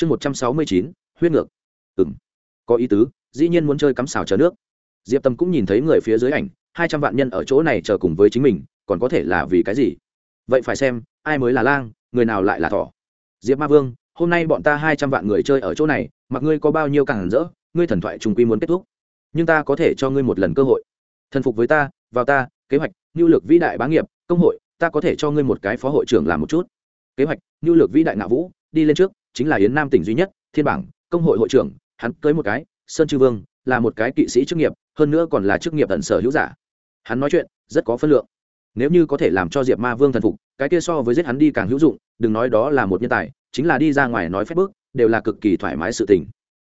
chương một trăm sáu mươi chín, huyết ngược. Ừng có ý tứ, dĩ nhiên muốn chơi cắm xào chờ nước. Diệp tâm cũng nhìn thấy người phía dưới ảnh, hai trăm vạn nhân ở chỗ này chờ cùng với chính mình, còn có thể là vì cái gì? Vậy phải xem, ai mới là lang, người nào lại là thỏ. Diệp ma vương, hôm nay bọn ta hai trăm vạn người chơi ở chỗ này, mặc ngươi có bao nhiêu càng rỡ, ngươi thần thoại trùng quy muốn kết thúc. Nhưng ta có thể cho ngươi một lần cơ hội. Thần phục với ta, vào ta, kế hoạch nhu lược vĩ đại bá nghiệp, công hội, ta có thể cho ngươi một cái phó hội trưởng làm một chút. Kế hoạch nhu lược vĩ đại ngạo vũ, đi lên trước chính là yến nam tỉnh duy nhất, thiên bảng, công hội hội trưởng, hắn cưới một cái, sơn chư vương, là một cái kỵ sĩ chức nghiệp, hơn nữa còn là chức nghiệp tận sở hữu giả. Hắn nói chuyện, rất có phân lượng. Nếu như có thể làm cho diệp ma vương thần phục, cái kia so với giết hắn đi càng hữu dụng, đừng nói đó là một nhân tài, chính là đi ra ngoài nói phép bước đều là cực kỳ thoải mái sự tình.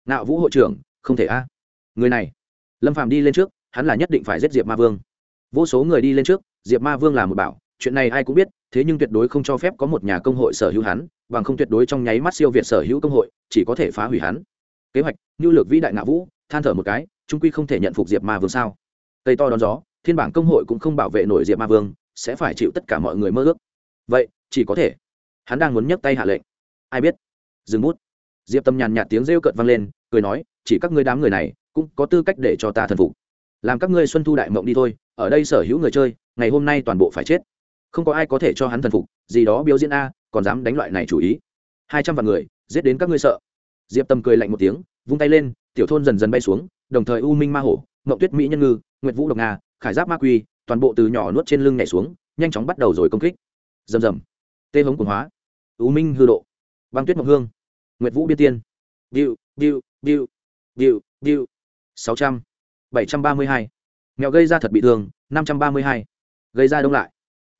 Nạo vũ hội trưởng, không thể a. Người này, lâm phạm đi lên trước, hắn là nhất định phải giết diệp ma vương. Vô số người đi lên trước, diệp ma vương là một bảo, chuyện này ai cũng biết thế nhưng tuyệt đối không cho phép có một nhà công hội sở hữu hắn, bằng không tuyệt đối trong nháy mắt siêu việt sở hữu công hội, chỉ có thể phá hủy hắn. Kế hoạch như lược vĩ đại ngạ vũ, than thở một cái, trung quy không thể nhận phục diệp ma vương sao? Tây to đón gió, thiên bảng công hội cũng không bảo vệ nổi diệp ma vương, sẽ phải chịu tất cả mọi người mơ ước. Vậy, chỉ có thể. Hắn đang muốn nhấc tay hạ lệnh. Ai biết? Dừng bút. Diệp tâm nhàn nhạt tiếng rêu cợt vang lên, cười nói, chỉ các ngươi đám người này, cũng có tư cách để cho ta thần phục. Làm các ngươi xuân thu đại mộng đi thôi, ở đây sở hữu người chơi, ngày hôm nay toàn bộ phải chết không có ai có thể cho hắn thần phục, gì đó biểu diễn a, còn dám đánh loại này chủ ý. Hai trăm vạn người, giết đến các ngươi sợ. Diệp tâm cười lạnh một tiếng, vung tay lên, tiểu thôn dần dần bay xuống, đồng thời u minh ma hổ mậu tuyết mỹ nhân ngư, nguyệt vũ độc nga, khải giáp ma quy, toàn bộ từ nhỏ nuốt trên lưng nhảy xuống, nhanh chóng bắt đầu rồi công kích. Rầm rầm. Tê hống quần hóa. U minh hư độ. Băng tuyết mộc hương. Nguyệt vũ biên tiên. Điệu điệu điệu điệu điệu. Sáu trăm. Bảy trăm ba mươi hai. Nghèo gây ra thật bị thương, năm trăm ba mươi hai. Gây ra đông lại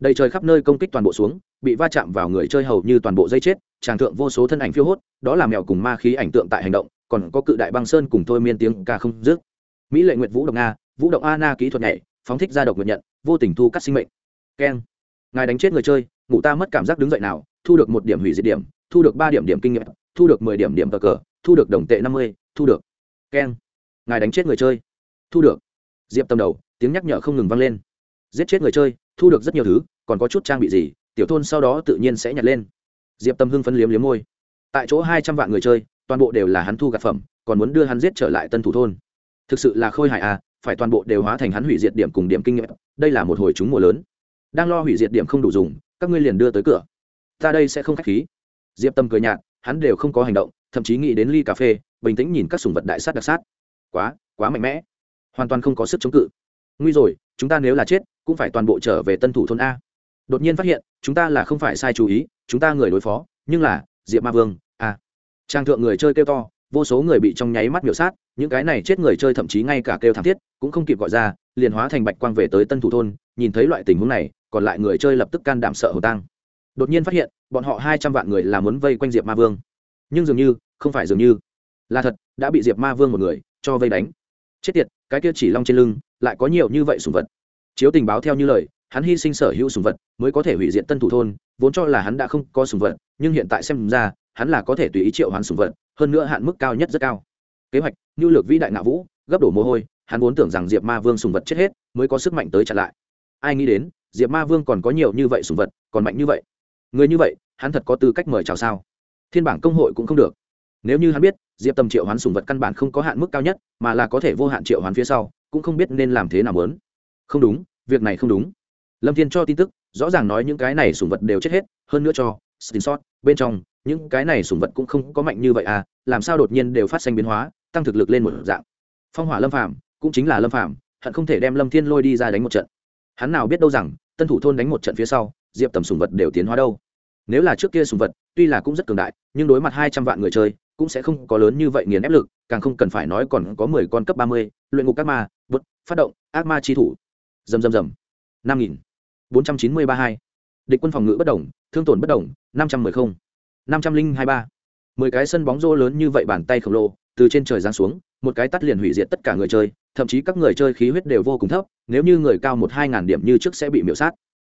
đầy trời khắp nơi công kích toàn bộ xuống, bị va chạm vào người chơi hầu như toàn bộ dây chết tràng thượng vô số thân ảnh phiêu hốt, đó là mèo cùng ma khí ảnh tượng tại hành động, còn có cự đại băng sơn cùng thôi miên tiếng ca không dứt. Mỹ lệ nguyệt, vũ độc nga, vũ động a na kỹ thuật nhảy, phóng thích ra độc nguyện nhận, vô tình thu cắt sinh mệnh. Keng. Ngài đánh chết người chơi ngủ ta mất cảm giác đứng dậy nào, thu được một điểm hủy diệt điểm, thu được ba điểm điểm kinh nghiệm, thu được mười điểm điểm cờ cờ, thu được đồng tệ năm mươi, thu được. Keng. Ngài đánh chết người chơi, thu được. Diệp tâm đầu, tiếng nhắc nhở không ngừng vang lên. Giết chết người chơi, thu được rất nhiều thứ còn có chút trang bị gì, tiểu thôn sau đó tự nhiên sẽ nhặt lên. Diệp tâm hưng phấn liếm liếm môi. Tại chỗ hai trăm vạn người chơi, toàn bộ đều là hắn thu gạt phẩm, còn muốn đưa hắn giết trở lại tân thủ thôn. Thực sự là khôi hại à phải toàn bộ đều hóa thành hắn hủy diệt điểm cùng điểm kinh nghiệm. Đây là một hồi chúng mùa lớn. Đang lo hủy diệt điểm không đủ dùng, các ngươi liền đưa tới cửa. Ta đây sẽ không k h á c h khí. Diệp tâm cười nhạt, hắn đều không có hành động, thậm chí nghĩ đến ly cà phê, bình tĩnh nhìn các sùng vật đại sát đặc sát. Quá quá mạnh mẽ. Hoàn toàn không có sức chống cự. Nguy rồi, chúng ta nếu là chết, cũng phải toàn bộ trở về tân thủ thôn a đột nhiên phát hiện chúng ta là không phải sai chú ý chúng ta người đối phó nhưng là diệp ma vương à, trang thượng người chơi kêu to vô số người bị trong nháy mắt miểu sát những cái này chết người chơi thậm chí ngay cả kêu thảm thiết cũng không kịp gọi ra liền hóa thành bạch quang về tới tân thủ thôn nhìn thấy loại tình huống này còn lại người chơi lập tức can đảm sợ hồ tăng đột nhiên phát hiện bọn họ hai trăm vạn người là muốn vây quanh diệp ma vương. Nhưng dường như không phải dường như. Là thật đã bị diệp ma vương một người cho vây đánh. Chết tiệt cái kia chỉ long trên lưng lại có nhiều như vậy sùng vật. Chiếu tình báo theo như lời hắn hy sinh sở hữu sùng vật mới có thể hủy diệt tân thủ thôn, vốn cho là hắn đã không có sùng vật, nhưng hiện tại xem ra, hắn là có thể tùy ý triệu hoán sùng vật, hơn nữa hạn mức cao nhất rất cao. Kế hoạch nhu lược vĩ đại ngạo vũ, gấp đổ mồ hôi, hắn vốn tưởng rằng diệp ma vương sùng vật chết hết mới có sức mạnh tới chặn lại. Ai nghĩ đến, diệp ma vương còn có nhiều như vậy sùng vật, còn mạnh như vậy. Người như vậy, hắn thật có tư cách mời chào sao? Thiên bảng công hội cũng không được. Nếu như hắn biết, diệp tầm triệu hoán sùng vật căn bản không có hạn mức cao nhất, mà là có thể vô hạn triệu hoán phía sau, cũng không biết nên làm thế nào lớn không đúng, việc này không đúng lâm thiên cho tin tức, rõ ràng nói những cái này sùng vật đều chết hết, hơn nữa cho screenshot, bên trong, những cái này sùng vật cũng không có mạnh như vậy à làm sao đột nhiên đều phát sinh biến hóa, tăng thực lực lên một dạng. Phong hỏa lâm phạm cũng chính là lâm phạm hận không thể đem lâm thiên lôi đi ra đánh một trận. Hắn nào biết đâu rằng, tân thủ thôn đánh một trận phía sau, diệp tầm sùng vật đều tiến hóa đâu. Nếu là trước kia sùng vật, tuy là cũng rất cường đại, nhưng đối mặt hai trăm vạn người chơi, cũng sẽ không có lớn như vậy nghiền ép lực, càng không cần phải nói còn có mười con cấp ba mươi, luyện ngục các ma, bút, phát động, ác ma chi thủ. Dầm dầm dầm năm nghìn bốn trăm chín mươi ba hai. Địch quân phòng ngự bất đồng, thương tổn bất đồng, năm trăm mười không. năm trăm linh hai ba. Mười cái sân bóng rô lớn như vậy bàn tay khổng lồ, từ trên trời giáng xuống, một cái tắt liền hủy diệt tất cả người chơi, thậm chí các người chơi khí huyết đều vô cùng thấp, nếu như người cao một hai ngàn điểm như trước sẽ bị miễu sát.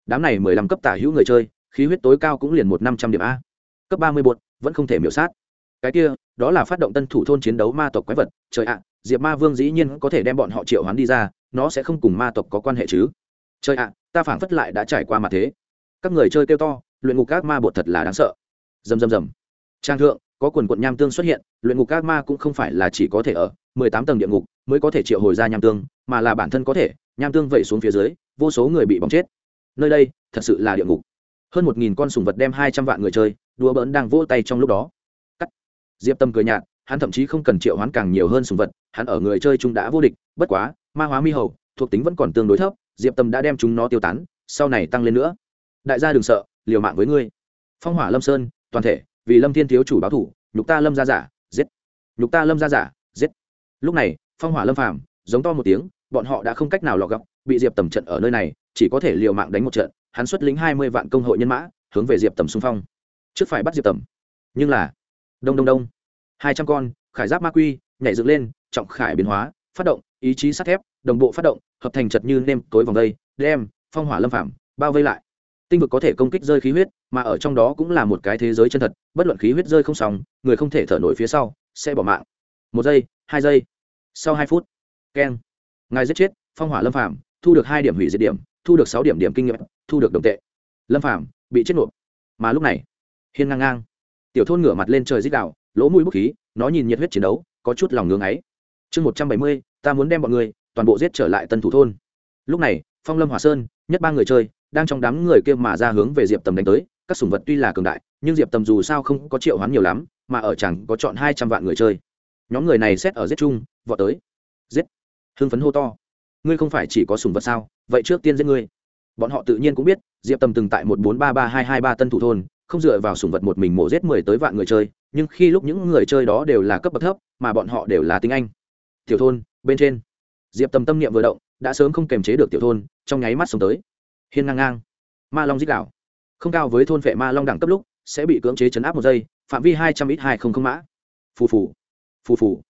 Đám này mười lăm cấp tả hữu người chơi, khí huyết tối cao cũng liền một năm trăm điểm a. Cấp ba mươi bột vẫn không thể miễu sát. Cái kia, đó là phát động tân thủ thôn chiến đấu ma tộc quái vật, trời ạ, diệp ma vương dĩ nhiên có thể đem bọn họ triệu hoán đi ra, nó sẽ không cùng ma tộc có quan hệ chứ. Trời ạ ta phảng phất lại đã trải qua mặt thế. Các người chơi kêu to, luyện ngục các ma bột thật là đáng sợ. Dầm dầm dầm trang thượng, có quần quận nham tương xuất hiện, luyện ngục các ma cũng không phải là chỉ có thể ở mười tám tầng địa ngục mới có thể triệu hồi ra nham tương, mà là bản thân có thể, nham tương vẩy xuống phía dưới, vô số người bị bỏng chết. Nơi đây, thật sự là địa ngục. Hơn một nghìn con sùng vật đem hai trăm vạn người chơi, đùa bỡn đang vỗ tay trong lúc đó. Cắt. Diệp tâm cười nhạt, hắn thậm chí không cần triệu hoán càng nhiều hơn sùng vật, hắn ở người chơi chúng đã vô địch, bất quá, ma hóa mi hầu, thuộc tính vẫn còn tương đối thấp diệp tâm đã đem chúng nó tiêu tán, sau này tăng lên nữa. Đại gia đừng sợ, liều mạng với ngươi. Phong hỏa lâm sơn, toàn thể, vì lâm thiên thiếu chủ báo thủ, nhục ta lâm gia giả, giết. Nhục ta lâm gia giả, giết. Lúc này, phong hỏa lâm phàm, giống to một tiếng, bọn họ đã không cách nào lọt gọc bị diệp tầm trận ở nơi này, chỉ có thể liều mạng đánh một trận, hắn xuất lính hai mươi vạn công hội nhân mã, hướng về diệp tầm xung phong. Trước phải bắt diệp tầm. Nhưng là, đông đông đông, hai trăm con, khải giáp ma quy, nhảy dựng lên, trọng khải biến hóa, phát động, ý chí sắt thép đồng bộ phát động, hợp thành chật như nêm tối vòng đây đem phong hỏa lâm phạm bao vây lại. Tinh vực có thể công kích rơi khí huyết, mà ở trong đó cũng là một cái thế giới chân thật, bất luận khí huyết rơi không xong, người không thể thở nổi phía sau, sẽ bỏ mạng. Một giây, hai giây, sau hai phút, keng. Ngài giết chết, phong hỏa lâm phạm thu được hai điểm hủy diệt điểm, thu được sáu điểm điểm kinh nghiệm, thu được đồng tệ. Lâm phạm bị chết nộp. Mà lúc này, hiên ngang ngang, tiểu thôn ngửa mặt lên trời dích đạo lỗ mũi bức khí, nó nhìn nhiệt huyết chiến đấu, có chút lòng ngưng ấy chương một trăm bảy mươi, ta muốn đem bọn người toàn bộ giết trở lại tân thủ thôn. Lúc này, phong lâm hòa sơn, nhất ba người chơi, đang trong đám người kia mà ra hướng về diệp tầm đánh tới. Các sủng vật tuy là cường đại, nhưng diệp tầm dù sao không có triệu hoán nhiều lắm, mà ở chẳng có chọn hai trăm vạn người chơi. Nhóm người này xét ở giết chung, vọt tới. Giết. Hưng phấn hô to. Ngươi không phải chỉ có sủng vật sao? Vậy trước tiên giết ngươi. Bọn họ tự nhiên cũng biết, diệp tầm từng tại một bốn ba ba hai hai ba tân thủ thôn, không dựa vào sủng vật một mình mổ giết mười tới vạn người chơi, nhưng khi lúc những người chơi đó đều là cấp bậc thấp, mà bọn họ đều là tinh anh. Tiểu thôn, bên trên diệp tầm tâm niệm vừa động, đã sớm không kềm chế được tiểu thôn, trong nháy mắt sống tới. Hiên ngang ngang. Ma long dích đảo không cao với thôn vệ ma long đẳng cấp lúc, sẽ bị cưỡng chế chấn áp một giây, phạm vi hai trăm ít hai không không mã. Phù phù. Phù phù.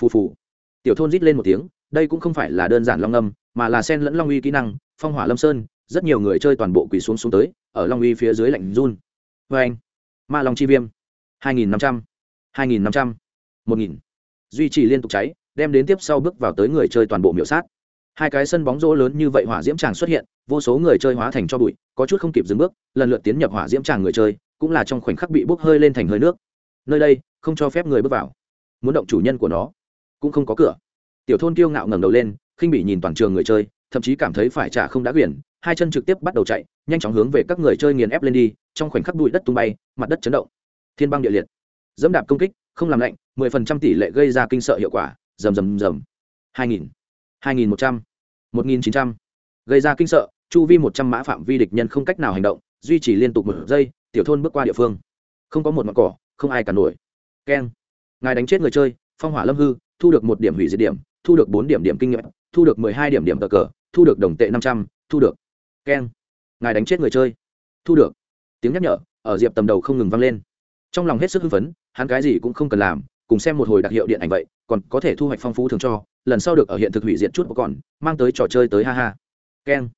Phù phù. Tiểu thôn rít lên một tiếng, đây cũng không phải là đơn giản long âm, mà là sen lẫn long uy kỹ năng, phong hỏa lâm sơn, rất nhiều người chơi toàn bộ quỳ xuống xuống tới, ở long uy phía dưới lạnh run. Vê anh. Ma long chi viêm. hai nghìn năm trăm. hai nghìn năm trăm. một nghìn. Duy trì liên tục cháy đem đến tiếp sau bước vào tới người chơi toàn bộ miểu sát. Hai cái sân bóng rổ lớn như vậy hỏa diễm tràng xuất hiện, vô số người chơi hóa thành cho bụi, có chút không kịp dừng bước, lần lượt tiến nhập hỏa diễm tràng người chơi, cũng là trong khoảnh khắc bị bốc hơi lên thành hơi nước. Nơi đây, không cho phép người bước vào. Muốn động chủ nhân của nó, cũng không có cửa. Tiểu thôn kiêu ngạo ngẩng đầu lên, khinh bị nhìn toàn trường người chơi, thậm chí cảm thấy phải trả không đã quyển hai chân trực tiếp bắt đầu chạy, nhanh chóng hướng về các người chơi nghiền ép lên đi, trong khoảnh khắc bụi đất tung bay, mặt đất chấn động. Thiên băng địa liệt. Dẫm đạp công kích, không làm lạnh, mười phần trăm tỷ lệ gây ra kinh sợ hiệu quả rầm rầm rầm. Hai nghìn. Hai nghìn một trăm. Một nghìn chín trăm. Gây ra kinh sợ, chu vi một trăm mã phạm vi địch nhân không cách nào hành động, duy trì liên tục một giây, tiểu thôn bước qua địa phương. Không có một mặt cỏ, không ai cả nổi. Keng. Ngài đánh chết người chơi, phong hỏa lâm hư, thu được một điểm hủy diệt điểm, thu được bốn điểm điểm kinh nghiệm, thu được mười hai điểm điểm cờ cờ, thu được đồng tệ năm trăm, thu được. Keng. Ngài đánh chết người chơi. Thu được. Tiếng nhắc nhở, ở diệp tầm đầu không ngừng vang lên. Trong lòng hết sức hưng phấn, hắn cái gì cũng không cần làm, cùng xem một hồi đặc hiệu điện ảnh vậy còn có thể thu hoạch phong phú thường cho, lần sau được ở hiện thực hủy diệt chút còn mang tới trò chơi tới ha ha. Keng.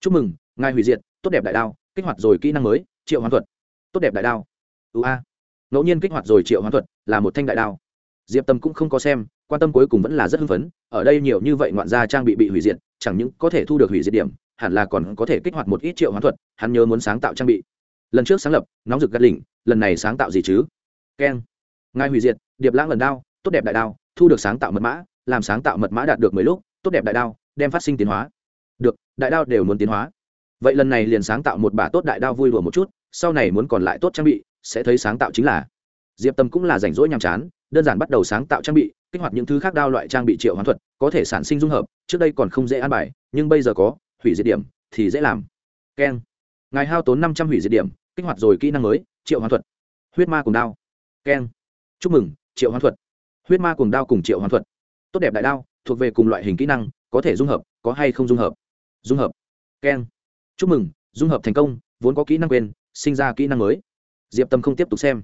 Chúc mừng, ngài hủy diệt, tốt đẹp đại đao, kích hoạt rồi kỹ năng mới, triệu hoán thuật. Tốt đẹp đại đao. Ưu a. Ngẫu nhiên kích hoạt rồi triệu hoán thuật là một thanh đại đao. Diệp tâm cũng không có xem, quan tâm cuối cùng vẫn là rất hưng phấn, ở đây nhiều như vậy ngoạn gia trang bị bị hủy diệt, chẳng những có thể thu được hủy diệt điểm, hẳn là còn có thể kích hoạt một ít triệu hoán thuật, hắn nhớ muốn sáng tạo trang bị. Lần trước sáng lập, nóng rực gắt lỉnh, lần này sáng tạo gì chứ? Keng. Ngài hủy diệt, điệp lãng lần đao, tốt đẹp đại đao thu được sáng tạo mật mã, làm sáng tạo mật mã đạt được mười lúc, tốt đẹp đại đao, đem phát sinh tiến hóa. Được, đại đao đều muốn tiến hóa. Vậy lần này liền sáng tạo một bả tốt đại đao vui đùa một chút, sau này muốn còn lại tốt trang bị, sẽ thấy sáng tạo chính là. Diệp tâm cũng là rảnh rỗi nhàm chán, đơn giản bắt đầu sáng tạo trang bị, kích hoạt những thứ khác đao loại trang bị triệu hoán thuật, có thể sản sinh dung hợp, trước đây còn không dễ an bài, nhưng bây giờ có, hủy diệt điểm, thì dễ làm. Keng. Ngài hao tốn năm trăm hủy diệt điểm, kích hoạt rồi kỹ năng mới, triệu hoán thuật. Huyết ma cùng đao. Keng. Chúc mừng, triệu hoán thuật huyết ma cùng đao cùng triệu hoàn thuật. Tốt đẹp đại đao, thuộc về cùng loại hình kỹ năng, có thể dung hợp, có hay không dung hợp? Dung hợp. Keng. Chúc mừng, dung hợp thành công, vốn có kỹ năng quên, sinh ra kỹ năng mới. Diệp tâm không tiếp tục xem.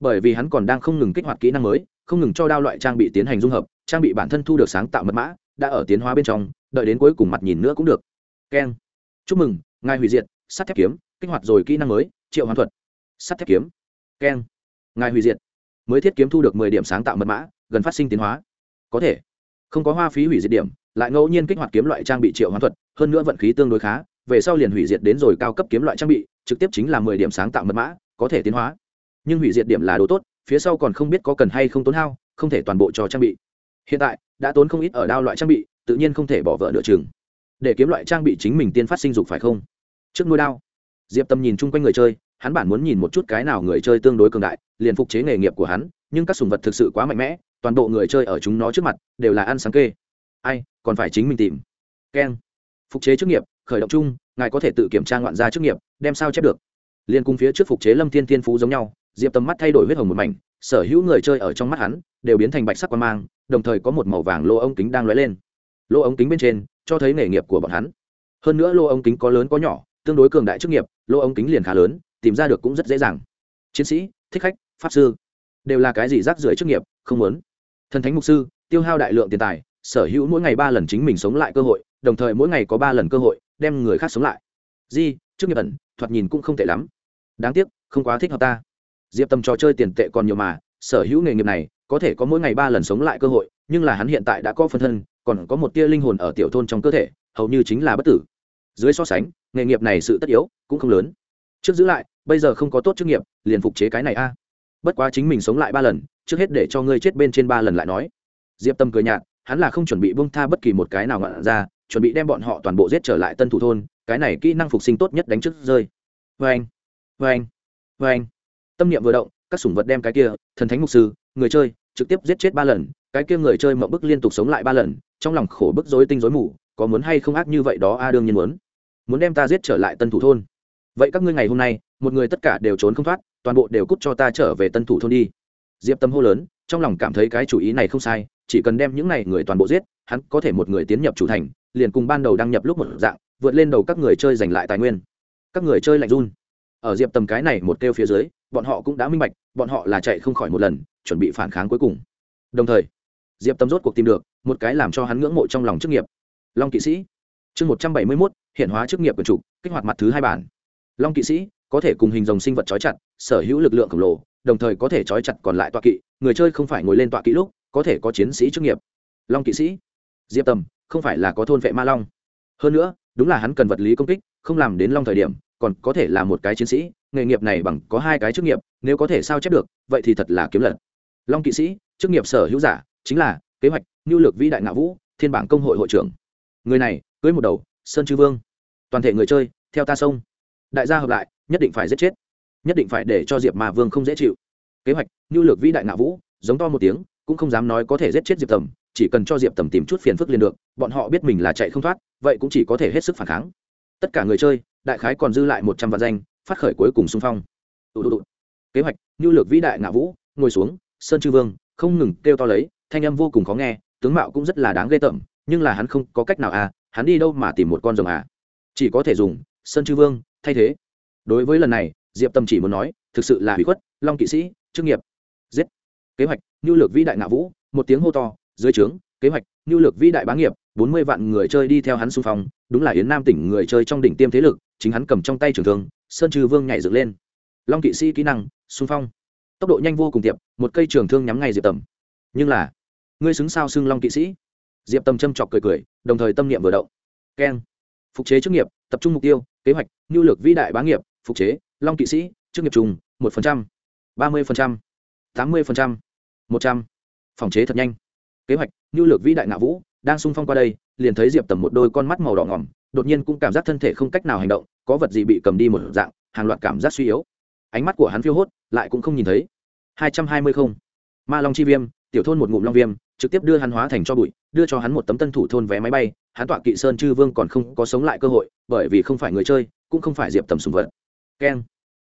Bởi vì hắn còn đang không ngừng kích hoạt kỹ năng mới, không ngừng cho đao loại trang bị tiến hành dung hợp, trang bị bản thân thu được sáng tạo mật mã, đã ở tiến hóa bên trong, đợi đến cuối cùng mặt nhìn nữa cũng được. Keng. Chúc mừng, ngài hủy diệt, sắt thép kiếm, kích hoạt rồi kỹ năng mới, triệu hoàn thuật. Sắt thép kiếm. Keng. Ngài hủy diệt. Mới thiết kiếm thu được mười điểm sáng tạo mật mã gần phát sinh tiến hóa. Có thể, không có hoa phí hủy diệt điểm, lại ngẫu nhiên kích hoạt kiếm loại trang bị triệu hoán thuật, hơn nữa vận khí tương đối khá, về sau liền hủy diệt đến rồi cao cấp kiếm loại trang bị, trực tiếp chính là mười điểm sáng tạo mật mã, có thể tiến hóa. Nhưng hủy diệt điểm là đồ tốt, phía sau còn không biết có cần hay không tốn hao, không thể toàn bộ cho trang bị. Hiện tại, đã tốn không ít ở đao loại trang bị, tự nhiên không thể bỏ vợ nửa chừng. Để kiếm loại trang bị chính mình tiên phát sinh dục phải không? Trước nuôi đao, diệp tâm nhìn chung quanh người chơi, hắn bản muốn nhìn một chút cái nào người chơi tương đối cường đại, liền phục chế nghề nghiệp của hắn, nhưng các sùng vật thực sự quá mạnh mẽ toàn bộ người chơi ở chúng nó trước mặt đều là ăn sáng kê. Ai, còn phải chính mình tìm. Keng. Phục chế chức nghiệp, khởi động chung, ngài có thể tự kiểm tra ngoạn gia chức nghiệp, đem sao chép được. Liên cùng phía trước phục chế lâm thiên thiên phú giống nhau, diệp tầm mắt thay đổi huyết hồng một mảnh, sở hữu người chơi ở trong mắt hắn đều biến thành bạch sắc quan mang, đồng thời có một màu vàng lô ống kính đang lóe lên. Lô ống kính bên trên, cho thấy nghề nghiệp của bọn hắn. Hơn nữa lô ống kính có lớn có nhỏ, tương đối cường đại chức nghiệp, lô ống kính liền khá lớn, tìm ra được cũng rất dễ dàng. Chiến sĩ, thích khách, pháp sư, đều là cái gì rác rưởi chức nghiệp, không muốn thần thánh mục sư, tiêu hao đại lượng tiền tài, sở hữu mỗi ngày ba lần chính mình sống lại cơ hội, đồng thời mỗi ngày có ba lần cơ hội, đem người khác sống lại. Di, trước nghiệp ẩn, thoạt nhìn cũng không tệ lắm. Đáng tiếc, không quá thích hợp ta. Diệp tầm trò chơi tiền tệ còn nhiều mà, sở hữu nghề nghiệp này, có thể có mỗi ngày ba lần sống lại cơ hội, nhưng là hắn hiện tại đã có phân thân, còn có một tia linh hồn ở tiểu thôn trong cơ thể, hầu như chính là bất tử. Dưới so sánh, nghề nghiệp này sự tất yếu, cũng không lớn. Trước giữ lại, bây giờ không có tốt chức nghiệp, liền phục chế cái này a. Bất quá chính mình sống lại ba lần trước hết để cho ngươi chết bên trên ba lần lại nói. Diệp tâm cười nhạt, hắn là không chuẩn bị bông tha bất kỳ một cái nào ngọn ra, chuẩn bị đem bọn họ toàn bộ giết trở lại tân thủ thôn, cái này kỹ năng phục sinh tốt nhất đánh trước rơi. Vê anh vê anh vê anh tâm niệm vừa động, các sủng vật đem cái kia, thần thánh mục sư, người chơi, trực tiếp giết chết ba lần, cái kia người chơi mậu bức liên tục sống lại ba lần, trong lòng khổ bức rối tinh rối mù, có muốn hay không ác như vậy đó a, đương nhiên muốn. Muốn đem ta giết trở lại tân thủ thôn. Vậy các ngươi ngày hôm nay, một người tất cả đều trốn không thoát, toàn bộ đều cút cho ta trở về tân thủ thôn đi diệp tâm hô lớn, trong lòng cảm thấy cái chủ ý này không sai, chỉ cần đem những này người toàn bộ giết, hắn có thể một người tiến nhập chủ thành, liền cùng ban đầu đăng nhập lúc một dạng, vượt lên đầu các người chơi giành lại tài nguyên. Các người chơi lạnh run. Ở diệp tầm cái này một kêu phía dưới, bọn họ cũng đã minh bạch, bọn họ là chạy không khỏi một lần, chuẩn bị phản kháng cuối cùng. Đồng thời, diệp tầm rốt cuộc tìm được một cái làm cho hắn ngưỡng mộ trong lòng chức nghiệp. Long kỵ sĩ. Chương một trăm bảy mươi mốt, hiện hóa chức nghiệp quần trục kích hoạt mặt thứ hai bản. Long kỵ sĩ có thể cùng hình dòng sinh vật trói chặt, sở hữu lực lượng khổng lồ đồng thời có thể trói chặt còn lại tọa kỵ, người chơi không phải ngồi lên tọa kỵ lúc, có thể có chiến sĩ chức nghiệp. Long kỵ sĩ. Diệp tầm, không phải là có thôn vệ ma long. Hơn nữa, đúng là hắn cần vật lý công kích, không làm đến long thời điểm, còn có thể là một cái chiến sĩ, nghề nghiệp này bằng có hai cái chức nghiệp, nếu có thể sao chép được, vậy thì thật là kiếm lật long kỵ sĩ, chức nghiệp sở hữu giả, chính là kế hoạch nhu lược vĩ đại ngạo vũ, thiên bảng công hội hội trưởng. Người này, cưới một đầu, sơn chư vương. Toàn thể người chơi, theo ta sông. Đại gia hợp lại, nhất định phải giết chết nhất định phải để cho diệp mà vương không dễ chịu. Kế hoạch nhu lược vĩ đại ngạo vũ, giống to một tiếng, cũng không dám nói có thể giết chết diệp tầm, chỉ cần cho diệp tầm tìm chút phiền phức liền được, bọn họ biết mình là chạy không thoát, vậy cũng chỉ có thể hết sức phản kháng. Tất cả người chơi, đại khái còn dư lại một trăm vạn danh, phát khởi cuối cùng xung phong. Tụ tụ tụ. kế hoạch nhu lược vĩ đại ngạo vũ, ngồi xuống, sơn chư vương, không ngừng kêu to lấy, thanh âm vô cùng khó nghe, tướng mạo cũng rất là đáng ghê tởm, nhưng là hắn không có cách nào à hắn đi đâu mà tìm một con rồng à? Chỉ có thể dùng, sơn chư vương, thay thế. Đối với lần này diệp tâm chỉ muốn nói, thực sự là hủy khuất, long kỵ sĩ, chức nghiệp. Giết. Kế hoạch nhu lược vĩ đại ngạ vũ, một tiếng hô to, dưới trướng, kế hoạch nhu lược vĩ đại bá nghiệp, bốn mươi vạn người chơi đi theo hắn xung phong, đúng là yến nam tỉnh người chơi trong đỉnh tiêm thế lực, chính hắn cầm trong tay trường thương, sơn trừ vương nhảy dựng lên. Long kỵ sĩ kỹ năng, xung phong. Tốc độ nhanh vô cùng tiệp, một cây trường thương nhắm ngay diệp tầm nhưng là, ngươi xứng sao xưng long kỵ sĩ? Diệp tầm châm chọc cười cười, đồng thời tâm niệm vừa động. Keng. Phục chế chức nghiệp, tập trung mục tiêu, kế hoạch nhu lược vĩ đại bá nghiệp, phục chế long kỵ sĩ, chức nghiệp trùng, một phần trăm, ba mươi phần trăm, tám mươi phần trăm, một trăm. Phòng chế thật nhanh. Kế hoạch nhu lược vĩ đại ngạ vũ, đang sung phong qua đây, liền thấy diệp tầm một đôi con mắt màu đỏ ngỏm, đột nhiên cũng cảm giác thân thể không cách nào hành động, có vật gì bị cầm đi một dạng, hàng loạt cảm giác suy yếu. Ánh mắt của hắn phiêu hốt, lại cũng không nhìn thấy. hai trăm hai mươi không. Ma long chi viêm, tiểu thôn một ngụm long viêm, trực tiếp đưa hắn hóa thành cho bụi, đưa cho hắn một tấm tân thủ thôn vé máy bay, hắn tọa kỵ sơn chư vương còn không có sống lại cơ hội, bởi vì không phải người chơi, cũng không phải diệp tầm sùng vật. Keng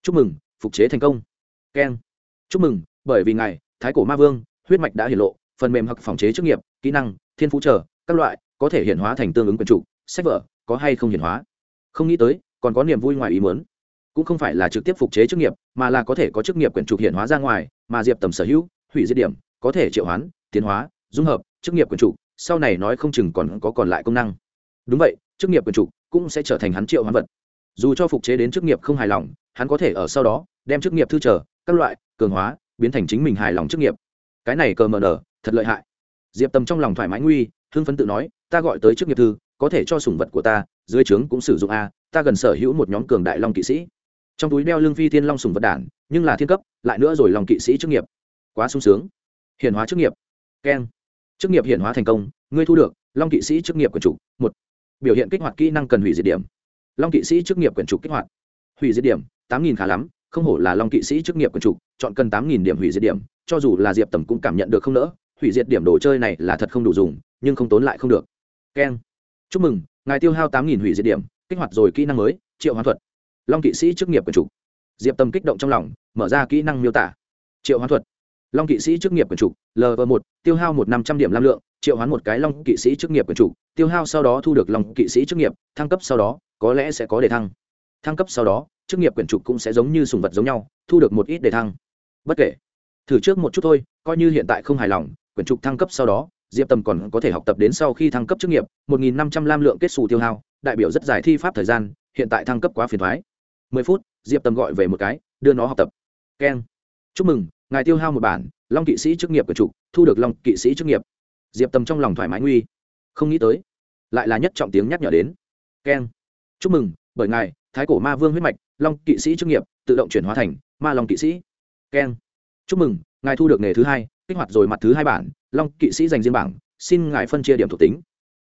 chúc mừng, phục chế thành công. Keng chúc mừng, bởi vì ngài, thái cổ ma vương, huyết mạch đã hiển lộ, phần mềm hoặc phòng chế chức nghiệp, kỹ năng, thiên phú trở các loại, có thể hiện hóa thành tương ứng quyền chủ, sách vở, có hay không hiện hóa. Không nghĩ tới, còn có niềm vui ngoài ý muốn. Cũng không phải là trực tiếp phục chế chức nghiệp, mà là có thể có chức nghiệp quyền trục hiện hóa ra ngoài, mà diệp tầm sở hữu, hủy diệt điểm, có thể triệu hoán, tiến hóa, dung hợp, chức nghiệp quyền trục sau này nói không chừng còn có còn lại công năng. Đúng vậy, chức nghiệp quyền trục cũng sẽ trở thành hắn triệu hoán vật. Dù cho phục chế đến chức nghiệp không hài lòng hắn có thể ở sau đó, đem chức nghiệp thư trở, các loại, cường hóa, biến thành chính mình hài lòng chức nghiệp. Cái này cờ mờ nở thật lợi hại. Diệp tầm trong lòng thoải mái nguy, hưng phấn tự nói, ta gọi tới chức nghiệp thư, có thể cho sủng vật của ta, dưới trướng cũng sử dụng a, ta gần sở hữu một nhóm cường đại long kỵ sĩ. Trong túi đeo lương phi thiên long sủng vật đản, nhưng là thiên cấp, lại nữa rồi lòng kỵ sĩ chức nghiệp. Quá sung sướng. Hiển hóa chức nghiệp. Keng. Chức nghiệp hiển hóa thành công, ngươi thu được, long kỵ sĩ chức nghiệp quyền trục một. Biểu hiện kích hoạt kỹ năng cần hủy diệt điểm. Long kỵ sĩ chức nghiệp quyền trục kích hoạt. Hủy diệt điểm tám nghìn khá lắm, không hổ là long kỵ sĩ chức nghiệp quyền trục chọn cần tám nghìn điểm hủy diệt điểm, cho dù là diệp tầm cũng cảm nhận được không nỡ, hủy diệt điểm đồ chơi này là thật không đủ dùng, nhưng không tốn lại không được. Keng. Chúc mừng, ngài tiêu hao tám nghìn hủy diệt điểm, kích hoạt rồi kỹ năng mới, triệu hoán thuật. Long kỵ sĩ chức nghiệp quyền trục diệp tầm kích động trong lòng, mở ra kỹ năng miêu tả. Triệu hoán thuật. Long kỵ sĩ chức nghiệp quyền trục lv một, tiêu hao một năm trăm điểm lam lượng, triệu hoán một cái long kỵ sĩ chức nghiệp quyền trục tiêu hao sau đó thu được long kỵ sĩ chức nghiệp, thăng cấp sau đó, có lẽ sẽ có đề thăng thăng cấp sau đó, chức nghiệp quyển trục cũng sẽ giống như sùng vật giống nhau, thu được một ít đề thăng. Bất kể, thử trước một chút thôi, coi như hiện tại không hài lòng, quyển trục thăng cấp sau đó, diệp tầm còn có thể học tập đến sau khi thăng cấp chức nghiệp, một nghìn năm trăm lam lượng kết xù tiêu hao, đại biểu rất dài thi pháp thời gian, hiện tại thăng cấp quá phiền thoái mười phút, diệp tầm gọi về một cái, đưa nó học tập. Keng. Chúc mừng, ngài tiêu hao một bản, long kỵ sĩ chức nghiệp quyển trục, thu được long kỵ sĩ chức nghiệp. Diệp tầm trong lòng thoải mái nguy. Không nghĩ tới, lại là nhất trọng tiếng nhắc nhở đến. Keng. Chúc mừng, bởi ngài thái cổ ma vương huyết mạch, long kỵ sĩ chức nghiệp, tự động chuyển hóa thành ma long kỵ sĩ. Keng. Chúc mừng, ngài thu được nghề thứ hai, kích hoạt rồi mặt thứ hai bản, long kỵ sĩ dành riêng bảng. Xin ngài phân chia điểm thuộc tính.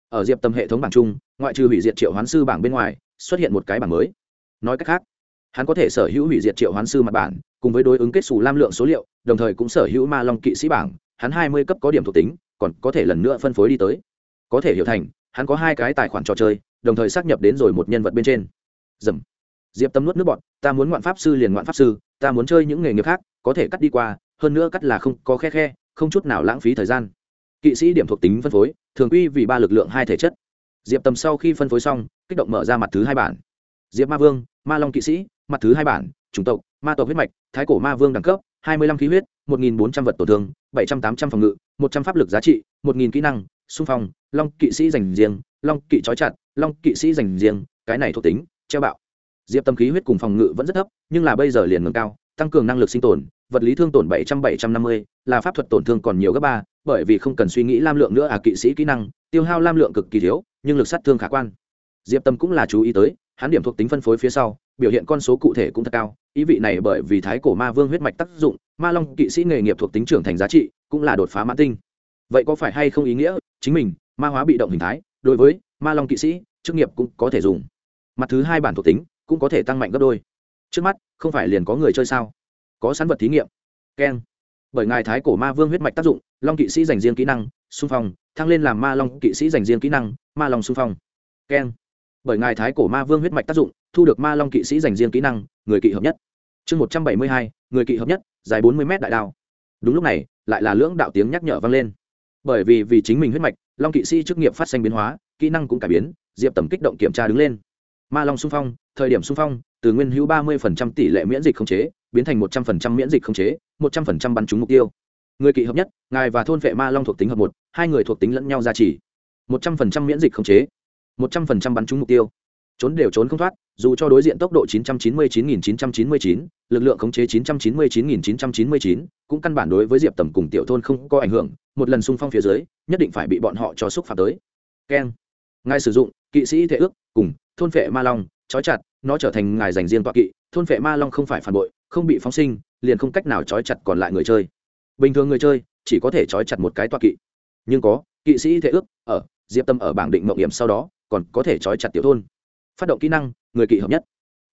Ở diệp tâm hệ thống bảng chung, ngoại trừ hủy diệt triệu hoán sư bảng bên ngoài, xuất hiện một cái bảng mới. Nói cách khác, hắn có thể sở hữu hủy diệt triệu hoán sư mặt bản cùng với đối ứng kết xù lam lượng số liệu, đồng thời cũng sở hữu ma long kỵ sĩ bảng. Hắn hai mươi cấp có điểm thuộc tính, còn có thể lần nữa phân phối đi tới. Có thể hiểu thành, hắn có hai cái tài khoản trò chơi, đồng thời xác nhập đến rồi một nhân vật bên trên dầm. Diệp tâm nuốt nước bọn ta muốn ngoạn pháp sư liền ngoạn pháp sư, ta muốn chơi những nghề nghiệp khác, có thể cắt đi qua, hơn nữa cắt là không có khe khe, không chút nào lãng phí thời gian. Kỵ sĩ điểm thuộc tính phân phối, thường quy vì ba lực lượng hai thể chất. Diệp tâm sau khi phân phối xong, kích động mở ra mặt thứ hai bản. Diệp ma vương, ma long kỵ sĩ, mặt thứ hai bản, chủng tộc, ma tộc huyết mạch, thái cổ ma vương đẳng cấp, hai mươi lăm khí huyết, một nghìn bốn trăm vật tổn thương, bảy trăm tám trăm phòng ngự, một trăm pháp lực giá trị, một nghìn kỹ năng, xung phong, long kỵ sĩ dành riêng, long kỵ trói chặt, long kỵ sĩ dành riêng, cái này thuộc tính treo bạo. Diệp tâm khí huyết cùng phòng ngự vẫn rất thấp, nhưng là bây giờ liền ngừng cao, tăng cường năng lực sinh tồn, vật lý thương tổn bảy trăm bảy trăm năm mươi, là pháp thuật tổn thương còn nhiều gấp ba, bởi vì không cần suy nghĩ lam lượng nữa à kỵ sĩ kỹ năng, tiêu hao lam lượng cực kỳ thiếu, nhưng lực sát thương khả quan. Diệp tâm cũng là chú ý tới, hắn điểm thuộc tính phân phối phía sau, biểu hiện con số cụ thể cũng thật cao, ý vị này bởi vì thái cổ ma vương huyết mạch tác dụng, ma long kỵ sĩ nghề nghiệp thuộc tính trưởng thành giá trị cũng là đột phá mãn tinh. Vậy có phải hay không ý nghĩa chính mình, ma hóa bị động hình thái, đối với ma long kỵ sĩ, chức nghiệp cũng có thể dùng mặt thứ hai bản thuộc tính cũng có thể tăng mạnh gấp đôi. Trước mắt, không phải liền có người chơi sao? Có sẵn vật thí nghiệm. Keng. Bởi ngài thái cổ ma vương huyết mạch tác dụng, long kỵ sĩ dành riêng kỹ năng, xung phong, thăng lên làm ma long kỵ sĩ dành riêng kỹ năng, ma long xung phong. Keng. Bởi ngài thái cổ ma vương huyết mạch tác dụng, thu được ma long kỵ sĩ dành riêng kỹ năng, người kỵ hợp nhất. Chương một trăm bảy mươi hai, người kỵ hợp nhất, dài bốn mươi m đại đao. Đúng lúc này, lại là lưỡng đạo tiếng nhắc nhở vang lên. Bởi vì vì chính mình huyết mạch, long kỵ sĩ chức nghiệp phát sinh biến hóa, kỹ năng cũng cải biến, diệp tầm kích động kiểm tra đứng lên ma long xung phong thời điểm xung phong từ nguyên hữu ba mươi tỷ lệ miễn dịch không chế biến thành một trăm linh miễn dịch không chế một trăm linh bắn trúng mục tiêu. Người kỵ hợp nhất ngài và thôn vệ ma long thuộc tính hợp một hai người thuộc tính lẫn nhau gia trì. một trăm linh miễn dịch không chế một trăm linh bắn trúng mục tiêu. Trốn đều trốn không thoát dù cho đối diện tốc độ 999.999, lực lượng khống chế 999.999, cũng căn bản đối với diệp tầm cùng tiểu thôn không có ảnh hưởng một lần xung phong phía dưới nhất định phải bị bọn họ cho xúc phạm tới. Keng. Ngài sử dụng kỵ sĩ thể ước cùng thôn phệ ma long, trói chặt, nó trở thành ngài dành riêng tọa kỵ, thôn phệ ma long không phải phản bội, không bị phóng sinh, liền không cách nào trói chặt còn lại người chơi. Bình thường người chơi chỉ có thể trói chặt một cái tọa kỵ. Nhưng có, kỵ sĩ thể ước ở diệp tâm ở bảng định mậu hiểm sau đó còn có thể trói chặt tiểu thôn. Phát động kỹ năng, người kỵ hợp nhất.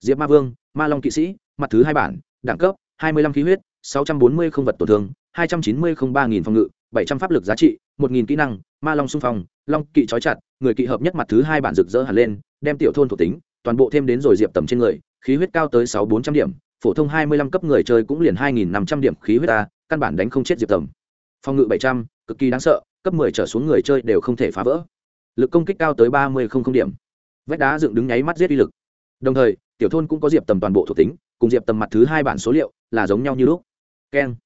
Diệp ma vương, ma long kỵ sĩ, mặt thứ hai bản, đẳng cấp, hai mươi lăm khí huyết, sáu trăm bốn mươi không vật tổn thương, hai trăm chín mươi không ba nghìn phòng ngự, bảy trăm pháp lực giá trị, một nghìn kỹ năng, ma long xung phong, long kỵ trói chặt, người kỵ hợp nhất mặt thứ hai bản rực rỡ hẳn lên đem tiểu thôn thuộc tính, toàn bộ thêm đến rồi diệp tầm trên người, khí huyết cao tới sáu bốn trăm điểm, phổ thông hai mươi lăm cấp người chơi cũng liền hai nghìn năm trăm điểm khí huyết ta, căn bản đánh không chết diệp tầm. Phòng ngự bảy trăm, cực kỳ đáng sợ, cấp mười trở xuống người chơi đều không thể phá vỡ. Lực công kích cao tới ba mươi không không điểm. Vách đá dựng đứng nháy mắt giết uy lực. Đồng thời, tiểu thôn cũng có diệp tầm toàn bộ thuộc tính, cùng diệp tầm mặt thứ hai bản số liệu là giống nhau như lúc. Keng.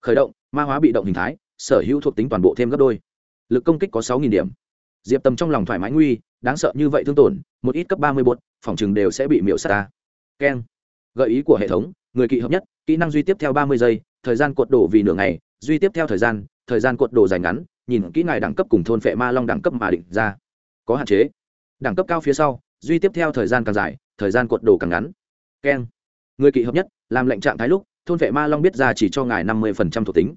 Khởi động, ma hóa bị động hình thái, sở hữu thuộc tính toàn bộ thêm gấp đôi. Lực công kích có sáu điểm. Diệp tầm trong lòng thoải mái nguy đáng sợ như vậy thương tổn, một ít cấp ba mươi bột phòng chừng đều sẽ bị miễu s á ta. Keng. Gợi ý của hệ thống, người kỵ hợp nhất, kỹ năng duy tiếp theo ba mươi giây, thời gian cuộn đổ vì nửa ngày, duy tiếp theo thời gian thời gian cuộn đổ dài ngắn, nhìn kỹ ngài đẳng cấp cùng thôn phệ ma long đẳng cấp mà định ra. Có hạn chế. Đẳng cấp cao phía sau, duy tiếp theo thời gian càng dài, thời gian cuộn đổ càng ngắn. Keng. Người kỵ hợp nhất, làm lệnh trạng thái lúc, thôn vệ ma long biết ra chỉ cho ngài năm mươi thuộc tính.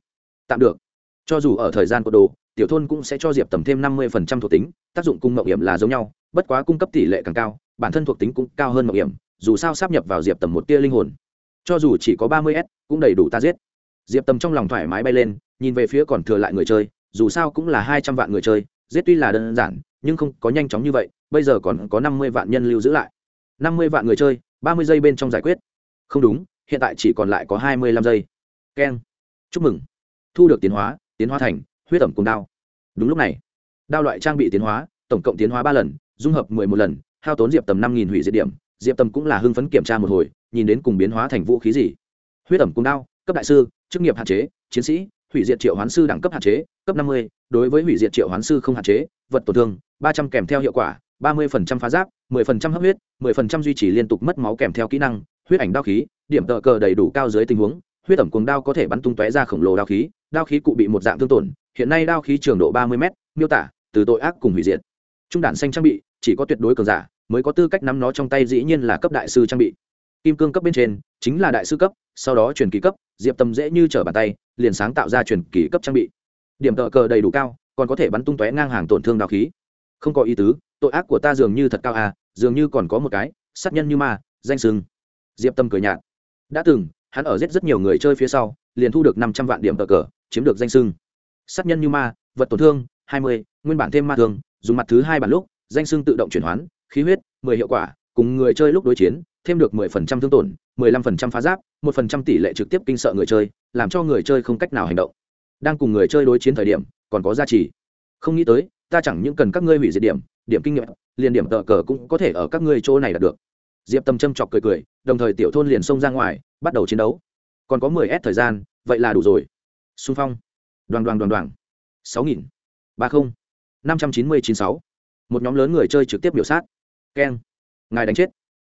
Tạm được. Cho dù ở thời gian cột đồ tiểu thôn cũng sẽ cho diệp tầm thêm năm mươi phần trăm thuộc tính tác dụng cung mộng hiểm là giống nhau, bất quá cung cấp tỷ lệ càng cao, bản thân thuộc tính cũng cao hơn mộng hiểm, dù sao sắp nhập vào diệp tầm một tia linh hồn. Cho dù chỉ có ba mươi s, cũng đầy đủ ta giết. Diệp tầm trong lòng thoải mái bay lên, nhìn về phía còn thừa lại người chơi, dù sao cũng là hai trăm vạn người chơi, giết tuy là đơn giản, nhưng không có nhanh chóng như vậy, bây giờ còn có năm mươi vạn nhân lưu giữ lại. Năm mươi vạn người chơi, ba mươi giây bên trong giải quyết. Không đúng, hiện tại chỉ còn lại có hai mươi lăm giây. Keng. Chúc mừng. Thu được tiến hóa tiến hóa thành, huyết ẩm cùng đao. Đúng lúc này đao loại trang bị tiến hóa, tổng cộng tiến hóa ba lần, dung hợp mười một lần, hao tốn diệp tầm năm nghìn hủy diệt điểm. Diệp tầm cũng là hưng phấn kiểm tra một hồi, nhìn đến cùng biến hóa thành vũ khí gì. Huyết ẩm cung đao, cấp đại sư, chức nghiệp hạn chế, chiến sĩ, hủy diệt triệu hoán sư đẳng cấp hạn chế, cấp năm mươi, đối với hủy diệt triệu hoán sư không hạn chế, vật tổn thương, ba trăm kèm theo hiệu quả, ba mươi phá giáp, mười phần trăm hấp huyết, mười phần trăm duy trì liên tục mất máu kèm theo kỹ năng, huyết ảnh đao khí, điểm tợ cờ đầy đủ cao dưới tình huống, huyết ẩm cuồng đao có thể bắn tung tóe ra khổng lồ đao khí đao khí cụ bị một dạng thương tổn, hiện nay đao khí trường độ ba mươi m miêu tả từ tội ác cùng hủy diệt. Trung đản xanh trang bị, chỉ có tuyệt đối cường giả mới có tư cách nắm nó trong tay dĩ nhiên là cấp đại sư trang bị. Kim cương cấp bên trên chính là đại sư cấp, sau đó truyền kỳ cấp, diệp tâm dễ như trở bàn tay, liền sáng tạo ra truyền kỳ cấp trang bị. Điểm tợ cờ đầy đủ cao, còn có thể bắn tung tóe ngang hàng tổn thương đào khí. Không có ý tứ, tội ác của ta dường như thật cao à dường như còn có một cái, sát nhân như ma, danh sừng diệp tâm cười nhạt. Đã từng, hắn ở giết rất nhiều người chơi phía sau, liền thu được năm trăm vạn điểm tờ cờ, chiếm được danh sưng. Sát nhân như ma, vật tổn thương hai mươi, nguyên bản thêm ma thường dùng mặt thứ hai bản lúc, danh xưng tự động chuyển hoán, khí huyết, mười hiệu quả, cùng người chơi lúc đối chiến, thêm được mười phần trăm thương tổn, mười lăm phần trăm phá giáp, một phần trăm tỷ lệ trực tiếp kinh sợ người chơi, làm cho người chơi không cách nào hành động. Đang cùng người chơi đối chiến thời điểm, còn có giá trị không nghĩ tới, ta chẳng những cần các ngươi hủy diệt điểm điểm kinh nghiệm, liền điểm tờ cờ cũng có thể ở các ngươi chỗ này đạt được. Diệp tâm châm chọc cười cười, đồng thời tiểu thôn liền xông ra ngoài, bắt đầu chiến đấu. Còn có mười s thời gian, vậy là đủ rồi. Xung phong. Đoàn đoàn đoàn đoàn sáu nghìn ba không năm trăm chín mươi chín sáu một nhóm lớn người chơi trực tiếp biểu sát keng ngài đánh chết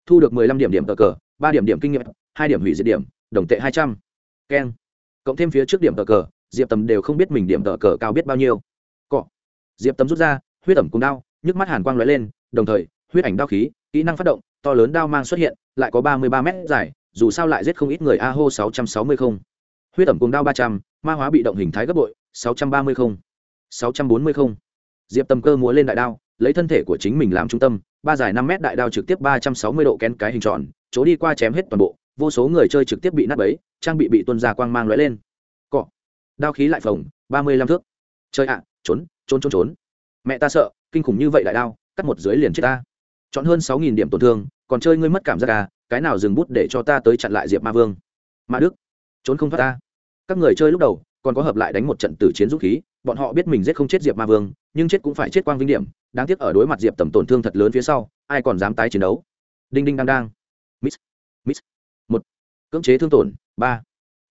thu được mười lăm điểm điểm tờ cờ, ba điểm điểm kinh nghiệm, hai điểm hủy diệt điểm, đồng tệ hai trăm keng. Cộng thêm phía trước điểm tờ cờ, diệp tầm đều không biết mình điểm tờ cờ cao biết bao nhiêu. Cọ. Diệp tầm rút ra, huyết ẩm cùng đao, nhức mắt hàn quang lóe lên, đồng thời, huyết ảnh đao khí, kỹ năng phát động, to lớn đao mang xuất hiện, lại có ba mươi ba mét dài, dù sao lại giết không ít người a hô sáu trăm sáu mươi không. Huyết ẩm cùng đao ba trăm, ma hóa bị động hình thái gấp bội, sáu trăm ba mươi không sáu trăm bốn mươi không. Diệp tầm cơ múa lên đại đao, lấy thân thể của chính mình làm trung tâm, ba dài năm mét đại đao trực tiếp ba trăm sáu mươi độ kén cái hình tròn, chỗ đi qua chém hết toàn bộ, vô số người chơi trực tiếp bị nát bấy, trang bị bị tuân ra quang mang lóe lên. Cọ. Đao khí lại phồng, ba mươi lăm thước. Chơi ạ, trốn trốn trốn trốn. Mẹ ta sợ, kinh khủng như vậy đại đao, cắt một dưới liền chết ta. Chọn hơn sáu nghìn điểm tổn thương, còn chơi ngươi mất cảm giác à cái nào dừng bút để cho ta tới chặn lại diệp ma vương. Ma đức. Trốn không thoát ta. Các người chơi lúc đầu, còn có hợp lại đánh một trận tử chiến dũng khí bọn họ biết mình giết không chết diệp ma vương, nhưng chết cũng phải chết quang vinh điểm, đáng tiếc ở đối mặt diệp tầm tổn thương thật lớn phía sau, ai còn dám tái chiến đấu? Đinh đinh đang đang. Miss miss một, cưỡng chế thương tổn. Ba,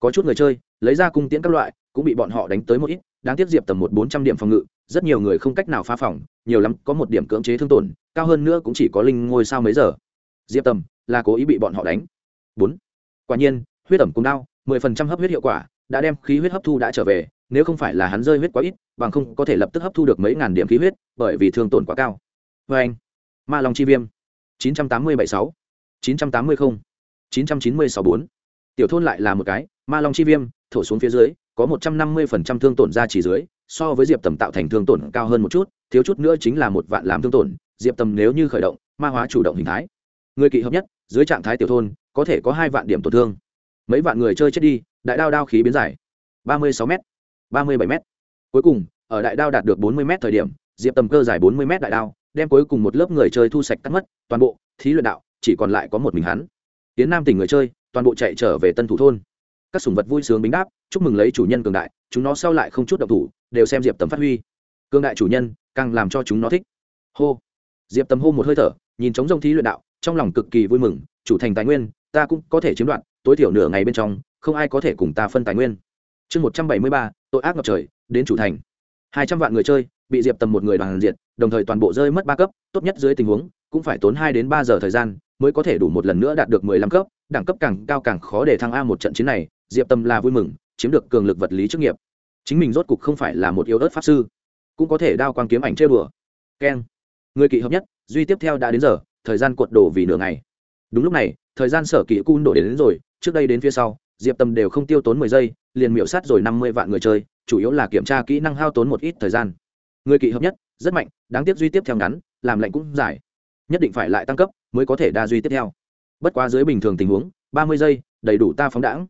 có chút người chơi, lấy ra cung tiễn các loại, cũng bị bọn họ đánh tới một ít, đáng tiếc diệp tầm một bốn trăm điểm phòng ngự, rất nhiều người không cách nào phá phòng, nhiều lắm có một điểm cưỡng chế thương tổn, cao hơn nữa cũng chỉ có linh ngôi sao mấy giờ. Diệp tầm là cố ý bị bọn họ đánh. Bốn, quả nhiên, huyết ẩm cùng đau mười phần trăm hấp huyết hiệu quả, đã đem khí huyết hấp thu đã trở về nếu không phải là hắn rơi huyết quá ít, bằng không có thể lập tức hấp thu được mấy ngàn điểm khí huyết, bởi vì thương tổn quá cao. Vê anh, ma long chi viêm, chín trăm tám mươi bảy sáu, chín trăm tám mươi không, chín trăm chín mươi sáu bốn. Tiểu thôn lại là một cái, ma long chi viêm, thổ xuống phía dưới, có một trăm năm mươi phần trăm thương tổn ra chỉ dưới, so với diệp tầm tạo thành thương tổn cao hơn một chút, thiếu chút nữa chính là một vạn làm thương tổn, diệp tầm nếu như khởi động, ma hóa chủ động hình thái. Người kỵ hợp nhất, dưới trạng thái tiểu thôn, có thể có hai vạn điểm tổn thương. Mấy vạn người chơi chết đi, đại đao đao khí biến giải ba mươi sáu m ba mươi bảy m cuối cùng, ở đại đao đạt được bốn mươi m thời điểm, diệp tầm cơ dài bốn mươi m đại đao, đem cuối cùng một lớp người chơi thu sạch cắt mất, toàn bộ, thí luyện đạo, chỉ còn lại có một mình hắn. Tiến nam tỉnh người chơi, toàn bộ chạy trở về tân thủ thôn. Các sủng vật vui sướng bính đáp, chúc mừng lấy chủ nhân cường đại, chúng nó sau lại không chút động thủ, đều xem diệp tầm phát huy. Cường đại chủ nhân, càng làm cho chúng nó thích. Hô. Diệp tầm hô một hơi thở, nhìn trống rông thí luyện đạo, trong lòng cực kỳ vui mừng, chủ thành tài nguyên, ta cũng có thể chiếm đoạt, tối thiểu nửa ngày bên trong, không ai có thể cùng ta phân tài nguyên chương một trăm bảy mươi ba tội ác ngập trời đến chủ thành. Hai trăm vạn người chơi bị diệp tầm một người đoàn diệt đồng thời toàn bộ rơi mất ba cấp tốt nhất dưới tình huống cũng phải tốn hai đến ba giờ thời gian mới có thể đủ một lần nữa đạt được mười lăm cấp đẳng cấp càng cao càng khó để thăng a một trận chiến này diệp tâm là vui mừng chiếm được cường lực vật lý chức nghiệp. Chính mình rốt cục không phải là một yếu ớt pháp sư cũng có thể đao quang kiếm ảnh chơi bừa keng. Người kỵ hợp nhất duy tiếp theo đã đến giờ thời gian cuột đổ vì nửa ngày. Đúng lúc này thời gian sở kỵ cun đổ đến, đến rồi trước đây đến phía sau diệp tâm đều không tiêu tốn mười giây liền miểu sát rồi năm mươi vạn người chơi, chủ yếu là kiểm tra kỹ năng hao tốn một ít thời gian. Người kỵ hợp nhất, rất mạnh, đáng tiếc duy tiếp theo ngắn, làm lệnh cũng giải. nhất định phải lại tăng cấp mới có thể đa duy tiếp theo. Bất quá dưới bình thường tình huống, ba mươi giây, đầy đủ ta phóng đãng.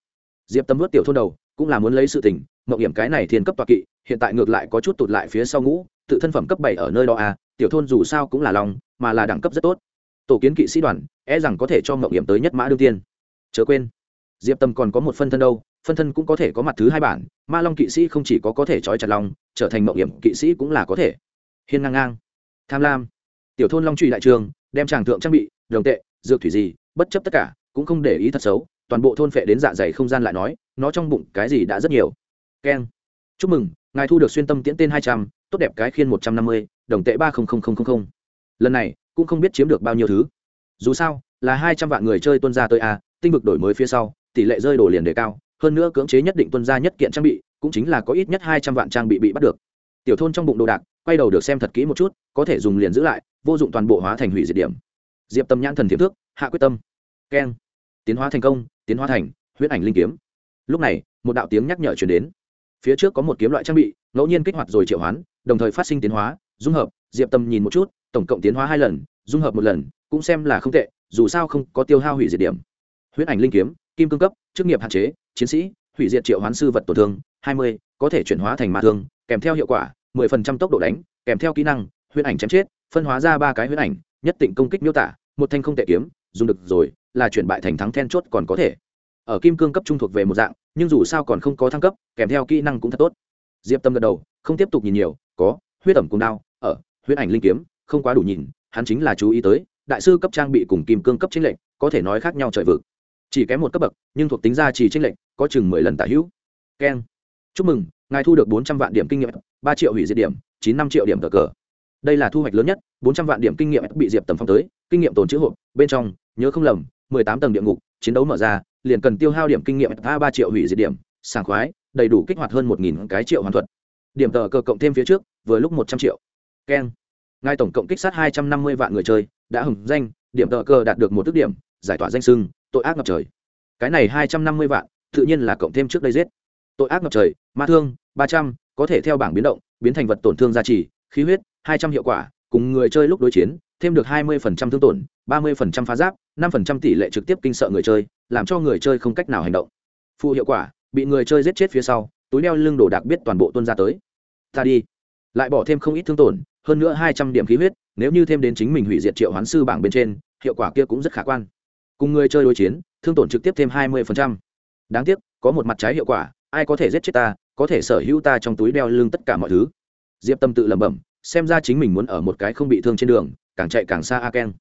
Diệp tâm vớt tiểu thôn đầu, cũng là muốn lấy sự tỉnh mậu hiểm cái này thiên cấp tọa kỵ, hiện tại ngược lại có chút tụt lại phía sau ngũ, tự thân phẩm cấp bảy ở nơi đó à tiểu thôn dù sao cũng là lòng, mà là đẳng cấp rất tốt. Tổ kiến kỵ sĩ đoàn e rằng có thể cho mậu hiểm tới nhất mã đương tiên. Chớ quên, diệp tâm còn có một phân thân đâu phân thân cũng có thể có mặt thứ hai bản, ma long kỵ sĩ không chỉ có có thể trói chặt lòng, trở thành mậu hiểm kỵ sĩ cũng là có thể. Hiên ngang ngang. Tham lam. Tiểu thôn long truy đại trường, đem tràng thượng trang bị, đồng tệ, dược thủy gì, bất chấp tất cả, cũng không để ý thật xấu, toàn bộ thôn phệ đến dạ dày không gian lại nói, nó trong bụng cái gì đã rất nhiều. Keng. Chúc mừng, ngài thu được xuyên tâm tiễn tên hai trăm, tốt đẹp cái khiên một trăm năm mươi, đồng tệ ba lần này, cũng không biết chiếm được bao nhiêu thứ. Dù sao, là hai trăm vạn người chơi tuân ra tới a, tinh vực đổi mới phía sau, tỷ lệ rơi đổ liền đề cao hơn nữa cưỡng chế nhất định tuân ra nhất kiện trang bị, cũng chính là có ít nhất hai trăm vạn trang bị bị bắt được. Tiểu thôn trong bụng đồ đạc, quay đầu được xem thật kỹ một chút, có thể dùng liền giữ lại, vô dụng toàn bộ hóa thành hủy diệt điểm. Diệp tâm nhãn thần thiếp thước, hạ quyết tâm. Keng. Tiến hóa thành công, tiến hóa thành huyết ảnh linh kiếm. Lúc này, một đạo tiếng nhắc nhở chuyển đến. Phía trước có một kiếm loại trang bị, ngẫu nhiên kích hoạt rồi triệu hoán, đồng thời phát sinh tiến hóa, dung hợp. Diệp tâm nhìn một chút, tổng cộng tiến hóa hai lần, dung hợp một lần, cũng xem là không tệ, dù sao không có tiêu hao hủy diệt điểm. Huyết ảnh linh kiếm, kim cương cấp, chức nghiệp hạn chế chiến sĩ, hủy diệt triệu hoán sư vật tổn thương, hai mươi, có thể chuyển hóa thành ma thương, kèm theo hiệu quả, mười phần trăm tốc độ đánh, kèm theo kỹ năng, huyễn ảnh chém chết, phân hóa ra ba cái huyễn ảnh, nhất định công kích miêu tả, một thanh không tệ kiếm, dùng được rồi, là chuyển bại thành thắng then chốt còn có thể. Ở kim cương cấp trung thuộc về một dạng, nhưng dù sao còn không có thăng cấp, kèm theo kỹ năng cũng thật tốt. Diệp tâm gật đầu, không tiếp tục nhìn nhiều, có, huyết ẩm cùng đao, ở huyết ảnh linh kiếm, không quá đủ nhìn, hắn chính là chú ý tới, đại sư cấp trang bị cùng kim cương cấp chính lệnh có thể nói khác nhau trời vực chỉ kém một cấp bậc, nhưng thuộc tính gia trì tranh lệnh có chừng mười lần tả hữu. Keng. Chúc mừng, ngài thu được bốn trăm vạn điểm kinh nghiệm, ba triệu hủy diệt điểm, chín năm triệu điểm cờ cờ. Đây là thu hoạch lớn nhất, bốn trăm vạn điểm kinh nghiệm bị diệp tầm phong tới, kinh nghiệm tồn chữ hộp, bên trong, nhớ không lầm, mười tám tầng địa ngục, chiến đấu mở ra, liền cần tiêu hao điểm kinh nghiệm a ba triệu hủy diệt điểm, sảng khoái, đầy đủ kích hoạt hơn một nghìn cái triệu hoàn thuật. Điểm tờ cờ cộng thêm phía trước, vừa lúc một trăm triệu. Keng. Ngài tổng cộng kích sát hai trăm năm mươi vạn người chơi, đã hừng danh, điểm tờ cờ đạt được một tức điểm, giải tỏa danh sưng tội ác ngập trời. Cái này hai trăm năm mươi vạn, tự nhiên là cộng thêm trước đây giết. Tội ác ngập trời, ma thương, ba trăm, có thể theo bảng biến động, biến thành vật tổn thương gia trì, khí huyết, hai trăm hiệu quả, cùng người chơi lúc đối chiến, thêm được hai mươi thương tổn, ba mươi phá giáp, năm tỷ lệ trực tiếp kinh sợ người chơi, làm cho người chơi không cách nào hành động. Phụ hiệu quả, bị người chơi giết chết phía sau, túi đeo lưng đồ đạc biết toàn bộ tuân ra tới. Ta đi. Lại bỏ thêm không ít thương tổn, hơn nữa hai trăm điểm khí huyết, nếu như thêm đến chính mình hủy diệt triệu hoán sư bảng bên trên, hiệu quả kia cũng rất khả quan cùng người chơi đối chiến, thương tổn trực tiếp thêm hai mươi đáng tiếc, có một mặt trái hiệu quả, ai có thể giết chết ta, có thể sở hữu ta trong túi đeo lưng tất cả mọi thứ. Diệp tâm tự lẩm bẩm, xem ra chính mình muốn ở một cái không bị thương trên đường, càng chạy càng xa a ken.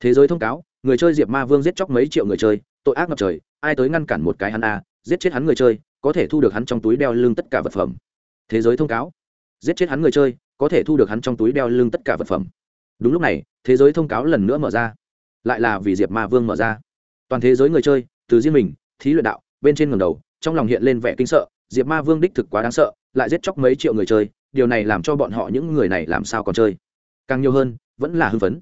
Thế giới thông cáo, người chơi diệp ma vương giết chóc mấy triệu người chơi, tội ác ngập trời, ai tới ngăn cản một cái hắn a, giết chết hắn người chơi, có thể thu được hắn trong túi đeo lưng tất cả vật phẩm. Thế giới thông cáo, giết chết hắn người chơi, có thể thu được hắn trong túi đeo lưng tất cả vật phẩm. Đúng lúc này, thế giới thông cáo lần nữa mở ra lại là vì diệp ma vương mở ra. Toàn thế giới người chơi, từ riêng mình, thí luyện đạo, bên trên ngầm đầu, trong lòng hiện lên vẻ kinh sợ, diệp ma vương đích thực quá đáng sợ, lại giết chóc mấy triệu người chơi, điều này làm cho bọn họ những người này làm sao còn chơi. Càng nhiều hơn, vẫn là hưng phấn.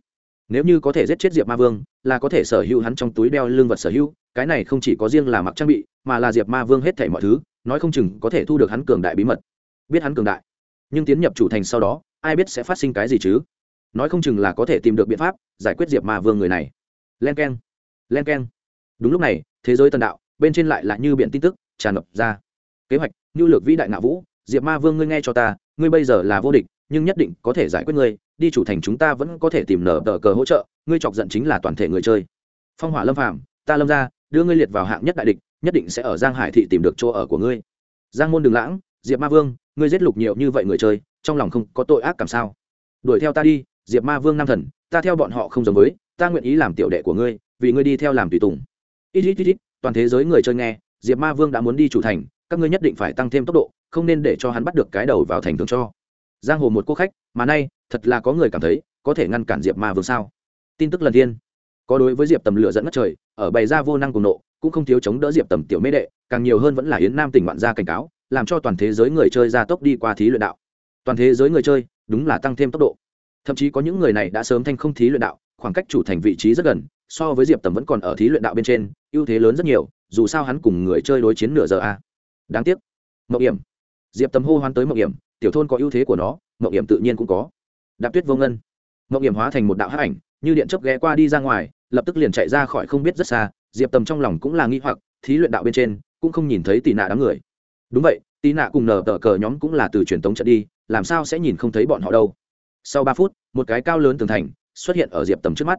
Nếu như có thể giết chết diệp ma vương, là có thể sở hữu hắn trong túi đeo lương vật sở hữu, cái này không chỉ có riêng là mặc trang bị, mà là diệp ma vương hết thảy mọi thứ, nói không chừng có thể thu được hắn cường đại bí mật. Biết hắn cường đại, nhưng tiến nhập chủ thành sau đó, ai biết sẽ phát sinh cái gì chứ? Nói không chừng là có thể tìm được biện pháp giải quyết diệp ma vương người này. Len k e n len k e n đúng lúc này, thế giới tần đạo, bên trên lại là như biện tin tức, tràn ngập ra. Kế hoạch như lược vĩ đại ngạo vũ, diệp ma vương ngươi nghe cho ta, ngươi bây giờ là vô địch, nhưng nhất định có thể giải quyết ngươi, đi chủ thành chúng ta vẫn có thể tìm nở tờ cờ hỗ trợ, ngươi chọc giận chính là toàn thể người chơi. Phong hỏa lâm phạm ta lâm ra, đưa ngươi liệt vào hạng nhất đại địch, nhất định sẽ ở giang hải thị tìm được chỗ ở của ngươi. Giang môn đường lãng, diệp ma vương, ngươi giết lục nhiều như vậy người chơi, trong lòng không có tội ác cảm sao? Đuổi theo ta đi diệp ma vương nam thần, ta theo bọn họ không giống với, ta nguyện ý làm tiểu đệ của ngươi, vì ngươi đi theo làm tùy tùng. Ít ít ít ít, toàn thế giới người chơi nghe, diệp ma vương đã muốn đi chủ thành, các ngươi nhất định phải tăng thêm tốc độ, không nên để cho hắn bắt được cái đầu vào thành thường cho. Giang hồ một cô khách, mà nay, thật là có người cảm thấy, có thể ngăn cản diệp ma vương sao? Tin tức lần tiên. Có đối với diệp tầm lửa dẫn ngất trời, ở bày ra vô năng cùng nộ, cũng không thiếu chống đỡ diệp tầm tiểu mê đệ, càng nhiều hơn vẫn là yến nam tỉnh bạn ra cảnh cáo, làm cho toàn thế giới người chơi ra tốc đi qua thí luyện đạo. Toàn thế giới người chơi, đúng là tăng thêm tốc độ thậm chí có những người này đã sớm thanh không thí luyện đạo, khoảng cách chủ thành vị trí rất gần, so với diệp tầm vẫn còn ở thí luyện đạo bên trên, ưu thế lớn rất nhiều, dù sao hắn cùng người chơi đối chiến nửa giờ a. Đáng tiếc. Mậu hiểm. Diệp tầm hô hoán tới mậu hiểm, tiểu thôn có ưu thế của nó mậu hiểm tự nhiên cũng có. Đạp tuyết vô ngân. Mậu hiểm hóa thành một đạo hát ảnh, như điện chấp ghé qua đi ra ngoài, lập tức liền chạy ra khỏi không biết rất xa, diệp tầm trong lòng cũng là nghi hoặc, thí luyện đạo bên trên, cũng không nhìn thấy tị nạ đám người. Đúng vậy, tị nạ cùng nở tờ cờ nhóm cũng là từ truyền tống trận đi, làm sao sẽ nhìn không thấy bọn họ đâu? Sau ba phút, một cái cao lớn tường thành xuất hiện ở diệp tầm trước mắt.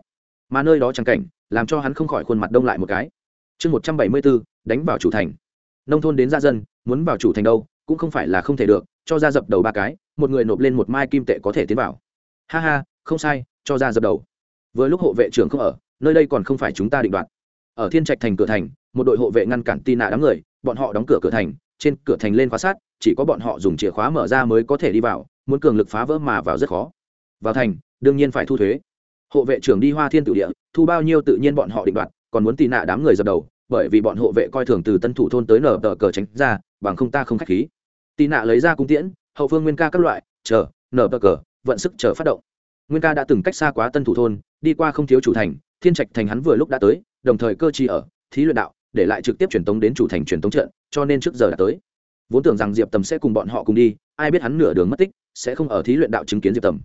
Mà nơi đó trắng cảnh, làm cho hắn không khỏi khuôn mặt đông lại một cái. Chương một trăm bảy mươi bốn, đánh vào chủ thành. Nông thôn đến gia dân, muốn vào chủ thành đâu, cũng không phải là không thể được, cho ra dập đầu ba cái, một người nộp lên một mai kim tệ có thể tiến vào. Ha ha, không sai, cho ra dập đầu. Vừa lúc hộ vệ trưởng không ở, nơi đây còn không phải chúng ta định đoạt. Ở thiên trạch thành cửa thành, một đội hộ vệ ngăn cản tin nạ đám người, bọn họ đóng cửa cửa thành, trên cửa thành lên khóa sát chỉ có bọn họ dùng chìa khóa mở ra mới có thể đi vào muốn cường lực phá vỡ mà vào rất khó. Vào thành, đương nhiên phải thu thuế. Hộ vệ trưởng đi hoa thiên tự địa, thu bao nhiêu tự nhiên bọn họ định đoạt, còn muốn tì nạ đám người dập đầu, bởi vì bọn hộ vệ coi thường từ tân thủ thôn tới nở tờ cờ tránh ra, bằng không ta không khách khí. Tì nạ lấy ra cung tiễn, hậu phương nguyên ca các loại, chờ, nở tờ cờ, vận sức chờ phát động. Nguyên ca đã từng cách xa quá tân thủ thôn, đi qua không thiếu chủ thành, thiên trạch thành hắn vừa lúc đã tới, đồng thời cơ chi ở, thí luyện đạo, để lại trực tiếp truyền tống đến chủ thành truyền tống trận, cho nên trước giờ đã tới. Vốn tưởng rằng diệp tầm sẽ cùng bọn họ cùng đi, ai biết hắn nửa đường mất tích sẽ không ở thí luyện đạo chứng kiến diệp tầm.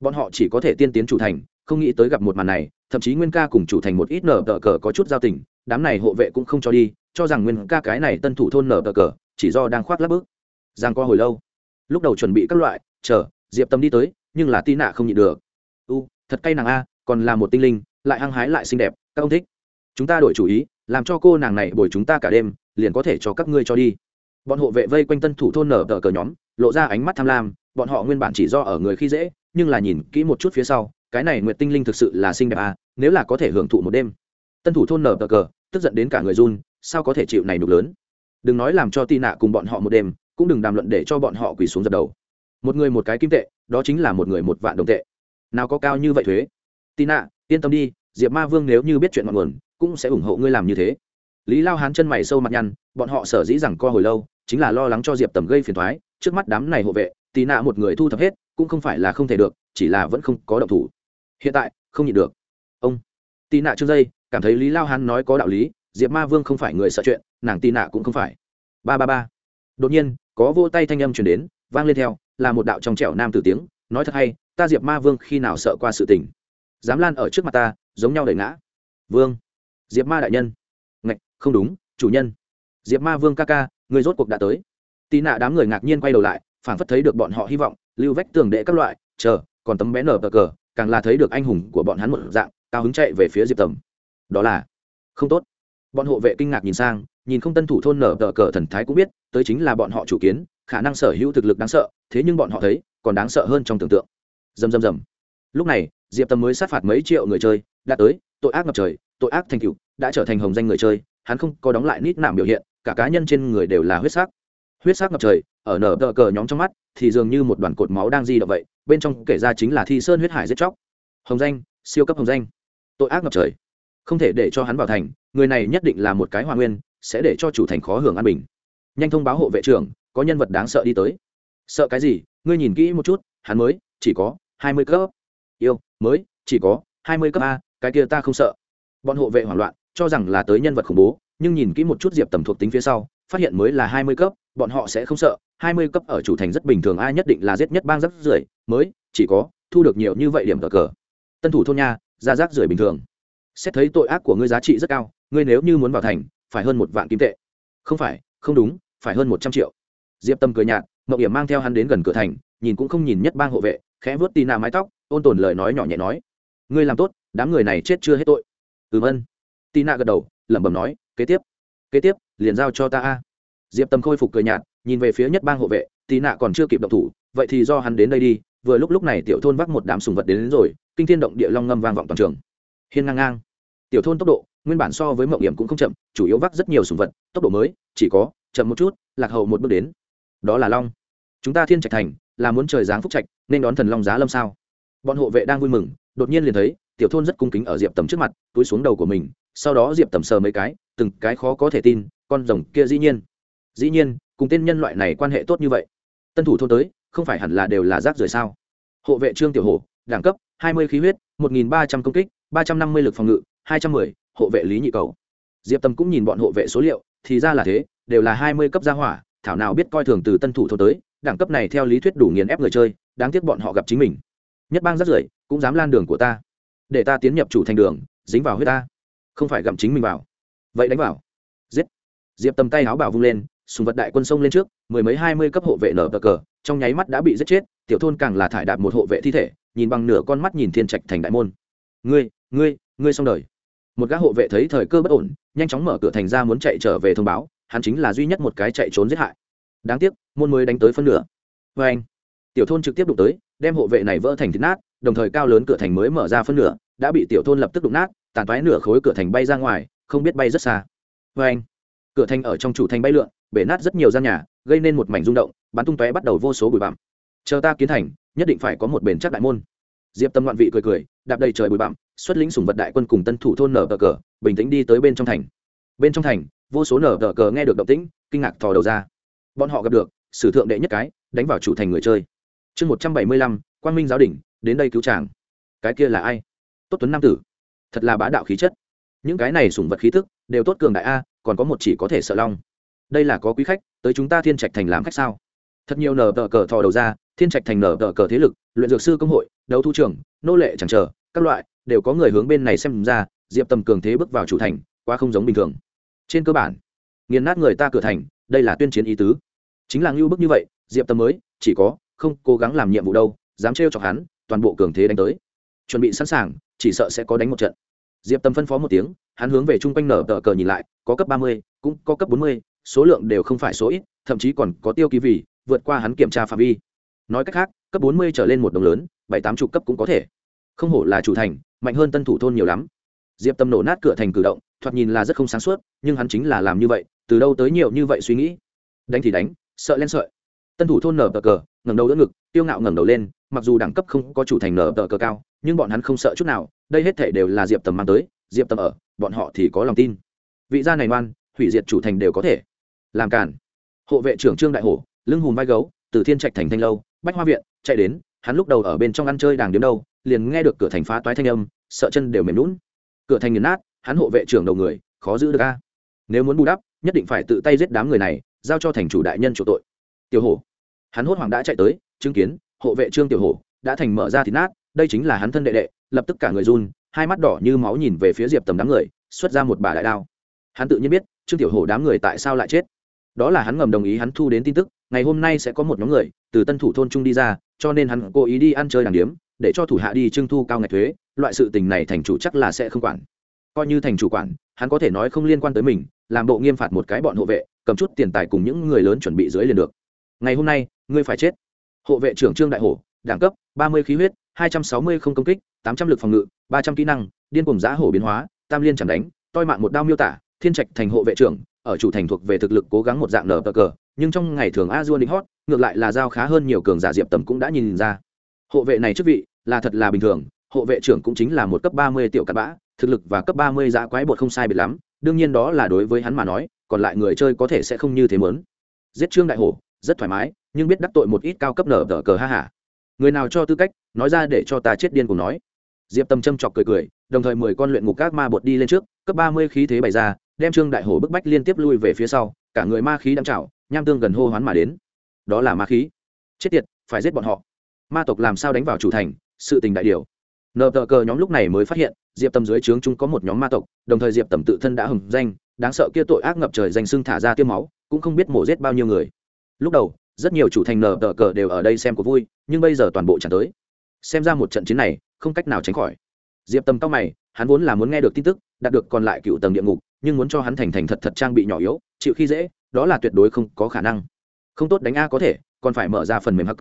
Bọn họ chỉ có thể tiên tiến chủ thành, không nghĩ tới gặp một màn này, thậm chí nguyên ca cùng chủ thành một ít nở tờ cờ có chút giao tình, đám này hộ vệ cũng không cho đi, cho rằng nguyên ca cái này tân thủ thôn nở tờ cờ, chỉ do đang khoác lắp bước. Giang qua hồi lâu, lúc đầu chuẩn bị các loại, chờ, diệp tâm đi tới, nhưng là tin nạ không nhịn được. U, thật cay nàng a, còn là một tinh linh, lại hăng hái lại xinh đẹp, các ông thích. Chúng ta đổi chủ ý, làm cho cô nàng này bồi chúng ta cả đêm, liền có thể cho các ngươi cho đi. Bọn hộ vệ vây quanh tân thủ thôn nở tờ cờ nhóm, lộ ra ánh mắt tham lam bọn họ nguyên bản chỉ do ở người khi dễ, nhưng là nhìn kỹ một chút phía sau, cái này nguyệt tinh linh thực sự là xinh đẹp à nếu là có thể hưởng thụ một đêm. Tân thủ thôn nở cờ cờ, tức giận đến cả người run, sao có thể chịu này nục lớn? Đừng nói làm cho tị nạ cùng bọn họ một đêm, cũng đừng đàm luận để cho bọn họ quỳ xuống dập đầu. Một người một cái kim tệ, đó chính là một người một vạn đồng tệ. Nào có cao như vậy thuế? Tị nạ, yên tâm đi, diệp ma vương nếu như biết chuyện ngọn nguồn, cũng sẽ ủng hộ ngươi làm như thế. Lý lao hán chân mày sâu mặt nhăn, bọn họ sở dĩ rằng co hồi lâu, chính là lo lắng cho diệp tầm gây phiền thoái trước mắt đám này hộ vệ tì nạ một người thu thập hết, cũng không phải là không thể được, chỉ là vẫn không có động thủ. Hiện tại, không nhịn được. Ông. Tì nạ trước dây, cảm thấy lý lao hán nói có đạo lý, diệp ma vương không phải người sợ chuyện, nàng tì nạ cũng không phải. Ba ba ba. Đột nhiên, có vô tay thanh âm chuyển đến, vang lên theo, là một đạo trong trẻo nam tử tiếng, nói thật hay, ta diệp ma vương khi nào sợ qua sự tình? Dám lan ở trước mặt ta, giống nhau đẩy ngã. Vương. Diệp ma đại nhân. Ngạch, không đúng, chủ nhân. Diệp ma vương ca ca, người rốt cuộc đã tới. Tì nạ đám người ngạc nhiên quay đầu lại phản phất thấy được bọn họ hy vọng, lưu vách tường đệ các loại, chờ, còn tấm bé nở bờ cờ, càng là thấy được anh hùng của bọn hắn một dạng, cao hứng chạy về phía diệp tầm. Đó là, không tốt. Bọn hộ vệ kinh ngạc nhìn sang, nhìn không tân thủ thôn nở tờ cờ thần thái cũng biết, tới chính là bọn họ chủ kiến, khả năng sở hữu thực lực đáng sợ, thế nhưng bọn họ thấy, còn đáng sợ hơn trong tưởng tượng. Dầm dầm dầm lúc này, diệp tầm mới sát phạt mấy triệu người chơi, đã tới, tội ác ngập trời, tội ác thành cựu đã trở thành hồng danh người chơi, hắn không có đóng lại nít nạm biểu hiện, cả cá nhân trên người đều là huyết sắc huyết sắc ngập trời, ở nở tờ cờ nhóm trong mắt, thì dường như một đoàn cột máu đang di động vậy, bên trong kể ra chính là thi sơn huyết hải giết chóc. Hồng danh, siêu cấp hồng danh. Tội ác ngập trời. Không thể để cho hắn vào thành, người này nhất định là một cái hòa nguyên, sẽ để cho chủ thành khó hưởng an bình. Nhanh thông báo hộ vệ trưởng, có nhân vật đáng sợ đi tới. Sợ cái gì? Ngươi nhìn kỹ một chút, hắn mới, chỉ có hai mươi cấp. Yêu, mới, chỉ có hai mươi cấp a, cái kia ta không sợ. Bọn hộ vệ hoảng loạn, cho rằng là tới nhân vật khủng bố, nhưng nhìn kỹ một chút diệp tầm thuộc tính phía sau, phát hiện mới là hai mươi cấp bọn họ sẽ không sợ, hai mươi cấp ở chủ thành rất bình thường, ai nhất định là giết nhất bang rắc rưởi, mới, chỉ có, thu được nhiều như vậy điểm cờ. Cờ tân thủ thôn nha ra rác rưởi bình thường. Xét thấy tội ác của ngươi giá trị rất cao, ngươi nếu như muốn vào thành, phải hơn một vạn kim tệ. Không phải, không đúng, phải hơn một trăm triệu. Diệp tâm cười nhạt, mậu hiểm mang theo hắn đến gần cửa thành, nhìn cũng không nhìn nhất bang hộ vệ, khẽ vớt tì nà mái tóc, ôn tồn lời nói nhỏ nhẹ nói. Ngươi làm tốt, đám người này chết chưa hết tội. Ừm ân. Tì nà gật đầu, lẩm bẩm nói, kế tiếp kế tiếp, liền giao cho ta a diệp tâm khôi phục cười nhạt nhìn về phía nhất bang hộ vệ tì nạ còn chưa kịp động thủ vậy thì do hắn đến đây đi vừa lúc lúc này tiểu thôn vác một đám sùng vật đến, đến rồi kinh thiên động địa long ngâm vang vọng toàn trường. Hiên ngang ngang. Tiểu thôn tốc độ nguyên bản so với mậu hiểm cũng không chậm chủ yếu vác rất nhiều sùng vật tốc độ mới chỉ có chậm một chút lạc hậu một bước đến. Đó là long. Chúng ta thiên trạch thành là muốn trời giáng phúc trạch nên đón thần long giá lâm sao? Bọn hộ vệ đang vui mừng đột nhiên liền thấy tiểu thôn rất cung kính ở diệp tầm trước mặt túi xuống đầu của mình sau đó diệp tầm sờ mấy cái từng cái khó có thể tin con rồng kia dĩ nhiên dĩ nhiên, cùng tên nhân loại này quan hệ tốt như vậy, tân thủ thôn tới, không phải hẳn là đều là rác rưởi sao? Hộ vệ trương tiểu hổ, đẳng cấp, hai mươi khí huyết, một nghìn ba trăm công kích, ba trăm năm mươi lực phòng ngự, hai trăm mười, hộ vệ lý nhị cầu. Diệp tâm cũng nhìn bọn hộ vệ số liệu, thì ra là thế, đều là hai mươi cấp gia hỏa, thảo nào biết coi thường từ tân thủ thôn tới, đẳng cấp này theo lý thuyết đủ nghiền ép người chơi, đáng tiếc bọn họ gặp chính mình. Nhất bang rất rưởi, cũng dám lan đường của ta. Để ta tiến nhập chủ thành đường, dính vào huyết ta. Không phải gặm chính mình vào. Vậy đánh vào. Giết. Diệp tầm tay áo bảo vung lên sùng vật đại quân sông lên trước, mười mấy hai mươi cấp hộ vệ nở bờ cờ, trong nháy mắt đã bị giết chết, tiểu thôn càng là thải đạp một hộ vệ thi thể, nhìn bằng nửa con mắt nhìn thiên trạch thành đại môn. Ngươi ngươi ngươi xong đời. Một gã hộ vệ thấy thời cơ bất ổn, nhanh chóng mở cửa thành ra muốn chạy trở về thông báo, hắn chính là duy nhất một cái chạy trốn giết hại. Đáng tiếc, môn mới đánh tới phân nửa. Vê anh, tiểu thôn trực tiếp đụng tới, đem hộ vệ này vỡ thành thịt nát, đồng thời cao lớn cửa thành mới mở ra phân nửa, đã bị tiểu thôn lập tức đụng nát, tàn toái nửa khối cửa thành bay ra ngoài, không biết bay rất xa. Vê anh, cửa thành ở trong chủ thành bay lượn bể nát rất nhiều gian nhà, gây nên một mảnh rung động, bắn tung tóe bắt đầu vô số bụi bặm. Chờ ta kiến thành, nhất định phải có một bền chắc đại môn. Diệp tâm loạn vị cười cười, đạp đầy trời bụi bặm, xuất lĩnh sùng vật đại quân cùng tân thủ thôn nở tờ cờ, bình tĩnh đi tới bên trong thành. Bên trong thành, vô số nở tờ cờ nghe được động tĩnh, kinh ngạc thò đầu ra. Bọn họ gặp được, sử thượng đệ nhất cái, đánh vào chủ thành người chơi. Chương một trăm bảy mươi lăm, quang minh giáo đình đến đây cứu chàng. Cái kia là ai? Tốt tuấn nam tử. Thật là bá đạo khí chất. Những cái này sùng vật khí thức, đều tốt cường đại a, còn có một chỉ có thể sợ long đây là có quý khách, tới chúng ta thiên trạch thành làm khách sao? Thật nhiều nở tờ cờ thò đầu ra, thiên trạch thành nở tờ cờ thế lực, luyện dược sư công hội, đấu thu trưởng, nô lệ chẳng chờ, các loại, đều có người hướng bên này xem ra, diệp tầm cường thế bước vào chủ thành qua không giống bình thường. Trên cơ bản, nghiền nát người ta cửa thành, đây là tuyên chiến ý tứ. Chính là ngưu bức như vậy, diệp tầm mới, chỉ có, không cố gắng làm nhiệm vụ đâu, dám trêu chọc hắn, toàn bộ cường thế đánh tới. Chuẩn bị sẵn sàng, chỉ sợ sẽ có đánh một trận. Diệp tầm phân phó một tiếng, hắn hướng về chung quanh nở tờ cờ nhìn lại, có cấp ba mươi, cũng có cấp bốn mươi số lượng đều không phải số ít, thậm chí còn có tiêu ký vì vượt qua hắn kiểm tra phạm vi. Nói cách khác, cấp bốn mươi trở lên một đồng lớn, bảy tám chục cấp cũng có thể. Không hổ là chủ thành, mạnh hơn tân thủ thôn nhiều lắm. Diệp tâm nổ nát cửa thành cử động, thoạt nhìn là rất không sáng suốt, nhưng hắn chính là làm như vậy, từ đâu tới nhiều như vậy suy nghĩ? Đánh thì đánh, sợ lên sợi. Tân thủ thôn nở tờ cờ, ngẩng đầu đỡ ngực, tiêu ngạo ngẩng đầu lên, mặc dù đẳng cấp không có chủ thành nở tờ cờ cao, nhưng bọn hắn không sợ chút nào, đây hết thể đều là diệp tầm mang tới, diệp tầm ở, bọn họ thì có lòng tin. Vị gia này ngoan, hủy diệt chủ thành đều có thể làm cản hộ vệ trưởng trương đại hổ, lưng hùm vai gấu, từ thiên trạch thành thanh lâu, bách hoa viện, chạy đến, hắn lúc đầu ở bên trong ăn chơi đàng điếm đâu, liền nghe được cửa thành phá toái thanh âm, sợ chân đều mềm lún cửa thành nghiền nát, hắn hộ vệ trưởng đầu người, khó giữ được a. Nếu muốn bù đắp, nhất định phải tự tay giết đám người này, giao cho thành chủ đại nhân chủ tội. Tiểu hổ. Hắn hốt hoảng đã chạy tới, chứng kiến, hộ vệ trương tiểu hổ đã thành mở ra thịt nát, đây chính là hắn thân đệ đệ, lập tức cả người run, hai mắt đỏ như máu nhìn về phía diệp tầm đám người, xuất ra một bà đại đao. Hắn tự nhiên biết, trương tiểu hổ đám người tại sao lại chết đó là hắn ngầm đồng ý hắn thu đến tin tức, ngày hôm nay sẽ có một nhóm người từ tân thủ thôn trung đi ra, cho nên hắn cố ý đi ăn chơi đàng điếm, để cho thủ hạ đi trưng thu cao ngạch thuế, loại sự tình này thành chủ chắc là sẽ không quản. Coi như thành chủ quản, hắn có thể nói không liên quan tới mình, làm bộ nghiêm phạt một cái bọn hộ vệ, cầm chút tiền tài cùng những người lớn chuẩn bị dưới liền được. Ngày hôm nay, ngươi phải chết. Hộ vệ trưởng trương đại hổ, đẳng cấp, ba mươi khí huyết, hai trăm sáu mươi không công kích, tám trăm l ự c phòng ngự, ba trăm kỹ năng, điên cùng giã hổ biến hóa, tam liên chẳng đánh, toi mạng một đao miêu tả, thiên trạch thành hộ vệ trưởng ở chủ thành thuộc về thực lực cố gắng một dạng nở cờ cờ, nhưng trong ngày thường a dua định hot ngược lại là giao khá hơn nhiều cường giả diệp tầm cũng đã nhìn ra. Hộ vệ này chức vị là thật là bình thường, hộ vệ trưởng cũng chính là một cấp ba mươi tiểu cặn bã, thực lực và cấp ba mươi giá quái bột không sai biệt lắm, đương nhiên đó là đối với hắn mà nói, còn lại người chơi có thể sẽ không như thế mớn giết trương đại hổ, rất thoải mái, nhưng biết đắc tội một ít cao cấp nở tờ cờ ha hả người nào cho tư cách, nói ra để cho ta chết điên cùng nói. Diệp tâm châm chọc cười cười, đồng thời mười con luyện ngục các ma bột đi lên trước, cấp ba mươi khí thế bày ra đem trương đại hổ bức bách liên tiếp lui về phía sau, cả người ma khí đang chảo nham tương gần hô hoán mà đến. Đó là ma khí. Chết tiệt, phải giết bọn họ. Ma tộc làm sao đánh vào chủ thành, sự tình đại điều. Nợ tờ cờ nhóm lúc này mới phát hiện, diệp tầm dưới trướng chúng có một nhóm ma tộc, đồng thời diệp tầm tự thân đã hừng danh, đáng sợ kia tội ác ngập trời danh xưng thả ra tiêm máu, cũng không biết mổ giết bao nhiêu người. Lúc đầu, rất nhiều chủ thành nở tờ cờ đều ở đây xem của vui, nhưng bây giờ toàn bộ chẳng tới. Xem ra một trận chiến này, không cách nào tránh khỏi. Diệp tầm cao mày, hắn vốn là muốn nghe được tin tức, đạt được còn lại cựu tầng địa ngục nhưng muốn cho hắn thành thành thật thật trang bị nhỏ yếu, chịu khi dễ, đó là tuyệt đối không có khả năng. Không tốt đánh a có thể, còn phải mở ra phần mềm hắc.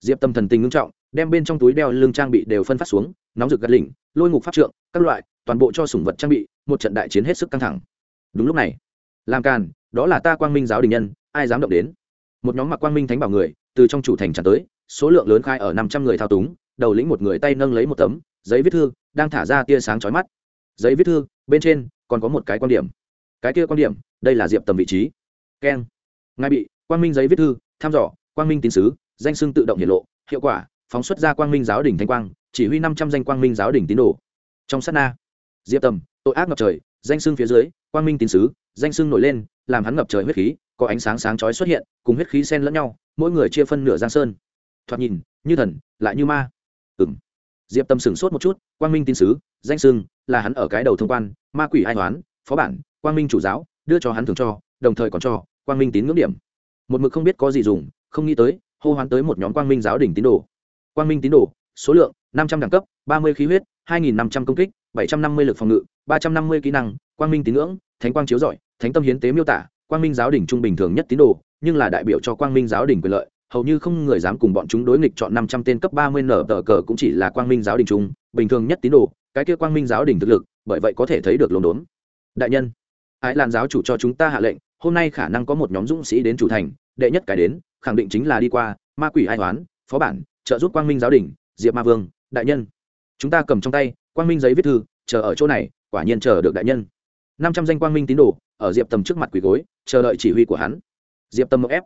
Diệp tâm thần tình ngưng trọng, đem bên trong túi đeo lưng trang bị đều phân phát xuống, nóng rực gắt lỉnh, lôi ngục pháp trượng, các loại, toàn bộ cho sủng vật trang bị, một trận đại chiến hết sức căng thẳng. Đúng lúc này, làm càn, đó là ta quang minh giáo đình nhân, ai dám động đến? Một nhóm mặc quang minh thánh bảo người, từ trong chủ thành tràn tới, số lượng lớn khai ở năm trăm người thao túng, đầu lĩnh một người tay nâng lấy một tấm, giấy viết thư, đang thả ra tia sáng chói mắt. Giấy viết thư, bên trên còn có một cái quan điểm. Cái kia quan điểm, đây là diệp tầm vị trí. Keng ngài bị quang minh giấy viết thư thăm dò, quang minh tín sứ, danh sưng tự động hiện lộ, hiệu quả, phóng xuất ra quang minh giáo đỉnh thanh quang, chỉ huy năm trăm danh quang minh giáo đỉnh tín đồ. Trong sát na, diệp tầm, tội ác ngập trời, danh sưng phía dưới, quang minh tín sứ, danh sưng nổi lên, làm hắn ngập trời huyết khí, có ánh sáng sáng chói xuất hiện, cùng huyết khí xen lẫn nhau, mỗi người chia phân nửa giang sơn. Thoạt nhìn, như thần, lại như ma. Ừng diệp tâm sửng sốt một chút, quang minh tín sứ, danh sưng là hắn ở cái đầu thông quan ma quỷ ai toán phó bản, quang minh chủ giáo, đưa cho hắn thường cho, đồng thời còn cho, quang minh tín ngưỡng điểm. Một mực không biết có gì dùng, không nghĩ tới, hô hoán tới một nhóm quang minh giáo đỉnh tín đồ. Quang minh tín đồ, số lượng, năm trăm đẳng cấp, ba mươi khí huyết, hai nghìn năm trăm công kích, bảy trăm năm mươi lực phòng ngự, ba trăm năm mươi kỹ năng, quang minh tín ngưỡng, thánh quang chiếu giỏi thánh tâm hiến tế miêu tả, quang minh giáo đỉnh trung bình thường nhất tín đồ, nhưng là đại biểu cho quang minh giáo đỉnh quyền lợi, hầu như không người dám cùng bọn chúng đối nghịch chọn năm trăm tên cấp ba mươi nở tờ cờ cũng chỉ là quang minh giáo đình trung bình thường nhất tín đồ, cái kia quang minh giáo đình thực lực bởi vậy có thể thấy được lồn đốn đại nhân, ái lan giáo chủ cho chúng ta hạ lệnh, hôm nay khả năng có một nhóm dũng sĩ đến chủ thành, đệ nhất cái đến, khẳng định chính là đi qua, ma quỷ ai toán phó bản, trợ giúp quang minh giáo đình, diệp ma vương, đại nhân. Chúng ta cầm trong tay, quang minh giấy viết thư, chờ ở chỗ này, quả nhiên chờ được đại nhân. Năm trăm danh quang minh tín đồ, ở diệp tầm trước mặt quỳ gối, chờ đợi chỉ huy của hắn. Diệp tâm mậu ép.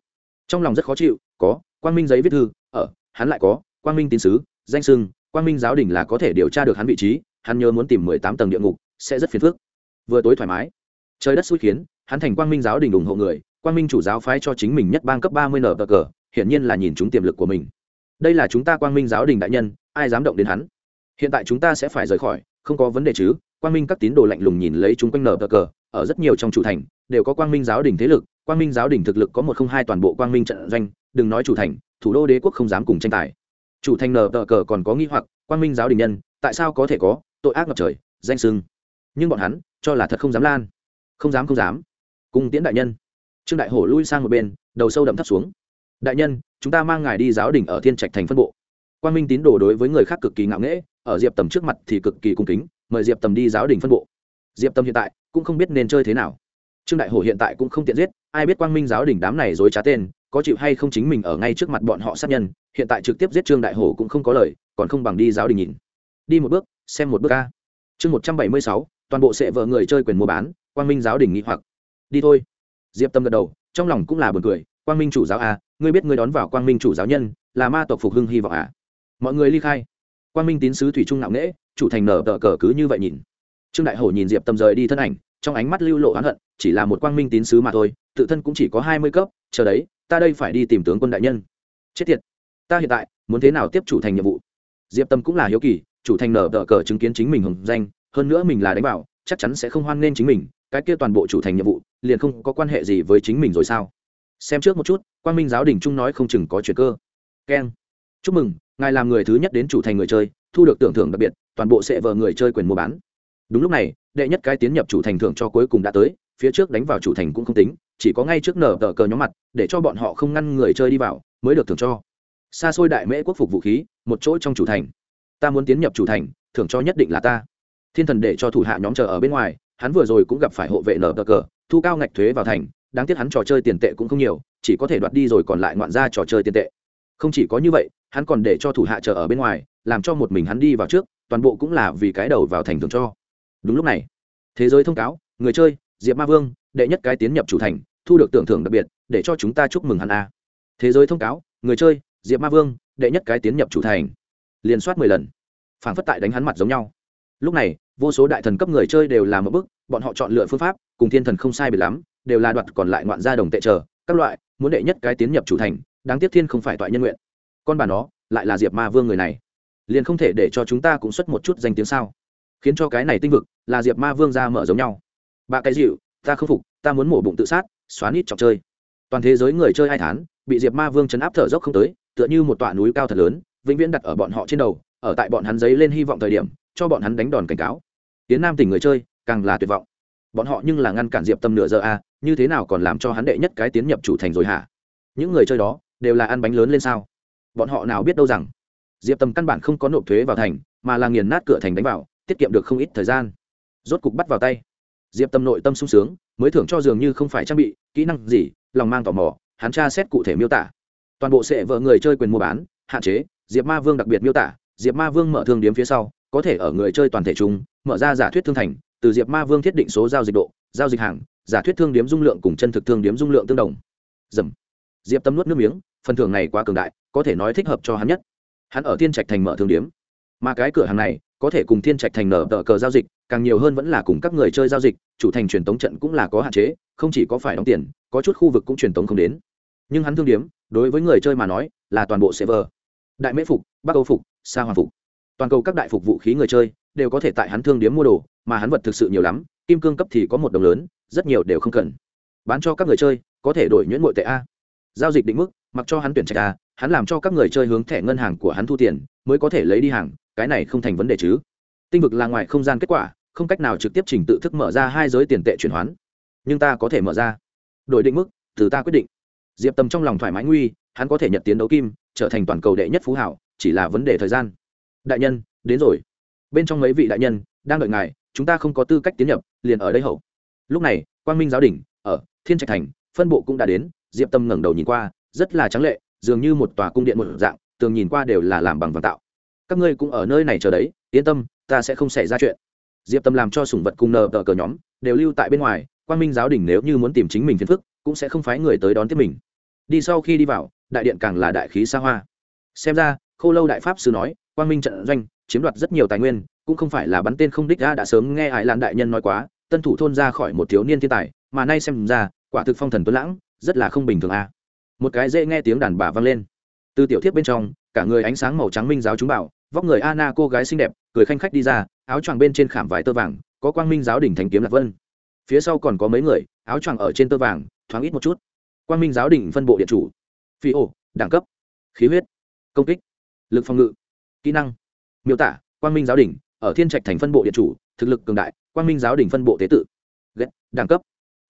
Trong lòng rất khó chịu, có, quang minh giấy viết thư, ở, hắn lại có, quang minh tín sứ, danh sưng, quang minh giáo đình là có thể điều tra được hắn vị trí hắn nhớ muốn tìm mười tám tầng địa ngục, sẽ rất phiền phức. Vừa tối thoải mái, trời đất xui khiến, hắn thành quang minh giáo đình ủng hộ người, quang minh chủ giáo phái cho chính mình nhất bang cấp ba mươi nở bờ cờ, hiển nhiên là nhìn chúng tiềm lực của mình. Đây là chúng ta quang minh giáo đình đại nhân, ai dám động đến hắn? Hiện tại chúng ta sẽ phải rời khỏi, không có vấn đề chứ, quang minh các tín đồ lạnh lùng nhìn lấy chúng quanh nở bờ cờ, ở rất nhiều trong chủ thành, đều có quang minh giáo đình thế lực, quang minh giáo đình thực lực có một không hai toàn bộ quang minh trận doanh, đừng nói chủ thành, thủ đô đế quốc không dám cùng tranh tài. Chủ thành nở tờ cờ còn có nghi hoặc, quang minh giáo đình nhân, tại sao có thể có? Tội ác ngập trời, danh sưng. Nhưng bọn hắn, cho là thật không dám lan. Không dám không dám. Cung tiễn đại nhân. Trương đại hổ lui sang một bên, đầu sâu đậm thấp xuống. Đại nhân, chúng ta mang ngài đi giáo đình ở thiên trạch thành phân bộ. Quang minh tín đồ đối với người khác cực kỳ ngạo nghễ, ở diệp tầm trước mặt thì cực kỳ cung kính, mời diệp tầm đi giáo đình phân bộ. Diệp tầm hiện tại cũng không biết nên chơi thế nào. Trương đại hổ hiện tại cũng không tiện giết, ai biết quang minh giáo đình đám này dối trá tên, có chịu hay không chính mình ở ngay trước mặt bọn họ sát nhân, hiện tại trực tiếp giết trương đại hổ cũng không có lời, còn không bằng đi giáo đình nhìn đi một bước, xem một bước ca chương một trăm bảy mươi sáu, toàn bộ sẽ vợ người chơi quyền mua bán, quang minh giáo đình nghị hoặc. Đi thôi. Diệp tâm gật đầu, trong lòng cũng là b u ồ n cười, quang minh chủ giáo à ngươi biết ngươi đón vào quang minh chủ giáo nhân là ma tộc phục hưng hy vọng à mọi người ly khai. Quang minh tín sứ thủy trung nặng nễ chủ thành nở tờ cờ cứ như vậy nhìn. Trương đại hổ nhìn diệp tâm rời đi thân ảnh, trong ánh mắt lưu lộ oán hận, chỉ là một quang minh tín sứ mà thôi, tự thân cũng chỉ có hai mươi cấp, chờ đấy, ta đây phải đi tìm tướng quân đại nhân. Chết tiệt, ta hiện tại muốn thế nào tiếp chủ thành nhiệm vụ? Diệp tâm cũng là hiếu kỳ chủ thành nở tờ cờ chứng kiến chính mình hùng danh, hơn nữa mình là đánh bảo chắc chắn sẽ không hoan nghênh chính mình, cái kia toàn bộ chủ thành nhiệm vụ, liền không có quan hệ gì với chính mình rồi sao? Xem trước một chút Quan minh giáo đình trung nói không chừng có chuyện cơ. Keng. Chúc mừng, ngài làm người thứ nhất đến chủ thành người chơi, thu được tưởng thưởng đặc biệt, toàn bộ sẽ vờ người chơi quyền mua bán. Đúng lúc này, đệ nhất cái tiến nhập chủ thành thưởng cho cuối cùng đã tới, phía trước đánh vào chủ thành cũng không tính, chỉ có ngay trước nở tờ cờ nhóm mặt, để cho bọn họ không ngăn người chơi đi vào, mới được thưởng cho. Xa xôi đại mễ quốc phục vũ khí, một chỗ trong chủ thành ta muốn tiến nhập chủ thành, thưởng cho nhất định là ta. Thiên thần để cho thủ hạ nhóm chờ ở bên ngoài, hắn vừa rồi cũng gặp phải hộ vệ nở cờ cờ, thu cao ngạch thuế vào thành, đáng tiếc hắn trò chơi tiền tệ cũng không nhiều, chỉ có thể đoạt đi rồi còn lại ngoạn ra trò chơi tiền tệ. Không chỉ có như vậy, hắn còn để cho thủ hạ chờ ở bên ngoài, làm cho một mình hắn đi vào trước, toàn bộ cũng là vì cái đầu vào thành thưởng cho. Đúng lúc này, thế giới thông cáo, người chơi, diệp ma vương, đệ nhất cái tiến nhập chủ thành, thu được tưởng thưởng đặc biệt, để cho chúng ta chúc mừng hắn a. Thế giới thông cáo, người chơi, diệp ma vương, đệ nhất cái tiến nhập chủ thành liền soát mười lần phản phất tại đánh hắn mặt giống nhau. Lúc này, vô số đại thần cấp người chơi đều làm một bức bọn họ chọn lựa phương pháp, cùng thiên thần không sai biệt lắm, đều là đoạt còn lại ngoạn gia đồng tệ chờ các loại, muốn đệ nhất cái tiến nhập chủ thành, đáng tiếc thiên không phải toại nhân nguyện. Con bà nó, lại là diệp ma vương người này. Liền không thể để cho chúng ta cũng xuất một chút danh tiếng sao? Khiến cho cái này tinh vực, là diệp ma vương ra mở giống nhau. Ba cái dịu, ta không phục, ta muốn mổ bụng tự sát, xóa nít trò chơi. Toàn thế giới người chơi hai tháng bị diệp ma vương chấn áp thở dốc không tới, tựa như một tọa núi cao thật lớn vĩnh viễn đặt ở bọn họ trên đầu, ở tại bọn hắn giấy lên hy vọng thời điểm, cho bọn hắn đánh đòn cảnh cáo. Tiến nam tỉnh người chơi, càng là tuyệt vọng. Bọn họ nhưng là ngăn cản diệp tâm nửa giờ a như thế nào còn làm cho hắn đệ nhất cái tiến nhập chủ thành rồi hả? Những người chơi đó, đều là ăn bánh lớn lên sao? Bọn họ nào biết đâu rằng, diệp tâm căn bản không có nộp thuế vào thành, mà là nghiền nát cửa thành đánh vào, tiết kiệm được không ít thời gian. Rốt cục bắt vào tay. Diệp tâm nội tâm sung sướng, mới thưởng cho dường như không phải trang bị, kỹ năng gì, lòng mang tò mò, hắn tra xét cụ thể miêu tả. Toàn bộ sẽ vợ người chơi quyền mua bán, hạn chế diệp ma vương đặc biệt miêu tả, diệp ma vương mở thương điếm phía sau, có thể ở người chơi toàn thể chung, mở ra giả thuyết thương thành, từ diệp ma vương thiết định số giao dịch độ, giao dịch hàng, giả thuyết thương điếm dung lượng cùng chân thực thương điếm dung lượng tương đồng. Dầm. Diệp tâm nuốt nước miếng, phần thưởng này quá cường đại, có thể nói thích hợp cho hắn nhất. Hắn ở thiên trạch thành mở thương điếm. Mà cái cửa hàng này, có thể cùng thiên trạch thành nở tờ cờ giao dịch, càng nhiều hơn vẫn là cùng các người chơi giao dịch, chủ thành truyền tống trận cũng là có hạn chế, không chỉ có phải đóng tiền, có chút khu vực cũng truyền tống không đến. Nhưng hắn thương điếm, đối với người chơi mà nói, là toàn bộ server đại mễ phục, bắc âu phục, sa hoàng phục. Toàn cầu các đại phục vũ khí người chơi đều có thể tại hắn thương điếm mua đồ, mà hắn vật thực sự nhiều lắm, kim cương cấp thì có một đồng lớn, rất nhiều đều không cần. Bán cho các người chơi, có thể đổi nhuyễn nội tệ a. Giao dịch định mức, mặc cho hắn tuyển trạch a, hắn làm cho các người chơi hướng thẻ ngân hàng của hắn thu tiền, mới có thể lấy đi hàng, cái này không thành vấn đề chứ. Tinh vực là ngoài không gian kết quả, không cách nào trực tiếp trình tự thức mở ra hai giới tiền tệ chuyển hoán. Nhưng ta có thể mở ra. Đổi định mức, từ ta quyết định. Diệp tầm trong lòng thoải mái nguy hắn có thể nhận tiến đấu kim, trở thành toàn cầu đệ nhất phú hảo, chỉ là vấn đề thời gian. Đại nhân, đến rồi. Bên trong mấy vị đại nhân, đang đợi ngài, chúng ta không có tư cách tiến nhập, liền ở đây hậu. Lúc này, quang minh giáo đình ở thiên trạch thành, phân bộ cũng đã đến, diệp tâm ngẩng đầu nhìn qua, rất là trắng lệ, dường như một tòa cung điện một dạng, tường nhìn qua đều là làm bằng vàng tạo. Các ngươi cũng ở nơi này chờ đấy, yên tâm, ta sẽ không xảy ra chuyện. Diệp tâm làm cho sủng vật cùng nờ tờ cờ nhóm, đều lưu tại bên ngoài, quang minh giáo đình nếu như muốn tìm chính mình phiền phức, cũng sẽ không phái người tới đón tiếp mình. Đi sau khi đi vào đại điện càng là đại khí xa hoa. Xem ra, khô lâu đại pháp sư nói, quang minh trận doanh, chiếm đoạt rất nhiều tài nguyên, cũng không phải là bắn tên không đích ra đã sớm nghe hải lan đại nhân nói quá, tân thủ thôn ra khỏi một thiếu niên thiên tài, mà nay xem ra, quả thực phong thần tuấn lãng, rất là không bình thường a. À. một cái dễ nghe tiếng đàn bà vang lên. Từ tiểu thiếp bên trong, cả người ánh sáng màu trắng minh giáo chúng bảo, vóc người Anna cô gái xinh đẹp, cười khanh khách đi ra, áo choàng bên trên khảm vải tơ vàng, có quang minh giáo đỉnh thành kiếm lạc vân. Phía sau còn có mấy người, áo choàng ở trên tơ vàng, thoáng ít một chút. Quang minh giáo đỉnh phân bộ điện chủ phi ổ đẳng cấp. Khí huyết. Công kích. Lực phòng ngự. Kỹ năng. Miêu tả, quang minh giáo đỉnh, ở thiên trạch thành phân bộ điện chủ, thực lực cường đại, quang minh giáo đỉnh phân bộ tế tự. Ghét, đẳng cấp.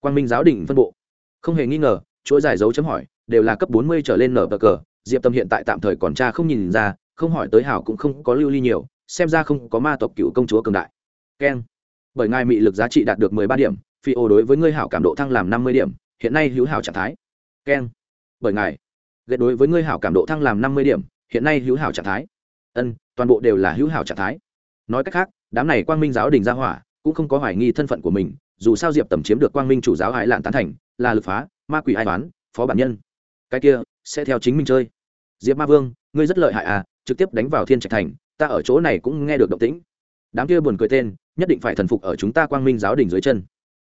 Quang minh giáo đỉnh phân bộ. Không hề nghi ngờ, chuỗi giải dấu chấm hỏi, đều là cấp bốn mươi trở lên nở bờ cờ, diệp tâm hiện tại tạm thời còn cha không nhìn ra, không hỏi tới hảo cũng không có lưu ly nhiều, xem ra không có ma tộc cựu công chúa cường đại. Keng. Bởi ngài mị lực giá trị đạt được mười ba điểm, phi ô đối với ngươi hảo cảm độ thăng làm năm mươi điểm, hiện nay hữu hảo trạng thái. Keng. Bởi ngài ghét đối với ngươi hảo cảm độ thăng làm năm mươi điểm, hiện nay hữu hảo trạng thái. Ân, toàn bộ đều là hữu hảo trạng thái. Nói cách khác, đám này quang minh giáo đình gia hỏa cũng không có hoài nghi thân phận của mình, dù sao diệp tầm chiếm được quang minh chủ giáo hải lạn tán thành, là lực phá, ma quỷ ai toán phó bản nhân. Cái kia, sẽ theo chính mình chơi. Diệp ma vương, ngươi rất lợi hại à trực tiếp đánh vào thiên trạch thành, ta ở chỗ này cũng nghe được động tĩnh. Đám kia buồn cười tên, nhất định phải thần phục ở chúng ta quang minh giáo đình dưới chân.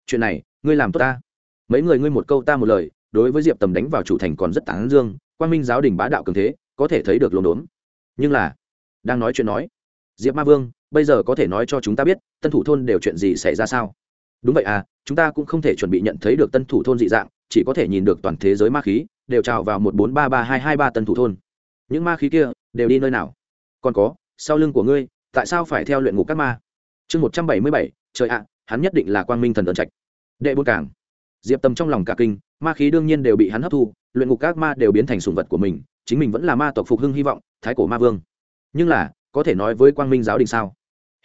Chuyện này, ngươi làm tốt ta. Mấy người ngươi một câu ta một lời, đối với diệp tầm đánh vào chủ thành còn rất tán dương Quan minh giáo đình bá đạo cường thế, có thể thấy được lồn đốn. Nhưng là, đang nói chuyện nói, diệp ma vương, bây giờ có thể nói cho chúng ta biết, tân thủ thôn đều chuyện gì xảy ra sao? Đúng vậy à chúng ta cũng không thể chuẩn bị nhận thấy được tân thủ thôn dị dạng, chỉ có thể nhìn được toàn thế giới ma khí, đều trào vào một bốn ba ba hai hai ba tân thủ thôn. Những ma khí kia, đều đi nơi nào? Còn có, sau lưng của ngươi, tại sao phải theo luyện ngục các ma? Chương một trăm bảy mươi bảy, trời ạ, hắn nhất định là quang minh thần ơn trạch. Đệ bốn cảng. Diệp tâm trong lòng cả kinh, ma khí đương nhiên đều bị hắn hấp thu luyện ngục các ma đều biến thành sùng vật của mình, chính mình vẫn là ma tộc phục hưng hy vọng, thái cổ ma vương. Nhưng là, có thể nói với quang minh giáo đình sao?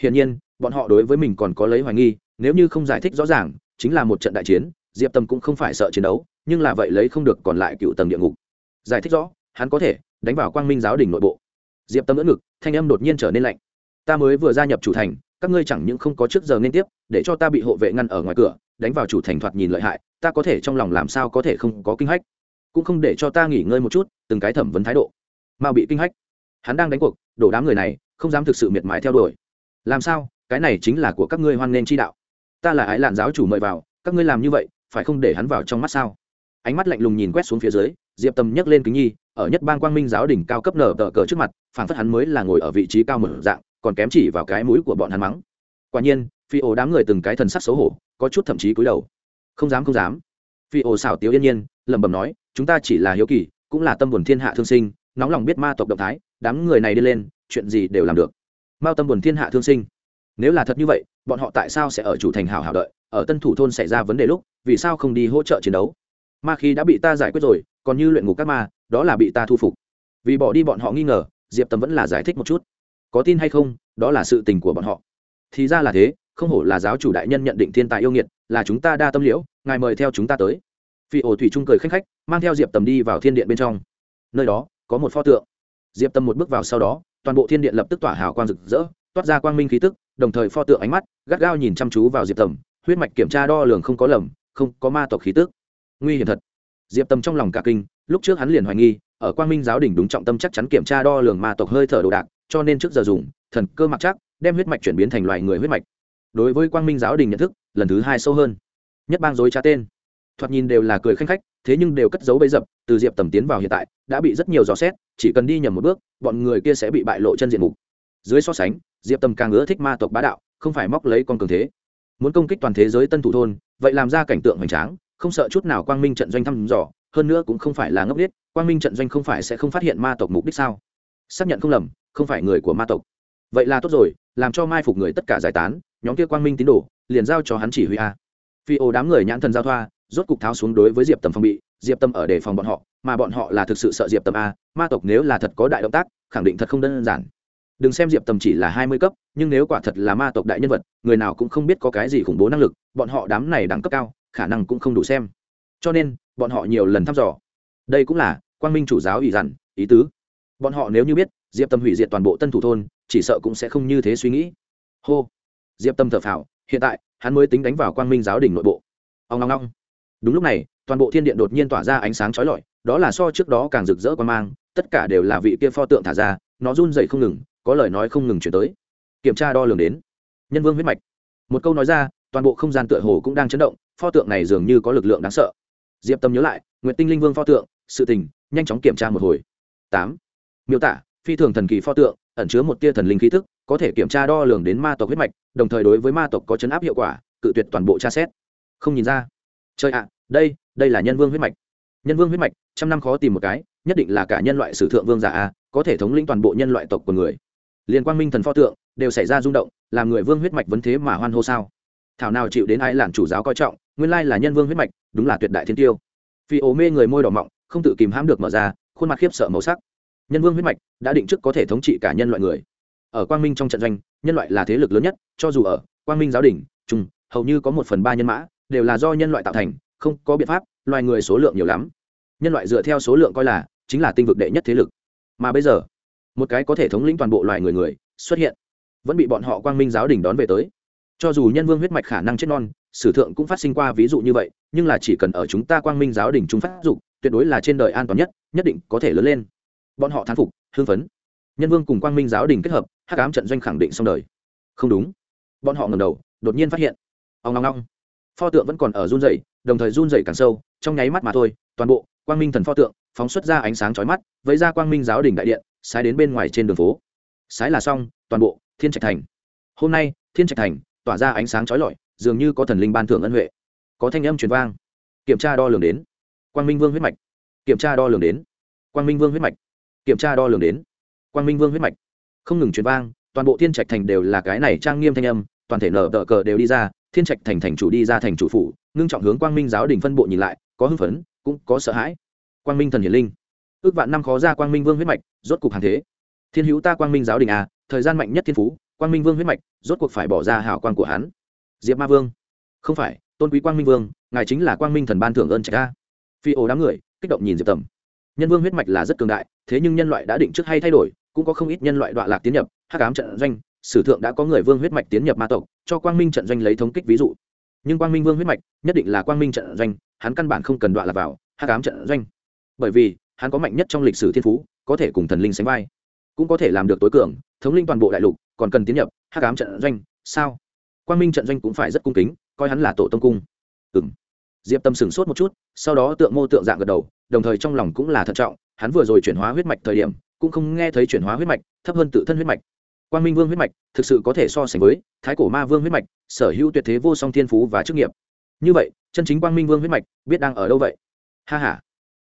Hiển nhiên, bọn họ đối với mình còn có lấy hoài nghi, nếu như không giải thích rõ ràng, chính là một trận đại chiến, diệp tâm cũng không phải sợ chiến đấu, nhưng là vậy lấy không được còn lại cựu tầng địa ngục. Giải thích rõ, hắn có thể đánh vào quang minh giáo đình nội bộ. Diệp tâm ngỡ ngực, thanh âm đột nhiên trở nên lạnh. Ta mới vừa gia nhập chủ thành, các ngươi chẳng những không có trước giờ nên tiếp, để cho ta bị hộ vệ ngăn ở ngoài cửa, đánh vào chủ thành thoạt nhìn lợi hại, ta có thể trong lòng làm sao có thể không có kinh hách? Cũng không để cho ta nghỉ ngơi một chút, từng cái thẩm vấn thái độ. Mà bị kinh hách. Hắn đang đánh cuộc, đổ đám người này, không dám thực sự miệt mài theo đuổi. Làm sao? Cái này chính là của các ngươi hoan nghênh chi đạo. Ta là ái lạn giáo chủ mời vào, các ngươi làm như vậy, phải không để hắn vào trong mắt sao? Ánh mắt lạnh lùng nhìn quét xuống phía dưới, diệp tầm nhấc lên kính nhi, ở nhất bang quang minh giáo đỉnh cao cấp nở tờ cờ trước mặt phản phất hắn mới là ngồi ở vị trí cao mở dạng, còn kém chỉ vào cái mũi của bọn hắn mắng. Quả nhiên, phi ổ đám người từng cái thần sắc xấu hổ, có chút thậm chí cúi đầu. Không dám không dám. Phi ổ xảo tiếu yên nhiên, lẩm bẩm nói chúng ta chỉ là hiếu kỳ, cũng là tâm buồn thiên hạ thương sinh, nóng lòng biết ma tộc động thái, đám người này đi lên, chuyện gì đều làm được. Mao tâm buồn thiên hạ thương sinh. Nếu là thật như vậy, bọn họ tại sao sẽ ở chủ thành hảo hảo đợi, ở tân thủ thôn xảy ra vấn đề lúc, vì sao không đi hỗ trợ chiến đấu? Ma khi đã bị ta giải quyết rồi, còn như luyện ngục các ma, đó là bị ta thu phục. Vì bỏ đi bọn họ nghi ngờ, diệp tâm vẫn là giải thích một chút. Có tin hay không, đó là sự tình của bọn họ. Thì ra là thế, không hổ là giáo chủ đại nhân nhận định thiên tài yêu nghiệt, là chúng ta đa tâm liễu, ngài mời theo chúng ta tới phi ổ thủy trung cười khanh khách, mang theo diệp tầm đi vào thiên điện bên trong. Nơi đó, có một pho tượng. Diệp tầm một bước vào sau đó, toàn bộ thiên điện lập tức tỏa hào quang rực rỡ, toát ra quang minh khí tức, đồng thời pho tượng ánh mắt, gắt gao nhìn chăm chú vào diệp tầm, huyết mạch kiểm tra đo lường không có lầm, không có ma tộc khí tức. Nguy hiểm thật. Diệp tầm trong lòng cả kinh, lúc trước hắn liền hoài nghi, ở quang minh giáo đình đúng trọng tâm chắc chắn kiểm tra đo lường ma tộc hơi thở đồ đạc, cho nên trước giờ dùng, thần cơ mặc chắc, đem huyết mạch chuyển biến thành loài người huyết mạch. Đối với quang minh giáo đình nhận thức, lần thứ hai sâu hơn. Nhất bang dối trá tên thoạt nhìn đều là cười khanh khách, thế nhưng đều cất giấu bấy dập, từ diệp tầm tiến vào hiện tại, đã bị rất nhiều dò xét, chỉ cần đi nhầm một bước, bọn người kia sẽ bị bại lộ chân diện mục. Dưới so sánh, diệp tầm càng ưa thích ma tộc bá đạo, không phải móc lấy con cường thế. Muốn công kích toàn thế giới tân thủ thôn, vậy làm ra cảnh tượng hoành tráng, không sợ chút nào quang minh trận doanh thăm dò, hơn nữa cũng không phải là ngốc biết quang minh trận doanh không phải sẽ không phát hiện ma tộc mục đích sao? Xác nhận không lầm, không phải người của ma tộc. Vậy là tốt rồi, làm cho mai phục người tất cả giải tán, nhóm kia quang minh tín đồ, liền giao cho hắn chỉ huy a. Phi ô đám người nhãn thần giao thoa rốt cục tháo xuống đối với diệp tầm phòng bị, diệp tâm ở đề phòng bọn họ, mà bọn họ là thực sự sợ diệp tâm a, ma tộc nếu là thật có đại động tác, khẳng định thật không đơn giản. Đừng xem diệp tầm chỉ là hai mươi cấp, nhưng nếu quả thật là ma tộc đại nhân vật, người nào cũng không biết có cái gì khủng bố năng lực, bọn họ đám này đẳng cấp cao, khả năng cũng không đủ xem. Cho nên, bọn họ nhiều lần thăm dò. Đây cũng là quang minh chủ giáo ỷ dặn, ý tứ. Bọn họ nếu như biết, diệp tâm hủy diệt toàn bộ tân thủ thôn, chỉ sợ cũng sẽ không như thế suy nghĩ. Hô. Diệp tâm thở phào, hiện tại, hắn mới tính đánh vào quang minh giáo đình nội bộ. Ông long long đúng lúc này, toàn bộ thiên điện đột nhiên tỏa ra ánh sáng chói lọi, đó là so trước đó càng rực rỡ quan mang, tất cả đều là vị kia pho tượng thả ra, nó run dậy không ngừng, có lời nói không ngừng chuyển tới. Kiểm tra đo lường đến. Nhân vương huyết mạch. Một câu nói ra, toàn bộ không gian tựa hồ cũng đang chấn động, pho tượng này dường như có lực lượng đáng sợ. Diệp tâm nhớ lại nguyện tinh linh vương pho tượng, sự tình, nhanh chóng kiểm tra một hồi. Tám. Miêu tả, phi thường thần kỳ pho tượng, ẩn chứa một tia thần linh khí thức có thể kiểm tra đo lường đến ma tộc huyết mạch, đồng thời đối với ma tộc có chấn áp hiệu quả, cự tuyệt toàn bộ tra xét. Không nhìn ra trời ạ, đây đây là nhân vương huyết mạch. Nhân vương huyết mạch, trăm năm khó tìm một cái, nhất định là cả nhân loại sử thượng vương giả a, có thể thống lĩnh toàn bộ nhân loại tộc của người. Liên quang minh thần pho tượng, đều xảy ra rung động, làm người vương huyết mạch vấn thế mà hoan hô sao? Thảo nào chịu đến ai làn chủ giáo coi trọng, nguyên lai là nhân vương huyết mạch, đúng là tuyệt đại thiên tiêu. Phi ố mê người môi đỏ mọng, không tự kìm hãm được mở ra, khuôn mặt khiếp sợ màu sắc. Nhân vương huyết mạch, đã định trước có thể thống trị cả nhân loại người. Ở quang minh trong trận doanh, nhân loại là thế lực lớn nhất, cho dù ở quang minh giáo đình trung hầu như có một phần ba nhân mã đều là do nhân loại tạo thành, không có biện pháp, loài người số lượng nhiều lắm. Nhân loại dựa theo số lượng coi là, chính là tinh vực đệ nhất thế lực. Mà bây giờ, một cái có thể thống lĩnh toàn bộ loài người người xuất hiện, vẫn bị bọn họ quang minh giáo đình đón về tới. Cho dù nhân vương huyết mạch khả năng chết non, sử thượng cũng phát sinh qua ví dụ như vậy, nhưng là chỉ cần ở chúng ta quang minh giáo đình chúng phát dục, tuyệt đối là trên đời an toàn nhất nhất định có thể lớn lên. Bọn họ thán phục, hưng phấn. Nhân vương cùng quang minh giáo đình kết hợp, hắc ám trận doanh khẳng định xong đời. Không đúng. Bọn họ ngầm đầu, đột nhiên phát hiện. Ông ngong ngong pho tượng vẫn còn ở run dày đồng thời run dày càng sâu, trong nháy mắt mà thôi, toàn bộ quang minh thần pho tượng phóng xuất ra ánh sáng chói mắt với ra quang minh giáo đình đại điện, sái đến bên ngoài trên đường phố. Sái là xong, toàn bộ thiên trạch thành. Hôm nay, thiên trạch thành tỏa ra ánh sáng chói lọi, dường như có thần linh ban thưởng ân huệ. Có thanh âm truyền vang. Kiểm tra đo lường đến. Quang minh vương huyết mạch. Kiểm tra đo lường đến. Quang minh vương huyết mạch. Kiểm tra đo lường đến. Quang minh vương huyết mạch. Không ngừng truyền vang, toàn bộ thiên trạch thành đều là cái này trang nghiêm thanh âm, toàn thể nở tờ cờ đều đi ra thiên trạch thành thành chủ đi ra thành chủ phủ, ngưng trọng hướng quang minh giáo đình phân bộ nhìn lại, có hưng phấn, cũng có sợ hãi. Quang minh thần hiển linh. Ước vạn năm khó ra quang minh vương huyết mạch, rốt cục hàng thế. Thiên hữu ta quang minh giáo đình à thời gian mạnh nhất thiên phú, quang minh vương huyết mạch, rốt cuộc phải bỏ ra hảo quang của hắn. Diệp ma vương. Không phải, tôn quý quang minh vương, ngài chính là quang minh thần ban thưởng ơn trạch a. Phi ồ đám người, kích động nhìn diệp tầm. Nhân vương huyết mạch là rất cường đại, thế nhưng nhân loại đã định trước hay thay đổi, cũng có không ít nhân loại đoạn lạc tiến nhập, hắc ám trận doanh, sử thượng đã có người vương huyết mạch tiến nhập ma tộc cho quang minh trận doanh lấy thống kích ví dụ. Nhưng quang minh vương huyết mạch, nhất định là quang minh trận doanh, hắn căn bản không cần đoạn lạc vào, hắc ám trận doanh. Bởi vì, hắn có mạnh nhất trong lịch sử thiên phú, có thể cùng thần linh sánh vai. Cũng có thể làm được tối cường, thống linh toàn bộ đại lục, còn cần tiến nhập hắc ám trận doanh, sao? Quang minh trận doanh cũng phải rất cung kính, coi hắn là tổ tông cung. Ừ m diệp tâm sửng sốt một chút, sau đó tượng mô tượng dạng gật đầu, đồng thời trong lòng cũng là thận trọng, hắn vừa rồi chuyển hóa huyết mạch thời điểm, cũng không nghe thấy chuyển hóa huyết mạch, thấp hơn tự thân huyết mạch quang minh vương huyết mạch thực sự có thể so sánh với thái cổ ma vương huyết mạch, sở hữu tuyệt thế vô song thiên phú và chức nghiệp. Như vậy, chân chính quang minh vương huyết mạch biết đang ở đâu vậy? Ha h a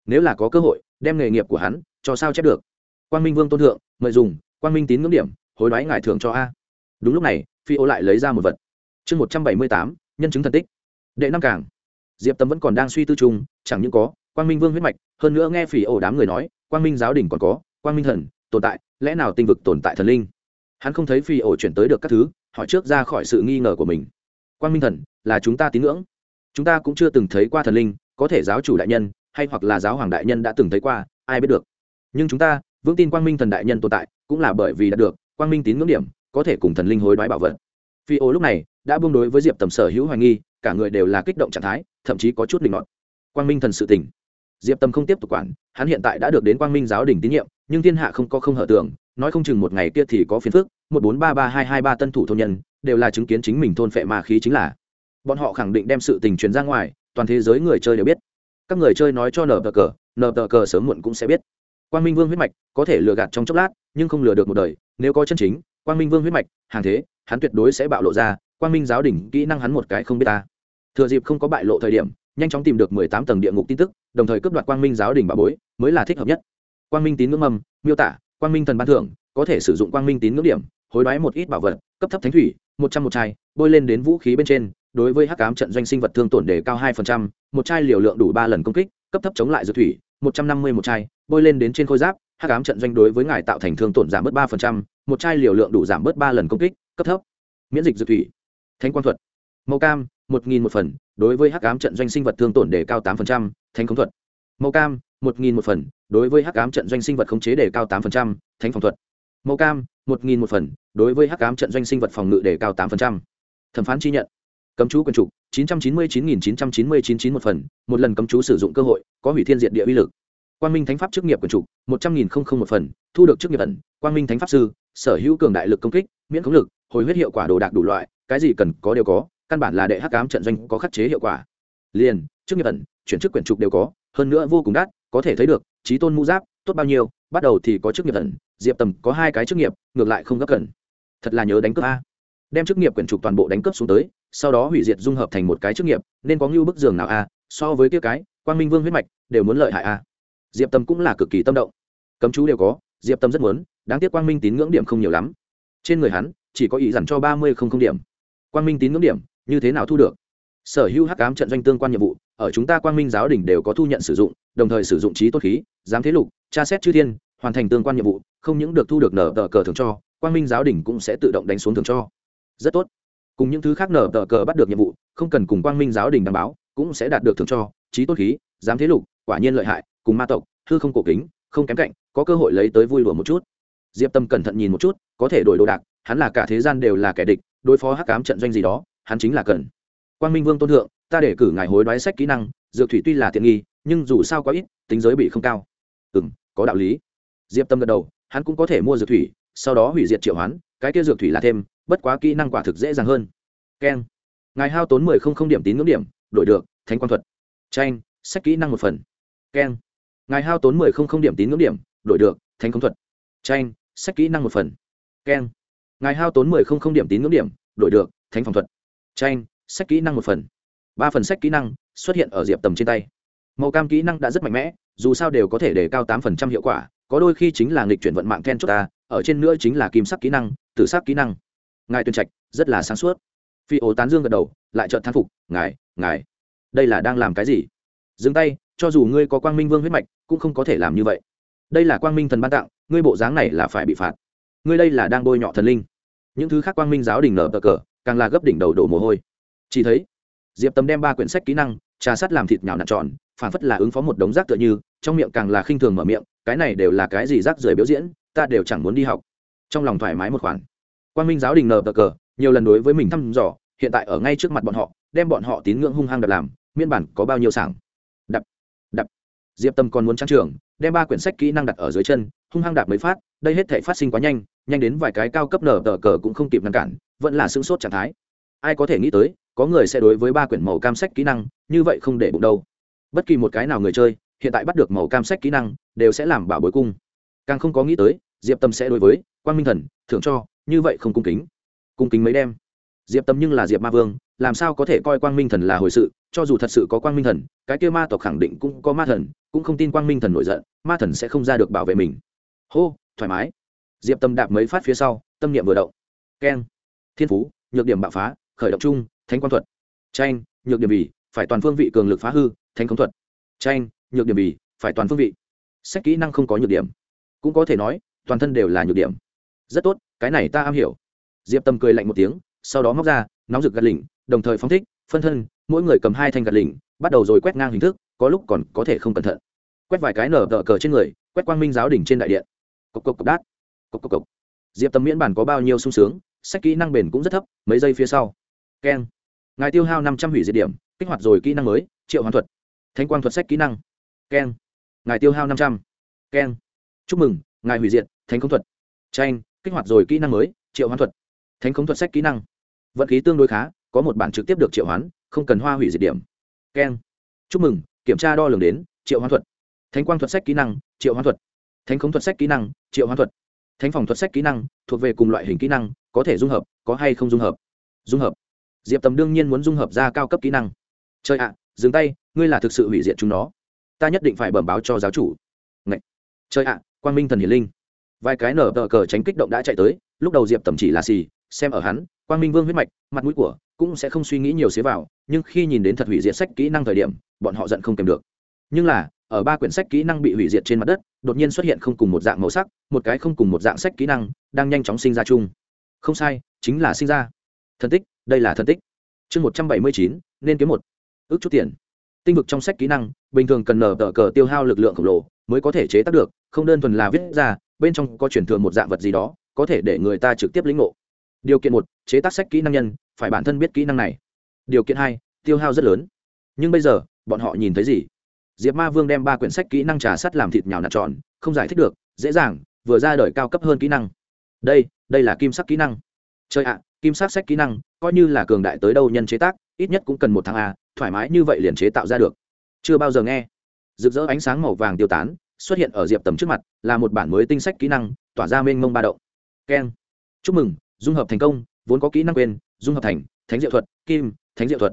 nếu là có cơ hội, đem nghề nghiệp của hắn cho sao chép được. Quang minh vương tôn thượng, mời dùng, quang minh tín ngưỡng điểm, hối đoái ngài thưởng cho a. Đúng lúc này, phi ô lại lấy ra một vật. Chương một trăm bảy mươi tám, nhân chứng thần tích. Đệ năm cảng diệp tâm vẫn còn đang suy tư chung, chẳng những có quang minh vương huyết mạch, hơn nữa nghe phỉ ổ đám người nói, quang minh giáo đình còn có quang minh thần tồn tại, lẽ nào tinh vực tồn tại thần linh? Hắn không thấy phi ổ chuyển tới được các thứ hỏi trước ra khỏi sự nghi ngờ của mình. Quang minh thần là chúng ta tín ngưỡng. Chúng ta cũng chưa từng thấy qua thần linh có thể giáo chủ đại nhân hay hoặc là giáo hoàng đại nhân đã từng thấy qua ai biết được. Nhưng chúng ta vững tin quang minh thần đại nhân tồn tại cũng là bởi vì đã được quang minh tín ngưỡng điểm có thể cùng thần linh hối đoái bảo vật. Phi ô lúc này đã buông đối với diệp tầm sở hữu hoài nghi cả người đều là kích động trạng thái thậm chí có chút linh mọt quang minh thần sự tỉnh, diệp tâm không tiếp tục quản hắn hiện tại đã được đến quang minh giáo đình tín nhiệm nhưng thiên hạ không có không hở tưởng nói không chừng một ngày kia thì có phiền phức, một bốn ba ba hai hai ba tân thủ thôn nhân, đều là chứng kiến chính mình thôn phệ ma khí chính là. Bọn họ khẳng định đem sự tình truyền ra ngoài, toàn thế giới người chơi đều biết. Các người chơi nói cho nở tờ cờ nở tờ cờ sớm muộn cũng sẽ biết. Quang minh vương huyết mạch có thể lừa gạt trong chốc lát, nhưng không lừa được một đời, nếu có chân chính, quang minh vương huyết mạch, hàng thế, hắn tuyệt đối sẽ bạo lộ ra, quang minh giáo đỉnh kỹ năng hắn một cái không biết ta. Thừa dịp không có bại lộ thời điểm, nhanh chóng tìm được mười tám tầng địa ngục tin tức, đồng thời cướp đoạt quang minh giáo đỉnh bà bối, mới là thích hợp nhất. Quang minh tín ngưỡng mầm, miêu tả quang minh thần ban thưởng, có thể sử dụng quang minh tín ngưỡng điểm, hối đoái một ít bảo vật, cấp thấp thánh thủy, một trăm một chai, bôi lên đến vũ khí bên trên, đối với hắc cám trận doanh sinh vật thương tổn đề cao hai phần trăm, một chai liều lượng đủ ba lần công kích, cấp thấp chống lại dược thủy, một trăm năm mươi một chai, bôi lên đến trên khôi giáp, hắc cám trận doanh đối với ngài tạo thành thương tổn giảm bớt ba phần trăm, một chai liều lượng đủ giảm bớt ba lần công kích, cấp thấp. Miễn dịch dược thủy, Thánh Quang thuật, màu cam, một nghìn một phần, đối với hắc ám trận doanh sinh vật thương tổn đề cao tám phần trăm, Thánh Công thuật. Màu cam một nghìn một phần, đối với hắc ám trận doanh sinh vật khống chế đề cao tám phần trăm, thánh phòng thuật. Màu cam, một nghìn một phần, đối với hắc ám trận doanh sinh vật phòng ngự đề cao tám phần trăm. Thẩm phán chi nhận. Cấm chú quần trục, chín trăm chín mươi chín nghìn chín trăm chín mươi chín chín một phần, một lần cấm chú sử dụng cơ hội, có hủy thiên diện địa uy lực. Quang minh thánh pháp chức nghiệp quần trục, một trăm nghìn không không một phần, thu được chức nghiệp ẩn. Quang minh thánh pháp sư, sở hữu cường đại lực công kích, miễn khống lực, hồi huyết hiệu quả đồ đạc đủ loại, cái gì cần có đều có, căn bản là đệ hắc ám trận doanh có khắc chế hiệu quả. Liền, chức nghiệp ẩn, chuyển chức quyển trục đều có, hơn nữa vô cùng đắt có thể thấy được, trí tôn mũ giáp, tốt bao nhiêu, bắt đầu thì có chức nghiệp thần diệp tầm có hai cái chức nghiệp, ngược lại không gấp cần thật là nhớ đánh cướp a. Đem chức nghiệp quyển trục toàn bộ đánh cướp xuống tới, sau đó hủy diệt dung hợp thành một cái chức nghiệp, nên có ngưu bức giường nào a, so với kia cái, quang minh vương huyết mạch, đều muốn lợi hại a. Diệp tâm cũng là cực kỳ tâm động. Cấm chú đều có, diệp tâm rất muốn, đáng tiếc quang minh tín ngưỡng điểm không nhiều lắm. Trên người hắn, chỉ có ý dặn cho ba mươi không không điểm. Quang minh tín ngưỡng điểm, như thế nào thu được? Sở hữu hắc cám trận doanh tương quan nhiệm vụ ở chúng ta quang minh giáo đình đều có thu nhận sử dụng, đồng thời sử dụng trí tốt khí, giám thế lục, tra xét chư thiên, hoàn thành tương quan nhiệm vụ, không những được thu được nở tờ cờ thường cho, quang minh giáo đình cũng sẽ tự động đánh xuống thường cho. Rất tốt. Cùng những thứ khác nở tờ cờ bắt được nhiệm vụ, không cần cùng quang minh giáo đình đảm bảo cũng sẽ đạt được thường cho, trí tốt khí, giám thế lục, quả nhiên lợi hại, cùng ma tộc, hư không cổ kính, không kém cạnh, có cơ hội lấy tới vui đùa một chút. Diệp tâm cẩn thận nhìn một chút, có thể đổi đồ đạc, hắn là cả thế gian đều là kẻ địch, đối phó hắc cám trận doanh gì đó, hắn chính là cần. Quang minh vương tôn thượng ta để cử ngài hối đoái sách kỹ năng, dược thủy tuy là tiện nghi, nhưng dù sao quá ít, tính giới bị không cao. Ừ m có đạo lý. Diệp tâm gật đầu, hắn cũng có thể mua dược thủy, sau đó hủy diệt triệu hoán, cái kia dược thủy là thêm, bất quá kỹ năng quả thực dễ dàng hơn. Keng. Ngài hao tốn mười không không điểm tín ngưỡng điểm, đổi được, thánh quang thuật. Tranh sách kỹ năng một phần. Keng. Ngài hao tốn mười không không điểm tín ngưỡng điểm, đổi được, thánh công thuật. Tranh sách kỹ năng một phần. Keng. Ngài hao tốn mười không không điểm tín ngưỡng điểm, đổi được, thánh phòng thuật. Tranh sách kỹ năng một phần ba phần sách kỹ năng xuất hiện ở diệp tầm trên tay. Màu cam kỹ năng đã rất mạnh mẽ, dù sao đều có thể để cao tám phần trăm hiệu quả, có đôi khi chính là nghịch chuyển vận mạng then chốt ta, ở trên nữa chính là kim sắc kỹ năng, tử sắc kỹ năng. Ngài tuyên trạch, rất là sáng suốt. Phi ố tán dương gật đầu, lại trợn thán phục, ngài ngài, đây là đang làm cái gì? Dừng tay, cho dù ngươi có quang minh vương huyết mạch, cũng không có thể làm như vậy. Đây là quang minh thần ban tặng, ngươi bộ dáng này là phải bị phạt. Ngươi đây là đang bôi nhọ thần linh. Những thứ khác quang minh giáo đình nở cờ cờ, càng là gấp đỉnh đầu đổ mồ hôi. Chỉ thấy diệp tầm đem ba quyển sách kỹ năng, trà sắt làm thịt nhào nặn tròn phản phất là ứng phó một đống rác tựa như, trong miệng càng là khinh thường mở miệng, cái này đều là cái gì rác rưởi biểu diễn, ta đều chẳng muốn đi học. Trong lòng thoải mái một khoản. Quan minh giáo đình nở cờ cờ, nhiều lần đối với mình thăm dò, hiện tại ở ngay trước mặt bọn họ, đem bọn họ tín ngưỡng hung hăng đập làm miên bản có bao nhiêu sảng. Đập đập. Diệp tâm còn muốn trang trường, đem ba quyển sách kỹ năng đặt ở dưới chân, hung hăng đạp mới phát, đây hết thể phát sinh quá nhanh nhanh đến vài cái cao cấp nở tờ cờ cũng không kịp ngăn cản, vẫn là sững sốt trạng thái. Ai có thể nghĩ tới có người sẽ đối với ba quyển màu cam sách kỹ năng, như vậy không để bụng đâu. Bất kỳ một cái nào người chơi, hiện tại bắt được màu cam sách kỹ năng, đều sẽ làm bảo bối cung. Càng không có nghĩ tới, diệp tâm sẽ đối với quan minh thần, thưởng cho, như vậy không cung kính. Cung kính mấy đêm diệp tâm nhưng là diệp ma vương, làm sao có thể coi quang minh thần là hồi sự? Cho dù thật sự có quang minh thần, cái kia ma tộc khẳng định cũng có ma thần, cũng không tin quang minh thần nổi giận, ma thần sẽ không ra được bảo vệ mình. Hô, thoải mái. Diệp tâm đạp mấy phát phía sau, tâm niệm vừa động. Keng. Thiên phú, nhược điểm bạo phá khởi động chung, thánh quang thuật. Tranh nhược điểm bì, phải toàn phương vị cường lực phá hư, thánh công thuật. Tranh nhược điểm bì, phải toàn phương vị. Sách kỹ năng không có nhược điểm. Cũng có thể nói, toàn thân đều là nhược điểm. Rất tốt, cái này ta am hiểu. Diệp tâm cười lạnh một tiếng, sau đó móc ra, nóng rực gạt lỉnh, đồng thời phóng thích, phân thân, mỗi người cầm hai thanh gạt lỉnh, bắt đầu rồi quét ngang hình thức, có lúc còn có thể không cẩn thận. Quét vài cái nở tờ cờ trên người, quét quang minh giáo đỉnh trên đại điện. Cộc cộc cộc đát. Cộc cộc cộc. Diệp tâm miễn bản có bao nhiêu sung sướng, sách kỹ năng bền cũng rất thấp, mấy giây phía sau keng. Ngài tiêu hao năm trăm hủy diệt điểm, kích hoạt rồi kỹ năng mới, triệu hoàn thuật. Thanh quang thuật sách kỹ năng. Keng. Ngài tiêu hao năm trăm. Keng. Chúc mừng, ngài hủy diệt, thánh không thuật. Tranh kích hoạt rồi kỹ năng mới, triệu hoàn thuật. Thánh không thuật sách kỹ năng. Vận khí tương đối khá, có một bản trực tiếp được triệu hoán, không cần hoa hủy diệt điểm. Keng. Chúc mừng, kiểm tra đo lường đến, triệu hoán thuật. Thánh quang thuật sách kỹ năng, triệu hoán thuật. Thánh khống thuật sách kỹ năng, triệu hoán thuật. Thánh phòng thuật sách kỹ năng, thuộc về cùng loại hình kỹ năng, có thể dung hợp, có hay không dung hợp. Dung hợp diệp tầm đương nhiên muốn dung hợp ra cao cấp kỹ năng. Chơi ạ, dừng tay, ngươi là thực sự hủy diệt chúng nó. Ta nhất định phải bẩm báo cho giáo chủ. Ngậy! chơi ạ, quang minh thần hiền linh. Vài cái nở tờ cờ tránh kích động đã chạy tới, lúc đầu diệp tầm chỉ là xì, xem ở hắn, quang minh vương huyết mạch, mặt mũi của cũng sẽ không suy nghĩ nhiều xế vào, nhưng khi nhìn đến thật hủy diệt sách kỹ năng thời điểm, bọn họ giận không kèm được. Nhưng là, ở ba quyển sách kỹ năng bị hủy diệt trên mặt đất, đột nhiên xuất hiện không cùng một dạng màu sắc, một cái không cùng một dạng sách kỹ năng, đang nhanh chóng sinh ra chung. Không sai, chính là sinh ra. Thần tích đây là thần tích. Chương một trăm bảy mươi chín, nên kiếm một. Ước chút tiền. Tinh vực trong sách kỹ năng, bình thường cần nở tờ cờ tiêu hao lực lượng khổng lồ mới có thể chế tác được, không đơn thuần là viết ra, bên trong có chuyển thừa một dạng vật gì đó, có thể để người ta trực tiếp lĩnh ngộ. Điều kiện một, chế tác sách kỹ năng nhân, phải bản thân biết kỹ năng này. Điều kiện hai, tiêu hao rất lớn. Nhưng bây giờ, bọn họ nhìn thấy gì? Diệp ma vương đem ba quyển sách kỹ năng trà sắt làm thịt nhào nạt tròn, không giải thích được, dễ dàng, vừa ra đời cao cấp hơn kỹ năng. Đây đây là kim sắc kỹ năng. Chơi ạ kim sắc sách kỹ năng coi như là cường đại tới đâu nhân chế tác ít nhất cũng cần một tháng a thoải mái như vậy liền chế tạo ra được. Chưa bao giờ nghe. Rực rỡ ánh sáng màu vàng tiêu tán xuất hiện ở diệp tầm trước mặt là một bản mới tinh sách kỹ năng tỏa ra mênh mông ba động. Keng. Chúc mừng dung hợp thành công vốn có kỹ năng quên dung hợp thành thánh diệu thuật kim thánh diệu thuật.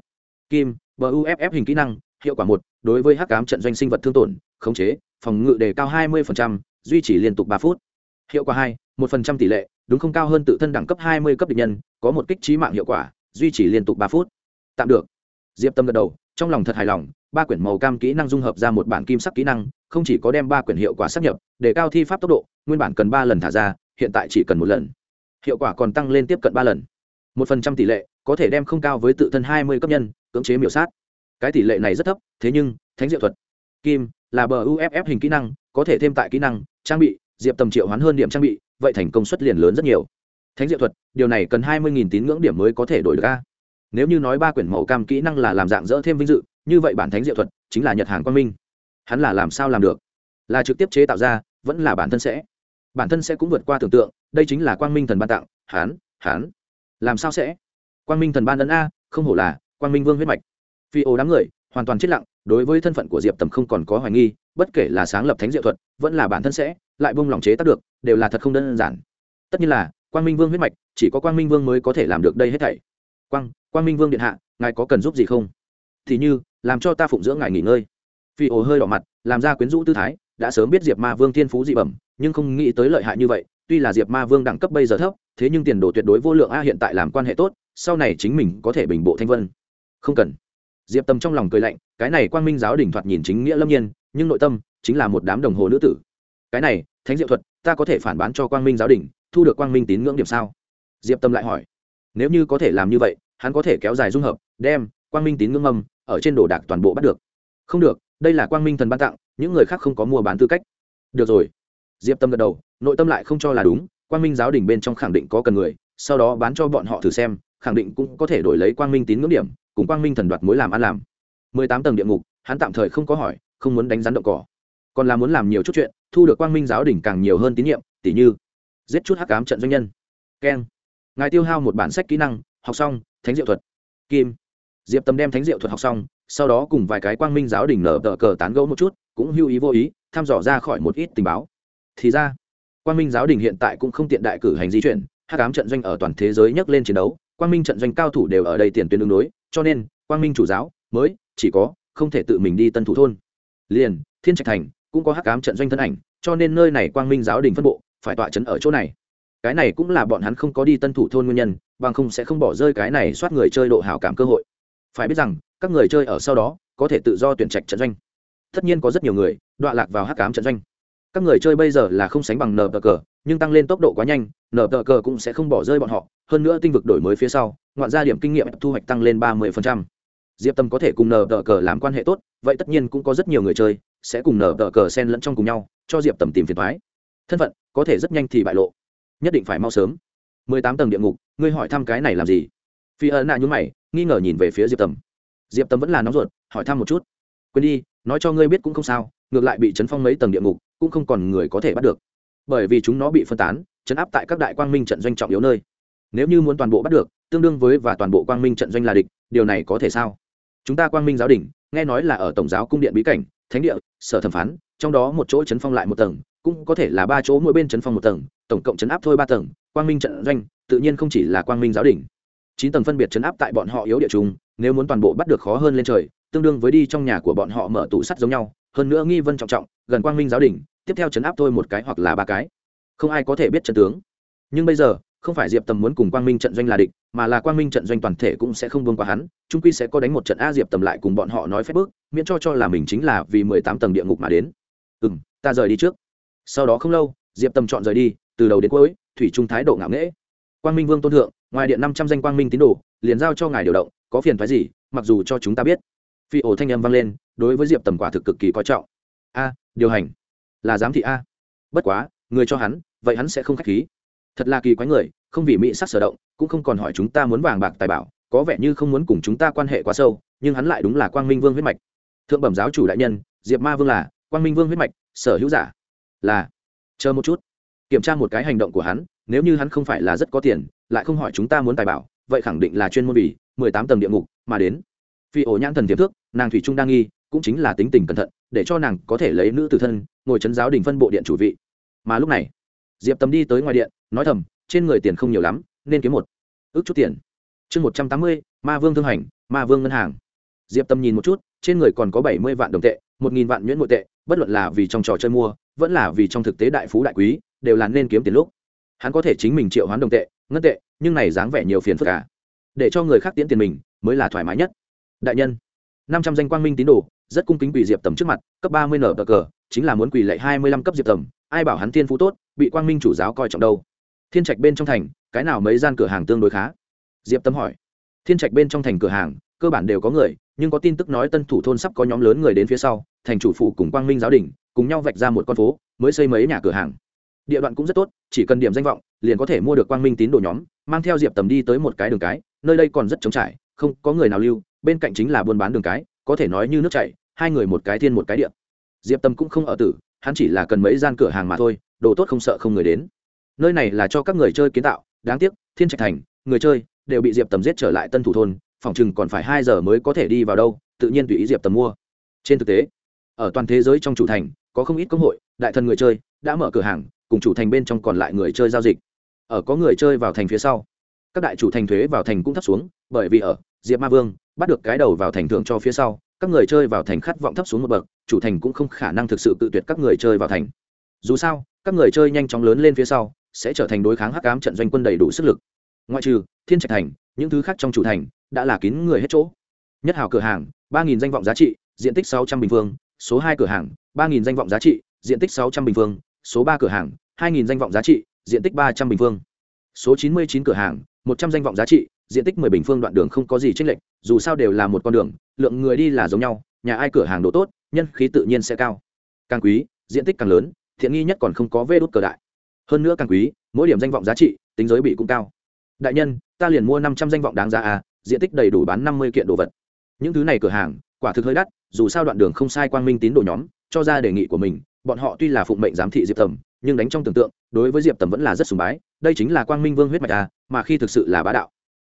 Kim buff hình kỹ năng hiệu quả một đối với hắc cám trận doanh sinh vật thương tổn khống chế phòng ngự đề cao 20%, duy trì liên tục ba phút. Hiệu quả hai một phần trăm tỷ lệ đúng không cao hơn tự thân đẳng cấp 20 cấp địch nhân, có một kích trí mạng hiệu quả, duy trì liên tục ba phút. Tạm được. Diệp tâm gật đầu, trong lòng thật hài lòng, ba quyển màu cam kỹ năng dung hợp ra một bản kim sắc kỹ năng, không chỉ có đem ba quyển hiệu quả sắp nhập, để cao thi pháp tốc độ, nguyên bản cần ba lần thả ra, hiện tại chỉ cần một lần. Hiệu quả còn tăng lên tiếp cận ba lần. Một phần trăm tỷ lệ, có thể đem không cao với tự thân hai mươi cấp nhân, cưỡng chế miểu sát. Cái tỷ lệ này rất thấp, thế nhưng, thánh diệu thuật, kim, là bờ uff hình kỹ năng, có thể thêm tại kỹ năng, trang bị, diệp tầm triệu hoán hơn điểm trang bị vậy thành công suất liền lớn rất nhiều. Thánh diệu thuật, điều này cần hai mươi tín ngưỡng điểm mới có thể đổi được a. Nếu như nói ba quyển màu cam kỹ năng là làm dạng dỡ thêm vinh dự, như vậy bản thánh diệu thuật chính là nhật hàng quang minh. Hắn là làm sao làm được? Là trực tiếp chế tạo ra, vẫn là bản thân sẽ? Bản thân sẽ cũng vượt qua tưởng tượng, đây chính là quang minh thần ban tặng, hắn hắn. Làm sao sẽ? Quang minh thần ban ấn a, không hổ là quang minh vương huyết mạch. Phi ô đám người, hoàn toàn chết lặng, đối với thân phận của diệp tầm không còn có hoài nghi, bất kể là sáng lập thánh diệu thuật, vẫn là bản thân sẽ? Lại bông lòng chế tác được, đều là thật không đơn giản. Tất nhiên là, quang minh vương huyết mạch, chỉ có quang minh vương mới có thể làm được đây hết thảy. Quang quang minh vương điện hạ, ngài có cần giúp gì không? Thì như, làm cho ta phụng dưỡng ngài nghỉ ngơi. Phi ồ hơi đỏ mặt, làm ra quyến rũ tư thái, đã sớm biết diệp ma vương thiên phú dị bẩm, nhưng không nghĩ tới lợi hại như vậy, tuy là diệp ma vương đẳng cấp bây giờ thấp, thế nhưng tiền đồ tuyệt đối vô lượng a, hiện tại làm quan hệ tốt, sau này chính mình có thể bình bộ thanh vân. Không cần. Diệp tâm trong lòng cười lạnh, cái này quang minh giáo đỉnh thoạt nhìn chính nghĩa lâm nhiên, nhưng nội tâm chính là một đám đồng hồ nữ tử cái này, thánh diệu thuật, ta có thể phản bán cho quang minh giáo đỉnh thu được quang minh tín ngưỡng điểm sao? Diệp tâm lại hỏi. Nếu như có thể làm như vậy, hắn có thể kéo dài dung hợp, đem quang minh tín ngưỡng âm ở trên đồ đạc toàn bộ bắt được. Không được, đây là quang minh thần ban tặng, những người khác không có mua bán tư cách. Được rồi. Diệp tâm gật đầu, nội tâm lại không cho là đúng, quang minh giáo đình bên trong khẳng định có cần người, sau đó bán cho bọn họ thử xem, khẳng định cũng có thể đổi lấy quang minh tín ngưỡng điểm, cùng quang minh thần đoạt mối làm ăn làm. Mười tám tầng địa ngục, hắn tạm thời không có hỏi, không muốn đánh rắn động cỏ. Còn là muốn làm nhiều chút chuyện thu được quang minh giáo đình càng nhiều hơn tín nhiệm, tỉ như, giết chút hắc cám trận doanh nhân. Keng. Ngài tiêu hao một bản sách kỹ năng, học xong, thánh diệu thuật. Kim. Diệp tâm đem thánh diệu thuật học xong, sau đó cùng vài cái quang minh giáo đình nở tờ cờ tán gẫu một chút, cũng hưu ý vô ý, thăm dò ra khỏi một ít tình báo. Thì ra, quang minh giáo đình hiện tại cũng không tiện đại cử hành di chuyển hát cám trận doanh ở toàn thế giới nhấc lên chiến đấu, quang minh trận doanh cao thủ đều ở đây tiền tuyến đường đối, cho nên, quang minh chủ giáo mới chỉ có không thể tự mình đi tân thủ thôn. Liền, thiên trạch thành cũng có hắc cám trận doanh thân ảnh, cho nên nơi này quang minh giáo đình phân bộ phải tọa trấn ở chỗ này. Cái này cũng là bọn hắn không có đi tân thủ thôn nguyên nhân, bằng không sẽ không bỏ rơi cái này soát người chơi độ hảo cảm cơ hội. Phải biết rằng, các người chơi ở sau đó có thể tự do tuyển trạch trận doanh. Tất nhiên có rất nhiều người đọa lạc vào hắc cám trận doanh. Các người chơi bây giờ là không sánh bằng nờ tờ cờ nhưng tăng lên tốc độ quá nhanh nờ tờ cờ cũng sẽ không bỏ rơi bọn họ. Hơn nữa tinh vực đổi mới phía sau, ngoạn ra điểm kinh nghiệm thu hoạch tăng lên ba mươi diệp tâm có thể cùng nờ tờ cờ làm quan hệ tốt, vậy tất nhiên cũng có rất nhiều người chơi sẽ cùng nở tờ cờ sen lẫn trong cùng nhau, cho diệp tầm tìm phiền thoái thân phận, có thể rất nhanh thì bại lộ. Nhất định phải mau sớm. Mười tám tầng địa ngục, ngươi hỏi thăm cái này làm gì? Phi ân nạ nhún mày, nghi ngờ nhìn về phía diệp tầm. Diệp tầm vẫn là nóng ruột, hỏi thăm một chút. Quên đi, nói cho ngươi biết cũng không sao, ngược lại bị chấn phong mấy tầng địa ngục, cũng không còn người có thể bắt được. Bởi vì chúng nó bị phân tán, chấn áp tại các đại quang minh trận doanh trọng yếu nơi. Nếu như muốn toàn bộ bắt được, tương đương với và toàn bộ quang minh trận doanh là địch, điều này có thể sao? Chúng ta quang minh giáo đình nghe nói là ở tổng giáo cung điện bí cảnh thánh địa, sở thẩm phán, trong đó một chỗ chấn phong lại một tầng, cũng có thể là ba chỗ mỗi bên chấn phong một tầng, tổng cộng chấn áp thôi ba tầng, quang minh trận doanh, tự nhiên không chỉ là quang minh giáo đình chín tầng phân biệt chấn áp tại bọn họ yếu địa chúng nếu muốn toàn bộ bắt được khó hơn lên trời, tương đương với đi trong nhà của bọn họ mở tủ sắt giống nhau, hơn nữa nghi vân trọng trọng, gần quang minh giáo đình tiếp theo chấn áp thôi một cái hoặc là ba cái. Không ai có thể biết trận tướng. Nhưng bây giờ không phải diệp tầm muốn cùng quang minh trận doanh là địch, mà là quang minh trận doanh toàn thể cũng sẽ không vương qua hắn trung quy sẽ có đánh một trận a diệp tầm lại cùng bọn họ nói phép bước, miễn cho cho là mình chính là vì mười tám tầng địa ngục mà đến. Ừ m ta rời đi trước. Sau đó không lâu, diệp tầm chọn rời đi, từ đầu đến cuối, thủy trung thái độ ngạo nghễ. Quang minh vương tôn thượng, ngoài điện năm trăm danh quang minh tín đồ, liền giao cho ngài điều động, có phiền phái gì, mặc dù cho chúng ta biết. Phi ổ thanh âm vang lên, đối với diệp tầm quả thực cực kỳ coi trọng. A, điều hành. Là giám thị a. Bất quá, người cho hắn, vậy hắn sẽ không k h á c h khí thật là kỳ quái người, không vì mỹ sắc sở động, cũng không còn hỏi chúng ta muốn vàng bạc tài bảo, có vẻ như không muốn cùng chúng ta quan hệ quá sâu, nhưng hắn lại đúng là quang minh vương huyết mạch. Thượng bẩm giáo chủ đại nhân, diệp ma vương là quang minh vương huyết mạch, sở hữu giả là. Chờ một chút. Kiểm tra một cái hành động của hắn, nếu như hắn không phải là rất có tiền, lại không hỏi chúng ta muốn tài bảo, vậy khẳng định là chuyên môn bỉ mười tám tầng địa ngục mà đến. Phi ổ nhãn thần tiềm thước nàng thủy trung đang nghi, cũng chính là tính tình cẩn thận, để cho nàng có thể lấy nữ tử thân, ngồi chấn giáo đình phân bộ điện chủ vị. Mà lúc này diệp tầm đi tới ngoài điện, nói thầm, trên người tiền không nhiều lắm, nên kiếm một, ước chút tiền. Chương một trăm tám mươi, ma vương thương hành, ma vương ngân hàng. Diệp tâm nhìn một chút, trên người còn có bảy mươi vạn đồng tệ, một nghìn vạn nhuyễn nội tệ, bất luận là vì trong trò chơi mua, vẫn là vì trong thực tế đại phú đại quý, đều là nên kiếm tiền lúc. Hắn có thể chính mình triệu hoán đồng tệ, ngân tệ, nhưng này dáng vẻ nhiều phiền phức cả để cho người khác tiễn tiền mình, mới là thoải mái nhất. Đại nhân, năm trăm danh quang minh tín đồ, rất cung kính quỳ diệp tầm trước mặt, cấp ba mươi nở cờ cờ, chính là muốn quỳ lệ hai mươi lăm cấp diệp tầm, ai bảo hắn tiên phú tốt bị quang minh chủ giáo coi trọng đâu. Thiên trạch bên trong thành, cái nào mấy gian cửa hàng tương đối khá? Diệp tâm hỏi. Thiên trạch bên trong thành cửa hàng, cơ bản đều có người, nhưng có tin tức nói tân thủ thôn sắp có nhóm lớn người đến phía sau, thành chủ phụ cùng quang minh giáo đình, cùng nhau vạch ra một con phố, mới xây mấy nhà cửa hàng. Địa đoạn cũng rất tốt, chỉ cần điểm danh vọng, liền có thể mua được quang minh tín đồ nhóm, mang theo diệp tầm đi tới một cái đường cái, nơi đây còn rất trống trải, không có người nào lưu, bên cạnh chính là buôn bán đường cái, có thể nói như nước chảy, hai người một cái thiên một cái điện diệp tầm cũng không ở tử hắn chỉ là cần mấy gian cửa hàng mà thôi, đồ tốt không sợ không người đến. Nơi này là cho các người chơi kiến tạo, đáng tiếc, thiên trạch thành, người chơi, đều bị diệp tầm giết trở lại tân thủ thôn, phòng chừng còn phải hai giờ mới có thể đi vào đâu, tự nhiên tùy ý diệp tầm mua. Trên thực tế, ở toàn thế giới trong chủ thành, có không ít công hội, đại thần người chơi, đã mở cửa hàng, cùng chủ thành bên trong còn lại người chơi giao dịch. Ở có người chơi vào thành phía sau, các đại chủ thành thuế vào thành cũng thấp xuống, bởi vì ở diệp ma vương bắt được cái đầu vào thành thưởng cho phía sau các người chơi vào thành khát vọng thấp xuống một bậc, chủ thành cũng không khả năng thực sự tự tuyệt các người chơi vào thành. Dù sao, các người chơi nhanh chóng lớn lên phía sau, sẽ trở thành đối kháng hắc ám trận doanh quân đầy đủ sức lực. Ngoại trừ, thiên trạch thành, những thứ khác trong chủ thành, đã là kín người hết chỗ. Nhất hào cửa hàng, ba nghìn danh vọng giá trị, diện tích sáu trăm bình phương, số hai cửa hàng, ba nghìn danh vọng giá trị, diện tích sáu trăm bình phương, số ba cửa hàng, hai nghìn danh vọng giá trị, diện tích ba trăm bình phương. Số chín mươi chín cửa hàng, một trăm danh vọng giá trị diện tích mười bình phương đoạn đường không có gì chênh lệch, dù sao đều là một con đường, lượng người đi là giống nhau, nhà ai cửa hàng đồ tốt, nhân khí tự nhiên sẽ cao. Càng quý, diện tích càng lớn, thiện nghi nhất còn không có vê đốt cờ đại. Hơn nữa càng quý, mỗi điểm danh vọng giá trị, tính giới bị cũng cao. Đại nhân, ta liền mua năm trăm danh vọng đáng giá à diện tích đầy đủ bán năm mươi kiện đồ vật. Những thứ này cửa hàng, quả thực hơi đắt, dù sao đoạn đường không sai quang minh tín đồ nhóm, cho ra đề nghị của mình, bọn họ tuy là phụng mệnh giám thị diệp tầm nhưng đánh trong tưởng tượng, đối với diệp tầm vẫn là rất sùng bái, đây chính là quang minh vương huyết mạch à mà khi thực sự là bá đạo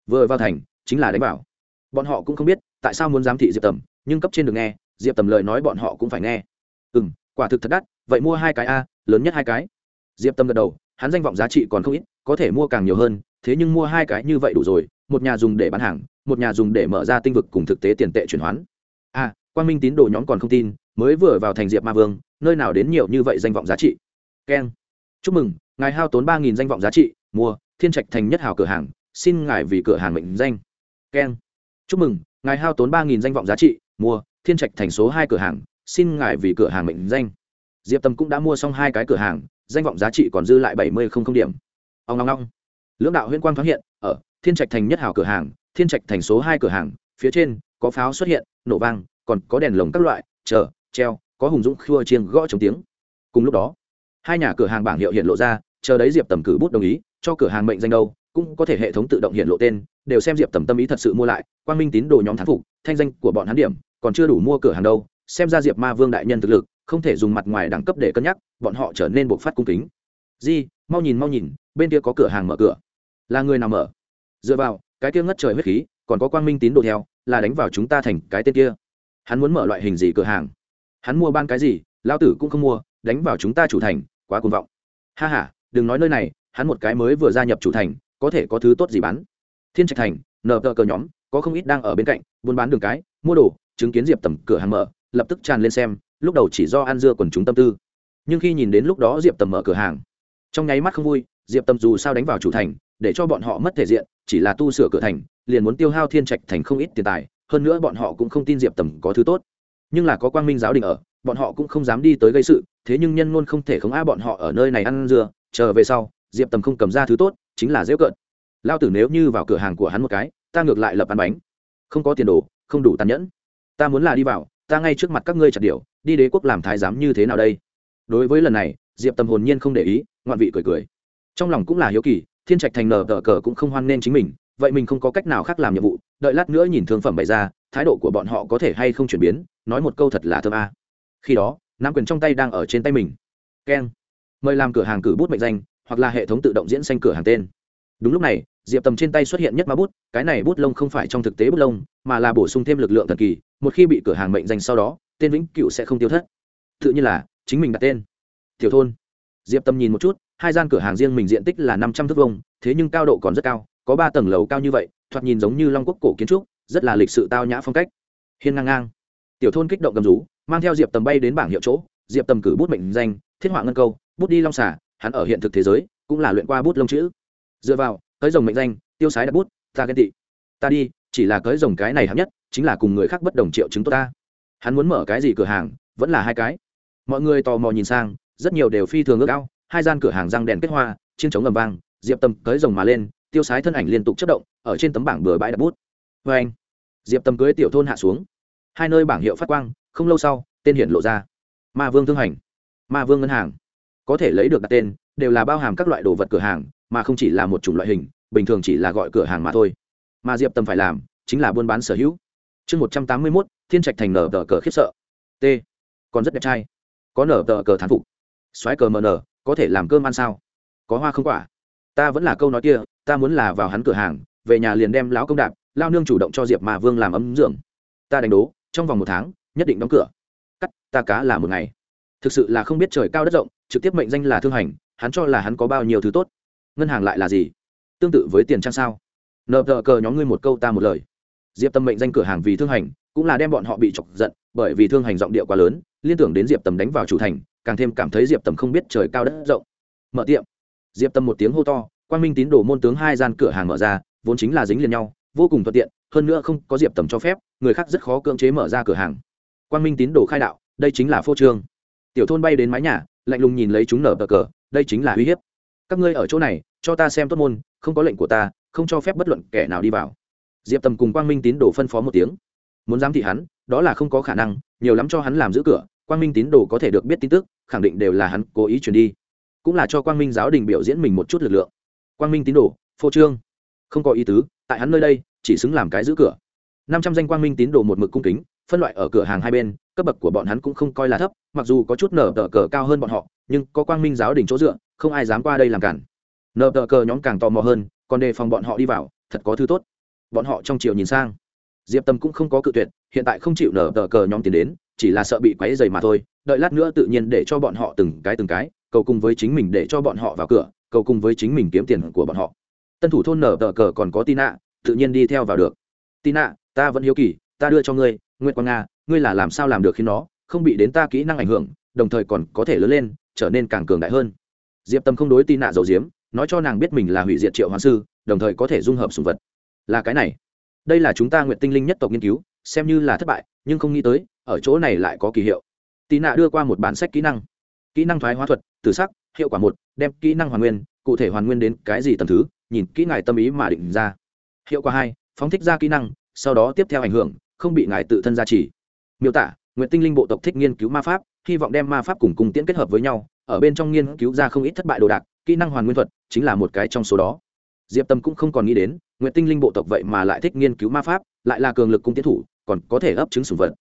vừa vào thành chính là đánh bảo bọn họ cũng không biết tại sao muốn giám thị diệp tầm nhưng cấp trên được nghe diệp tầm lời nói bọn họ cũng phải nghe. Ừ m quả thực thật đắt vậy mua hai cái a lớn nhất hai cái. Diệp tâm gật đầu hắn danh vọng giá trị còn không ít có thể mua càng nhiều hơn thế nhưng mua hai cái như vậy đủ rồi một nhà dùng để bán hàng một nhà dùng để mở ra tinh vực cùng thực tế tiền tệ chuyển hoán. A à, quan minh tín đồ nhóm còn không tin mới vừa vào thành diệp ma vương nơi nào đến nhiều như vậy danh vọng giá trị. Keng. Chúc mừng ngài hao tốn ba nghìn danh vọng giá trị mua thiên trạch thành nhất hào cửa hàng xin ngài vì cửa hàng mệnh danh. Keng chúc mừng, ngài hao tốn ba nghìn danh vọng giá trị, mua, thiên trạch thành số hai cửa hàng, xin ngài vì cửa hàng mệnh danh. Diệp tâm cũng đã mua xong hai cái cửa hàng, danh vọng giá trị còn dư lại bảy mươi không không điểm. Ông long long lưỡng đạo huyên quang thoáng hiện, ở, thiên trạch thành nhất hào cửa hàng, thiên trạch thành số hai cửa hàng, phía trên, có pháo xuất hiện, nổ vang, còn có đèn lồng các loại, chờ, treo, có hùng dũng khua chiêng gõ chống tiếng. Cùng lúc đó, hai nhà cửa hàng bảng hiệu hiện lộ ra, chờ đấy diệp tầm cử bút đồng ý, cho cửa hàng mệnh danh đâu cũng có thể hệ thống tự động hiện lộ tên, đều xem diệp tầm tâm ý thật sự mua lại, quang minh tín đồ nhóm thán phục, thanh danh của bọn hắn điểm, còn chưa đủ mua cửa hàng đâu, xem ra diệp ma vương đại nhân thực lực, không thể dùng mặt ngoài đẳng cấp để cân nhắc, bọn họ trở nên buộc phát cung kính. Di, mau nhìn mau nhìn, bên kia có cửa hàng mở cửa. Là người nào mở? Dựa vào, cái kia ngất trời huyết khí, còn có quang minh tín đồ theo, là đánh vào chúng ta thành cái tên kia. Hắn muốn mở loại hình gì cửa hàng? Hắn mua ban cái gì lao tử cũng không mua, đánh vào chúng ta chủ thành, quá cuồng vọng. Ha h a đừng nói nơi này, hắn một cái mới vừa gia nhập chủ thành có thể có thứ tốt gì bán? Thiên trạch thành, nờ tờ cờ nhóm, có không ít đang ở bên cạnh, buôn bán đường cái, mua đồ, chứng kiến diệp tầm cửa hàng mở, lập tức tràn lên xem, lúc đầu chỉ do ăn dưa quần chúng tâm tư. Nhưng khi nhìn đến lúc đó diệp tầm mở cửa hàng, trong nháy mắt không vui, diệp tầm dù sao đánh vào chủ thành, để cho bọn họ mất thể diện, chỉ là tu sửa cửa thành, liền muốn tiêu hao thiên trạch thành không ít tiền tài, hơn nữa bọn họ cũng không tin diệp tầm có thứ tốt. Nhưng là có quang minh giáo đình ở, bọn họ cũng không dám đi tới gây sự, thế nhưng nhân luôn không thể không a bọn họ ở nơi này ăn dưa, chờ về sau, diệp tầm không cầm ra thứ tốt chính là dễ cợt. Lao tử nếu như vào cửa hàng của hắn một cái, ta ngược lại lập ăn bánh. Không có tiền đồ, không đủ tàn nhẫn. Ta muốn là đi vào, ta ngay trước mặt các ngươi chặt điều đi đế quốc làm thái giám như thế nào đây? Đối với lần này, diệp tầm hồn nhiên không để ý, ngoạn vị cười cười. Trong lòng cũng là hiếu kỳ, thiên trạch thành nở tờ cờ cũng không hoan nên chính mình, vậy mình không có cách nào khác làm nhiệm vụ, đợi lát nữa nhìn thương phẩm bày ra, thái độ của bọn họ có thể hay không chuyển biến, nói một câu thật là thơm a. Khi đó nắm quyền trong tay đang ở trên tay mình. Keng. Mời làm cửa hàng cử bút mệnh danh hoặc là hệ thống tự động diễn xanh cửa hàng tên. Đúng lúc này, diệp tầm trên tay xuất hiện nhất ma bút, cái này bút lông không phải trong thực tế bút lông, mà là bổ sung thêm lực lượng thần kỳ, một khi bị cửa hàng mệnh danh sau đó, tên vĩnh cựu sẽ không tiêu thất. Tự nhiên là, chính mình đặt tên. Tiểu thôn. Diệp tâm nhìn một chút, hai gian cửa hàng riêng mình diện tích là năm trăm thước vông thế nhưng cao độ còn rất cao, có ba tầng lầu cao như vậy, thoạt nhìn giống như long quốc cổ kiến trúc, rất là lịch sự tao nhã phong cách. Hiên ngang ngang. Tiểu thôn kích động cầm rú, mang theo diệp tầm bay đến bảng hiệu chỗ, diệp tầm cử bút mệnh danh, thiết họa ngân câu, bút đi long xả hắn ở hiện thực thế giới cũng là luyện qua bút lông chữ. Dựa vào tới rồng mệnh danh, tiêu sái đặt bút, ta ghen tị. Ta đi, chỉ là cưới rồng cái này hạng nhất, chính là cùng người khác bất đồng triệu chứng tốt ta. Hắn muốn mở cái gì cửa hàng, vẫn là hai cái. Mọi người tò mò nhìn sang, rất nhiều đều phi thường ước ao, hai gian cửa hàng răng đèn kết hoa chiên chống ngầm vang, diệp tâm cưới rồng mà lên, tiêu sái thân ảnh liên tục chất động, ở trên tấm bảng bừa bãi đặt bút. Vê anh, diệp tâm cưới tiểu thôn hạ xuống. Hai nơi bảng hiệu phát quang, không lâu sau, tên hiển lộ ra. Ma vương thương hành. Ma vương ngân hàng có thể lấy được đặt tên, đều là bao hàm các loại đồ vật cửa hàng, mà không chỉ là một chủng loại hình, bình thường chỉ là gọi cửa hàng mà thôi. Mà diệp tâm phải làm, chính là buôn bán sở hữu. Chương một trăm tám mươi mốt, thiên trạch thành nở tờ cờ khiếp sợ. T. Còn rất đẹp trai. Có nở tờ cờ thán phục. Xoáy cờ mờ nở, có thể làm cơm ăn sao? Có hoa không quả. Ta vẫn là câu nói kia, ta muốn là vào hắn cửa hàng, về nhà liền đem lão công đạp lao nương chủ động cho diệp mà vương làm ấm dưỡng ta đánh đố, trong vòng một tháng, nhất định đóng cửa. Cắt, ta cá là một ngày thực sự là không biết trời cao đất rộng, trực tiếp mệnh danh là thương hành, hắn cho là hắn có bao nhiêu thứ tốt. Ngân hàng lại là gì? Tương tự với tiền trang sao? Nợ tờ cờ nhóm ngươi một câu ta một lời. Diệp tâm mệnh danh cửa hàng vì thương hành, cũng là đem bọn họ bị chọc giận, bởi vì thương hành giọng điệu quá lớn, liên tưởng đến diệp tầm đánh vào chủ thành, càng thêm cảm thấy diệp tầm không biết trời cao đất rộng. Mở tiệm. Diệp tâm một tiếng hô to quan minh tín đồ môn tướng hai gian cửa hàng mở ra, vốn chính là dính liền nhau, vô cùng thuận tiện, hơn nữa không có diệp tầm cho phép, người khác rất khó cưỡng chế mở ra cửa hàng. Quan minh tín đồ khai đạo, đây chính là phô trương tiểu thôn bay đến mái nhà, lạnh lùng nhìn lấy chúng nở bờ cờ, đây chính là uy hiếp. Các ngươi ở chỗ này, cho ta xem tốt môn, không có lệnh của ta, không cho phép bất luận kẻ nào đi vào. Diệp tầm cùng quang minh tín đồ phân phó một tiếng. Muốn giám thị hắn, đó là không có khả năng, nhiều lắm cho hắn làm giữ cửa, quang minh tín đồ có thể được biết tin tức, khẳng định đều là hắn cố ý truyền đi. Cũng là cho quang minh giáo đình biểu diễn mình một chút lực lượng. Quang minh tín đồ, phô trương. Không có ý tứ, tại hắn nơi đây, chỉ xứng làm cái giữ cửa. Năm trăm danh quang minh tín đồ một mực cung kính, phân loại ở cửa hàng hai bên cấp bậc của bọn hắn cũng không coi là thấp, mặc dù có chút nở tờ cờ cao hơn bọn họ, nhưng có quang minh giáo đình chỗ dựa, không ai dám qua đây làm cản. Nở tờ cờ nhóm càng tò mò hơn, còn đề phòng bọn họ đi vào, thật có thứ tốt. Bọn họ trong chiều nhìn sang. Diệp tâm cũng không có cự tuyệt, hiện tại không chịu nở tờ cờ nhóm tiền đến, chỉ là sợ bị quáy dày mà thôi. Đợi lát nữa tự nhiên để cho bọn họ từng cái từng cái, cầu cùng với chính mình để cho bọn họ vào cửa, cầu cùng với chính mình kiếm tiền của bọn họ. Tân thủ thôn nở tờ cờ còn có tin ạ tự nhiên đi theo vào được. Tin ạ ta vẫn hiếu kỳ, ta đưa cho ngươi nguyễn quang nga ngươi là làm sao làm được khi nó không bị đến ta kỹ năng ảnh hưởng, đồng thời còn có thể lớn lên, trở nên càng cường đại hơn. Diệp tâm không đối tin nạ dầu diếm nói cho nàng biết mình là hủy diệt triệu hoàng sư, đồng thời có thể dung hợp sùng vật. Là cái này. Đây là chúng ta nguyện tinh linh nhất tộc nghiên cứu, xem như là thất bại, nhưng không nghĩ tới, ở chỗ này lại có kỳ hiệu. Tì nạ đưa qua một bản sách kỹ năng. Kỹ năng thoái hóa thuật, từ sắc, hiệu quả một, đem kỹ năng hoàn nguyên, cụ thể hoàn nguyên đến cái gì tầm thứ, nhìn kỹ ngài tâm ý mà định ra. Hiệu quả hai, phóng thích ra kỹ năng, sau đó tiếp theo ảnh hưởng, không bị ngài tự thân gia trì miêu tả, nguyện tinh linh bộ tộc thích nghiên cứu ma pháp, hy vọng đem ma pháp cùng cung tiễn kết hợp với nhau, ở bên trong nghiên cứu ra không ít thất bại đồ đạc, kỹ năng hoàn nguyên thuật chính là một cái trong số đó. Diệp tâm cũng không còn nghĩ đến, nguyện tinh linh bộ tộc vậy mà lại thích nghiên cứu ma pháp, lại là cường lực cung tiến thủ, còn có thể ấp chứng sùng vật.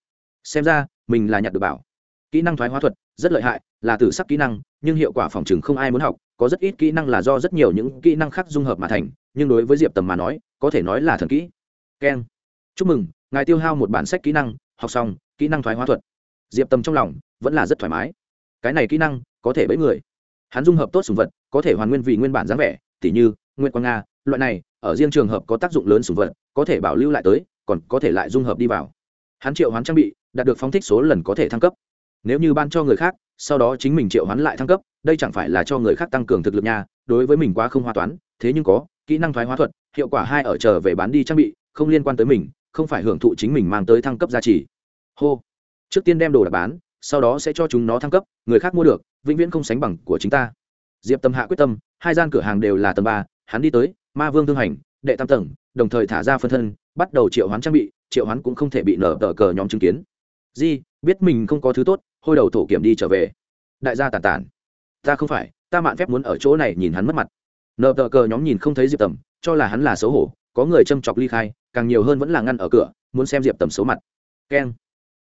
Xem ra, mình là nhặt được bảo. Kỹ năng thoái hóa thuật, rất lợi hại, là tử sắc kỹ năng, nhưng hiệu quả phòng chừng không ai muốn học, có rất ít kỹ năng là do rất nhiều những kỹ năng khác dung hợp mà thành, nhưng đối với diệp tầm mà nói, có thể nói là thần kỹ. Keng. Chúc mừng, ngài tiêu hao một bản sách kỹ năng, học xong kỹ năng thoái hóa thuật. Diệp tầm trong lòng vẫn là rất thoải mái. Cái này kỹ năng có thể bẫy người. Hắn dung hợp tốt sùng vật, có thể hoàn nguyên vì nguyên bản dáng vẻ, tỉ như nguyên quang nga, loại này, ở riêng trường hợp có tác dụng lớn sùng vật, có thể bảo lưu lại tới, còn có thể lại dung hợp đi vào. Hắn triệu hoán trang bị, đạt được phóng thích số lần có thể thăng cấp. Nếu như ban cho người khác, sau đó chính mình triệu hoán lại thăng cấp, đây chẳng phải là cho người khác tăng cường thực lực nha, đối với mình quá không hoa toán, thế nhưng có kỹ năng thoái hóa thuật, hiệu quả hai ở chờ về bán đi trang bị, không liên quan tới mình, không phải hưởng thụ chính mình mang tới thăng cấp giá trị hô. Trước tiên đem đồ đạc bán, sau đó sẽ cho chúng nó thăng cấp, người khác mua được, vĩnh viễn không sánh bằng của chính ta. Diệp tâm hạ quyết tâm, hai gian cửa hàng đều là tầng ba, hắn đi tới, ma vương thương hành, đệ tam tầng, đồng thời thả ra phân thân, bắt đầu triệu hoán trang bị, triệu hoán cũng không thể bị nở tờ cờ nhóm chứng kiến. Di, biết mình không có thứ tốt, hôi đầu thổ kiểm đi trở về. Đại gia tàn tàn ta không phải, ta mạn phép muốn ở chỗ này nhìn hắn mất mặt. Nợ tờ cờ nhóm nhìn không thấy diệp tầm cho là hắn là xấu hổ, có người châm chọc ly khai, càng nhiều hơn vẫn là ngăn ở cửa, muốn xem diệp tầm xấu mặt. Keng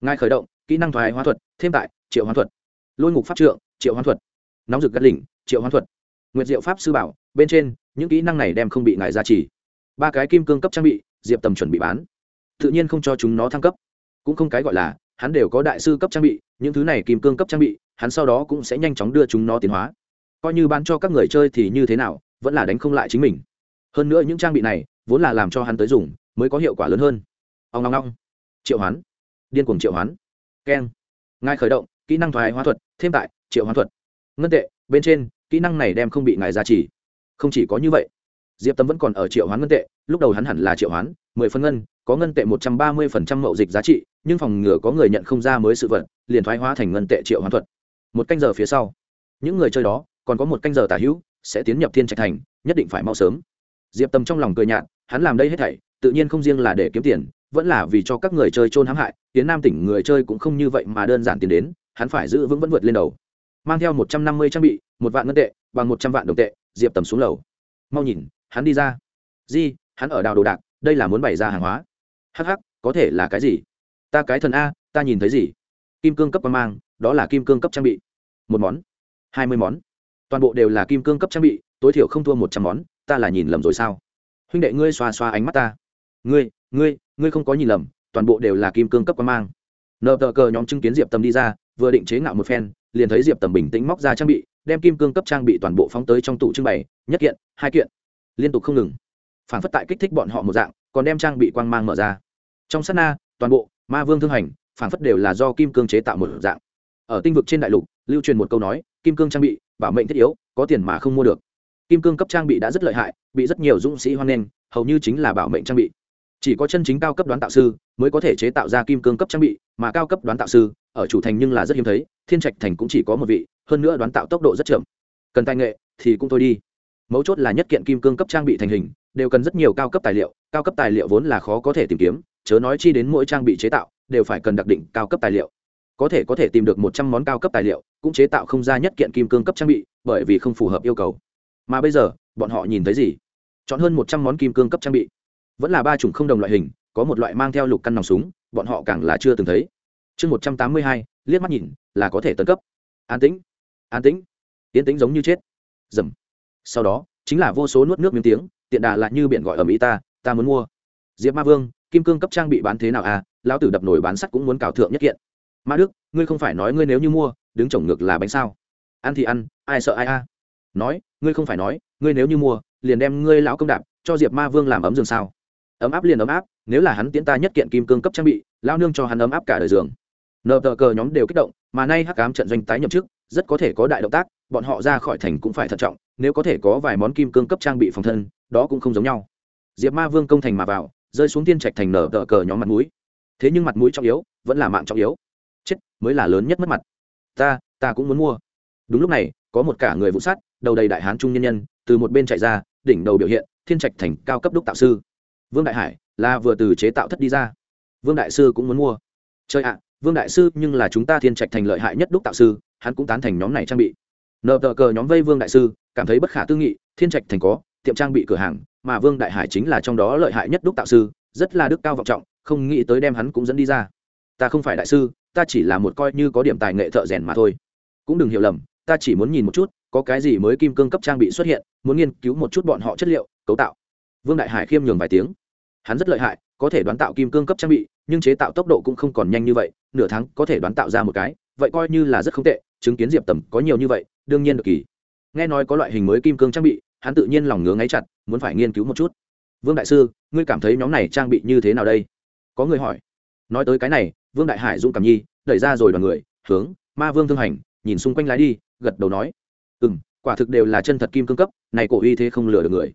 ngài khởi động, kỹ năng thoái hóa thuật, thêm tại, triệu hóa thuật. Lôi ngục pháp trượng, triệu hóa thuật. Nóng rực gắt đỉnh triệu hóa thuật. Nguyệt diệu pháp sư bảo, bên trên, những kỹ năng này đem không bị ngài gia trì. Ba cái kim cương cấp trang bị, diệp tầm chuẩn bị bán. Tự nhiên không cho chúng nó thăng cấp. Cũng không cái gọi là, hắn đều có đại sư cấp trang bị, những thứ này kim cương cấp trang bị, hắn sau đó cũng sẽ nhanh chóng đưa chúng nó tiến hóa. Coi như bán cho các người chơi thì như thế nào, vẫn là đánh không lại chính mình. Hơn nữa những trang bị này, vốn là làm cho hắn tới dùng, mới có hiệu quả lớn hơn. Ông long long triệu hoán điên cuồng triệu hoán. Keng. Ngài khởi động, kỹ năng thoái hóa thuật, thêm tại, triệu hoán thuật. Ngân tệ, bên trên, kỹ năng này đem không bị ngài giá trị không chỉ có như vậy, diệp tâm vẫn còn ở triệu hoán ngân tệ, lúc đầu hắn hẳn là triệu hoán, mười phân ngân, có ngân tệ một trăm ba mươi phần trăm mậu dịch giá trị, nhưng phòng ngừa có người nhận không ra mới sự vật, liền thoái hóa thành ngân tệ triệu hoán thuật. Một canh giờ phía sau, những người chơi đó, còn có một canh giờ tả hữu, sẽ tiến nhập thiên trạch thành, nhất định phải mau sớm. Diệp tâm trong lòng cười nhạt, hắn làm đây hết thảy, tự nhiên không riêng là để kiếm tiền vẫn là vì cho các người chơi trôn hãm hại tiến nam tỉnh người chơi cũng không như vậy mà đơn giản tiền đến, hắn phải giữ vững vẫn vượt lên đầu. Mang theo một trăm năm mươi trang bị, một vạn ngân tệ, bằng một trăm vạn đồng tệ, diệp tầm xuống lầu. Mau nhìn, hắn đi ra. Di, hắn ở đào đồ đạc, đây là muốn bày ra hàng hóa. Hh có thể là cái gì? Ta cái thần a, ta nhìn thấy gì? Kim cương cấp quan mang, đó là kim cương cấp trang bị. Một món. Hai mươi món. Toàn bộ đều là kim cương cấp trang bị, tối thiểu không thua một trăm món, ta là nhìn lầm rồi sao? Huynh đệ ngươi xoa xoa ánh mắt ta. Ngươi ngươi ngươi không có nhìn lầm, toàn bộ đều là kim cương cấp quan mang. Nợ tờ cờ nhóm chứng kiến diệp tầm đi ra, vừa định chế ngạo một phen, liền thấy diệp tầm bình tĩnh móc ra trang bị, đem kim cương cấp trang bị toàn bộ phóng tới trong tủ trưng bày, nhất kiện, hai kiện. Liên tục không ngừng. Phản phất tại kích thích bọn họ một dạng, còn đem trang bị quang mang mở ra. Trong sát na, toàn bộ, ma vương thương hành, phản phất đều là do kim cương chế tạo một dạng. Ở tinh vực trên đại lục, lưu truyền một câu nói, kim cương trang bị, bảo mệnh thiết yếu, có tiền mà không mua được. Kim cương cấp trang bị đã rất lợi hại, bị rất nhiều dũng sĩ hoan nghênh, hầu như chính là bảo mệnh trang bị chỉ có chân chính cao cấp đoán tạo sư mới có thể chế tạo ra kim cương cấp trang bị, mà cao cấp đoán tạo sư ở chủ thành nhưng là rất hiếm thấy, thiên trạch thành cũng chỉ có một vị, hơn nữa đoán tạo tốc độ rất chậm. Cần tài nghệ thì cũng thôi đi. Mấu chốt là nhất kiện kim cương cấp trang bị thành hình, đều cần rất nhiều cao cấp tài liệu, cao cấp tài liệu vốn là khó có thể tìm kiếm, chớ nói chi đến mỗi trang bị chế tạo đều phải cần đặc định cao cấp tài liệu. Có thể có thể tìm được một trăm món cao cấp tài liệu, cũng chế tạo không ra nhất kiện kim cương cấp trang bị, bởi vì không phù hợp yêu cầu. Mà bây giờ, bọn họ nhìn thấy gì? Chọn hơn một trăm món kim cương cấp trang bị vẫn là ba chủng không đồng loại hình, có một loại mang theo lục căn nòng súng, bọn họ càng là chưa từng thấy. Chương một trăm tám mươi hai, liếc mắt nhìn, là có thể tấn cấp. An tĩnh an tĩnh. Tiến tĩnh giống như chết. Dầm. Sau đó, chính là vô số nuốt nước miếng tiếng, tiện đà lại như biển gọi ở mỹ ta ta muốn mua. Diệp ma vương, kim cương cấp trang bị bán thế nào à? Lão tử đập nổi bán sắt cũng muốn cào thượng nhất kiện. Ma đức, ngươi không phải nói ngươi nếu như mua, đứng chồng ngược là bánh sao? Ăn thì ăn, ai sợ ai a? Nói, ngươi không phải nói, ngươi nếu như mua, liền đem ngươi lão công đạp, cho diệp ma vương làm ấm giường sao? Ấm áp liền ấm áp nếu là hắn tiễn ta nhất kiện kim cương cấp trang bị lao nương cho hắn ấm áp cả đời giường. Nợ tờ cờ nhóm đều kích động mà nay hắc cám trận doanh tái nhậm chức rất có thể có đại động tác bọn họ ra khỏi thành cũng phải thận trọng nếu có thể có vài món kim cương cấp trang bị phòng thân đó cũng không giống nhau. Diệp ma vương công thành mà vào rơi xuống tiên trạch thành nở tờ cờ nhóm mặt mũi. Thế nhưng mặt mũi trọng yếu vẫn là mạng trọng yếu. Chết mới là lớn nhất mất mặt. Ta ta cũng muốn mua. Đúng lúc này có một cả người vụ sát, đầu đầy đại hán trung nhân nhân từ một bên chạy ra đỉnh đầu biểu hiện thiên trạch thành cao cấp đúc tạo sư vương đại hải, là vừa từ chế tạo thất đi ra. Vương đại sư cũng muốn mua. Chơi ạ, vương đại sư, nhưng là chúng ta thiên trạch thành lợi hại nhất đúc tạo sư, hắn cũng tán thành nhóm này trang bị. Nợ tờ cờ nhóm vây vương đại sư, cảm thấy bất khả tư nghị, thiên trạch thành có, tiệm trang bị cửa hàng, mà vương đại hải chính là trong đó lợi hại nhất đúc tạo sư, rất là đức cao vọng trọng, không nghĩ tới đem hắn cũng dẫn đi ra. Ta không phải đại sư, ta chỉ là một coi như có điểm tài nghệ thợ rèn mà thôi. Cũng đừng hiểu lầm, ta chỉ muốn nhìn một chút, có cái gì mới kim cương cấp trang bị xuất hiện, muốn nghiên cứu một chút bọn họ chất liệu, cấu tạo. Vương đại hải khiêm nhường vài tiếng hắn rất lợi hại, có thể đoán tạo kim cương cấp trang bị, nhưng chế tạo tốc độ cũng không còn nhanh như vậy, nửa tháng có thể đoán tạo ra một cái, vậy coi như là rất không tệ, chứng kiến diệp tầm có nhiều như vậy, đương nhiên được kỳ. Nghe nói có loại hình mới kim cương trang bị, hắn tự nhiên lòng ngứa ngáy chặt, muốn phải nghiên cứu một chút. Vương đại sư, ngươi cảm thấy nhóm này trang bị như thế nào đây? Có người hỏi. Nói tới cái này, vương đại hải dũng cảm nhi, đẩy ra rồi đoàn người, hướng ma vương thương hành, nhìn xung quanh lái đi, gật đầu nói. Ừ m quả thực đều là chân thật kim cương cấp, này cổ uy thế không lừa được người.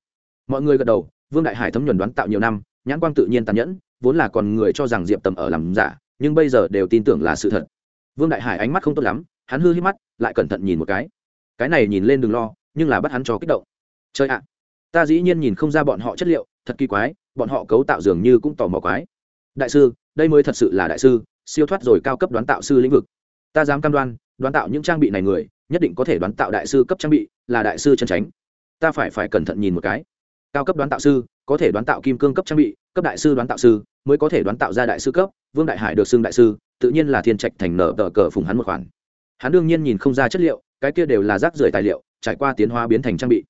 Mọi người gật đầu, vương đại hải thấm nhuần đoán tạo nhiều năm nhãn quang tự nhiên tàn nhẫn, vốn là còn người cho rằng diệp tầm ở làm giả, nhưng bây giờ đều tin tưởng là sự thật. Vương đại hải ánh mắt không tốt lắm, hắn hư hít mắt, lại cẩn thận nhìn một cái. Cái này nhìn lên đừng lo, nhưng là bắt hắn cho kích động. Chơi ạ, ta dĩ nhiên nhìn không ra bọn họ chất liệu, thật kỳ quái, bọn họ cấu tạo dường như cũng tò mò quái. Đại sư, đây mới thật sự là đại sư, siêu thoát rồi cao cấp đoán tạo sư lĩnh vực. Ta dám cam đoan, đoán tạo những trang bị này người, nhất định có thể đoán tạo đại sư cấp trang bị, là đại sư chân tránh ta phải phải cẩn thận nhìn một cái cao cấp đoán tạo sư, có thể đoán tạo kim cương cấp trang bị, cấp đại sư đoán tạo sư, mới có thể đoán tạo ra đại sư cấp, vương đại hải được xưng đại sư, tự nhiên là thiên trạch thành nở tờ cờ phùng hắn một khoản. Hắn đương nhiên nhìn không ra chất liệu, cái kia đều là rác rưởi tài liệu, trải qua tiến hóa biến thành trang bị.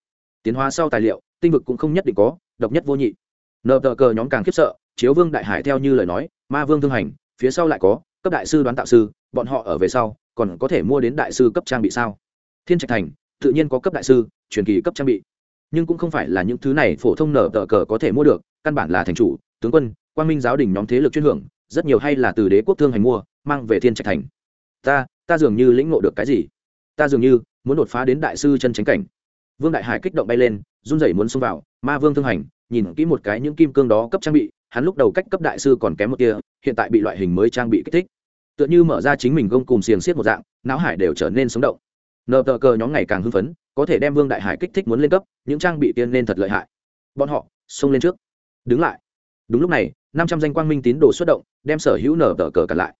Tiến hóa sau tài liệu, tinh vực cũng không nhất định có, độc nhất vô nhị. Nợ tờ cờ nhóm càng khiếp sợ, chiếu vương đại hải theo như lời nói, ma vương thương hành, phía sau lại có, cấp đại sư đoán tạo sư, bọn họ ở về sau, còn có thể mua đến đại sư cấp trang bị sao? Thiên trạch thành, tự nhiên có cấp đại sư, truyền kỳ cấp trang bị nhưng cũng không phải là những thứ này phổ thông nở tờ cờ có thể mua được, căn bản là thành chủ, tướng quân quan minh giáo đình nhóm thế lực chuyên hưởng, rất nhiều hay là từ đế quốc thương hành mua, mang về thiên trạch thành. Ta ta dường như lĩnh ngộ được cái gì? Ta dường như muốn đột phá đến đại sư chân tránh cảnh. Vương đại hải kích động bay lên, run rẩy muốn xông vào, ma vương thương hành, nhìn kỹ một cái những kim cương đó cấp trang bị, hắn lúc đầu cách cấp đại sư còn kém một tia, hiện tại bị loại hình mới trang bị kích thích. Tựa như mở ra chính mình gông cùng xiềng xiết một dạng, não hải đều trở nên sống động. Nợ tờ cờ nhóm ngày càng hưng phấn có thể đem vương đại hải kích thích muốn lên cấp, những trang bị tiên nên thật lợi hại. Bọn họ, xông lên trước. Đứng lại. Đúng lúc này, năm trăm danh quang minh tín đồ xuất động, đem sở hữu nở tờ cờ cặn lại.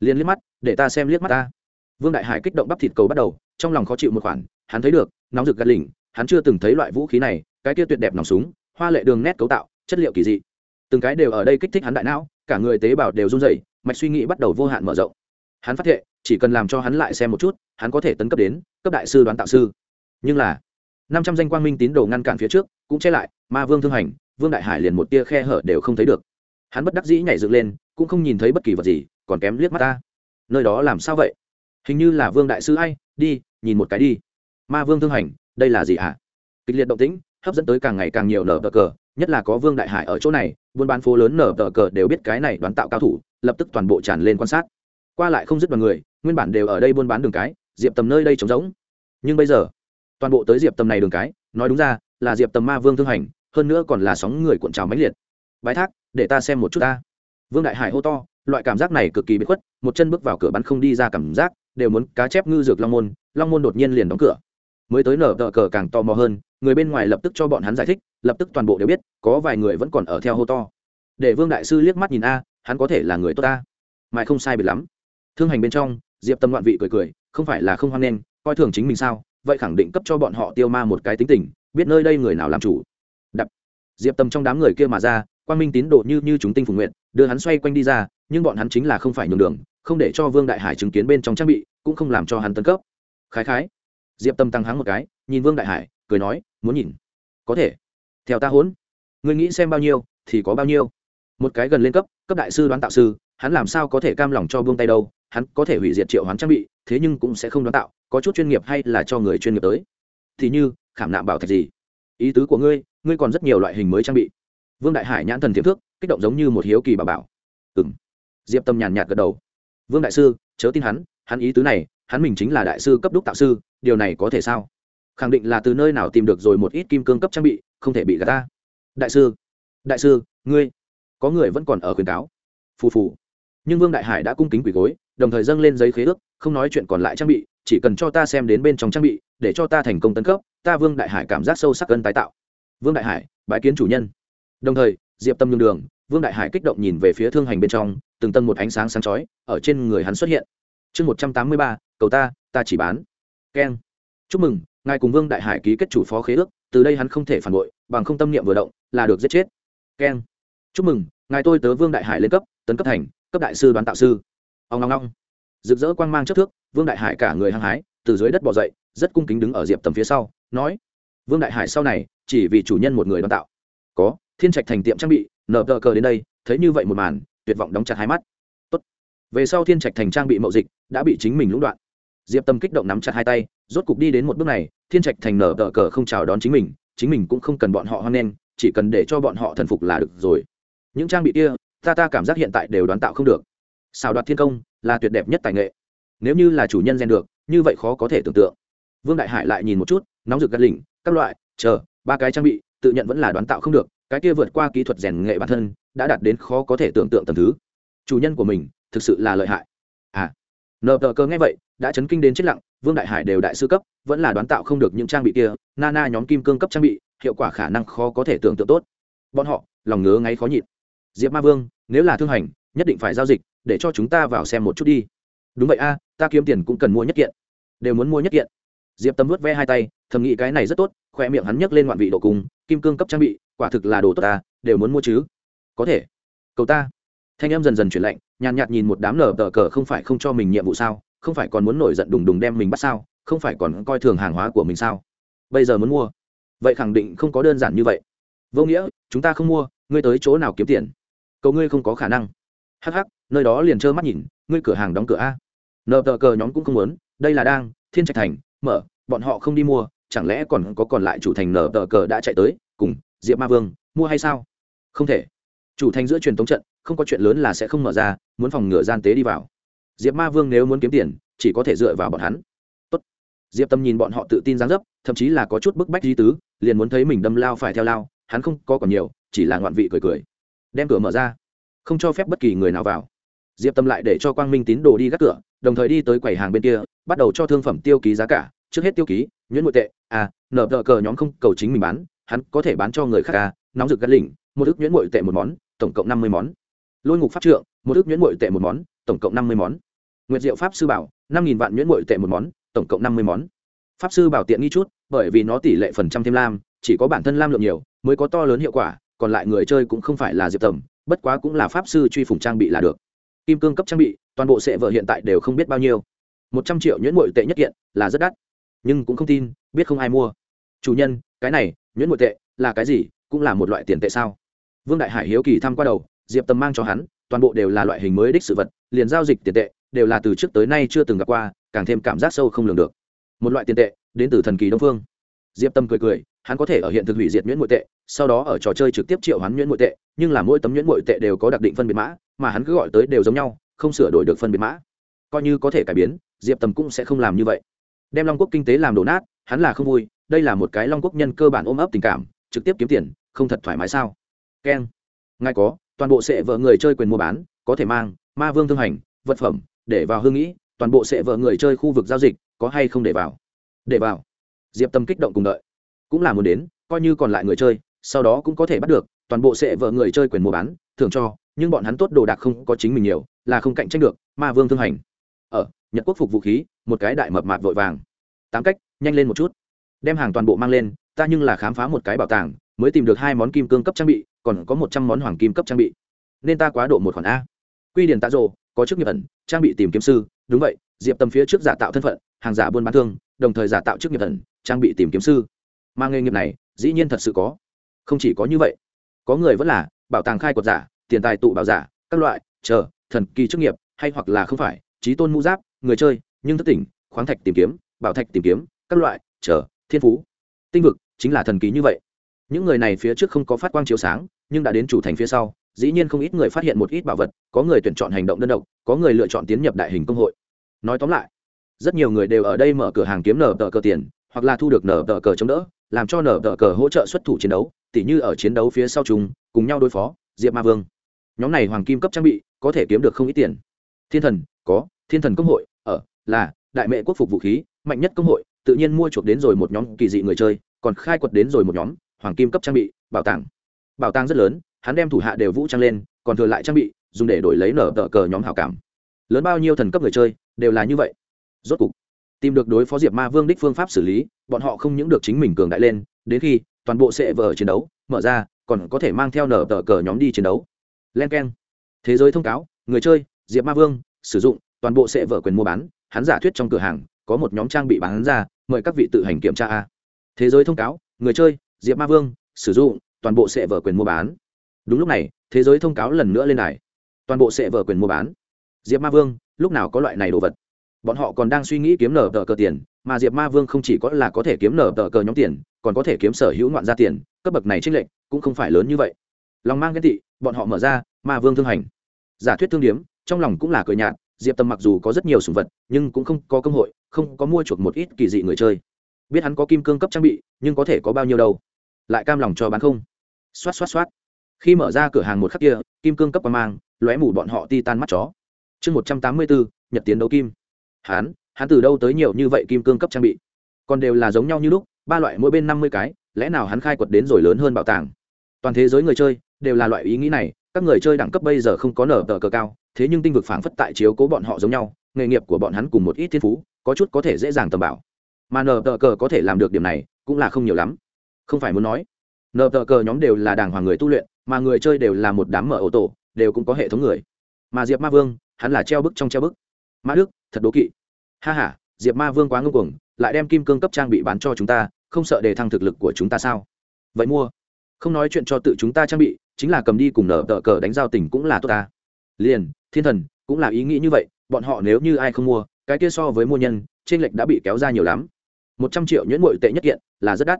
Liền liếc mắt, để ta xem liếc mắt ta. Vương đại hải kích động bắp thịt cầu bắt đầu, trong lòng khó chịu một khoản, hắn thấy được, nóng rực gắt lỉnh, hắn chưa từng thấy loại vũ khí này, cái kia tuyệt đẹp nòng súng, hoa lệ đường nét cấu tạo, chất liệu kỳ dị. Từng cái đều ở đây kích thích hắn đại não, cả người tế bào đều run rẩy, mạch suy nghĩ bắt đầu vô hạn mở rộng. Hắn phát hiện, chỉ cần làm cho hắn lại xem một chút, hắn có thể tấn cấp đến cấp đại sư đoán tạo sư nhưng là, năm trăm danh quang minh tín đồ ngăn cản phía trước, cũng che lại, ma vương thương hành, vương đại hải liền một tia khe hở đều không thấy được. Hắn bất đắc dĩ nhảy dựng lên, cũng không nhìn thấy bất kỳ vật gì, còn kém liếc mắt ta. Nơi đó làm sao vậy? Hình như là vương đại sư ai, đi, nhìn một cái đi. Ma vương thương hành, đây là gì ạ à? kịch liệt động tĩnh, hấp dẫn tới càng ngày càng nhiều nở tờ cờ, nhất là có vương đại hải ở chỗ này, buôn bán phố lớn nở tờ cờ đều biết cái này đoán tạo cao thủ, lập tức toàn bộ tràn lên quan sát. Qua lại không dứt đoàn người, nguyên bản đều ở đây buôn bán đường cái, diệp tầm nơi đây trống rỗng. Nhưng bây giờ toàn bộ tới diệp tầm này đường cái, nói đúng ra, là diệp tầm ma vương thương hành, hơn nữa còn là sóng người cuộn trào mãnh liệt. Bái thác, để ta xem một chút ta. Vương đại hải hô to, loại cảm giác này cực kỳ bất khuất, một chân bước vào cửa bắn không đi ra cảm giác, đều muốn cá chép ngư dược long môn long môn đột nhiên liền đóng cửa. Mới tới nở tờ cờ càng to mò hơn, người bên ngoài lập tức cho bọn hắn giải thích, lập tức toàn bộ đều biết, có vài người vẫn còn ở theo hô to. Để vương đại sư liếc mắt nhìn a, hắn có thể là người tốt ta. Mãi không sai biệt lắm. Thương hành bên trong, diệp tâm loạn vị cười cười, không phải là không hoan nghênh, coi thường chính mình sao? Vậy khẳng định cấp cho bọn họ tiêu ma một cái tính tình, biết nơi đây người nào làm chủ. Đập. Diệp tâm trong đám người kia mà ra quan minh tín đồ như như chúng tinh phùng nguyện đưa hắn xoay quanh đi ra, nhưng bọn hắn chính là không phải nhường đường, không để cho vương đại hải chứng kiến bên trong trang bị, cũng không làm cho hắn tấn cấp. Khái khái. Diệp tâm tăng hắng một cái, nhìn vương đại hải, cười nói, muốn nhìn. Có thể. Theo ta hốn người nghĩ xem bao nhiêu, thì có bao nhiêu. Một cái gần lên cấp cấp đại sư đoán tạo sư, hắn làm sao có thể cam lòng cho buông tay đâu hắn có thể hủy diệt triệu hoán trang bị, thế nhưng cũng sẽ không đón tạo, có chút chuyên nghiệp hay là cho người chuyên nghiệp tới. Thì như, khảm nạm bảo thạch gì? Ý tứ của ngươi ngươi còn rất nhiều loại hình mới trang bị. Vương đại hải nhãn thần thiệp thức kích động giống như một hiếu kỳ bà bảo. Ừng diệp tâm nhàn nhạt gật đầu. Vương đại sư, chớ tin hắn hắn ý tứ này, hắn mình chính là đại sư cấp đúc tạo sư, điều này có thể sao? Khẳng định là từ nơi nào tìm được rồi một ít kim cương cấp trang bị, không thể bị gạt ta. Đại sư đại sư, ngươi, có người vẫn còn ở khuyến cáo. Phù phù. Nhưng vương đại hải đã cung kính quỷ gối đồng thời dâng lên giấy khế ước, không nói chuyện còn lại trang bị, chỉ cần cho ta xem đến bên trong trang bị, để cho ta thành công tấn cấp, ta vương đại hải cảm giác sâu sắc cân tái tạo. Vương đại hải bãi kiến chủ nhân. Đồng thời, diệp tâm nhường đường, vương đại hải kích động nhìn về phía thương hành bên trong, từng tân một ánh sáng sáng chói ở trên người hắn xuất hiện. Chương một trăm tám mươi ba, cầu ta ta chỉ bán. Keng chúc mừng, ngài cùng vương đại hải ký kết chủ phó khế ước, từ đây hắn không thể phản bội, bằng không tâm niệm vừa động, là được giết chết. Keng chúc mừng, ngài tôi tớ vương đại hải lên cấp, tấn cấp thành, cấp đại sư đoán tạo sư ông ngong ngong rực rỡ quang mang chất thước, vương đại hải cả người hăng hái, từ dưới đất bỏ dậy, rất cung kính đứng ở diệp tầm phía sau, nói, vương đại hải sau này, chỉ vì chủ nhân một người đoán tạo. Có, thiên trạch thành tiệm trang bị nở tờ cờ đến đây, thấy như vậy một màn, tuyệt vọng đóng chặt hai mắt. Tốt. về sau thiên trạch thành trang bị mậu dịch đã bị chính mình lũng đoạn. Diệp tâm kích động nắm chặt hai tay, rốt cục đi đến một bước này, thiên trạch thành nở tờ cờ không chào đón chính mình chính mình cũng không cần bọn họ hoan nghênh, chỉ cần để cho bọn họ thần phục là được rồi. Những trang bị kia, ta ta cảm giác hiện tại đều đoán tạo không được xào đoạt thiên công là tuyệt đẹp nhất tài nghệ. Nếu như là chủ nhân rèn được, như vậy khó có thể tưởng tượng. Vương đại hải lại nhìn một chút, nóng rực gắt lỉnh, các loại, chờ, ba cái trang bị, tự nhận vẫn là đoán tạo không được, cái kia vượt qua kỹ thuật rèn nghệ bản thân, đã đạt đến khó có thể tưởng tượng tầm thứ. Chủ nhân của mình, thực sự là lợi hại. À nợ tờ cơ nghe vậy, đã chấn kinh đến chết lặng, vương đại hải đều đại sư cấp, vẫn là đoán tạo không được những trang bị kia, na na nhóm kim cương cấp trang bị, hiệu quả khả năng khó có thể tưởng tượng tốt. Bọn họ, lòng ngứa ngáy khó nhịn. Diệp ma vương, nếu là thương hành, nhất định phải giao dịch để cho chúng ta vào xem một chút đi. Đúng vậy a, ta kiếm tiền cũng cần mua nhất kiện. Đều muốn mua nhất kiện. Diệp tâm vớt ve hai tay, thầm nghĩ cái này rất tốt, khoe miệng hắn nhấc lên ngoạn vị độ cùng, kim cương cấp trang bị, quả thực là đồ tốt ta, đều muốn mua chứ. Có thể. Cầu ta. Thanh em dần dần chuyển lạnh, nhàn nhạt nhìn một đám nở tờ cờ không phải không cho mình nhiệm vụ sao, không phải còn muốn nổi giận đùng đùng đem mình bắt sao, không phải còn coi thường hàng hóa của mình sao. Bây giờ muốn mua. Vậy khẳng định không có đơn giản như vậy. Vô nghĩa, chúng ta không mua, ngươi tới chỗ nào kiếm tiền? Cầu ngươi không có khả năng hh nơi đó liền trơ mắt nhìn, ngươi cửa hàng đóng cửa a. Nợ tờ cờ nhóm cũng không muốn, đây là đang, thiên trạch thành, mở, bọn họ không đi mua, chẳng lẽ còn có còn lại chủ thành nở tờ cờ đã chạy tới, cùng, diệp ma vương, mua hay sao? Không thể. Chủ thành giữa truyền thống trận, không có chuyện lớn là sẽ không mở ra, muốn phòng ngừa gian tế đi vào. Diệp ma vương nếu muốn kiếm tiền, chỉ có thể dựa vào bọn hắn. Tốt. diệp tâm nhìn bọn họ tự tin dáng dấp, thậm chí là có chút bức bách di tứ, liền muốn thấy mình đâm lao phải theo lao, hắn không có còn nhiều, chỉ là ngoạn vị cười cười. Đem cửa mở ra không cho phép bất kỳ người nào vào. Diệp tâm lại để cho quang minh tín đồ đi gác cửa, đồng thời đi tới quầy hàng bên kia, bắt đầu cho thương phẩm tiêu ký giá cả, trước hết tiêu ký, nhuyễn nội tệ à nở tờ cờ nhóm không cầu chính mình bán, hắn có thể bán cho người khác à nóng rực gắt lỉnh, một ức nhuyễn nội tệ một món, tổng cộng năm mươi món. Lôi ngục pháp trượng, một ức nhuyễn nội tệ một món, tổng cộng năm mươi món. Nguyệt diệu pháp sư bảo, năm nghìn vạn nhuyễn nội tệ một món, tổng cộng năm mươi món. Pháp sư bảo tiện nghi chút, bởi vì nó tỷ lệ phần trăm thêm lam, chỉ có bản thân lam lượng nhiều, mới có to lớn hiệu quả, còn lại người chơi cũng không phải là diệp tầm bất quá cũng là pháp sư truy phủng trang bị là được. Kim cương cấp trang bị, toàn bộ sệ vợ hiện tại đều không biết bao nhiêu. Một trăm triệu nhuyễn mội tệ nhất kiện, là rất đắt. Nhưng cũng không tin, biết không ai mua. Chủ nhân, cái này, nhuyễn mội tệ, là cái gì, cũng là một loại tiền tệ sao? Vương đại hải hiếu kỳ thăm qua đầu, diệp tầm mang cho hắn, toàn bộ đều là loại hình mới đích sự vật, liền giao dịch tiền tệ, đều là từ trước tới nay chưa từng gặp qua, càng thêm cảm giác sâu không lường được. Một loại tiền tệ, đến từ thần kỳ đông phương. Diệp tâm cười cười hắn có thể ở hiện thực hủy diệt nhuyễn nội tệ, sau đó ở trò chơi trực tiếp triệu hắn nhuyễn nội tệ, nhưng là mỗi tấm nhuyễn nội tệ đều có đặc định phân biệt mã, mà hắn cứ gọi tới đều giống nhau, không sửa đổi được phân biệt mã. Coi như có thể cải biến, diệp tâm cũng sẽ không làm như vậy. Đem long quốc kinh tế làm đổ nát, hắn là không vui, đây là một cái long quốc nhân cơ bản ôm ấp tình cảm, trực tiếp kiếm tiền, không thật thoải mái sao? Keng. Ngay có, toàn bộ sẽ vợ người chơi quyền mua bán, có thể mang, ma vương thương hành, vật phẩm, để vào hương nghĩ, toàn bộ sẽ vợ người chơi khu vực giao dịch, có hay không để vào? Để vào. Diệp tâm kích động cùng đợi cũng là muốn đến, coi như còn lại người chơi, sau đó cũng có thể bắt được, toàn bộ sẽ vợ người chơi quyền mua bán thường cho, nhưng bọn hắn tốt đồ đạc không có chính mình nhiều, là không cạnh tranh được, ma vương thương hành. Ở, nhật quốc phục vũ khí, một cái đại mập mạp vội vàng. Tám cách, nhanh lên một chút. Đem hàng toàn bộ mang lên, ta nhưng là khám phá một cái bảo tàng, mới tìm được hai món kim cương cấp trang bị, còn có một trăm món hoàng kim cấp trang bị. Nên ta quá độ một khoản a. Quy điển tạ rộ có chức nghiệp ẩn, trang bị tìm kiếm sư, đúng vậy, diệp tâm phía trước giả tạo thân phận, hàng giả buôn bán thương, đồng thời giả tạo chức nghiệp ẩn, trang bị tìm kiếm sư mà nghề nghiệp này, dĩ nhiên thật sự có. Không chỉ có như vậy, có người vẫn là bảo tàng khai quật giả, tiền tài tụ bảo giả, các loại, chờ, thần kỳ chức nghiệp, hay hoặc là không phải, trí tôn mũ giáp, người chơi, nhưng thất tỉnh, khoáng thạch tìm kiếm, bảo thạch tìm kiếm, các loại, chờ, thiên phú. Tinh vực, chính là thần kỳ như vậy. Những người này phía trước không có phát quang chiếu sáng, nhưng đã đến chủ thành phía sau, dĩ nhiên không ít người phát hiện một ít bảo vật, có người tuyển chọn hành động đơn độc, có người lựa chọn tiến nhập đại hình công hội. Nói tóm lại, rất nhiều người đều ở đây mở cửa hàng kiếm nở tờ cờ tiền, hoặc là thu được nở tờ cờ chống đỡ làm cho nở tờ cờ hỗ trợ xuất thủ chiến đấu, tỉ như ở chiến đấu phía sau chúng, cùng nhau đối phó, diệp ma vương. Nhóm này hoàng kim cấp trang bị, có thể kiếm được không ít tiền. Thiên thần, có, thiên thần công hội, ở, là, đại mệ quốc phục vũ khí, mạnh nhất công hội, tự nhiên mua chuộc đến rồi một nhóm kỳ dị người chơi, còn khai quật đến rồi một nhóm hoàng kim cấp trang bị, bảo tàng. Bảo tàng rất lớn, hắn đem thủ hạ đều vũ trang lên, còn thừa lại trang bị, dùng để đổi lấy nở tờ cờ nhóm hảo cảm. Lớn bao nhiêu thần cấp người chơi, đều là như vậy. Rốt cục tìm được đối phó diệp ma vương đích phương pháp xử lý, bọn họ không những được chính mình cường đại lên, đến khi toàn bộ sẽ vờ chiến đấu, mở ra, còn có thể mang theo nở tờ cờ nhóm đi chiến đấu. Len k e n thế giới thông cáo, người chơi, diệp ma vương, sử dụng, toàn bộ sẽ vở quyền mua bán, hắn giả thuyết trong cửa hàng, có một nhóm trang bị bán ra, mời các vị tự hành kiểm tra a. Thế giới thông cáo, người chơi, diệp ma vương, sử dụng, toàn bộ sẽ vở quyền mua bán. Đúng lúc này, thế giới thông cáo lần nữa lên đài. Toàn bộ sẽ vở quyền mua bán. Diệp ma vương, lúc nào có loại này đồ vật? Bọn họ còn đang suy nghĩ kiếm nở tờ cờ tiền, mà diệp ma vương không chỉ có là có thể kiếm nở tờ cờ nhóm tiền, còn có thể kiếm sở hữu ngoạn ra tiền, cấp bậc này trích lệnh cũng không phải lớn như vậy. Lòng mang ghen tị, bọn họ mở ra, ma vương thương hành. Giả thuyết thương điếm, trong lòng cũng là cười nhạt, diệp tâm mặc dù có rất nhiều sùng vật, nhưng cũng không có cơ hội, không có mua chuộc một ít kỳ dị người chơi. Biết hắn có kim cương cấp trang bị, nhưng có thể có bao nhiêu đâu? Lại cam lòng cho bán không? Xoát xoát xoát. Khi mở ra cửa hàng một khắc kia, kim cương cấp qua mang, lóe mù bọn họ ti tan mắt chó. Chương một trăm tám mươi bốn, nhật tiến đấu kim hắn hắn từ đâu tới nhiều như vậy kim cương cấp trang bị? Còn đều là giống nhau như lúc, ba loại mỗi bên năm mươi cái, lẽ nào hắn khai quật đến rồi lớn hơn bảo tàng? Toàn thế giới người chơi đều là loại ý nghĩ này, các người chơi đẳng cấp bây giờ không có nở tờ cờ cao, thế nhưng tinh vực phảng phất tại chiếu cố bọn họ giống nhau, nghề nghiệp của bọn hắn cùng một ít thiên phú, có chút có thể dễ dàng tầm bảo. Mà nở tờ cờ có thể làm được điểm này cũng là không nhiều lắm. Không phải muốn nói, nở tờ cờ nhóm đều là đàng hoàng người tu luyện, mà người chơi đều là một đám mở ô tô đều cũng có hệ thống người. Mà diệp ma vương, hắn là treo bức trong treo bức. Mã đức thật đố kỵ. Ha h a diệp ma vương quá ngưng cuồng, lại đem kim cương cấp trang bị bán cho chúng ta, không sợ đề thăng thực lực của chúng ta sao? Vậy mua. Không nói chuyện cho tự chúng ta trang bị, chính là cầm đi cùng nở tờ cờ đánh giao tình cũng là tốt ta. Liền, thiên thần, cũng là ý nghĩ như vậy, bọn họ nếu như ai không mua, cái kia so với mua nhân trên lệch đã bị kéo ra nhiều lắm. Một trăm triệu nhuyễn mội tệ nhất kiện, là rất đắt.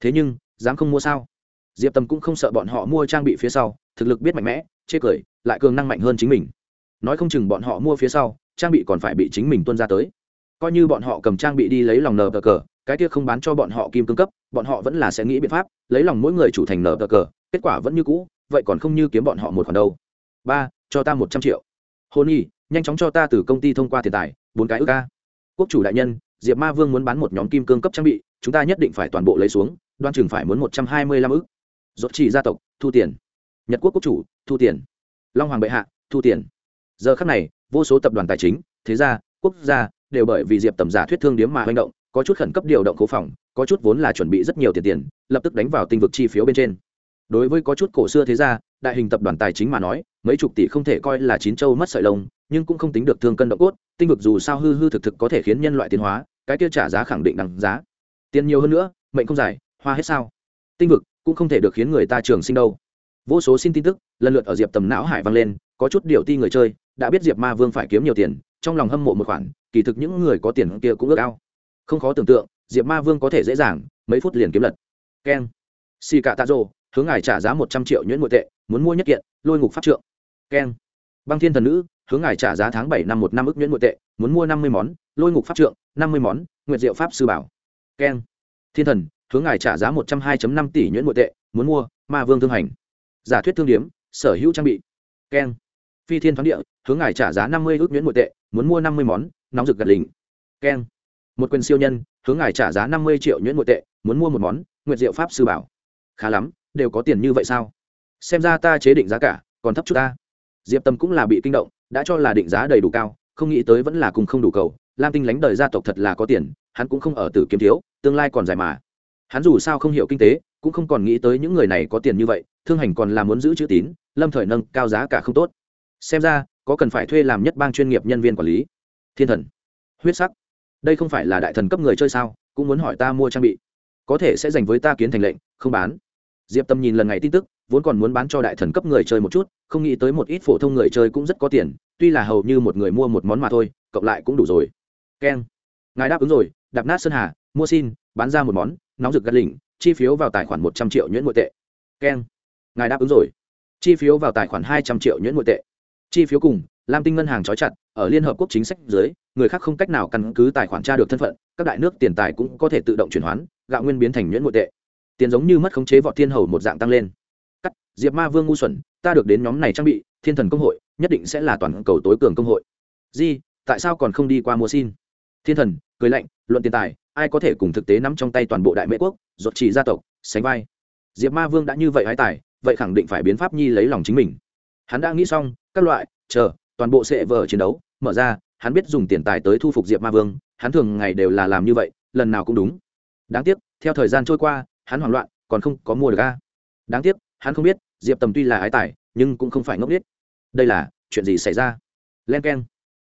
Thế nhưng, dám không mua sao? Diệp tâm cũng không sợ bọn họ mua trang bị phía sau, thực lực biết mạnh mẽ, chê cười, lại cường năng mạnh hơn chính mình. Nói không chừng bọn họ mua phía sau trang bị còn phải bị chính mình tuân ra tới. Coi như bọn họ cầm trang bị đi lấy lòng nờ tờ cờ, cái kia không bán cho bọn họ kim cương cấp, bọn họ vẫn là sẽ nghĩ biện pháp, lấy lòng mỗi người chủ thành nờ tờ cờ, kết quả vẫn như cũ, vậy còn không như kiếm bọn họ một khoản đâu. Ba, cho ta một trăm triệu. Hôn y, nhanh chóng cho ta từ công ty thông qua tiền tài, bốn cái ước ca. Quốc chủ đại nhân, diệp ma vương muốn bán một nhóm kim cương cấp trang bị, chúng ta nhất định phải toàn bộ lấy xuống, đoan chừng phải muốn một trăm hai mươi lăm ước. Dốt chỉ gia tộc, thu tiền. Nhật quốc quốc chủ, thu tiền. Long hoàng bệ hạ, thu tiền. Giờ khắc này vô số tập đoàn tài chính, thế gia, quốc gia đều bởi vì diệp tầm giả thuyết thương điếm mà hành động, có chút khẩn cấp điều động khấu phòng, có chút vốn là chuẩn bị rất nhiều tiền tiền, lập tức đánh vào tinh vực chi phiếu bên trên. Đối với có chút cổ xưa thế gia, đại hình tập đoàn tài chính mà nói, mấy chục tỷ không thể coi là chín châu mất sợi lông, nhưng cũng không tính được thương cân động cốt, tinh vực dù sao hư hư thực thực có thể khiến nhân loại tiến hóa, cái kia trả giá khẳng định đằng giá. Tiền nhiều hơn nữa, mệnh không dài, hoa hết sao. Tinh vực cũng không thể được khiến người ta trường sinh đâu. Vô số xin tin tức lần lượt ở diệp tầm não hải vang lên, có chút điều ti người chơi đã biết diệp ma vương phải kiếm nhiều tiền, trong lòng hâm mộ một khoản, kỳ thực những người có tiền kia cũng ước ao. Không khó tưởng tượng, diệp ma vương có thể dễ dàng, mấy phút liền kiếm lật. Keng xì Cả tạ rô hướng ngài trả giá một trăm triệu nhuyễn nội tệ, muốn mua nhất kiện, lôi ngục pháp trượng. Keng băng thiên thần nữ, hướng ngài trả giá tháng bảy năm một năm ức nhuyễn nội tệ, muốn mua năm mươi món, lôi ngục pháp trượng, năm mươi món, nguyệt diệu pháp sư bảo. Keng thiên thần, hướng ngài trả giá một trăm hai năm tỷ nhuyễn nội tệ, muốn mua ma vương thương hành. Giả thuyết thương điếm, sở hữu trang bị. Keng phi thiên thoáng địa, hướng ngài trả giá năm mươi ước nhuyễn nội tệ, muốn mua năm mươi món, nóng rực gật lình keng. Một quyền siêu nhân, hướng ngài trả giá năm mươi triệu nhuyễn nội tệ, muốn mua một món, nguyệt diệu pháp sư bảo. Khá lắm, đều có tiền như vậy sao? Xem ra ta chế định giá cả, còn thấp chút ta. Diệp tâm cũng là bị kinh động, đã cho là định giá đầy đủ cao, không nghĩ tới vẫn là cùng không đủ cầu. Lam tinh lánh đời gia tộc thật là có tiền, hắn cũng không ở tử kiếm thiếu, tương lai còn dài mà. Hắn dù sao không hiểu kinh tế, cũng không còn nghĩ tới những người này có tiền như vậy, thương hành còn là muốn giữ chữ tín, lâm thời nâng cao giá cả không tốt xem ra, có cần phải thuê làm nhất bang chuyên nghiệp nhân viên quản lý. Thiên thần. Huyết sắc. Đây không phải là đại thần cấp người chơi sao? Cũng muốn hỏi ta mua trang bị. Có thể sẽ dành với ta kiến thành lệnh, không bán. Diệp tâm nhìn lần ngày tin tức, vốn còn muốn bán cho đại thần cấp người chơi một chút, không nghĩ tới một ít phổ thông người chơi cũng rất có tiền, tuy là hầu như một người mua một món mà thôi, cộng lại cũng đủ rồi. Keng. Ngài đáp ứng rồi, đạp nát sơn hà, mua xin, bán ra một món, nóng rực gắt lỉnh, chi phiếu vào tài khoản một trăm triệu nhuyễn nội tệ. Keng. Ngài đáp ứng rồi. Chi phiếu vào tài khoản hai trăm triệu nhuyễn nội tệ chi phiếu cùng, lam tinh ngân hàng trói chặt, ở liên hợp quốc chính sách dưới, người khác không cách nào căn cứ tài khoản tra được thân phận, các đại nước tiền tài cũng có thể tự động chuyển hoán, gạo nguyên biến thành nhuyễn nội tệ. Tiền giống như mất khống chế vọt thiên hầu một dạng tăng lên. Cắt, diệp ma vương ngu xuẩn, ta được đến nhóm này trang bị, thiên thần công hội, nhất định sẽ là toàn cầu tối cường công hội. Di, tại sao còn không đi qua mua xin? Thiên thần, cười lạnh, luận tiền tài, ai có thể cùng thực tế nắm trong tay toàn bộ đại mễ quốc, ruột chỉ gia tộc, sánh vai. Diệp ma vương đã như vậy hái tài, vậy khẳng định phải biến pháp nhi lấy lòng chính mình. Hắn đã nghĩ xong các loại, chờ, toàn bộ sẽ vở chiến đấu, mở ra, hắn biết dùng tiền tài tới thu phục diệp ma vương, hắn thường ngày đều là làm như vậy, lần nào cũng đúng. Đáng tiếc, theo thời gian trôi qua, hắn hoảng loạn, còn không có mua được a. Đáng tiếc, hắn không biết, diệp tầm tuy là ái tài, nhưng cũng không phải ngốc biết đây là, chuyện gì xảy ra? Len k e n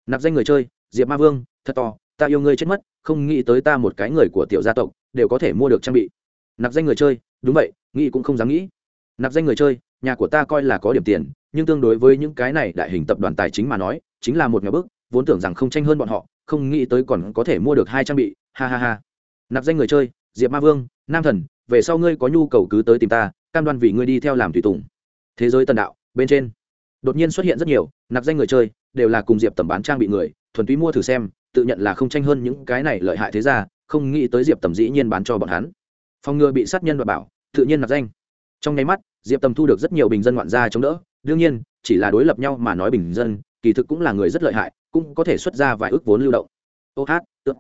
nạp danh người chơi, diệp ma vương, thật to, ta yêu ngươi chết mất, không nghĩ tới ta một cái người của tiểu gia tộc, đều có thể mua được trang bị. Nạp danh người chơi, đúng vậy, nghĩ cũng không dám nghĩ. Nạp danh người chơi, nhà của ta coi là có điểm tiền nhưng tương đối với những cái này đại hình tập đoàn tài chính mà nói, chính là một nhà bước vốn tưởng rằng không tranh hơn bọn họ, không nghĩ tới còn có thể mua được hai trang bị, ha ha ha. Nạp danh người chơi, diệp ma vương, nam thần, về sau ngươi có nhu cầu cứ tới tìm ta, cam đoan vì ngươi đi theo làm tùy tùng. Thế giới tần đạo, bên trên. Đột nhiên xuất hiện rất nhiều, nạp danh người chơi, đều là cùng diệp tầm bán trang bị người, thuần túy mua thử xem, tự nhận là không tranh hơn những cái này lợi hại thế ra không nghĩ tới diệp tầm dĩ nhiên bán cho bọn hắn. Phòng ngừa bị sát nhân và bảo, tự nhiên nạp danh. Trong nháy mắt, diệp tầm thu được rất nhiều bình dân ngoạn gia chống đỡ đương nhiên, chỉ là đối lập nhau mà nói bình dân, kỳ thực cũng là người rất lợi hại, cũng có thể xuất ra vài ước vốn lưu động. Ô hát tượng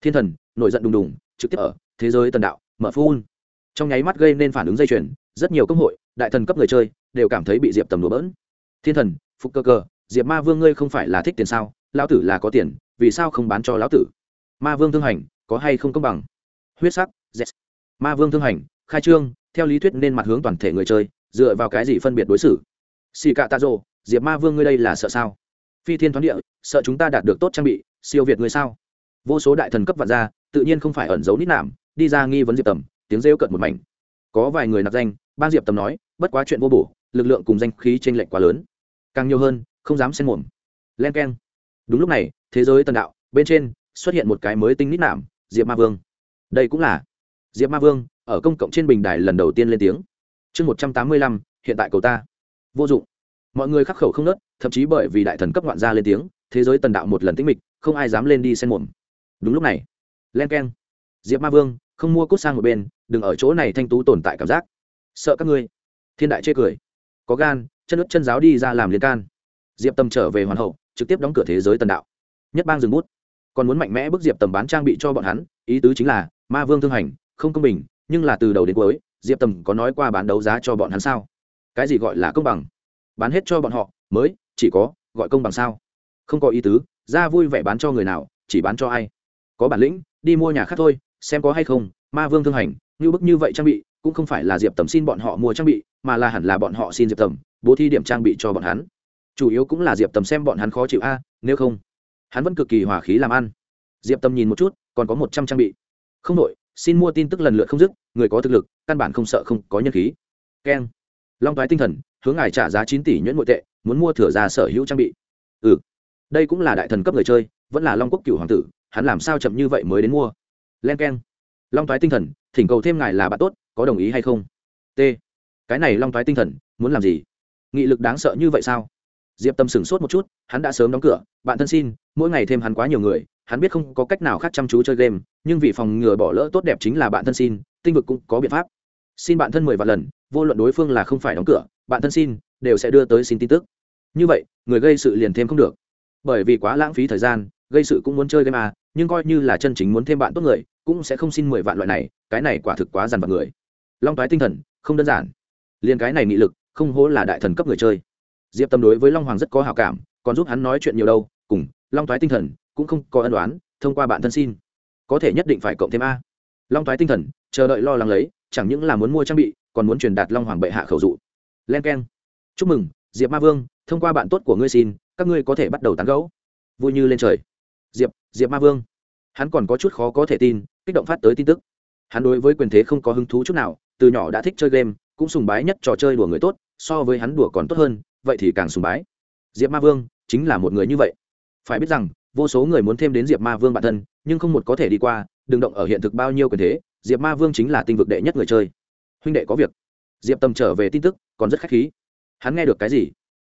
thiên thần, nổi giận đùng đùng, trực tiếp ở, thế giới tần đạo, mở phun. Trong nháy mắt gây nên phản ứng dây chuyền, rất nhiều công hội, đại thần cấp người chơi, đều cảm thấy bị diệp tầm đổ bỡn. Thiên thần, phục cơ cơ, diệp ma vương ngươi không phải là thích tiền sao? Lão tử là có tiền, vì sao không bán cho lão tử? Ma vương thương hành, có hay không công bằng? Huyết sắc yes. ma vương thương hành, khai trương, theo lý thuyết nên mặt hướng toàn thể người chơi, dựa vào cái gì phân biệt đối xử? Xì cạ tạ rồ, diệp ma vương ngươi đây là sợ sao? Phi thiên thoáng địa, sợ chúng ta đạt được tốt trang bị, siêu việt ngươi sao? Vô số đại thần cấp vạn gia, tự nhiên không phải ẩn giấu nít nạm, đi ra nghi vấn diệp tầm, tiếng rêu cận một mảnh. Có vài người nạp danh, ban diệp tầm nói, bất quá chuyện vô bổ, lực lượng cùng danh khí t r ê n lệch quá lớn. Càng nhiều hơn, không dám xen mồm. Len k e n đúng lúc này, thế giới tần đạo, bên trên xuất hiện một cái mới tinh nít nạm, diệp ma vương. Đây cũng là diệp ma vương, ở công cộng trên bình đài lần đầu tiên lên tiếng. Chương một trăm tám mươi lăm, hiện tại cầu ta vô dụng. Mọi người khắc khẩu không nớt, thậm chí bởi vì đại thần cấp ngoạn gia lên tiếng, thế giới tần đạo một lần tĩnh mịch, không ai dám lên đi xen mồm. Đúng lúc này, len k e n diệp ma vương, không mua cút sang một bên, đừng ở chỗ này thanh tú tồn tại cảm giác. Sợ các ngươi. Thiên đại chê cười. Có gan, chân ướt chân giáo đi ra làm liên can. Diệp tầm trở về hoàn hậu, trực tiếp đóng cửa thế giới tần đạo. Nhất bang dừng bút. Còn muốn mạnh mẽ bức diệp tầm bán trang bị cho bọn hắn, ý tứ chính là, ma vương thương hành, không công bình, nhưng là từ đầu đến cuối, diệp tầm có nói qua bán đấu giá cho bọn hắn sao? Cái gì gọi là công bằng? Bán hết cho bọn họ, mới, chỉ có, gọi công bằng sao? Không có ý tứ, ra vui vẻ bán cho người nào, chỉ bán cho ai? Có bản lĩnh, đi mua nhà khác thôi, xem có hay không, ma vương thương hành, như bức như vậy trang bị, cũng không phải là diệp tầm xin bọn họ mua trang bị, mà là hẳn là bọn họ xin diệp tầm, bố thi điểm trang bị cho bọn hắn. Chủ yếu cũng là diệp tầm xem bọn hắn khó chịu a, nếu không, hắn vẫn cực kỳ hòa khí làm ăn. Diệp tầm nhìn một chút, còn có một trăm trang bị. Không đội xin mua tin tức lần lượt không dứt, người có thực lực, căn bản không sợ không có nhân khí. Keng long thoái tinh thần, hướng ngài trả giá chín tỷ nhuyễn nội tệ, muốn mua thửa ra sở hữu trang bị. Ừ. Đây cũng là đại thần cấp người chơi, vẫn là long quốc cựu hoàng tử, hắn làm sao chậm như vậy mới đến mua? Len k e n long thoái tinh thần, thỉnh cầu thêm ngài là bạn tốt, có đồng ý hay không? T. Cái này long thoái tinh thần, muốn làm gì? Nghị lực đáng sợ như vậy sao? Diệp tâm sửng sốt một chút, hắn đã sớm đóng cửa, bạn thân xin, mỗi ngày thêm hắn quá nhiều người, hắn biết không có cách nào khác chăm chú chơi game, nhưng vì phòng ngừa bỏ lỡ tốt đẹp chính là bạn thân xin, tinh vực cũng có biện pháp xin bạn thân mười vạn lần, vô luận đối phương là không phải đóng cửa, bạn thân xin, đều sẽ đưa tới xin tin tức. Như vậy, người gây sự liền thêm không được. Bởi vì quá lãng phí thời gian, gây sự cũng muốn chơi game à nhưng coi như là chân chính muốn thêm bạn tốt người, cũng sẽ không xin mười vạn loại này, cái này quả thực quá dằn vặt người. Long toái tinh thần, không đơn giản. Liền cái này nghị lực, không hố là đại thần cấp người chơi. Diệp tâm đối với long hoàng rất có hào cảm, còn giúp hắn nói chuyện nhiều đâu, cùng long toái tinh thần cũng không có ân đoán thông qua bạn thân xin. Có thể nhất định phải cộng thêm a. Long toái tinh thần, chờ đợi lo lắng lấy chẳng những là muốn mua trang bị, còn muốn truyền đạt long hoàng bệ hạ khẩu dụ. Len k e n chúc mừng, diệp ma vương, thông qua bạn tốt của ngươi xin, các ngươi có thể bắt đầu tán gẫu. Vui như lên trời. Diệp diệp ma vương. Hắn còn có chút khó có thể tin, kích động phát tới tin tức. Hắn đối với quyền thế không có hứng thú chút nào, từ nhỏ đã thích chơi game, cũng sùng bái nhất trò chơi đùa người tốt, so với hắn đùa còn tốt hơn, vậy thì càng sùng bái. Diệp ma vương, chính là một người như vậy. Phải biết rằng, vô số người muốn thêm đến diệp ma vương bản thân, nhưng không một có thể đi qua, đừng động ở hiện thực bao nhiêu quyền thế diệp ma vương chính là tinh vực đệ nhất người chơi. Huynh đệ có việc. Diệp tầm trở về tin tức, còn rất khách khí. Hắn nghe được cái gì?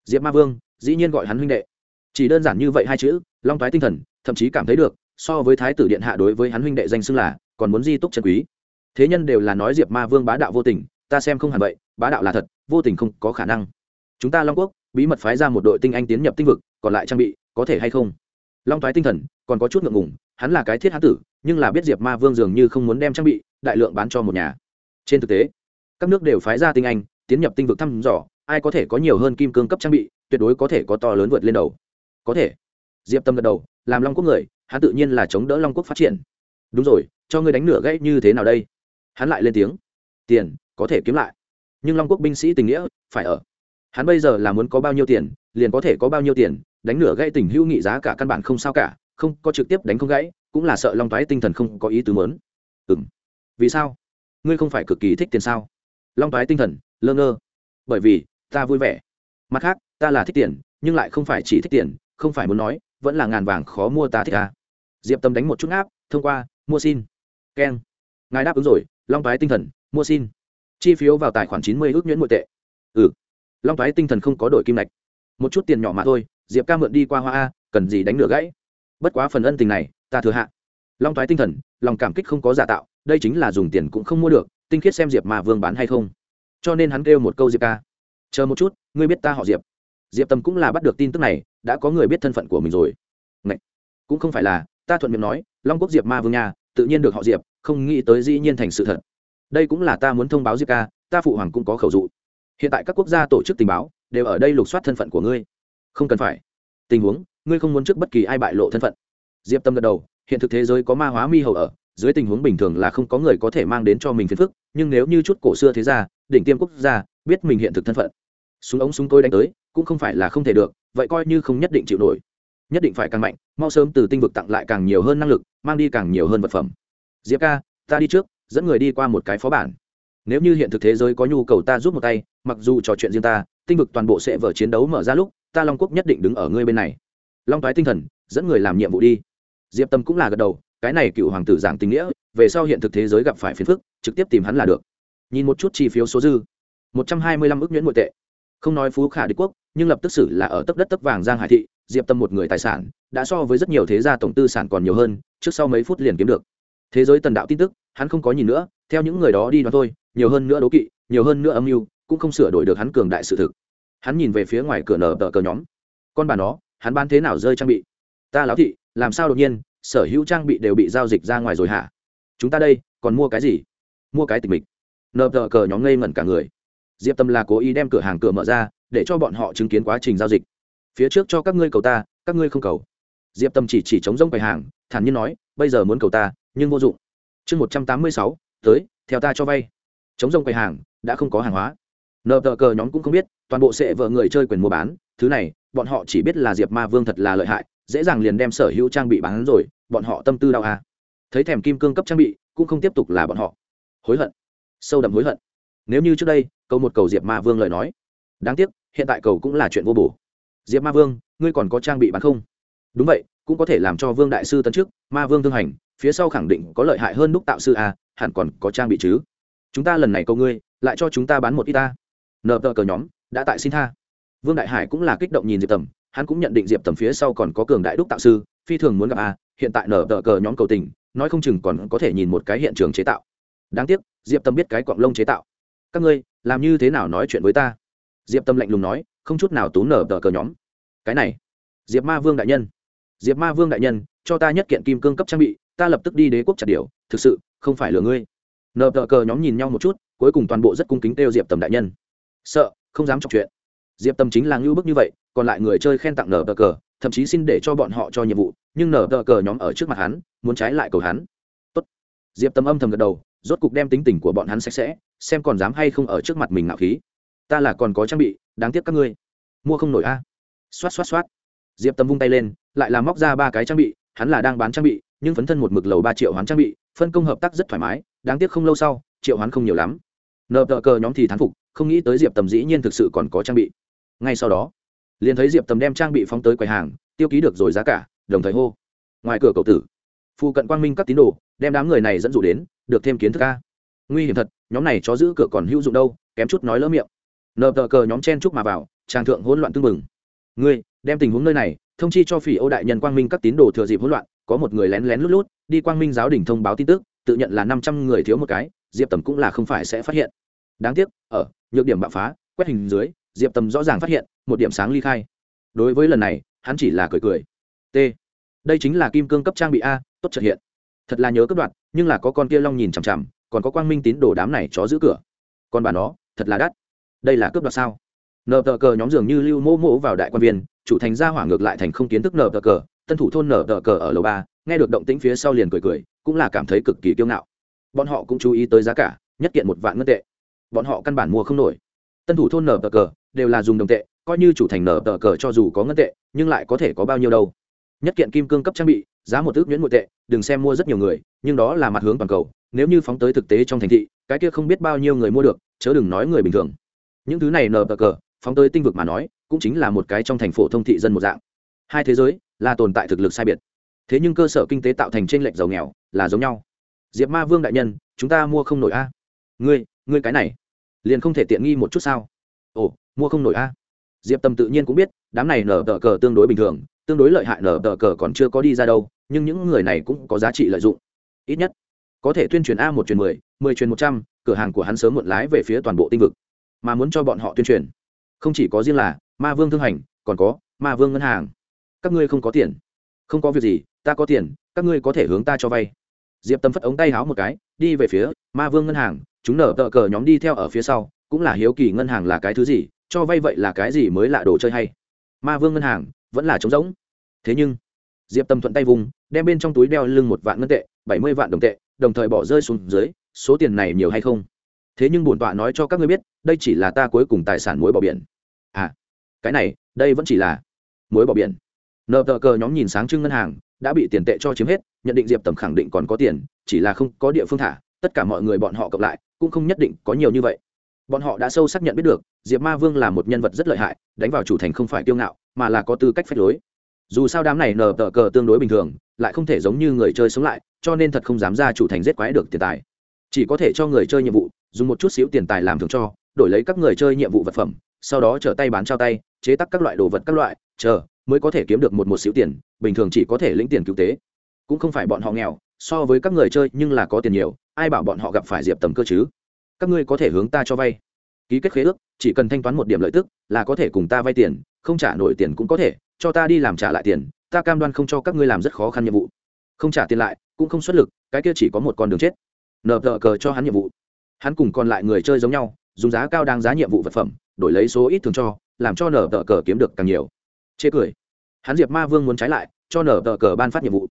Diệp ma vương, dĩ nhiên gọi hắn huynh đệ. Chỉ đơn giản như vậy hai chữ, long thoái tinh thần, thậm chí cảm thấy được, so với thái tử điện hạ đối với hắn huynh đệ danh xưng là, còn muốn di túc trần quý. Thế nhân đều là nói diệp ma vương bá đạo vô tình, ta xem không hẳn vậy, bá đạo là thật, vô tình không có khả năng. Chúng ta long quốc, bí mật phái ra một đội tinh anh tiến nhập tinh vực, còn lại trang bị, có thể hay không? Long thoái tinh thần, còn có chút ngượng ngùng, hắn là cái thiết hán tử nhưng là biết diệp ma vương dường như không muốn đem trang bị đại lượng bán cho một nhà. Trên thực tế, các nước đều phái ra tinh anh, tiến nhập tinh vực thăm dò, ai có thể có nhiều hơn kim cương cấp trang bị, tuyệt đối có thể có to lớn vượt lên đầu. Có thể. Diệp tâm gật đầu, làm long quốc người, hắn tự nhiên là chống đỡ long quốc phát triển. Đúng rồi, cho ngươi đánh nửa gãy như thế nào đây? Hắn lại lên tiếng. Tiền, có thể kiếm lại. Nhưng long quốc binh sĩ tình nghĩa, phải ở. Hắn bây giờ là muốn có bao nhiêu tiền, liền có thể có bao nhiêu tiền, đánh nửa gãy tình hữu nghị giá cả căn bản không sao cả, không có trực tiếp đánh không gãy cũng là sợ long toái tinh thần không có ý tứ mớn ừ vì sao? Ngươi không phải cực kỳ thích tiền sao? Long toái tinh thần, lơ ngơ. Bởi vì, ta vui vẻ. Mặt khác, ta là thích tiền, nhưng lại không phải chỉ thích tiền, không phải muốn nói, vẫn là ngàn vàng khó mua ta thích ta diệp tâm đánh một chút áp thông qua, mua xin. Keng. Ngài đáp ứng rồi, long toái tinh thần, mua xin. Chi phiếu vào tài khoản chín mươi ước nhuyễn nội tệ. Ừ. Long toái tinh thần không có đổi kim lạch một chút tiền nhỏ mà thôi, diệp ca mượn đi qua hoa a, cần gì đánh nửa gãy. Bất quá phần ân tình này ta thừa hạ. Long thoái tinh thần, lòng cảm kích không có giả tạo, đây chính là dùng tiền cũng không mua được, tinh khiết xem diệp mà vương bán hay không. Cho nên hắn kêu một câu diệp ca. Chờ một chút, ngươi biết ta họ diệp. Diệp tâm cũng là bắt được tin tức này, đã có người biết thân phận của mình rồi. Ngậy! cũng không phải là, ta thuận miệng nói, long quốc diệp ma vương nhà tự nhiên được họ diệp, không nghĩ tới dĩ nhiên thành sự thật. Đây cũng là ta muốn thông báo diệp ca, ta phụ hoàng cũng có khẩu dụ. Hiện tại các quốc gia tổ chức tình báo, đều ở đây lục soát thân phận của ngươi. Không cần phải. Tình huống, ngươi không muốn trước bất kỳ ai bại lộ thân phận diệp tâm gật đầu, hiện thực thế giới có ma hóa mi hầu ở, dưới tình huống bình thường là không có người có thể mang đến cho mình phiền phức, nhưng nếu như chút cổ xưa thế gia, đỉnh tiêm quốc gia, biết mình hiện thực thân phận. Súng ống súng tôi đánh tới, cũng không phải là không thể được, vậy coi như không nhất định chịu nổi. Nhất định phải càng mạnh, mau sớm từ tinh vực tặng lại càng nhiều hơn năng lực, mang đi càng nhiều hơn vật phẩm. Diệp ca, ta đi trước, dẫn người đi qua một cái phó bản. Nếu như hiện thực thế giới có nhu cầu ta giúp một tay, mặc dù trò chuyện riêng ta, tinh vực toàn bộ sẽ vở chiến đấu mở ra lúc, ta long quốc nhất định đứng ở ngươi bên này. Long toái tinh thần, dẫn người làm nhiệm vụ đi diệp tâm cũng là gật đầu, cái này cựu hoàng tử giảng tình nghĩa, về sau hiện thực thế giới gặp phải phiền phức, trực tiếp tìm hắn là được. Nhìn một chút chi phiếu số dư. Một trăm hai mươi lăm ước nhuyễn nội tệ. Không nói phú khả đế quốc, nhưng lập tức xử là ở tấp đất tấp vàng giang hải thị, diệp tâm một người tài sản, đã so với rất nhiều thế gia tổng tư sản còn nhiều hơn, trước sau mấy phút liền kiếm được. Thế giới tần đạo tin tức, hắn không có nhìn nữa, theo những người đó đi đoán thôi, nhiều hơn nữa đố kỵ, nhiều hơn nữa âm mưu, cũng không sửa đổi được hắn cường đại sự thực. Hắn nhìn về phía ngoài cửa nở tờ cờ nhóm. Con bà nó, hắn bán thế nào rơi trang bị? Ta lão thị làm sao đột nhiên, sở hữu trang bị đều bị giao dịch ra ngoài rồi hả? Chúng ta đây, còn mua cái gì? Mua cái tịch mịch. Nợ tờ cờ nhóm ngây ngẩn cả người. Diệp tâm là cố ý đem cửa hàng cửa mở ra, để cho bọn họ chứng kiến quá trình giao dịch. Phía trước cho các ngươi cầu ta, các ngươi không cầu. Diệp tâm chỉ chỉ chống rông quầy hàng, thản nhiên nói, bây giờ muốn cầu ta, nhưng vô dụng. Chương một trăm tám mươi sáu, tới, theo ta cho vay. Chống rông quầy hàng, đã không có hàng hóa. Nợ tờ cờ nhóm cũng không biết, toàn bộ sẽ vợ người chơi quyền mua bán, thứ này, bọn họ chỉ biết là diệp ma vương thật là lợi hại dễ dàng liền đem sở hữu trang bị bán rồi, bọn họ tâm tư đau à. thấy thèm kim cương cấp trang bị, cũng không tiếp tục là bọn họ. Hối hận. Sâu đậm hối hận. Nếu như trước đây, câu một cầu diệp ma vương lời nói. Đáng tiếc, hiện tại cầu cũng là chuyện vô bổ. Diệp ma vương, ngươi còn có trang bị bán không? Đúng vậy, cũng có thể làm cho vương đại sư tấn trước ma vương thương hành, phía sau khẳng định có lợi hại hơn đúc tạo sư a hẳn còn có trang bị chứ. Chúng ta lần này câu ngươi, lại cho chúng ta bán một ít ta. Nợ tờ cờ nhóm, đã tại xin tha. Vương đại hải cũng là kích động nhìn diệp tầm hắn cũng nhận định diệp tầm phía sau còn có cường đại đúc tạo sư, phi thường muốn gặp a, hiện tại nở tờ cờ nhóm cầu tình, nói không chừng còn có thể nhìn một cái hiện trường chế tạo. Đáng tiếc, diệp tâm biết cái quạng lông chế tạo. Các ngươi, làm như thế nào nói chuyện với ta? Diệp tâm lạnh lùng nói, không chút nào tú nở tờ cờ nhóm. Cái này, diệp ma vương đại nhân. Diệp ma vương đại nhân, cho ta nhất kiện kim cương cấp trang bị, ta lập tức đi đế quốc chặt điều, thực sự, không phải lừa ngươi. Nợ tờ cờ nhóm nhìn nhau một chút, cuối cùng toàn bộ rất cung kính kêu diệp tầm đại nhân. Sợ, không dám chọc chuyện. Diệp tâm chính là ngưu bức như vậy còn lại người chơi khen tặng nở tờ cờ, thậm chí xin để cho bọn họ cho nhiệm vụ, nhưng nở tờ cờ nhóm ở trước mặt hắn, muốn trái lại cầu hắn. Tốt. diệp tâm âm thầm gật đầu, rốt cục đem tính tình của bọn hắn sạch sẽ, xem còn dám hay không ở trước mặt mình ngạo khí. Ta là còn có trang bị, đáng tiếc các ngươi. Mua không nổi a. À. xoát xoát xoát. Diệp tâm vung tay lên, lại làm móc ra ba cái trang bị, hắn là đang bán trang bị, nhưng phấn thân một mực lầu ba triệu hoán trang bị, phân công hợp tác rất thoải mái, đáng tiếc không lâu sau, triệu hoán không nhiều lắm. Nợ tờ cờ nhóm thì thán phục, không nghĩ tới diệp tầm dĩ nhiên thực sự còn có trang bị. Ngay sau đó liền thấy diệp tầm đem trang bị phóng tới quầy hàng tiêu ký được rồi giá cả đồng thời hô ngoài cửa cậu tử phụ cận quang minh các tín đồ đem đám người này dẫn dụ đến được thêm kiến thức ca nguy hiểm thật nhóm này chó giữ cửa còn hữu dụng đâu kém chút nói lỡ miệng nợ tờ cờ nhóm chen chúc mà vào trang thượng hỗn loạn tưng bừng ngươi đem tình huống nơi này thông chi cho phỉ ô đại nhân quang minh các tín đồ thừa dịp hỗn loạn có một người lén lén lút lút đi quang minh giáo đình thông báo tin tức tự nhận là năm trăm người thiếu một cái diệp tầm cũng là không phải sẽ phát hiện đáng tiếc ở nhược điểm bạo phá quét hình dưới diệp tầm rõ ràng phát hiện, một điểm sáng ly khai. Đối với lần này, hắn chỉ là cười cười. T. Đây chính là kim cương cấp trang bị a, tốt trật hiện. Thật là nhớ cấp đoạn, nhưng là có con kia long nhìn chằm chằm, còn có quang minh tín đồ đám này chó giữ cửa. Còn bà nó, thật là đắt. Đây là cướp đoạt sao? Nờ tờ cờ nhóm dường như lưu mô mô vào đại quan viên, chủ thành ra hỏa ngược lại thành không kiến thức nờ tờ cờ, tân thủ thôn nờ tờ cờ ở lầu ba, nghe được động tĩnh phía sau liền cười cười, cũng là cảm thấy cực kỳ kiêu ngạo. Bọn họ cũng chú ý tới giá cả, nhất kiện một vạn ngân tệ. Bọn họ căn bản mua không nổi tân thủ thôn nở tờ cờ, đều là dùng đồng tệ, coi như chủ thành nở tờ cờ cho dù có ngân tệ, nhưng lại có thể có bao nhiêu đâu. Nhất kiện kim cương cấp trang bị, giá một ước nhuyễn nội tệ, đừng xem mua rất nhiều người, nhưng đó là mặt hướng toàn cầu, nếu như phóng tới thực tế trong thành thị, cái kia không biết bao nhiêu người mua được, chớ đừng nói người bình thường. Những thứ này nở tờ cờ, phóng tới tinh vực mà nói, cũng chính là một cái trong thành phố thông thị dân một dạng. Hai thế giới là tồn tại thực lực sai biệt. Thế nhưng cơ sở kinh tế tạo thành t r ê n lệch giàu nghèo là giống nhau. Diệp ma vương đại nhân, chúng ta mua không nổi a. Ngươi ngươi cái này liền không thể tiện nghi một chút sao? Ồ, mua không nổi a. Diệp tâm tự nhiên cũng biết, đám này nở tờ cờ tương đối bình thường, tương đối lợi hại nở tờ cờ còn chưa có đi ra đâu, nhưng những người này cũng có giá trị lợi dụng. Ít nhất, có thể tuyên truyền a một truyền mười mười truyền một trăm, cửa hàng của hắn sớm muộn lái về phía toàn bộ tinh vực. Mà muốn cho bọn họ tuyên truyền, không chỉ có riêng là ma vương thương hành, còn có ma vương ngân hàng. Các ngươi không có tiền. Không có việc gì, ta có tiền, các ngươi có thể hướng ta cho vay. Diệp tâm phất ống tay háo một cái, đi về phía ma vương ngân hàng chúng nở tờ cờ nhóm đi theo ở phía sau, cũng là hiếu kỳ ngân hàng là cái thứ gì, cho vay vậy là cái gì mới là đồ chơi hay. Ma vương ngân hàng, vẫn là trống rỗng. Thế nhưng, diệp tâm thuận tay vùng, đem bên trong túi đeo lưng một vạn ngân tệ, bảy mươi vạn đồng tệ, đồng thời bỏ rơi xuống dưới, số tiền này nhiều hay không? Thế nhưng bổn tọa nói cho các ngươi biết, đây chỉ là ta cuối cùng tài sản muối bỏ biển. À cái này, đây vẫn chỉ là muối bỏ biển. Nợ tờ cờ nhóm nhìn sáng trưng ngân hàng, đã bị tiền tệ cho chiếm hết, nhận định diệp tầm khẳng định còn có tiền, chỉ là không có địa phương thả, tất cả mọi người bọn họ cộng lại cũng không nhất định có nhiều như vậy. Bọn họ đã sâu xác nhận biết được, diệp ma vương là một nhân vật rất lợi hại, đánh vào chủ thành không phải kiêu ngạo, mà là có tư cách phách lối. Dù sao đám này nờ tờ cờ tương đối bình thường, lại không thể giống như người chơi sống lại, cho nên thật không dám ra chủ thành giết quái được tiền tài. Chỉ có thể cho người chơi nhiệm vụ, dùng một chút xíu tiền tài làm thường cho, đổi lấy các người chơi nhiệm vụ vật phẩm, sau đó trở tay bán trao tay, chế tác các loại đồ vật các loại, chờ, mới có thể kiếm được một một xíu tiền, bình thường chỉ có thể lĩnh tiền cứu tế. Cũng không phải bọn họ nghèo so với các người chơi nhưng là có tiền nhiều, ai bảo bọn họ gặp phải diệp tầm cơ chứ? Các ngươi có thể hướng ta cho vay. Ký kết khế ước, chỉ cần thanh toán một điểm lợi tức là có thể cùng ta vay tiền, không trả nổi tiền cũng có thể, cho ta đi làm trả lại tiền, ta cam đoan không cho các ngươi làm rất khó khăn nhiệm vụ. Không trả tiền lại, cũng không xuất lực, cái kia chỉ có một con đường chết. Nợ tờ cờ cho hắn nhiệm vụ. Hắn cùng còn lại người chơi giống nhau, dùng giá cao đang giá nhiệm vụ vật phẩm, đổi lấy số ít thường cho, làm cho nở tờ cờ kiếm được càng nhiều. Chê cười. Hắn diệp ma vương muốn trái lại, cho nở tờ cờ ban phát nhiệm vụ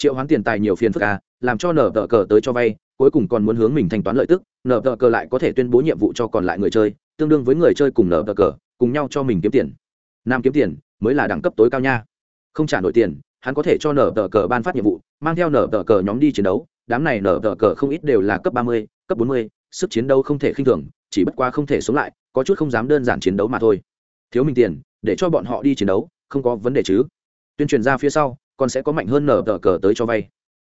triệu hoán tiền tài nhiều phiền phức à làm cho nở tờ cờ tới cho vay, cuối cùng còn muốn hướng mình thanh toán lợi tức, nở tờ cờ lại có thể tuyên bố nhiệm vụ cho còn lại người chơi, tương đương với người chơi cùng nở tờ cờ, cùng nhau cho mình kiếm tiền. Nam kiếm tiền mới là đẳng cấp tối cao nha. Không trả nổi tiền, hắn có thể cho nở tờ cờ ban phát nhiệm vụ, mang theo nở tờ cờ nhóm đi chiến đấu, đám này nở tờ cờ không ít đều là cấp ba mươi, cấp bốn mươi, sức chiến đấu không thể khinh thường, chỉ bất qua không thể sống lại, có chút không dám đơn giản chiến đấu mà thôi. Thiếu mình tiền, để cho bọn họ đi chiến đấu, không có vấn đề chứ. Tuyên truyền ra phía sau còn sẽ có mạnh hơn nở tờ cờ tới cho vay.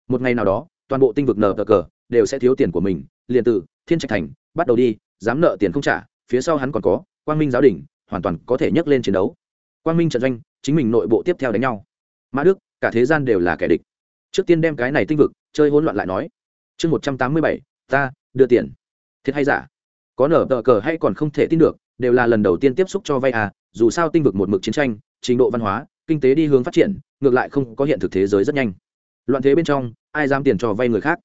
Một ngày nào đó, toàn bộ tinh vực nở tờ cờ đều sẽ thiếu tiền của mình, liền từ thiên trạch thành bắt đầu đi, dám nợ tiền không trả, phía sau hắn còn có quang minh giáo đình, hoàn toàn có thể nhấc lên chiến đấu. Quang minh trận doanh, chính mình nội bộ tiếp theo đánh nhau. Mã đức, cả thế gian đều là kẻ địch. Trước tiên đem cái này tinh vực chơi hỗn loạn lại nói. Chương một trăm tám mươi bảy, ta đưa tiền. Thiệt hay giả? Có nở tờ cờ hay còn không thể tin được, đều là lần đầu tiên tiếp xúc cho vay à dù sao tinh vực một mực chiến tranh, trình độ văn hóa kinh tế đi hướng phát triển, ngược lại không có hiện thực thế giới rất nhanh. Loạn thế bên trong, ai dám tiền cho vay người khác?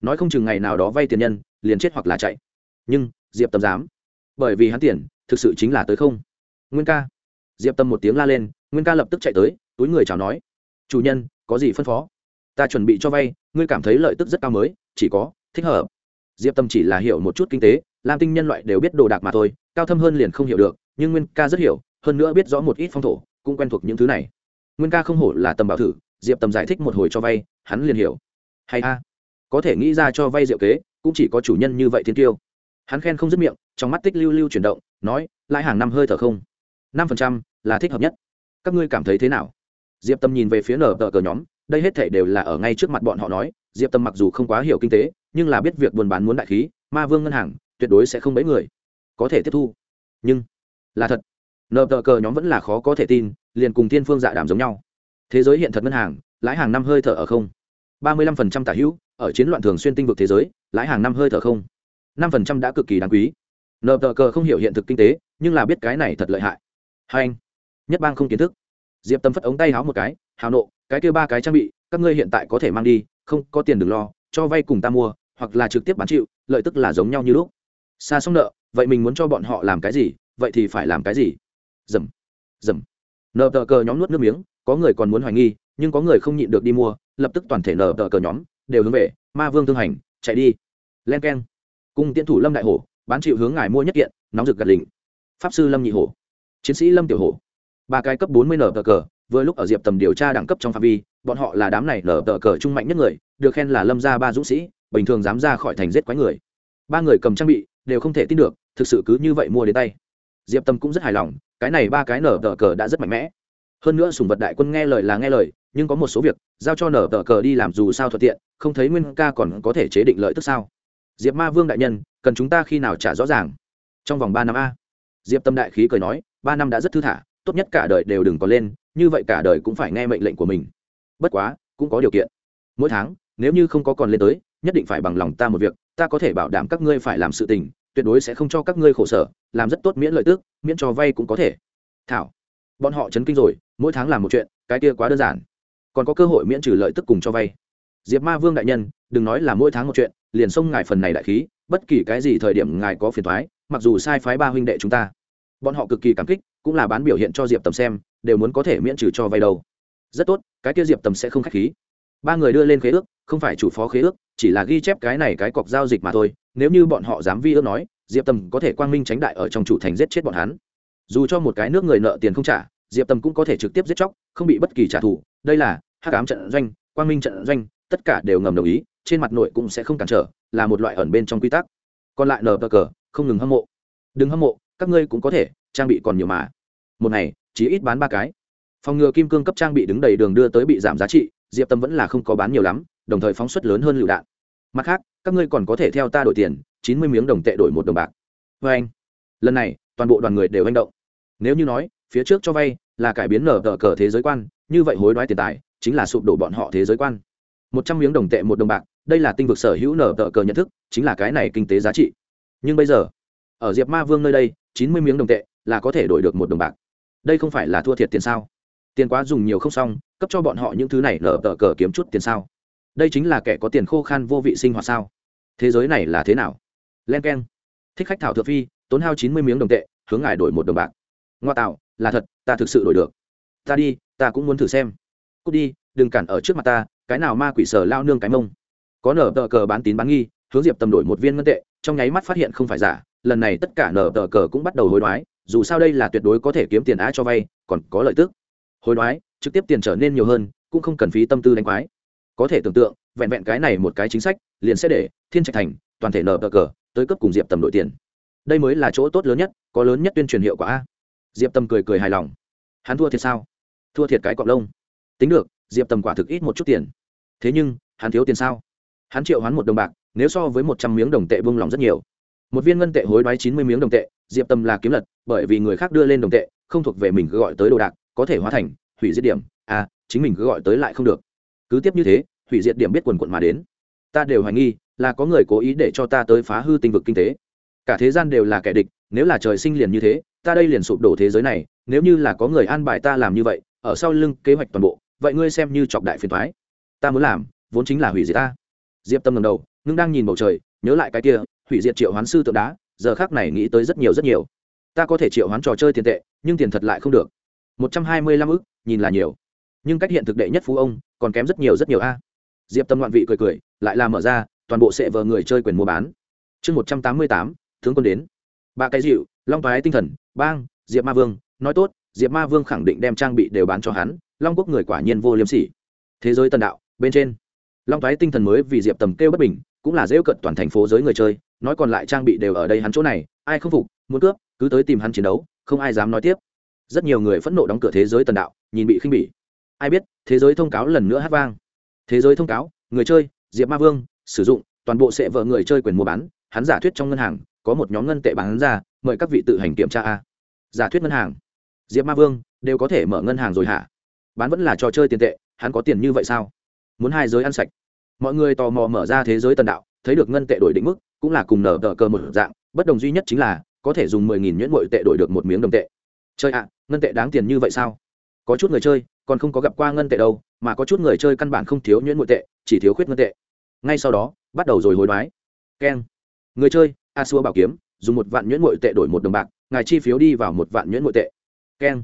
Nói không chừng ngày nào đó vay tiền nhân, liền chết hoặc là chạy. Nhưng, diệp tâm dám. Bởi vì hắn tiền, thực sự chính là tới không. Nguyên ca. Diệp tâm một tiếng la lên, nguyên ca lập tức chạy tới, túi người chào nói. Chủ nhân, có gì phân phó? Ta chuẩn bị cho vay, ngươi cảm thấy lợi tức rất cao mới, chỉ có, thích hợp. Diệp tâm chỉ là hiểu một chút kinh tế, lam tinh nhân loại đều biết đồ đạc mà thôi, cao thâm hơn liền không hiểu được, nhưng nguyên ca rất hiểu, hơn nữa biết rõ một ít phong thổ cũng quen thuộc những thứ này. Nguyên ca không hổ là tầm bảo thử, diệp tầm giải thích một hồi cho vay, hắn liền hiểu. Hay a, có thể nghĩ ra cho vay diệu kế, cũng chỉ có chủ nhân như vậy thiên tiêu hắn khen không dứt miệng, trong mắt tích lưu lưu chuyển động, nói, lãi hàng năm hơi thở không. năm phần trăm là thích hợp nhất. Các ngươi cảm thấy thế nào? Diệp tâm nhìn về phía nở tờ cờ nhóm, đây hết thể đều là ở ngay trước mặt bọn họ nói, diệp tâm mặc dù không quá hiểu kinh tế, nhưng là biết việc buôn bán muốn đại khí, ma vương ngân hàng, tuyệt đối sẽ không bấy người. Có thể tiếp thu. Nhưng, là thật nợ tờ cờ nhóm vẫn là khó có thể tin, liền cùng thiên phương dạ đàm giống nhau. Thế giới hiện thật ngân hàng, lãi hàng năm hơi thở ở không. ba mươi lăm phần trăm tả hữu, ở chiến loạn thường xuyên tinh vực thế giới, lãi hàng năm hơi thở không. năm phần trăm đã cực kỳ đáng quý. Nợ tờ cờ không hiểu hiện thực kinh tế, nhưng là biết cái này thật lợi hại. Hai anh, nhất bang không kiến thức. Diệp tâm phất ống tay háo một cái, hào nộ, cái kêu ba cái trang bị, các ngươi hiện tại có thể mang đi, không có tiền đừng lo, cho vay cùng ta mua, hoặc là trực tiếp bán chịu, lợi tức là giống nhau như lúc. Xa xong nợ, vậy mình muốn cho bọn họ làm cái gì, vậy thì phải làm cái gì? Dầm. Dầm. Nợ tờ cờ nhóm nuốt nước miếng, có người còn muốn hoài nghi, nhưng có người không nhịn được đi mua, lập tức toàn thể nợ tờ cờ nhóm đều hướng về ma vương thương hành, chạy đi. Len k e n cung tiến thủ lâm đại hổ, bán chịu hướng ngài mua nhất kiện, nóng rực gạt lình pháp sư lâm nhị hổ. Chiến sĩ lâm tiểu hổ. Ba cái cấp bốn mươi nở tờ cờ, vừa lúc ở diệp tầm điều tra đẳng cấp trong phạm vi, bọn họ là đám này nở tờ cờ trung mạnh nhất người, được khen là lâm gia ba dũng sĩ, bình thường dám ra khỏi thành giết quái người. Ba người cầm trang bị, đều không thể tin được, thực sự cứ như vậy mua đến tay diệp tâm cũng rất hài lòng, cái này ba cái nở tờ cờ đã rất mạnh mẽ. Hơn nữa sùng vật đại quân nghe lời là nghe lời, nhưng có một số việc, giao cho nở tờ cờ đi làm dù sao thuận tiện, không thấy nguyên ca còn có thể chế định lợi tức sao. Diệp ma vương đại nhân, cần chúng ta khi nào trả rõ ràng? Trong vòng ba năm a. Diệp tâm đại khí cười nói, ba năm đã rất thư thả, tốt nhất cả đời đều đừng có lên, như vậy cả đời cũng phải nghe mệnh lệnh của mình. Bất quá, cũng có điều kiện. Mỗi tháng, nếu như không có còn lên tới, nhất định phải bằng lòng ta một việc, ta có thể bảo đảm các ngươi phải làm sự tình tuyệt đối sẽ không cho các ngươi khổ sở, làm rất tốt miễn lợi tức, miễn cho vay cũng có thể. Thảo, bọn họ chấn kinh rồi, mỗi tháng làm một chuyện, cái kia quá đơn giản. Còn có cơ hội miễn trừ lợi tức cùng cho vay. Diệp ma vương đại nhân, đừng nói là mỗi tháng một chuyện, liền xông ngài phần này đại khí, bất kỳ cái gì thời điểm ngài có phiền thoái mặc dù sai phái ba huynh đệ chúng ta. Bọn họ cực kỳ cảm kích, cũng là bán biểu hiện cho diệp tầm xem, đều muốn có thể miễn trừ cho vay đâu. Rất tốt, cái kia diệp tầm sẽ không k h á c h khí. Ba người đưa lên khế ước, không phải chủ phó khế ước, chỉ là ghi chép cái này cái cọc giao dịch mà thôi nếu như bọn họ dám vi ước nói, diệp tầm có thể quang minh tránh đại ở trong chủ thành giết chết bọn hắn. Dù cho một cái nước người nợ tiền không trả, diệp tầm cũng có thể trực tiếp giết chóc, không bị bất kỳ trả thù. Đây là hát cám trận doanh, quang minh trận doanh, tất cả đều ngầm đồng ý, trên mặt nội cũng sẽ không cản trở, là một loại ẩn bên trong quy tắc. Còn lại nờ cờ, không ngừng hâm mộ. Đừng hâm mộ, các ngươi cũng có thể, trang bị còn nhiều mà. Một ngày, chỉ ít bán ba cái. Phòng ngừa kim cương cấp trang bị đứng đầy đường đưa tới bị giảm giá trị, diệp tâm vẫn là không có bán nhiều lắm, đồng thời phóng xuất lớn hơn lựu đạn mặt khác, các ngươi còn có thể theo ta đổi tiền, chín mươi miếng đồng tệ đổi một đồng bạc. Vê anh, lần này, toàn bộ đoàn người đều hành động. Nếu như nói, phía trước cho vay là cải biến nở tờ cờ thế giới quan, như vậy hối đoái tiền tài chính là sụp đổ bọn họ thế giới quan. Một trăm miếng đồng tệ một đồng bạc, đây là tinh vực sở hữu nở tờ cờ nhận thức, chính là cái này kinh tế giá trị. Nhưng bây giờ, ở diệp ma vương nơi đây, chín mươi miếng đồng tệ là có thể đổi được một đồng bạc. Đây không phải là thua thiệt tiền sao? Tiền quá dùng nhiều không xong, cấp cho bọn họ những thứ này nở tờ cờ kiếm chút tiền sao? Đây chính là kẻ có tiền khô khan vô vị sinh hoạt sao? Thế giới này là thế nào? Len k e n thích khách thảo thượng phi, tốn hao chín mươi miếng đồng tệ, hướng ngài đổi một đồng bạc. Ngoa tạo, là thật, ta thực sự đổi được. Ta đi, ta cũng muốn thử xem. Cút đi, đừng cản ở trước mặt ta, cái nào ma quỷ sở lao nương cái mông. Có nở tờ cờ bán tín bán nghi, hướng diệp tầm đổi một viên ngân tệ, trong nháy mắt phát hiện không phải giả, lần này tất cả nở tờ cờ cũng bắt đầu hối đoái, dù sao đây là tuyệt đối có thể kiếm tiền á cho vay, còn có lợi tức. Hối đoái, trực tiếp tiền trở nên nhiều hơn, cũng không cần phí tâm tư đánh quái có thể tưởng tượng, vẹn vẹn cái này một cái chính sách, liền sẽ để thiên trạch thành, toàn thể nở tờ cờ, tới cấp cùng diệp tầm đội tiền. Đây mới là chỗ tốt lớn nhất, có lớn nhất tuyên truyền hiệu quả. A diệp tầm cười cười hài lòng. Hắn thua thiệt sao? Thua thiệt cái cọc lông. Tính được, diệp tầm quả thực ít một chút tiền. Thế nhưng, hắn thiếu tiền sao? Hắn triệu hắn một đồng bạc, nếu so với một trăm miếng đồng tệ bông lòng rất nhiều. Một viên ngân tệ hối đoái chín mươi miếng đồng tệ, diệp tầm là kiếm lật, bởi vì người khác đưa lên đồng tệ, không thuộc về mình cứ gọi tới đồ đạc, có thể hóa thành hủy diệt điểm. À chính mình cứ gọi tới lại không được. Cứ tiếp như thế hủy diệt điểm biết quần quận mà đến. Ta đều hoài nghi, là có người cố ý để cho ta tới phá hư tinh vực kinh tế. Cả thế gian đều là kẻ địch, nếu là trời sinh liền như thế, ta đây liền sụp đổ thế giới này, nếu như là có người an bài ta làm như vậy, ở sau lưng kế hoạch toàn bộ, vậy ngươi xem như chọc đại phiền thoái ta muốn làm, vốn chính là hủy diệt ta. Diệp tâm ngầm đầu, ngưng đang nhìn bầu trời, nhớ lại cái kia, hủy diệt triệu hoán sư tượng đá, giờ khác này nghĩ tới rất nhiều rất nhiều. Ta có thể triệu hoán trò chơi tiền tệ, nhưng tiền thật lại không được. Một trăm hai mươi lăm ức, nhìn là nhiều. Nhưng cách hiện thực đệ nhất phú ông, còn kém rất nhiều rất nhiều a diệp tâm loạn vị cười cười, lại làm mở ra, toàn bộ sẽ vờ người chơi quyền mua bán. Chương một trăm tám mươi tám, tướng quân đến. Ba cái dịu, long thoái tinh thần, bang, diệp ma vương, nói tốt, diệp ma vương khẳng định đem trang bị đều bán cho hắn, long quốc người quả nhiên vô liêm sỉ. Thế giới tần đạo, bên trên. Long thoái tinh thần mới vì diệp tầm kêu bất bình, cũng là dễ cận toàn thành phố giới người chơi, nói còn lại trang bị đều ở đây hắn chỗ này, ai không phục, muốn cướp, cứ tới tìm hắn chiến đấu, không ai dám nói tiếp. Rất nhiều người phẫn nộ đóng cửa thế giới tần đạo, nhìn bị khinh bỉ. Ai biết, thế giới thông cáo lần nữa hát vang thế giới thông cáo, người chơi, diệp ma vương, sử dụng, toàn bộ sẽ vợ người chơi quyền mua bán, hắn giả thuyết trong ngân hàng, có một nhóm ngân tệ bán ra, mời các vị tự hành kiểm tra a. Giả thuyết ngân hàng. Diệp ma vương, đều có thể mở ngân hàng rồi hả? Bán vẫn là trò chơi tiền tệ, hắn có tiền như vậy sao? Muốn hai giới ăn sạch. Mọi người tò mò mở ra thế giới tần đạo, thấy được ngân tệ đổi định mức, cũng là cùng nở tờ cơ một dạng, bất đồng duy nhất chính là, có thể dùng mười nghìn nhuyễn mội tệ đổi được một miếng đồng tệ. Chơi ạ, ngân tệ đáng tiền như vậy sao? Có chút người chơi còn không có gặp qua ngân tệ đâu, mà có chút người chơi căn bản không thiếu nhuyễn bội tệ, chỉ thiếu khuyết ngân tệ. Ngay sau đó, bắt đầu rồi hối đoái. Keng. Người chơi, a xua bảo kiếm, dùng một vạn nhuyễn bội tệ đổi một đồng bạc, ngài chi phiếu đi vào một vạn nhuyễn bội tệ. Keng.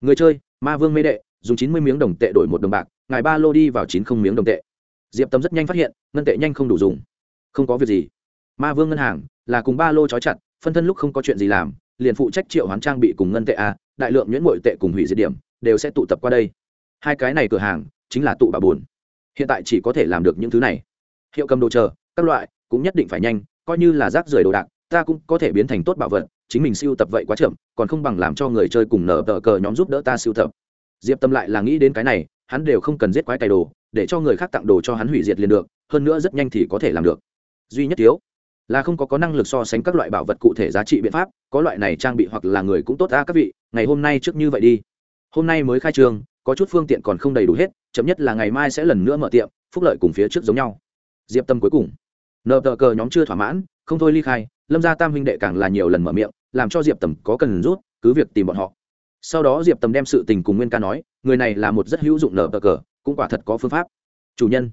Người chơi, ma vương mê đệ, dùng chín mươi miếng đồng tệ đổi một đồng bạc, ngài ba lô đi vào chín không miếng đồng tệ. Diệp tâm rất nhanh phát hiện, ngân tệ nhanh không đủ dùng. Không có việc gì. Ma vương ngân hàng, là cùng ba lô trói chặt, phân thân lúc không có chuyện gì làm, liền phụ trách triệu hoán trang bị cùng ngân tệ a, đại lượng nhuyễn bội tệ cùng hủy diệt điểm đều sẽ tụ tập qua đây. Hai cái này cửa hàng chính là tụ bà buồn hiện tại chỉ có thể làm được những thứ này. Hiệu cầm đồ chờ, các loại cũng nhất định phải nhanh, coi như là rác rưởi đồ đạc, ta cũng có thể biến thành tốt bảo vật, chính mình siêu tập vậy quá chậm, còn không bằng làm cho người chơi cùng nở tờ cờ nhóm giúp đỡ ta siêu tập. Diệp tâm lại là nghĩ đến cái này, hắn đều không cần giết quái cày đồ, để cho người khác tặng đồ cho hắn hủy diệt liền được, hơn nữa rất nhanh thì có thể làm được. Duy nhất thiếu là không có có năng lực so sánh các loại bảo vật cụ thể giá trị biện pháp, có loại này trang bị hoặc là người cũng tốt ra các vị, ngày hôm nay trước như vậy đi hôm nay mới khai trương, có chút phương tiện còn không đầy đủ hết, chậm nhất là ngày mai sẽ lần nữa mở tiệm, phúc lợi cùng phía trước giống nhau. Diệp tâm cuối cùng. Nợ tờ cờ nhóm chưa thỏa mãn, không thôi ly khai, lâm gia tam huynh đệ càng là nhiều lần mở miệng, làm cho diệp tầm có cần rút, cứ việc tìm bọn họ. Sau đó diệp tầm đem sự tình cùng nguyên ca nói, người này là một rất hữu dụng nợ tờ cờ, cũng quả thật có phương pháp. Chủ nhân,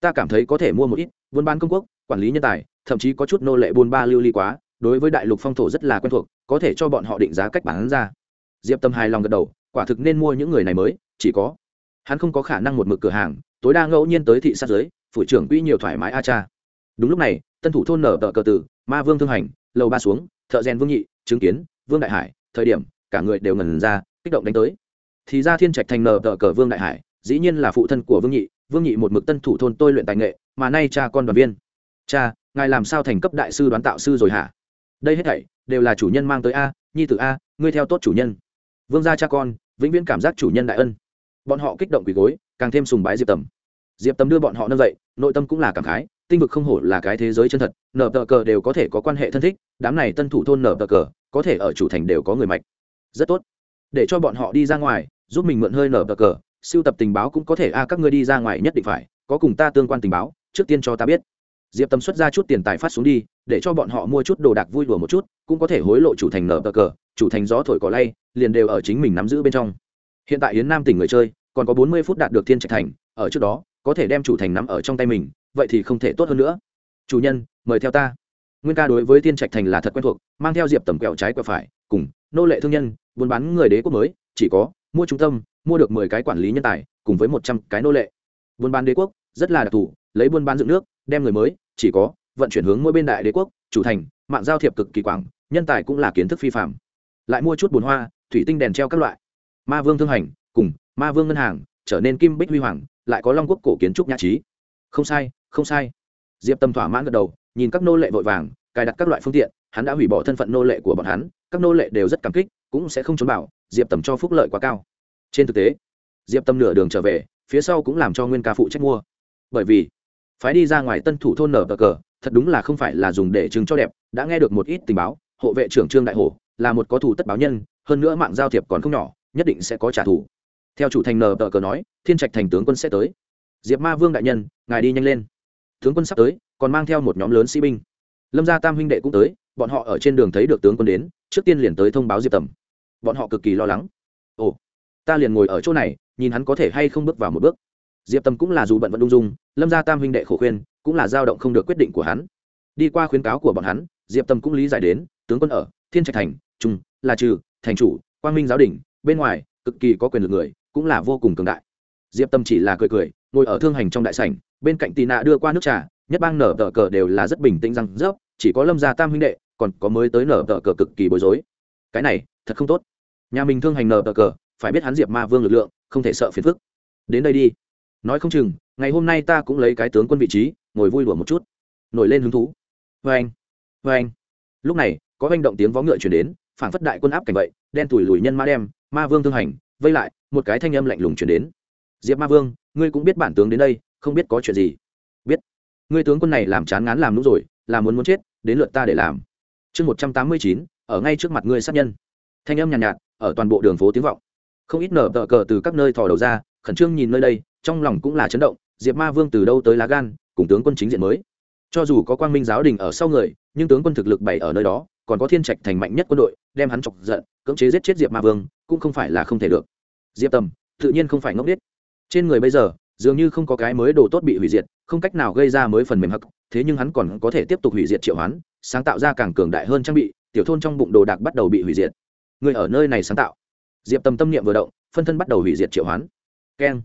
ta cảm thấy có thể mua một ít, buôn bán công quốc, quản lý nhân tài, thậm chí có chút nô lệ buôn ba lưu ly quá, đối với đại lục phong thổ rất là quen thuộc, có thể cho bọn họ định giá cách bán ra. Diệp tâm hài lòng gật đầu quả thực nên mua những người này mới, chỉ có. Hắn không có khả năng một mực cửa hàng, tối đa ngẫu nhiên tới thị sát giới phủ trưởng quỹ nhiều thoải mái a cha. Đúng lúc này, tân thủ thôn nở tờ cờ tử, ma vương thương hành, lầu ba xuống, thợ rèn vương nhị, chứng kiến, vương đại hải, thời điểm, cả người đều ngần ra, kích động đánh tới. Thì ra thiên trạch thành nở tờ cờ vương đại hải, dĩ nhiên là phụ thân của vương nhị vương nhị một mực tân thủ thôn tôi luyện tài nghệ, mà nay cha con đoàn viên. Cha, ngài làm sao thành cấp đại sư đoán tạo sư rồi hả? Đây hết thảy, đều là chủ nhân mang tới a, nhi tử a, ngươi theo tốt chủ nhân vương gia cha con, vĩnh viễn cảm giác chủ nhân đại ân. Bọn họ kích động quỳ gối, càng thêm sùng bái diệp tầm. Diệp tầm đưa bọn họ nâng dậy, nội tâm cũng là cảm khái, tinh vực không hổ là cái thế giới chân thật, nở tờ cờ đều có thể có quan hệ thân thích, đám này tân thủ thôn nở tờ cờ, có thể ở chủ thành đều có người mạch. Rất tốt. Để cho bọn họ đi ra ngoài, giúp mình mượn hơi nở tờ cờ, siêu tập tình báo cũng có thể, a, các ngươi đi ra ngoài nhất định phải, có cùng ta tương quan tình báo, trước tiên cho ta biết. Diệp tâm xuất ra chút tiền tài phát xuống đi, để cho bọn họ mua chút đồ đạc vui đùa một chút, cũng có thể hối lộ chủ thành nở tờ cờ chủ thành gió thổi cỏ lay, liền đều ở chính mình nắm giữ bên trong. Hiện tại yến nam tỉnh người chơi, còn có bốn mươi phút đạt được thiên trạch thành, ở trước đó, có thể đem chủ thành nắm ở trong tay mình, vậy thì không thể tốt hơn nữa. Chủ nhân, mời theo ta. Nguyên ca đối với thiên trạch thành là thật quen thuộc, mang theo diệp tầm kẹo trái quẹo phải, cùng nô lệ thương nhân, buôn bán người đế quốc mới, chỉ có mua trung tâm, mua được mười cái quản lý nhân tài, cùng với một trăm cái nô lệ. Buôn bán đế quốc, rất là đặc thù, lấy buôn bán dựng nước, đem người mới, chỉ có vận chuyển hướng mỗi bên đại đế quốc, chủ thành, mạng giao thiệp cực kỳ quảng, nhân tài cũng là kiến thức phi phạm lại mua chút bùn hoa, thủy tinh đèn treo các loại. Ma vương thương hành, cùng ma vương ngân hàng, trở nên kim bích huy hoàng, lại có long quốc cổ kiến trúc nhã trí. Không sai không sai. Diệp tâm thỏa mãn gật đầu, nhìn các nô lệ vội vàng, cài đặt các loại phương tiện, hắn đã hủy bỏ thân phận nô lệ của bọn hắn, các nô lệ đều rất cảm kích, cũng sẽ không trốn bảo, diệp tầm cho phúc lợi quá cao. Trên thực tế, diệp tâm nửa đường trở về, phía sau cũng làm cho nguyên ca phụ trách mua. Bởi vì, phái đi ra ngoài tân thủ thôn nở bờ cờ, thật đúng là không phải là dùng để chứng cho đẹp, đã nghe được một ít tình báo, hộ vệ trưởng trương đại hổ là một có thủ tất báo nhân, hơn nữa mạng giao thiệp còn không nhỏ, nhất định sẽ có trả thù. Theo chủ thành nờ tờ cờ nói, thiên trạch thành tướng quân sẽ tới. Diệp ma vương đại nhân, ngài đi nhanh lên. Tướng quân sắp tới, còn mang theo một nhóm lớn sĩ binh. Lâm gia tam huynh đệ cũng tới, bọn họ ở trên đường thấy được tướng quân đến, trước tiên liền tới thông báo diệp tầm. Bọn họ cực kỳ lo lắng. Ồ, ta liền ngồi ở chỗ này, nhìn hắn có thể hay không bước vào một bước. Diệp tầm cũng là dù bận vẫn ung dung, lâm gia tam huynh đệ khổ khuyên, cũng là dao động không được quyết định của hắn. Đi qua khuyến cáo của bọn hắn, diệp tầm cũng lý giải đến, tướng quân ở, thiên trạch thành trung, là trừ, thành chủ, quang minh giáo đình bên ngoài, cực kỳ có quyền lực người, cũng là vô cùng cường đại. Diệp tâm chỉ là cười cười, ngồi ở thương hành trong đại sảnh, bên cạnh tì nạ đưa qua nước trà, nhất bang nở tờ cờ đều là rất bình tĩnh răng rớp, chỉ có lâm gia tam huynh đệ, còn có mới tới nở tờ cờ cực kỳ bối rối. Cái này, thật không tốt. Nhà mình thương hành nở tờ cờ, phải biết hắn diệp ma vương lực lượng, không thể sợ phiền phức. Đến đây đi. Nói không chừng, ngày hôm nay ta cũng lấy cái tướng quân vị trí, ngồi vui đùa một chút. Nổi lên hứng thú. Vê anh vê anh lúc này, có hành động tiếng vó ngựa chuyển đến phản phất đại quân áp cảnh vậy đen tủi lùi nhân ma đem ma vương thương hành vây lại một cái thanh âm lạnh lùng chuyển đến. Diệp ma vương ngươi cũng biết bản tướng đến đây không biết có chuyện gì? Biết. Ngươi tướng quân này làm chán ngán làm nũ rồi là muốn muốn chết đến lượt ta để làm. Chương một trăm tám mươi chín ở ngay trước mặt ngươi sát nhân. Thanh âm nhàn nhạt, nhạt ở toàn bộ đường phố tiếng vọng. Không ít nở tờ cờ từ các nơi thò đầu ra khẩn trương nhìn nơi đây trong lòng cũng là chấn động diệp ma vương từ đâu tới lá gan cùng tướng quân chính diện mới? Cho dù có quang minh giáo đình ở sau người nhưng tướng quân thực lực bày ở nơi đó còn có thiên trạch thành mạnh nhất quân đội, đem hắn chọc giận, cưỡng chế giết chết diệp ma vương, cũng không phải là không thể được. Diệp tầm, tự nhiên không phải ngốc biết trên người bây giờ, dường như không có cái mới đồ tốt bị hủy diệt, không cách nào gây ra mới phần mềm hắc, thế nhưng hắn còn có thể tiếp tục hủy diệt triệu hoán, sáng tạo ra càng cường đại hơn trang bị, tiểu thôn trong bụng đồ đạc bắt đầu bị hủy diệt. Người ở nơi này sáng tạo. Diệp tầm tâm niệm vừa động, phân thân bắt đầu hủy diệt triệu hoán. Keng.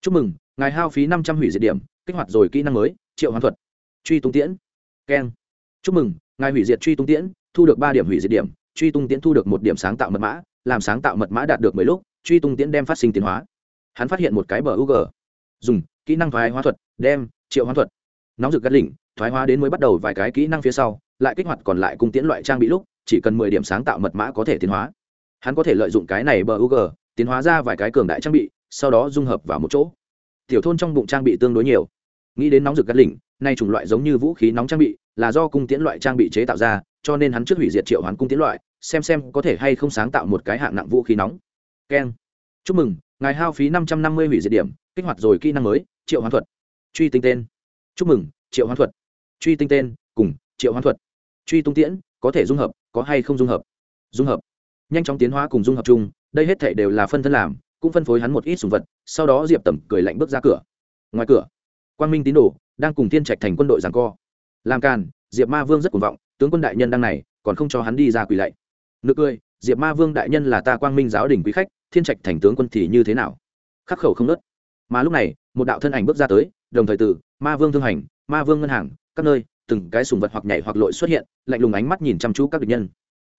Chúc mừng, ngài hao phí năm trăm hủy diệt điểm, kích hoạt rồi kỹ năng mới, triệu hoán thuật. Truy tung tiễn. Keng. Chúc mừng, ngài hủy diệt truy tung tiễn thu được ba điểm hủy diệt điểm, truy tung tiễn thu được một điểm sáng tạo mật mã, làm sáng tạo mật mã đạt được mười lúc, truy tung tiễn đem phát sinh tiến hóa. Hắn phát hiện một cái bờ u g dùng, kỹ năng thoái hóa thuật, đem, triệu hóa thuật. Nóng rực gắt lỉnh, thoái hóa đến mới bắt đầu vài cái kỹ năng phía sau, lại kích hoạt còn lại cung tiễn loại trang bị lúc, chỉ cần mười điểm sáng tạo mật mã có thể tiến hóa. Hắn có thể lợi dụng cái này bờ u g tiến hóa ra vài cái cường đại trang bị, sau đó dung hợp vào một chỗ. Tiểu thôn trong bụng trang bị tương đối nhiều. Nghĩ đến nóng rực gắt lỉnh, nay chủng loại giống như vũ khí nóng trang bị là do cung tiễn loại trang bị chế tạo ra, cho nên hắn trước hủy diệt triệu hoán cung tiễn loại, xem xem có thể hay không sáng tạo một cái hạng nặng vũ khí nóng. Keng chúc mừng, ngài hao phí năm trăm năm mươi hủy diệt điểm, kích hoạt rồi kỹ năng mới, triệu hoán thuật. Truy tinh tên. Chúc mừng, triệu hoán thuật. Truy tinh tên, cùng, triệu hoán thuật. Truy tung tiễn, có thể dung hợp, có hay không dung hợp? Dung hợp. Nhanh chóng tiến hóa cùng dung hợp chung, đây hết thể đều là phân thân làm, cũng phân phối hắn một ít sùng vật, sau đó diệp tầm cười lạnh bước ra cửa. Ngoài cửa, quang minh tín đồ, đang cùng tiên trạch thành quân đội giằng co làm càn diệp ma vương rất cuồng vọng, tướng quân đại nhân đang này, còn không cho hắn đi ra quỳ lạy. Nực cười, diệp ma vương đại nhân là ta quang minh giáo đình quý khách, thiên trạch thành tướng quân thì như thế nào? Khắc khẩu không nớt. Mà lúc này, một đạo thân ảnh bước ra tới, đồng thời từ ma vương thương hành, ma vương ngân hàng, các nơi, từng cái sùng vật hoặc nhảy hoặc lội xuất hiện, lạnh lùng ánh mắt nhìn chăm chú các địch nhân.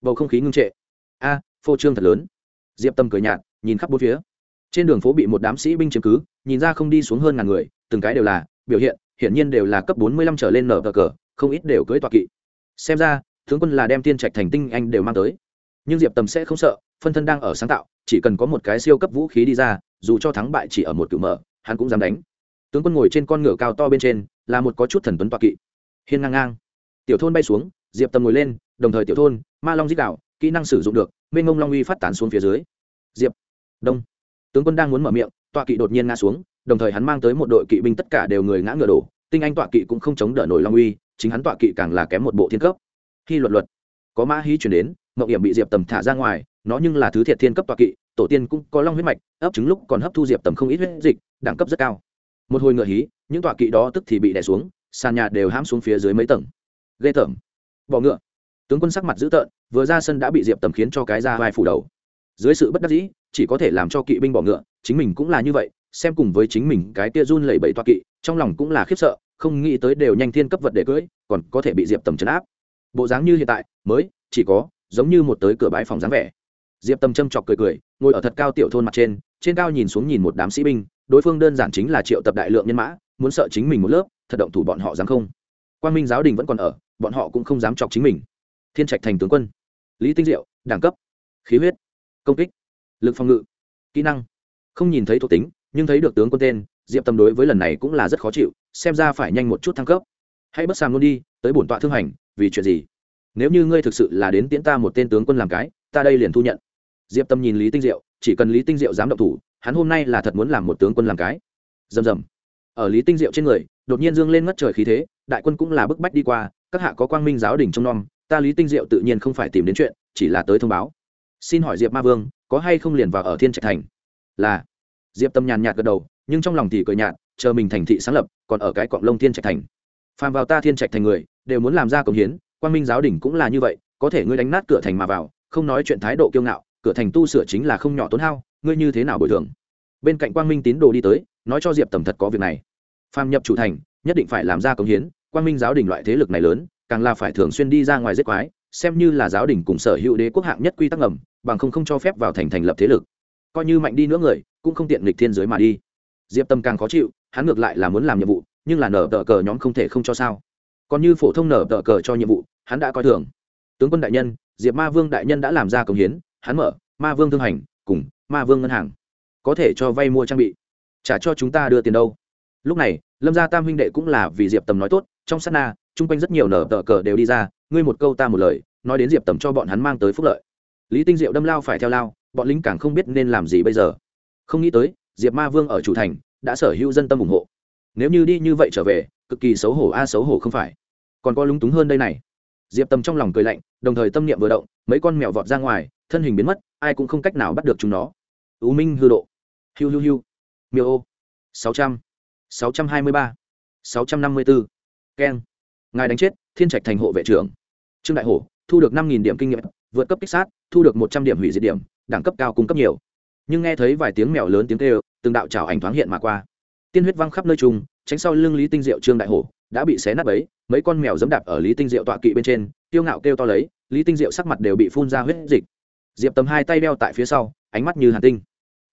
Bầu không khí ngưng trệ. A, phô trương thật lớn. Diệp tâm cười nhạt, nhìn khắp bốn phía. Trên đường phố bị một đám sĩ binh chiếm cứ, nhìn ra không đi xuống hơn ngàn người, từng cái đều là biểu hiện hiển nhiên đều là cấp bốn mươi lăm trở lên nở cờ cờ, không ít đều cưỡi tọa kỵ. Xem ra, tướng quân là đem tiên trạch thành tinh anh đều mang tới. Nhưng diệp tầm sẽ không sợ, phân thân đang ở sáng tạo, chỉ cần có một cái siêu cấp vũ khí đi ra, dù cho thắng bại chỉ ở một cử mở, hắn cũng dám đánh. Tướng quân ngồi trên con ngựa cao to bên trên, là một có chút thần tuấn tọa kỵ. Hiên ngang ngang. Tiểu thôn bay xuống, diệp tầm ngồi lên, đồng thời tiểu thôn, ma long dích đạo, kỹ năng sử dụng được mênh ngông long uy phát tán xuống phía dưới. Diệp, đông. Tướng quân đang muốn mở miệng, tọa kỵ đột nhiên ngã xuống đồng thời hắn mang tới một đội kỵ binh tất cả đều người ngã ngựa đổ, tinh anh tọa kỵ cũng không chống đỡ nổi long uy, chính hắn tọa kỵ càng là kém một bộ thiên cấp. Khi luật luật, có mã hí chuyển đến mậu hiểm bị diệp tầm thả ra ngoài, nó nhưng là thứ thiệt thiên cấp tọa kỵ, tổ tiên cũng có long huyết mạch, ấp trứng lúc còn hấp thu diệp tầm không ít huyết dịch, đẳng cấp rất cao. Một hồi ngựa hí, những tọa kỵ đó tức thì bị đè xuống, sàn nhà đều hãm xuống phía dưới mấy tầng. Ghê tởm. Bọ ngựa. Tướng quân sắc mặt dữ tợn, vừa ra sân đã bị diệp tầm khiến cho cái ra vai phủ đầu. Dưới sự bất đắc dĩ, chỉ có thể làm cho kỵ binh bỏ ngựa, chính mình cũng là như vậy xem cùng với chính mình cái tia run lẩy bẩy toa kỵ, trong lòng cũng là khiếp sợ, không nghĩ tới đều nhanh thiên cấp vật để cưỡi còn có thể bị diệp tầm chấn áp. Bộ dáng như hiện tại, mới, chỉ có, giống như một tới cửa bãi phòng dáng vẻ. Diệp tầm châm chọc cười cười, ngồi ở thật cao tiểu thôn mặt trên trên cao nhìn xuống nhìn một đám sĩ binh, đối phương đơn giản chính là triệu tập đại lượng nhân mã, muốn sợ chính mình một lớp, thật động thủ bọn họ dám không? Quan minh giáo đình vẫn còn ở, bọn họ cũng không dám chọc chính mình. Thiên trạch thành tướng quân, lý tinh diệu, đẳng cấp, khí huyết, công kích, lực phòng ngự, kỹ năng. Không nhìn thấy thuộc tính nhưng thấy được tướng quân tên, diệp tâm đối với lần này cũng là rất khó chịu, xem ra phải nhanh một chút thăng cấp. Hãy bất sàm luôn đi, tới bổn tọa thương hành, vì chuyện gì? Nếu như ngươi thực sự là đến tiễn ta một tên tướng quân làm cái, ta đây liền thu nhận. Diệp tâm nhìn lý tinh diệu, chỉ cần lý tinh diệu dám động thủ, hắn hôm nay là thật muốn làm một tướng quân làm cái. Rầm rầm. Ở lý tinh diệu trên người, đột nhiên dương lên ngất trời khí thế, đại quân cũng là bức bách đi qua, các hạ có quang minh giáo đình trong nom, ta lý tinh diệu tự nhiên không phải tìm đến chuyện, chỉ là tới thông báo. Xin hỏi diệp ma vương, có hay không liền vào ở thiên trạch thành? Là diệp tâm nhàn nhạt gật đầu, nhưng trong lòng thì cười nhạt, chờ mình thành thị sáng lập, còn ở cái cọng lông thiên trạch thành. Phàm vào ta thiên trạch thành người, đều muốn làm ra công hiến, quang minh giáo đình cũng là như vậy, có thể ngươi đánh nát cửa thành mà vào, không nói chuyện thái độ kiêu ngạo, cửa thành tu sửa chính là không nhỏ tốn hao, ngươi như thế nào bồi thường? Bên cạnh quang minh tín đồ đi tới, nói cho diệp tầm thật có việc này. Phàm nhập chủ thành, nhất định phải làm ra công hiến, quang minh giáo đình loại thế lực này lớn, càng là phải thường xuyên đi ra ngoài giết quái, xem như là giáo đình cùng sở hữu đế quốc hạng nhất quy tắc ngầm, bằng không không cho phép vào thành thành lập thế lực coi như mạnh đi nữa người, cũng không tiện nghịch thiên giới mà đi. Diệp tâm càng khó chịu, hắn ngược lại là muốn làm nhiệm vụ, nhưng là nở tờ cờ nhóm không thể không cho sao. Còn như phổ thông nở tờ cờ cho nhiệm vụ, hắn đã coi thường. Tướng quân đại nhân, diệp ma vương đại nhân đã làm ra công hiến, hắn mở, ma vương thương hành, cùng, ma vương ngân hàng. Có thể cho vay mua trang bị. Trả cho chúng ta đưa tiền đâu. Lúc này, lâm gia tam huynh đệ cũng là vì diệp tầm nói tốt, trong sát na, chung quanh rất nhiều nở tờ cờ đều đi ra, ngươi một câu ta một lời, nói đến diệp tầm cho bọn hắn mang tới phúc lợi. Lý tinh diệu đâm lao phải theo lao bọn lính càng không biết nên làm gì bây giờ. Không nghĩ tới, diệp ma vương ở chủ thành, đã sở hữu dân tâm ủng hộ. Nếu như đi như vậy trở về, cực kỳ xấu hổ a, xấu hổ không phải. Còn có lúng túng hơn đây này. Diệp tầm trong lòng cười lạnh, đồng thời tâm niệm vừa động, mấy con mèo vọt ra ngoài, thân hình biến mất, ai cũng không cách nào bắt được chúng nó. Ưu minh hư độ. Hiu hiu hiu. Miêu ô. Sáu trăm. Sáu trăm hai mươi ba. Sáu trăm năm mươi bốn. Keng. Ngài đánh chết, thiên trạch thành hộ vệ trưởng. Trương đại hổ, thu được năm điểm kinh nghiệm, vượt cấp kích sát, thu được một trăm điểm hủy diệt điểm đẳng cấp cao cung cấp nhiều. Nhưng nghe thấy vài tiếng mèo lớn tiếng kêu, từng đạo trào ảnh thoáng hiện mà qua. Tiên huyết văng khắp nơi trung tránh sau lưng lý tinh diệu, trương đại hổ, đã bị xé nát ấy mấy con mèo dẫm đạp ở lý tinh diệu tọa kỵ bên trên tiêu ngạo kêu to lấy, lý tinh diệu sắc mặt đều bị phun ra huyết dịch. Diệp tầm hai tay đeo tại phía sau, ánh mắt như hàn tinh.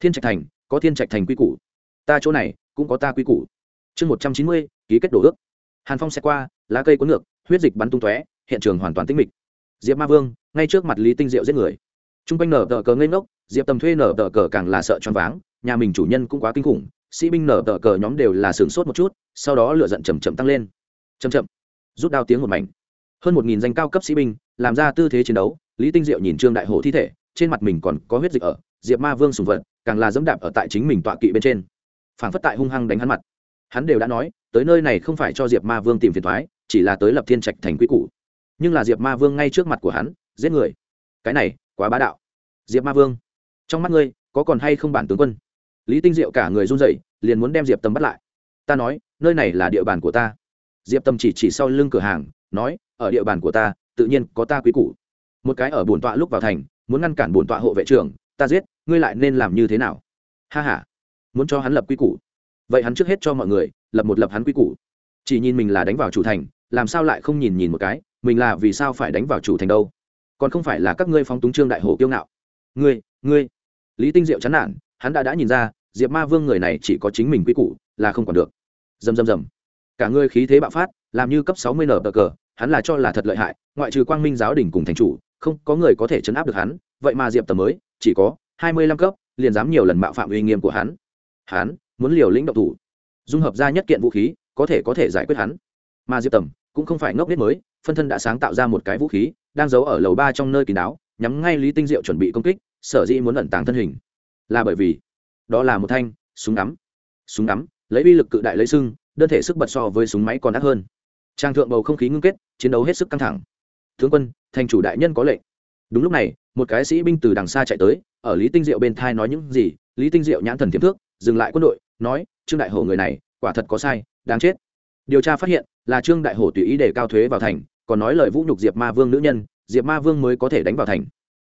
Thiên trạch thành, có thiên trạch thành quy củ. Ta chỗ này, cũng có ta quy củ. Chương một trăm chín mươi, ký kết đổ ước. Hàn phong xe qua, lá cây cuốn ngược, huyết dịch bắn tung tóe, hiện trường hoàn toàn tĩnh mịch. Diệp ma vương, ngay trước mặt lý tinh diệu giết người t r u n g quanh nở tờ cờ ngây ngốc, diệp tầm thuê nở tờ cờ càng là sợ choáng váng, nhà mình chủ nhân cũng quá kinh khủng, sĩ binh nở tờ cờ nhóm đều là sửng sốt một chút, sau đó lựa giận chầm chậm tăng lên. Chầm chậm, rút đao tiếng một mảnh. Hơn một nghìn danh cao cấp sĩ binh, làm ra tư thế chiến đấu, lý tinh diệu nhìn trương đại hổ thi thể, trên mặt mình còn có huyết dịch ở, diệp ma vương sùng vật, càng là dẫm đạp ở tại chính mình tọa kỵ bên trên. Phản phất tại hung hăng đánh hắn mặt. Hắn đều đã nói, tới nơi này không phải cho diệp ma vương tìm phiền thoái, chỉ là tới lập thiên trạch thành quy củ. Nhưng là diệp ma vương ngay trước mặt của hắn, giết người. Cái này quá bá đạo. Diệp ma vương, trong mắt ngươi, có còn hay không bản tướng quân? Lý tinh diệu cả người run rẩy, liền muốn đem diệp tâm bắt lại. Ta nói, nơi này là địa bàn của ta. Diệp tâm chỉ chỉ sau lưng cửa hàng, nói, ở địa bàn của ta, tự nhiên có ta quý củ. Một cái ở bổn tọa lúc vào thành, muốn ngăn cản bổn tọa hộ vệ trưởng, ta giết, ngươi lại nên làm như thế nào? Ha h a muốn cho hắn lập quy củ. Vậy hắn trước hết cho mọi người, lập một lập hắn quy củ. Chỉ nhìn mình là đánh vào chủ thành, làm sao lại không nhìn nhìn một cái, mình là vì sao phải đánh vào chủ thành đâu? Còn không phải là các ngươi phóng túng trương đại hổ kiêu ngạo. Ngươi ngươi. Lý tinh diệu chán nản, hắn đã đã nhìn ra, diệp ma vương người này chỉ có chính mình quy củ, là không còn được. Dầm dầm dầm. Cả ngươi khí thế bạo phát, làm như cấp sáu mươi nở cờ, hắn là cho là thật lợi hại, ngoại trừ quang minh giáo đình cùng thành chủ, không có người có thể chấn áp được hắn, vậy mà diệp tầm mới, chỉ có hai mươi lăm cấp, liền dám nhiều lần mạo phạm uy nghiêm của hắn. Hắn muốn liều lĩnh động thủ. Dung hợp ra nhất kiện vũ khí, có thể có thể giải quyết hắn. Mà diệp tầm cũng không phải ngốc biết mới, phân thân đã sáng tạo ra một cái vũ khí đang giấu ở lầu ba trong nơi kín đáo, nhắm ngay lý tinh diệu chuẩn bị công kích, sở dĩ muốn ẩn tàng thân hình. Là bởi vì, đó là một thanh súng ngắm. Súng ngắm, lấy uy lực cự đại lấy sưng, đơn thể sức bật so với súng máy còn ác hơn. Trang thượng bầu không khí ngưng kết, chiến đấu hết sức căng thẳng. Tướng quân, thành chủ đại nhân có lệnh. Đúng lúc này, một cái sĩ binh từ đằng xa chạy tới, ở lý tinh diệu bên thai nói những gì, lý tinh diệu nhãn thần tiềm thước dừng lại quân đội, nói, trương đại hổ người này, quả thật có sai, đáng chết. Điều tra phát hiện, là trương đại hổ tùy ý để cao thuế vào thành còn nói lời vũ nhục diệp ma vương nữ nhân, diệp ma vương mới có thể đánh vào thành.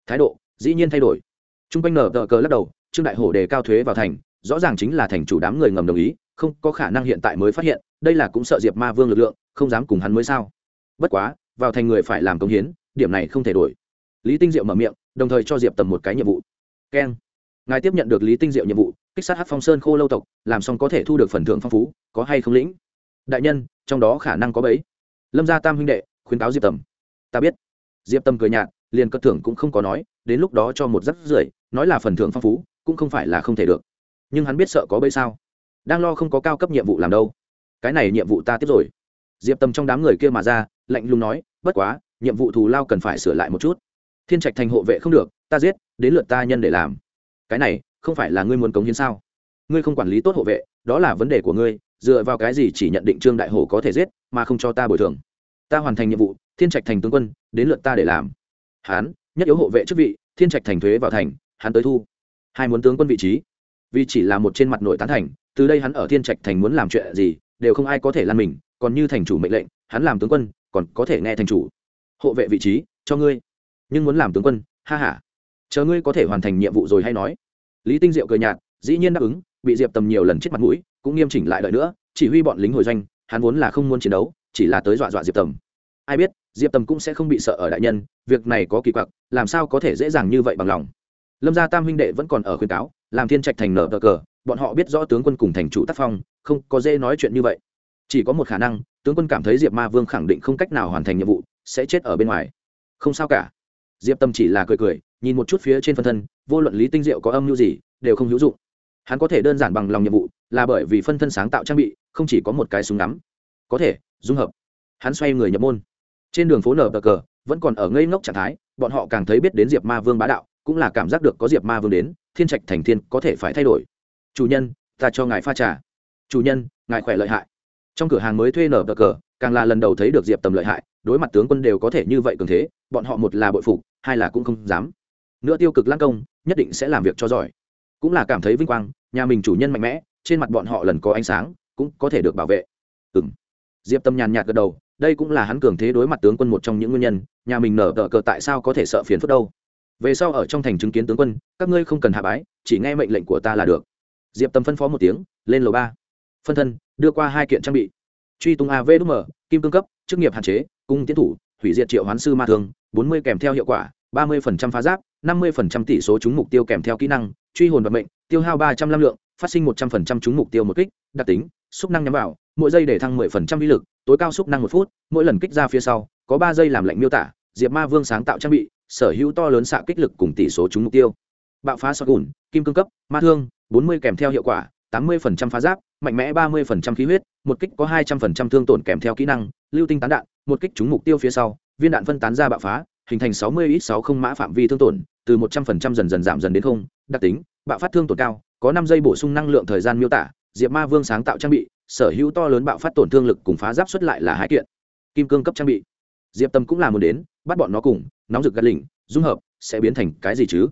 Thái độ, dĩ nhiên thay đổi. T r u n g quanh nở tờ cờ lắc đầu, trương đại hổ đề cao thuế vào thành, rõ ràng chính là thành chủ đám người ngầm đồng ý, không có khả năng hiện tại mới phát hiện, đây là cũng sợ diệp ma vương lực lượng, không dám cùng hắn mới sao. Bất quá, vào thành người phải làm công hiến, điểm này không thể đổi. Lý tinh diệu mở miệng, đồng thời cho diệp tầm một cái nhiệm vụ. Keng. Ngài tiếp nhận được lý tinh diệu nhiệm vụ, kích sát hát phong sơn khô lâu tộc, làm xong có thể thu được phần thưởng phong phú, có hay không lĩnh? Đại nhân, trong đó khả năng có bấy. Lâm gia tam huynh đệ khuyến cáo diệp tầm. Ta biết. Diệp tầm cười nhạt, liền cất thưởng cũng không có nói, đến lúc đó cho một rắc rưởi, nói là phần thưởng phong phú, cũng không phải là không thể được. Nhưng hắn biết sợ có bẫy sao? Đang lo không có cao cấp nhiệm vụ làm đâu. Cái này nhiệm vụ ta tiếp rồi. Diệp tầm trong đám người kia mà ra, lạnh lùng nói, bất quá, nhiệm vụ thù lao cần phải sửa lại một chút. Thiên trạch thành hộ vệ không được, ta giết, đến lượt ta nhân để làm. Cái này, không phải là ngươi muốn cống hiến sao? Ngươi không quản lý tốt hộ vệ, đó là vấn đề của ngươi, dựa vào cái gì chỉ nhận định trương đại hổ có thể giết, mà không cho ta bồi thường? Ta hoàn thành nhiệm vụ, thiên trạch thành tướng quân, đến lượt ta để làm. Hán, nhất yếu hộ vệ chức vị, thiên trạch thành thuế vào thành, hắn tới thu. Hai muốn tướng quân vị trí. Vì chỉ là một trên mặt nội tán thành, từ đây hắn ở thiên trạch thành muốn làm chuyện gì, đều không ai có thể lan mình, còn như thành chủ mệnh lệnh, hắn làm tướng quân, còn có thể nghe thành chủ. Hộ vệ vị trí, cho ngươi. Nhưng muốn làm tướng quân, ha h a chờ ngươi có thể hoàn thành nhiệm vụ rồi hay nói. Lý tinh diệu cười nhạt, dĩ nhiên đáp ứng, bị diệp tầm nhiều lần chết mặt mũi, cũng nghiêm chỉnh lại đợi nữa, chỉ huy bọn lính hồi doanh, hắn vốn là không muốn chiến đấu chỉ là tới dọa dọa diệp tầm. Ai biết, diệp tầm cũng sẽ không bị sợ ở đại nhân, việc này có kỳ quặc, làm sao có thể dễ dàng như vậy bằng lòng. Lâm gia tam huynh đệ vẫn còn ở khuyên cáo, làm thiên trạch thành nở cờ cờ, bọn họ biết rõ tướng quân cùng thành chủ tác phong, không có dễ nói chuyện như vậy. Chỉ có một khả năng, tướng quân cảm thấy diệp ma vương khẳng định không cách nào hoàn thành nhiệm vụ, sẽ chết ở bên ngoài. Không sao cả. Diệp tâm chỉ là cười cười, nhìn một chút phía trên phân thân, vô luận lý tinh diệu có âm mưu gì, đều không hữu dụng. Hắn có thể đơn giản bằng lòng nhiệm vụ, là bởi vì phân thân sáng tạo trang bị, không chỉ có một cái súng ngắm có thể, dung hợp. Hắn xoay người nhập môn. Trên đường phố nở bờ cờ, vẫn còn ở ngây ngốc trạng thái, bọn họ càng thấy biết đến diệp ma vương bá đạo, cũng là cảm giác được có diệp ma vương đến, thiên trạch thành thiên có thể phải thay đổi. Chủ nhân, ta cho ngài pha trà. Chủ nhân, ngài khỏe lợi hại. Trong cửa hàng mới thuê nở bờ cờ, càng là lần đầu thấy được diệp tầm lợi hại, đối mặt tướng quân đều có thể như vậy cường thế, bọn họ một là bội phục, hai là cũng không dám. Nữa tiêu cực lãng công, nhất định sẽ làm việc cho giỏi. Cũng là cảm thấy vinh quang, nhà mình chủ nhân mạnh mẽ, trên mặt bọn họ lần có ánh sáng, cũng có thể được bảo vệ. Ừ diệp tâm nhàn nhạt gật đầu, đây cũng là hắn cường thế đối mặt tướng quân một trong những nguyên nhân, nhà mình nở tờ cờ tại sao có thể sợ phiền phức đâu. Về sau ở trong thành chứng kiến tướng quân, các ngươi không cần hạ bái, chỉ nghe mệnh lệnh của ta là được. Diệp tâm phân phó một tiếng, lên lầu ba. Phân thân, đưa qua hai kiện trang bị. Truy tung av đúng mở, kim cương cấp, chức nghiệp hạn chế, cung tiến thủ, hủy diệt triệu hoán sư ma thương, bốn mươi kèm theo hiệu quả, ba mươi phá giáp, năm mươi tỷ số trúng mục tiêu kèm theo kỹ năng, truy hồn vận mệnh, tiêu hao ba trăm l lượng, phát sinh một trăm linh trúng mục tiêu một kích, đặc tính, xúc năng nhắm vào mỗi giây để thăng 10% vi lực, tối cao xúc năng một phút, mỗi lần kích ra phía sau, có ba giây làm lệnh miêu tả, diệp ma vương sáng tạo trang bị, sở hữu to lớn xạ kích lực cùng tỷ số trúng mục tiêu. Bạo phá sọt gùn, kim cương cấp, ma thương, bốn mươi kèm theo hiệu quả, tám mươi phá giáp, mạnh mẽ ba mươi khí huyết, một kích có hai trăm linh thương tổn kèm theo kỹ năng, lưu tinh tán đạn, một kích trúng mục tiêu phía sau, viên đạn phân tán ra bạo phá, hình thành sáu mươi ít sáu không mã phạm vi thương tổn, từ một trăm linh dần dần giảm dần đến không, đặc tính, bạo phát thương tổn cao, có năm giây bổ sung năng lượng thời gian miêu tả, diệp ma vương sáng tạo trang bị sở hữu to lớn bạo phát tổn thương lực cùng phá giáp xuất lại là hai kiện. Kim cương cấp trang bị. Diệp tâm cũng là muốn đến, bắt bọn nó cùng, nóng rực gắt lỉnh, dung hợp, sẽ biến thành cái gì chứ?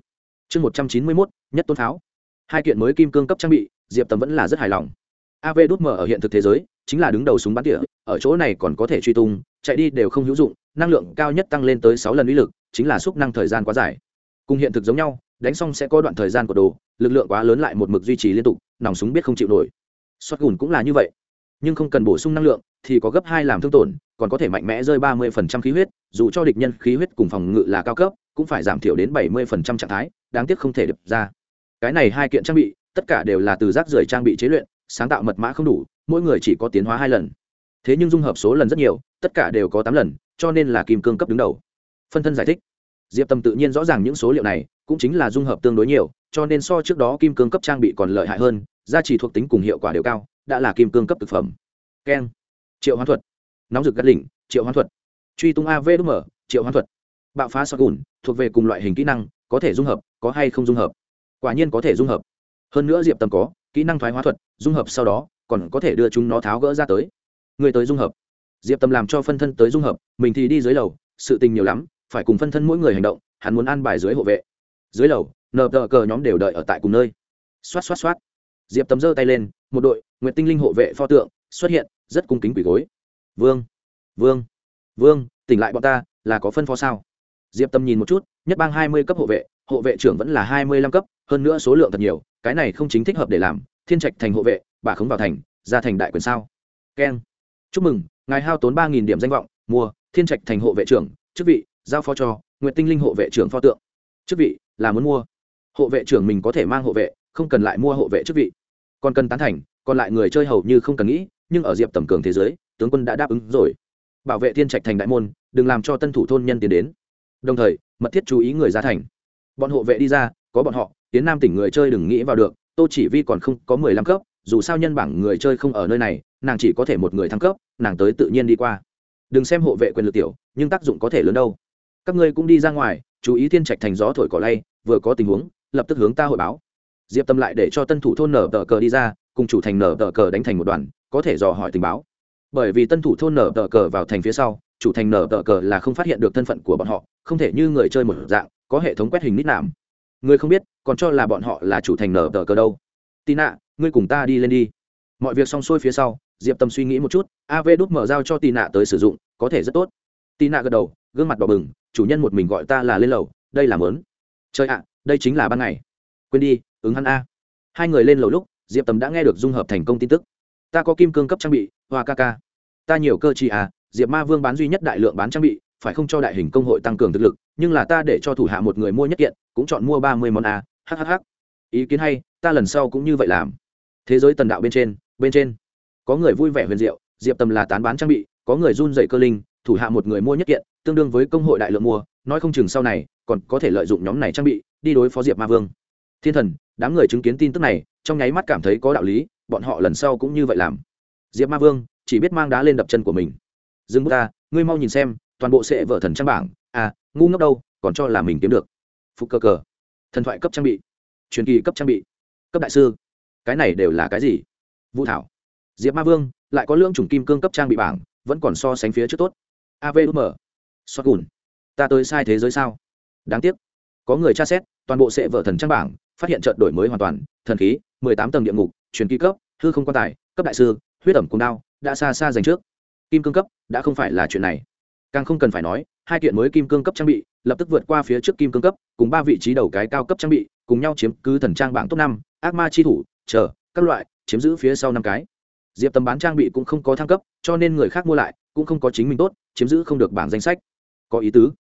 Chương một trăm chín mươi mốt, nhất tôn pháo. Hai kiện mới kim cương cấp trang bị, diệp tâm vẫn là rất hài lòng. Av đút mở ở hiện thực thế giới, chính là đứng đầu súng bắn tỉa, ở chỗ này còn có thể truy tung, chạy đi đều không hữu dụng, năng lượng cao nhất tăng lên tới sáu lần uy lực, chính là xúc năng thời gian quá dài. Cùng hiện thực giống nhau, đánh xong sẽ có đoạn thời gian của đồ, lực lượng quá lớn lại một mực duy trì liên tục, nòng súng biết không chịu nổi xoát gùn cũng là như vậy. Nhưng không cần bổ sung năng lượng, thì có gấp hai làm thương tổn, còn có thể mạnh mẽ rơi ba mươi khí huyết, dù cho địch nhân khí huyết cùng phòng ngự là cao cấp, cũng phải giảm thiểu đến bảy mươi trạng thái, đáng tiếc không thể đập ra. Cái này hai kiện trang bị, tất cả đều là từ rác rưởi trang bị chế luyện, sáng tạo mật mã không đủ, mỗi người chỉ có tiến hóa hai lần. Thế nhưng dung hợp số lần rất nhiều, tất cả đều có tám lần, cho nên là kim cương cấp đứng đầu. Phân thân giải thích. Diệp tâm tự nhiên rõ ràng những số liệu này, cũng chính là dung hợp tương đối nhiều cho nên so trước đó kim cương cấp trang bị còn lợi hại hơn gia trì thuộc tính cùng hiệu quả đều cao, đã là kim cương cấp thực phẩm. Keng triệu hoán thuật. Nóng rực gắt đỉnh triệu hoán thuật. Truy tung av mở, triệu hoán thuật. Bạo phá sọt gùn thuộc về cùng loại hình kỹ năng, có thể dung hợp, có hay không dung hợp? Quả nhiên có thể dung hợp. Hơn nữa diệp tâm có, kỹ năng thoái hóa thuật, dung hợp sau đó, còn có thể đưa chúng nó tháo gỡ ra tới. Người tới dung hợp. Diệp tâm làm cho phân thân tới dung hợp, mình thì đi dưới lầu, sự tình nhiều lắm, phải cùng phân thân mỗi người hành động, hắn muốn an bài dưới hộ vệ dưới lầu, nờ tờ cờ nhóm đều đợi ở tại cùng nơi. Xoát xoát xoát. Diệp tấm giơ tay lên, một đội nguyện tinh linh hộ vệ pho tượng, xuất hiện, rất cung kính quỷ gối. Vương vương vương, tỉnh lại bọn ta, là có phân phó sao? Diệp tâm nhìn một chút, nhất bang hai mươi cấp hộ vệ hộ vệ trưởng vẫn là hai mươi lăm cấp, hơn nữa số lượng thật nhiều, cái này không chính thích hợp để làm. Thiên trạch thành hộ vệ, bà khống vào thành, ra thành đại quyền sao? Keng. Chúc mừng, ngài hao tốn ba nghìn điểm danh vọng mua thiên trạch thành hộ vệ trưởng, chức vị, giao phó cho nguyện tinh linh hộ vệ trưởng pho tượng. Chức vị là muốn mua. Hộ vệ trưởng mình có thể mang hộ vệ, không cần lại mua hộ vệ chức vị. Còn cần tán thành, còn lại người chơi hầu như không cần nghĩ, nhưng ở diệp tầm cường thế giới, tướng quân đã đáp ứng rồi. Bảo vệ thiên trạch thành đại môn, đừng làm cho tân thủ thôn nhân tiến đến. Đồng thời, mật thiết chú ý người ra thành. Bọn hộ vệ đi ra, có bọn họ, tiến nam tỉnh người chơi đừng nghĩ vào được, tô chỉ vi còn không có mười lăm cấp, dù sao nhân bảng người chơi không ở nơi này, nàng chỉ có thể một người thăng cấp, nàng tới tự nhiên đi qua. Đừng xem hộ vệ quyền lực tiểu, nhưng tác dụng có thể lớn đâu. Các ngươi cũng đi ra ngoài, chú ý thiên trạch thành gió thổi cỏ lay vừa có tình huống, lập tức hướng ta hội báo. Diệp tâm lại để cho tân thủ thôn nở tờ cờ đi ra, cùng chủ thành nở tờ cờ đánh thành một đoàn, có thể dò hỏi tình báo. Bởi vì tân thủ thôn nở tờ cờ vào thành phía sau, chủ thành nở tờ cờ là không phát hiện được thân phận của bọn họ, không thể như người chơi một dạng, có hệ thống quét hình nít nạm. Người không biết, còn cho là bọn họ là chủ thành nở tờ cờ đâu. Tina, ngươi cùng ta đi lên đi. Mọi việc xong xuôi phía sau, diệp tâm suy nghĩ một chút av đút mở giao cho tì nạ tới sử dụng, có thể rất tốt. Tì nạ gật đầu, gương mặt đỏ bừng, chủ nhân một mình gọi ta là lên lầu, đây là mớn trời ạ, đây chính là ban ngày. Quên đi, ứng hắn a. Hai người lên lầu lúc, diệp tầm đã nghe được dung hợp thành công tin tức. Ta có kim cương cấp trang bị, hoa ca ca. Ta nhiều cơ chi à diệp ma vương bán duy nhất đại lượng bán trang bị, phải không cho đại hình công hội tăng cường thực lực, nhưng là ta để cho thủ hạ một người mua nhất kiện, cũng chọn mua ba mươi món a hhh ý kiến hay, ta lần sau cũng như vậy làm. Thế giới tần đạo bên trên bên trên. Có người vui vẻ huyền diệu, diệp tầm là tán bán trang bị, có người run dậy cơ linh thủ hạ một người mua nhất kiện, tương đương với công hội đại lượng mua, nói không chừng sau này, còn có thể lợi dụng nhóm này trang bị, đi đối phó diệp ma vương. Thiên thần, đám người chứng kiến tin tức này, trong nháy mắt cảm thấy có đạo lý, bọn họ lần sau cũng như vậy làm. Diệp ma vương, chỉ biết mang đá lên đập chân của mình. Dừng bước ta ngươi mau nhìn xem, toàn bộ sẽ vợ thần trang bảng. À ngu ngốc đâu, còn cho là mình kiếm được. Phục cơ cờ. Thần thoại cấp trang bị. Truyền kỳ cấp trang bị. Cấp đại sư. Cái này đều là cái gì? Vũ thảo. Diệp ma vương, lại có lương chủng kim cương cấp trang bị bảng, vẫn còn so sánh phía trước tốt avm sọt gùn. Ta tới sai thế giới sao? Đáng tiếc. Có người tra xét, toàn bộ sẽ vợ thần trang bảng, phát hiện trận đổi mới hoàn toàn, thần khí, mười tám tầng địa ngục, truyền ký cấp, hư không quan tài, cấp đại sư, huyết ẩm cùng đao, đã xa xa dành trước. Kim cương cấp, đã không phải là chuyện này. Càng không cần phải nói, hai kiện mới kim cương cấp trang bị, lập tức vượt qua phía trước kim cương cấp, cùng ba vị trí đầu cái cao cấp trang bị, cùng nhau chiếm cứ thần trang bảng top năm, ác ma chi thủ, chờ, các loại, chiếm giữ phía sau năm cái. Diệp tầm bán trang bị cũng không có thăng cấp, cho nên người khác mua lại cũng không có chính mình tốt, chiếm giữ không được bảng danh sách. Có ý tứ.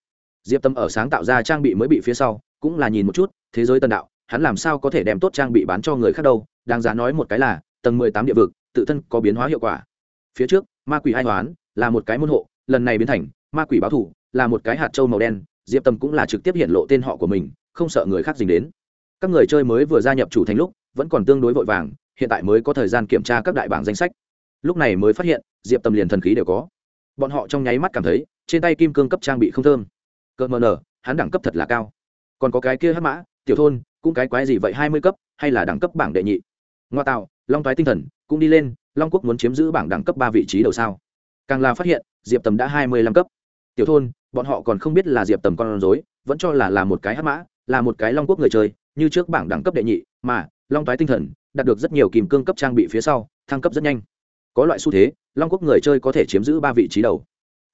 Diệp tâm ở sáng tạo ra trang bị mới bị phía sau, cũng là nhìn một chút, thế giới tân đạo, hắn làm sao có thể đem tốt trang bị bán cho người khác đâu, đáng giá nói một cái là, tầng mười tám địa vực, tự thân có biến hóa hiệu quả. Phía trước, ma quỷ hai hoán, là một cái môn hộ, lần này biến thành, ma quỷ báo thủ, là một cái hạt trâu màu đen, diệp Tâm cũng là trực tiếp hiện lộ tên họ của mình, không sợ người khác dính đến. Các người chơi mới vừa gia nhập chủ thành lúc, vẫn còn tương đối vội vàng, hiện tại mới có thời gian kiểm tra các đại bảng danh sách. Lúc này mới phát hiện, diệp Tâm liền thần khí đều có bọn họ trong nháy mắt cảm thấy, trên tay kim cương cấp trang bị không thơm. Cỡ mờ nở hắn đẳng cấp thật là cao. Còn có cái kia hắc mã, tiểu thôn, cũng cái quái gì vậy, hai mươi cấp, hay là đẳng cấp bảng đệ nhị? Ngoa tạo, long toái tinh thần, cũng đi lên, long quốc muốn chiếm giữ bảng đẳng cấp ba vị trí đầu sao? Càng là phát hiện, diệp tầm đã hai mươi lăm cấp. Tiểu thôn, bọn họ còn không biết là diệp tầm con rối, vẫn cho là là một cái hắc mã, là một cái long quốc người chơi, như trước bảng đẳng cấp đệ nhị, mà long toái tinh thần, đạt được rất nhiều kìm cương cấp trang bị phía sau, thăng cấp rất nhanh có loại xu thế, long quốc người chơi có thể chiếm giữ ba vị trí đầu.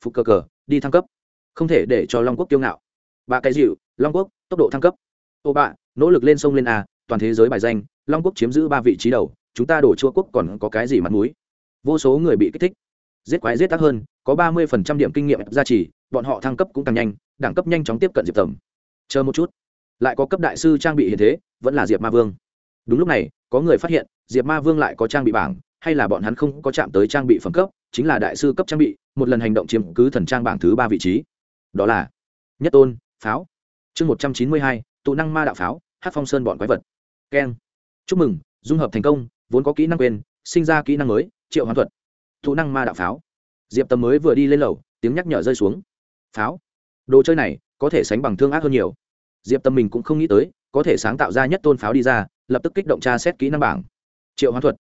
Phục cờ cờ, đi thăng cấp. Không thể để cho long quốc kiêu ngạo. Ba cái dịu, long quốc, tốc độ thăng cấp. Ô bạ nỗ lực lên sông lên a, toàn thế giới bài danh, long quốc chiếm giữ ba vị trí đầu, chúng ta đổ chua quốc còn có cái gì mặt mũi? Vô số người bị kích thích. Giết quái giết tác hơn, có ba mươi phần trăm điểm kinh nghiệm gia trì bọn họ thăng cấp cũng càng nhanh, đẳng cấp nhanh chóng tiếp cận diệp tầm chờ một chút. Lại có cấp đại sư trang bị hiện thế, vẫn là diệp ma vương. Đúng lúc này, có người phát hiện, diệp ma vương lại có trang bị bảng hay là bọn hắn không có chạm tới trang bị phẩm cấp, chính là đại sư cấp trang bị, một lần hành động chiếm cứ thần trang bảng thứ ba vị trí. Đó là nhất tôn, pháo. Chương một trăm chín mươi hai, tụ năng ma đạo pháo hát phong sơn bọn quái vật. Keng. Chúc mừng, dung hợp thành công, vốn có kỹ năng quên, sinh ra kỹ năng mới, triệu hoán thuật. Tụ năng ma đạo pháo. Diệp tầm mới vừa đi lên lầu, tiếng nhắc nhở rơi xuống. Pháo. Đồ chơi này, có thể sánh bằng thương ác hơn nhiều. Diệp tâm mình cũng không nghĩ tới, có thể sáng tạo ra nhất tôn pháo đi ra, lập tức kích động tra xét kỹ năng bảng. Triệu hoán thuật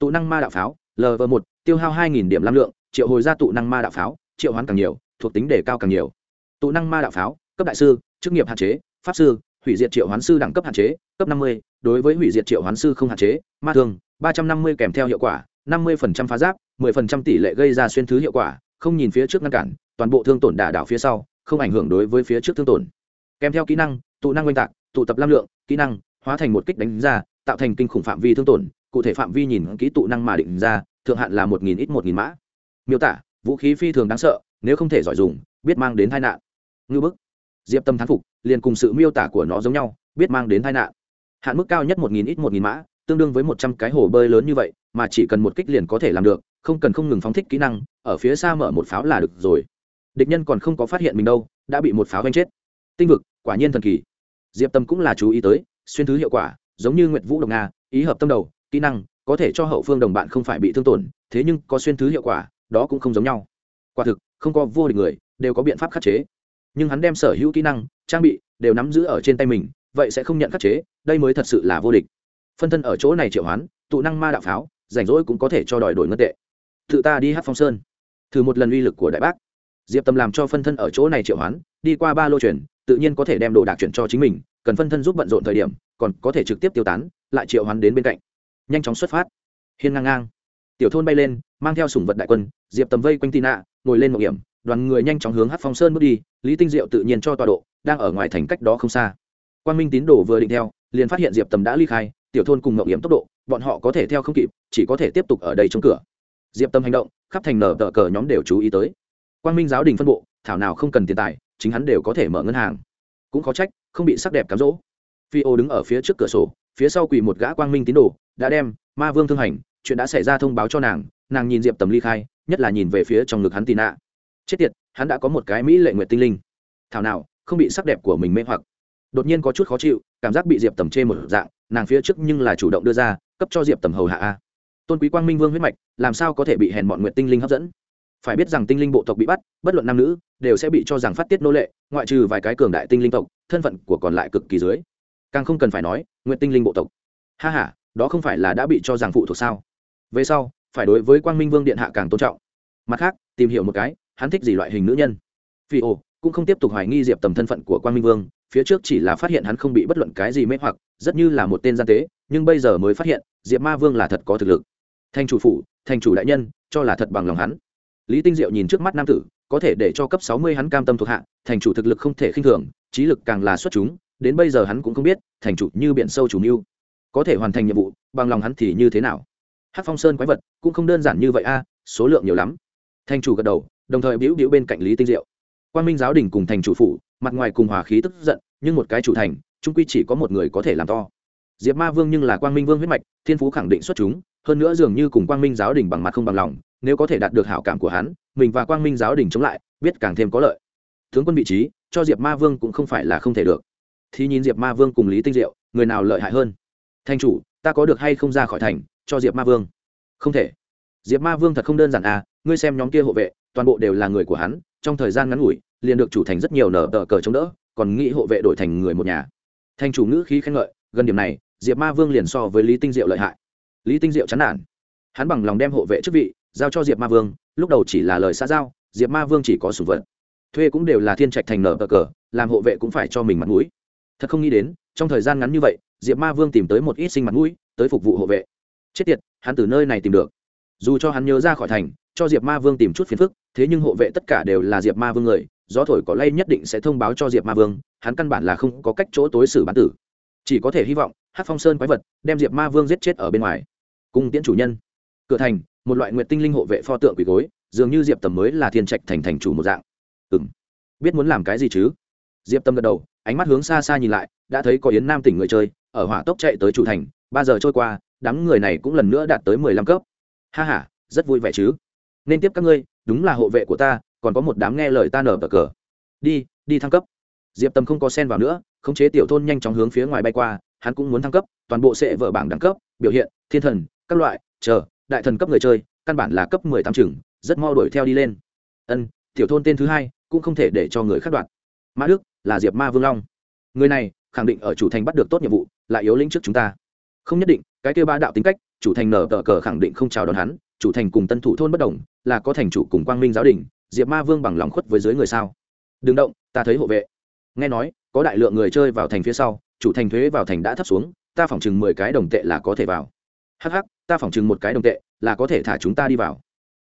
tụ năng ma đạo pháo lv một, tiêu hao hai điểm năng lượng, triệu hồi ra tụ năng ma đạo pháo, triệu hoán càng nhiều, thuộc tính đề cao càng nhiều. Tụ năng ma đạo pháo, cấp đại sư, chức nghiệp hạn chế, pháp sư, hủy diệt triệu hoán sư đẳng cấp hạn chế, cấp năm mươi, đối với hủy diệt triệu hoán sư không hạn chế, ma thường ba trăm năm mươi kèm theo hiệu quả, năm mươi phá giáp, mười phần trăm tỷ lệ gây ra xuyên thứ hiệu quả, không nhìn phía trước ngăn cản, toàn bộ thương tổn đả đảo phía sau, không ảnh hưởng đối với phía trước thương tổn. Kèm theo kỹ năng, tụ năng oanh tạc, tụ tập lam lượng, kỹ năng, hóa thành một kích đánh ra, tạo thành kinh khủng phạm vi thương tổn cụ thể phạm vi nhìn kỹ tụ năng mà định ra, thượng hạn là một nghìn ít một nghìn mã. Miêu tả, vũ khí phi thường đáng sợ, nếu không thể giỏi dùng, biết mang đến tai nạn. Ngư bức, diệp tâm thán phục, liền cùng sự miêu tả của nó giống nhau, biết mang đến tai nạn. Hạn mức cao nhất một nghìn ít một nghìn mã, tương đương với một trăm cái hồ bơi lớn như vậy, mà chỉ cần một kích liền có thể làm được, không cần không ngừng phóng thích kỹ năng, ở phía xa mở một pháo là được rồi. Địch nhân còn không có phát hiện mình đâu, đã bị một pháo đánh chết. Tinh vực, quả nhiên thần kỳ. Diệp tâm cũng là chú ý tới, xuyên thứ hiệu quả, giống như nguyệt vũ độc nga, ý hợp tâm đầu kỹ năng, có thể cho hậu phương đồng bạn không phải bị thương tổn, thế nhưng có xuyên thứ hiệu quả, đó cũng không giống nhau. Quả thực, không có vô địch người, đều có biện pháp khắc chế. Nhưng hắn đem sở hữu kỹ năng, trang bị đều nắm giữ ở trên tay mình, vậy sẽ không nhận khắc chế, đây mới thật sự là vô địch. Phân thân ở chỗ này triệu hoán, tụ năng ma đạo pháo, rảnh rỗi cũng có thể cho đòi đổi ngân tệ. Tự ta đi hát phong sơn. Thử một lần uy lực của đại bác. Diệp tâm làm cho phân thân ở chỗ này triệu hoán, đi qua ba lô chuyển, tự nhiên có thể đem đồ đạc chuyển cho chính mình, cần phân thân giúp bận rộn thời điểm, còn có thể trực tiếp tiêu tán, lại triệu hoán đến bên cạnh nhanh chóng xuất phát. Hiên ngang ngang. Tiểu thôn bay lên, mang theo sủng vật đại quân, diệp tầm vây quanh tị nạ ngồi lên mạo hiểm đoàn người nhanh chóng hướng hát phong sơn bước đi, lý tinh diệu tự nhiên cho tọa độ, đang ở ngoài thành cách đó không xa. Quan minh tín đồ vừa định theo, liền phát hiện diệp tầm đã ly khai, tiểu thôn cùng mạo hiểm tốc độ, bọn họ có thể theo không kịp, chỉ có thể tiếp tục ở đây chống cửa. Diệp tâm hành động, khắp thành nở tờ cờ nhóm đều chú ý tới. Quang minh giáo đình phân bộ, thảo nào không cần tiền tài, chính hắn đều có thể mở ngân hàng. Cũng khó trách, không bị sắc đẹp cám dỗ. Phi ô đứng ở phía trước cửa sổ, phía sau quỳ một gã quang minh tín đồ đã đem ma vương thương hành, chuyện đã xảy ra thông báo cho nàng nàng nhìn diệp tầm ly khai, nhất là nhìn về phía trong ngực hắn tì nạ. Chết tiệt, hắn đã có một cái mỹ lệ nguyện tinh linh. Thảo nào, không bị sắc đẹp của mình mê hoặc. Đột nhiên có chút khó chịu, cảm giác bị diệp tầm chê một dạng, nàng phía trước nhưng là chủ động đưa ra, cấp cho diệp tầm hầu hạ a. Tôn quý quang minh vương huyết mạch, làm sao có thể bị hèn bọn nguyện tinh linh hấp dẫn? Phải biết rằng tinh linh bộ tộc bị bắt, bất luận nam nữ, đều sẽ bị cho rằng phát tiết nô lệ, ngoại trừ vài cái cường đại tinh linh tộc, thân phận của còn lại cực kỳ dưới. Càng không cần phải nói nguyện tinh linh bộ tộc. Ha h a đó không phải là đã bị cho rằng phụ thuộc sao? Về sau, phải đối với quang minh vương điện hạ càng tôn trọng. Mặt khác, tìm hiểu một cái, hắn thích gì loại hình nữ nhân? Phi ồ, cũng không tiếp tục hoài nghi diệp tầm thân phận của quang minh vương, phía trước chỉ là phát hiện hắn không bị bất luận cái gì mê hoặc, rất như là một tên gian tế, nhưng bây giờ mới phát hiện, diệp ma vương là thật có thực lực. Thành chủ phủ thành chủ đại nhân, cho là thật bằng lòng hắn. Lý tinh diệu nhìn trước mắt nam tử, có thể để cho cấp sáu mươi hắn cam tâm thuộc hạ, thành chủ thực lực không thể khinh thường trí lực càng là xuất chúng, đến bây giờ hắn cũng không biết, thành chủ như biển sâu chủ mưu có thể hoàn thành nhiệm vụ, bằng lòng hắn thì như thế nào? Hát phong sơn quái vật cũng không đơn giản như vậy a, số lượng nhiều lắm. Thành chủ gật đầu, đồng thời biểu biểu bên cạnh lý tinh diệu. Quan minh giáo đình cùng thành chủ phủ, mặt ngoài cùng hòa khí tức giận, nhưng một cái chủ thành trung quy chỉ có một người có thể làm to. Diệp ma vương nhưng là quang minh vương huyết mạch, thiên phú khẳng định xuất chúng, hơn nữa dường như cùng quang minh giáo đình bằng mặt không bằng lòng, nếu có thể đạt được hảo cảm của hắn, mình và quang minh giáo đình chống lại, biết càng thêm có lợi. Tướng quân vị trí, cho diệp ma vương cũng không phải là không thể được. Thì nhìn diệp ma vương cùng lý tinh diệu, người nào lợi hại hơn? Thanh chủ, ta có được hay không ra khỏi thành, cho diệp ma vương? Không thể. Diệp ma vương thật không đơn giản à ngươi xem nhóm kia hộ vệ, toàn bộ đều là người của hắn, trong thời gian ngắn ngủi, liền được chủ thành rất nhiều nở tờ cờ chống đỡ, còn nghĩ hộ vệ đổi thành người một nhà. Thanh chủ ngữ khí khen ngợi, gần điểm này, diệp ma vương liền so với lý tinh diệu lợi hại. Lý tinh diệu chán nản. Hắn bằng lòng đem hộ vệ chức vị, giao cho diệp ma vương, lúc đầu chỉ là lời xã giao, diệp ma vương chỉ có sùng vật. Thuê cũng đều là thiên trạch thành nở tờ cờ, làm hộ vệ cũng phải cho mình mặt mũi. Thật không nghĩ đến, trong thời gian ngắn như vậy diệp ma vương tìm tới một ít sinh mặt mũi, tới phục vụ hộ vệ. Chết tiệt, hắn từ nơi này tìm được. Dù cho hắn nhớ ra khỏi thành, cho diệp ma vương tìm chút phiền phức, thế nhưng hộ vệ tất cả đều là diệp ma vương người, gió thổi có lay nhất định sẽ thông báo cho diệp ma vương, hắn căn bản là không có cách chỗ tối xử bán tử. Chỉ có thể hy vọng hát phong sơn quái vật đem diệp ma vương giết chết ở bên ngoài. Cung tiễn chủ nhân. Cửa thành, một loại nguyện tinh linh hộ vệ pho tượng quỳ gối, dường như diệp tầm mới là thiên trạch thành thành chủ một dạng. Ừ m biết muốn làm cái gì chứ? Diệp tâm gật đầu, ánh mắt hướng xa xa nhìn lại, đã thấy có yến nam tỉnh người chơi, ở hỏa tốc chạy tới chủ thành, ba giờ trôi qua, đám người này cũng lần nữa đạt tới mười lăm cấp. Ha h a rất vui vẻ chứ. Nên tiếp các ngươi, đúng là hộ vệ của ta, còn có một đám nghe lời ta nở bờ cờ. Đi đi thăng cấp. Diệp tâm không có sen vào nữa, khống chế tiểu thôn nhanh chóng hướng phía ngoài bay qua, hắn cũng muốn thăng cấp, toàn bộ sẽ vợ bảng đẳng cấp, biểu hiện, thiên thần, các loại, chờ, đại thần cấp người chơi, căn bản là cấp mười tám chừng, rất mo đuổi theo đi lên. Ân, tiểu thôn tên thứ hai, cũng không thể để cho người khác đoạt mã đức là diệp ma vương long người này khẳng định ở chủ thành bắt được tốt nhiệm vụ lại yếu lĩnh trước chúng ta không nhất định cái kêu ba đạo tính cách chủ thành nở tờ cờ khẳng định không chào đón hắn chủ thành cùng tân thủ thôn bất đồng là có thành chủ cùng quang minh giáo đình diệp ma vương bằng lòng khuất với dưới người sao đừng động ta thấy hộ vệ nghe nói có đại lượng người chơi vào thành phía sau chủ thành thuế vào thành đã thấp xuống ta phỏng chừng mười cái đồng tệ là có thể vào hh ta phỏng chừng một cái đồng tệ là có thể thả chúng ta đi vào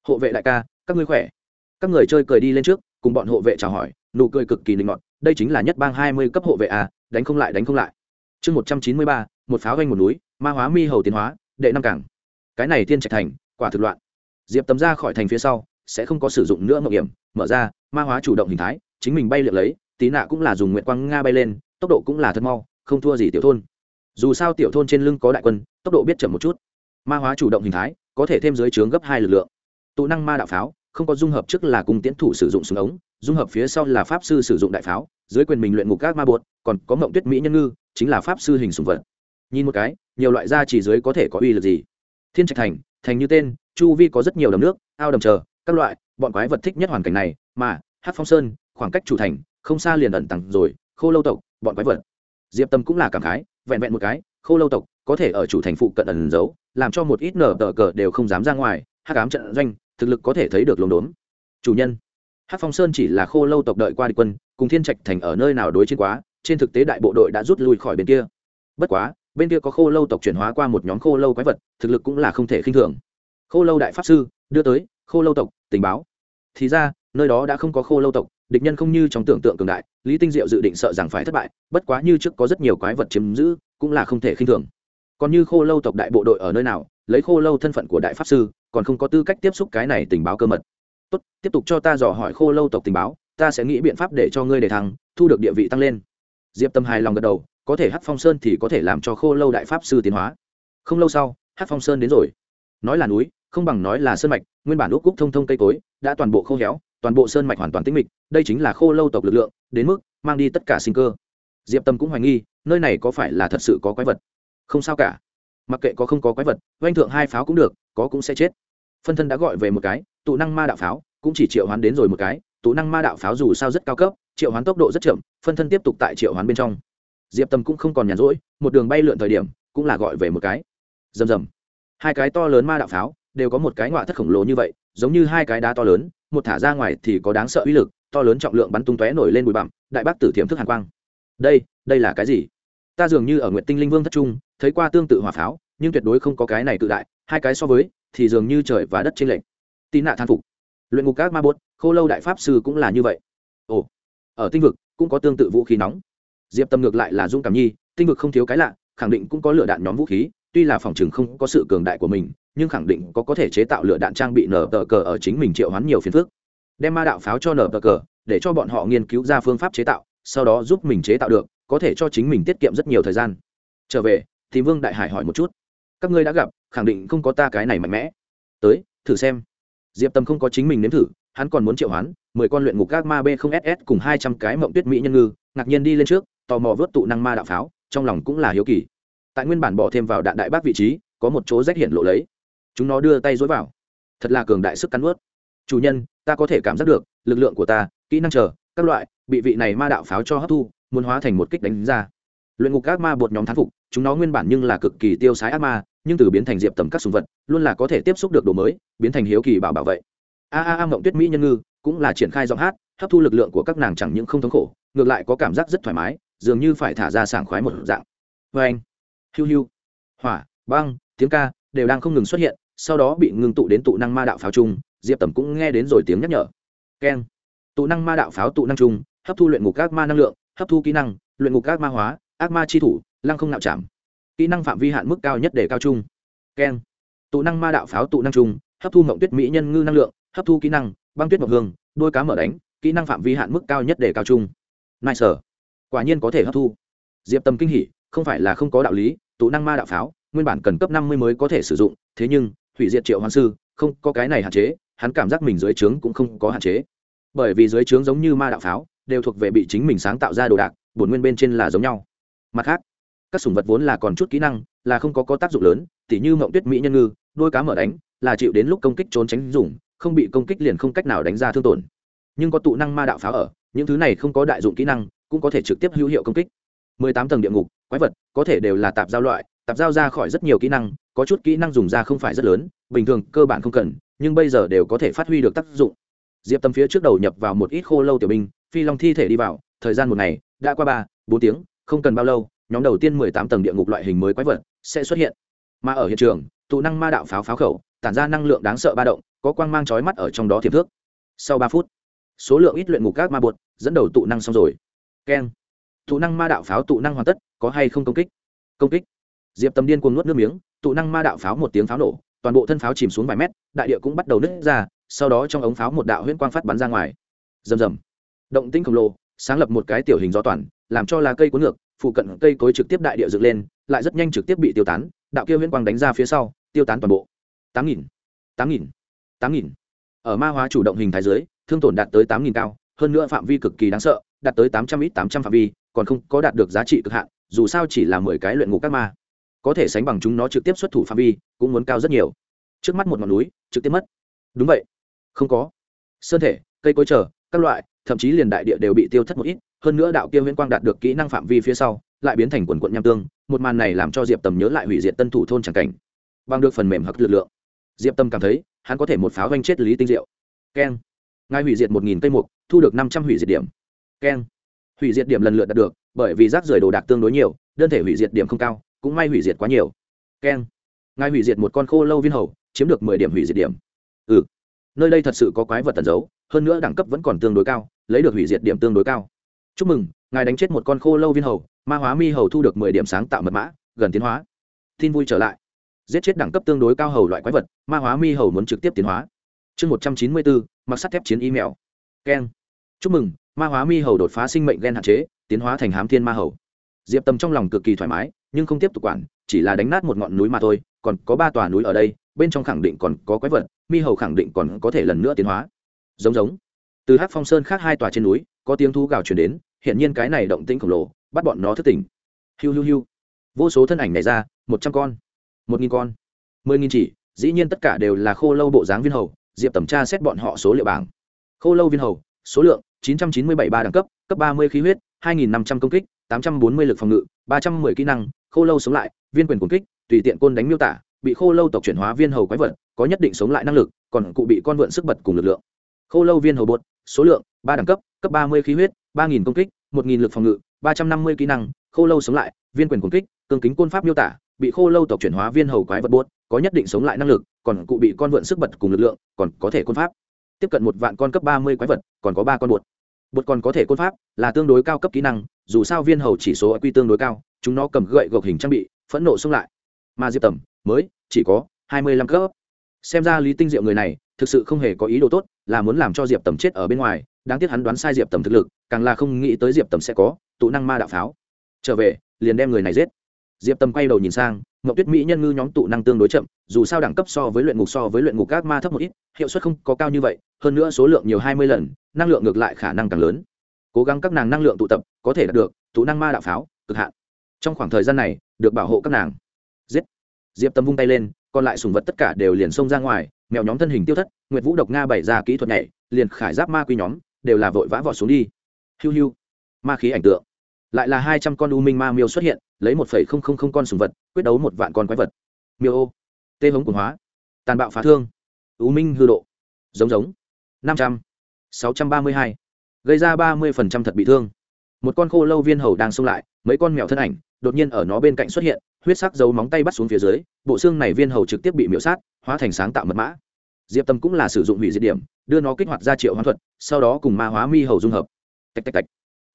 hộ vệ đại ca các ngươi khỏe các người chơi cười đi lên trước cùng bọn hộ vệ chào hỏi nụ cười cực kỳ linh mọn đây chính là nhất bang hai mươi cấp hộ vệ à đánh không lại, đánh không lại. Chương một trăm chín mươi ba, một pháo ganh một núi, ma hóa mi hầu tiến hóa, đệ năm cảng. Cái này tiên trạch thành, quả thực loạn. Diệp tầm ra khỏi thành phía sau, sẽ không có sử dụng nữa mậu hiểm, mở ra, ma hóa chủ động hình thái, chính mình bay liệng lấy, tí nạ cũng là dùng nguyện quang nga bay lên, tốc độ cũng là thật mau, không thua gì tiểu thôn. Dù sao tiểu thôn trên lưng có đại quân, tốc độ biết chậm một chút. Ma hóa chủ động hình thái, có thể thêm dưới trướng gấp hai lực lượng. Tụ năng ma đạo pháo không có dung hợp trước là cùng tiến thủ sử dụng súng ống, dung hợp phía sau là pháp sư sử dụng đại pháo, dưới quyền mình luyện ngục các ma bột, còn có mộng tuyết mỹ nhân ngư, chính là pháp sư hình sùng vật. Nhìn một cái, nhiều loại da chỉ dưới có thể có uy lực gì? Thiên trạch thành thành như tên, chu vi có rất nhiều đầm nước, ao đầm chờ, các loại, bọn quái vật thích nhất hoàn cảnh này, mà hát phong sơn, khoảng cách chủ thành, không xa liền ẩn tặng rồi, khô lâu tộc, bọn quái vật. Diệp tâm cũng là cảm khái, vẹn vẹn một cái, khô lâu tộc, có thể ở chủ thành phụ cận ẩn giấu, làm cho một ít nở tờ cờ đều không dám ra ngoài hát cám trận doanh thực lực có thể thấy được lồn đốn. Chủ nhân hát phong sơn chỉ là khô lâu tộc đợi qua địch quân, cùng thiên trạch thành ở nơi nào đối chiến quá, trên thực tế đại bộ đội đã rút lui khỏi bên kia. Bất quá, bên kia có khô lâu tộc chuyển hóa qua một nhóm khô lâu quái vật, thực lực cũng là không thể khinh thường. Khô lâu đại pháp sư, đưa tới, khô lâu tộc, tình báo. Thì ra, nơi đó đã không có khô lâu tộc, địch nhân không như trong tưởng tượng cường đại, lý tinh diệu dự định sợ rằng phải thất bại, bất quá như trước có rất nhiều quái vật chiếm giữ, cũng là không thể khinh thường. Còn như khô lâu tộc đại bộ đội ở nơi nào lấy khô lâu thân phận của đại pháp sư, còn không có tư cách tiếp xúc cái này tình báo cơ mật. Tốt, tiếp tục cho ta dò hỏi khô lâu tộc tình báo, ta sẽ nghĩ biện pháp để cho ngươi để thăng, thu được địa vị tăng lên. Diệp tâm hài lòng gật đầu, có thể hát phong sơn thì có thể làm cho khô lâu đại pháp sư tiến hóa. Không lâu sau hát phong sơn đến rồi. Nói là núi, không bằng nói là sơn mạch, nguyên bản úc cúc thông thông cây cối, đã toàn bộ khô héo, toàn bộ sơn mạch hoàn toàn tĩnh mịch, đây chính là khô lâu tộc lực lượng, đến mức mang đi tất cả sinh cơ. Diệp tâm cũng hoài nghi, nơi này có phải là thật sự có quái vật? Không sao cả mặc kệ có không có quái vật, oanh thượng hai pháo cũng được, có cũng sẽ chết. Phân thân đã gọi về một cái, tụ năng ma đạo pháo, cũng chỉ triệu hoán đến rồi một cái, tụ năng ma đạo pháo dù sao rất cao cấp, triệu hoán tốc độ rất chậm, phân thân tiếp tục tại triệu hoán bên trong. Diệp tâm cũng không còn nhàn rỗi, một đường bay lượn thời điểm, cũng là gọi về một cái. Rầm rầm. Hai cái to lớn ma đạo pháo, đều có một cái ngoại thất khổng lồ như vậy, giống như hai cái đá to lớn, một thả ra ngoài thì có đáng sợ uy lực, to lớn trọng lượng bắn tung tóe nổi lên bụi bặm, đại bác tử thiểm thức hàn quang. Đây đây là cái gì? Ta dường như ở nguyện tinh linh vương thất trung, thấy qua tương tự hỏa pháo, nhưng tuyệt đối không có cái này cự đại, hai cái so với, thì dường như trời và đất trên lệnh tị nạ than phục. Luyện ngục các ma bốt, khô lâu đại pháp sư cũng là như vậy. Ồ, ở tinh vực, cũng có tương tự vũ khí nóng. Diệp tâm ngược lại là dung cảm nhi, tinh vực không thiếu cái lạ, khẳng định cũng có lửa đạn nhóm vũ khí, tuy là phòng chừng không có sự cường đại của mình, nhưng khẳng định có có thể chế tạo lửa đạn trang bị nở tờ cờ ở chính mình triệu hoán nhiều phiền phức. Đem ma đạo pháo cho nở tờ cờ, để cho bọn họ nghiên cứu ra phương pháp chế tạo, sau đó giúp mình chế tạo được có thể cho chính mình tiết kiệm rất nhiều thời gian. Trở về, thì vương đại hải hỏi một chút. Các ngươi đã gặp, khẳng định không có ta cái này mạnh mẽ. Tới, thử xem. Diệp tâm không có chính mình nếm thử, hắn còn muốn triệu hoán, mười con luyện ngục các ma b không ss cùng hai trăm cái mộng tuyết mỹ nhân ngư, ngạc nhiên đi lên trước, tò mò vớt tụ năng ma đạo pháo, trong lòng cũng là hiếu kỳ. Tại nguyên bản bỏ thêm vào đạn đại bác vị trí, có một chỗ rách hiện lộ lấy. Chúng nó đưa tay dối vào. Thật là cường đại sức cắn ướt chủ nhân, ta có thể cảm giác được, lực lượng của ta, kỹ năng chờ, các loại, bị vị này ma đạo pháo cho hấp thu muốn hóa thành một kích đánh ra. Luyện ngục các ma bột nhóm thán phục, chúng nó nguyên bản nhưng là cực kỳ tiêu sái ác ma, nhưng từ biến thành diệp tầm các sùng vật, luôn là có thể tiếp xúc được đồ mới, biến thành hiếu kỳ bảo bảo vệ a a a, mộng tuyết mỹ nhân ngư, cũng là triển khai giọng hát, hấp thu lực lượng của các nàng chẳng những không thống khổ, ngược lại có cảm giác rất thoải mái, dường như phải thả ra sảng khoái một dạng. Vê anh. Hiu hiu. Hỏa, băng, tiếng ca, đều đang không ngừng xuất hiện, sau đó bị ngừng tụ đến tụ năng ma đạo pháo chung diệp tầm cũng nghe đến rồi tiếng nhắc nhở. Keng. Tụ năng ma đạo pháo tụ năng chung hấp thu luyện ngục các ma năng lượng hấp thu kỹ năng, luyện ngục ác ma hóa, ác ma chi thủ, lăng không nạo chạm kỹ năng phạm vi hạn mức cao nhất để cao trung. Keng. Tụ năng ma đạo pháo tụ năng trung, hấp thu mộng tuyết mỹ nhân ngư năng lượng, hấp thu kỹ năng, băng tuyết mộng hương, đôi cá mở đánh, kỹ năng phạm vi hạn mức cao nhất để cao trung. Nai sở quả nhiên có thể hấp thu. Diệp tâm kinh hỉ, không phải là không có đạo lý, tụ năng ma đạo pháo, nguyên bản cần cấp năm mươi mới có thể sử dụng, thế nhưng, hủy diệt triệu hoan sư, không có cái này hạn chế, hắn cảm giác mình dưới trướng cũng không có hạn chế. Bởi vì dưới trướng giống như ma đạo pháo đều thuộc về bị chính mình sáng tạo ra đồ đạc, bổn nguyên bên trên là giống nhau. Mặt khác, các sủng vật vốn là còn chút kỹ năng, là không có có tác dụng lớn, tỉ như mộng tuyết mỹ nhân ngư, đôi cá mở đánh, là chịu đến lúc công kích trốn tránh dùng, không bị công kích liền không cách nào đánh ra thương tổn. Nhưng có tụ năng ma đạo pháo ở, những thứ này không có đại dụng kỹ năng, cũng có thể trực tiếp hữu hiệu công kích. Mười tám tầng địa ngục, quái vật, có thể đều là tạp giao loại, tạp giao ra khỏi rất nhiều kỹ năng, có chút kỹ năng dùng ra không phải rất lớn, bình thường, cơ bản không cần, nhưng bây giờ đều có thể phát huy được tác dụng. Diệp tâm phía trước đầu nhập vào một ít khô lâu tiểu binh phi long thi thể đi vào, thời gian một ngày, đã qua ba, bốn tiếng, không cần bao lâu, nhóm đầu tiên mười tám tầng địa ngục loại hình mới quái vật sẽ xuất hiện. Mà ở hiện trường, tụ năng ma đạo pháo pháo khẩu, tản ra năng lượng đáng sợ ba động, có quang mang chói mắt ở trong đó tiềm thước. Sau ba phút, số lượng ít luyện ngục các ma bột dẫn đầu tụ năng xong rồi. Keng. Tụ năng ma đạo pháo tụ năng hoàn tất, có hay không công kích? Công kích. Diệp tầm điên cuồng nuốt nước miếng, tụ năng ma đạo pháo một tiếng pháo nổ, toàn bộ thân pháo chìm xuống vài mét, đại địa cũng bắt đầu nứt ra, sau đó trong ống pháo một đạo huyễn quang phát bắn ra ngoài. Rầm rầm động tinh khổng lồ sáng lập một cái tiểu hình gió toàn làm cho lá cây cuốn ngược phụ cận cây cối trực tiếp đại địa dựng lên lại rất nhanh trực tiếp bị tiêu tán đạo kia huyễn quang đánh ra phía sau tiêu tán toàn bộ. tám nghìn tám nghìn tám nghìn. Ở ma hóa chủ động hình thái dưới, thương tổn đạt tới tám nghìn cao hơn nữa phạm vi cực kỳ đáng sợ đạt tới tám trăm ít tám trăm phạm vi còn không có đạt được giá trị cực hạn dù sao chỉ là mười cái luyện ngục các ma. Có thể sánh bằng chúng nó trực tiếp xuất thủ phạm vi cũng muốn cao rất nhiều. Trước mắt một ngọn núi trực tiếp mất. Đúng vậy. Không có. Sơn thể cây cối trở các loại thậm chí liền đại địa đều bị tiêu thất một ít, hơn nữa đạo kia huyễn quang đạt được kỹ năng phạm vi phía sau, lại biến thành quần quận nham tương, một màn này làm cho diệp tầm nhớ lại hủy diệt tân thủ thôn tràng cảnh. Bằng được phần mềm hặc lực lượng, diệp tâm cảm thấy, hắn có thể một pháo vanh chết lý tinh diệu. Keng. Ngài hủy diệt một nghìn cây mục, thu được năm trăm hủy diệt điểm. Keng. Hủy diệt điểm lần lượt đạt được, bởi vì rác rưởi đồ đạc tương đối nhiều, đơn thể hủy diệt điểm không cao, cũng may hủy diệt quá nhiều. Keng. Ngài hủy diệt một con khô lâu viên hầu, chiếm được mười điểm hủy diệt điểm. Ừ. Nơi đây thật sự có quái vật tần giấu, hơn nữa đẳng cấp vẫn còn tương đối cao lấy được hủy diệt điểm tương đối cao. Chúc mừng, ngài đánh chết một con khô lâu viên hầu, ma hóa mi hầu thu được mười điểm sáng tạo mật mã, gần tiến hóa. Tin vui trở lại. Giết chết đẳng cấp tương đối cao hầu loại quái vật, ma hóa mi hầu muốn trực tiếp tiến hóa. Chương một trăm chín mươi bốn, mặc sắt thép chiến y mèo keng. Chúc mừng, ma hóa mi hầu đột phá sinh mệnh g hạn chế, tiến hóa thành hám thiên ma hầu. Diệp tâm trong lòng cực kỳ thoải mái, nhưng không tiếp tục quản, chỉ là đánh nát một ngọn núi mà thôi, còn có ba tòa núi ở đây, bên trong khẳng định còn có quái vật, mi hầu khẳng định còn có thể lần nữa tiến hóa. Giống giống từ hát phong sơn khác hai tòa trên núi, có tiếng thú gào chuyển đến hiện nhiên cái này động tĩnh khổng lồ, bắt bọn nó thức tỉnh. Hiu hiu hiu. Vô số thân ảnh này ra, một trăm con, một nghìn con, mười nghìn chỉ, dĩ nhiên tất cả đều là khô lâu bộ dáng viên hầu, diệp tẩm tra xét bọn họ số liệu bảng. Khô lâu viên hầu, số lượng, chín trăm chín mươi bảy ba đẳng cấp cấp ba mươi khí huyết, hai nghìn năm trăm công kích, tám trăm bốn mươi lực phòng ngự, ba trăm mười kỹ năng, khô lâu sống lại, viên quyền cuốn kích, tùy tiện côn đánh miêu tả, bị khô lâu tộc chuyển hóa viên hầu quái vật, có nhất định sống lại năng lực, còn cụ bị con vượn sức bật cùng lực lượng. Khô lâu viên hầu bột số lượng, ba đẳng cấp cấp ba mươi khí huyết, ba nghìn công kích, một nghìn lực phòng ngự, ba trăm năm mươi kỹ năng, khô lâu sống lại, viên quyền công kích cường kính côn pháp miêu tả, bị khô lâu tộc chuyển hóa viên hầu quái vật buốt, có nhất định sống lại năng lực, còn cụ bị con vượn sức bật cùng lực lượng, còn có thể côn pháp. Tiếp cận một vạn con cấp ba mươi quái vật, còn có ba con bột bột còn có thể côn pháp, là tương đối cao cấp kỹ năng, dù sao viên hầu chỉ số quy tương đối cao, chúng nó cầm gậy gộc hình trang bị, phẫn nộ xông lại. Mà diệp tầm, mới, chỉ có hai mươi lăm cấp. Xem ra lý tinh diệu người này, thực sự không hề có ý đồ tốt là muốn làm cho diệp tầm chết ở bên ngoài, đáng tiếc hắn đoán sai diệp tầm thực lực, càng là không nghĩ tới diệp tầm sẽ có tụ năng ma đạo pháo. Trở về, liền đem người này giết. Diệp tầm quay đầu nhìn sang mậu tuyết mỹ nhân ngư nhóm tụ năng tương đối chậm, dù sao đẳng cấp so với luyện ngục so với luyện ngục các ma thấp một ít, hiệu suất không có cao như vậy, hơn nữa số lượng nhiều hai mươi lần, năng lượng ngược lại khả năng càng lớn. Cố gắng các nàng năng lượng tụ tập, có thể đạt được tụ năng ma đạo pháo cực hạn. Trong khoảng thời gian này, được bảo hộ các nàng. Giết. Diệp tâm vung tay lên còn lại sùng vật tất cả đều liền xông ra ngoài, mèo nhóm thân hình tiêu thất, nguyệt vũ độc nga bày ra kỹ thuật nhảy, liền khải giáp ma quy nhóm, đều là vội vã vọt xuống đi. Hiu hiu, ma khí ảnh tượng. Lại là hai trăm con u minh ma miêu xuất hiện, lấy một phẩy không không không con sùng vật, quyết đấu một vạn con quái vật. Miêu ô, tê hống quần hóa, tàn bạo phá thương, u minh hư độ, giống giống, năm trăm, sáu trăm ba mươi hai, gây ra ba mươi phần trăm thật bị thương. Một con khô lâu viên hầu đang xông lại, mấy con mèo thân ảnh đột nhiên ở nó bên cạnh xuất hiện, huyết sắc dấu móng tay bắt xuống phía dưới, bộ xương này viên hầu trực tiếp bị miễu sát, hóa thành sáng tạo mật mã. Diệp tâm cũng là sử dụng hủy diệt điểm, đưa nó kích hoạt ra triệu hoán thuật, sau đó cùng ma hóa mi hầu dung hợp. Tạch tạch tạch.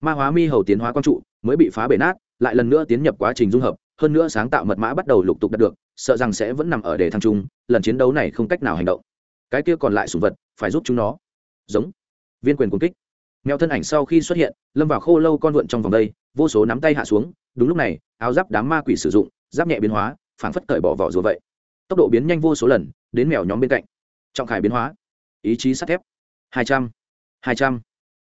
Ma hóa mi hầu tiến hóa quang trụ, mới bị phá bể nát, lại lần nữa tiến nhập quá trình dung hợp, hơn nữa sáng tạo mật mã bắt đầu lục tục đạt được, sợ rằng sẽ vẫn nằm ở đề thăng trung, lần chiến đấu này không cách nào hành động. Cái kia còn lại sùng vật, phải giúp chúng nó. Giống. Viên quyền cuốn kích. Mèo thân ảnh sau khi xuất hiện, lâm vào khô lâu con vượn trong vòng đây, vô số nắm tay hạ xuống đúng lúc này, áo giáp đám ma quỷ sử dụng, giáp nhẹ biến hóa, phảng phất cởi bỏ vỏ rùa vậy. Tốc độ biến nhanh vô số lần, đến mèo nhóm bên cạnh. Trọng khải biến hóa. Ý chí sắt thép. Hai trăm. Hai trăm.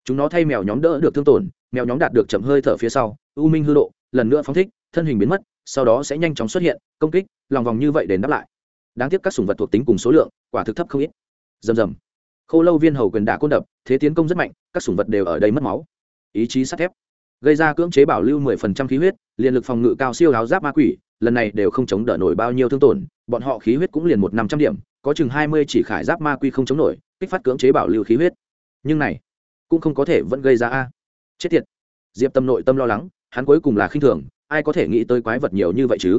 Chúng nó thay mèo nhóm đỡ được thương tổn, mèo nhóm đạt được chậm hơi thở phía sau, u minh hư độ, lần nữa phóng thích, thân hình biến mất, sau đó sẽ nhanh chóng xuất hiện, công kích, lòng vòng như vậy để đáp lại. Đáng tiếc các sùng vật thuộc tính cùng số lượng, quả thực thấp không ít. Dầm dầm khô lâu viên hầu quyền đả côn đập, thế tiến công rất mạnh, các sùng vật đều ở đây mất máu. Ý chí sắt thép gây ra cưỡng chế bảo lưu mười phần trăm khí huyết liền lực phòng ngự cao siêu áo giáp ma quỷ, lần này đều không chống đỡ nổi bao nhiêu thương tổn, bọn họ khí huyết cũng liền một năm trăm điểm, có chừng hai mươi chỉ khải giáp ma quy không chống nổi, kích phát cưỡng chế bảo lưu khí huyết. Nhưng này, cũng không có thể vẫn gây ra a. Chết tiệt. Diệp tâm nội tâm lo lắng, hắn cuối cùng là khinh thường, ai có thể nghĩ tới quái vật nhiều như vậy chứ?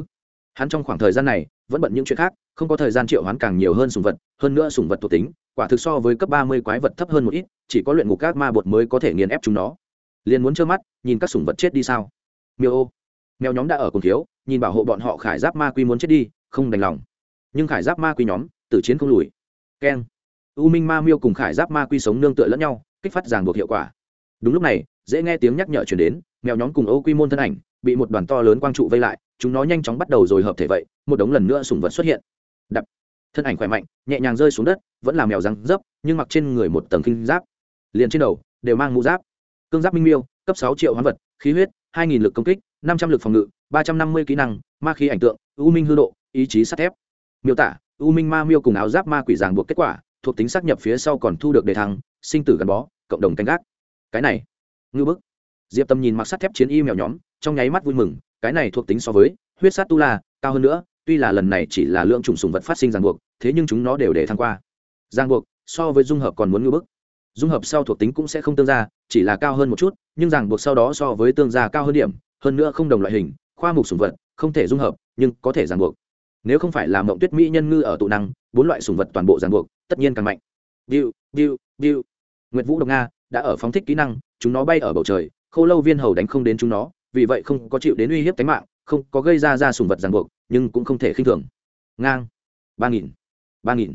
Hắn trong khoảng thời gian này, vẫn bận những chuyện khác, không có thời gian triệu hoán càng nhiều hơn sùng vật, hơn nữa sùng vật thuộc tính, quả thực so với cấp ba mươi quái vật thấp hơn một ít, chỉ có luyện ngục các ma bột mới có thể nghiền ép chúng nó liền muốn trơ mắt, nhìn các sủng vật chết đi sao? Miêu ô. Mèo nhóm đã ở cùng thiếu, nhìn bảo hộ bọn họ khải giáp ma quy muốn chết đi, không đành lòng. Nhưng khải giáp ma quy nhóm, tử chiến không lùi. Keng. U minh ma miêu cùng khải giáp ma quy sống nương tựa lẫn nhau, kích phát ràng buộc hiệu quả. Đúng lúc này, dễ nghe tiếng nhắc nhở chuyển đến, mèo nhóm cùng ô quy môn thân ảnh, bị một đoàn to lớn quang trụ vây lại, chúng nó nhanh chóng bắt đầu rồi hợp thể vậy, một đống lần nữa sùng vật xuất hiện. Đập. Thân ảnh khỏe mạnh, nhẹ nhàng rơi xuống đất, vẫn là mèo răng dấp, nhưng mặc trên người một tầng kinh giáp. Liền trên đầu, đều mang mũ giáp cương giáp minh miêu, cấp sáu triệu hoán vật, khí huyết, hai nghìn lực công kích, năm trăm l ự c phòng ngự, ba trăm năm mươi kỹ năng, ma khí ảnh tượng, u minh hư độ, ý chí sắt thép. Miêu tả, u minh ma miêu cùng áo giáp ma quỷ ràng buộc kết quả, thuộc tính xác nhập phía sau còn thu được đề thăng, sinh tử gắn bó, cộng đồng canh gác. Cái này, ngư bức. Diệp tâm nhìn mặc sắt thép chiến y mèo nhóm, trong nháy mắt vui mừng, cái này thuộc tính so với huyết sát tu la, cao hơn nữa, tuy là lần này chỉ là lượng trùng sùng vật phát sinh ràng buộc, thế nhưng chúng nó đều để thăng qua. Ràng buộc, so với dung hợp còn muốn ngư bức dung hợp sau thuộc tính cũng sẽ không tương gia chỉ là cao hơn một chút, nhưng ràng buộc sau đó so với tương gia cao hơn điểm, hơn nữa không đồng loại hình, khoa mục sùng vật, không thể dung hợp, nhưng có thể ràng buộc. Nếu không phải là mộng tuyết mỹ nhân ngư ở tụ năng, bốn loại sùng vật toàn bộ ràng buộc, tất nhiên càng mạnh. Biu biu biu. Nguyệt vũ độc nga đã ở phóng thích kỹ năng, chúng nó bay ở bầu trời, khô lâu viên hầu đánh không đến chúng nó, vì vậy không có chịu đến uy hiếp tính mạng, không có gây ra ra sùng vật ràng buộc, nhưng cũng không thể khinh thường. Ngang. Ba nghìn. Ba nghìn.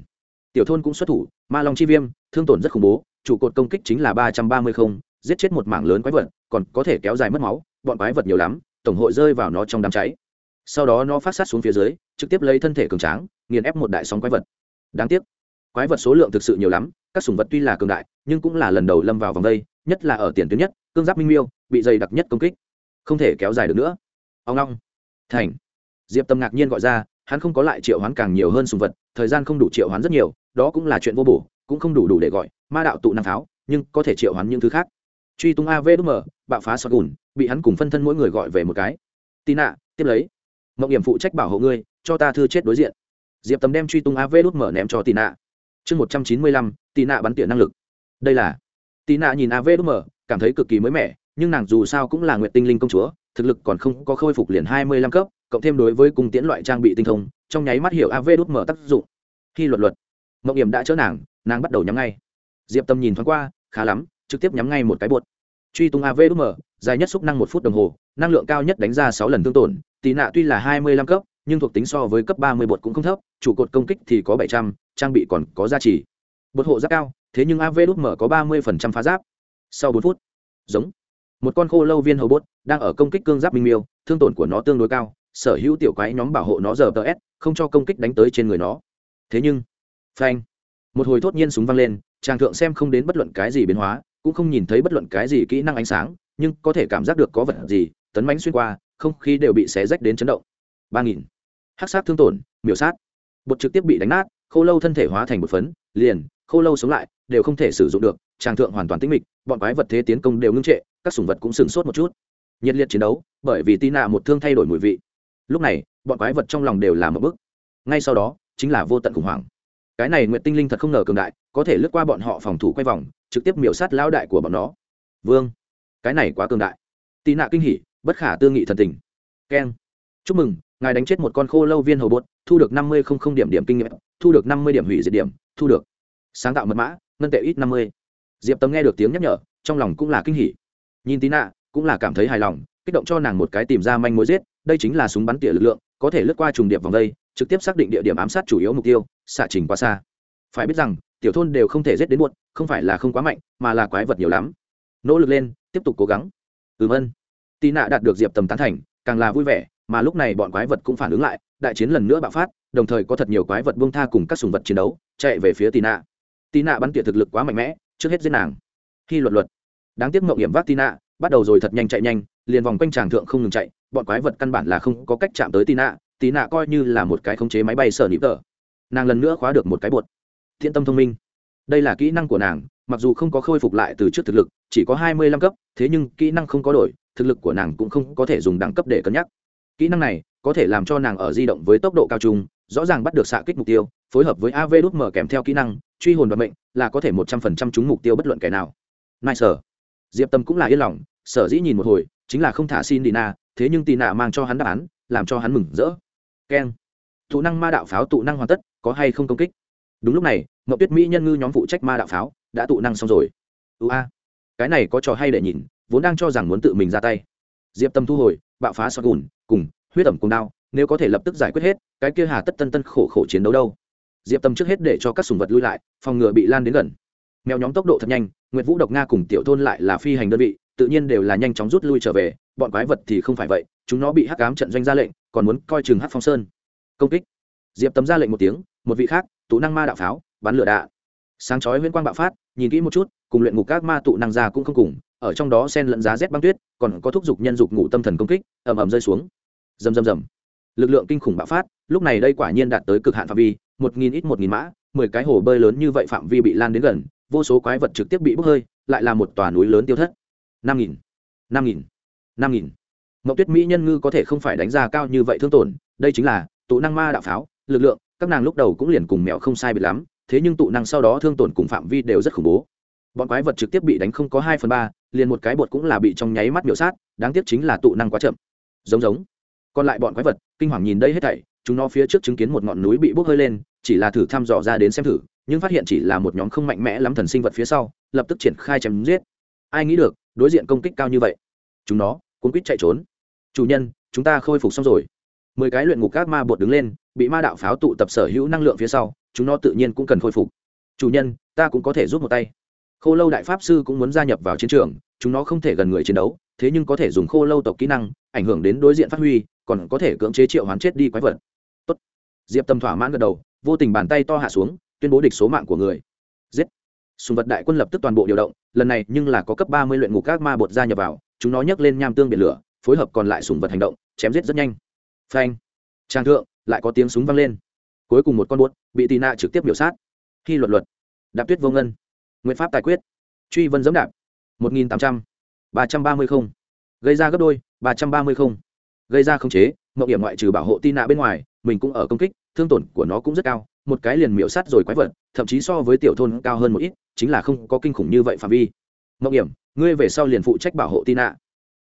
Tiểu thôn cũng xuất thủ ma long chi viêm, thương tổn rất khủng bố, trụ cột công kích chính là ba trăm ba mươi không, giết chết một mảng lớn quái vật, còn có thể kéo dài mất máu, bọn quái vật nhiều lắm, tổng hội rơi vào nó trong đám cháy. Sau đó nó phát sát xuống phía dưới, trực tiếp lấy thân thể cường tráng, nghiền ép một đại sóng quái vật. Đáng tiếc, quái vật số lượng thực sự nhiều lắm, các sùng vật tuy là cường đại, nhưng cũng là lần đầu lâm vào vòng đây, nhất là ở tiền tuyến nhất, cương giáp minh miêu, bị dày đặc nhất công kích. Không thể kéo dài được nữa. Ông long. Thành. Diệp tâm ngạc nhiên gọi ra hắn không có lại triệu hoán càng nhiều hơn sùng vật, thời gian không đủ triệu hoán rất nhiều, đó cũng là chuyện vô bổ, cũng không đủ đủ để gọi, ma đạo tụ năng pháo, nhưng có thể triệu hoán những thứ khác. Truy tung av bạo phá sọt gùn, bị hắn cùng phân thân mỗi người gọi về một cái. Tì nạ, tiếp lấy. Mộng điểm phụ trách bảo hộ ngươi, cho ta thư chết đối diện. Diệp tầm đem truy tung av ném cho tì nạ. Chương một trăm chín mươi lăm, tì nạ bắn tỉa năng lực. Đây là tì nạ nhìn av cảm thấy cực kỳ mới mẻ, nhưng nàng dù sao cũng là nguyện tinh linh công chúa, thực lực còn không có khôi phục liền hai mươi lăm cấp cộng thêm đối với cung tiễn loại trang bị tinh thông, trong nháy mắt hiểu av đút mở tác dụng. Khi luật luật, mộng hiểm đã chỡ nàng nàng bắt đầu nhắm ngay. Diệp tâm nhìn thoáng qua, khá lắm, trực tiếp nhắm ngay một cái bột. Truy tung avm dài nhất xúc năng một phút đồng hồ, năng lượng cao nhất đánh ra sáu lần tương tổn tì nạ tuy là hai mươi lăm cấp, nhưng thuộc tính so với cấp ba mươi bột cũng không thấp, trụ cột công kích thì có bảy trăm, trang bị còn có giá trị. Bột hộ giáp cao, thế nhưng avm có ba mươi phần trăm phá giáp. Sau bốn phút, giống, một con khô lâu viên hầu bốt đang ở công kích cương giáp minh miêu, thương tổn của nó tương đối cao sở hữu tiểu quái nhóm bảo hộ nó giờ tờ s, không cho công kích đánh tới trên người nó. Thế nhưng, phanh, một hồi thốt nhiên súng văng lên, chàng thượng xem không đến bất luận cái gì biến hóa, cũng không nhìn thấy bất luận cái gì kỹ năng ánh sáng, nhưng có thể cảm giác được có vật gì, tấn bánh xuyên qua, không khí đều bị xé rách đến chấn động. Ba nghìn. Hắc sát thương tổn, miểu sát. Bột trực tiếp bị đánh nát, khô lâu thân thể hóa thành một phấn, liền, khô lâu sống lại, đều không thể sử dụng được tràng thượng hoàn toàn tĩnh mịch, bọn quái vật thế tiến công đều ngưng trệ, các sùng vật cũng sửng sốt một chút. Nhiệt liệt chiến đấu, bởi vì tì nạ một thương thay đổi mùi vị lúc này, bọn quái vật trong lòng đều là một bức. Ngay sau đó, chính là vô tận khủng hoảng. Cái này nguyện tinh linh thật không ngờ cường đại, có thể lướt qua bọn họ phòng thủ quay vòng, trực tiếp miểu sát lão đại của bọn nó. Vương, cái này quá cường đại. Tị nạ kinh hỉ, bất khả tương nghị thần tình. Keng chúc mừng, ngài đánh chết một con khô lâu viên hầu bột, thu được năm mươi không không điểm điểm kinh nghiệm, thu được năm mươi điểm hủy diệt điểm, thu được. Sáng tạo mật mã, ngân tệ ít năm mươi. Diệp tâm nghe được tiếng nhắc nhở, trong lòng cũng là kinh hỉ. Nhìn tí nạ, cũng là cảm thấy hài lòng kích động cho nàng một cái tìm ra manh mối giết, đây chính là súng bắn tỉa lực lượng, có thể lướt qua trùng điệp vòng đây, trực tiếp xác định địa điểm ám sát chủ yếu mục tiêu, xạ trình quá xa. Phải biết rằng, tiểu thôn đều không thể giết đến muộn, không phải là không quá mạnh, mà là quái vật nhiều lắm. Nỗ lực lên, tiếp tục cố gắng. Ừm ân tì nạ đạt được diệp tầm tán thành, càng là vui vẻ, mà lúc này bọn quái vật cũng phản ứng lại, đại chiến lần nữa bạo phát, đồng thời có thật nhiều quái vật buông tha cùng các sùng vật chiến đấu, chạy về phía tì nạ. Tì nạ bắn tỉa thực lực quá mạnh mẽ, trước hết giết nàng. Khi luật luật, đáng tiếc mậu hiểm vác tì nạ, bắt đầu rồi thật nhanh chạy nhanh liền vòng quanh tràng thượng không ngừng chạy, bọn quái vật căn bản là không có cách chạm tới tì nạ tì nạ coi như là một cái khống chế máy bay sở nịp tờ. Nàng lần nữa khóa được một cái bột. Thiện tâm thông minh. Đây là kỹ năng của nàng, mặc dù không có khôi phục lại từ trước thực lực, chỉ có hai mươi lăm cấp, thế nhưng kỹ năng không có đổi, thực lực của nàng cũng không có thể dùng đẳng cấp để cân nhắc. Kỹ năng này có thể làm cho nàng ở di động với tốc độ cao trung, rõ ràng bắt được xạ kích mục tiêu, phối hợp với av đút mở kèm theo kỹ năng, truy hồn vận mệnh, là có thể một trăm phần trăm trúng mục tiêu bất luận kẻ nào. Nai sở diệp tâm cũng là yên lòng, sở dĩ nhìn một hồi chính là không thả xin đi na thế nhưng tì nạ mang cho hắn đáp án, làm cho hắn mừng rỡ. Keng. Tụ năng ma đạo pháo tụ năng hoàn tất, có hay không công kích? Đúng lúc này, mậu tuyết mỹ nhân ngư nhóm phụ trách ma đạo pháo, đã tụ năng xong rồi. Ưu a. Cái này có trò hay để nhìn, vốn đang cho rằng muốn tự mình ra tay. Diệp tâm thu hồi, bạo phá sọt gùn, cùng, huyết ẩm cùng đao, nếu có thể lập tức giải quyết hết, cái kia hà tất tân tân khổ khổ chiến đấu đâu? Diệp tâm trước hết để cho các sùng vật lui lại, phòng ngừa bị lan đến gần. Mèo nhóm tốc độ thật nhanh, nguyệt vũ độc nga cùng tiểu thôn lại là phi hành đơn vị tự nhiên đều là nhanh chóng rút lui trở về, bọn quái vật thì không phải vậy, chúng nó bị hắc ám trận doanh ra lệnh, còn muốn coi chừng hắc phong sơn. Công kích. Diệp tấm ra lệnh một tiếng, một vị khác, tụ năng ma đạo pháo, bắn lửa đạ sáng chói huyễn quang bạo phát, nhìn kỹ một chút, cùng luyện ngục các ma tụ năng ra cũng không cùng, ở trong đó sen lẫn giá rét băng tuyết, còn có thúc giục nhân dục ngủ tâm thần công kích, ầm ầm rơi xuống. Rầm rầm rầm. Lực lượng kinh khủng bạo phát, lúc này đây quả nhiên đạt tới cực hạn phạm vi, một nghìn ít một nghìn mã, mười cái hồ bơi lớn như vậy phạm vi bị lan đến gần, vô số quái vật trực tiếp bị bốc hơi, lại là một tòa núi lớn tiêu thất năm nghìn năm nghìn năm nghìn. Mậu tuyết mỹ nhân ngư có thể không phải đánh giá cao như vậy thương tổn, đây chính là tụ năng ma đạo pháo, lực lượng, các nàng lúc đầu cũng liền cùng mẹo không sai biệt lắm, thế nhưng tụ năng sau đó thương tổn cùng phạm vi đều rất khủng bố. Bọn quái vật trực tiếp bị đánh không có hai phần ba, liền một cái bột cũng là bị trong nháy mắt miểu sát, đáng tiếc chính là tụ năng quá chậm. Giống giống. Còn lại bọn quái vật, kinh hoàng nhìn đây hết thảy, chúng nó phía trước chứng kiến một ngọn núi bị bốc hơi lên, chỉ là thử thăm dò ra đến xem thử, nhưng phát hiện chỉ là một nhóm không mạnh mẽ lắm thần sinh vật phía sau, lập tức triển khai chém giết. Ai nghĩ được đối diện công kích cao như vậy. Chúng nó cũng quýt chạy trốn. Chủ nhân, chúng ta khôi phục xong rồi. Mười cái luyện ngục các ma bột đứng lên, bị ma đạo pháo tụ tập sở hữu năng lượng phía sau, chúng nó tự nhiên cũng cần khôi phục. Chủ nhân, ta cũng có thể giúp một tay. Khô lâu đại pháp sư cũng muốn gia nhập vào chiến trường, chúng nó không thể gần người chiến đấu, thế nhưng có thể dùng khô lâu tộc kỹ năng, ảnh hưởng đến đối diện phát huy, còn có thể cưỡng chế triệu hoán chết đi quái vật. Tốt. diệp tâm thỏa mãn gật đầu, vô tình bàn tay to hạ xuống, tuyên bố địch số mạng của người. Giết sùng vật đại quân lập tức toàn bộ điều động, lần này nhưng là có cấp ba mươi luyện ngục các ma bột ra nhập vào, chúng nó nhấc lên nham tương biển lửa, phối hợp còn lại sùng vật hành động, chém giết rất nhanh. Phanh! Trang thượng, lại có tiếng súng vang lên. Cuối cùng một con buốt bị tì nạ trực tiếp biểu sát. Khi luật luật, đạp tuyết vô ngân nguyện pháp tài quyết, truy vân dẫm đạp, một nghìn tám trăm, ba trăm ba mươi không. Gây ra gấp đôi, ba trăm ba mươi không. Gây ra khống chế mậu điểm ngoại trừ bảo hộ tì nạ bên ngoài, mình cũng ở công kích, thương tổn của nó cũng rất cao, một cái liền miễu sát rồi quái vật thậm chí so với tiểu thôn cao hơn một ít, chính là không có kinh khủng như vậy phạm vi. Mậu hiểm, ngươi về sau liền phụ trách bảo hộ tì nạ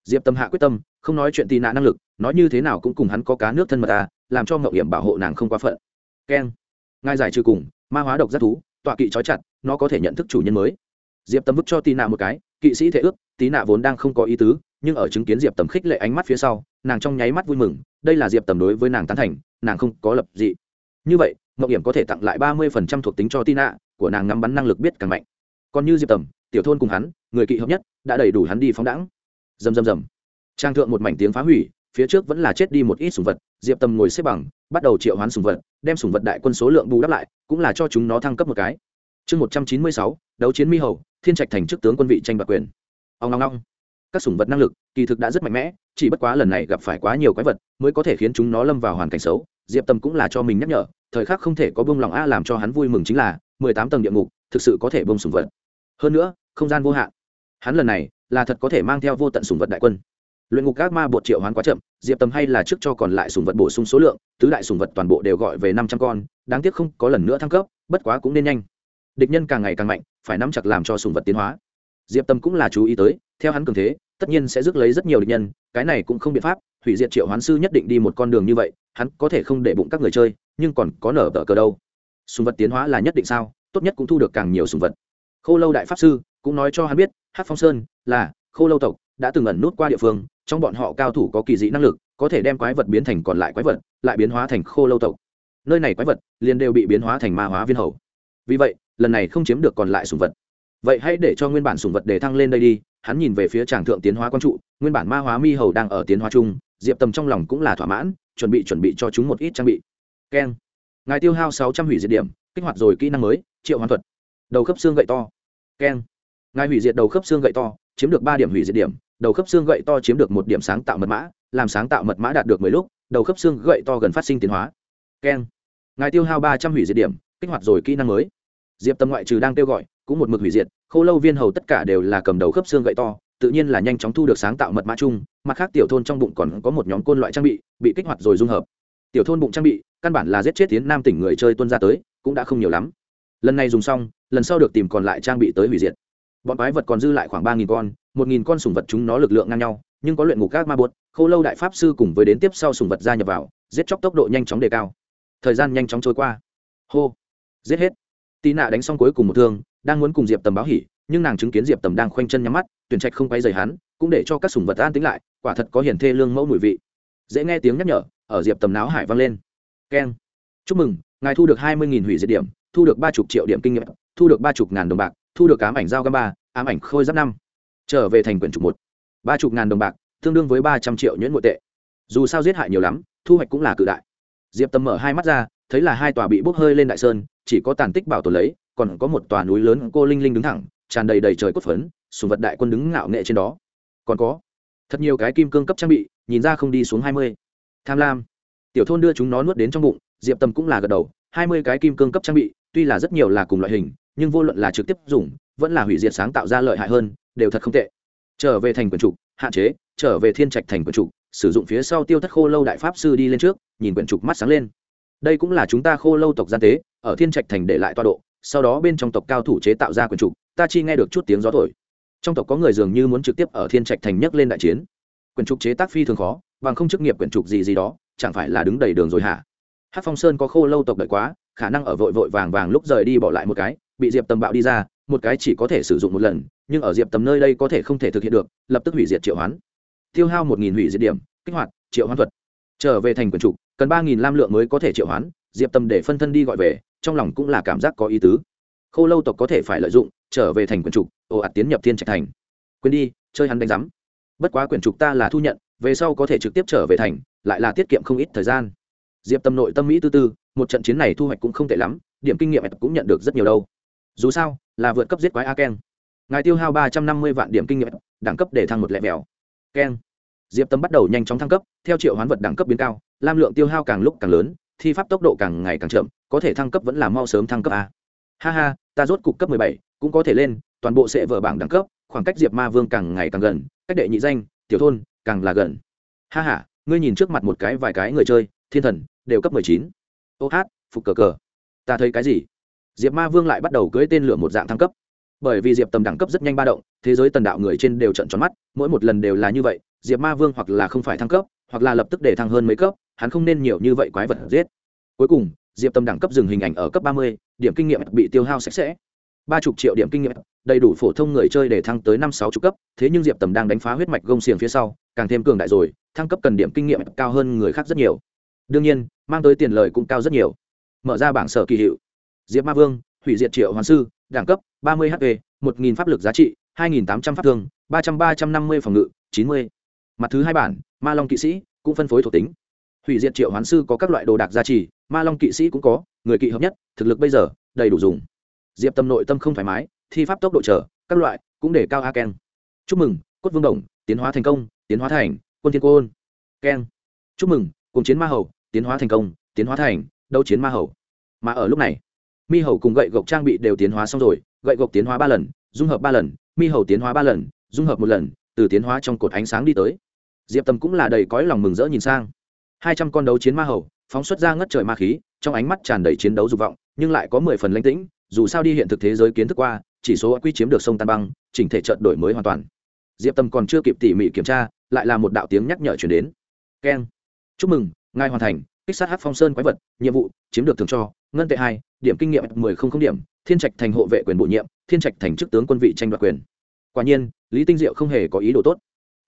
diệp tâm hạ quyết tâm, không nói chuyện tì nạ năng lực, nói như thế nào cũng cùng hắn có cá nước thân mật ta làm cho mậu hiểm bảo hộ nàng không quá phận. Keng ngài giải trừ cùng, ma hóa độc giác thú, tọa kỵ trói chặt, nó có thể nhận thức chủ nhân mới. Diệp tâm vứt cho tì nạ một cái, kỵ sĩ thể ước tí nạ vốn đang không có ý tứ, nhưng ở chứng kiến diệp tầm khích lệ ánh mắt phía sau, nàng trong nháy mắt vui mừng, đây là diệp tầm đối với nàng tán thành, nàng không có lập dị. Như vậy mậu hiểm có thể tặng lại ba mươi phần trăm thuộc tính cho tin ạ của nàng ngắm bắn năng lực biết càng mạnh. Còn như diệp tầm, tiểu thôn cùng hắn, người kỵ hợp nhất, đã đầy đủ hắn đi phóng đãng. Rầm rầm rầm. Trang thượng một mảnh tiếng phá hủy, phía trước vẫn là chết đi một ít sùng vật, diệp Tầm ngồi xếp bằng, bắt đầu triệu hoán sùng vật, đem sùng vật đại quân số lượng bù đắp lại, cũng là cho chúng nó thăng cấp một cái. Chương một trăm chín mươi sáu, đấu chiến mi hầu, thiên trạch thành chức tướng quân vị tranh bạc quyền. Ông long long các sùng vật năng lực, kỳ thực đã rất mạnh mẽ, chỉ bất quá lần này gặp phải quá nhiều quái vật, mới có thể khiến chúng nó lâm vào hoàn cảnh xấu, diệp tâm cũng là cho mình nhắc nhở thời khắc không thể có bông lòng a làm cho hắn vui mừng chính là, mười tám tầng địa ngục, thực sự có thể bông sùng vật. Hơn nữa, không gian vô hạn. Hắn lần này, là thật có thể mang theo vô tận sùng vật đại quân. Luyện ngục các ma bột triệu hoán quá chậm, diệp tâm hay là trước cho còn lại sùng vật bổ sung số lượng, tứ đại sùng vật toàn bộ đều gọi về năm trăm con, đáng tiếc không có lần nữa thăng cấp, bất quá cũng nên nhanh. Địch nhân càng ngày càng mạnh, phải nắm chặt làm cho sùng vật tiến hóa. Diệp tâm cũng là chú ý tới theo hắn cường thế, tất nhiên sẽ rước lấy rất nhiều địch nhân, cái này cũng không biện pháp, hủy diệt triệu hoán sư nhất định đi một con đường như vậy, hắn có thể không để bụng các người chơi, nhưng còn có nở tờ cờ đâu. Sùng vật tiến hóa là nhất định sao, tốt nhất cũng thu được càng nhiều sùng vật. Khô lâu đại pháp sư cũng nói cho hắn biết hát phong sơn là khô lâu tộc đã từng ẩn nút qua địa phương, trong bọn họ cao thủ có kỳ dị năng lực, có thể đem quái vật biến thành còn lại quái vật, lại biến hóa thành khô lâu tộc. Nơi này quái vật liền đều bị biến hóa thành ma hóa viên hầu. Vì vậy, lần này không chiếm được còn lại sùng vật vậy hãy để cho nguyên bản sùng vật để thăng lên đây đi. Hắn nhìn về phía tràng thượng tiến hóa quang trụ, nguyên bản ma hóa mi hầu đang ở tiến hóa chung, diệp tầm trong lòng cũng là thỏa mãn, chuẩn bị chuẩn bị cho chúng một ít trang bị. Keng. Ngài tiêu hao sáu trăm hủy diệt điểm, kích hoạt rồi kỹ năng mới, triệu hoàn thuật. Đầu khớp xương gậy to. Keng. Ngài hủy diệt đầu khớp xương gậy to, chiếm được ba điểm hủy diệt điểm, đầu khớp xương gậy to chiếm được một điểm sáng tạo mật mã, làm sáng tạo mật mã đạt được mười lúc, đầu khớp xương gậy to gần phát sinh tiến hóa. Keng. Ngài tiêu hao ba trăm hủy diệt điểm, kích hoạt rồi kỹ năng mới. Diệp tâm ngoại trừ đang kêu gọi cũng một mực hủy diệt khô lâu viên hầu tất cả đều là cầm đầu khớp xương gậy to, tự nhiên là nhanh chóng thu được sáng tạo mật mã chung, mặt khác tiểu thôn trong bụng còn có một nhóm côn loại trang bị bị kích hoạt rồi dung hợp. Tiểu thôn bụng trang bị, căn bản là giết chết tiến nam tỉnh người chơi tuân ra tới, cũng đã không nhiều lắm. Lần này dùng xong, lần sau được tìm còn lại trang bị tới hủy diệt. Bọn quái vật còn dư lại khoảng ba nghìn con, một nghìn con sùng vật chúng nó lực lượng ngang nhau, nhưng có luyện ngục các ma bột khô lâu đại pháp sư cùng với đến tiếp sau sùng vật gia nhập vào, giết chóc tốc độ nhanh chóng đề cao. Thời gian nhanh chóng trôi qua. Hô. Giết hết. Tì nạ đánh xong cuối cùng một thương đang muốn cùng diệp tầm báo hỉ, nhưng nàng chứng kiến diệp tầm đang khoanh chân nhắm mắt, tuyển trạch không quay dày hắn, cũng để cho các sùng vật an tính lại, quả thật có hiển thê lương mẫu mùi vị. Dễ nghe tiếng nhắc nhở, ở diệp tầm náo hải vang lên. Keng. Chúc mừng, ngài thu được hai mươi hủy diệt điểm, thu được ba chục triệu điểm kinh nghiệm, thu được ba chục ngàn đồng bạc, thu được ám ảnh giao găm ba, ám ảnh khôi giáp năm. Trở về thành quyển trục một. Ba chục ngàn đồng bạc, tương đương với ba trăm triệu nhuyễn nội tệ. Dù sao giết hại nhiều lắm, thu hoạch cũng là cự đại. Diệp Tầm mở hai mắt ra, thấy là hai tòa bị bốc hơi lên đại sơn, chỉ có tàn tích bảo tồn lấy còn có một tòa núi lớn cô linh linh đứng thẳng, tràn đầy đầy trời cốt phấn, sùng vật đại quân đứng ngạo nghệ trên đó. Còn có, thật nhiều cái kim cương cấp trang bị, nhìn ra không đi xuống hai mươi. Tham lam. Tiểu thôn đưa chúng nó nuốt đến trong bụng, diệp tâm cũng là gật đầu, hai mươi cái kim cương cấp trang bị, tuy là rất nhiều là cùng loại hình, nhưng vô luận là trực tiếp dùng, vẫn là hủy diệt sáng tạo ra lợi hại hơn, đều thật không tệ. Trở về thành quyền trục hạn chế, trở về thiên trạch thành quyền trục sử dụng phía sau tiêu thất khô lâu đại pháp sư đi lên trước, nhìn quyển trục mắt sáng lên. Đây cũng là chúng ta khô lâu tộc gian tế, ở thiên trạch thành để lại toa độ sau đó bên trong tộc cao thủ chế tạo ra quyển trục ta chi nghe được chút tiếng gió thổi. Trong tộc có người dường như muốn trực tiếp ở thiên trạch thành nhấc lên đại chiến. Quyển trục chế tác phi thường khó, bằng không chức nghiệp quyển trục gì gì đó, chẳng phải là đứng đầy đường rồi hả? Hát phong sơn có khô lâu tộc đợi quá, khả năng ở vội vội vàng vàng lúc rời đi bỏ lại một cái, bị diệp tầm bạo đi ra, một cái chỉ có thể sử dụng một lần, nhưng ở diệp tầm nơi đây có thể không thể thực hiện được, lập tức hủy diệt triệu hoán. Tiêu hao một nghìn hủy diệt điểm, kích hoạt triệu hoán thuật. Trở về thành quyền trục cần ba nghìn lam lượng mới có thể triệu hoán, diệp tầm để phân thân đi gọi về trong lòng cũng là cảm giác có ý tứ. Khô lâu tộc có thể phải lợi dụng, trở về thành quyền trục, ồ ạt tiến nhập thiên trạch thành. Quên đi, chơi hắn đánh giám. Bất quá quyền trục ta là thu nhận, về sau có thể trực tiếp trở về thành, lại là tiết kiệm không ít thời gian. Diệp tâm nội tâm mỹ tư tư, một trận chiến này thu hoạch cũng không tệ lắm, điểm kinh nghiệm cũng nhận được rất nhiều đâu. Dù sao, là vượt cấp giết quái a keng. Ngài tiêu hao ba trăm năm mươi vạn điểm kinh nghiệm, đẳng cấp để thăng một lẹ mèo keng. Diệp tâm bắt đầu nhanh chóng thăng cấp, theo triệu hoán vật đẳng cấp biến cao, lam lượng tiêu hao càng lúc càng lớn thi pháp tốc độ càng ngày càng chậm, có thể thăng cấp vẫn là mau sớm thăng cấp a. Ha ha, ta rốt cục cấp mười bảy, cũng có thể lên, toàn bộ sẽ vở bảng đẳng cấp, khoảng cách diệp ma vương càng ngày càng gần, cách đệ nhị danh, tiểu thôn, càng là gần. Ha ha, ngươi nhìn trước mặt một cái vài cái người chơi, thiên thần, đều cấp mười chín. Ô hát, phục cờ cờ. Ta thấy cái gì? Diệp ma vương lại bắt đầu cưỡi tên lửa một dạng thăng cấp. Bởi vì diệp tầm đẳng cấp rất nhanh ba động, thế giới tần đạo người trên đều trận tròn mắt, mỗi một lần đều là như vậy, diệp ma vương hoặc là không phải thăng cấp hoặc là lập tức để thăng hơn mấy cấp, hắn không nên nhiều như vậy quái vật giết. Cuối cùng, diệp Tâm đẳng cấp dừng hình ảnh ở cấp ba mươi, điểm kinh nghiệm bị tiêu hao sạch sẽ. Ba chục triệu điểm kinh nghiệm, đầy đủ phổ thông người chơi để thăng tới năm sáu chục cấp, thế nhưng diệp tầm đang đánh phá huyết mạch gông xiềng phía sau, càng thêm cường đại rồi, thăng cấp cần điểm kinh nghiệm cao hơn người khác rất nhiều. Đương nhiên, mang tới tiền lời cũng cao rất nhiều. Mở ra bảng sở kỳ hiệu. Diệp ma vương, hủy diệt triệu hoàn sư, đẳng cấp ba mươi hp, một nghìn pháp lực giá trị, hai nghìn tám trăm pháp thương, ba trăm ba trăm năm mươi phòng ngự, chín mươi. Mặt thứ hai bản ma long kỵ sĩ cũng phân phối thuộc tính. Hủy diệt triệu hoán sư có các loại đồ đạc gia trì, ma long kỵ sĩ cũng có, người kỵ hợp nhất, thực lực bây giờ đầy đủ dùng. Diệp tâm nội tâm không thoải mái, thi pháp tốc độ trở các loại cũng để cao a keng. Chúc mừng, cốt vương đồng, tiến hóa thành công, tiến hóa thành, quân thiên côn keng. Chúc mừng cùng chiến ma hầu, tiến hóa thành công, tiến hóa thành, đấu chiến ma hầu. Mà ở lúc này, mi hầu cùng gậy gộc trang bị đều tiến hóa xong rồi, gậy gộc tiến hóa ba lần, dung hợp ba lần, mi hầu tiến hóa ba lần, dung hợp một lần, từ tiến hóa trong cột ánh sáng đi tới diệp tâm cũng là đầy cõi lòng mừng rỡ nhìn sang. Hai trăm con đấu chiến ma hầu, phóng xuất ra ngất trời ma khí, trong ánh mắt tràn đầy chiến đấu dục vọng, nhưng lại có mười phần lãnh tĩnh, dù sao đi hiện thực thế giới kiến thức qua, chỉ số quy chiếm được sông tan băng, chỉnh thể trận đổi mới hoàn toàn. Diệp tâm còn chưa kịp tỉ mỉ kiểm tra, lại là một đạo tiếng nhắc nhở chuyển đến. Keng. Chúc mừng, ngài hoàn thành, kích sát hát phong sơn quái vật, nhiệm vụ, chiếm được thường cho, ngân tệ hai, điểm kinh nghiệm, mười không không điểm, thiên trạch thành hộ vệ quyền bổ nhiệm, thiên trạch thành chức tướng quân vị tranh đoạt quyền. Quả nhiên, lý tinh diệu không hề có ý đồ tốt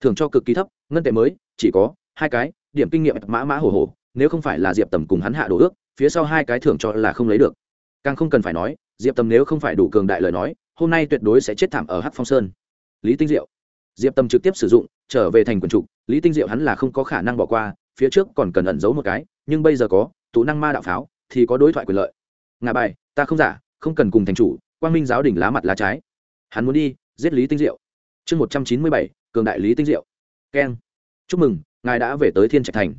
thường cho cực kỳ thấp, ngân tệ mới, chỉ có hai cái, điểm kinh nghiệm mã mã hổ hổ nếu không phải là diệp tầm cùng hắn hạ đồ ước, phía sau hai cái thưởng cho là không lấy được. Càng không cần phải nói, diệp tầm nếu không phải đủ cường đại lời nói, hôm nay tuyệt đối sẽ chết thảm ở hát phong sơn. Lý tinh diệu. Diệp tầm trực tiếp sử dụng, trở về thành quần trục lý tinh diệu hắn là không có khả năng bỏ qua, phía trước còn cần ẩn giấu một cái, nhưng bây giờ có, tụ năng ma đạo pháo, thì có đối thoại quyền lợi. Ngà bài, ta không giả, không cần cùng thành chủ, quang minh giáo đỉnh lá mặt lá trái. Hắn muốn đi, giết lý tinh diệu. Chương một trăm chín mươi bảy cường đại lý tinh diệu. Keng. Chúc mừng, ngài đã về tới thiên trạch thành.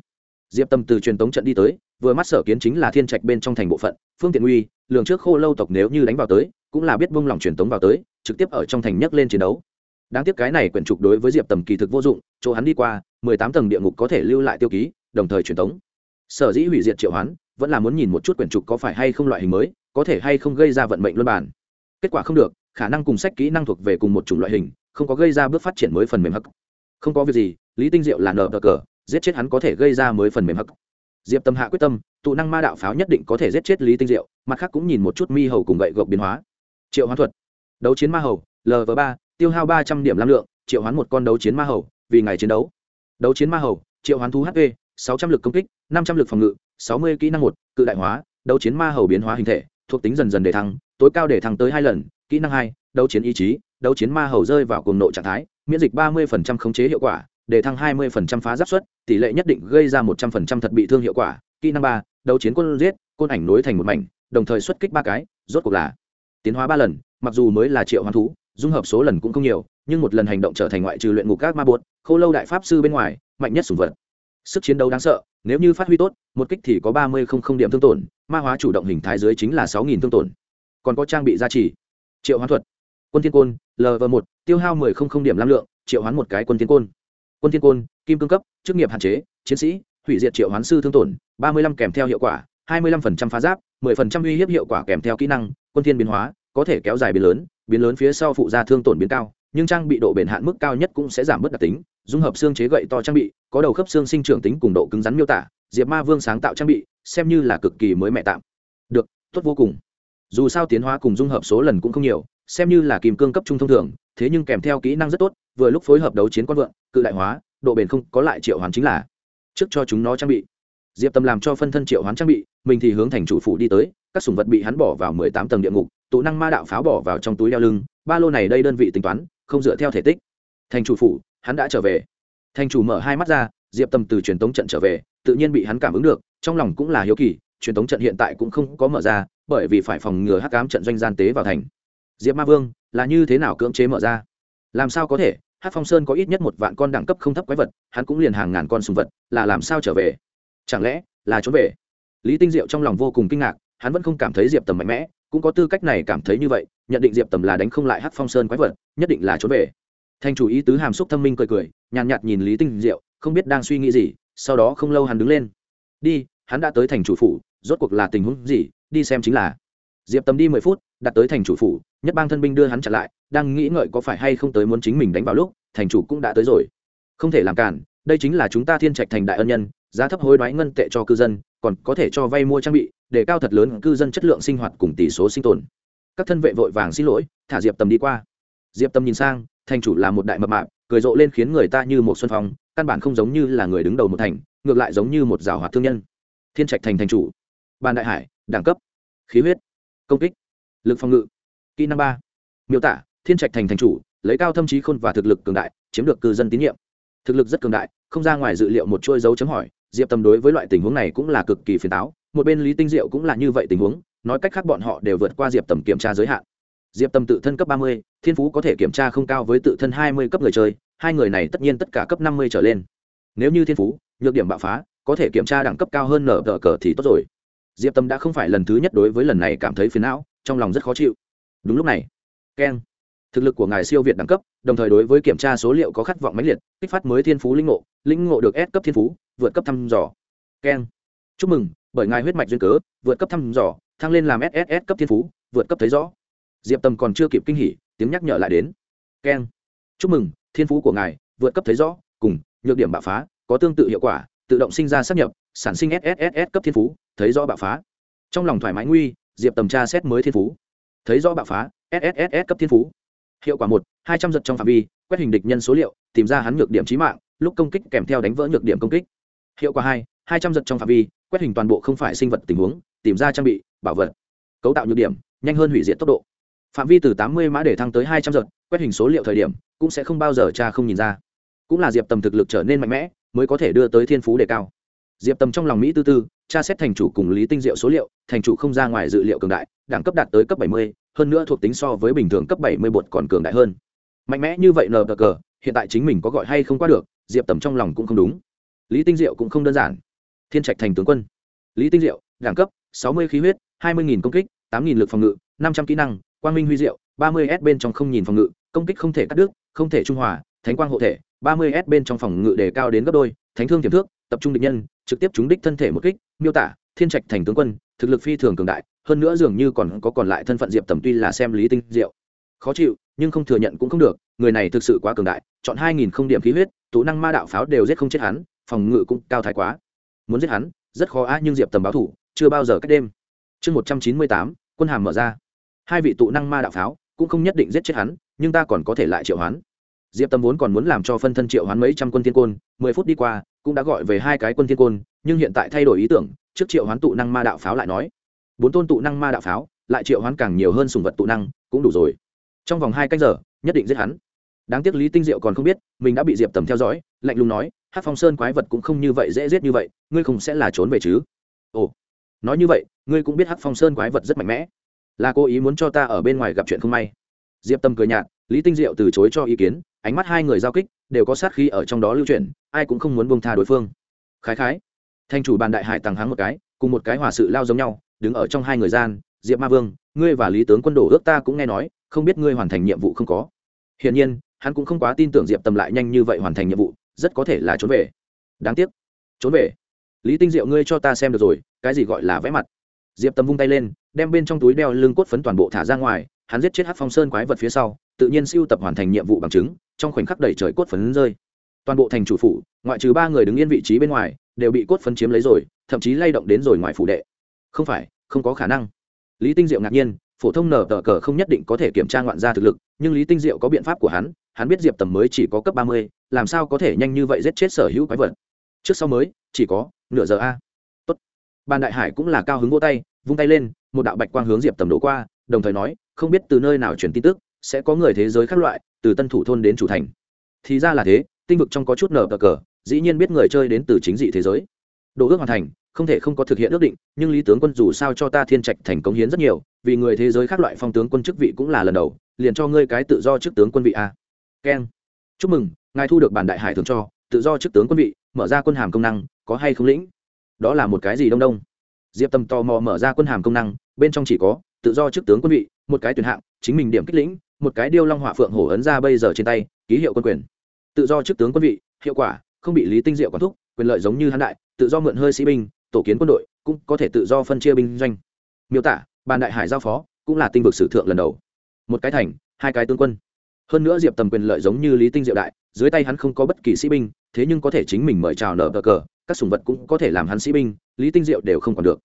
Diệp tâm từ truyền tống trận đi tới, vừa mắt sở kiến chính là thiên trạch bên trong thành bộ phận, phương tiện uy, lường trước khô lâu tộc nếu như đánh vào tới, cũng là biết bông lòng truyền tống vào tới, trực tiếp ở trong thành nhấc lên chiến đấu. Đáng tiếc cái này quyển trục đối với diệp tầm kỳ thực vô dụng, chỗ hắn đi qua, mười tám tầng địa ngục có thể lưu lại tiêu ký, đồng thời truyền tống. Sở dĩ hủy diệt triệu hoán, vẫn là muốn nhìn một chút quyển trục có phải hay không loại hình mới, có thể hay không gây ra vận mệnh luân bản kết quả không được khả năng cùng sách kỹ năng thuộc về cùng một chủng loại hình, không có gây ra bước phát triển mới phần mềm hắc. Không có việc gì, lý tinh diệu là nờ cờ, giết chết hắn có thể gây ra mới phần mềm hắc. Diệp tâm hạ quyết tâm, tụ năng ma đạo pháo nhất định có thể giết chết lý tinh diệu, mặt khác cũng nhìn một chút mi hầu cùng gậy gộc biến hóa. Triệu hoán thuật. Đấu chiến ma hầu lv ba, tiêu hao ba trăm điểm năng lượng, triệu hoán một con đấu chiến ma hầu, vì ngày chiến đấu. Đấu chiến ma hầu, triệu hoán thú hp sáu trăm l ự c công kích, năm trăm l ự c phòng ngự, sáu mươi kỹ năng một, cự đại hóa, đấu chiến ma hầu biến hóa hình thể, thuộc tính dần dần để thăng, tối cao để thăng tới hai lần kỹ năng hai, đấu chiến ý chí, đấu chiến ma hầu rơi vào cuồng nộ trạng thái, miễn dịch ba mươi khống chế hiệu quả, để thăng hai mươi phá giáp suất, tỷ lệ nhất định gây ra một trăm linh thật bị thương hiệu quả. Kỹ năng ba, đấu chiến quân giết, côn ảnh nối thành một mảnh, đồng thời xuất kích ba cái, rốt cuộc là tiến hóa ba lần, mặc dù mới là triệu hoán thú, dung hợp số lần cũng không nhiều, nhưng một lần hành động trở thành ngoại trừ luyện ngục các ma buột khô lâu đại pháp sư bên ngoài, mạnh nhất sùng vật. Sức chiến đấu đáng sợ, nếu như phát huy tốt, một kích thì có ba mươi không không điểm thương tổn, ma hóa chủ động hình thái dưới chính là sáu nghìn thương tổn. Còn có trang bị gia trì triệu hoán thuật. Quân thiên côn lv một, tiêu hao mười không không điểm lam lượng, triệu hoán một cái quân thiên côn. Quân thiên côn, kim cương cấp, chức nghiệp hạn chế, chiến sĩ, hủy diệt triệu hoán sư thương tổn, ba mươi lăm kèm theo hiệu quả, hai mươi lăm phần trăm phá giáp, mười phần trăm uy hiếp hiệu quả kèm theo kỹ năng, quân thiên biến hóa, có thể kéo dài biến lớn biến lớn phía sau phụ gia thương tổn biến cao, nhưng trang bị độ bền hạn mức cao nhất cũng sẽ giảm bớt đặc tính, dung hợp xương chế gậy to trang bị, có đầu khớp xương sinh trưởng tính cùng độ cứng rắn miêu tả, diệp ma vương sáng tạo trang bị, xem như là cực kỳ mới mẹ tạm. Được, tốt vô cùng dù sao tiến hóa cùng dung hợp số lần cũng không nhiều, xem như là kìm cương cấp trung thông thường, thế nhưng kèm theo kỹ năng rất tốt, vừa lúc phối hợp đấu chiến con vượn, cự đại hóa, độ bền không có lại triệu hoán chính là trước cho chúng nó trang bị. Diệp tâm làm cho phân thân triệu hoán trang bị, mình thì hướng thành chủ phủ đi tới, các sùng vật bị hắn bỏ vào mười tám tầng địa ngục, tụ năng ma đạo pháo bỏ vào trong túi đeo lưng, ba lô này đây đơn vị tính toán, không dựa theo thể tích. Thành chủ phủ, hắn đã trở về. Thành chủ mở hai mắt ra, diệp tâm từ truyền tống trận trở về, tự nhiên bị hắn cảm ứng được, trong lòng cũng là hiếu kỳ truyền tống trận hiện tại cũng không có mở ra bởi vì phải phòng ngừa hắc ám trận doanh gian tế vào thành. Diệp ma vương là như thế nào cưỡng chế mở ra? Làm sao có thể? Hát phong sơn có ít nhất một vạn con đẳng cấp không thấp quái vật hắn cũng liền hàng ngàn con sùng vật là làm sao trở về? Chẳng lẽ là trốn về? Lý tinh diệu trong lòng vô cùng kinh ngạc hắn vẫn không cảm thấy diệp tầm mạnh mẽ cũng có tư cách này cảm thấy như vậy nhận định diệp tầm là đánh không lại hát phong sơn quái vật nhất định là trốn về. Thanh chủ ý tứ hàm xúc thâm minh cười cười nhàn nhạt, nhạt nhìn lý tinh diệu không biết đang suy nghĩ gì sau đó không lâu hắn đứng lên. Đi hắn đã tới thành chủ phủ rốt cuộc là tình huống gì, đi xem chính là. Diệp tầm đi mười phút, đặt tới thành chủ phủ, nhất bang thân binh đưa hắn trả lại, đang nghĩ ngợi có phải hay không tới muốn chính mình đánh vào lúc, thành chủ cũng đã tới rồi. Không thể làm cản, đây chính là chúng ta thiên trạch thành đại ân nhân, giá thấp hối đoái ngân tệ cho cư dân, còn có thể cho vay mua trang bị, để cao thật lớn cư dân chất lượng sinh hoạt cùng tỷ số sinh tồn. Các thân vệ vội vàng xin lỗi, thả diệp tầm đi qua. Diệp tầm nhìn sang, thành chủ là một đại mập mạp, cười rộ lên khiến người ta như một xuân phong, căn bản không giống như là người đứng đầu một thành, ngược lại giống như một rào hoạt thương nhân. Thiên trạch thành thành chủ ban đại hải, đẳng cấp, khí huyết, công kích, lực phòng ngự, kỹ năng ba, miêu tả, thiên trạch thành thành chủ, lấy cao thâm trí khôn và thực lực cường đại, chiếm được cư dân tín nhiệm. Thực lực rất cường đại, không ra ngoài dự liệu một chuôi dấu chấm hỏi, diệp tầm đối với loại tình huống này cũng là cực kỳ phiền táo, một bên lý tinh diệu cũng là như vậy tình huống, nói cách khác bọn họ đều vượt qua diệp tầm kiểm tra giới hạn. Diệp tầm tự thân cấp ba mươi, thiên phú có thể kiểm tra không cao với tự thân hai mươi cấp người chơi, hai người này tất nhiên tất cả cấp năm mươi trở lên. Nếu như thiên phú, nhược điểm bạo phá, có thể kiểm tra đẳng cấp cao hơn nở tờ cờ thì tốt rồi diệp tâm đã không phải lần thứ nhất đối với lần này cảm thấy phiền não, trong lòng rất khó chịu. Đúng lúc này, keng, thực lực của ngài siêu việt đẳng cấp, đồng thời đối với kiểm tra số liệu có khát vọng mãnh liệt, kích phát mới thiên phú linh ngộ linh ngộ được S cấp thiên phú, vượt cấp thăm dò. Keng, chúc mừng, bởi ngài huyết mạch duyên cớ, vượt cấp thăm dò, thăng lên làm sss cấp thiên phú, vượt cấp thấy rõ. Diệp tâm còn chưa kịp kinh hỉ, tiếng nhắc nhở lại đến. Keng, chúc mừng, thiên phú của ngài, vượt cấp thấy rõ, cùng, nhược điểm bạo phá, có tương tự hiệu quả, tự động sinh ra sắp nhập sản sinh sss cấp thiên phú, thấy rõ bạo phá. Trong lòng thoải mái nguy, diệp tầm tra xét mới thiên phú. Thấy rõ bạo phá sss cấp thiên phú. Hiệu quả một, hai trăm giật trong phạm vi, quét hình địch nhân số liệu, tìm ra hắn nhược điểm trí mạng, lúc công kích kèm theo đánh vỡ nhược điểm công kích. Hiệu quả hai hai trăm giật trong phạm vi, quét hình toàn bộ không phải sinh vật tình huống, tìm ra trang bị, bảo vật. Cấu tạo nhược điểm, nhanh hơn hủy diệt tốc độ. Phạm vi từ tám mươi mã để thăng tới hai trăm giật, quét hình số liệu thời điểm, cũng sẽ không bao giờ cha không nhìn ra. Cũng là diệp tầm thực lực trở nên mạnh mẽ, mới có thể đưa tới thiên phú đề cao diệp tầm trong lòng mỹ tư tư, tra xét thành chủ cùng lý tinh diệu số liệu, thành chủ không ra ngoài dự liệu cường đại, đẳng cấp đạt tới cấp bảy mươi, hơn nữa thuộc tính so với bình thường cấp bảy mươi bột còn cường đại hơn. Mạnh mẽ như vậy nờ cờ, hiện tại chính mình có gọi hay không qua được, diệp tầm trong lòng cũng không đúng. Lý tinh diệu cũng không đơn giản. Thiên trạch thành tướng quân. Lý tinh diệu, đẳng cấp, sáu mươi khí huyết, hai mươi công kích, tám lực phòng ngự, năm trăm kỹ năng, quang minh huy diệu, ba mươi s bên trong không nhìn phòng ngự, công kích không thể cắt đứt, không thể trung hòa, thánh quang hộ thể, ba mươi s bên trong phòng ngự đề cao đến gấp đôi, thánh thương tiềm thước tập trung địch nhân trực tiếp trúng đích thân thể một kích, miêu tả, thiên trạch thành tướng quân, thực lực phi thường cường đại, hơn nữa dường như còn có còn lại thân phận diệp tầm tuy là xem lý tinh diệu. Khó chịu, nhưng không thừa nhận cũng không được, người này thực sự quá cường đại, chọn hai nghìn không điểm khí huyết tụ năng ma đạo pháo đều giết không chết hắn, phòng ngự cũng cao thái quá. Muốn giết hắn, rất khó á, nhưng diệp tầm báo thủ, chưa bao giờ cách đêm. Chương một trăm chín mươi tám, quân hàm mở ra. Hai vị tụ năng ma đạo pháo cũng không nhất định giết chết hắn, nhưng ta còn có thể lại triệu hoán. Diệp tâm vốn còn muốn làm cho phân thân triệu hoán mấy trăm quân thiên côn, mười phút đi qua cũng đã gọi về hai cái quân thiên côn, nhưng hiện tại thay đổi ý tưởng, trước triệu hoán tụ năng ma đạo pháo lại nói. Bốn tôn tụ năng ma đạo pháo, lại triệu hoán càng nhiều hơn sùng vật tụ năng, cũng đủ rồi. Trong vòng hai canh giờ, nhất định giết hắn. Đáng tiếc lý tinh diệu còn không biết, mình đã bị diệp tầm theo dõi, lạnh lùng nói hát phong sơn quái vật cũng không như vậy dễ giết như vậy, ngươi không sẽ là trốn về chứ? Ồ, nói như vậy, ngươi cũng biết hát phong sơn quái vật rất mạnh mẽ. Là cố ý muốn cho ta ở bên ngoài gặp chuyện không may. Diệp tâm cười nhạt, lý tinh diệu từ chối cho ý kiến, ánh mắt hai người giao kích đều có sát khí ở trong đó lưu chuyển, ai cũng không muốn bông tha đối phương. Khái khái, thanh chủ bàn đại hải tàng háng một cái, cùng một cái hòa sự lao giống nhau, đứng ở trong hai người gian, diệp ma vương, ngươi và lý tướng quân đổ ước ta cũng nghe nói, không biết ngươi hoàn thành nhiệm vụ không có. Hiển nhiên, hắn cũng không quá tin tưởng diệp tầm lại nhanh như vậy hoàn thành nhiệm vụ, rất có thể là trốn về. Đáng tiếc, trốn về. Lý tinh diệu ngươi cho ta xem được rồi, cái gì gọi là vẽ mặt. Diệp tầm vung tay lên, đem bên trong túi đeo lưng cốt phấn toàn bộ thả ra ngoài, hắn giết chết hát phong sơn quái vật phía sau tự nhiên siêu tập hoàn thành nhiệm vụ bằng chứng, trong khoảnh khắc đẩy trời cốt phấn rơi. Toàn bộ thành chủ phủ, ngoại trừ ba người đứng yên vị trí bên ngoài, đều bị cốt phấn chiếm lấy rồi, thậm chí lay động đến rồi ngoài phủ đệ. Không phải, không có khả năng. Lý tinh diệu ngạc nhiên, phổ thông nở tờ cờ không nhất định có thể kiểm tra ngoạn gia thực lực, nhưng lý tinh diệu có biện pháp của hắn hắn biết diệp tầm mới chỉ có cấp ba mươi, làm sao có thể nhanh như vậy giết chết sở hữu quái vật. Trước sau mới, chỉ có nửa giờ a. Tốt. Ban đại hải cũng là cao hứng vô tay, vung tay lên, một đạo bạch quang hướng diệp tầm đổ qua, đồng thời nói, không biết từ nơi nào chuyển tin tức sẽ có người thế giới khác loại, từ tân thủ thôn đến chủ thành. Thì ra là thế, tinh vực trong có chút nở cờ cờ, dĩ nhiên biết người chơi đến từ chính dị thế giới. Đồ ước hoàn thành, không thể không có thực hiện ước định, nhưng lý tướng quân dù sao cho ta thiên trạch thành công hiến rất nhiều, vì người thế giới khác loại phong tướng quân chức vị cũng là lần đầu, liền cho ngươi cái tự do chức tướng quân vị a. Keng chúc mừng, ngài thu được bản đại hải thường cho, tự do chức tướng quân vị, mở ra quân hàm công năng, có hay không lĩnh? Đó là một cái gì đông đông? Diệp tâm tò mò mở ra quân hàm công năng, bên trong chỉ có, tự do chức tướng quân vị, một cái tuyển hạng, chính mình điểm kích lĩnh một cái điêu long hỏa phượng hổ ấn ra bây giờ trên tay, ký hiệu quân quyền. Tự do chức tướng quân vị, hiệu quả, không bị lý tinh diệu quản thúc, quyền lợi giống như hán đại, tự do mượn hơi sĩ binh, tổ kiến quân đội, cũng có thể tự do phân chia binh doanh. Miêu tả ban đại hải giao phó, cũng là tinh vực sử thượng lần đầu. Một cái thành, hai cái tướng quân. Hơn nữa diệp tầm quyền lợi giống như lý tinh diệu đại, dưới tay hắn không có bất kỳ sĩ binh, thế nhưng có thể chính mình mời chào nở cờ cờ, các sùng vật cũng có thể làm hắn sĩ binh, lý tinh diệu đều không còn được.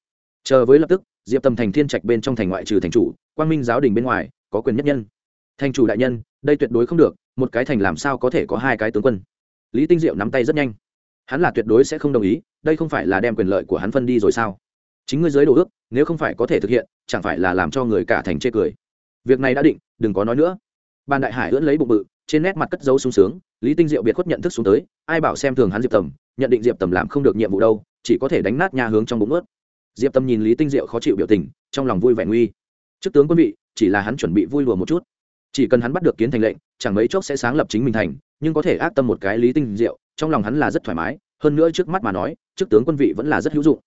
Chờ với lập tức, diệp tầm thành thiên trạch bên trong thành ngoại trừ thành chủ, quang minh giáo đình bên ngoài, có quyền nhất nhân thành chủ đại nhân, đây tuyệt đối không được, một cái thành làm sao có thể có hai cái tướng quân? Lý tinh diệu nắm tay rất nhanh. Hắn là tuyệt đối sẽ không đồng ý, đây không phải là đem quyền lợi của hắn phân đi rồi sao? Chính ngươi giới đồ ước, nếu không phải có thể thực hiện, chẳng phải là làm cho người cả thành chê cười? Việc này đã định, đừng có nói nữa. Ban đại hải ưỡn lấy bụng bự, trên nét mặt cất dấu sung sướng, lý tinh diệu biệt khuất nhận thức xuống tới, ai bảo xem thường hắn diệp tầm, nhận định diệp tầm làm không được nhiệm vụ đâu, chỉ có thể đánh nát nhà hướng trong bụng ướt. Diệp tầm nhìn lý tinh diệu khó chịu biểu tình, trong lòng vui vẻ nguy. Trước tướng quân vị, chỉ là hắn chuẩn bị vui lùa một chút chỉ cần hắn bắt được kiến thành lệnh, chẳng mấy chốc sẽ sáng lập chính mình thành, nhưng có thể ác tâm một cái lý tinh diệu, trong lòng hắn là rất thoải mái, hơn nữa trước mắt mà nói trước tướng quân vị vẫn là rất hữu dụng.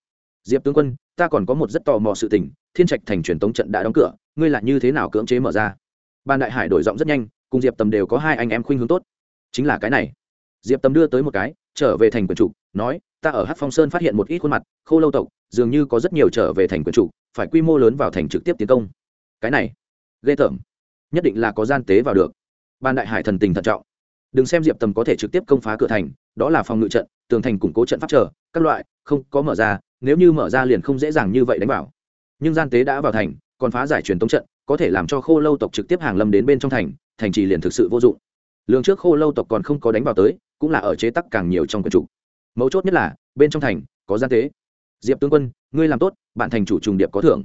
Diệp tướng quân, ta còn có một rất tò mò sự tình, thiên trạch thành truyền tống trận đã đóng cửa, ngươi lại như thế nào cưỡng chế mở ra? Ban đại hải đổi giọng rất nhanh, cùng diệp tầm đều có hai anh em khuynh hướng tốt. Chính là cái này. Diệp tầm đưa tới một cái, trở về thành quyền chủ nói, ta ở hát phong sơn phát hiện một ít khuôn mặt, khô lâu tộc, dường như có rất nhiều trở về thành quyền chủ phải quy mô lớn vào thành trực tiếp tiến công. Cái này, ghê tởm nhất định là có gian tế vào được. Ban đại hải thần tình thận trọng. Đừng xem diệp tầm có thể trực tiếp công phá cửa thành, đó là phòng ngự trận, tường thành củng cố trận pháp trở các loại, không có mở ra, nếu như mở ra liền không dễ dàng như vậy đánh vào. Nhưng gian tế đã vào thành, còn phá giải truyền tống trận, có thể làm cho khô lâu tộc trực tiếp hàng lâm đến bên trong thành thành trì liền thực sự vô dụng. Lương trước khô lâu tộc còn không có đánh vào tới, cũng là ở chế tắc càng nhiều trong quần chủ. Mấu chốt nhất là, bên trong thành, có gian tế. Diệp tướng quân, ngươi làm tốt bạn thành chủ trùng điệp có thưởng.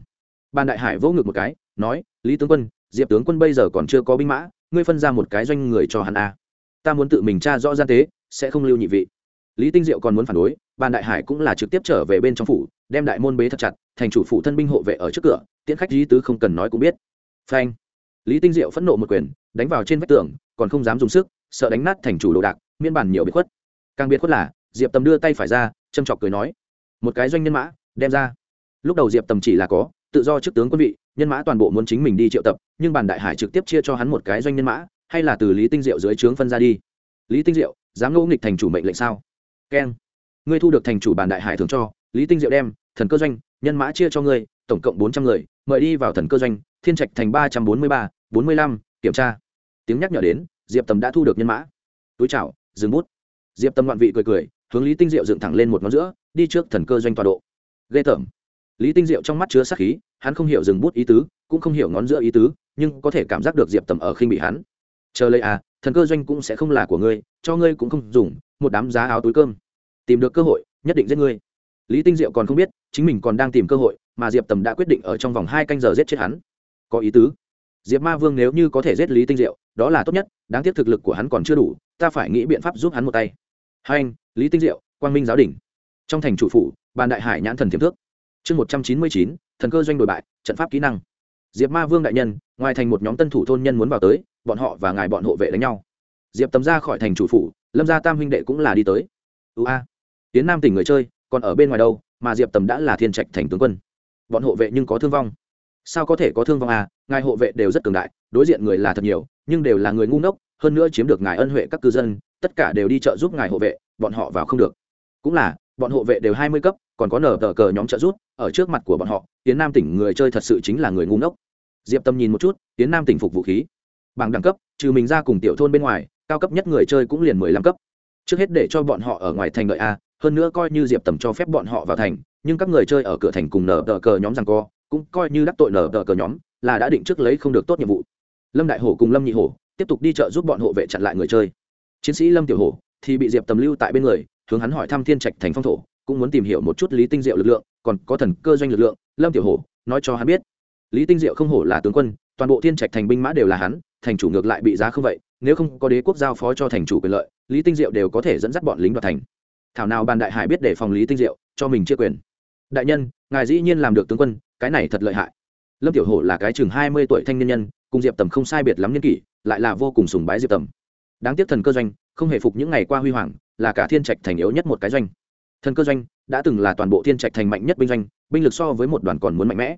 Ban đại hải vỗ ngực một cái, nói, lý tướng quân diệp tướng quân bây giờ còn chưa có binh mã, ngươi phân ra một cái doanh người cho hắn a. Ta muốn tự mình tra rõ gian tế, sẽ không lưu nhị vị. Lý tinh diệu còn muốn phản đối ban đại hải cũng là trực tiếp trở về bên trong phủ, đem đại môn bế thật chặt, thành chủ phủ thân binh hộ vệ ở trước cửa, tiễn khách di tứ không cần nói cũng biết. Phanh. Lý tinh diệu phẫn nộ một quyền, đánh vào trên vách tường, còn không dám dùng sức, sợ đánh nát thành chủ đồ đạc miên bản nhiều biệt khuất. Càng biệt khuất là, diệp tầm đưa tay phải ra, châm chọc cười nói, một cái doanh nhân mã, đem ra. Lúc đầu diệp tầm chỉ là có, tự do chức tướng quân vị nhân mã toàn bộ muốn chính mình đi triệu tập, nhưng bàn đại hải trực tiếp chia cho hắn một cái doanh nhân mã, hay là từ lý tinh diệu dưới trướng phân ra đi? Lý tinh diệu, dám ngẫu nghịch thành chủ mệnh lệnh sao? Keng. Ngươi thu được thành chủ bàn đại hải thường cho, lý tinh diệu đem, thần cơ doanh, nhân mã chia cho ngươi, tổng cộng bốn trăm người, mời đi vào thần cơ doanh, thiên trạch thành ba trăm bốn mươi ba, bốn mươi lăm, kiểm tra. Tiếng nhắc nhở đến, diệp tầm đã thu được nhân mã. Túi chào, dừng bút. Diệp tầm ngoạn vị cười cười, hướng lý tinh diệu dựng thẳng lên một ngón giữa, đi trước thần cơ doanh tọa độ. Ghê tởm. Lý tinh diệu trong mắt chứa sắc khí hắn không hiểu dừng bút ý tứ, cũng không hiểu ngón giữa ý tứ, nhưng có thể cảm giác được diệp tầm ở khinh bị hắn. Chờ lấy à thần cơ doanh cũng sẽ không là của ngươi, cho ngươi cũng không dùng, một đám giá áo túi cơm. Tìm được cơ hội, nhất định giết ngươi. Lý tinh diệu còn không biết, chính mình còn đang tìm cơ hội, mà diệp tầm đã quyết định ở trong vòng hai canh giờ giết chết hắn. Có ý tứ. Diệp ma vương nếu như có thể giết lý tinh diệu, đó là tốt nhất, đáng tiếc thực lực của hắn còn chưa đủ, ta phải nghĩ biện pháp giúp hắn một tay. Hai anh, lý tinh diệu, quang minh giáo đình trong thành chủ phủ, bàn đại hải nhãn thần thiếm thước chương một trăm chín mươi chín thần cơ doanh đổi bại, trận pháp kỹ năng. Diệp ma vương đại nhân, ngoài thành một nhóm tân thủ thôn nhân muốn vào tới, bọn họ và ngài bọn hộ vệ đánh nhau. Diệp tầm ra khỏi thành chủ phủ, lâm gia tam huynh đệ cũng là đi tới. Ưu a. Tiến nam tỉnh người chơi, còn ở bên ngoài đâu, mà diệp tầm đã là thiên trạch thành tướng quân. Bọn hộ vệ nhưng có thương vong. Sao có thể có thương vong à? Ngài hộ vệ đều rất cường đại, đối diện người là thật nhiều, nhưng đều là người ngu ngốc, hơn nữa chiếm được ngài ân huệ các cư dân, tất cả đều đi trợ giúp ngài hộ vệ, bọn họ vào không được. Cũng là, bọn hộ vệ đều hai mươi cấp, còn có nở tờ cờ nhóm trợ giúp ở trước mặt của bọn họ, tiến nam tỉnh người chơi thật sự chính là người ngu ngốc. Diệp tâm nhìn một chút, tiến nam tỉnh phục vũ khí. Bằng đẳng cấp, trừ mình ra cùng tiểu thôn bên ngoài, cao cấp nhất người chơi cũng liền mười lăm cấp. Trước hết để cho bọn họ ở ngoài thành đợi a, hơn nữa coi như diệp tầm cho phép bọn họ vào thành, nhưng các người chơi ở cửa thành cùng nở tờ cờ nhóm rằng co, cũng coi như đắc tội nở tờ cờ nhóm, là đã định trước lấy không được tốt nhiệm vụ. Lâm đại hổ cùng lâm nhị hổ tiếp tục đi chợ giúp bọn hộ vệ chặn lại người chơi. Chiến sĩ lâm tiểu hổ thì bị diệp tầm lưu tại bên người, hướng hắn hỏi thăm thiên trạch thành phong thổ cũng muốn tìm hiểu một chút lý tinh diệu lực lượng, còn có thần cơ doanh lực lượng, lâm tiểu hổ, nói cho hắn biết. Lý tinh diệu không hổ là tướng quân, toàn bộ thiên trạch thành binh mã đều là hắn, thành chủ ngược lại bị giá không vậy, nếu không có đế quốc giao phó cho thành chủ quyền lợi, lý tinh diệu đều có thể dẫn dắt bọn lính đoạt thành. Thảo nào ban đại hải biết để phòng lý tinh diệu, cho mình chia quyền. Đại nhân, ngài dĩ nhiên làm được tướng quân, cái này thật lợi hại. Lâm tiểu hổ là cái chừng hai mươi tuổi thanh niên nhân, cùng diệp tầm không sai biệt lắm nhân kỷ, lại là vô cùng sùng bái diệp tầm. Đáng tiếc thần cơ doanh, không hề phục những ngày qua huy hoàng, là cả thiên trạch thành yếu nhất một cái doanh thần cơ doanh đã từng là toàn bộ thiên trạch thành mạnh nhất binh doanh, binh lực so với một đoàn còn muốn mạnh mẽ.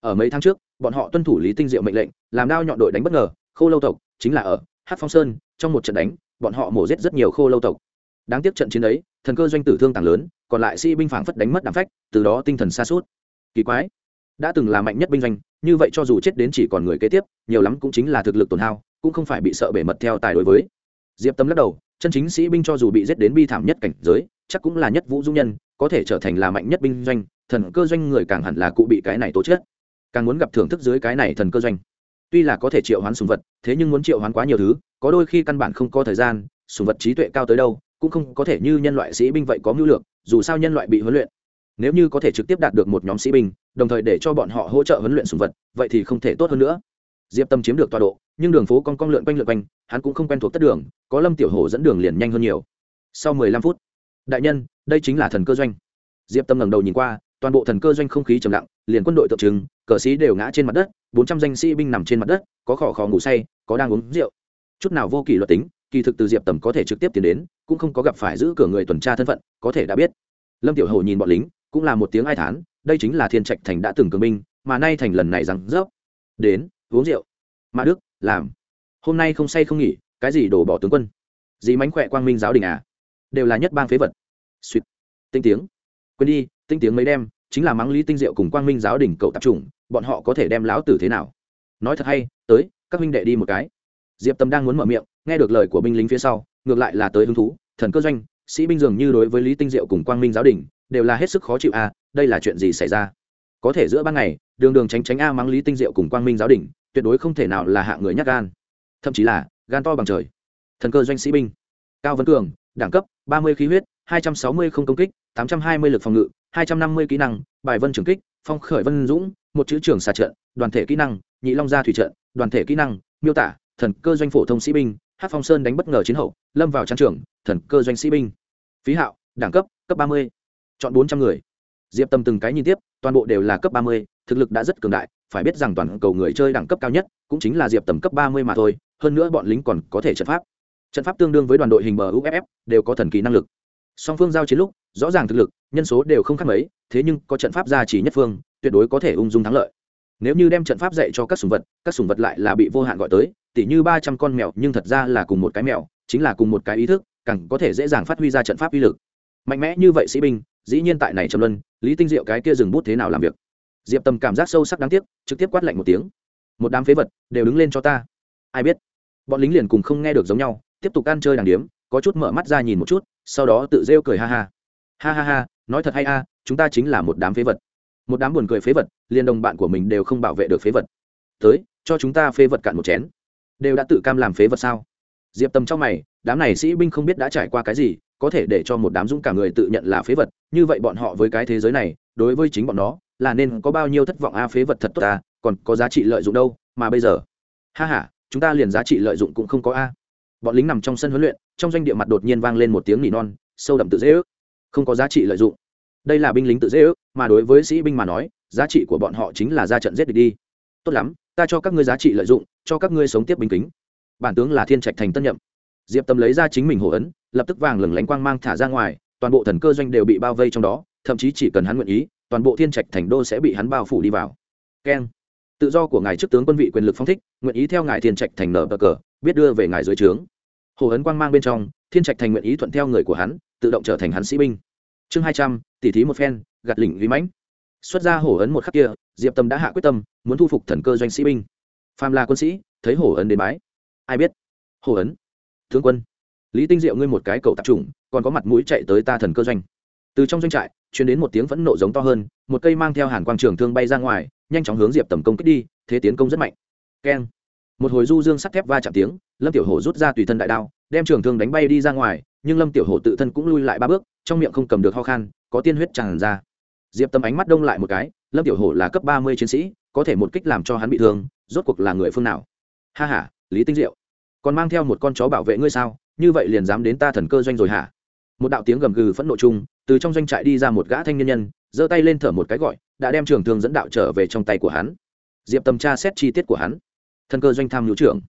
Ở mấy tháng trước, bọn họ tuân thủ lý tinh diệu mệnh lệnh, làm đao nhọn đội đánh bất ngờ, khô lâu tộc chính là ở hát phong sơn, trong một trận đánh, bọn họ mổ giết rất nhiều khô lâu tộc. Đáng tiếc trận chiến ấy thần cơ doanh tử thương tàng lớn, còn lại sĩ binh phảng phất đánh mất đàm phách, từ đó tinh thần xa suốt kỳ quái, đã từng là mạnh nhất binh doanh, như vậy cho dù chết đến chỉ còn người kế tiếp, nhiều lắm cũng chính là thực lực tổn hao, cũng không phải bị sợ bể mật theo tài đối với. Diệp tâm lắc đầu chân chính sĩ binh cho dù bị giết đến bi thảm nhất cảnh giới, chắc cũng là nhất vũ dung nhân, có thể trở thành là mạnh nhất binh doanh, thần cơ doanh người càng hẳn là cụ bị cái này tố chết càng muốn gặp thưởng thức dưới cái này thần cơ doanh. Tuy là có thể triệu hoán sùng vật, thế nhưng muốn triệu hoán quá nhiều thứ, có đôi khi căn bản không có thời gian, sùng vật trí tuệ cao tới đâu, cũng không có thể như nhân loại sĩ binh vậy có mưu lược, dù sao nhân loại bị huấn luyện. Nếu như có thể trực tiếp đạt được một nhóm sĩ binh, đồng thời để cho bọn họ hỗ trợ huấn luyện sùng vật, vậy thì không thể tốt hơn nữa diệp tâm chiếm được tọa độ, nhưng đường phố con con lượn quanh lượn quanh, hắn cũng không quen thuộc tất đường, có lâm tiểu hổ dẫn đường liền nhanh hơn nhiều. Sau mười lăm phút, đại nhân, đây chính là thần cơ doanh. Diệp tâm ngẩng đầu nhìn qua, toàn bộ thần cơ doanh không khí trầm lặng, liền quân đội tượng trưng, cờ sĩ đều ngã trên mặt đất, bốn trăm danh sĩ binh nằm trên mặt đất, có khỏ khò ngủ say, có đang uống rượu. Chút nào vô kỷ luật tính, kỳ thực từ diệp tầm có thể trực tiếp tiến đến, cũng không có gặp phải giữ cửa người tuần tra thân phận, có thể đã biết. Lâm tiểu hổ nhìn bọn lính, cũng là một tiếng ai thán, đây chính là thiên trạch thành đã từng cường binh, mà nay thành lần này rằng rớp. Đến uống rượu. Mã đức làm. Hôm nay không say không nghỉ cái gì đổ bỏ tướng quân? Gì mánh khỏe quang minh giáo đình à? Đều là nhất bang phế vật. Suýt. Tinh tiếng. Quên đi tinh tiếng mấy đêm chính là mắng lý tinh diệu cùng quang minh giáo đình cậu tập trung bọn họ có thể đem lão tử thế nào? Nói thật hay tới các huynh đệ đi một cái. Diệp tâm đang muốn mở miệng nghe được lời của binh lính phía sau ngược lại là tới hứng thú thần cơ doanh sĩ binh dường như đối với lý tinh diệu cùng quang minh giáo đình đều là hết sức khó chịu à, đây là chuyện gì xảy ra? Có thể giữa ban ngày đường đường tránh tránh a mắng lý tinh diệu cùng quang minh giáo đình tuyệt đối không thể nào là hạ người nhắc gan. Thậm chí là, gan to bằng trời. Thần cơ doanh sĩ binh. Cao vấn cường, đẳng cấp, ba mươi khí huyết, hai trăm sáu mươi không công kích, tám trăm hai mươi lực phòng ngự, hai trăm năm mươi kỹ năng, bài vân trường kích, phong khởi vân dũng, một chữ trường xà trận, đoàn thể kỹ năng, nhị long gia thủy trận, đoàn thể kỹ năng, miêu tả, thần cơ doanh phổ thông sĩ binh, hát phong sơn đánh bất ngờ chiến hậu, lâm vào trang trường, thần cơ doanh sĩ binh. Phí hạo, đẳng cấp cấp ba mươi. Chọn bốn trăm người. Diệp tâm từng cái nhìn tiếp, toàn bộ đều là cấp ba mươi, thực lực đã rất cường đại phải biết rằng toàn cầu người chơi đẳng cấp cao nhất cũng chính là diệp tầm cấp ba mươi mà thôi, hơn nữa bọn lính còn có thể trận pháp. Trận pháp tương đương với đoàn đội hình bờ uff đều có thần kỳ năng lực. Song phương giao chiến lúc, rõ ràng thực lực, nhân số đều không khác mấy, thế nhưng có trận pháp gia chỉ nhất phương, tuyệt đối có thể ung dung thắng lợi. Nếu như đem trận pháp dạy cho các sùng vật, các sùng vật lại là bị vô hạn gọi tới, tỉ như ba trăm con mèo, nhưng thật ra là cùng một cái mèo, chính là cùng một cái ý thức, càng có thể dễ dàng phát huy ra trận pháp uy lực. Mạnh mẽ như vậy sĩ binh, dĩ nhiên tại này trầm luân, lý tinh diệu cái kia dừng bút thế nào làm việc? Diệp tầm cảm giác sâu sắc đáng tiếc, trực tiếp quát lạnh một tiếng. Một đám phế vật đều đứng lên cho ta. Ai biết? Bọn lính liền cùng không nghe được giống nhau, tiếp tục ăn chơi đàng điếm, có chút mở mắt ra nhìn một chút, sau đó tự rêu cười ha ha. Ha ha ha, nói thật hay a, chúng ta chính là một đám phế vật. Một đám buồn cười phế vật, liền đồng bạn của mình đều không bảo vệ được phế vật. Tới, cho chúng ta phế vật cạn một chén. Đều đã tự cam làm phế vật sao? Diệp tầm trong mày, đám này sĩ binh không biết đã trải qua cái gì, có thể để cho một đám dũng cả người tự nhận là phế vật, như vậy bọn họ với cái thế giới này, đối với chính bọn nó là nên có bao nhiêu thất vọng a phế vật thật tốt ta, còn có giá trị lợi dụng đâu, mà bây giờ? Ha ha, chúng ta liền giá trị lợi dụng cũng không có a. Bọn lính nằm trong sân huấn luyện, trong doanh địa mặt đột nhiên vang lên một tiếng nỉ non, sâu đậm tự dễ ước. Không có giá trị lợi dụng. Đây là binh lính tự dễ ước, mà đối với sĩ binh mà nói, giá trị của bọn họ chính là ra trận giết địch đi. Tốt lắm, ta cho các ngươi giá trị lợi dụng, cho các ngươi sống tiếp bình kính. Bản tướng là thiên trạch thành tân nhậm. Diệp tâm lấy ra chính mình hổ ấn, lập tức vàng lừng lánh quang mang thả ra ngoài, toàn bộ thần cơ doanh đều bị bao vây trong đó, thậm chí chỉ cần hắn nguyện ý toàn bộ thiên trạch thành đô sẽ bị hắn bao phủ đi vào. Keng. Tự do của ngài trước tướng quân vị quyền lực phong thích, nguyện ý theo ngài thiên trạch thành nở bờ cờ, biết đưa về ngài dưới trướng. Hồ ấn quang mang bên trong, thiên trạch thành nguyện ý thuận theo người của hắn, tự động trở thành hắn sĩ binh. Chương hai trăm tỷ thí một phen, gạt lỉnh uy mãnh. Xuất ra hổ ấn một khắc kia, diệp tâm đã hạ quyết tâm, muốn thu phục thần cơ doanh sĩ binh. Phàm là quân sĩ, thấy hổ ấn đến bái. Ai biết? Hổ ấn tướng quân. Lý tinh diệu ngươi một cái cầu tạp chủng, còn có mặt mũi chạy tới ta thần cơ doanh. Từ trong doanh trại chuyển đến một tiếng phẫn nộ giống to hơn, một cây mang theo hàn quang trường thương bay ra ngoài, nhanh chóng hướng diệp tầm công kích đi, thế tiến công rất mạnh. Keng. Một hồi du dương sắt thép va chạm tiếng, lâm tiểu hổ rút ra tùy thân đại đao, đem trường thương đánh bay đi ra ngoài, nhưng lâm tiểu hổ tự thân cũng lui lại ba bước, trong miệng không cầm được ho khan, có tiên huyết tràn ra. Diệp tâm ánh mắt đông lại một cái, lâm tiểu hổ là cấp ba mươi chiến sĩ, có thể một kích làm cho hắn bị thương, rốt cuộc là người phương nào? Ha h a lý tinh diệu. Còn mang theo một con chó bảo vệ ngươi sao? Như vậy liền dám đến ta thần cơ doanh rồi hả? Một đạo tiếng gầm gừ phẫn nộ chung, từ trong doanh trại đi ra một gã thanh niên nhân, giơ tay lên thở một cái gọi, đã đem trường thương dẫn đạo trở về trong tay của hắn. Diệp tầm tra xét chi tiết của hắn. Thân cơ doanh tham hữu trưởng.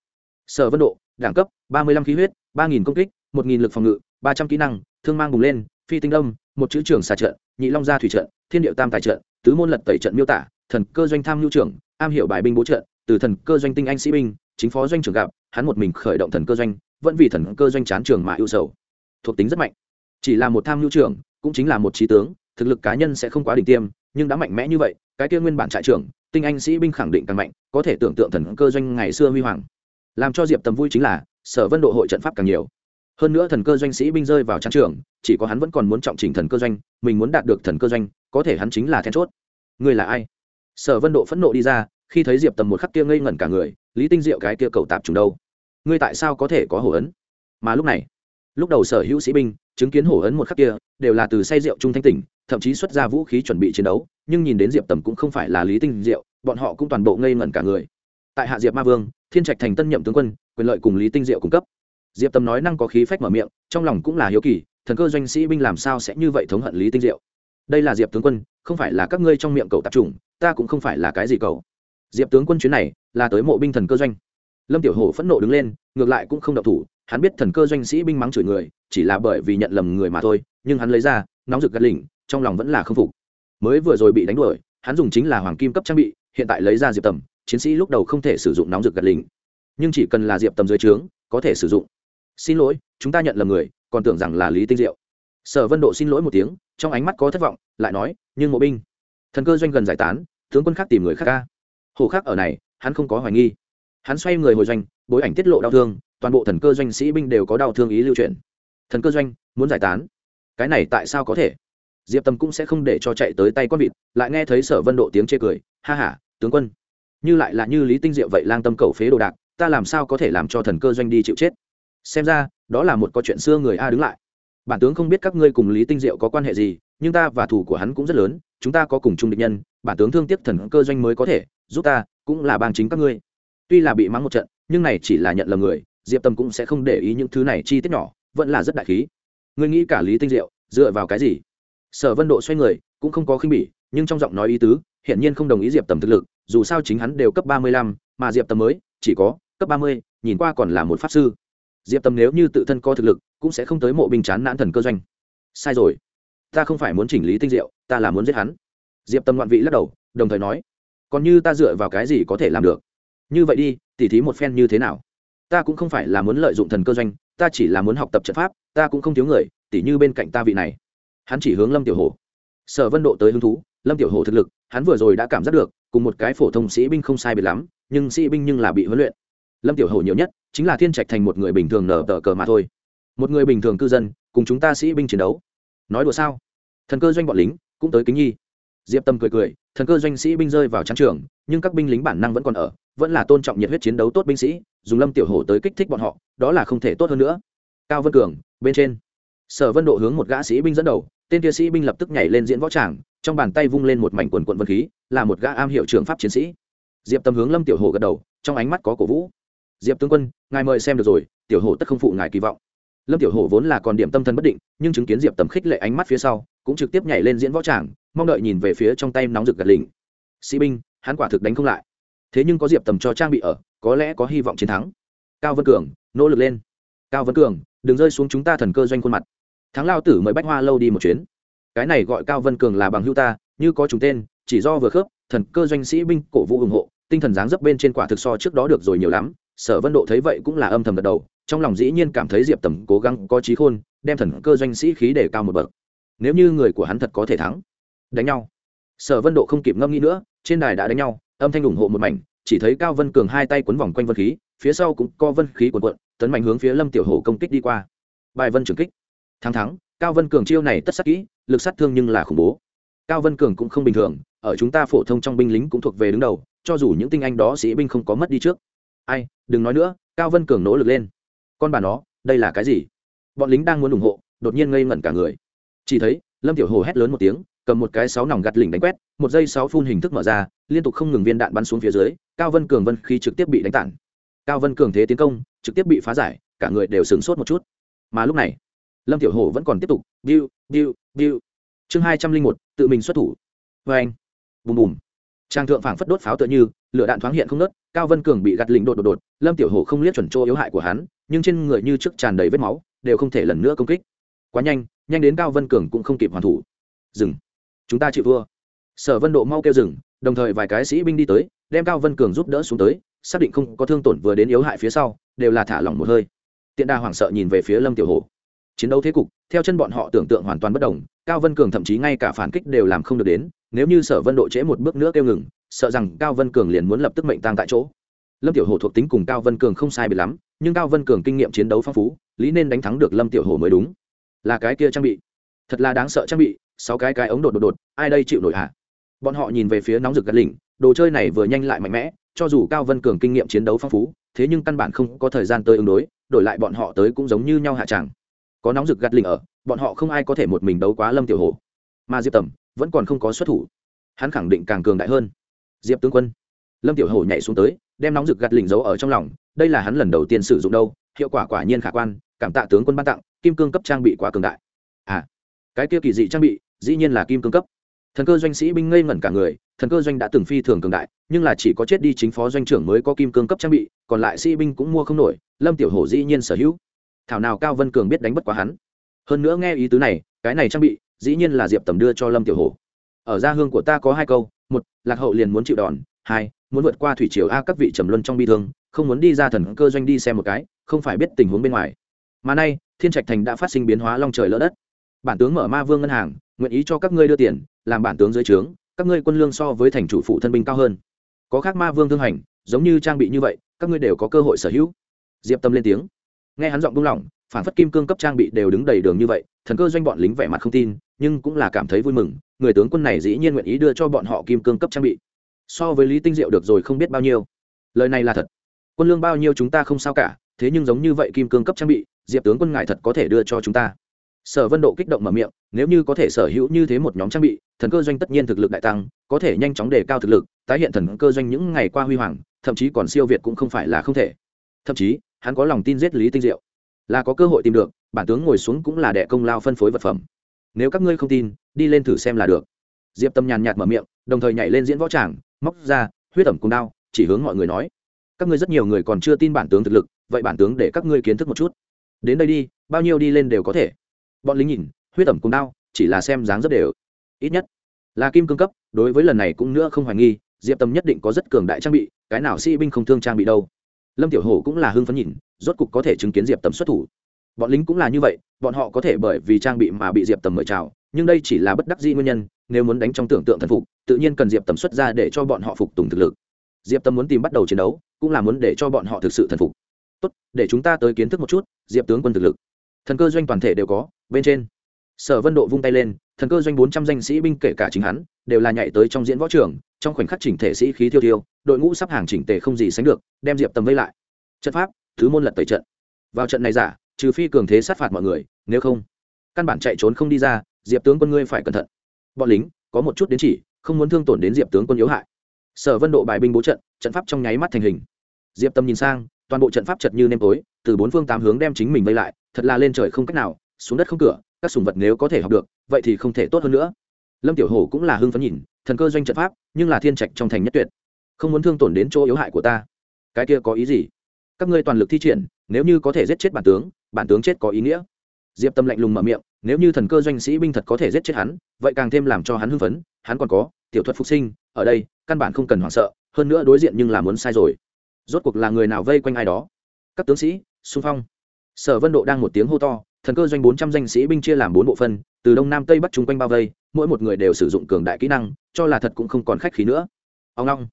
Sở vân độ, đẳng cấp, ba mươi lăm khí huyết, ba nghìn công kích, một nghìn lực phòng ngự, ba trăm kỹ năng, thương mang bùng lên, phi tinh đông một chữ trưởng xà trận, nhị long gia thủy trận, thiên điệu tam tài trận, tứ môn lật tẩy trận miêu tả, thần cơ doanh tham hữu trưởng, am hiểu bài binh bố trận, từ thần cơ doanh tinh anh sĩ binh, chính phó doanh trưởng gặp, hắn một mình khởi động thần cơ doanh, vẫn vì thần cơ doanh chán trường mà ưu sầu. Thuộc tính rất mạnh chỉ là một tham nhu trưởng, cũng chính là một trí tướng, thực lực cá nhân sẽ không quá đỉnh tiêm, nhưng đã mạnh mẽ như vậy, cái kia nguyên bản trại trưởng, tinh anh sĩ binh khẳng định càng mạnh, có thể tưởng tượng thần cơ doanh ngày xưa huy hoàng. Làm cho diệp tầm vui chính là, sở vân độ hội trận pháp càng nhiều. Hơn nữa thần cơ doanh sĩ binh rơi vào trang trường chỉ có hắn vẫn còn muốn trọng chỉnh thần cơ doanh, mình muốn đạt được thần cơ doanh, có thể hắn chính là then chốt. Người là ai? Sở vân độ phẫn nộ đi ra, khi thấy diệp tầm một khắc kia ngây ngẩn cả người, lý tinh diệu cái kia cầu tạp trùng đâu? Ngươi tại sao có thể có hổ ấn? Mà lúc này, lúc đầu sở hữu sĩ binh chứng kiến hổ ấn một khắc kia, đều là từ say rượu trung thanh tỉnh, thậm chí xuất ra vũ khí chuẩn bị chiến đấu, nhưng nhìn đến diệp tầm cũng không phải là lý tinh diệu, bọn họ cũng toàn bộ ngây ngẩn cả người. Tại hạ diệp ma vương, thiên trạch thành tân nhậm tướng quân, quyền lợi cùng lý tinh diệu cung cấp. Diệp tâm nói năng có khí phách mở miệng, trong lòng cũng là hiếu kỳ, thần cơ doanh sĩ binh làm sao sẽ như vậy thống hận lý tinh diệu? Đây là diệp tướng quân, không phải là các ngươi trong miệng cầu tạp chủng, ta cũng không phải là cái gì cầu. Diệp tướng quân chuyến này là tới mộ binh thần cơ doanh. Lâm tiểu hổ phẫn nộ đứng lên, ngược lại cũng không độc thủ hắn biết thần cơ doanh sĩ binh mắng chửi người, chỉ là bởi vì nhận lầm người mà thôi, nhưng hắn lấy ra, nóng rực gắt lỉnh, trong lòng vẫn là không phục. Mới vừa rồi bị đánh đuổi, hắn dùng chính là hoàng kim cấp trang bị, hiện tại lấy ra diệp tầm, chiến sĩ lúc đầu không thể sử dụng nóng rực gạt lỉnh. Nhưng chỉ cần là diệp tầm dưới trướng, có thể sử dụng. Xin lỗi, chúng ta nhận lầm người, còn tưởng rằng là lý tinh diệu. Sở vân độ xin lỗi một tiếng, trong ánh mắt có thất vọng, lại nói, nhưng mộ binh, thần cơ doanh gần giải tán, tướng quân khác tìm người khác ca. Hồ khác ở này, hắn không có hoài nghi. Hắn xoay người hồi doanh, bối ảnh tiết lộ đau thương toàn bộ thần cơ doanh sĩ binh đều có đau thương ý lưu truyền. Thần cơ doanh, muốn giải tán. Cái này tại sao có thể? Diệp tâm cũng sẽ không để cho chạy tới tay con vịt, lại nghe thấy sở vân độ tiếng chê cười, ha h a tướng quân, như lại là như lý tinh diệu vậy lang tâm cầu phế đồ đạc, ta làm sao có thể làm cho thần cơ doanh đi chịu chết? Xem ra, đó là một câu chuyện xưa người a đứng lại. Bản tướng không biết các ngươi cùng lý tinh diệu có quan hệ gì, nhưng ta và thủ của hắn cũng rất lớn, chúng ta có cùng chung địch nhân, bản tướng thương tiếc thần cơ doanh mới có thể, giúp ta, cũng là bang chính các ngươi. Tuy là bị mắng một trận, nhưng này chỉ là nhận lầm người diệp tâm cũng sẽ không để ý những thứ này chi tiết nhỏ, vẫn là rất đại khí. Ngươi nghĩ cả lý tinh diệu, dựa vào cái gì? Sở vân độ xoay người, cũng không có khinh bỉ, nhưng trong giọng nói ý tứ, hiển nhiên không đồng ý diệp tầm thực lực, dù sao chính hắn đều cấp ba mươi lăm, mà diệp tầm mới, chỉ có cấp ba mươi, nhìn qua còn là một pháp sư. Diệp tầm nếu như tự thân có thực lực, cũng sẽ không tới mộ binh chán nản thần cơ doanh. Sai rồi. Ta không phải muốn chỉnh lý tinh diệu, ta là muốn giết hắn. Diệp Tầm ngoạn vị lắc đầu, đồng thời nói, còn như ta dựa vào cái gì có thể làm được? Như vậy đi, tỉ thí một phen như thế nào? Ta cũng không phải là muốn lợi dụng thần cơ doanh, ta chỉ là muốn học tập trận pháp, ta cũng không thiếu người, tỉ như bên cạnh ta vị này. Hắn chỉ hướng lâm tiểu hồ sở vân độ tới hứng thú, lâm tiểu hồ thực lực, hắn vừa rồi đã cảm giác được, cùng một cái phổ thông sĩ binh không sai biệt lắm, nhưng sĩ binh nhưng là bị huấn luyện. Lâm tiểu hồ nhiều nhất, chính là thiên trạch thành một người bình thường nở tờ cờ mà thôi. Một người bình thường cư dân, cùng chúng ta sĩ binh chiến đấu. Nói đùa sao? Thần cơ doanh bọn lính, cũng tới kính nhi. Diệp tâm cười cười, thần cơ doanh sĩ binh rơi vào trang trường, nhưng các binh lính bản năng vẫn còn ở vẫn là tôn trọng nhiệt huyết chiến đấu tốt binh sĩ, dùng lâm tiểu hổ tới kích thích bọn họ, đó là không thể tốt hơn nữa. Cao vân cường, bên trên. Sở vân độ hướng một gã sĩ binh dẫn đầu, tên kia sĩ binh lập tức nhảy lên diễn võ tràng, trong bàn tay vung lên một mảnh quần quận vân khí, là một gã am hiệu trường pháp chiến sĩ. Diệp tâm hướng lâm tiểu hổ gật đầu, trong ánh mắt có cổ vũ. Diệp tướng quân, ngài mời xem được rồi, tiểu hổ tất không phụ ngài kỳ vọng. Lâm tiểu hổ vốn là còn điểm tâm thần bất định, nhưng chứng kiến diệp tầm khích lệ ánh mắt phía sau, cũng trực tiếp nhảy lên diễn võ tràng, mong đợi nhìn về phía trong tay nóng rực gật lình sĩ binh, hắn quả thực đánh không lại thế nhưng có diệp tầm cho trang bị ở, có lẽ có hy vọng chiến thắng. Cao vân cường, nỗ lực lên. Cao vân cường, đừng rơi xuống chúng ta thần cơ doanh khuôn mặt. Thắng lao tử mời bách hoa lâu đi một chuyến. Cái này gọi cao vân cường là bằng hưu ta, như có chúng tên, chỉ do vừa khớp, thần cơ doanh sĩ binh cổ vũ ủng hộ, tinh thần dáng dấp bên trên quả thực so trước đó được rồi nhiều lắm. Sở vân độ thấy vậy cũng là âm thầm gật đầu, trong lòng dĩ nhiên cảm thấy diệp tầm cố gắng, có trí khôn, đem thần cơ doanh sĩ khí để cao một bậc. Nếu như người của hắn thật có thể thắng, đánh nhau. Sở vân độ không kịp ngâm nghĩ nữa, trên đài đã đánh nhau âm thanh ủng hộ một mảnh, chỉ thấy cao vân cường hai tay quấn vòng quanh vân khí, phía sau cũng co vân khí quần quận tấn mạnh hướng phía lâm tiểu hổ công kích đi qua. Bài vân trường kích. Thắng thắng, cao vân cường chiêu này tất sắc kỹ, lực sát thương nhưng là khủng bố. Cao vân cường cũng không bình thường, ở chúng ta phổ thông trong binh lính cũng thuộc về đứng đầu, cho dù những tinh anh đó sĩ binh không có mất đi trước. Ai, đừng nói nữa, cao vân cường nỗ lực lên. Con bà nó, đây là cái gì? Bọn lính đang muốn ủng hộ, đột nhiên ngây ngẩn cả người. Chỉ thấy, lâm tiểu hồ hét lớn một tiếng cầm một cái sáu nòng gạt lỉnh đánh quét, một giây sáu phun hình thức mở ra, liên tục không ngừng viên đạn bắn xuống phía dưới, cao vân cường vân khi trực tiếp bị đánh tản. Cao vân cường thế tiến công, trực tiếp bị phá giải, cả người đều sửng sốt một chút. Mà lúc này, lâm tiểu hồ vẫn còn tiếp tục, biu biu biu. Chương hai trăm linh một, tự mình xuất thủ. Vê anh, bùm bùm. Trang thượng phảng phất đốt pháo tựa như, lửa đạn thoáng hiện không nớt, cao vân cường bị gạt lỉnh đột đột đột, lâm tiểu hồ không liếc chuẩn chỗ yếu hại của hắn, nhưng trên người như trước tràn đầy vết máu, đều không thể lần nữa công kích. Quá nhanh nhanh đến cao vân cường cũng không kịp hoàn thủ. Dừng chúng ta chịu thua. Sở vân độ mau kêu dừng, đồng thời vài cái sĩ binh đi tới, đem cao vân cường giúp đỡ xuống tới, xác định không có thương tổn vừa đến yếu hại phía sau, đều là thả lỏng một hơi. Tiện đa hoảng sợ nhìn về phía lâm tiểu hồ chiến đấu thế cục, theo chân bọn họ tưởng tượng hoàn toàn bất đồng, cao vân cường thậm chí ngay cả phản kích đều làm không được đến, nếu như sở vân độ trễ một bước nữa kêu ngừng, sợ rằng cao vân cường liền muốn lập tức mệnh tăng tại chỗ. Lâm tiểu hồ thuộc tính cùng cao vân cường không sai bị lắm, nhưng cao vân cường kinh nghiệm chiến đấu phong phú, lý nên đánh thắng được lâm tiểu hồ mới đúng. Là cái kia trang bị. Thật là đáng sợ trang bị sáu cái cái ống đột đột đột, ai đây chịu nổi hả? Bọn họ nhìn về phía nóng rực gắt lỉnh, đồ chơi này vừa nhanh lại mạnh mẽ, cho dù cao vân cường kinh nghiệm chiến đấu phong phú, thế nhưng căn bản không có thời gian tới ứng đối, đổi lại bọn họ tới cũng giống như nhau hạ tràng có nóng rực gắt lỉnh ở, bọn họ không ai có thể một mình đấu quá lâm tiểu hồ. Mà diệp tầm vẫn còn không có xuất thủ. Hắn khẳng định càng cường đại hơn. Diệp tướng quân. Lâm tiểu hồ nhảy xuống tới, đem nóng rực gắt lỉnh giấu ở trong lòng, đây là hắn lần đầu tiên sử dụng đâu, hiệu quả quả nhiên khả quan, cảm tạ tướng quân ban tặng, kim cương cấp trang bị quá cường đại. À cái kia kỳ dị trang bị dĩ nhiên là kim cương cấp. Thần cơ doanh sĩ binh ngây ngẩn cả người, thần cơ doanh đã từng phi thường cường đại, nhưng là chỉ có chết đi chính phó doanh trưởng mới có kim cương cấp trang bị, còn lại sĩ binh cũng mua không nổi, lâm tiểu hổ dĩ nhiên sở hữu. Thảo nào cao vân cường biết đánh bất quá hắn. Hơn nữa nghe ý tứ này, cái này trang bị, dĩ nhiên là diệp tầm đưa cho lâm tiểu hổ. Ở gia hương của ta có hai câu, một, lạc hậu liền muốn chịu đòn, hai, muốn vượt qua thủy triều a các vị trầm luân trong bi thương, không muốn đi ra thần cơ doanh đi xem một cái, không phải biết tình huống bên ngoài. Mà nay, thiên trạch thành đã phát sinh biến hóa long trời lỡ đất. Bản tướng mở ma vương ngân hàng nguyện ý cho các ngươi đưa tiền, làm bản tướng dưới trướng, các ngươi quân lương so với thành chủ phụ thân binh cao hơn. Có khác ma vương thương hành, giống như trang bị như vậy, các ngươi đều có cơ hội sở hữu. Diệp tâm lên tiếng. Nghe hắn giọng buông lỏng, phản phất kim cương cấp trang bị đều đứng đầy đường như vậy, thần cơ doanh bọn lính vẻ mặt không tin, nhưng cũng là cảm thấy vui mừng, người tướng quân này dĩ nhiên nguyện ý đưa cho bọn họ kim cương cấp trang bị. So với lý tinh diệu được rồi không biết bao nhiêu. Lời này là thật. Quân lương bao nhiêu chúng ta không sao cả, thế nhưng giống như vậy kim cương cấp trang bị, diệp tướng quân ngài thật có thể đưa cho chúng ta sở vân độ kích động mở miệng, nếu như có thể sở hữu như thế một nhóm trang bị, thần cơ doanh tất nhiên thực lực đại tăng, có thể nhanh chóng đề cao thực lực, tái hiện thần cơ doanh những ngày qua huy hoàng, thậm chí còn siêu việt cũng không phải là không thể. Thậm chí, hắn có lòng tin giết lý tinh diệu. Là có cơ hội tìm được, bản tướng ngồi xuống cũng là đệ công lao phân phối vật phẩm. Nếu các ngươi không tin, đi lên thử xem là được. Diệp tâm nhàn nhạt mở miệng, đồng thời nhảy lên diễn võ tràng, móc ra huyết ẩm cùng đao, chỉ hướng mọi người nói, các ngươi rất nhiều người còn chưa tin bản tướng thực lực, vậy bản tướng để các ngươi kiến thức một chút. Đến đây đi, bao nhiêu đi lên đều có thể bọn lính nhìn, huyết ẩm cùng đao, chỉ là xem dáng rất đều. Ít nhất là kim cương cấp, đối với lần này cũng nữa không hoài nghi, diệp tâm nhất định có rất cường đại trang bị, cái nào sĩ binh không thương trang bị đâu. Lâm tiểu hổ cũng là hưng phấn nhìn, rốt cục có thể chứng kiến diệp tầm xuất thủ. Bọn lính cũng là như vậy, bọn họ có thể bởi vì trang bị mà bị diệp tầm mời chào, nhưng đây chỉ là bất đắc dĩ nguyên nhân, nếu muốn đánh trong tưởng tượng thần phục, tự nhiên cần diệp tầm xuất ra để cho bọn họ phục tùng thực lực. Diệp tâm muốn tìm bắt đầu chiến đấu, cũng là muốn để cho bọn họ thực sự thần phục. Tốt, để chúng ta tới kiến thức một chút, diệp tướng quân thực lực. Thần cơ doanh toàn thể đều có bên trên. Sở vân độ vung tay lên, thần cơ doanh bốn trăm danh sĩ binh kể cả chính hắn, đều là nhảy tới trong diễn võ trường, trong khoảnh khắc chỉnh thể sĩ khí thiêu thiêu, đội ngũ sắp hàng chỉnh tề không gì sánh được, đem diệp tầm vây lại. Trận pháp, thứ môn lật tẩy trận. Vào trận này giả, trừ phi cường thế sát phạt mọi người, nếu không, căn bản chạy trốn không đi ra, diệp tướng quân ngươi phải cẩn thận. Bọn lính, có một chút đến chỉ, không muốn thương tổn đến diệp tướng quân yếu hại. Sở vân độ bài binh bố trận trận pháp trong nháy mắt thành hình. Diệp tâm nhìn sang, toàn bộ trận pháp chật như nêm tối, từ bốn phương tám hướng đem chính mình vây lại, thật là lên trời không cách nào xuống đất không cửa, các sùng vật nếu có thể học được, vậy thì không thể tốt hơn nữa. Lâm tiểu hổ cũng là hưng phấn nhìn, thần cơ doanh trận pháp, nhưng là thiên trạch trong thành nhất tuyệt. Không muốn thương tổn đến chỗ yếu hại của ta. Cái kia có ý gì? Các ngươi toàn lực thi triển, nếu như có thể giết chết bản tướng bản tướng chết có ý nghĩa. Diệp tâm lạnh lùng mở miệng, nếu như thần cơ doanh sĩ binh thật có thể giết chết hắn, vậy càng thêm làm cho hắn hưng phấn, hắn còn có, tiểu thuật phục sinh, ở đây, căn bản không cần hoảng sợ, hơn nữa đối diện nhưng là muốn sai rồi. Rốt cuộc là người nào vây quanh ai đó? Các tướng sĩ, xung phong. Sở vân độ đang một tiếng hô to thần cơ doanh bốn trăm danh sĩ binh chia làm bốn bộ phân, từ đông nam tây bắc chung quanh bao vây, mỗi một người đều sử dụng cường đại kỹ năng, cho là thật cũng không còn khách khí nữa. Ông long.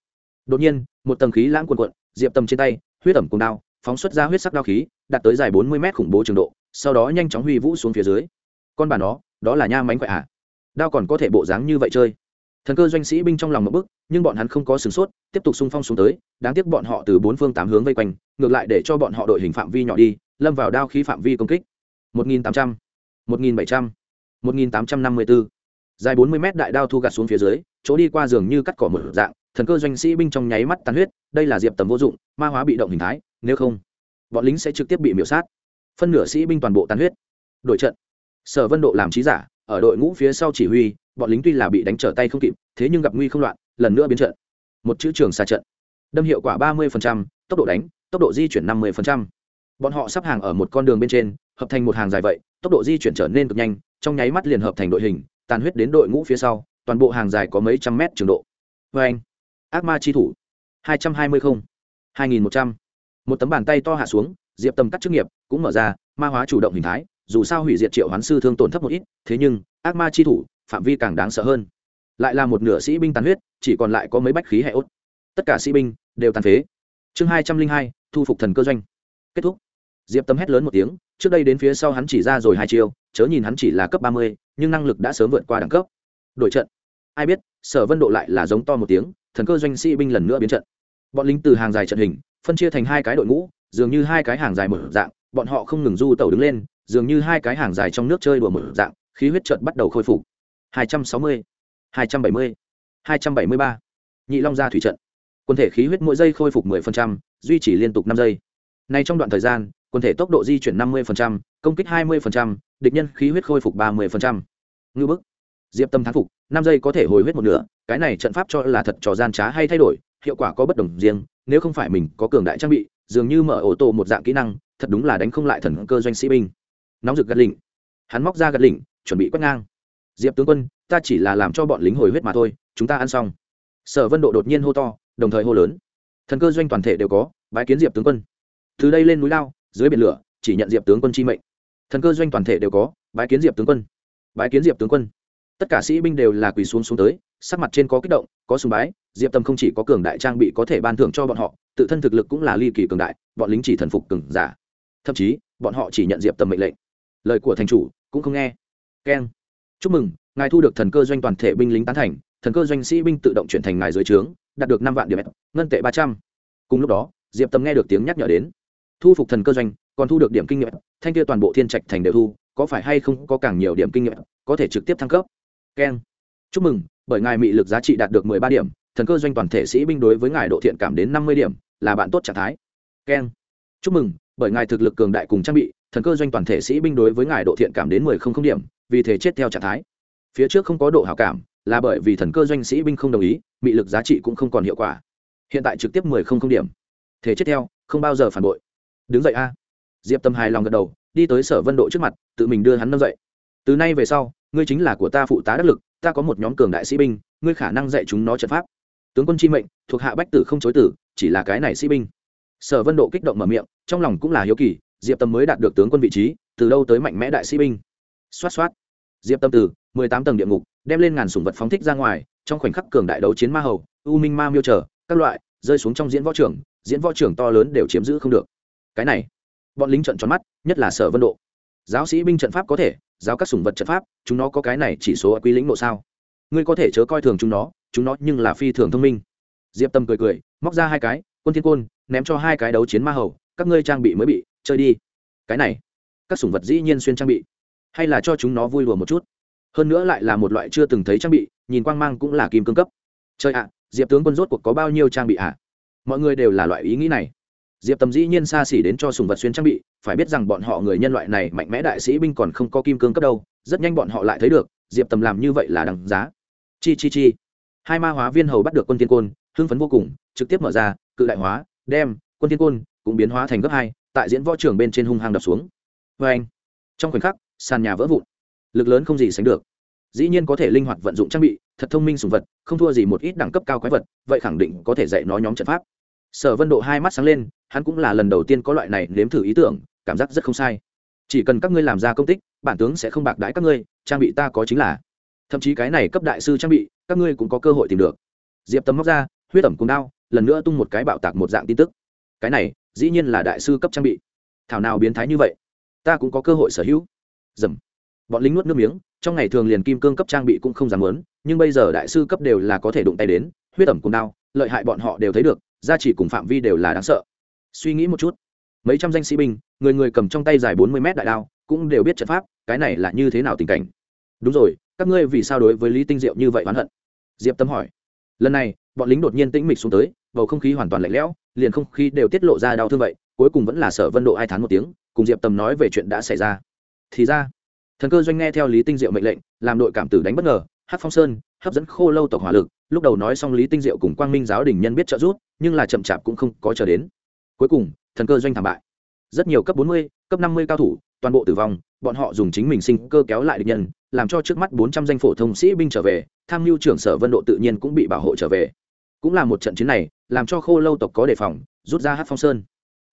Đột nhiên, một tầng khí lãng cuồn cuộn, diệp tầm trên tay, huyết ẩm cùng đao, phóng xuất ra huyết sắc đao khí, đạt tới dài bốn mươi mét khủng bố trường độ, sau đó nhanh chóng huy vũ xuống phía dưới. Con bà nó, đó là nha mánh quậy ạ à? đao còn có thể bộ dáng như vậy chơi. Thần cơ doanh sĩ binh trong lòng một bức, nhưng bọn hắn không có sửng sốt, tiếp tục xung phong xuống tới, đáng tiếc bọn họ từ bốn phương tám hướng vây quanh, ngược lại để cho bọn họ đội hình phạm vi nhỏ đi, lâm vào đao khí phạm vi công kích. 1.800, 1.700, 1.854. dài 40 mét đại đao thu gạt xuống phía dưới chỗ đi qua giường như cắt cỏ một dạng thần cơ doanh sĩ binh trong nháy mắt tàn huyết đây là diệp tầm vô dụng ma hóa bị động hình thái nếu không bọn lính sẽ trực tiếp bị miễu sát. Phân nửa sĩ binh toàn bộ tàn huyết. Đội trận. Sở vân độ làm trí giả ở đội ngũ phía sau chỉ huy bọn lính tuy là bị đánh trở tay không kịp thế nhưng gặp nguy không loạn lần nữa biến trận. Một chữ trường xa trận. Đâm hiệu quả ba mươi tốc độ đánh tốc độ di chuyển năm mươi bọn họ sắp hàng ở một con đường bên trên hợp thành một hàng dài vậy, tốc độ di chuyển trở nên cực nhanh, trong nháy mắt liền hợp thành đội hình, tàn huyết đến đội ngũ phía sau, toàn bộ hàng dài có mấy trăm mét trường độ. Vê anh, ác ma chi thủ, hai trăm hai mươi không, hai nghìn một trăm. Một tấm bàn tay to hạ xuống, diệp tầm cắt chức nghiệp, cũng mở ra, ma hóa chủ động hình thái, dù sao hủy diệt triệu hoán sư thương tổn thấp một ít, thế nhưng, ác ma chi thủ, phạm vi càng đáng sợ hơn. Lại là một nửa sĩ binh tàn huyết, chỉ còn lại có mấy bách khí hệ ốt. Tất cả sĩ binh đều tàn phế. Chương hai trăm linh hai, thu phục thần cơ doanh. Kết thúc diệp tâm hét lớn một tiếng trước đây đến phía sau hắn chỉ ra rồi hai chiêu chớ nhìn hắn chỉ là cấp ba mươi nhưng năng lực đã sớm vượt qua đẳng cấp. Đổi trận. Ai biết sở vân độ lại là giống to một tiếng thần cơ doanh sĩ binh lần nữa biến trận. Bọn lính từ hàng dài trận hình phân chia thành hai cái đội ngũ dường như hai cái hàng dài mở dạng bọn họ không ngừng du tẩu đứng lên dường như hai cái hàng dài trong nước chơi đùa mở dạng khí huyết trận bắt đầu khôi phục. hai trăm sáu mươi hai trăm bảy mươi hai trăm bảy mươi ba. Nhị long gia thủy trận. Quân thể khí huyết mỗi giây khôi phục 10%, duy trì liên tục năm giây. Nay trong đoạn thời gian quần thể tốc độ di chuyển 50%, công kích 20%, địch nhân khí huyết khôi phục 30%. ngư bức. Diệp tâm thắng phục năm giây có thể hồi huyết một nửa cái này trận pháp cho là thật trò gian trá hay thay đổi hiệu quả có bất đồng riêng nếu không phải mình có cường đại trang bị dường như mở ổ tô một dạng kỹ năng thật đúng là đánh không lại thần cơ doanh sĩ binh. Nóng rực gật lỉnh hắn móc ra gật lỉnh chuẩn bị quét ngang. Diệp tướng quân ta chỉ là làm cho bọn lính hồi huyết mà thôi chúng ta ăn xong. Sở vân độ đột nhiên hô to đồng thời hô lớn. Thần cơ doanh toàn thể đều có bái kiến diệp tướng quân. Từ đây lên núi lao dưới biển lửa, chỉ nhận diệp tướng quân chi mệnh. Thần cơ doanh toàn thể đều có, bái kiến diệp tướng quân. Bái kiến diệp tướng quân. Tất cả sĩ binh đều là quỳ xuống xuống tới, sắc mặt trên có kích động, có sùng bái, diệp tâm không chỉ có cường đại trang bị có thể ban thưởng cho bọn họ, tự thân thực lực cũng là ly kỳ cường đại, bọn lính chỉ thần phục cường giả. Thậm chí, bọn họ chỉ nhận diệp tâm mệnh lệnh. Lời của thành chủ, cũng không nghe. Keng. Chúc mừng, ngài thu được thần cơ doanh toàn thể binh lính tán thành, thần cơ doanh sĩ binh tự động chuyển thành ngài dưới trướng, đạt được năm vạn điểm ngân tệ ba trăm. Cùng lúc đó, diệp tâm nghe được tiếng nhắc nhở đến thu phục thần cơ doanh, còn thu được điểm kinh nghiệm, thanh kia toàn bộ thiên trạch thành đều thu, có phải hay không có càng nhiều điểm kinh nghiệm, có thể trực tiếp thăng cấp? Keng chúc mừng, bởi ngài mị lực giá trị đạt được mười ba điểm, thần cơ doanh toàn thể sĩ binh đối với ngài độ thiện cảm đến năm mươi điểm, là bạn tốt trạng thái. Keng chúc mừng, bởi ngài thực lực cường đại cùng trang bị, thần cơ doanh toàn thể sĩ binh đối với ngài độ thiện cảm đến mười không không điểm, vì thế chết theo trạng thái. Phía trước không có độ hảo cảm, là bởi vì thần cơ doanh sĩ binh không đồng ý, mị lực giá trị cũng không còn hiệu quả. Hiện tại trực tiếp mười không không điểm. Thế chết theo, không bao giờ phản bội đứng dậy a. Diệp tâm hài lòng gật đầu, đi tới sở vân độ trước mặt, tự mình đưa hắn nâng dậy. Từ nay về sau, ngươi chính là của ta phụ tá đắc lực, ta có một nhóm cường đại sĩ binh, ngươi khả năng dạy chúng nó trận pháp. Tướng quân chi mệnh, thuộc hạ bách tử không chối tử, chỉ là cái này sĩ binh. Sở vân độ kích động mở miệng, trong lòng cũng là hiếu kỳ, diệp tâm mới đạt được tướng quân vị trí, từ đâu tới mạnh mẽ đại sĩ binh? Xoát xoát. Diệp tâm từ, mười tám tầng địa ngục, đem lên ngàn sủng vật phóng thích ra ngoài, trong khoảnh khắc cường đại đấu chiến ma hầu, u minh ma miêu trở các loại, rơi xuống trong diễn võ trưởng diễn võ trưởng to lớn đều chiếm giữ không được cái này. Bọn lính trận tròn mắt, nhất là sở vân độ. Giáo sĩ binh trận pháp có thể, giáo các sủng vật trận pháp, chúng nó có cái này chỉ số quy lĩnh nộ sao? Ngươi có thể chớ coi thường chúng nó chúng nó nhưng là phi thường thông minh. Diệp tâm cười cười, móc ra hai cái, quân thiên côn, ném cho hai cái đấu chiến ma hầu, các ngươi trang bị mới bị, chơi đi. Cái này, các sủng vật dĩ nhiên xuyên trang bị, hay là cho chúng nó vui đùa một chút. Hơn nữa lại là một loại chưa từng thấy trang bị, nhìn quang mang cũng là kim cương cấp. Chơi ạ, diệp tướng quân rốt cuộc có bao nhiêu trang bị ạ? Mọi người đều là loại ý nghĩ này diệp tầm dĩ nhiên xa xỉ đến cho sùng vật xuyên trang bị, phải biết rằng bọn họ người nhân loại này mạnh mẽ đại sĩ binh còn không có kim cương cấp đâu, rất nhanh bọn họ lại thấy được, diệp tầm làm như vậy là đằng giá. Chi chi chi. Hai ma hóa viên hầu bắt được quân tiên côn, hưng phấn vô cùng, trực tiếp mở ra, cự đại hóa, đem, quân tiên côn cũng biến hóa thành gấp hai, tại diễn võ trường bên trên hung hăng đập xuống. Vê anh, trong khoảnh khắc, sàn nhà vỡ vụn. Lực lớn không gì sánh được. Dĩ nhiên có thể linh hoạt vận dụng trang bị, thật thông minh sùng vật, không thua gì một ít đẳng cấp cao quái vật, vậy khẳng định có thể dạy nó nhóm trận pháp. Sở vân độ hai mắt sáng lên hắn cũng là lần đầu tiên có loại này nếm thử ý tưởng, cảm giác rất không sai. Chỉ cần các ngươi làm ra công tích, bản tướng sẽ không bạc đãi các ngươi, trang bị ta có chính là. Thậm chí cái này cấp đại sư trang bị, các ngươi cũng có cơ hội tìm được. Diệp tấm móc ra, huyết ẩm cùng đao, lần nữa tung một cái bạo tạc một dạng tin tức. Cái này, dĩ nhiên là đại sư cấp trang bị. Thảo nào biến thái như vậy? Ta cũng có cơ hội sở hữu. Dầm. Bọn lính nuốt nước miếng, trong ngày thường liền kim cương cấp trang bị cũng không dám lớn nhưng bây giờ đại sư cấp đều là có thể đụng tay đến, huyết ẩm cùng đao, lợi hại bọn họ đều thấy được, gia trị cùng phạm vi đều là đáng sợ suy nghĩ một chút. Mấy trăm danh sĩ binh, người người cầm trong tay dài bốn mươi mét đại đao, cũng đều biết trận pháp, cái này là như thế nào tình cảnh. Đúng rồi, các ngươi vì sao đối với lý tinh diệu như vậy oán hận? Diệp tâm hỏi. Lần này, bọn lính đột nhiên tĩnh mịch xuống tới, bầu không khí hoàn toàn lạnh lẽo, liền không khí đều tiết lộ ra đau thương vậy, cuối cùng vẫn là sở vân độ hai thán một tiếng, cùng diệp tâm nói về chuyện đã xảy ra. Thì ra, thần cơ doanh nghe theo lý tinh diệu mệnh lệnh, làm đội cảm tử đánh bất ngờ hát phong sơn, hấp dẫn khô lâu tộc hỏa lực, lúc đầu nói xong lý tinh diệu cùng quang minh giáo đình nhân biết trợ giúp, nhưng là chậm chạp cũng không có chờ đến cuối cùng thần cơ doanh thảm bại. Rất nhiều cấp 40, cấp 50 cao thủ toàn bộ tử vong bọn họ dùng chính mình sinh cơ kéo lại địch nhân làm cho trước mắt 400 danh phổ thông sĩ binh trở về tham mưu trưởng sở vân độ tự nhiên cũng bị bảo hộ trở về. Cũng là một trận chiến này làm cho khô lâu tộc có đề phòng rút ra hát phong sơn.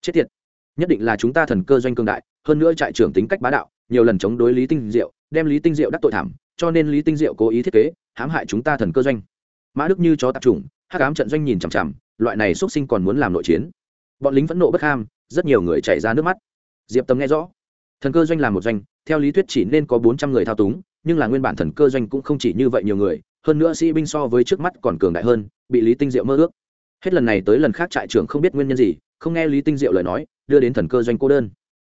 Chết tiệt. Nhất định là chúng ta thần cơ doanh cương đại hơn nữa trại trưởng tính cách bá đạo nhiều lần chống đối lý tinh diệu đem lý tinh diệu đắc tội thảm cho nên lý tinh diệu cố ý thiết kế hãm hại chúng ta thần cơ doanh. Mã đức như chó tạp trùng hắc ám trận doanh nhìn chằm chằm loại này xuất sinh còn muốn làm nội chiến bọn lính vẫn nộ bất ham, rất nhiều người chảy ra nước mắt. Diệp tâm nghe rõ. Thần cơ doanh là một doanh, theo lý thuyết chỉ nên có bốn trăm người thao túng, nhưng là nguyên bản thần cơ doanh cũng không chỉ như vậy nhiều người, hơn nữa sĩ binh so với trước mắt còn cường đại hơn, bị lý tinh diệu mơ ước. Hết lần này tới lần khác trại trưởng không biết nguyên nhân gì, không nghe lý tinh diệu lời nói, đưa đến thần cơ doanh cô đơn.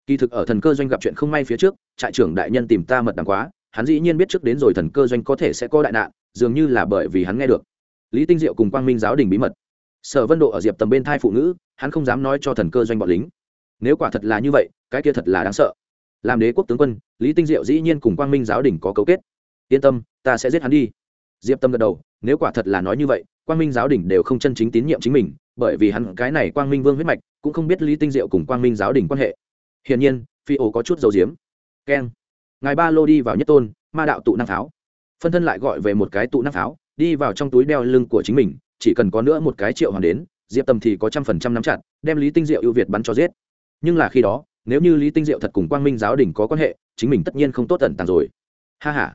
Kỳ thực ở thần cơ doanh gặp chuyện không may phía trước, trại trưởng đại nhân tìm ta mật đằng quá, hắn dĩ nhiên biết trước đến rồi thần cơ doanh có thể sẽ có đại nạn, dường như là bởi vì hắn nghe được. Lý tinh diệu cùng quang minh giáo đình bí mật. Sở vân độ ở diệp tầm bên thai phụ nữ hắn không dám nói cho thần cơ doanh bọn lính. Nếu quả thật là như vậy, cái kia thật là đáng sợ. Làm đế quốc tướng quân, lý tinh diệu dĩ nhiên cùng quang minh giáo đình có cấu kết. Yên tâm, ta sẽ giết hắn đi. Diệp tâm gật đầu, nếu quả thật là nói như vậy, quang minh giáo đình đều không chân chính tín nhiệm chính mình, bởi vì hắn cái này quang minh vương huyết mạch, cũng không biết lý tinh diệu cùng quang minh giáo đình quan hệ. Hiển nhiên, phi ô có chút dầu diếm. Keng. Ngài ba lô đi vào nhất tôn, ma đạo tụ năng pháo. Phân thân lại gọi về một cái tụ năng pháo, đi vào trong túi đeo lưng của chính mình, chỉ cần có nữa một cái triệu hoàn đến diệp tầm thì có trăm phần trăm nắm chặt, đem lý tinh diệu ưu việt bắn cho giết. Nhưng là khi đó, nếu như lý tinh diệu thật cùng quang minh giáo đình có quan hệ, chính mình tất nhiên không tốt ẩn tàng rồi. Ha h a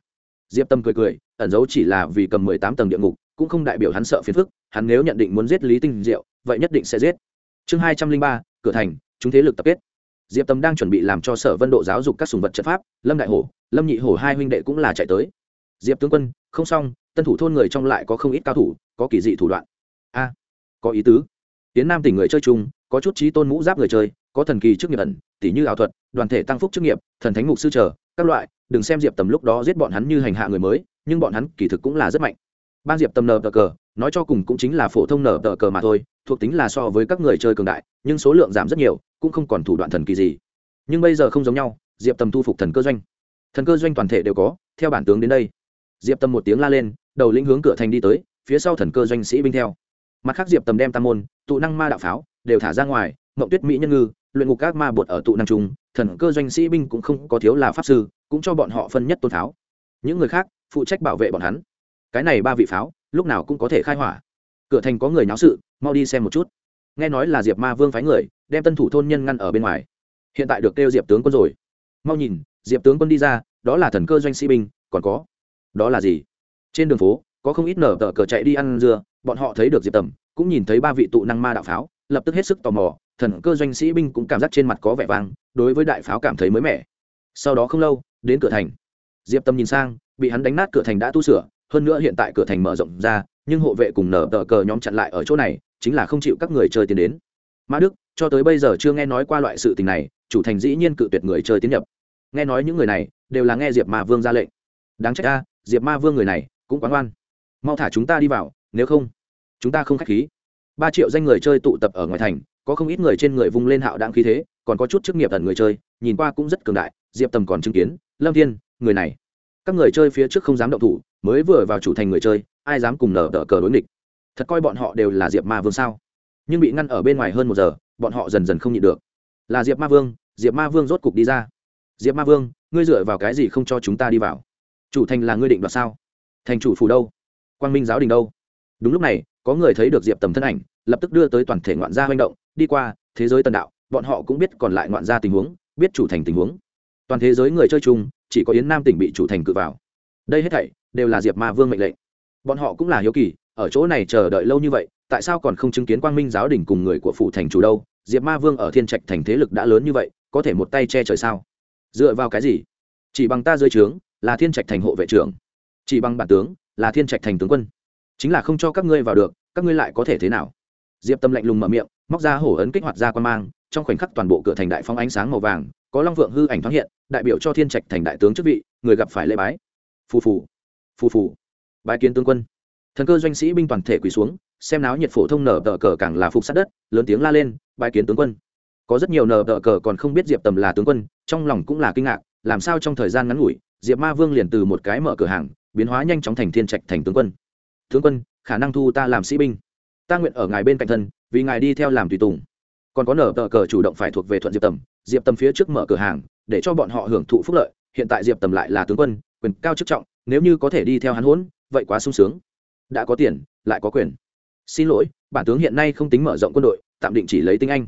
diệp tâm cười cười, ẩn giấu chỉ là vì cầm mười tám tầng địa ngục, cũng không đại biểu hắn sợ phiền phức, hắn nếu nhận định muốn giết lý tinh diệu, vậy nhất định sẽ giết. Chương hai trăm linh ba, cửa thành, chúng thế lực tập kết. Diệp tâm đang chuẩn bị làm cho sở vân độ giáo dục các sùng vật trận pháp, lâm đại hổ, lâm nhị hổ hai huynh đệ cũng là chạy tới. Diệp tướng quân, không xong, tân thủ thôn người trong lại có không ít cao thủ, có kỳ dị thủ đoạn. A có ý tứ. Tiến nam tỉnh người chơi chung, có chút trí tôn mũ giáp người chơi, có thần kỳ chức nghiệp ẩn tỷ như ảo thuật, đoàn thể tăng phúc chức nghiệp, thần thánh mục sư trở các loại, đừng xem diệp tầm lúc đó giết bọn hắn như hành hạ người mới, nhưng bọn hắn kỳ thực cũng là rất mạnh. Ban diệp tầm nờ tờ cờ, nói cho cùng cũng chính là phổ thông nở tờ cờ mà thôi, thuộc tính là so với các người chơi cường đại, nhưng số lượng giảm rất nhiều, cũng không còn thủ đoạn thần kỳ gì. Nhưng bây giờ không giống nhau, diệp tầm thu phục thần cơ doanh. Thần cơ doanh toàn thể đều có, theo bản tướng đến đây. Diệp tầm một tiếng la lên, đầu lĩnh hướng cửa thành đi tới, phía sau thần cơ doanh sĩ binh theo mặt khác diệp tầm đem tam môn, tụ năng ma đạo pháo, đều thả ra ngoài mậu tuyết mỹ nhân ngư, luyện ngục các ma bột ở tụ năng trung, thần cơ doanh sĩ binh cũng không có thiếu là pháp sư, cũng cho bọn họ phân nhất tôn pháo. Những người khác, phụ trách bảo vệ bọn hắn. Cái này ba vị pháo, lúc nào cũng có thể khai hỏa. Cửa thành có người náo sự, mau đi xem một chút. Nghe nói là diệp ma vương phái người, đem tân thủ thôn nhân ngăn ở bên ngoài. Hiện tại được kêu diệp tướng quân rồi. Mau nhìn, diệp tướng quân đi ra, đó là thần cơ doanh sĩ binh, còn có. Đó là gì? Trên đường phố, có không ít nở tờ cờ chạy đi ăn dưa bọn họ thấy được diệp tầm, cũng nhìn thấy ba vị tụ năng ma đạo pháo, lập tức hết sức tò mò, thần cơ doanh sĩ binh cũng cảm giác trên mặt có vẻ vang đối với đại pháo cảm thấy mới mẻ. Sau đó không lâu, đến cửa thành. Diệp tâm nhìn sang, bị hắn đánh nát cửa thành đã tu sửa, hơn nữa hiện tại cửa thành mở rộng ra, nhưng hộ vệ cùng nở tờ cờ nhóm chặn lại ở chỗ này, chính là không chịu các người chơi tiến đến. Mã đức, cho tới bây giờ chưa nghe nói qua loại sự tình này, chủ thành dĩ nhiên cự tuyệt người chơi tiến nhập. Nghe nói những người này, đều là nghe diệp ma vương ra lệnh. Đáng trách ta diệp ma vương người này, cũng quán oan mau thả chúng ta đi vào nếu không, chúng ta không k h á c h khí. Ba triệu danh người chơi tụ tập ở ngoài thành, có không ít người trên người vung lên hạo đáng khí thế, còn có chút chức nghiệp ẩn người chơi, nhìn qua cũng rất cường đại. Diệp tầm còn chứng kiến, lâm thiên, người này. Các người chơi phía trước không dám động thủ, mới vừa vào chủ thành người chơi, ai dám cùng nở đỡ cờ đối nghịch? Thật coi bọn họ đều là diệp ma vương sao? Nhưng bị ngăn ở bên ngoài hơn một giờ, bọn họ dần dần không nhịn được. Là diệp ma vương, diệp ma vương rốt cục đi ra. Diệp ma vương, ngươi dựa vào cái gì không cho chúng ta đi vào? Chủ thành là ngươi định đoạt sao? Thành chủ phủ đâu? Quang minh giáo đình đâu? Đúng lúc này, có người thấy được diệp tầm thân ảnh, lập tức đưa tới toàn thể ngoạn gia manh động, đi qua, thế giới tần đạo, bọn họ cũng biết còn lại ngoạn gia tình huống, biết chủ thành tình huống. Toàn thế giới người chơi chung, chỉ có yến nam tỉnh bị chủ thành cự vào. Đây hết thảy, đều là diệp ma vương mệnh lệnh. Bọn họ cũng là hiếu kỳ, ở chỗ này chờ đợi lâu như vậy, tại sao còn không chứng kiến quang minh giáo đình cùng người của phủ thành chủ đâu? Diệp ma vương ở thiên trạch thành thế lực đã lớn như vậy, có thể một tay che trời sao? Dựa vào cái gì? Chỉ bằng ta dưới trướng, là thiên trạch thành hộ vệ trưởng. Chỉ bằng bản tướng, là thiên trạch thành tướng quân chính là không cho các ngươi vào được, các ngươi lại có thể thế nào? Diệp tâm lạnh lùng mở miệng, móc ra hổ ấn kích hoạt ra quan mang, trong khoảnh khắc toàn bộ cửa thành đại phong ánh sáng màu vàng, có long vượng hư ảnh thoáng hiện, đại biểu cho thiên trạch thành đại tướng chức vị, người gặp phải lễ bái. Phù phù phù phù. Bái kiến tướng quân. Thần cơ doanh sĩ binh toàn thể quỳ xuống, xem náo nhiệt phổ thông nở tờ cờ càng là phục sát đất, lớn tiếng la lên, bái kiến tướng quân. Có rất nhiều nở tờ cờ còn không biết diệp tầm là tướng quân, trong lòng cũng là kinh ngạc, làm sao trong thời gian ngắn ngủi, diệp ma vương liền từ một cái mở cửa hàng, biến hóa nhanh chóng thành thiên trạch thành tướng quân tướng quân, khả năng thu ta làm sĩ binh. Ta nguyện ở ngài bên cạnh thân, vì ngài đi theo làm tùy tùng. Còn có nở tờ cờ chủ động phải thuộc về thuận diệp tầm. Diệp tầm phía trước mở cửa hàng, để cho bọn họ hưởng thụ phúc lợi. Hiện tại diệp tầm lại là tướng quân, quyền cao chức trọng, nếu như có thể đi theo hắn hỗn vậy quá sung sướng. Đã có tiền, lại có quyền. Xin lỗi, bản tướng hiện nay không tính mở rộng quân đội, tạm định chỉ lấy tinh anh.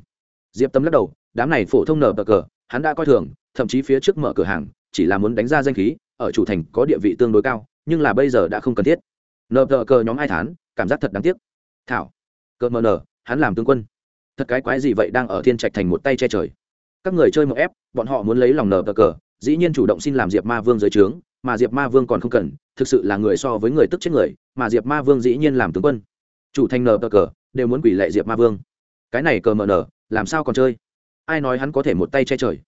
Diệp tâm lắc đầu, đám này phổ thông nở bờ cờ, hắn đã coi thường, thậm chí phía trước mở cửa hàng, chỉ là muốn đánh ra danh khí, ở chủ thành có địa vị tương đối cao, nhưng là bây giờ đã không cần thiết nợ bờ cờ nhóm ai thán, cảm giác thật đáng tiếc. Thảo. Cờ mờ nở hắn làm tướng quân. Thật cái quái gì vậy đang ở thiên trạch thành một tay che trời. Các người chơi một ép, bọn họ muốn lấy lòng nợ bờ cờ, dĩ nhiên chủ động xin làm diệp ma vương dưới trướng, mà diệp ma vương còn không cần, thực sự là người so với người tức chết người, mà diệp ma vương dĩ nhiên làm tướng quân. Chủ thành nờ cờ, đều muốn quỷ lệ diệp ma vương. Cái này cờ mờ nở làm sao còn chơi? Ai nói hắn có thể một tay che trời?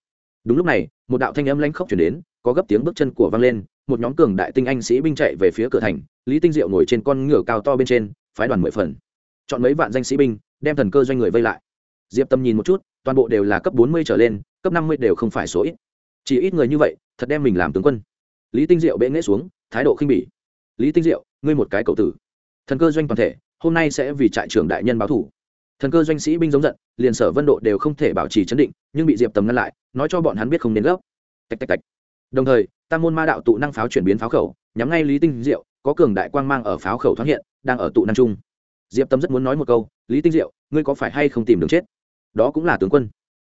Đúng lúc này, một đạo thanh âm lanh khốc chuyển đến có gấp tiếng bước chân của vang lên, một nhóm cường đại tinh anh sĩ binh chạy về phía cửa thành, lý tinh diệu ngồi trên con ngựa cao to bên trên, phái đoàn mười phần. Chọn mấy vạn danh sĩ binh, đem thần cơ doanh người vây lại. Diệp tâm nhìn một chút, toàn bộ đều là cấp bốn mươi trở lên, cấp năm mươi đều không phải số ít. Chỉ ít người như vậy, thật đem mình làm tướng quân. Lý tinh diệu bệ nghễ xuống, thái độ khinh bỉ. Lý tinh diệu, ngươi một cái cậu tử. Thần cơ doanh toàn thể, hôm nay sẽ vì trại trưởng đại nhân báo thủ. Thần cơ doanh sĩ binh giống giận, liền sở vân độ đều không thể bảo trì chấn định, nhưng bị diệp tầm ngăn lại, nói cho bọn hắn biết không đến gấp. Tạch tạch tạch đồng thời, tam môn ma đạo tụ năng pháo chuyển biến pháo khẩu, nhắm ngay lý tinh diệu, có cường đại quang mang ở pháo khẩu thoáng hiện, đang ở tụ năng trung diệp tâm rất muốn nói một câu, lý tinh diệu, ngươi có phải hay không tìm đường chết? Đó cũng là tướng quân.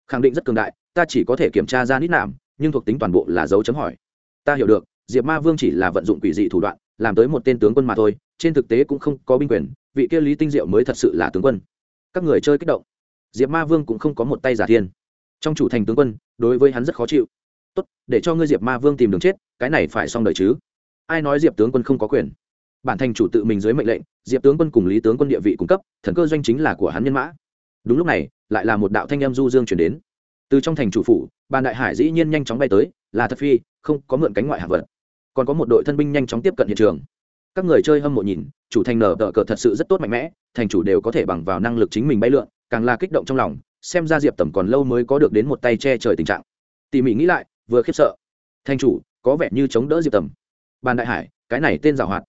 Khẳng định rất cường đại, ta chỉ có thể kiểm tra ra nít nạm, nhưng thuộc tính toàn bộ là dấu chấm hỏi. Ta hiểu được, diệp ma vương chỉ là vận dụng quỷ dị thủ đoạn, làm tới một tên tướng quân mà thôi, trên thực tế cũng không có binh quyền, vị kia lý tinh diệu mới thật sự là tướng quân. Các người chơi kích động. Diệp ma vương cũng không có một tay giả thiên. Trong chủ thành tướng quân, đối với hắn rất khó chịu tốt, để cho ngươi diệp ma vương tìm đường chết, cái này phải xong đời chứ. Ai nói diệp tướng quân không có quyền? Bản thành chủ tự mình dưới mệnh lệnh, diệp tướng quân cùng lý tướng quân địa vị cung cấp, thần cơ doanh chính là của hắn nhân mã. Đúng lúc này, lại là một đạo thanh em du dương chuyển đến. Từ trong thành chủ phủ, bàn đại hải dĩ nhiên nhanh chóng bay tới, là thật phi, không có mượn cánh ngoại hạ vật. Còn có một đội thân binh nhanh chóng tiếp cận hiện trường. Các người chơi hâm mộ nhìn, chủ thành nở tờ cờ thật sự rất tốt mạnh mẽ, thành chủ đều có thể bằng vào năng lực chính mình bay lượn, càng là kích động trong lòng, xem ra diệp tầm còn lâu mới có được đến một tay che trời tình trạng. Tỉ mỉ nghĩ lại vừa khiếp sợ. Thanh chủ, có vẻ như chống đỡ diệp tầm. Bàn đại hải, cái này tên giảo hoạt.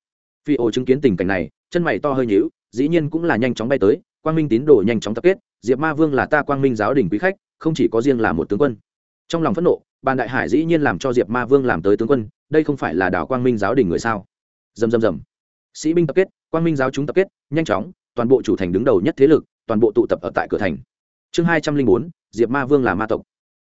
Phi ô chứng kiến tình cảnh này, chân mày to hơi nhíu, dĩ nhiên cũng là nhanh chóng bay tới, quang minh tín đồ nhanh chóng tập kết, diệp ma vương là ta quang minh giáo đình quý khách, không chỉ có riêng là một tướng quân. Trong lòng phẫn nộ, bàn đại hải dĩ nhiên làm cho diệp ma vương làm tới tướng quân, đây không phải là đảo quang minh giáo đình người sao? Dầm dầm dầm sĩ binh tập kết, quang minh giáo chúng tập kết, nhanh chóng, toàn bộ chủ thành đứng đầu nhất thế lực, toàn bộ tụ tập ở tại cửa thành. Chương hai trăm linh bốn, diệp ma vương là ma tộc.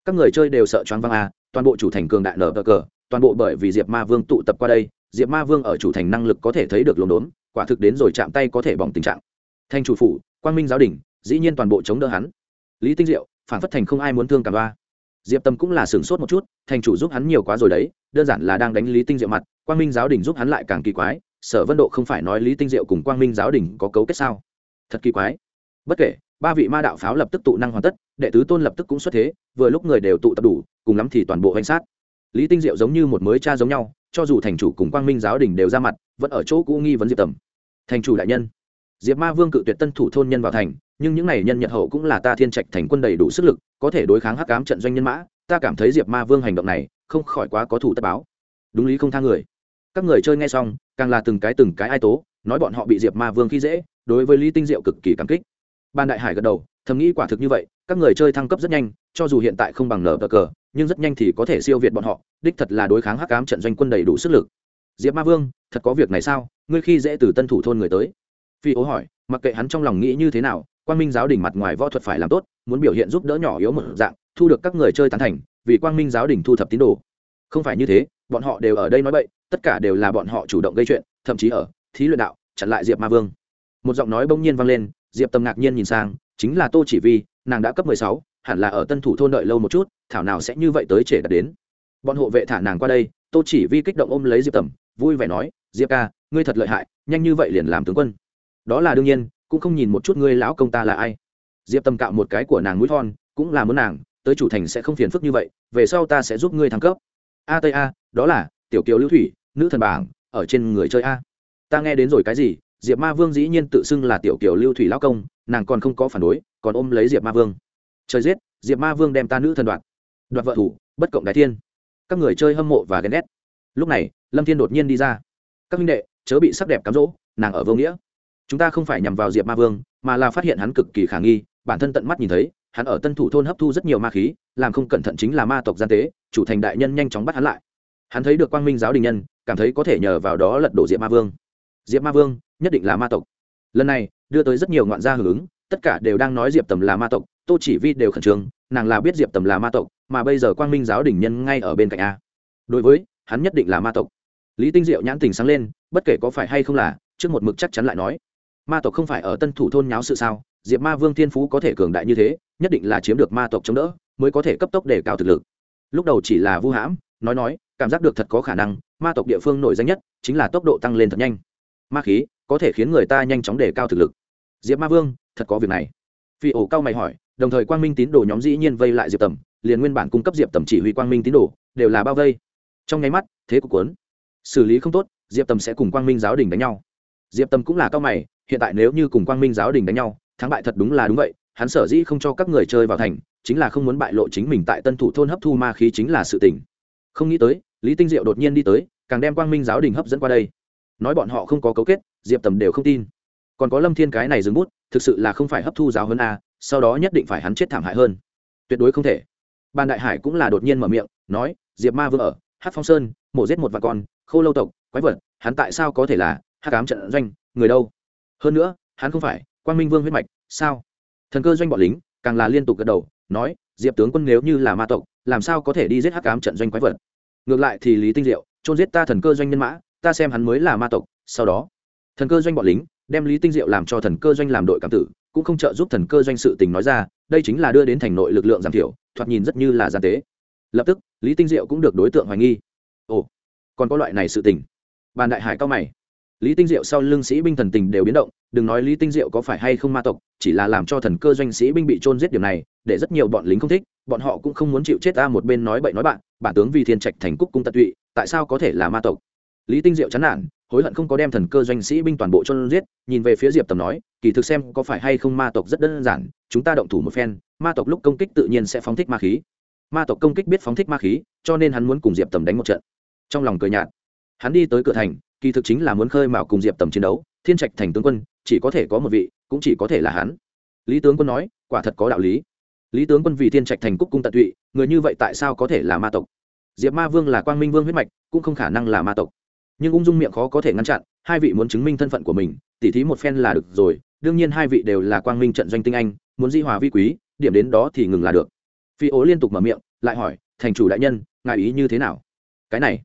Các người chơi đều sợ choáng văng à? Toàn bộ chủ thành cường đại nở cờ cờ, toàn bộ bởi vì diệp ma vương tụ tập qua đây, diệp ma vương ở chủ thành năng lực có thể thấy được lồn đốn quả thực đến rồi chạm tay có thể bỏng tình trạng. Thành chủ phủ, quang minh giáo đình, dĩ nhiên toàn bộ chống đỡ hắn. Lý tinh diệu, phản phất thành không ai muốn thương cả ba. Diệp tâm cũng là sửng sốt một chút thành chủ giúp hắn nhiều quá rồi đấy, đơn giản là đang đánh lý tinh diệu mặt, quang minh giáo đình giúp hắn lại càng kỳ quái, sở vân độ không phải nói lý tinh diệu cùng quang minh giáo đình có cấu kết sao? Thật kỳ quái. Bất kể, ba vị ma đạo pháo lập tức tụ năng hoàn tất, đệ tứ tôn lập tức cũng xuất thế, vừa lúc người đều tụ tập đủ cùng lắm thì toàn bộ hành sát. Lý tinh diệu giống như một mới cha giống nhau, cho dù thành chủ cùng quang minh giáo đình đều ra mặt, vẫn ở chỗ cũ nghi vấn diệp tầm. Thành chủ đại nhân. Diệp ma vương cự tuyệt tân thủ thôn nhân vào thành, nhưng những n à y nhân nhật hậu cũng là ta thiên trạch thành quân đầy đủ sức lực, có thể đối kháng hắc cám trận doanh nhân mã, ta cảm thấy diệp ma vương hành động này, không khỏi quá có thủ tất báo. Đúng lý không tha người. Các người chơi nghe xong, càng là từng cái từng cái ai tố, nói bọn họ bị diệp ma vương khi dễ, đối với lý tinh diệu cực kỳ cảm kích. Ban đại hải gật đầu, thầm nghĩ quả thực như vậy, các người chơi thăng cấp rất nhanh, cho dù hiện tại không bằng nở cờ nhưng rất nhanh thì có thể siêu việt bọn họ, đích thật là đối kháng hắc cám trận doanh quân đầy đủ sức lực. Diệp ma vương, thật có việc này sao? Ngươi khi dễ từ tân thủ thôn người tới. Phi ố hỏi, mặc kệ hắn trong lòng nghĩ như thế nào, quang minh giáo đình mặt ngoài võ thuật phải làm tốt, muốn biểu hiện giúp đỡ nhỏ yếu một dạng, thu được các người chơi tán thành, vì quang minh giáo đình thu thập tín đồ. Không phải như thế, bọn họ đều ở đây nói bậy, tất cả đều là bọn họ chủ động gây chuyện, thậm chí ở thí luyện đạo, chặn lại diệp ma vương. Một giọng nói bỗng nhiên vang lên, diệp tâm ngạc nhiên nhìn sang, chính là tô chỉ vi, nàng đã cấp mười sáu hẳn là ở tân thủ thôn đợi lâu một chút, thảo nào sẽ như vậy tới trễ đạt đến. Bọn hộ vệ thả nàng qua đây, tô chỉ vi kích động ôm lấy diệp tầm, vui vẻ nói, diệp ca, ngươi thật lợi hại, nhanh như vậy liền làm tướng quân. Đó là đương nhiên, cũng không nhìn một chút ngươi lão công ta là ai. Diệp tâm cạo một cái của nàng mũi thon, cũng là muốn nàng, tới chủ thành sẽ không phiền phức như vậy, về sau ta sẽ giúp ngươi thăng cấp. A tây a, đó là, tiểu kiều lưu thủy, nữ thần bảng, ở trên người chơi a. Ta nghe đến rồi cái gì, diệp ma vương dĩ nhiên tự xưng là tiểu kiều lưu thủy lão công, nàng còn không có phản đối, còn ôm lấy diệp ma vương trời giết, diệp ma vương đem ta nữ thần đoạt. Đoạt vợ thủ, bất cộng đại thiên. Các người chơi hâm mộ và ghen ghét. Lúc này, lâm thiên đột nhiên đi ra. Các huynh đệ, chớ bị sắc đẹp cám dỗ, nàng ở vô nghĩa. Chúng ta không phải nhằm vào diệp ma vương, mà là phát hiện hắn cực kỳ khả nghi, bản thân tận mắt nhìn thấy, hắn ở tân thủ thôn hấp thu rất nhiều ma khí, làm không cẩn thận chính là ma tộc gian tế, chủ thành đại nhân nhanh chóng bắt hắn lại. Hắn thấy được quang minh giáo đình nhân, cảm thấy có thể nhờ vào đó lật đổ diệp ma vương. Diệp ma vương, nhất định là ma tộc. Lần này, đưa tới rất nhiều ngoạn gia hưởng ứng, tất cả đều đang nói diệp tầm là ma tộc tô chỉ vi đều khẩn trương, nàng là biết diệp tầm là ma tộc, mà bây giờ quang minh giáo đình nhân ngay ở bên cạnh a. Đối với, hắn nhất định là ma tộc. Lý tinh diệu nhãn tình sáng lên, bất kể có phải hay không là, trước một mực chắc chắn lại nói. Ma tộc không phải ở tân thủ thôn nháo sự sao, diệp ma vương thiên phú có thể cường đại như thế, nhất định là chiếm được ma tộc chống đỡ, mới có thể cấp tốc để cao thực lực. Lúc đầu chỉ là vu hãm, nói nói, cảm giác được thật có khả năng, ma tộc địa phương nổi danh nhất chính là tốc độ tăng lên thật nhanh. Ma khí có thể khiến người ta nhanh chóng để cao thực lực. Diệp ma vương, thật có việc này. Phi ổ cao mày hỏi đồng thời quang minh tín đồ nhóm dĩ nhiên vây lại diệp tầm, liền nguyên bản cung cấp diệp tầm chỉ huy quang minh tín đồ, đều là bao vây. Trong nháy mắt, thế cục cuốn. Xử lý không tốt, diệp tầm sẽ cùng quang minh giáo đình đánh nhau. Diệp tầm cũng là cao mày, hiện tại nếu như cùng quang minh giáo đình đánh nhau, thắng bại thật đúng là đúng vậy, hắn sở dĩ không cho các người chơi vào thành, chính là không muốn bại lộ chính mình tại tân thủ thôn hấp thu ma khí chính là sự tỉnh không nghĩ tới, lý tinh diệu đột nhiên đi tới, càng đem quang minh giáo đình hấp dẫn qua đây. Nói bọn họ không có cấu kết, diệp tầm đều không tin. Còn có lâm thiên cái này dừng bút, thực sự là không phải hấp thu giáo hơn a sau đó nhất định phải hắn chết thảm hại hơn. Tuyệt đối không thể. Ban đại hải cũng là đột nhiên mở miệng, nói, diệp ma vương ở hát phong sơn, mổ giết một vạn con, khô lâu tộc, quái vật, hắn tại sao có thể là hát cám trận doanh, người đâu? Hơn nữa, hắn không phải quan minh vương huyết mạch, sao? Thần cơ doanh bọn lính, càng là liên tục gật đầu, nói, diệp tướng quân nếu như là ma tộc, làm sao có thể đi giết hắc cám trận doanh quái vật? Ngược lại thì lý tinh diệu trôn giết ta thần cơ doanh nhân mã, ta xem hắn mới là ma tộc, sau đó. Thần cơ doanh bọn lính đem lý tinh diệu làm cho thần cơ doanh làm đội cảm tử cũng không trợ giúp thần cơ doanh sự tình nói ra, đây chính là đưa đến thành nội lực lượng giảm thiểu, thoạt nhìn rất như là gian tế. Lập tức, lý tinh diệu cũng được đối tượng hoài nghi. Ồ, còn có loại này sự tình. Bàn đại hải cao mày. Lý tinh diệu sau lưng sĩ binh thần tình đều biến động, đừng nói lý tinh diệu có phải hay không ma tộc, chỉ là làm cho thần cơ doanh sĩ binh bị trôn giết điều này, để rất nhiều bọn lính không thích, bọn họ cũng không muốn chịu chết ta một bên nói bậy nói bạn, bản tướng vì thiên trạch thành cúc cung tận tụy, tại sao có thể là ma tộc? Lý tinh diệu chán nản hối hận không có đem thần cơ doanh sĩ binh toàn bộ chôn giết, nhìn về phía diệp tầm nói, kỳ thực xem có phải hay không ma tộc rất đơn giản, chúng ta động thủ một phen, ma tộc lúc công kích tự nhiên sẽ phóng thích ma khí. Ma tộc công kích biết phóng thích ma khí, cho nên hắn muốn cùng diệp tầm đánh một trận. Trong lòng cười nhạt, hắn đi tới cửa thành, kỳ thực chính là muốn khơi mào cùng diệp tầm chiến đấu, thiên trạch thành tướng quân, chỉ có thể có một vị, cũng chỉ có thể là hắn. Lý tướng quân nói, quả thật có đạo lý. Lý tướng quân vì thiên trạch thành cúc cung tận tụy, người như vậy tại sao có thể là ma tộc? Diệp ma vương là quang minh vương huyết mạch, cũng không khả năng là ma tộc nhưng ung dung miệng khó có thể ngăn chặn, hai vị muốn chứng minh thân phận của mình, tỉ thí một phen là được rồi, đương nhiên hai vị đều là quang minh trận doanh tinh anh, muốn di hòa vi quý, điểm đến đó thì ngừng là được. Phi ố liên tục mở miệng, lại hỏi, thành chủ đại nhân, ngài ý như thế nào? Cái này,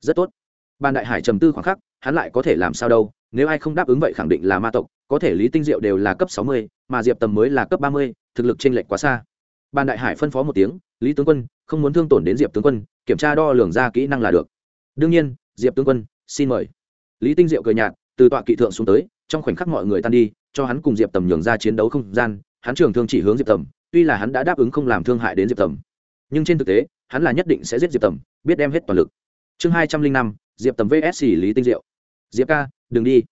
rất tốt. Ban đại hải trầm tư khoảng khắc, hắn lại có thể làm sao đâu, nếu ai không đáp ứng vậy khẳng định là ma tộc, có thể lý tinh diệu đều là cấp sáu mươi, mà diệp tầm mới là cấp ba mươi, thực lực t r ê n lệch quá xa. Ban đại hải phân phó một tiếng, lý tướng quân, không muốn thương tổn đến diệp tướng quân, kiểm tra đo lường ra kỹ năng là được. Đương nhiên, diệp tướng quân xin mời. Lý tinh diệu cười nhạt, từ tọa kỵ thượng xuống tới, trong khoảnh khắc mọi người tan đi, cho hắn cùng diệp tầm nhường ra chiến đấu không gian, hắn trường thương chỉ hướng diệp tầm, tuy là hắn đã đáp ứng không làm thương hại đến diệp tầm. Nhưng trên thực tế, hắn là nhất định sẽ giết diệp tầm, biết đem hết toàn lực. Chương hai trăm linh năm, diệp tầm vs lý tinh diệu. Diệp ca, đừng đi.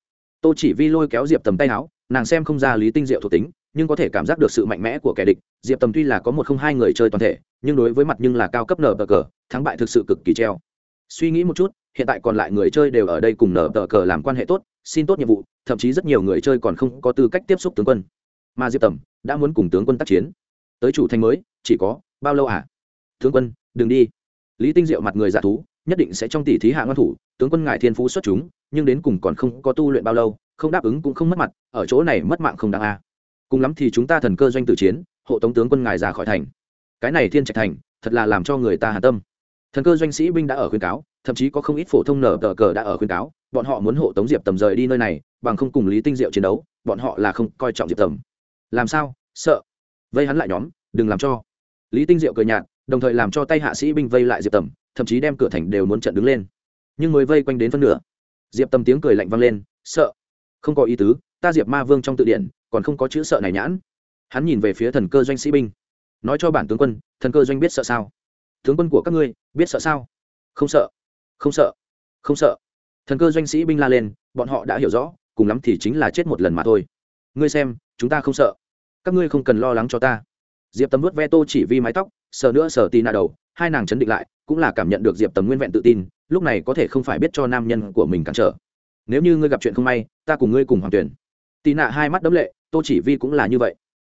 Tô chỉ vi lôi kéo diệp tầm tay áo, nàng xem không ra lý tinh diệu thuộc tính, nhưng có thể cảm giác được sự mạnh mẽ của kẻ địch. Diệp tầm tuy là có một không hai người chơi toàn thể, nhưng đối với mặt nhưng là cao cấp nở bờ cờ, thắng bại thực sự cực kỳ treo. Suy nghĩ một chút hiện tại còn lại người chơi đều ở đây cùng nở tờ cờ làm quan hệ tốt, xin tốt nhiệm vụ, thậm chí rất nhiều người chơi còn không có tư cách tiếp xúc tướng quân. Mà diệp tầm đã muốn cùng tướng quân tác chiến. Tới chủ thành mới, chỉ có bao lâu à? Tướng quân, đừng đi. Lý tinh diệu mặt người giả thú, nhất định sẽ trong tỷ thí hạ ngoan thủ, tướng quân ngài thiên phú xuất chúng, nhưng đến cùng còn không có tu luyện bao lâu, không đáp ứng cũng không mất mặt, ở chỗ này mất mạng không đáng a cùng lắm thì chúng ta thần cơ doanh tử chiến, hộ tống tướng quân ngài ra khỏi thành. Cái này thiên trạch thành, thật là làm cho người ta hà tâm thần cơ doanh sĩ binh đã ở khuyên cáo, thậm chí có không ít phổ thông nở tờ cờ đã ở khuyên cáo, bọn họ muốn hộ tống diệp tầm rời đi nơi này, bằng không cùng lý tinh diệu chiến đấu, bọn họ là không coi trọng diệp tầm. Làm sao? Sợ. Vây hắn lại nhóm, đừng làm cho. Lý tinh diệu cười nhạt, đồng thời làm cho tay hạ sĩ binh vây lại diệp tầm, thậm chí đem cửa thành đều muốn trận đứng lên. Nhưng mới vây quanh đến phân nửa, diệp tầm tiếng cười lạnh vang lên, sợ. Không có ý tứ, ta diệp ma vương trong tự điển còn không có chữ sợ này nhãn. Hắn nhìn về phía thần cơ doanh sĩ binh, nói cho bản tướng quân, thần cơ doanh biết sợ sao? Tướng quân của các ngươi, biết sợ sao? Không sợ. Không sợ. Không sợ. Thần cơ doanh sĩ binh la lên, bọn họ đã hiểu rõ, cùng lắm thì chính là chết một lần mà thôi. Ngươi xem, chúng ta không sợ. Các ngươi không cần lo lắng cho ta. Diệp tầm vớt ve tô chỉ vi mái tóc, sờ nữa sờ tì nạ đầu, hai nàng chấn định lại, cũng là cảm nhận được diệp tầm nguyên vẹn tự tin, lúc này có thể không phải biết cho nam nhân của mình cản trở. Nếu như ngươi gặp chuyện không may, ta cùng ngươi cùng hoàng tuyển. Tì nạ hai mắt đấm lệ, tô chỉ vi cũng là như vậy.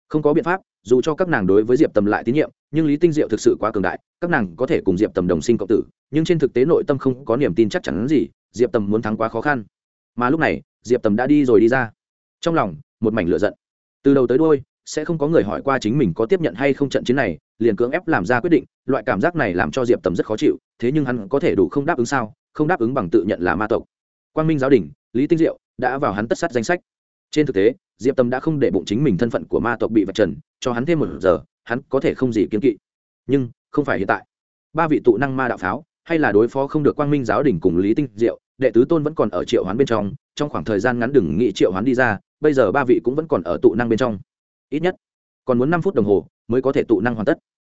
Không có biện pháp, dù cho các nàng đối với diệp tầm lại tín nhiệm nhưng lý tinh diệu thực sự quá cường đại, các nàng có thể cùng diệp tầm đồng sinh cộng tử, nhưng trên thực tế nội tâm không có niềm tin chắc chắn gì, diệp tầm muốn thắng quá khó khăn. Mà lúc này, diệp tầm đã đi rồi đi ra. Trong lòng, một mảnh lựa giận. Từ đầu tới đôi sẽ không có người hỏi qua chính mình có tiếp nhận hay không trận chiến này, liền cưỡng ép làm ra quyết định, loại cảm giác này làm cho diệp tầm rất khó chịu, thế nhưng hắn có thể đủ không đáp ứng sao, không đáp ứng bằng tự nhận là ma tộc. Quang minh giáo đình, lý tinh diệu đã vào hắn tất sát danh sách. Trên thực tế, diệp tầm đã không để bụng chính mình thân phận của ma tộc bị vạch trần cho hắn thêm một giờ, hắn có thể không gì kiến kỵ. Nhưng, không phải hiện tại. Ba vị tụ năng ma đạo pháo, hay là đối phó không được quang minh giáo đình cùng lý tinh diệu, đệ tứ tôn vẫn còn ở triệu hoán bên trong trong khoảng thời gian ngắn đừng nghĩ triệu hoán đi ra, bây giờ ba vị cũng vẫn còn ở tụ năng bên trong. Ít nhất, còn muốn năm phút đồng hồ mới có thể tụ năng hoàn tất.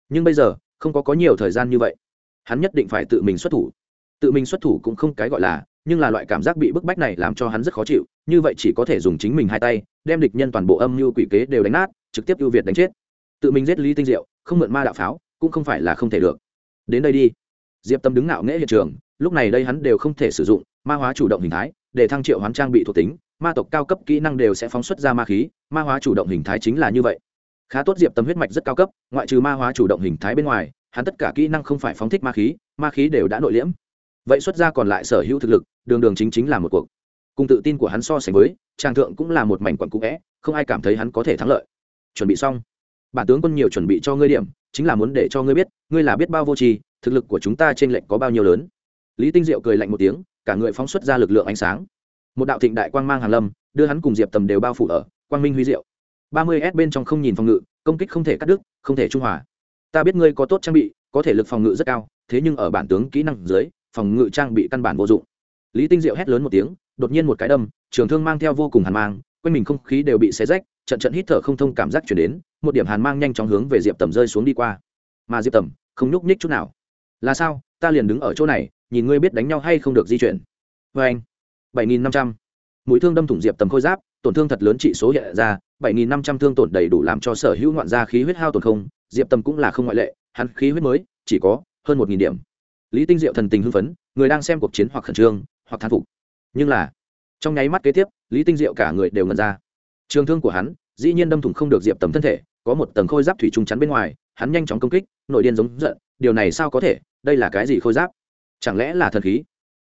Nhưng bây giờ, không có có nhiều thời gian như vậy. Hắn nhất định phải tự mình xuất thủ. Tự mình xuất thủ cũng không cái gọi là, nhưng là loại cảm giác bị bức bách này làm cho hắn rất khó chịu, như vậy chỉ có thể dùng chính mình hai tay, đem địch nhân toàn bộ âm mưu quỷ kế đều đánh nát trực tiếp ưu việt đánh chết. Tự mình giết lý tinh diệu, không mượn ma đạo pháo, cũng không phải là không thể được. Đến đây đi. Diệp tâm đứng ngạo nghễ hiện trường, lúc này đây hắn đều không thể sử dụng, ma hóa chủ động hình thái, để thăng triệu hoán trang bị thuộc tính, ma tộc cao cấp kỹ năng đều sẽ phóng xuất ra ma khí, ma hóa chủ động hình thái chính là như vậy. Khá tốt diệp tâm huyết mạch rất cao cấp, ngoại trừ ma hóa chủ động hình thái bên ngoài, hắn tất cả kỹ năng không phải phóng thích ma khí ma khí đều đã nội liễm. Vậy xuất ra còn lại sở hữu thực lực, đường đường chính chính là một cuộc. Cùng tự tin của hắn so sánh với trang thượng cũng là một mảnh quặn cũ vẽ, không ai cảm thấy hắn có thể thắng lợi chuẩn bị xong. Bản tướng quân nhiều chuẩn bị cho ngươi điểm, chính là muốn để cho ngươi biết, ngươi là biết bao vô tri, thực lực của chúng ta trên lệnh có bao nhiêu lớn. Lý tinh diệu cười lạnh một tiếng, cả người phóng xuất ra lực lượng ánh sáng. Một đạo thịnh đại quang mang hàn lâm, đưa hắn cùng diệp tầm đều bao phủ ở quang minh huy diệu. Ba mươi s bên trong không nhìn phòng ngự, công kích không thể cắt đứt, không thể trung hòa. Ta biết ngươi có tốt trang bị, có thể lực phòng ngự rất cao, thế nhưng ở bản tướng kỹ năng dưới, phòng ngự trang bị căn bản vô dụng. Lý tinh diệu hét lớn một tiếng, đột nhiên một cái đâm, trường thương mang theo vô cùng hàn mang quanh mình không khí đều bị xé rách, trận trận hít thở không thông cảm giác chuyển đến, một điểm hàn mang nhanh chóng hướng về diệp tầm rơi xuống đi qua. Mà diệp tầm, không nhúc nhích chút nào. Là sao? Ta liền đứng ở chỗ này, nhìn ngươi biết đánh nhau hay không được di chuyển. Vê anh. Bảy nghìn năm trăm. Mũi thương đâm thủng diệp tầm khôi giáp, tổn thương thật lớn trị số hiện ra, bảy nghìn năm trăm thương tổn đầy đủ làm cho sở hữu ngoạn gia khí huyết hao tổn không, diệp tầm cũng là không ngoại lệ, hắn khí huyết mới, chỉ có hơn một nghìn điểm. Lý tinh diệu thần tình hưng phấn, người đang xem cuộc chiến hoặc khẩn trương, hoặc thán phục. Nhưng là trong nháy mắt kế tiếp, lý tinh diệu cả người đều ngần ra. Trường thương của hắn, dĩ nhiên đâm thủng không được diệp tầm thân thể, có một tầng khôi giáp thủy trung chắn bên ngoài, hắn nhanh chóng công kích, nội điên giống giận, điều này sao có thể, đây là cái gì khôi giáp? Chẳng lẽ là thần khí?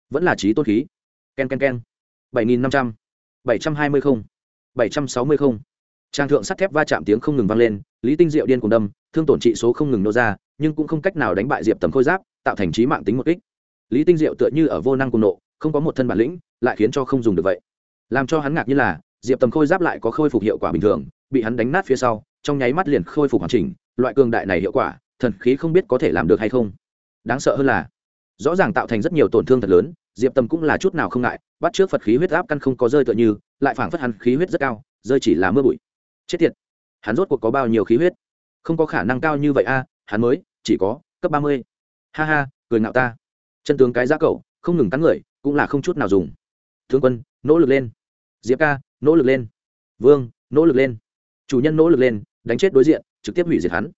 Vẫn là trí tôn khí? K e n k e n k e n bảy nghìn năm trăm, bảy trăm hai mươi không, bảy trăm sáu mươi không. Trang thượng sắt thép va chạm tiếng không ngừng vang lên, lý tinh diệu điên cùng đâm, thương tổn trị số không ngừng nô ra, nhưng cũng không cách nào đánh bại diệp tầm khôi giáp, tạo thành trí mạng tính một kích. Lý tinh diệu tựa như ở vô năng cùng nộ, không có một thân bản lĩnh lại khiến cho không dùng được vậy. Làm cho hắn ngạc như là, diệp tầm khôi giáp lại có khôi phục hiệu quả bình thường, bị hắn đánh nát phía sau, trong nháy mắt liền khôi phục hoàn chỉnh, loại cường đại này hiệu quả, thần khí không biết có thể làm được hay không. Đáng sợ hơn là, rõ ràng tạo thành rất nhiều tổn thương thật lớn, diệp tầm cũng là chút nào không ngại, bắt trước phật khí huyết áp căn không có rơi tựa như, lại phảng phất hắn khí huyết rất cao, rơi chỉ là mưa bụi. Chết tiệt! Hắn rốt cuộc có bao nhiêu khí huyết? Không có khả năng cao như vậy a, hắn mới, chỉ có, cấp ba mươi. Ha ha, cười ngạo ta. Chân tướng cái giá cậu, không ngừng cắn người, cũng là không chút nào dùng thương quân nỗ lực lên. Diệp ca nỗ lực lên. Vương nỗ lực lên. Chủ nhân nỗ lực lên đánh chết đối diện trực tiếp hủy diệt hắn.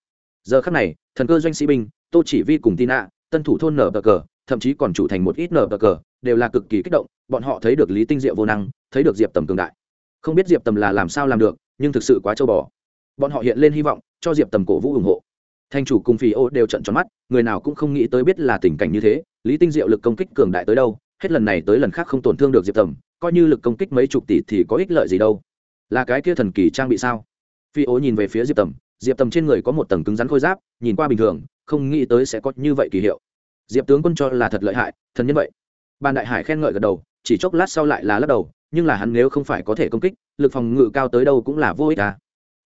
Giờ khắc này thần cơ doanh sĩ binh tô chỉ vi cùng tin ạ, tân thủ thôn nở bờ cờ thậm chí còn chủ thành một ít nở bờ cờ đều là cực kỳ kích động bọn họ thấy được lý tinh diệu vô năng thấy được diệp tầm cường đại. Không biết diệp tầm là làm sao làm được nhưng thực sự quá châu bò. Bọn họ hiện lên hy vọng cho diệp tầm cổ vũ ủng hộ. Thanh chủ cùng phi ô đều trận tròn mắt người nào cũng không nghĩ tới biết là tình cảnh như thế lý tinh diệu lực công kích cường đại tới đâu hết lần này tới lần khác không tổn thương được diệp tầm, coi như lực công kích mấy chục tỷ thì có ích lợi gì đâu. Là cái kia thần kỳ trang bị sao? Phi ố nhìn về phía diệp tầm diệp tầm trên người có một tầng cứng rắn khôi giáp, nhìn qua bình thường, không nghĩ tới sẽ có như vậy kỳ hiệu. Diệp tướng quân cho là thật lợi hại, thần nhân vậy. Ban đại hải khen ngợi gật đầu, chỉ chốc lát sau lại là lắc đầu, nhưng là hắn nếu không phải có thể công kích, lực phòng ngự cao tới đâu cũng là vô ích à.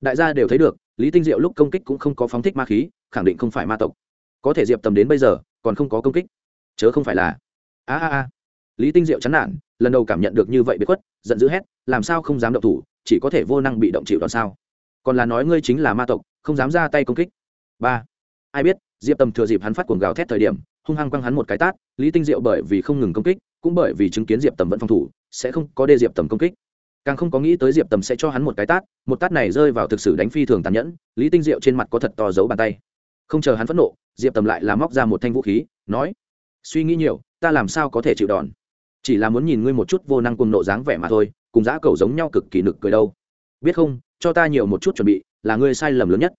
đại gia đều thấy được, lý tinh diệu lúc công kích cũng không có phóng thích ma khí, khẳng định không phải ma tộc. Có thể diệp tầm đến bây giờ, còn không có công kích. Chớ không phải là. A a a lý tinh diệu chán nản, lần đầu cảm nhận được như vậy bị khuất, giận dữ hét, làm sao không dám động thủ, chỉ có thể vô năng bị động chịu đòn sao? Còn là nói ngươi chính là ma tộc, không dám ra tay công kích. Ba. Ai biết, diệp tầm thừa dịp hắn phát cuồng gào thét thời điểm, hung hăng quăng hắn một cái tát, lý tinh diệu bởi vì không ngừng công kích, cũng bởi vì chứng kiến diệp tầm vẫn phòng thủ, sẽ không có đê diệp tầm công kích. Càng không có nghĩ tới diệp tầm sẽ cho hắn một cái tát, một tát này rơi vào thực sự đánh phi thường tàn nhẫn, lý tinh diệu trên mặt có thật to giấu bàn tay. Không chờ hắn phẫn nộ, diệp tầm lại làm móc ra một thanh vũ khí, nói, suy nghĩ nhiều, ta làm sao có thể chịu đòn? Chỉ là muốn nhìn ngươi một chút vô năng cùng nộ dáng vẻ mà thôi, cùng giã cầu giống nhau cực kỳ nực cười đâu. Biết không, cho ta nhiều một chút chuẩn bị, là ngươi sai lầm lớn nhất.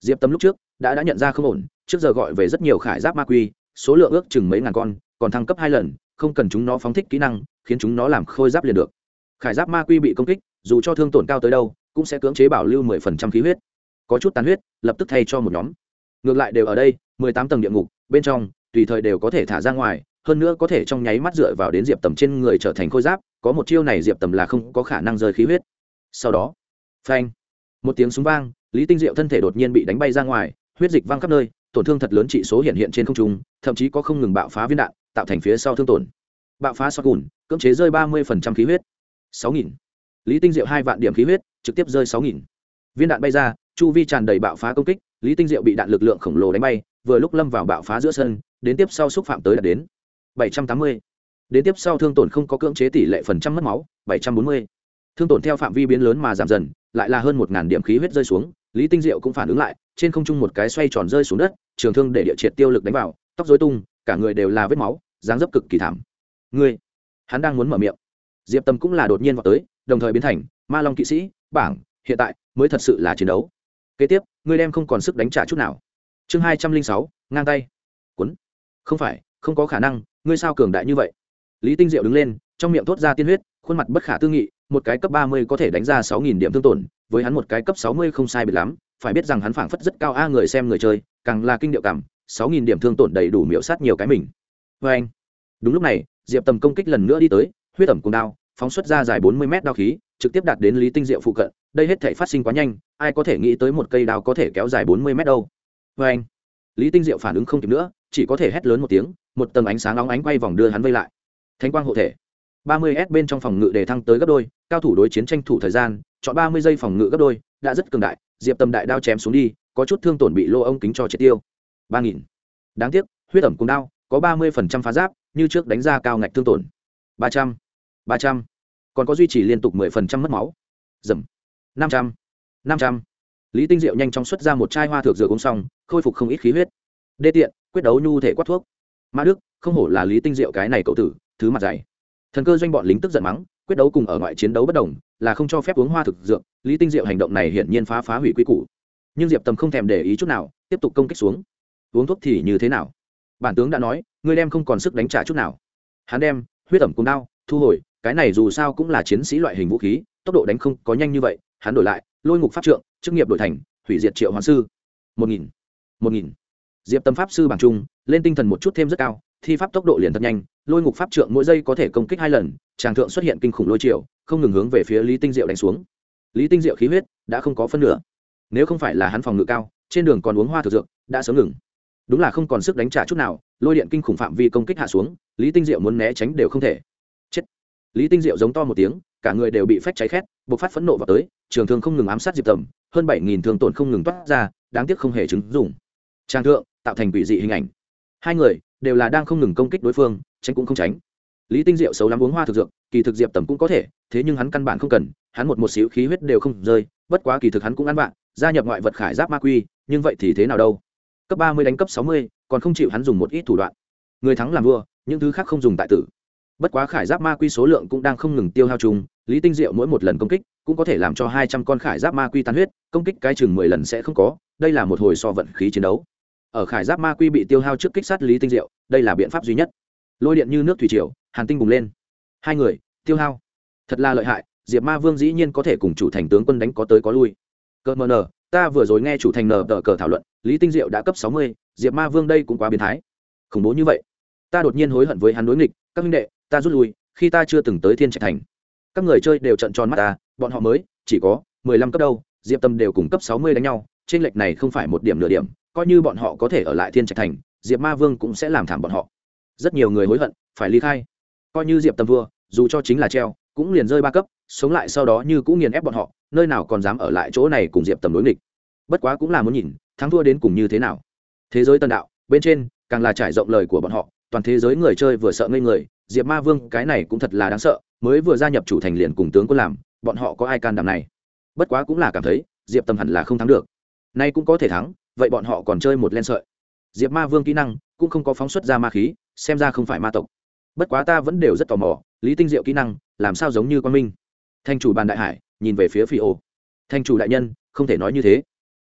Diệp tâm lúc trước, đã đã nhận ra không ổn, trước giờ gọi về rất nhiều khải giáp ma quy, số lượng ước chừng mấy ngàn con, còn thăng cấp hai lần, không cần chúng nó phóng thích kỹ năng, khiến chúng nó làm khôi giáp liền được. Khải giáp ma quy bị công kích, dù cho thương tổn cao tới đâu, cũng sẽ cưỡng chế bảo lưu mười phần trăm khí huyết. Có chút tàn huyết, lập tức thay cho một nhóm. Ngược lại đều ở đây, mười tám tầng địa ngục, bên trong, tùy thời đều có thể thả ra ngoài hơn nữa có thể trong nháy mắt dựa vào đến diệp tầm trên người trở thành khôi giáp, có một chiêu này diệp tầm là không có khả năng rơi khí huyết. Sau đó, phanh, một tiếng súng vang, lý tinh diệu thân thể đột nhiên bị đánh bay ra ngoài, huyết dịch văng khắp nơi, tổn thương thật lớn trị số hiện hiện trên không trung, thậm chí có không ngừng bạo phá viên đạn, tạo thành phía sau thương tổn. Bạo phá sọt gùn, cưỡng chế rơi ba mươi khí huyết. sáu nghìn. Lý tinh diệu hai vạn điểm khí huyết, trực tiếp rơi sáu nghìn. Viên đạn bay ra, chu vi tràn đầy bạo phá công kích, lý tinh diệu bị đạn lực lượng khổng lồ đánh bay, vừa lúc lâm vào bạo phá giữa sân, đến tiếp sau xúc phạm tới đạt đến bảy trăm tám mươi. Đến tiếp sau thương tổn không có cưỡng chế tỷ lệ phần trăm mất máu, bảy trăm bốn mươi. Thương tổn theo phạm vi biến lớn mà giảm dần, lại là hơn một ngàn điểm khí huyết rơi xuống, lý tinh diệu cũng phản ứng lại, trên không trung một cái xoay tròn rơi xuống đất, trường thương để địa triệt tiêu lực đánh vào, tóc rối tung, cả người đều là vết máu, dáng dấp cực kỳ thảm. Ngươi, hắn đang muốn mở miệng. Diệp tâm cũng là đột nhiên vào tới, đồng thời biến thành ma long kỵ sĩ, bảng, hiện tại mới thật sự là chiến đấu. Kế tiếp, ngươi đem không còn sức đánh trả chút nào. Chương hai trăm linh sáu, ngang tay. Quấn không phải, không có khả năng ngươi sao cường đại như vậy? Lý tinh diệu đứng lên, trong miệng thốt ra tiên huyết, khuôn mặt bất khả tư nghị, một cái cấp ba mươi có thể đánh ra sáu nghìn điểm thương tổn, với hắn một cái cấp sáu mươi không sai biệt lắm, phải biết rằng hắn phảng phất rất cao a người xem người chơi, càng là kinh điệu cảm, sáu nghìn điểm thương tổn đầy đủ miễu sát nhiều cái mình. Vê anh, đúng lúc này, diệp tầm công kích lần nữa đi tới, huyết tẩm cùng đao, phóng xuất ra dài bốn mươi mét đao khí, trực tiếp đạt đến lý tinh diệu phụ cận, đây hết thể phát sinh quá nhanh, ai có thể nghĩ tới một cây đao có thể kéo dài bốn mươi mét đâu. Vê anh, lý tinh diệu phản ứng không kịp nữa, chỉ có thể hét lớn một tiếng một tầng ánh sáng nóng ánh quay vòng đưa hắn vây lại. Thánh quang hộ thể. Ba mươi s bên trong phòng ngự để thăng tới gấp đôi, cao thủ đối chiến tranh thủ thời gian, chọn ba mươi giây phòng ngự gấp đôi, đã rất cường đại, diệp tâm đại đao chém xuống đi, có chút thương tổn bị lô ông kính cho triệt tiêu. ba nghìn. Đáng tiếc, huyết ẩm cùng đao, có ba mươi phần trăm phá giáp, như trước đánh ra cao ngạch thương tổn. ba trăm. ba trăm. Còn có duy trì liên tục mười phần trăm mất máu. Dầm. năm trăm. năm trăm. Lý tinh diệu nhanh chóng xuất ra một chai hoa thược dược uống xong, khôi phục không ít khí huyết. Đê tiện, quyết đấu nhu thể quát thuốc mã đức, không hổ là lý tinh diệu cái này cậu tử, thứ mặt dày. Thần cơ doanh bọn lính tức giận mắng, quyết đấu cùng ở ngoại chiến đấu bất đồng, là không cho phép uống hoa thực dược, lý tinh diệu hành động này hiển nhiên phá phá hủy quy củ. Nhưng diệp tầm không thèm để ý chút nào, tiếp tục công kích xuống. Uống thuốc thì như thế nào? Bản tướng đã nói, ngươi đem không còn sức đánh trả chút nào. Hắn đem, huyết ẩm cùng đao thu hồi, cái này dù sao cũng là chiến sĩ loại hình vũ khí, tốc độ đánh không có nhanh như vậy, hắn đổi lại, lôi ngục pháp trượng, chức nghiệp đổi thành, hủy diệt triệu hoàng sư. Một nghìn một nghìn diệp tâm pháp sư bảng trung lên tinh thần một chút thêm rất cao, thi pháp tốc độ liền thật nhanh, lôi ngục pháp trượng mỗi giây có thể công kích hai lần tràng thượng xuất hiện kinh khủng lôi triệu không ngừng hướng về phía lý tinh diệu đánh xuống. Lý tinh diệu khí huyết đã không có phân nửa. Nếu không phải là hắn phòng ngự cao, trên đường còn uống hoa thực dược, đã sớm ngừng. Đúng là không còn sức đánh trả chút nào, lôi điện kinh khủng phạm vi công kích hạ xuống, lý tinh diệu muốn né tránh đều không thể. Chết. Lý tinh diệu giống to một tiếng, cả người đều bị phách cháy khét buộc phát phẫn nộ vào tới, trường thương không ngừng ám sát diệp tầm hơn bảy nghìn thương tổn không ngừng toát ra, đáng tiếc không hề chứng dùng Tràng thượng tạo thành quỷ dị hình ảnh. Hai người đều là đang không ngừng công kích đối phương, tránh cũng không tránh. Lý tinh diệu xấu lắm uống hoa thực dược, kỳ thực diệp tầm cũng có thể, thế nhưng hắn căn bản không cần, hắn một một xíu khí huyết đều không rơi, bất quá kỳ thực hắn cũng ăn bạn gia nhập ngoại vật khải giáp ma quy, nhưng vậy thì thế nào đâu? Cấp ba mươi đánh cấp sáu mươi, còn không chịu hắn dùng một ít thủ đoạn. Người thắng làm vua, những thứ khác không dùng tại tử. Bất quá khải giáp ma quy số lượng cũng đang không ngừng tiêu hao chung, lý tinh diệu mỗi một lần công kích cũng có thể làm cho hai trăm con khải giáp ma quy tan huyết, công kích cái chừng mười lần sẽ không có, đây là một hồi so vận khí chiến đấu ở khải giáp ma quy bị tiêu hao trước kích sát lý tinh diệu, đây là biện pháp duy nhất. Lôi điện như nước thủy triều, hàn tinh bùng lên. Hai người, tiêu hao. Thật là lợi hại, diệp ma vương dĩ nhiên có thể cùng chủ thành tướng quân đánh có tới có lui. Cờ mờ nờ, ta vừa rồi nghe chủ thành nờ tờ cờ thảo luận, lý tinh diệu đã cấp sáu mươi, diệp ma vương đây cũng quá biến thái. Khủng bố như vậy. Ta đột nhiên hối hận với hắn đối nghịch, các minh đệ, ta rút lui, khi ta chưa từng tới thiên trạch thành. Các người chơi đều trận tròn mắt ta, bọn họ mới, chỉ có mười lăm cấp đâu, diệp tâm đều cùng cấp sáu mươi đánh nhau trên lệch này không phải một điểm nửa điểm coi như bọn họ có thể ở lại thiên trạch thành, diệp ma vương cũng sẽ làm thảm bọn họ. Rất nhiều người hối hận, phải ly khai. Coi như diệp tâm vua, dù cho chính là treo, cũng liền rơi ba cấp, sống lại sau đó như cũng nghiền ép bọn họ, nơi nào còn dám ở lại chỗ này cùng diệp tầm đối nghịch. Bất quá cũng là muốn nhìn, thắng thua đến cùng như thế nào. Thế giới tân đạo, bên trên, càng là trải rộng lời của bọn họ, toàn thế giới người chơi vừa sợ ngây người, diệp ma vương, cái này cũng thật là đáng sợ, mới vừa gia nhập chủ thành liền cùng tướng quân làm, bọn họ có ai can đảm này? Bất quá cũng là cảm thấy, diệp tầm hẳn là không thắng được. Nay cũng có thể thắng vậy bọn họ còn chơi một len sợi. Diệp ma vương kỹ năng cũng không có phóng xuất ra ma khí, xem ra không phải ma tộc. Bất quá ta vẫn đều rất tò mò, lý tinh diệu kỹ năng làm sao giống như quan minh. Thanh chủ bàn đại hải, nhìn về phía phi ô thanh chủ đại nhân, không thể nói như thế.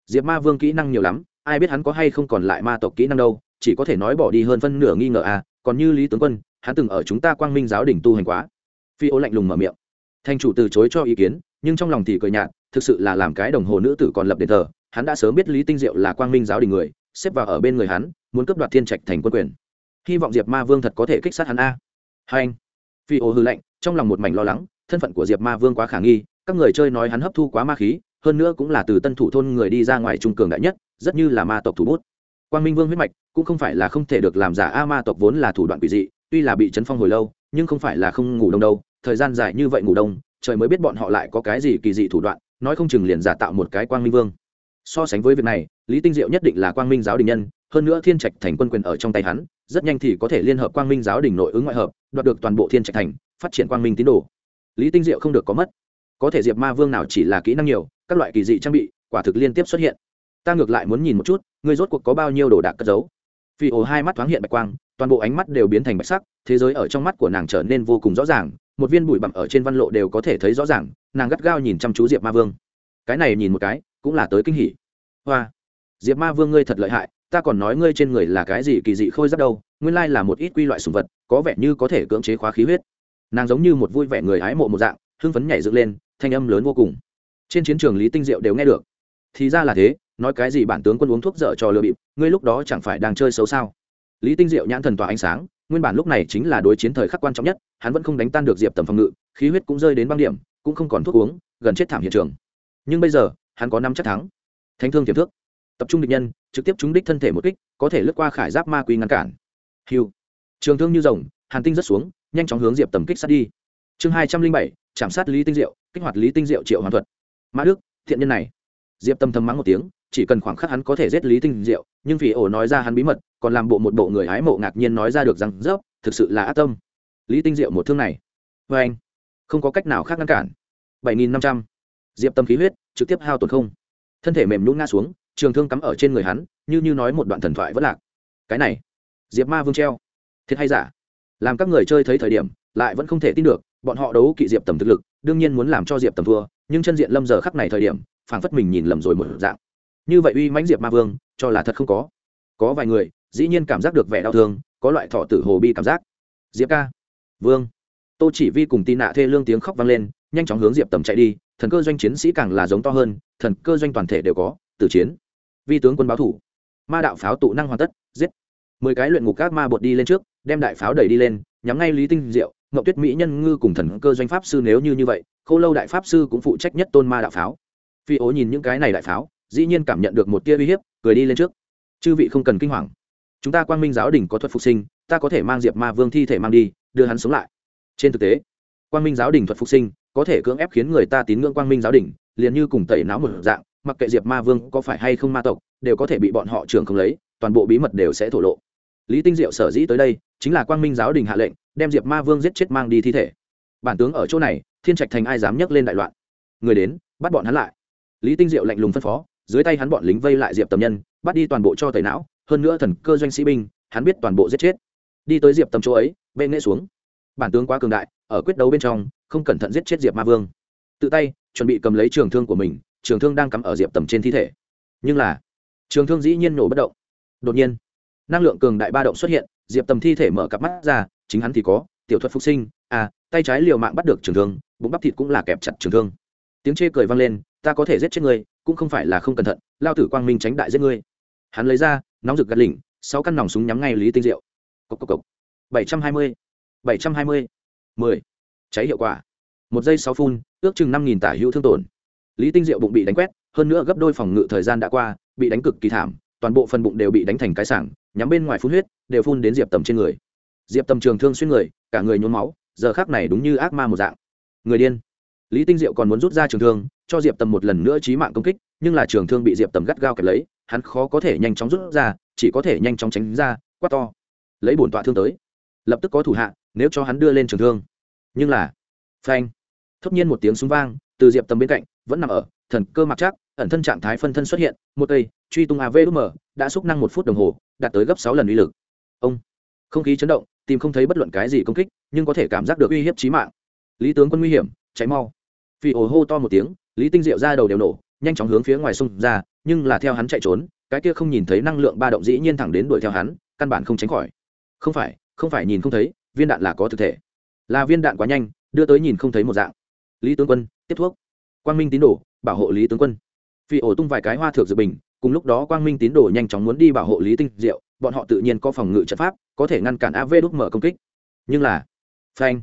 Diệp ma vương kỹ năng nhiều lắm, ai biết hắn có hay không còn lại ma tộc kỹ năng đâu, chỉ có thể nói bỏ đi hơn phân nửa nghi ngờ à còn như lý tướng quân, hắn từng ở chúng ta quang minh giáo đỉnh tu hành quá. Phi ô lạnh lùng mở miệng. Thanh chủ từ chối cho ý kiến, nhưng trong lòng thì cười nhạt thực sự là làm cái đồng hồ nữ tử còn lập đền thờ, hắn đã sớm biết lý tinh diệu là quang minh giáo đình người, xếp vào ở bên người hắn, muốn cấp đoạt thiên trạch thành quân quyền. Hy vọng diệp ma vương thật có thể kích sát hắn a. Hai anh, phi ô hư lệnh trong lòng một mảnh lo lắng, thân phận của diệp ma vương quá khả nghi, các người chơi nói hắn hấp thu quá ma khí, hơn nữa cũng là từ tân thủ thôn người đi ra ngoài trung cường đại nhất, rất như là ma tộc thủ bút. Quang minh vương huyết mạch cũng không phải là không thể được làm giả, a ma tộc vốn là thủ đoạn quỷ dị, tuy là bị chấn phong hồi lâu, nhưng không phải là không ngủ đông đâu, thời gian dài như vậy ngủ đông, trời mới biết bọn họ lại có cái gì kỳ dị thủ đoạn nói không chừng liền giả tạo một cái quang minh vương. So sánh với việc này, lý tinh diệu nhất định là quang minh giáo đình nhân, hơn nữa thiên trạch thành quân quyền ở trong tay hắn, rất nhanh thì có thể liên hợp quang minh giáo đình nội ứng ngoại hợp, đoạt được toàn bộ thiên trạch thành, phát triển quang minh tín đồ. Lý tinh diệu không được có mất. Có thể diệp ma vương nào chỉ là kỹ năng nhiều, các loại kỳ dị trang bị, quả thực liên tiếp xuất hiện. Ta ngược lại muốn nhìn một chút, ngươi rốt cuộc có bao nhiêu đồ đạc cất giấu? Phi ồ hai mắt thoáng hiện bạch quang toàn bộ ánh mắt đều biến thành bạch sắc, thế giới ở trong mắt của nàng trở nên vô cùng rõ ràng, một viên bụi bặm ở trên văn lộ đều có thể thấy rõ ràng, nàng gắt gao nhìn chăm chú diệp ma vương. Cái này nhìn một cái, cũng là tới kinh hỉ. Hoa, diệp ma vương ngươi thật lợi hại, ta còn nói ngươi trên người là cái gì kỳ dị khôi giáp đâu, nguyên lai là một ít quy loại sùng vật, có vẻ như có thể cưỡng chế khóa khí huyết. Nàng giống như một vui vẻ người hái mộ một dạng, hưng phấn nhảy dựng lên, thanh âm lớn vô cùng. Trên chiến trường lý tinh diệu đều nghe được. Thì ra là thế, nói cái gì bản tướng quân uống thuốc dở cho lừa bịp, ngươi lúc đó chẳng phải đang chơi xấu sao? Lý tinh diệu nhãn thần tỏa ánh sáng, nguyên bản lúc này chính là đối chiến thời khắc quan trọng nhất, hắn vẫn không đánh tan được diệp tầm phòng ngự, khí huyết cũng rơi đến băng điểm, cũng không còn thuốc uống, gần chết thảm hiện trường. Nhưng bây giờ, hắn có năm chắc thắng. Thánh thương tiềm thước. Tập trung địch nhân, trực tiếp trúng đích thân thể một kích, có thể lướt qua khải giáp ma quý ngăn cản. Hiu trường thương như rồng, hàn tinh rất xuống, nhanh chóng hướng diệp tầm kích sát đi. Chương hai trăm linh bảy, chạm sát lý tinh diệu, kích hoạt lý tinh diệu triệu hoàn thuật. Mã đức, thiện nhân này. Diệp tâm thầm mắng một tiếng chỉ cần khoảng khắc hắn có thể giết lý tinh diệu, nhưng vì ổ nói ra hắn bí mật, còn làm bộ một bộ người hái mộ ngạc nhiên nói ra được rằng, dốc, thực sự là ác tâm. Lý tinh diệu một thương này. Vê anh, không có cách nào khác ngăn cản. Bảy nghìn năm trăm. Diệp tâm khí huyết, trực tiếp hao tổn không. Thân thể mềm nhún ngã xuống, trường thương cắm ở trên người hắn, như như nói một đoạn thần thoại vẫn lạc. Cái này, diệp ma vương treo. Thiệt hay giả? Làm các người chơi thấy thời điểm, lại vẫn không thể tin được, bọn họ đấu kỵ diệp tầm thực lực, đương nhiên muốn làm cho diệp tầm thua, nhưng chân diện lâm giờ khắc này thời điểm, phảng phất mình nhìn lầm rồi một dạng như vậy uy mãnh diệp ma vương, cho là thật không có. Có vài người, dĩ nhiên cảm giác được vẻ đau thương, có loại thọ tử hồ bi cảm giác. Diệp ca. Vương. Tô chỉ vi cùng tin nạ thê lương tiếng khóc vang lên, nhanh chóng hướng diệp tầm chạy đi, thần cơ doanh chiến sĩ càng là giống to hơn, thần cơ doanh toàn thể đều có, tử chiến. Vi tướng quân báo thủ. Ma đạo pháo tụ năng hoàn tất, giết. Mười cái luyện ngục các ma bột đi lên trước, đem đại pháo đẩy đi lên, nhắm ngay lý tinh diệu ngậu tuyết mỹ nhân ngư cùng thần cơ doanh pháp sư nếu như như vậy, khâu lâu đại pháp sư cũng phụ trách nhất tôn ma đạo pháo. Phi ố nhìn những cái này đại pháo dĩ nhiên cảm nhận được một tia uy hiếp, cười đi lên trước. Chư vị không cần kinh hoàng. Chúng ta quang minh giáo đình có thuật phục sinh, ta có thể mang diệp ma vương thi thể mang đi, đưa hắn sống lại. Trên thực tế, quang minh giáo đình thuật phục sinh có thể cưỡng ép khiến người ta tín ngưỡng quang minh giáo đình, liền như cùng tẩy não một dạng, mặc kệ diệp ma vương có phải hay không ma tộc, đều có thể bị bọn họ trường không lấy, toàn bộ bí mật đều sẽ thổ lộ. Lý tinh diệu sở dĩ tới đây, chính là quang minh giáo đình hạ lệnh, đem diệp ma vương giết chết mang đi thi thể. Bản tướng ở chỗ này, thiên trạch thành ai dám nhấc lên đại loạn? Người đến, bắt bọn hắn lại. Lý tinh diệu lạnh lùng phân phó dưới tay hắn bọn lính vây lại diệp tầm nhân, bắt đi toàn bộ cho tẩy não, hơn nữa thần cơ doanh sĩ binh, hắn biết toàn bộ giết chết. Đi tới diệp tầm chỗ ấy, bệ nghệ xuống. Bản tướng quá cường đại, ở quyết đấu bên trong, không cẩn thận giết chết diệp ma vương. Tự tay, chuẩn bị cầm lấy trường thương của mình, trường thương đang cắm ở diệp tầm trên thi thể. Nhưng là, trường thương dĩ nhiên nổ bất động. Đột nhiên, năng lượng cường đại ba động xuất hiện, diệp tầm thi thể mở cặp mắt ra, chính hắn thì có, tiểu thuật phục sinh à tay trái liều mạng bắt được trường thương, bụng bắp thịt cũng là kẹp chặt trường thương. Tiếng chê cười vang lên, ta có thể giết chết người cũng không phải là không cẩn thận, lao tử quang minh tránh đại giết ngươi. Hắn lấy ra, nóng rực gạt lỉnh, sáu căn nòng súng nhắm ngay lý tinh diệu. Cộc cộc cộc. Bảy trăm hai mươi, bảy trăm hai mươi, mười. Cháy hiệu quả. Một giây sáu phun, ước chừng năm nghìn tả hữu thương tổn. Lý tinh diệu bụng bị đánh quét, hơn nữa gấp đôi phòng ngự thời gian đã qua, bị đánh cực kỳ thảm, toàn bộ phần bụng đều bị đánh thành cái sảng, nhắm bên ngoài phun huyết, đều phun đến diệp tầm trên người. Diệp tầm trường thương xuyên người, cả người nhốn máu, giờ khác này đúng như ác ma một dạng. Người điên. Lý tinh diệu còn muốn rút ra trường thương cho diệp tầm một lần nữa trí mạng công kích, nhưng là trường thương bị diệp tầm gắt gao kẹp lấy, hắn khó có thể nhanh chóng rút ra, chỉ có thể nhanh chóng tránh ra, quát to. Lấy bổn tọa thương tới. Lập tức có thủ hạ, nếu cho hắn đưa lên trường thương. Nhưng là, phanh. Thốt nhiên một tiếng súng vang, từ diệp tầm bên cạnh, vẫn nằm ở, thần cơ mặc chắc ẩn thân trạng thái phân thân xuất hiện, một cây, truy tung avm đã xúc năng một phút đồng hồ, đạt tới gấp sáu lần uy lực. Ông. Không khí chấn động, tìm không thấy bất luận cái gì công kích, nhưng có thể cảm giác được uy hiếp trí mạng. Lý tướng quân nguy hiểm, cháy mau. Phi ồ hô to một tiếng lý tinh diệu ra đầu đều nổ, nhanh chóng hướng phía ngoài sông ra, nhưng là theo hắn chạy trốn, cái kia không nhìn thấy năng lượng ba động dĩ nhiên thẳng đến đuổi theo hắn, căn bản không tránh khỏi. Không phải không phải nhìn không thấy, viên đạn là có thực thể. Là viên đạn quá nhanh, đưa tới nhìn không thấy một dạng. Lý tướng quân, tiếp thuốc. Quang minh tín đồ, bảo hộ lý tướng quân. Phi ổ tung vài cái hoa thược dược bình, cùng lúc đó quang minh tín đồ nhanh chóng muốn đi bảo hộ lý tinh diệu, bọn họ tự nhiên có phòng ngự trận pháp, có thể ngăn cản av đúc mở công kích. Nhưng là, phanh,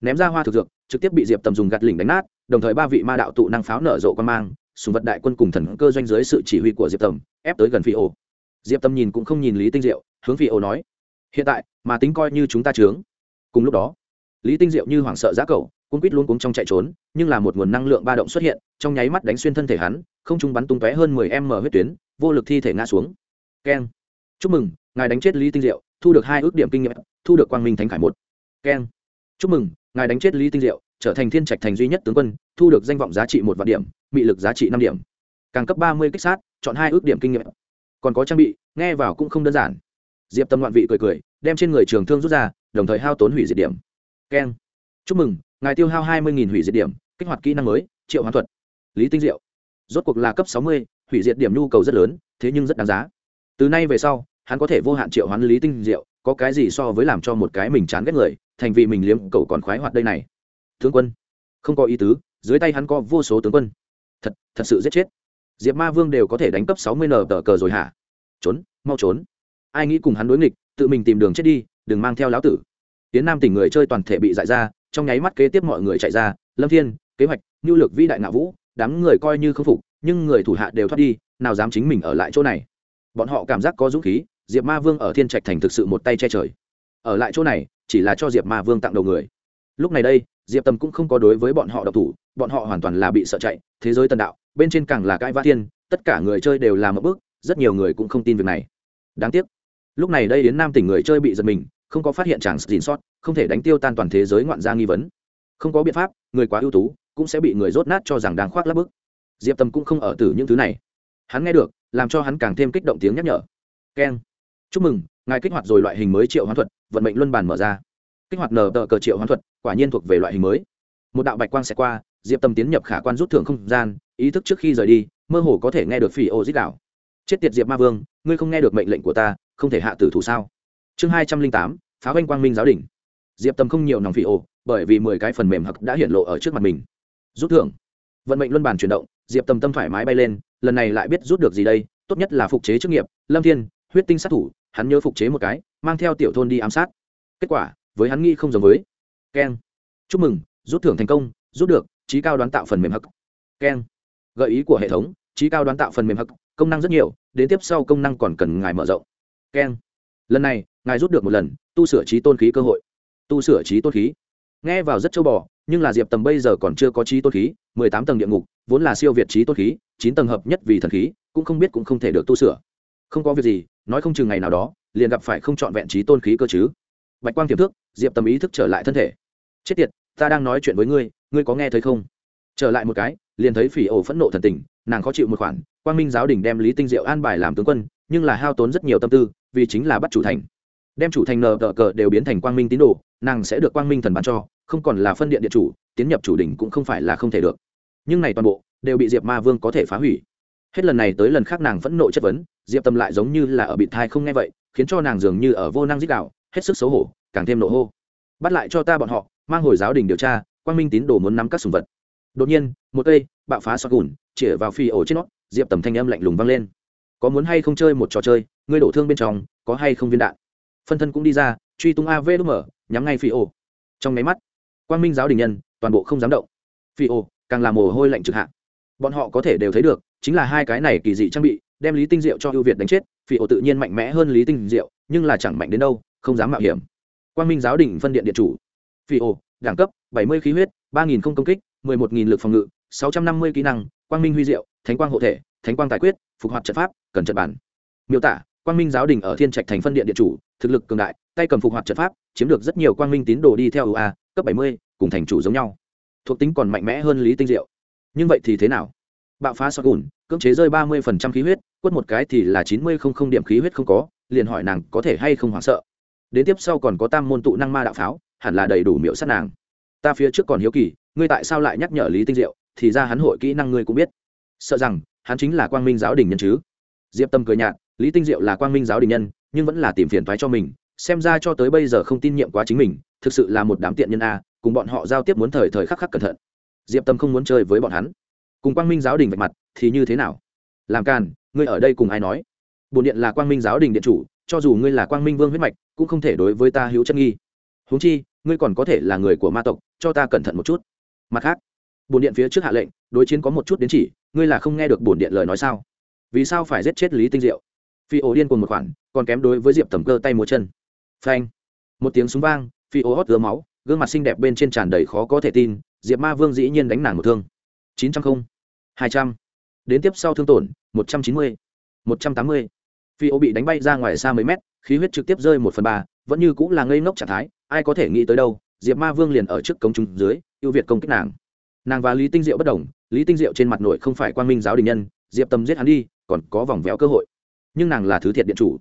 ném ra hoa thực dược trực tiếp bị diệp tầm dùng gạt lỉnh đánh nát, đồng thời ba vị ma đạo tụ năng pháo nở rộ quan mang, sùng vật đại quân cùng thần cơ doanh dưới sự chỉ huy của diệp tầm, ép tới gần phi ô. Diệp tầm nhìn cũng không nhìn lý tinh diệu, hướng phi ô nói, hiện tại, mà tính coi như chúng ta trướng cùng lúc đó, lý tinh diệu như hoảng sợ giá cầu cung quýt luôn cuống trong chạy trốn, nhưng là một nguồn năng lượng ba động xuất hiện, trong nháy mắt đánh xuyên thân thể hắn, không trung bắn tung tóe hơn mười m huyết tuyến, vô lực thi thể ngã xuống. Keng. Chúc mừng, ngài đánh chết lý tinh diệu, thu được hai ước điểm kinh nghiệm, thu được quang minh thánh khải một. Keng. Chúc mừng ngài đánh chết lý tinh diệu, trở thành thiên trạch thành duy nhất tướng quân, thu được danh vọng giá trị một vạn điểm bị lực giá trị năm điểm. Càng cấp ba mươi kích sát, chọn hai ước điểm kinh nghiệm. Còn có trang bị, nghe vào cũng không đơn giản. Diệp tâm ngoạn vị cười cười, đem trên người trường thương rút ra, đồng thời hao tốn hủy diệt điểm. Keng. Chúc mừng, ngài tiêu hao hai mươi hủy diệt điểm, kích hoạt kỹ năng mới, triệu hoàn thuật. Lý tinh diệu. Rốt cuộc là cấp sáu mươi, hủy diệt điểm nhu cầu rất lớn, thế nhưng rất đáng giá. Từ nay về sau, hắn có thể vô hạn triệu hoán lý tinh diệu có cái gì so với làm cho một cái mình chán ghét người, thành vì mình liếm cậu còn khoái hoạt đây này. Tướng quân, không có ý tứ, dưới tay hắn có vô số tướng quân. Thật thật sự giết chết. Diệp ma vương đều có thể đánh cấp sáu mươi nờ tờ cờ rồi hả? Trốn, mau trốn. Ai nghĩ cùng hắn đối nghịch, tự mình tìm đường chết đi, đừng mang theo lão tử. Tiến nam tỉnh người chơi toàn thể bị dại ra, trong nháy mắt kế tiếp mọi người chạy ra, lâm thiên, kế hoạch nhu lược vĩ đại ngạo vũ, đám người coi như không phục, nhưng người thủ hạ đều thoát đi, nào dám chính mình ở lại chỗ này. Bọn họ cảm giác có dũng khí diệp ma vương ở thiên trạch thành thực sự một tay che trời. Ở lại chỗ này, chỉ là cho diệp ma vương tặng đầu người. Lúc này đây, diệp tầm cũng không có đối với bọn họ độc thủ, bọn họ hoàn toàn là bị sợ chạy, thế giới tần đạo, bên trên càng là cãi vã thiên, tất cả người chơi đều làm một bước, rất nhiều người cũng không tin việc này. Đáng tiếc. Lúc này đây đến nam tỉnh người chơi bị giật mình, không có phát hiện chàng xin sót, không thể đánh tiêu tan toàn thế giới ngoạn gia nghi vấn. Không có biện pháp, người quá ưu tú, cũng sẽ bị người rốt nát cho rằng đang khoác lắp bức. Diệp tâm cũng không ở tử những thứ này. Hắn nghe được, làm cho hắn càng thêm kích động tiếng nhắc nhở. Keng chúc mừng, ngài kích hoạt rồi loại hình mới triệu hoán thuật, vận mệnh luân bàn mở ra. Kích hoạt nở tờ cờ triệu hoán thuật, quả nhiên thuộc về loại hình mới. Một đạo bạch quang sẽ qua, diệp tâm tiến nhập khả quan rút thưởng không gian, ý thức trước khi rời đi, mơ hồ có thể nghe được phỉ ô dích đạo. Chết tiệt diệp ma vương, ngươi không nghe được mệnh lệnh của ta, không thể hạ tử thủ sao? Chương hai trăm linh tám pháo anh quang minh giáo đình diệp tâm không nhiều nòng phỉ ô, bởi vì mười cái phần mềm hặc đã hiện lộ ở trước mặt mình. Rút thưởng. Vận mệnh luân bàn chuyển động, diệp tâm tâm thoải mái bay lên, lần này lại biết rút được gì đây, tốt nhất là phục chế chức nghiệp, lâm thiên, huyết tinh sát thủ hắn nhớ phục chế một cái, mang theo tiểu thôn đi ám sát. Kết quả, với hắn nghĩ không giống với. Keng. Chúc mừng, rút thưởng thành công, rút được, trí cao đoán tạo phần mềm hắc. Keng. Gợi ý của hệ thống, trí cao đoán tạo phần mềm hắc, công năng rất nhiều, đến tiếp sau công năng còn cần ngài mở rộng. Keng. Lần này, ngài rút được một lần, tu sửa trí tôn khí cơ hội. Tu sửa trí tôn khí. Nghe vào rất châu bò, nhưng là diệp tầm bây giờ còn chưa có trí tôn khí, mười tám tầng địa ngục, vốn là siêu việt trí tôn khí, chín tầng hợp nhất vì thần khí, cũng không biết cũng không thể được tu sửa. Không có việc gì nói không chừng ngày nào đó, liền gặp phải không trọn vẹn trí tôn khí cơ chứ. Bạch quang tiềm thức diệp tầm ý thức trở lại thân thể. Chết tiệt, ta đang nói chuyện với ngươi ngươi có nghe thấy không? Trở lại một cái, liền thấy phỉ ổ phẫn nộ thần tình, nàng khó chịu một khoản, quang minh giáo đình đem lý tinh diệu an bài làm tướng quân, nhưng là hao tốn rất nhiều tâm tư, vì chính là bắt chủ thành. Đem chủ thành nờ tờ cờ đều biến thành quang minh tín đồ, nàng sẽ được quang minh thần bán cho, không còn là phân điện điện chủ, tiến nhập chủ đỉnh cũng không phải là không thể được. Nhưng này toàn bộ, đều bị diệp ma vương có thể phá hủy hết lần này tới lần khác nàng phẫn nộ chất vấn, diệp tâm lại giống như là ở bị thai không nghe vậy, khiến cho nàng dường như ở vô năng dích đạo, hết sức xấu hổ, càng thêm nộ hô. Bắt lại cho ta bọn họ, mang hồi giáo đình điều tra, quang minh tín đồ muốn nắm các sùng vật. Đột nhiên, một cây bạo phá xoát gùn, chĩa vào phi ổ trên nó, diệp tầm thanh âm lạnh lùng vang lên. Có muốn hay không chơi một trò chơi, ngươi đổ thương bên trong, có hay không viên đạn? Phân thân cũng đi ra, truy tung av đ mở, nhắm ngay phi ổ. Trong máy mắt, quang minh giáo đình nhân, toàn bộ không dám động. Phi ổ, càng làm mồ hôi lạnh trực hạ bọn họ có thể đều thấy được, chính là hai cái này kỳ dị trang bị, đem lý tinh diệu cho ưu việt đánh chết, phi ổ tự nhiên mạnh mẽ hơn lý tinh diệu, nhưng là chẳng mạnh đến đâu, không dám mạo hiểm. Quang minh giáo đình phân điện điện chủ. Phi ổ, đẳng cấp, bảy mươi khí huyết, ba nghìn không công kích, mười một nghìn lực phòng ngự, sáu trăm năm mươi kỹ năng, quang minh huy diệu, thánh quang hộ thể, thánh quang tài quyết, phục hoạt trận pháp, cần trận bản miêu tả, quang minh giáo đình ở thiên trạch thành phân điện điện chủ, thực lực cường đại, tay cầm phục hoạt trận pháp, chiếm được rất nhiều quang minh tín đồ đi theo ua cấp bảy mươi, cùng thành chủ giống nhau. Thuộc tính còn mạnh mẽ hơn lý tinh diệu nhưng vậy thì thế nào? Bạo phá sọt gùn cưỡng chế rơi ba mươi phần trăm khí huyết, quất một cái thì là chín mươi không không điểm khí huyết không có, liền hỏi nàng có thể hay không hoảng sợ. Đến tiếp sau còn có tam môn tụ năng ma đạo pháo, hẳn là đầy đủ miễu sát nàng. Ta phía trước còn hiếu kỳ, ngươi tại sao lại nhắc nhở lý tinh diệu, thì ra hắn hội kỹ năng ngươi cũng biết. Sợ rằng, hắn chính là quang minh giáo đình nhân chứ. Diệp tâm cười nhạt, lý tinh diệu là quang minh giáo đình nhân, nhưng vẫn là tìm phiền thoái cho mình, xem ra cho tới bây giờ không tin nhiệm quá chính mình, thực sự là một đám tiện nhân a, cùng bọn họ giao tiếp muốn thời thời khắc khắc cẩn thận diệp tâm không muốn chơi với bọn hắn. Cùng quang minh giáo đình vạch mặt, thì như thế nào? Làm càn, ngươi ở đây cùng ai nói? Bồn điện là quang minh giáo đình điện chủ, cho dù ngươi là quang minh vương huyết mạch, cũng không thể đối với ta hữu chân nghi. Huống chi, ngươi còn có thể là người của ma tộc, cho ta cẩn thận một chút. Mặt khác bồn điện phía trước hạ lệnh, đối chiến có một chút đến chỉ, ngươi là không nghe được bồn điện lời nói sao? Vì sao phải giết chết lý tinh diệu? Phi ổ điên cùng một khoản, còn kém đối với diệp tầm cơ tay múa chân. Phanh. Một tiếng súng vang, phi ổ hót ứa máu, gương mặt xinh đẹp bên trên tràn đầy khó có thể tin diệp ma vương dĩ nhiên đánh nàng một thương. chín trăm không, hai trăm. Đến tiếp sau thương tổn, một trăm chín mươi, một trăm tám mươi. Phi ô bị đánh bay ra ngoài xa mấy mét, khí huyết trực tiếp rơi một phần ba, vẫn như cũng là ngây ngốc trạng thái, ai có thể nghĩ tới đâu, diệp ma vương liền ở trước cống chúng dưới, ưu việt công kích nàng. Nàng và lý tinh diệu bất đồng, lý tinh diệu trên mặt nội không phải quan minh giáo đình nhân, diệp tâm giết hắn đi, còn có vòng véo cơ hội. Nhưng nàng là thứ thiệt điện chủ.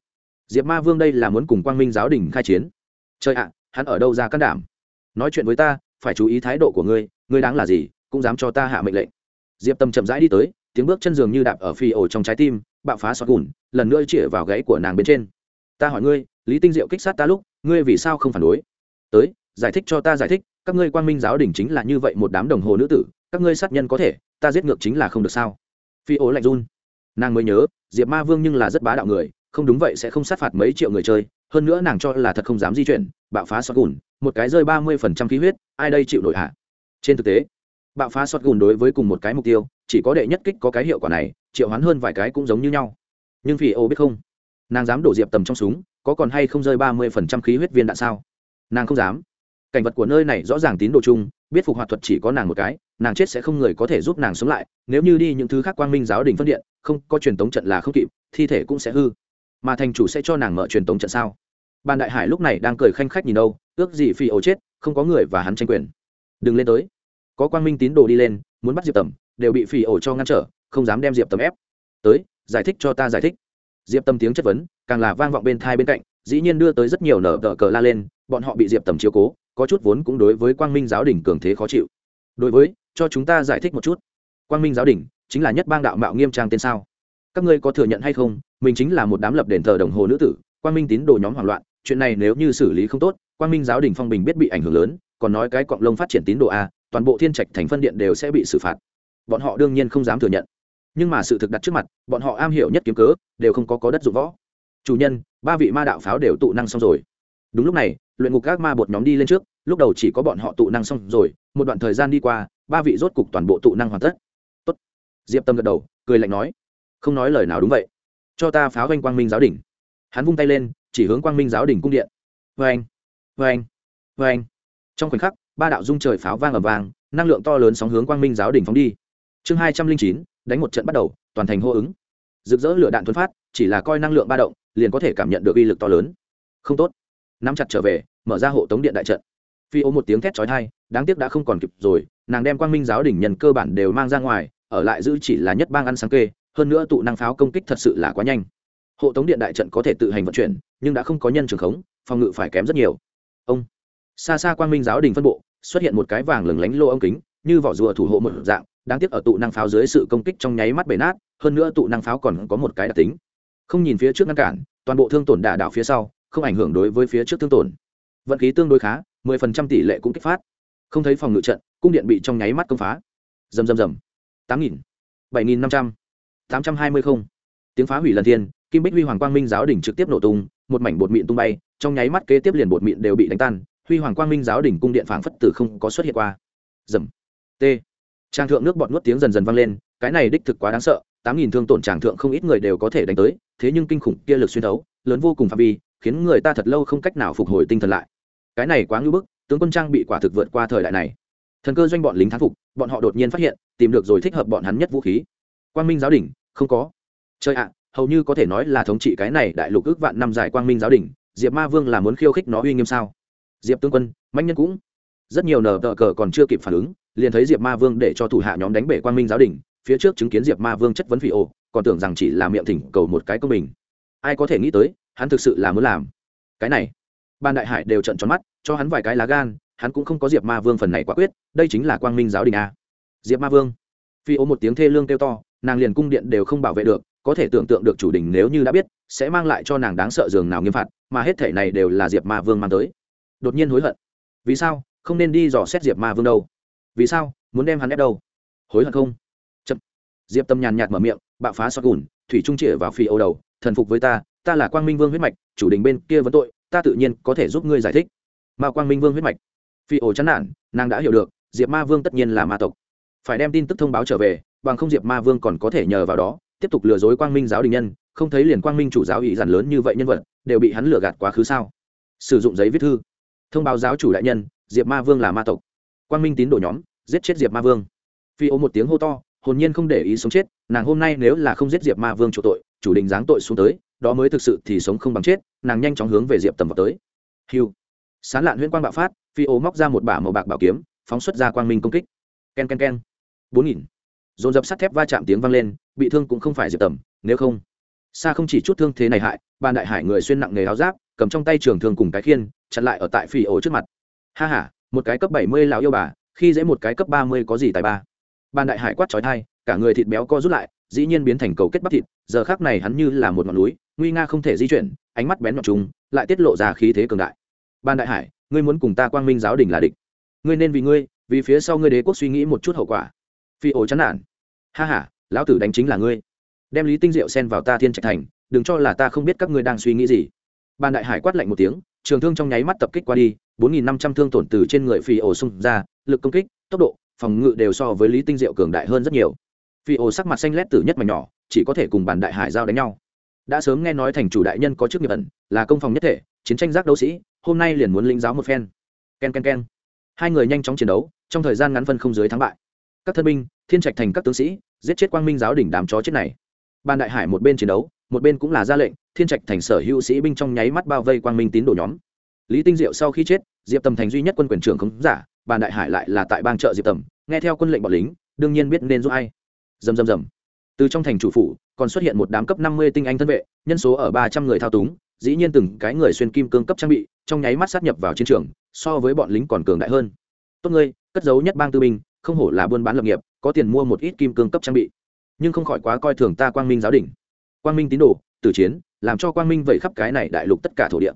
Diệp ma vương đây là muốn cùng quang minh giáo đình khai chiến. Trời ạ, hắn ở đâu ra can đảm? Nói chuyện với ta phải chú ý thái độ của ngươi ngươi đáng là gì, cũng dám cho ta hạ mệnh lệnh. Diệp tâm chậm rãi đi tới, tiếng bước chân giường như đạp ở phi ổ trong trái tim, bạo phá xót gùn, lần nữa chĩa vào gáy của nàng bên trên. Ta hỏi ngươi, lý tinh diệu kích sát ta lúc, ngươi vì sao không phản đối? Tới, giải thích cho ta giải thích, các ngươi quan minh giáo đình chính là như vậy một đám đồng hồ nữ tử, các ngươi sát nhân có thể, ta giết ngược chính là không được sao? Phi ố lạnh run. Nàng mới nhớ, diệp ma vương nhưng là rất bá đạo người, không đúng vậy sẽ không sát phạt mấy triệu người chơi, hơn nữa nàng cho là thật không dám di chuyển, bạo phá xót gùn một cái rơi ba mươi phần trăm khí huyết, ai đây chịu nổi hạ trên thực tế, bạo phá xót gùn đối với cùng một cái mục tiêu, chỉ có đệ nhất kích có cái hiệu quả này, triệu hoán hơn vài cái cũng giống như nhau. Nhưng phi ô biết không? Nàng dám đổ diệp tầm trong súng, có còn hay không rơi ba mươi phần trăm khí huyết viên đạn sao? Nàng không dám. Cảnh vật của nơi này rõ ràng tín đồ chung, biết phục hoạt thuật chỉ có nàng một cái, nàng chết sẽ không người có thể giúp nàng sống lại, nếu như đi những thứ khác quang minh giáo đình phân điện, không có truyền tống trận là không kịp, thi thể cũng sẽ hư. Mà thành chủ sẽ cho nàng mở truyền tống trận sao? Ban đại hải lúc này đang cười khanh khách nhìn đâu, ước gì phi ổ chết, không có người và hắn tranh quyền. Đừng lên tới. Có quang minh tín đồ đi lên, muốn bắt diệp tầm, đều bị phi ổ cho ngăn trở, không dám đem diệp tầm ép. Tới, giải thích cho ta giải thích. Diệp tầm tiếng chất vấn, càng là vang vọng bên thai bên cạnh, dĩ nhiên đưa tới rất nhiều nở tờ cờ la lên, bọn họ bị diệp tầm chiếu cố, có chút vốn cũng đối với quang minh giáo đình cường thế khó chịu. Đối với, cho chúng ta giải thích một chút. Quang minh giáo đình chính là nhất bang đạo mạo nghiêm trang tên sao? Các ngươi có thừa nhận hay không, mình chính là một đám lập đền thờ đồng hồ nữ tử, quang minh tín đồ nhóm hoảng loạn chuyện này nếu như xử lý không tốt, quang minh giáo đình phong bình biết bị ảnh hưởng lớn, còn nói cái cọng lông phát triển tín đồ a, toàn bộ thiên trạch thành phân điện đều sẽ bị xử phạt. Bọn họ đương nhiên không dám thừa nhận. Nhưng mà sự thực đặt trước mặt, bọn họ am hiểu nhất kiếm cớ, đều không có có đất dụng võ. Chủ nhân, ba vị ma đạo pháo đều tụ năng xong rồi. Đúng lúc này, luyện ngục các ma bột nhóm đi lên trước, lúc đầu chỉ có bọn họ tụ năng xong rồi, một đoạn thời gian đi qua, ba vị rốt cục toàn bộ tụ năng hoàn tất. Tốt. diệp tâm gật đầu, cười lạnh nói, không nói lời nào đúng vậy. Cho ta pháo doanh quang minh giáo đình. Hắn vung tay lên chỉ hướng quang minh giáo đình cung điện. Vê anh vê anh vê anh trong khoảnh khắc, ba đạo dung trời pháo vang ầm vang, năng lượng to lớn sóng hướng quang minh giáo đình phóng đi. Chương hai trăm linh chín, đánh một trận bắt đầu, toàn thành hô ứng. Rực rỡ lửa đạn thuấn phát, chỉ là coi năng lượng ba động, liền có thể cảm nhận được uy lực to lớn. Không tốt. Nắm chặt trở về, mở ra hộ tống điện đại trận. Phi ô một tiếng thét trói thai đáng tiếc đã không còn kịp rồi, nàng đem quang minh giáo đỉnh nhân cơ bản đều mang ra ngoài, ở lại giữ chỉ là nhất bang ăn sáng kê, hơn nữa tụ năng pháo công kích thật sự là quá nhanh hộ tống điện đại trận có thể tự hành vận chuyển, nhưng đã không có nhân trường khống, phòng ngự phải kém rất nhiều. Ông xa xa quang minh giáo đình phân bộ, xuất hiện một cái vàng lừng lánh lô ống kính, như vỏ rùa thủ hộ một dạng, đáng tiếc ở tụ năng pháo dưới sự công kích trong nháy mắt bể nát, hơn nữa tụ năng pháo còn có một cái đặc tính. Không nhìn phía trước ngăn cản, toàn bộ thương tổn đả đảo phía sau, không ảnh hưởng đối với phía trước thương tổn. Vận khí tương đối khá, mười phần trăm tỷ lệ cũng kích phát. Không thấy phòng ngự trận, cung điện bị trong nháy mắt công phá. Rầm rầm rầm. tám nghìn, bảy nghìn năm trăm, tám trăm hai mươi không. Tiếng phá hủy lần thiên kim bích huy hoàng quang minh giáo đỉnh trực tiếp nổ tung, một mảnh bột mịn tung bay, trong nháy mắt kế tiếp liền bột mịn đều bị đánh tan, huy hoàng quang minh giáo đỉnh cung điện phảng phất tử không có xuất hiện qua. Dầm t. Trang thượng nước bọt nuốt tiếng dần dần vang lên, cái này đích thực quá đáng sợ, tám nghìn thương tổn tràng thượng không ít người đều có thể đánh tới, thế nhưng kinh khủng kia lực xuyên thấu, lớn vô cùng phạm vi, khiến người ta thật lâu không cách nào phục hồi tinh thần lại. Cái này quá ngưỡng bức, tướng quân trang bị quả thực vượt qua thời đại này. Thần cơ doanh bọn lính thán phục, bọn họ đột nhiên phát hiện, tìm được rồi thích hợp bọn hắn nhất vũ khí. Quang minh giáo đỉnh không có. Chơi ạ hầu như có thể nói là thống trị cái này đại lục ước vạn năm dài quang minh giáo đình, diệp ma vương là muốn khiêu khích nó uy nghiêm sao? Diệp tướng quân, mạnh nhân cũng rất nhiều nờ tờ cờ còn chưa kịp phản ứng, liền thấy diệp ma vương để cho thủ hạ nhóm đánh bể quang minh giáo đình, phía trước chứng kiến diệp ma vương chất vấn phi ô, còn tưởng rằng chỉ là miệng thỉnh cầu một cái công bình. Ai có thể nghĩ tới, hắn thực sự là muốn làm cái này. Ban đại hải đều trận tròn mắt, cho hắn vài cái lá gan, hắn cũng không có diệp ma vương phần này quả quyết, đây chính là quang minh giáo đình a. Diệp ma vương phi ô một tiếng thê lương kêu to, nàng liền cung điện đều không bảo vệ được có thể tưởng tượng được chủ đình nếu như đã biết, sẽ mang lại cho nàng đáng sợ giường nào nghiêm phạt, mà hết thể này đều là diệp ma vương mang tới. Đột nhiên hối hận. Vì sao? Không nên đi dò xét diệp ma vương đâu. Vì sao? Muốn đem hắn ép đâu? Hối hận không? Chậm. Diệp tâm nhàn nhạt mở miệng, bạo phá sọt gùn, thủy trung chĩa vào phi âu đầu, thần phục với ta ta là quang minh vương huyết mạch, chủ đình bên kia vẫn tội, ta tự nhiên có thể giúp ngươi giải thích. Mà quang minh vương huyết mạch. Phi ổ chán nản, nàng đã hiểu được, diệp ma vương tất nhiên là ma tộc. Phải đem tin tức thông báo trở về, bằng không diệp ma vương còn có thể nhờ vào đó tiếp tục lừa dối quang minh giáo đình nhân, không thấy liền quang minh chủ giáo ý giản lớn như vậy nhân vật, đều bị hắn lừa gạt quá khứ sao? Sử dụng giấy viết thư. Thông báo giáo chủ đại nhân, diệp ma vương là ma tộc. Quang minh tín đồ nhóm, giết chết diệp ma vương. Phi ô một tiếng hô to, hồn nhiên không để ý sống chết, nàng hôm nay nếu là không giết diệp ma vương chủ tội, chủ định giáng tội xuống tới, đó mới thực sự thì sống không bằng chết, nàng nhanh chóng hướng về diệp tầm vào tới. Hiu sán lạn huyễn quang bạo phát, phi ô móc ra một bả màu bạc bảo kiếm, phóng xuất ra quang minh công kích. K e n k e n k e n bốn nghìn. Dồn dập sắt thép va chạm tiếng vang lên bị thương cũng không phải diệp tầm, nếu không xa không chỉ chút thương thế này hại, bàn đại hải người xuyên nặng nghề áo giáp, cầm trong tay trường thương cùng cái khiên, chặn lại ở tại phi ổ trước mặt. Ha h a một cái cấp bảy mươi lão yêu bà, khi dễ một cái cấp ba mươi có gì tài ba. Bàn đại hải quát trói thai cả người thịt béo co rút lại, dĩ nhiên biến thành cầu kết bắp thịt, giờ khác này hắn như là một ngọn núi, nguy nga không thể di chuyển, ánh mắt bén nhọn chúng lại tiết lộ ra khí thế cường đại. Ban đại hải, ngươi muốn cùng ta quang minh giáo đình là địch. Ngươi nên vì ngươi, vì phía sau ngươi đế quốc suy nghĩ một chút hậu quả. Phi ổ chán nản. Ha h a lão tử đánh chính là ngươi. Đem lý tinh diệu xen vào ta thiên trạch thành, đừng cho là ta không biết các ngươi đang suy nghĩ gì. Ban đại hải quát lạnh một tiếng, trường thương trong nháy mắt tập kích qua đi, bốn nghìn năm trăm thương tổn từ trên người phi ổ xung ra, lực công kích, tốc độ, phòng ngự đều so với lý tinh diệu cường đại hơn rất nhiều. Phi ổ sắc mặt xanh lét tử nhất mà nhỏ, chỉ có thể cùng bàn đại hải giao đánh nhau. Đã sớm nghe nói thành chủ đại nhân có chức nghiệp ẩn, là công phòng nhất thể, chiến tranh giác đấu sĩ, hôm nay liền muốn lĩnh giáo một phen. K e n k e n k e n hai người nhanh chóng chiến đấu, trong thời gian ngắn phân không dưới thắng bại. Các thân binh, thiên trạch thành các tướng sĩ giết chết quang minh giáo đỉnh đám chó chết này. Ban đại hải một bên chiến đấu, một bên cũng là ra lệnh, thiên trạch thành sở hữu sĩ binh trong nháy mắt bao vây quang minh tín đồ nhóm. Lý tinh diệu sau khi chết, diệp tầm thành duy nhất quân quyền trưởng khống giả ban đại hải lại là tại bang chợ diệp tầm, nghe theo quân lệnh bọn lính, đương nhiên biết nên giúp ai. Dầm dầm dầm từ trong thành chủ phủ, còn xuất hiện một đám cấp năm mươi tinh anh thân vệ, nhân số ở ba trăm người thao túng, dĩ nhiên từng cái người xuyên kim cương cấp trang bị, trong nháy mắt sát nhập vào chiến trường, so với bọn lính còn cường đại hơn. Tốt ngươi, cất giấu nhất bang tư binh, không hổ là buôn bán lập nghiệp có tiền mua một ít kim cương cấp trang bị. Nhưng không khỏi quá coi thường ta quang minh giáo đình. Quang minh tín đồ, tử chiến, làm cho quang minh vẩy khắp cái này đại lục tất cả thổ địa.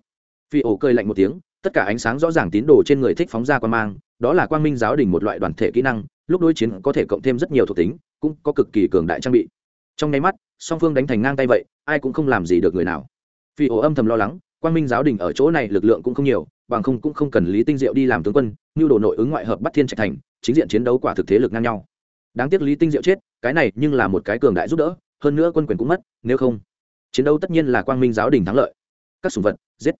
Phi ổ cơi lạnh một tiếng, tất cả ánh sáng rõ ràng tín đồ trên người thích phóng ra quan mang, đó là quang minh giáo đình một loại đoàn thể kỹ năng, lúc đối chiến có thể cộng thêm rất nhiều thuộc tính, cũng có cực kỳ cường đại trang bị. Trong nháy mắt, song phương đánh thành ngang tay vậy, ai cũng không làm gì được người nào. Phi ổ âm thầm lo lắng, quang minh giáo đình ở chỗ này lực lượng cũng không nhiều, bằng không cũng không cần lý tinh diệu đi làm tướng quân như đồ nội ứng ngoại hợp bắt thiên trạch thành, chính diện chiến đấu quả thực thế lực ngang nhau đáng tiếc lý tinh diệu chết, cái này nhưng là một cái cường đại giúp đỡ, hơn nữa quân quyền cũng mất, nếu không, chiến đấu tất nhiên là quang minh giáo đình thắng lợi. Các sùng vật, giết.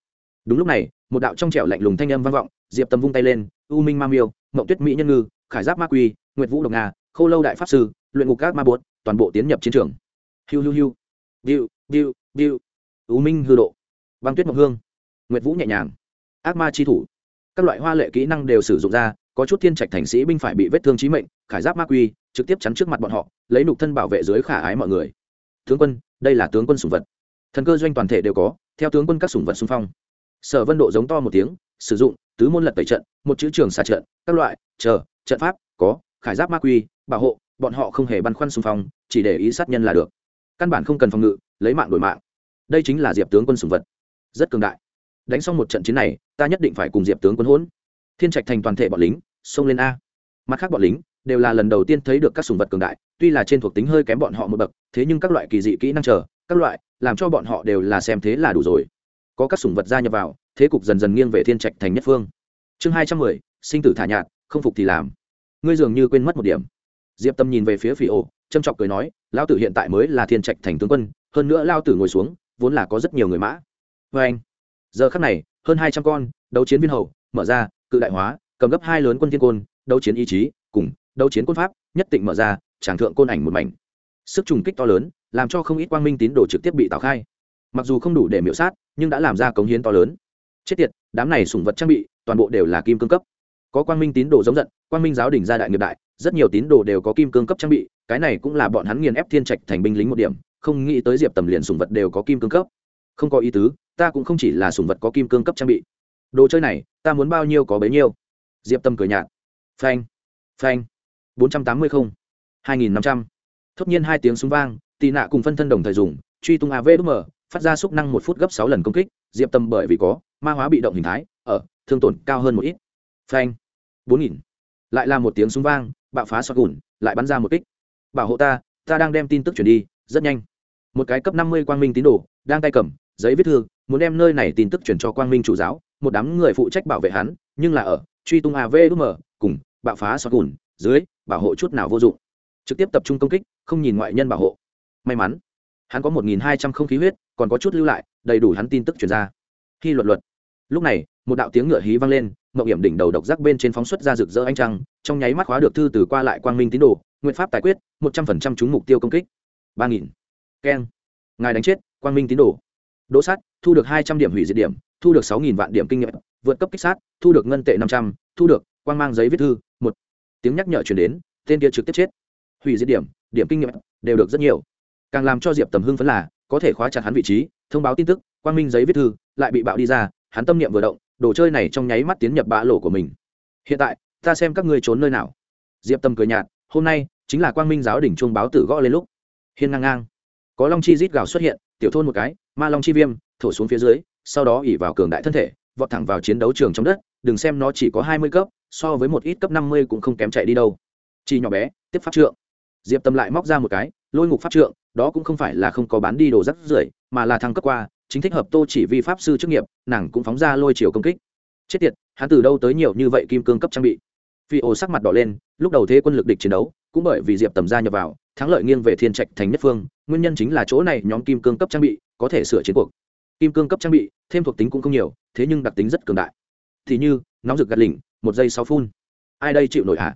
Đúng lúc này, một đạo trong trẻo lạnh lùng thanh âm vang vọng, diệp tầm vung tay lên, u minh ma miêu, mộng tuyết mỹ nhân ngư, khải giáp ma quy nguyệt vũ độc nga Khô lâu đại pháp sư, luyện ngục các ma bột, toàn bộ tiến nhập chiến trường. Hiu hiu hiu. Biu biu biu. U minh hư độ. Băng tuyết mộc hương. Nguyệt vũ nhẹ nhàng. Ác ma chi thủ. Các loại hoa lệ kỹ năng đều sử dụng ra có chút thiên trạch thành sĩ binh phải bị vết thương chí mệnh, khải giáp ma quy, trực tiếp chắn trước mặt bọn họ, lấy nục thân bảo vệ dưới khả ái mọi người. Tướng quân, đây là tướng quân sủng vật. Thần cơ doanh toàn thể đều có, theo tướng quân các sủng vật xung phong. Sở vân độ giống to một tiếng, sử dụng, tứ môn lật tẩy trận, một chữ trường xà trận, các loại, chờ, trận pháp, có, khải giáp ma quy, bảo hộ, bọn họ không hề băn khoăn xung phong, chỉ để ý sát nhân là được. Căn bản không cần phòng ngự, lấy mạng đổi mạng. Đây chính là diệp tướng quân sủng vật. Rất cường đại. Đánh xong một trận chiến này, ta nhất định phải cùng diệp tướng quân hỗn thiên trạch thành toàn thể bọn lính, xông lên a. Mặt khác bọn lính đều là lần đầu tiên thấy được các sùng vật cường đại, tuy là trên thuộc tính hơi kém bọn họ một bậc, thế nhưng các loại kỳ dị kỹ năng chờ, các loại, làm cho bọn họ đều là xem thế là đủ rồi. Có các sùng vật gia nhập vào, thế cục dần dần nghiêng về thiên trạch thành nhất phương. Chương hai trăm mười, sinh tử thả nhạt, không phục thì làm. Ngươi dường như quên mất một điểm. Diệp tâm nhìn về phía phi ô trâm trọng cười nói lao tử hiện tại mới là thiên trạch thành tướng quân, hơn nữa lao tử ngồi xuống, vốn là có rất nhiều người mã. Vê anh, giờ khắc này, hơn hai trăm con, đấu chiến viên hậu mở ra cự đại hóa, cầm gấp hai lớn quân thiên côn, đấu chiến ý chí, cùng đấu chiến quân pháp, nhất định mở ra, tràng thượng côn ảnh một mảnh. Sức trùng kích to lớn, làm cho không ít quang minh tín đồ trực tiếp bị tạo khai. Mặc dù không đủ để miễu sát, nhưng đã làm ra cống hiến to lớn. Chết tiệt, đám này sủng vật trang bị, toàn bộ đều là kim cương cấp. Có quang minh tín đồ giống giận, quang minh giáo đình gia đại nghiệp đại, rất nhiều tín đồ đều có kim cương cấp trang bị, cái này cũng là bọn hắn nghiền ép thiên trạch thành binh lính một điểm, không nghĩ tới diệp tầm liền sủng vật đều có kim cương cấp. Không có ý tứ, ta cũng không chỉ là sủng vật có kim cương cấp trang bị đồ chơi này, ta muốn bao nhiêu có bấy nhiêu. Diệp tâm cười nhạt. Phanh phanh. bốn trăm tám mươi không, hai nghìn năm trăm. Thốt nhiên hai tiếng súng vang, tị nạ cùng phân thân đồng thời dùng, truy tung av đúc mở, phát ra xúc năng một phút gấp sáu lần công kích. Diệp tâm bởi vì có ma hóa bị động hình thái, ở, thương tổn cao hơn một ít. Phanh, bốn nghìn. Lại là một tiếng súng vang, bạo phá sọt gùn, lại bắn ra một kích. Bảo hộ ta ta đang đem tin tức chuyển đi, rất nhanh. Một cái cấp năm mươi quang minh tín đồ, đang tay cầm, giấy viết thư, muốn đem nơi này tin tức chuyển cho quang minh chủ giáo một đám người phụ trách bảo vệ hắn, nhưng là ở truy tung avm cùng bạo phá sọt gùn dưới, bảo hộ chút nào vô dụng. Trực tiếp tập trung công kích, không nhìn ngoại nhân bảo hộ. May mắn, hắn có một nghìn hai trăm không khí huyết, còn có chút lưu lại, đầy đủ hắn tin tức chuyển ra. Khi luật luật. Lúc này, một đạo tiếng ngựa hí vang lên mậu hiểm đỉnh đầu độc giác bên trên phóng xuất ra rực rỡ anh trăng, trong nháy mắt khóa được thư từ qua lại quang minh tín đồ, nguyện pháp tài quyết, một trăm phần trăm trúng mục tiêu công kích. Ba nghìn. Keng. Ngài đánh chết, quang minh tín đồ. Đỗ sát, thu được hai trăm điểm hủy diệt điểm thu được sáu nghìn vạn điểm kinh nghiệm, vượt cấp kích sát, thu được ngân tệ năm trăm, thu được quang mang giấy viết thư, một. Tiếng nhắc nhở chuyển đến, tên kia trực tiếp chết. Hủy diệt điểm điểm kinh nghiệm đều được rất nhiều. Càng làm cho diệp tầm hưng phấn là, có thể khóa chặt hắn vị trí, thông báo tin tức, quang minh giấy viết thư, lại bị bạo đi ra, hắn tâm niệm vừa động, đồ chơi này trong nháy mắt tiến nhập bã lỗ của mình. Hiện tại, ta xem các ngươi trốn nơi nào. Diệp tâm cười nhạt, hôm nay chính là quang minh giáo đỉnh chuông báo tử gõ lên lúc. Hiên ngang ngang, có long chi rít gào xuất hiện, tiểu thôn một cái, ma long chi viêm, thổ xuống phía dưới sau đó ỉ vào cường đại thân thể, vọt thẳng vào chiến đấu trường trong đất, đừng xem nó chỉ có hai mươi cấp, so với một ít cấp năm mươi cũng không kém chạy đi đâu. Chi nhỏ bé, tiếp pháp trượng. Diệp tâm lại móc ra một cái, lôi ngục pháp trượng, đó cũng không phải là không có bán đi đồ rắc rưởi, mà là thăng cấp qua, chính thích hợp tô chỉ vi pháp sư chức nghiệp, nàng cũng phóng ra lôi chiều công kích. Chết tiệt, hắn từ đâu tới nhiều như vậy kim cương cấp trang bị? Phi ổ sắc mặt đỏ lên, lúc đầu thế quân lực địch chiến đấu, cũng bởi vì diệp tầm gia nhập vào, thắng lợi nghiêng về thiên trạch thành nhất phương, nguyên nhân chính là chỗ này nhóm kim cương cấp trang bị có thể sửa chiến cuộc kim cương cấp trang bị, thêm thuộc tính cũng không nhiều, thế nhưng đặc tính rất cường đại. Thì như, nóng rực gạt lỉnh, một giây sáu phun. Ai đây chịu nổi hả?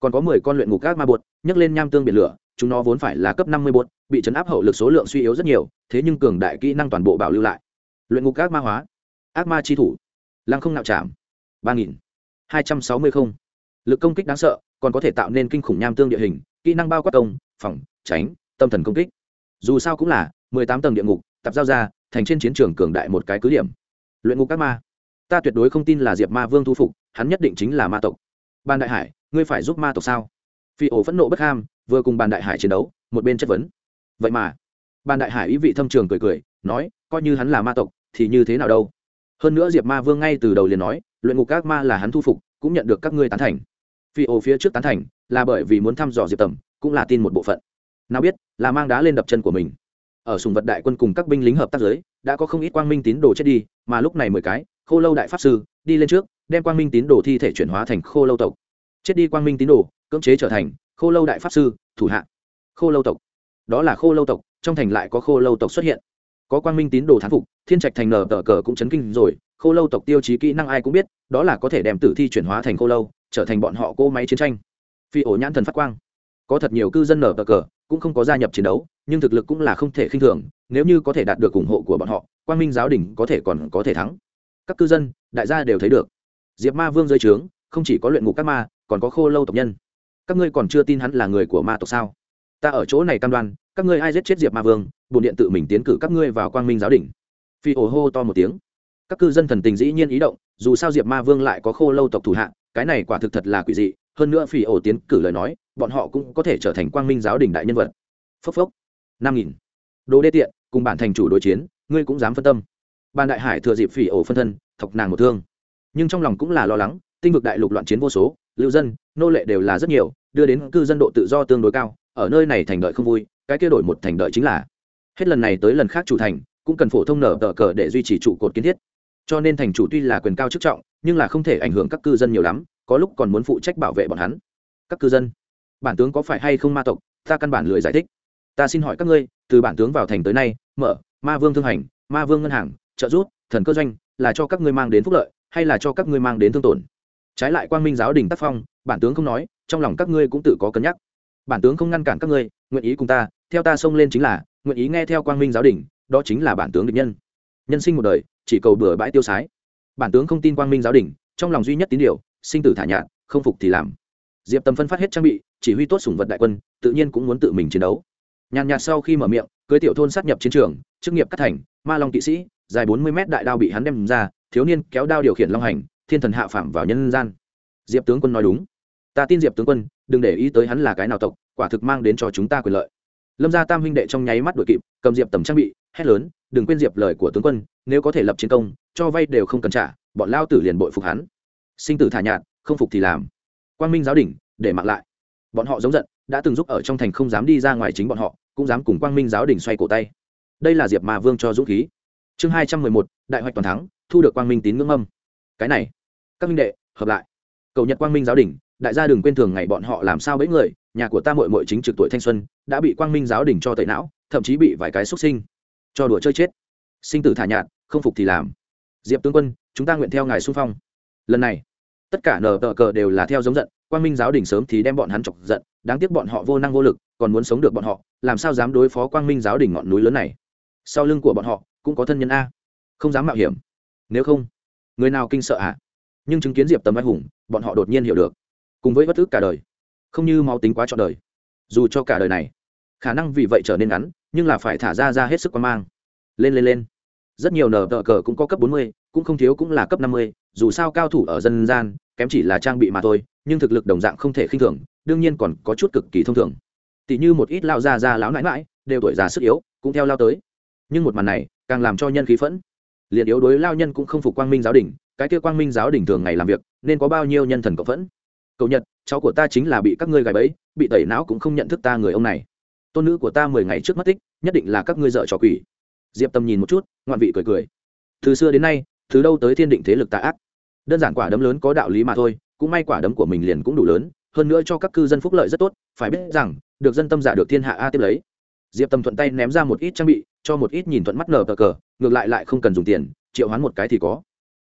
Còn có mười con luyện ngục các ma bột, nhấc lên nham tương biển lửa, chúng nó vốn phải là cấp năm mươi bột, bị chấn áp hậu lực số lượng suy yếu rất nhiều, thế nhưng cường đại kỹ năng toàn bộ bảo lưu lại. Luyện ngục các ma hóa, ác ma chi thủ, lăng không nạo chạm ba nghìn hai trăm sáu mươi không. Lực công kích đáng sợ, còn có thể tạo nên kinh khủng nham tương địa hình, kỹ năng bao quát công, phòng, tránh, tâm thần công kích. Dù sao cũng là mười tám tầng địa ngục, tập giao ra thành trên chiến trường cường đại một cái cứ điểm. Luyện ngục các ma. Ta tuyệt đối không tin là diệp ma vương thu phục, hắn nhất định chính là ma tộc. Ban đại hải, ngươi phải giúp ma tộc sao? Phi ổ phẫn nộ bất ham, vừa cùng bàn đại hải chiến đấu, một bên chất vấn. Vậy mà bàn đại hải ý vị thâm trường cười cười, nói, coi như hắn là ma tộc, thì như thế nào đâu? Hơn nữa diệp ma vương ngay từ đầu liền nói, luyện ngục các ma là hắn thu phục, cũng nhận được các ngươi tán thành. Phi ổ phía trước tán thành, là bởi vì muốn thăm dò diệp tầm, cũng là tin một bộ phận. Nào biết, là mang đá lên đập chân của mình ở sùng vật đại quân cùng các binh lính hợp tác giới đã có không ít quang minh tín đồ chết đi, mà lúc này mười cái, khô lâu đại pháp sư, đi lên trước, đem quang minh tín đồ thi thể chuyển hóa thành khô lâu tộc. Chết đi quang minh tín đồ, cưỡng chế trở thành khô lâu đại pháp sư, thủ hạ. Khô lâu tộc. Đó là khô lâu tộc, trong thành lại có khô lâu tộc xuất hiện. Có quang minh tín đồ thán phục, thiên trạch thành nở tờ cờ cũng chấn kinh rồi, khô lâu tộc tiêu chí kỹ năng ai cũng biết, đó là có thể đem tử thi chuyển hóa thành khô lâu, trở thành bọn họ cô máy chiến tranh. Phi ổ nhãn thần phát quang. Có thật nhiều cư dân nở tờ cờ, cũng không có gia nhập chiến đấu nhưng thực lực cũng là không thể khinh thường, nếu như có thể đạt được ủng hộ của bọn họ, quang minh giáo đình có thể còn có thể thắng. Các cư dân, đại gia đều thấy được. Diệp ma vương dưới trướng, không chỉ có luyện ngục các ma, còn có khô lâu tộc nhân. Các ngươi còn chưa tin hắn là người của ma tộc sao? Ta ở chỗ này cam đoan, các ngươi ai giết chết diệp ma vương bồn điện tự mình tiến cử các ngươi vào quang minh giáo đình. Phi ồ hô to một tiếng. Các cư dân thần tình dĩ nhiên ý động, dù sao diệp ma vương lại có khô lâu tộc thủ hạ, cái này quả thực thật là quỷ dị. Hơn nữa phi ổ tiến cử lời nói, bọn họ cũng có thể trở thành quang minh giáo đình đại nhân vật. Phốc phốc năm nghìn. Đồ đê tiện, cùng bản thành chủ đối chiến, ngươi cũng dám phân tâm. Ban đại hải thừa dịp phỉ ổ phân thân, thọc nàng một thương. Nhưng trong lòng cũng là lo lắng, tinh vực đại lục loạn chiến vô số, lưu dân, nô lệ đều là rất nhiều, đưa đến cư dân độ tự do tương đối cao, ở nơi này thành đợi không vui, cái kia đổi một thành đợi chính là. Hết lần này tới lần khác chủ thành, cũng cần phổ thông nở tờ cờ để duy trì trụ cột kiến thiết. Cho nên thành chủ tuy là quyền cao chức trọng, nhưng là không thể ảnh hưởng các cư dân nhiều lắm, có lúc còn muốn phụ trách bảo vệ bọn hắn. Các cư dân, bản tướng có phải hay không ma tộc, ta căn bản lười giải thích ta xin hỏi các ngươi, từ bản tướng vào thành tới nay, mở, ma vương thương hành, ma vương ngân hàng, trợ giúp, thần cơ doanh, là cho các ngươi mang đến phúc lợi, hay là cho các ngươi mang đến thương tổn? Trái lại quang minh giáo đình tác phong, bản tướng không nói, trong lòng các ngươi cũng tự có cân nhắc. Bản tướng không ngăn cản các ngươi, nguyện ý cùng ta, theo ta xông lên chính là, nguyện ý nghe theo quang minh giáo đình, đó chính là bản tướng địch nhân. Nhân sinh một đời, chỉ cầu bừa bãi tiêu sái. Bản tướng không tin quang minh giáo đình, trong lòng duy nhất tín điều, sinh tử thả nhạt, không phục thì làm. Diệp tầm phân phát hết trang bị, chỉ huy tốt sủng vật đại quân, tự nhiên cũng muốn tự mình chiến đấu nhàn nhạt sau khi mở miệng, cưới tiểu thôn sát nhập chiến trường, chức nghiệp cắt thành, ma long kỵ sĩ, dài bốn mươi mét đại đao bị hắn đem ra, thiếu niên kéo đao điều khiển long hành, thiên thần hạ phạm vào nhân gian. Diệp tướng quân nói đúng. Ta tin diệp tướng quân, đừng để ý tới hắn là cái nào tộc, quả thực mang đến cho chúng ta quyền lợi. Lâm gia tam huynh đệ trong nháy mắt đội kịp, cầm diệp tầm trang bị, hét lớn, đừng quên diệp lời của tướng quân, nếu có thể lập chiến công, cho vay đều không cần trả, bọn lao tử liền bội phục hắn. Sinh tử thả nhạt, không phục thì làm. Quang minh giáo đỉnh, để mặc lại. Bọn họ giống giận đã từng giúp ở trong thành không dám đi ra ngoài chính bọn họ, cũng dám cùng quang minh giáo đỉnh xoay cổ tay. Đây là diệp mà vương cho dũng khí. Chương hai trăm mười một, đại hoạch toàn thắng, thu được quang minh tín ngưỡng âm. Cái này, các minh đệ, hợp lại. Cầu nhật quang minh giáo đình, đại gia đừng quên thường ngày bọn họ làm sao bẫy người, nhà của ta mội mội chính trực tuổi thanh xuân, đã bị quang minh giáo đình cho tẩy não, thậm chí bị vài cái xuất sinh. Cho đùa chơi chết. Sinh tử thả nhạt, không phục thì làm. Diệp tướng quân, chúng ta nguyện theo ngài xung phong. Lần này, tất cả nờ tờ cờ đều là theo giống giận quang minh giáo đình sớm thì đem bọn hắn chọc giận, đáng tiếc bọn họ vô năng vô lực, còn muốn sống được bọn họ, làm sao dám đối phó quang minh giáo đình ngọn núi lớn này? Sau lưng của bọn họ, cũng có thân nhân a. Không dám mạo hiểm. Nếu không, người nào kinh sợ ạ? À? nhưng chứng kiến diệp tầm anh hùng, bọn họ đột nhiên hiểu được. Cùng với bất ức cả đời, không như máu tính quá trọn đời. Dù cho cả đời này, khả năng vì vậy trở nên ngắn, nhưng là phải thả ra ra hết sức quan mang. Lên lên lên. Rất nhiều nở tờ cờ cũng có cấp bốn mươi, cũng không thiếu cũng là cấp năm mươi, dù sao cao thủ ở dân gian kém chỉ là trang bị mà thôi, nhưng thực lực đồng dạng không thể khinh thường, đương nhiên còn có chút cực kỳ thông thường. Tỷ như một ít lao ra ra láo nãi mãi đều tuổi già sức yếu, cũng theo lao tới. Nhưng một màn này, càng làm cho nhân khí phẫn. Liền yếu đối lao nhân cũng không phục quang minh giáo đình, cái kia quang minh giáo đình thường ngày làm việc, nên có bao nhiêu nhân thần cộng phẫn? Cậu nhật, cháu của ta chính là bị các ngươi gài bẫy, bị tẩy não cũng không nhận thức ta người ông này. Tôn nữ của ta mười ngày trước mất tích, nhất định là các ngươi dợ trò quỷ. Diệp tâm nhìn một chút, ngoạn vị cười cười. Từ xưa đến nay, từ đâu tới thiên định thế lực tạ ác? Đơn giản quả đấm lớn có đạo lý mà thôi, cũng may quả đấm của mình liền cũng đủ lớn, hơn nữa cho các cư dân phúc lợi rất tốt, phải biết rằng, được dân tâm giả được thiên hạ a tiếp lấy. Diệp tâm thuận tay ném ra một ít trang bị, cho một ít nhìn thuận mắt nở cờ cờ, ngược lại lại không cần dùng tiền, triệu hoán một cái thì có.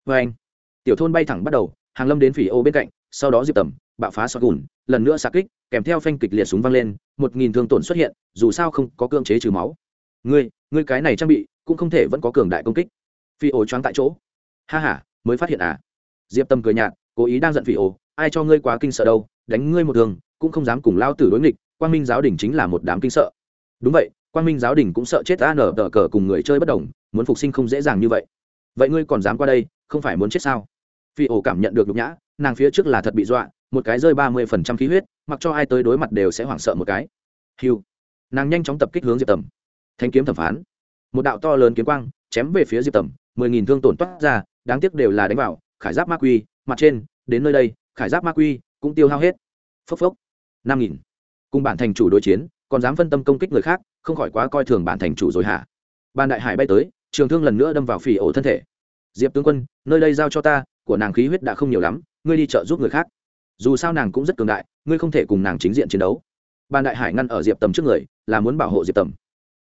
Vê anh, tiểu thôn bay thẳng bắt đầu, hàng lâm đến phỉ ô bên cạnh, sau đó diệp tầm, bạo phá xoát gùn, lần nữa xa kích, kèm theo phanh kịch liệt súng văng lên, một nghìn thương tổn xuất hiện, dù sao không có cưỡng chế trừ máu. Ngươi ngươi cái này trang bị, cũng không thể vẫn có cường đại công kích. Phi ô choáng tại chỗ. Ha h a mới phát hiện à diệp tâm cười nhạt, cố ý đang giận phỉ ồ ai cho ngươi quá kinh sợ đâu, đánh ngươi một thường cũng không dám cùng lao tử đối nghịch, quang minh giáo đình chính là một đám kinh sợ. Đúng vậy, quang minh giáo đình cũng sợ chết ta nở tờ cờ cùng người chơi bất đồng, muốn phục sinh không dễ dàng như vậy. Vậy ngươi còn dám qua đây, không phải muốn chết sao? Phi ổ cảm nhận được nhục nhã, nàng phía trước là thật bị dọa, một cái rơi ba mươi phần trăm khí huyết, mặc cho ai tới đối mặt đều sẽ hoảng sợ một cái. Hiu nàng nhanh chóng tập kích hướng diệp tầm thanh kiếm thẩm phán. Một đạo to lớn kiếm quang, chém về phía diệp tầm mười nghìn thương tổn toát ra, đáng tiếc đều là đánh vào khải giáp ma quy, mặt trên, đến nơi đây, khải giáp ma quy, cũng tiêu hao hết. Phốc phốc. năm nghìn. Cùng bản thành chủ đối chiến, còn dám phân tâm công kích người khác, không khỏi quá coi thường bản thành chủ rồi hả? Ban đại hải bay tới, trường thương lần nữa đâm vào phỉ ổ thân thể. Diệp tướng quân, nơi đây giao cho ta, của nàng khí huyết đã không nhiều lắm, ngươi đi trợ giúp người khác. Dù sao nàng cũng rất cường đại, ngươi không thể cùng nàng chính diện chiến đấu. Ban đại hải ngăn ở diệp tầm trước người, là muốn bảo hộ diệp tầm.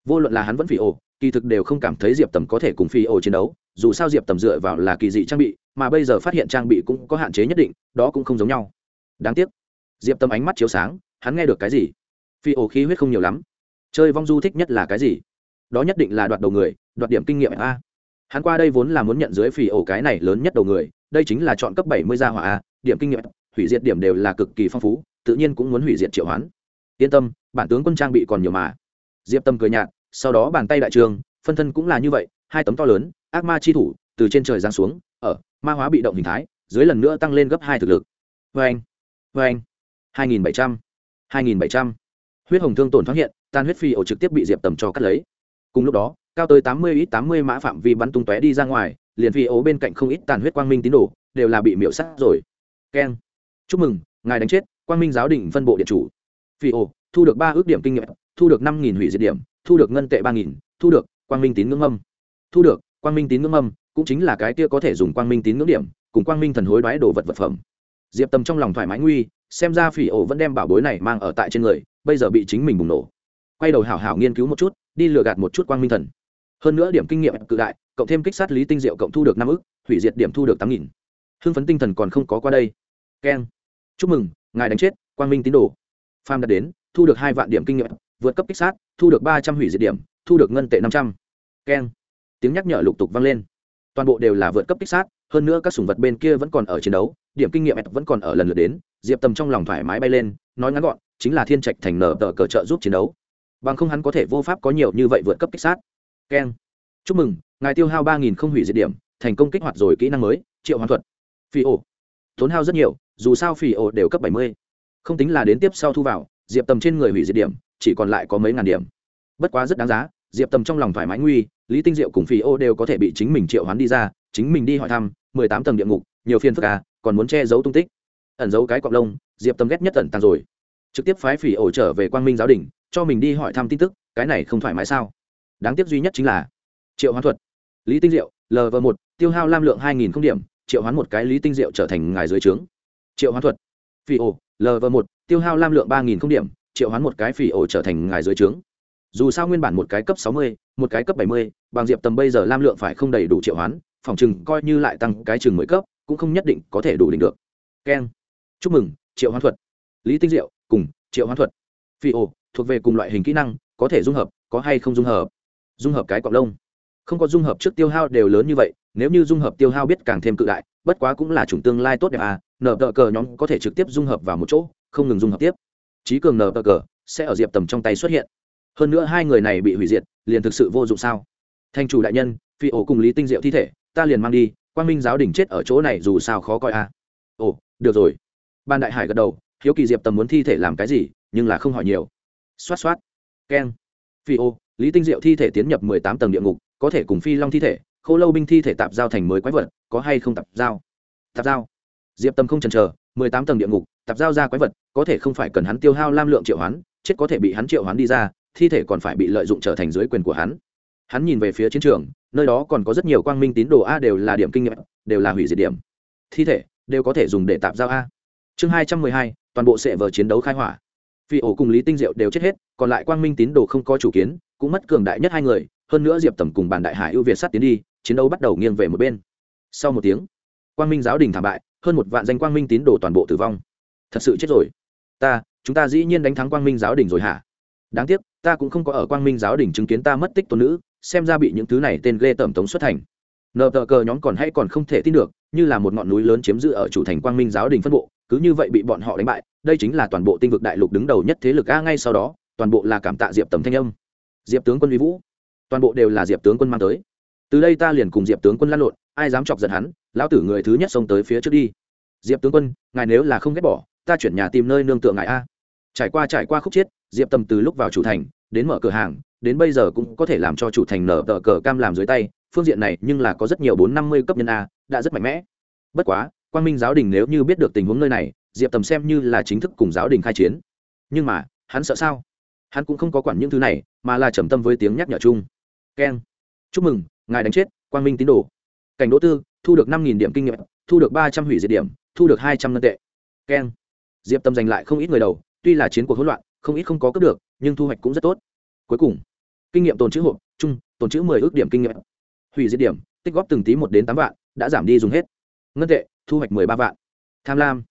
Vô luận là hắn vẫn phỉ ổ kỳ thực đều không cảm thấy diệp tầm có thể cùng phi ổ chiến đấu, dù sao diệp tầm dựa vào là kỳ dị trang bị, mà bây giờ phát hiện trang bị cũng có hạn chế nhất định, đó cũng không giống nhau. Đáng tiếc, diệp tầm ánh mắt chiếu sáng, hắn nghe được cái gì? Phi ổ khí huyết không nhiều lắm. Chơi vong du thích nhất là cái gì? Đó nhất định là đoạt đầu người, đoạt điểm kinh nghiệm a. Hắn qua đây vốn là muốn nhận dưới phi ổ cái này lớn nhất đầu người, đây chính là chọn cấp bảy mươi gia hỏa a, điểm kinh nghiệm, hủy diệt điểm đều là cực kỳ phong phú, tự nhiên cũng muốn hủy diệt triệu hoán. Yên tâm, bản tướng quân trang bị còn nhiều mà. Diệp tâm cười nhạt sau đó bàn tay đại trường, phân thân cũng là như vậy, hai tấm to lớn, ác ma chi thủ từ trên trời giáng xuống, ở, ma hóa bị động hình thái, dưới lần nữa tăng lên gấp hai thực lực. Vê anh vê anh hai nghìn bảy trăm, hai nghìn bảy trăm. Huyết hồng thương tổn thoáng hiện, tan huyết phi ổ trực tiếp bị diệp tầm cho cắt lấy. Cùng lúc đó, cao tới tám mươi ít tám mươi mã phạm vi bắn tung tóe đi ra ngoài, liền phi ố bên cạnh không ít tàn huyết quang minh tín đồ đều là bị miễu sát rồi. Keng. Chúc mừng, ngài đánh chết, quang minh giáo đình phân bộ điện chủ. Phi ổ, thu được ba ước điểm kinh nghiệm, thu được năm nghìn hủy diệt điểm thu được ngân tệ ba nghìn, thu được quang minh tín ngưỡng âm. Thu được quang minh tín ngưỡng âm cũng chính là cái kia có thể dùng quang minh tín ngưỡng điểm, cùng quang minh thần hối đoái đồ vật vật phẩm. Diệp tâm trong lòng thoải mái nguy, xem ra phỉ ổ vẫn đem bảo bối này mang ở tại trên người, bây giờ bị chính mình bùng nổ. Quay đầu hảo hảo nghiên cứu một chút, đi lừa gạt một chút quang minh thần. Hơn nữa điểm kinh nghiệm cự đại, cộng thêm kích sát lý tinh diệu cộng thu được năm ức, hủy diệt điểm thu được tám nghìn. Hưng phấn tinh thần còn không có qua đây. Keng. Chúc mừng, ngài đánh chết quang minh tín đồ. Pham đã đến, thu được hai vạn điểm kinh nghiệm, vượt cấp kích sát thu được ba trăm hủy diệt điểm, thu được ngân tệ năm trăm. Keng. Tiếng nhắc nhở lục tục vang lên. Toàn bộ đều là vượt cấp kích sát, hơn nữa các sùng vật bên kia vẫn còn ở chiến đấu, điểm kinh nghiệm vẫn còn ở lần lượt đến, diệp tầm trong lòng thoải mái bay lên, nói ngắn gọn, chính là thiên trạch thành nở tờ cờ trợ giúp chiến đấu. Bằng không hắn có thể vô pháp có nhiều như vậy vượt cấp kích sát. Keng. Chúc mừng, ngài tiêu hao ba nghìn không hủy diệt điểm, thành công kích hoạt rồi kỹ năng mới, triệu hoàn thuật. Phi ổ. Tốn hao rất nhiều, dù sao phi ổ đều cấp bảy mươi. Không tính là đến tiếp sau thu vào, diệp tầm trên người hủy diệt điểm chỉ còn lại có mấy ngàn điểm. Bất quá rất đáng giá, diệp tầm trong lòng thoải mái nguy, lý tinh diệu cùng phi ô đều có thể bị chính mình triệu hoán đi ra, chính mình đi hỏi thăm, mười tám tầng địa ngục, nhiều phiên phức à còn muốn che giấu tung tích. Ẩn giấu cái cọc lông, diệp tâm ghét nhất ẩn tàng rồi. Trực tiếp phái phỉ ô trở về quang minh giáo đình, cho mình đi hỏi thăm tin tức, cái này không thoải mái sao? Đáng tiếc duy nhất chính là triệu hoán thuật. Lý tinh diệu lv một, tiêu hao lam lượng hai nghìn không điểm, triệu hoán một cái lý tinh diệu trở thành ngài dưới trướng. Triệu hoán thuật. Phỉ ô lv một, tiêu hao lam lượng ba nghìn không điểm triệu hoán một cái phỉ ổ trở thành ngài dưới trướng. Dù sao nguyên bản một cái cấp sáu mươi, một cái cấp bảy mươi, bằng diệp tầm bây giờ lam lượng phải không đầy đủ triệu hoán, phòng chừng coi như lại tăng cái chừng mới cấp, cũng không nhất định có thể đủ đỉnh được. Keng. Chúc mừng, triệu hoán thuật. Lý tinh diệu, cùng, triệu hoán thuật. Phi ổ, thuộc về cùng loại hình kỹ năng, có thể dung hợp, có hay không dung hợp? Dung hợp cái cọc lông. Không có dung hợp trước tiêu hao đều lớn như vậy, nếu như dung hợp tiêu hao biết càng thêm cự đại, bất quá cũng là chủng tương lai tốt đẹp à nở tờ cờ nhóm có thể trực tiếp dung hợp vào một chỗ, không ngừng dung hợp tiếp trí cường nờ cờ sẽ ở diệp tầm trong tay xuất hiện. Hơn nữa hai người này bị hủy diệt, liền thực sự vô dụng sao? Thanh chủ đại nhân, phi ổ cùng lý tinh diệu thi thể, ta liền mang đi, quang minh giáo đỉnh chết ở chỗ này dù sao khó coi à. Ồ, được rồi. Ban đại hải gật đầu, hiếu kỳ diệp tầm muốn thi thể làm cái gì, nhưng là không hỏi nhiều. Xoát xoát. Keng. Phi ô lý tinh diệu thi thể tiến nhập mười tám tầng địa ngục, có thể cùng phi long thi thể k h ô lâu binh thi thể tạp giao thành mới quái vật, có hay không tạp giao? Tạp giao. Diệp Tầm không chần chờ, mười tám tầng địa ngục tạp giao ra quái vật, có thể không phải cần hắn tiêu hao lam lượng triệu hoán, chết có thể bị hắn triệu hoán đi ra, thi thể còn phải bị lợi dụng trở thành dưới quyền của hắn. Hắn nhìn về phía chiến trường, nơi đó còn có rất nhiều quang minh tín đồ a đều là điểm kinh nghiệm, đều là hủy diệt điểm. Thi thể, đều có thể dùng để tạp giao a. Chương hai trăm mười hai, toàn bộ sệ vở chiến đấu khai hỏa. Phi ổ cùng lý tinh diệu đều chết hết, còn lại quang minh tín đồ không có chủ kiến, cũng mất cường đại nhất hai người, hơn nữa diệp tầm cùng bàn đại hải ưu việt sát tiến đi, chiến đấu bắt đầu nghiêng về một bên. Sau một tiếng, quang minh giáo đình thảm bại, hơn một vạn danh quang minh tín đồ toàn bộ tử vong thật sự chết rồi. Ta, chúng ta dĩ nhiên đánh thắng quang minh giáo đình rồi hả? Đáng tiếc, ta cũng không có ở quang minh giáo đình chứng kiến ta mất tích tôn nữ, xem ra bị những thứ này tên ghê tẩm tống xuất thành. Nợ tờ cờ nhóm còn hay còn không thể tin được, như là một ngọn núi lớn chiếm giữ ở chủ thành quang minh giáo đình phân bộ, cứ như vậy bị bọn họ đánh bại, đây chính là toàn bộ tinh vực đại lục đứng đầu nhất thế lực a ngay sau đó, toàn bộ là cảm tạ diệp tầm thanh âm. Diệp tướng quân uy vũ. Toàn bộ đều là diệp tướng quân mang tới. Từ đây ta liền cùng diệp tướng quân lăn lộn, ai dám chọc giận hắn, lão tử người thứ nhất xông tới phía trước đi. Diệp tướng quân, ngài nếu là không ghét bỏ ta chuyển nhà tìm nơi nương tựa ngài a. Trải qua trải qua khúc chiết, diệp tầm từ lúc vào chủ thành, đến mở cửa hàng, đến bây giờ cũng có thể làm cho chủ thành nở tờ cờ cam làm dưới tay, phương diện này nhưng là có rất nhiều bốn năm mươi cấp nhân a, đã rất mạnh mẽ. Bất quá quan minh giáo đình nếu như biết được tình huống nơi này, diệp tầm xem như là chính thức cùng giáo đình khai chiến. Nhưng mà, hắn sợ sao? Hắn cũng không có quản những thứ này, mà là trầm tâm với tiếng nhắc nhở chung. Keng. Chúc mừng, ngài đánh chết, quang minh tín đồ. Cảnh đỗ tư, thu được năm điểm kinh nghiệm, thu được ba trăm hủy diệt điểm, thu được hai trăm ngân tệ. Keng diệp tâm giành lại không ít người đầu, tuy là chiến cuộc hỗn loạn, không ít không có cướp được, nhưng thu hoạch cũng rất tốt. Cuối cùng, kinh nghiệm tồn chữ hộp, chung, tồn chữ mười ước điểm kinh nghiệm. Hủy diệt điểm, tích góp từng tí một đến tám vạn, đã giảm đi dùng hết. Ngân tệ, thu hoạch mười ba vạn. Tham lam,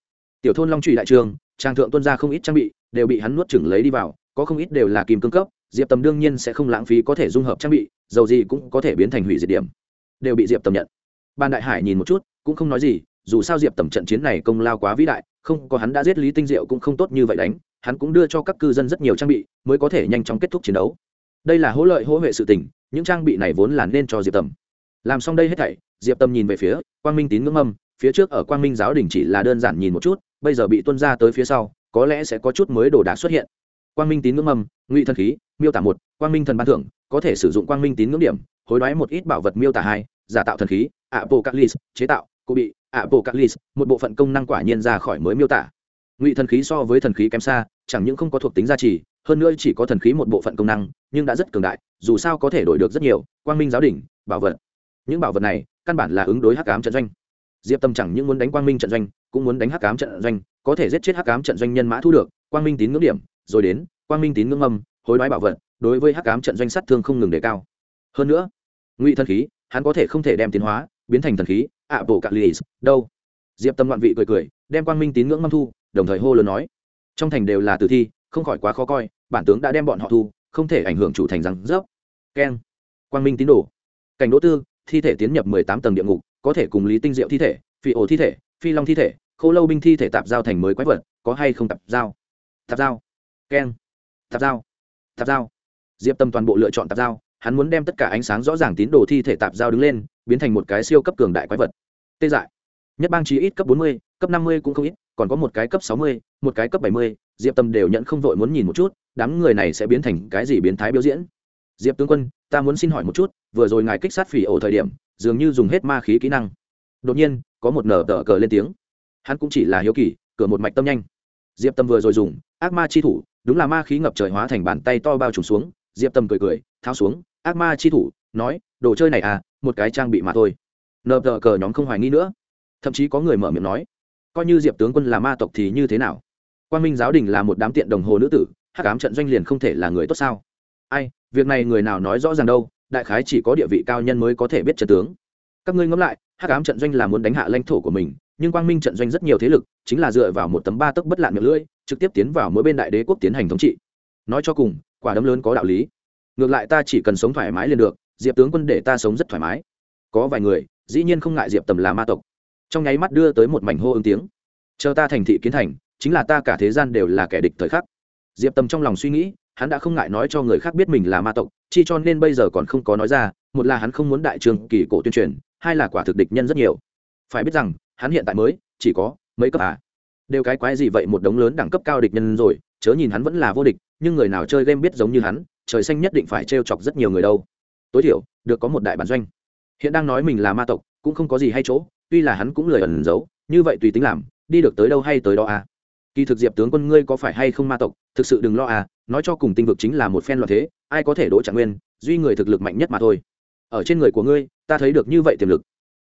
tiểu thôn long trụy đại trường, trang thượng tuân ra không ít trang bị, đều bị hắn nuốt chửng lấy đi vào, có không ít đều là kim cương cấp, diệp tầm đương nhiên sẽ không lãng phí có thể dung hợp trang bị, dầu gì cũng có thể biến thành hủy diệt điểm. Đều bị diệp tầm nhận. Ban đại hải nhìn một chút, cũng không nói gì, dù sao diệp tầm trận chiến này công lao quá vĩ đại không có hắn đã giết lý tinh diệu cũng không tốt như vậy đánh, hắn cũng đưa cho các cư dân rất nhiều trang bị mới có thể nhanh chóng kết thúc chiến đấu. Đây là hỗ lợi hỗ huệ sự tình, những trang bị này vốn là nên cho diệp tầm. Làm xong đây hết thảy, diệp tầm nhìn về phía quang minh tín ngưỡng âm, phía trước ở quang minh giáo đình chỉ là đơn giản nhìn một chút, bây giờ bị tuân ra tới phía sau, có lẽ sẽ có chút mới đồ đạc xuất hiện. Quang minh tín ngưỡng âm, ngụy thần khí, miêu tả một, quang minh thần ban thưởng, có thể sử dụng quang minh tín ngưỡng điểm, hối đoái một ít bảo vật miêu tả hai, giả tạo thần khí apocalypse chế tạo, cụ bị apocalypse một bộ phận công năng quả nhiên ra khỏi mới miêu tả. Ngụy thần khí so với thần khí kém xa chẳng những không có thuộc tính gia trì hơn nữa chỉ có thần khí một bộ phận công năng nhưng đã rất cường đại dù sao có thể đổi được rất nhiều quang minh giáo đỉnh, bảo vật. Những bảo vật này căn bản là ứng đối hắc ám trận doanh. Diệp tâm chẳng những muốn đánh quang minh trận doanh cũng muốn đánh hắc ám trận doanh có thể giết chết hắc ám trận doanh nhân mã thu được quang minh tín ngưỡng điểm rồi đến quang minh tín ngưỡng âm hối đoái bảo vật đối với hắc ám trận doanh sát thương không ngừng đề cao. Hơn nữa ngụy thần khí hắn có thể không thể đem tiến hóa biến thành thần khí ạ bộ cạn lì đâu? Diệp tâm loạn vị cười cười, đem quang minh tín ngưỡng ngâm thu, đồng thời hô lớn nói. Trong thành đều là tử thi, không khỏi quá khó coi, bản tướng đã đem bọn họ thu, không thể ảnh hưởng chủ thành rằng rớp. Keng. Quang minh tín đồ cảnh đỗ tư, thi thể tiến nhập mười tám tầng địa ngục, có thể cùng lý tinh diệu thi thể, phi ổ thi thể, phi long thi thể, khô lâu binh thi thể tạp giao thành mới quái vật, có hay không tạp giao? Tạp giao. Keng. Tạp giao. Tạp giao. Diệp tâm toàn bộ lựa chọn tạp giao, hắn muốn đem tất cả ánh sáng rõ ràng tín đồ thi thể tạp giao đứng lên, biến thành một cái siêu cấp cường đại quái vật tê dại. Nhất bang chí ít cấp bốn mươi, cấp năm mươi cũng không ít, còn có một cái cấp sáu mươi, một cái cấp bảy mươi, diệp tâm đều nhận không vội muốn nhìn một chút, đám người này sẽ biến thành cái gì biến thái biểu diễn. Diệp tướng quân, ta muốn xin hỏi một chút, vừa rồi ngài kích sát phỉ ổ thời điểm, dường như dùng hết ma khí kỹ năng. Đột nhiên, có một nở tờ cờ lên tiếng. Hắn cũng chỉ là hiếu kỳ, cửa một mạch tâm nhanh. Diệp tâm vừa rồi dùng, ác ma chi thủ, đúng là ma khí ngập trời hóa thành bàn tay to bao trùm xuống. Diệp tâm cười cười, tháo xuống, ác ma chi thủ, nói, đồ chơi này à một cái trang bị mà thôi nờ tờ cờ nhóm không hoài nghi nữa. Thậm chí có người mở miệng nói, coi như diệp tướng quân là ma tộc thì như thế nào? Quan minh giáo đình là một đám tiện đồng hồ nữ tử, hắc ám trận doanh liền không thể là người tốt sao? Ai, việc này người nào nói rõ ràng đâu, đại khái chỉ có địa vị cao nhân mới có thể biết trận tướng. Các ngươi ngẫm lại, hắc ám trận doanh là muốn đánh hạ lãnh thổ của mình, nhưng quang minh trận doanh rất nhiều thế lực, chính là dựa vào một tấm ba tấc bất lạn miệng lưỡi, trực tiếp tiến vào mỗi bên đại đế quốc tiến hành thống trị. Nói cho cùng, quả đấm lớn có đạo lý. Ngược lại ta chỉ cần sống thoải mái liền được, diệp tướng quân để ta sống rất thoải mái. Có vài người dĩ nhiên không ngại diệp tầm là ma tộc. Trong nháy mắt đưa tới một mảnh hô ứng tiếng. Chờ ta thành thị kiến thành, chính là ta cả thế gian đều là kẻ địch thời khắc. Diệp tầm trong lòng suy nghĩ, hắn đã không ngại nói cho người khác biết mình là ma tộc, chi cho nên bây giờ còn không có nói ra, một là hắn không muốn đại trường kỳ cổ tuyên truyền, hai là quả thực địch nhân rất nhiều. Phải biết rằng, hắn hiện tại mới, chỉ có mấy cấp à. Đều cái quái gì vậy, một đống lớn đẳng cấp cao địch nhân rồi, chớ nhìn hắn vẫn là vô địch, nhưng người nào chơi game biết giống như hắn, trời xanh nhất định phải trêu chọc rất nhiều người đâu. Tối thiểu, được có một đại bản doanh hiện đang nói mình là ma tộc, cũng không có gì hay chỗ, tuy là hắn cũng lời ẩn giấu, như vậy tùy tính làm, đi được tới đâu hay tới đó à. Kỳ thực diệp tướng quân ngươi có phải hay không ma tộc, thực sự đừng lo à nói cho cùng tinh vực chính là một phen loạn thế, ai có thể đỗ trạng nguyên, duy người thực lực mạnh nhất mà thôi. Ở trên người của ngươi, ta thấy được như vậy tiềm lực.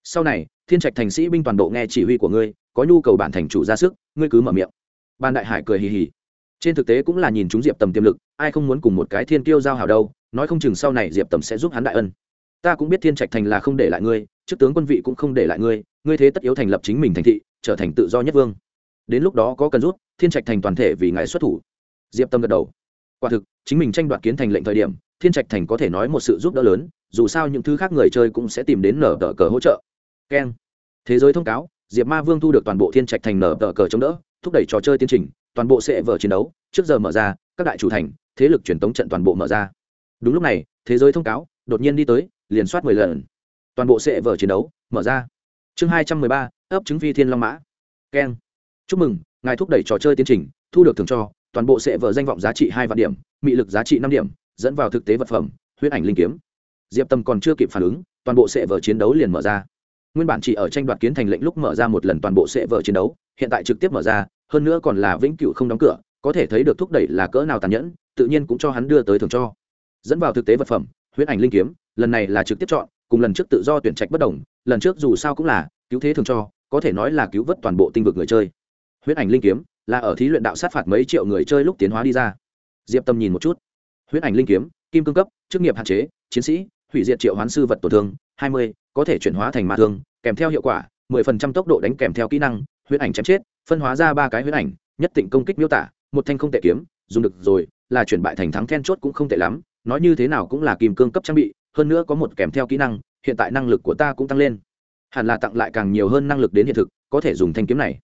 Sau này, thiên trạch thành sĩ binh toàn bộ nghe chỉ huy của ngươi, có nhu cầu bản thành chủ ra sức, ngươi cứ mở miệng. Ban đại hải cười hì hì. Trên thực tế cũng là nhìn chúng diệp tầm tiềm lực, ai không muốn cùng một cái thiên tiêu giao hảo đâu, nói không chừng sau này diệp tầm sẽ giúp hắn đại ân ta cũng biết thiên trạch thành là không để lại ngươi chức tướng quân vị cũng không để lại ngươi ngươi thế tất yếu thành lập chính mình thành thị, trở thành tự do nhất vương. Đến lúc đó có cần rút, thiên trạch thành toàn thể vì ngài xuất thủ. Diệp tâm gật đầu. Quả thực, chính mình tranh đoạt kiến thành lệnh thời điểm, thiên trạch thành có thể nói một sự giúp đỡ lớn, dù sao những thứ khác người chơi cũng sẽ tìm đến nở tờ cờ hỗ trợ. Keng. Thế giới thông cáo, diệp ma vương thu được toàn bộ thiên trạch thành nở tờ cờ chống đỡ, thúc đẩy trò chơi tiến trình, toàn bộ sẽ vở chiến đấu, trước giờ mở ra, các đại chủ thành, thế lực truyền tống trận toàn bộ mở ra. Đúng lúc này, thế giới thông cáo, đột nhiên đi tới liền soát mười lần. Toàn bộ sẽ vở chiến đấu, mở ra. Chương hai trăm mười ba, ấp trứng phi thiên long mã. Keng chúc mừng, ngài thúc đẩy trò chơi tiến trình, thu được thưởng cho, toàn bộ sẽ vở danh vọng giá trị hai vạn điểm, mị lực giá trị năm điểm, dẫn vào thực tế vật phẩm, huyết ảnh linh kiếm. Diệp tâm còn chưa kịp phản ứng, toàn bộ sẽ vở chiến đấu liền mở ra. Nguyên bản chỉ ở tranh đoạt kiến thành lệnh lúc mở ra một lần toàn bộ sẽ vở chiến đấu, hiện tại trực tiếp mở ra, hơn nữa còn là vĩnh cửu không đóng cửa, có thể thấy được thúc đẩy là cỡ nào tàn nhẫn, tự nhiên cũng cho hắn đưa tới thường cho. Dẫn vào thực tế vật phẩm, huyết ảnh linh kiếm lần này là trực tiếp chọn, cùng lần trước tự do tuyển trạch bất đồng, lần trước dù sao cũng là, cứu thế thường cho, có thể nói là cứu vớt toàn bộ tinh vực người chơi. Huyết ảnh linh kiếm, là ở thí luyện đạo sát phạt mấy triệu người chơi lúc tiến hóa đi ra. Diệp tâm nhìn một chút. Huyết ảnh linh kiếm, kim cương cấp, chức nghiệp hạn chế, chiến sĩ, hủy diệt triệu hoán sư vật tổn thương, hai mươi, có thể chuyển hóa thành ma thương, kèm theo hiệu quả, mười phần trăm tốc độ đánh kèm theo kỹ năng, huyết ảnh chém chết, phân hóa ra ba cái huyết ảnh, nhất định công kích miêu tả, một thanh không tệ kiếm, dùng được rồi, là chuyển bại thành thắng then chốt cũng không tệ lắm, nói như thế nào cũng là kim cương cấp trang bị hơn nữa có một kèm theo kỹ năng, hiện tại năng lực của ta cũng tăng lên. Hẳn là tặng lại càng nhiều hơn năng lực đến hiện thực, có thể dùng thanh kiếm này.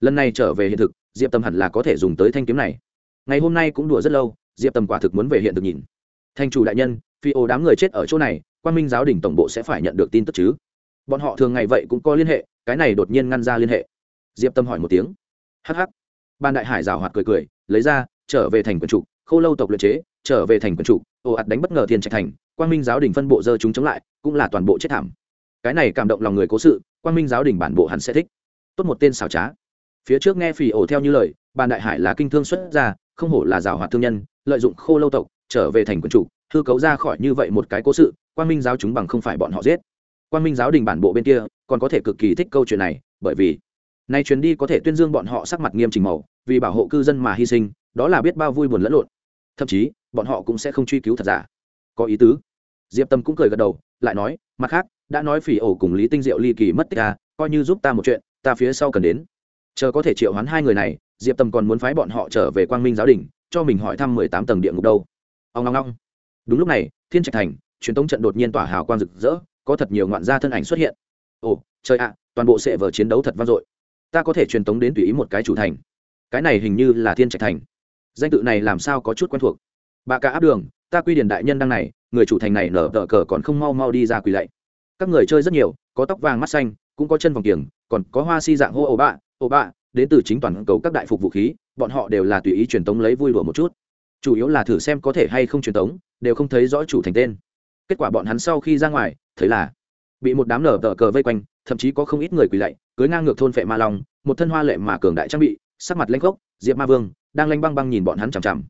Lần này trở về hiện thực, diệp tâm hẳn là có thể dùng tới thanh kiếm này. Ngày hôm nay cũng đùa rất lâu, diệp tâm quả thực muốn về hiện thực nhìn. Thanh chủ đại nhân, phi ô đám người chết ở chỗ này, quan minh giáo đình tổng bộ sẽ phải nhận được tin tức chứ? Bọn họ thường ngày vậy cũng có liên hệ, cái này đột nhiên ngăn ra liên hệ. Diệp tâm hỏi một tiếng. Hh ban đại hải rào hoạt cười cười, lấy ra, trở về thành quần trục ô lâu tộc luyện chế, trở về thành quần trục ồ ạt đánh bất ngờ thiên trạch thành quang minh giáo đình phân bộ dơ chúng chống lại, cũng là toàn bộ chết thảm. Cái này cảm động lòng người cố sự, quang minh giáo đình bản bộ hẳn sẽ thích. Tốt một tên xảo trá. Phía trước nghe phỉ ổ theo như lời, bàn đại hải là kinh thương xuất ra, không hổ là rào hoạt thương nhân, lợi dụng khô lâu tộc, trở về thành quần chủ, hư cấu ra khỏi như vậy một cái cố sự, quang minh giáo chúng bằng không phải bọn họ giết. Quang minh giáo đình bản bộ bên kia, còn có thể cực kỳ thích câu chuyện này, bởi vì nay chuyến đi có thể tuyên dương bọn họ sắc mặt nghiêm trình màu, vì bảo hộ cư dân mà hy sinh, đó là biết bao vui buồn lẫn lộn. Thậm chí, bọn họ cũng sẽ không truy cứu thật giả có ý tứ. Diệp tâm cũng cười gật đầu, lại nói, mặt khác, đã nói phỉ ổ cùng lý tinh diệu ly kỳ mất tích ta coi như giúp ta một chuyện, ta phía sau cần đến. Chờ có thể triệu hoán hai người này, diệp tâm còn muốn phái bọn họ trở về quang minh giáo đình, cho mình hỏi thăm mười tám tầng địa ngục đâu. Ông long long đúng lúc này, thiên trạch thành, truyền tống trận đột nhiên tỏa hào quang rực rỡ, có thật nhiều ngoạn gia thân ảnh xuất hiện. Ồ, trời ạ, toàn bộ sệ vở chiến đấu thật vang dội. Ta có thể truyền tống đến tùy ý một cái chủ thành. Cái này hình như là thiên trạch thành. Danh tự này làm sao có chút quen thuộc. Bà cả áp đường ta quy điển đại nhân đăng này, người chủ thành này nở tờ cờ còn không mau mau đi ra quỳ lạy. Các người chơi rất nhiều, có tóc vàng mắt xanh, cũng có chân vòng kiềng, còn có hoa si dạng hô ổ bạ ổ bạ, đến từ chính toàn cầu các đại phục vũ khí, bọn họ đều là tùy ý truyền tống lấy vui đùa một chút. Chủ yếu là thử xem có thể hay không truyền tống, đều không thấy rõ chủ thành tên. Kết quả bọn hắn sau khi ra ngoài, thấy là bị một đám nở tờ cờ vây quanh, thậm chí có không ít người quỳ lạy, cưới ngang ngược thôn phệ ma long, một thân hoa lệ mà cường đại trang bị, sắc mặt lanh gốc, diệp ma vương, đang lanh băng băng nhìn bọn hắn chằm chằm.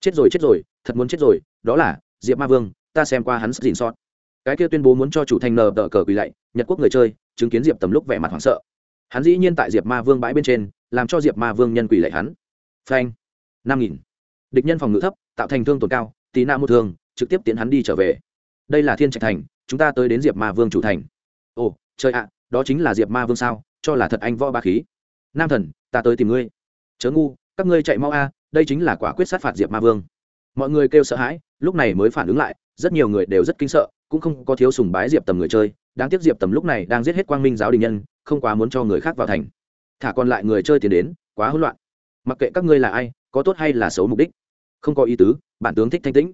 Chết rồi chết rồi, thật muốn chết rồi đó là, diệp ma vương, ta xem qua hắn dìn sót cái kia tuyên bố muốn cho chủ thành nờ đỡ cờ quỳ lạy, nhật quốc người chơi, chứng kiến diệp tầm lúc vẻ mặt hoảng sợ. Hắn dĩ nhiên tại diệp ma vương bãi bên trên, làm cho diệp ma vương nhân quỳ lạy hắn. Phanh. Năm nghìn. Địch nhân phòng ngự thấp, tạo thành thương tổn cao tí na một thương trực tiếp tiến hắn đi trở về. Đây là thiên trạch thành, chúng ta tới đến diệp ma vương chủ thành. Ồ, trời ạ, đó chính là diệp ma vương sao, cho là thật anh võ ba khí. Nam thần, ta tới tìm ngươi. Chớ ngu, các ngươi chạy mau a, đây chính là quả quyết sát phạt diệp ma vương mọi người kêu sợ hãi, lúc này mới phản ứng lại, rất nhiều người đều rất kinh sợ, cũng không có thiếu sùng bái diệp tầm người chơi. Đáng tiếc diệp tầm lúc này đang giết hết quang minh giáo đình nhân, không quá muốn cho người khác vào thành. Thả còn lại người chơi tiền đến, quá hỗn loạn. Mặc kệ các ngươi là ai, có tốt hay là xấu mục đích, không có ý tứ, bản tướng thích thanh tĩnh.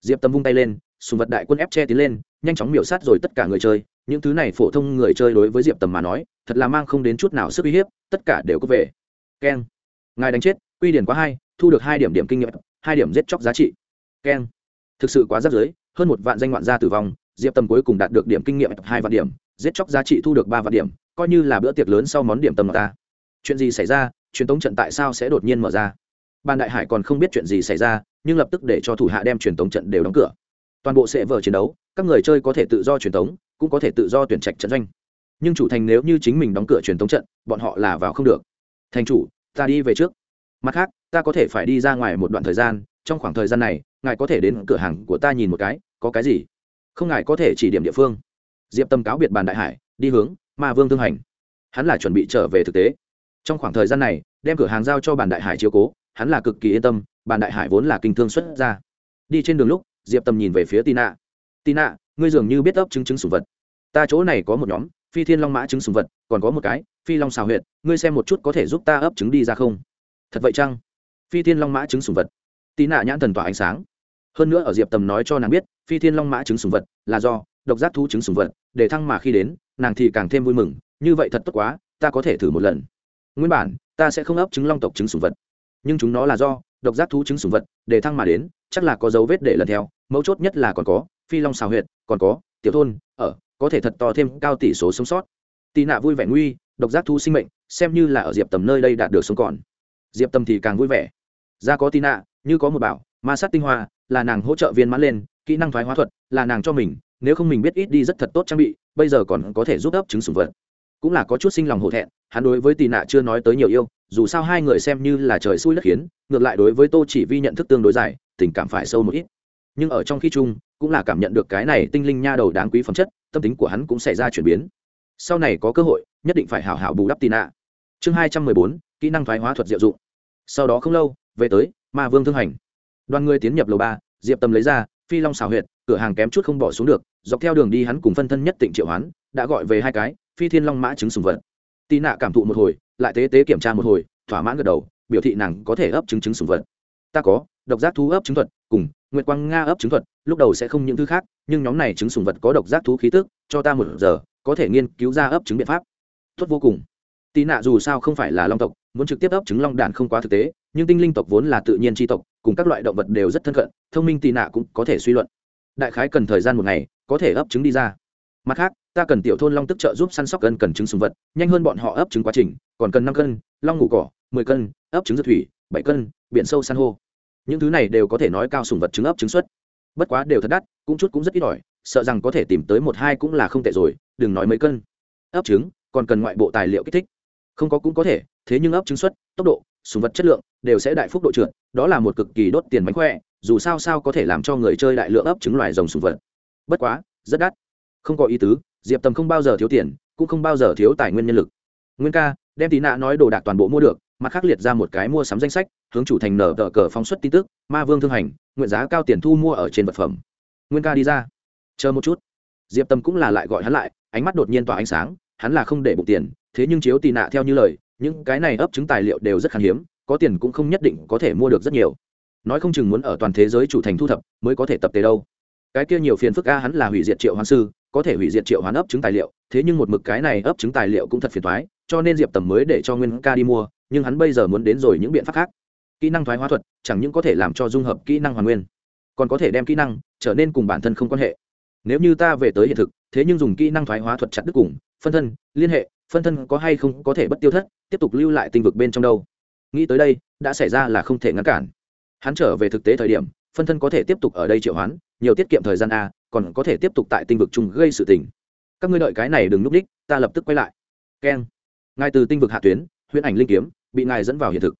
Diệp Tầm vung tay lên, sùng vật đại quân ép che tiến lên, nhanh chóng miểu sát rồi tất cả người chơi. Những thứ này phổ thông người chơi đối với diệp tầm mà nói, thật là mang không đến chút nào sức uy hiếp, tất cả đều có về. Keng. Ngài đánh chết, quy điển quá hai thu được hai điểm điểm kinh nghiệm hai điểm giết chóc giá trị. Keng. Thực sự quá rắc rưới hơn một vạn danh ngoạn gia tử vong, diệp tầm cuối cùng đạt được điểm kinh nghiệm hai vạn điểm, giết chóc giá trị thu được ba vạn điểm, coi như là bữa tiệc lớn sau món điểm tầm ta. Chuyện gì xảy ra, truyền tống trận tại sao sẽ đột nhiên mở ra? Ban đại hải còn không biết chuyện gì xảy ra, nhưng lập tức để cho thủ hạ đem truyền tống trận đều đóng cửa. Toàn bộ sẽ vở chiến đấu, các người chơi có thể tự do truyền tống, cũng có thể tự do tuyển trạch trận doanh. Nhưng chủ thành nếu như chính mình đóng cửa truyền tống trận, bọn họ là vào không được. Thành chủ, ta đi về trước mặt khác, ta có thể phải đi ra ngoài một đoạn thời gian, trong khoảng thời gian này, ngài có thể đến cửa hàng của ta nhìn một cái, có cái gì? Không ngài có thể chỉ điểm địa phương. Diệp tâm cáo biệt bàn đại hải, đi hướng ma vương thương hành. Hắn là chuẩn bị trở về thực tế. Trong khoảng thời gian này, đem cửa hàng giao cho bàn đại hải chiếu cố, hắn là cực kỳ yên tâm, bàn đại hải vốn là kinh thương xuất ra. Đi trên đường lúc, diệp tâm nhìn về phía tina. Tina, ngươi dường như biết ấp chứng chứng sủng vật. Ta chỗ này có một nhóm, phi thiên long mã chứng sủng vật, còn có một cái, phi long xào huyệt, ngươi xem một chút có thể giúp ta ấp trứng đi ra không? Thật vậy chăng? Phi thiên long mã chứng sùng vật. Tí nạ nhãn thần tỏa ánh sáng. Hơn nữa ở diệp tầm nói cho nàng biết, phi thiên long mã chứng sùng vật là do độc giác thú chứng sùng vật, để thăng mà khi đến, nàng thì càng thêm vui mừng, như vậy thật tốt quá, ta có thể thử một lần. Nguyên bản, ta sẽ không ấp trứng long tộc trứng sùng vật. Nhưng chúng nó là do độc giác thú trứng sùng vật, để thăng mà đến, chắc là có dấu vết để lần theo, mấu chốt nhất là còn có phi long xào huyệt, còn có tiểu thôn, ở, có thể thật to thêm cao tỷ số sống sót. Tị nạ vui vẻ nguy, độc giác thu sinh mệnh, xem như là ở diệp tầm nơi đây đạt được sống còn diệp Tâm thì càng vui vẻ. Ra có tin nạ như có một bảo, ma sát tinh hoa, là nàng hỗ trợ viên mãn lên, kỹ năng thoái hóa thuật, là nàng cho mình, nếu không mình biết ít đi rất thật tốt trang bị, bây giờ còn có thể giúp ấp chứng sủng vật. Cũng là có chút sinh lòng hổ thẹn, hắn đối với Tì nạ chưa nói tới nhiều yêu, dù sao hai người xem như là trời xui đất khiến, ngược lại đối với tô chỉ vi nhận thức tương đối dài, tình cảm phải sâu một ít. Nhưng ở trong khi chung, cũng là cảm nhận được cái này tinh linh nha đầu đáng quý phẩm chất, tâm tính của hắn cũng xảy ra chuyển biến. Sau này có cơ hội, nhất định phải hảo hảo bù đắp tì nạ chương hai trăm mười bốn, kỹ năng thoái hóa thuật diệu dụng sau đó không lâu, về tới ma vương thương hành. Đoàn người tiến nhập lầu ba, diệp tâm lấy ra phi long xào huyệt, cửa hàng kém chút không bỏ xuống được, dọc theo đường đi hắn cùng phân thân nhất tịnh triệu hoán đã gọi về hai cái, phi thiên long mã trứng sùng vật. Tì nạ cảm thụ một hồi, lại tế tế kiểm tra một hồi, thỏa mãn gật đầu, biểu thị nàng có thể ấp trứng trứng sùng vật. Ta có, độc giác thú ấp trứng thuật, cùng nguyệt quang nga ấp trứng thuật, lúc đầu sẽ không những thứ khác, nhưng nhóm này trứng sùng vật có độc giác thú khí tức, cho ta một giờ, có thể nghiên cứu ra ấp trứng biện pháp. Tốt vô cùng tị nạ dù sao không phải là long tộc, muốn trực tiếp ấp trứng long đàn không quá thực tế, nhưng tinh linh tộc vốn là tự nhiên tri tộc, cùng các loại động vật đều rất thân cận, thông minh tị nạ cũng có thể suy luận. Đại khái cần thời gian một ngày, có thể ấp trứng đi ra. Mặt khác, ta cần tiểu thôn long tức trợ giúp săn sóc cân cần trứng sùng vật, nhanh hơn bọn họ ấp trứng quá trình, còn cần năm cân, long ngủ cỏ, mười cân, ấp trứng dược thủy, bảy cân, biển sâu san hô. Những thứ này đều có thể nói cao sùng vật trứng ấp trứng xuất bất quá đều thật đắt, cũng chút cũng rất ít ỏi, sợ rằng có thể tìm tới một hai cũng là không tệ rồi, đừng nói mấy cân. Ấp trứng, còn cần ngoại bộ tài liệu kích thích không có cũng có thể, thế nhưng ấp trứng suất tốc độ, sùng vật chất lượng đều sẽ đại phúc độ trượt, đó là một cực kỳ đốt tiền mánh khỏe, dù sao sao có thể làm cho người chơi đại lượng ấp trứng loài rồng sùng vật. Bất quá, rất đắt. Không có ý tứ, diệp tầm không bao giờ thiếu tiền, cũng không bao giờ thiếu tài nguyên nhân lực. Nguyên ca, đem tí nạ nói đồ đạc toàn bộ mua được, mặt khác liệt ra một cái mua sắm danh sách, hướng chủ thành nở tờ cờ phóng xuất tin tức, ma vương thương hành, nguyện giá cao tiền thu mua ở trên vật phẩm. Nguyên ca đi ra. Chờ một chút. Diệp tâm cũng là lại gọi hắn lại, ánh mắt đột nhiên tỏa ánh sáng hắn là không để bụng tiền, thế nhưng chiếu tì nạ theo như lời, những cái này ấp chứng tài liệu đều rất khan hiếm, có tiền cũng không nhất định có thể mua được rất nhiều. Nói không chừng muốn ở toàn thế giới chủ thành thu thập, mới có thể tập tế đâu. Cái kia nhiều phiền phức a, hắn là hủy diệt triệu hoán sư, có thể hủy diệt triệu hoán ấp chứng tài liệu, thế nhưng một mực cái này ấp chứng tài liệu cũng thật phiền thoái cho nên diệp tầm mới để cho nguyên ca đi mua, nhưng hắn bây giờ muốn đến rồi những biện pháp khác. Kỹ năng thoái hóa thuật, chẳng những có thể làm cho dung hợp kỹ năng hoàn nguyên, còn có thể đem kỹ năng trở nên cùng bản thân không quan hệ. Nếu như ta về tới hiện thực, thế nhưng dùng kỹ năng thoái hóa thuật chặt đứt cùng phân thân, liên hệ, phân thân có hay không có thể bất tiêu thất, tiếp tục lưu lại tinh vực bên trong đâu. Nghĩ tới đây, đã xảy ra là không thể ngăn cản. Hắn trở về thực tế thời điểm, phân thân có thể tiếp tục ở đây triệu hoán, nhiều tiết kiệm thời gian a, còn có thể tiếp tục tại tinh vực chung gây sự tình. Các ngươi đợi cái này đừng núp đích, ta lập tức quay lại. Keng. Ngài từ tinh vực hạ tuyến, huyễn ảnh linh kiếm, bị ngài dẫn vào hiện thực.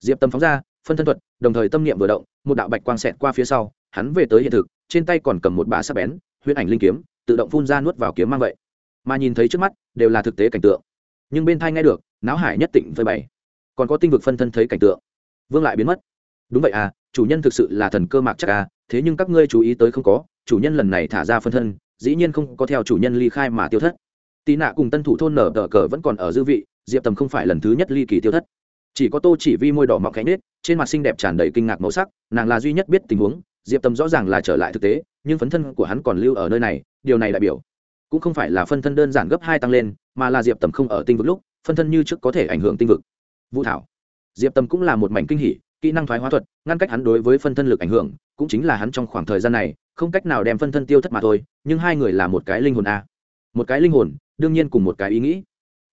Diệp tâm phóng ra, phân thân thuật, đồng thời tâm niệm vừa động, một đạo bạch quang xẹt qua phía sau, hắn về tới hiện thực, trên tay còn cầm một bả sắc bén, huyễn ảnh linh kiếm, tự động phun ra nuốt vào kiếm mang vậy mà nhìn thấy trước mắt đều là thực tế cảnh tượng. Nhưng bên thai nghe được náo hải nhất tịnh phơi bày. Còn có tinh vực phân thân thấy cảnh tượng. Vương lại biến mất. Đúng vậy à chủ nhân thực sự là thần cơ mạc chắc à thế nhưng các ngươi chú ý tới không có, chủ nhân lần này thả ra phân thân, dĩ nhiên không có theo chủ nhân ly khai mà tiêu thất. Tì nạ cùng tân thủ thôn nở tờ cờ vẫn còn ở dư vị, diệp tầm không phải lần thứ nhất ly kỳ tiêu thất. Chỉ có tô chỉ vi môi đỏ mọc cánh nết trên mặt xinh đẹp tràn đầy kinh ngạc màu sắc, nàng là duy nhất biết tình huống, diệp tầm rõ ràng là trở lại thực tế, nhưng phấn thân của hắn còn lưu ở nơi này, điều này đại biểu cũng không phải là phân thân đơn giản gấp hai tăng lên, mà là diệp tầm không ở tinh vực lúc, phân thân như trước có thể ảnh hưởng tinh vực. Vũ thảo. Diệp tầm cũng là một mảnh kinh hỉ, kỹ năng thoái hóa thuật, ngăn cách hắn đối với phân thân lực ảnh hưởng, cũng chính là hắn trong khoảng thời gian này, không cách nào đem phân thân tiêu thất mà thôi, nhưng hai người là một cái linh hồn a. Một cái linh hồn, đương nhiên cùng một cái ý nghĩ.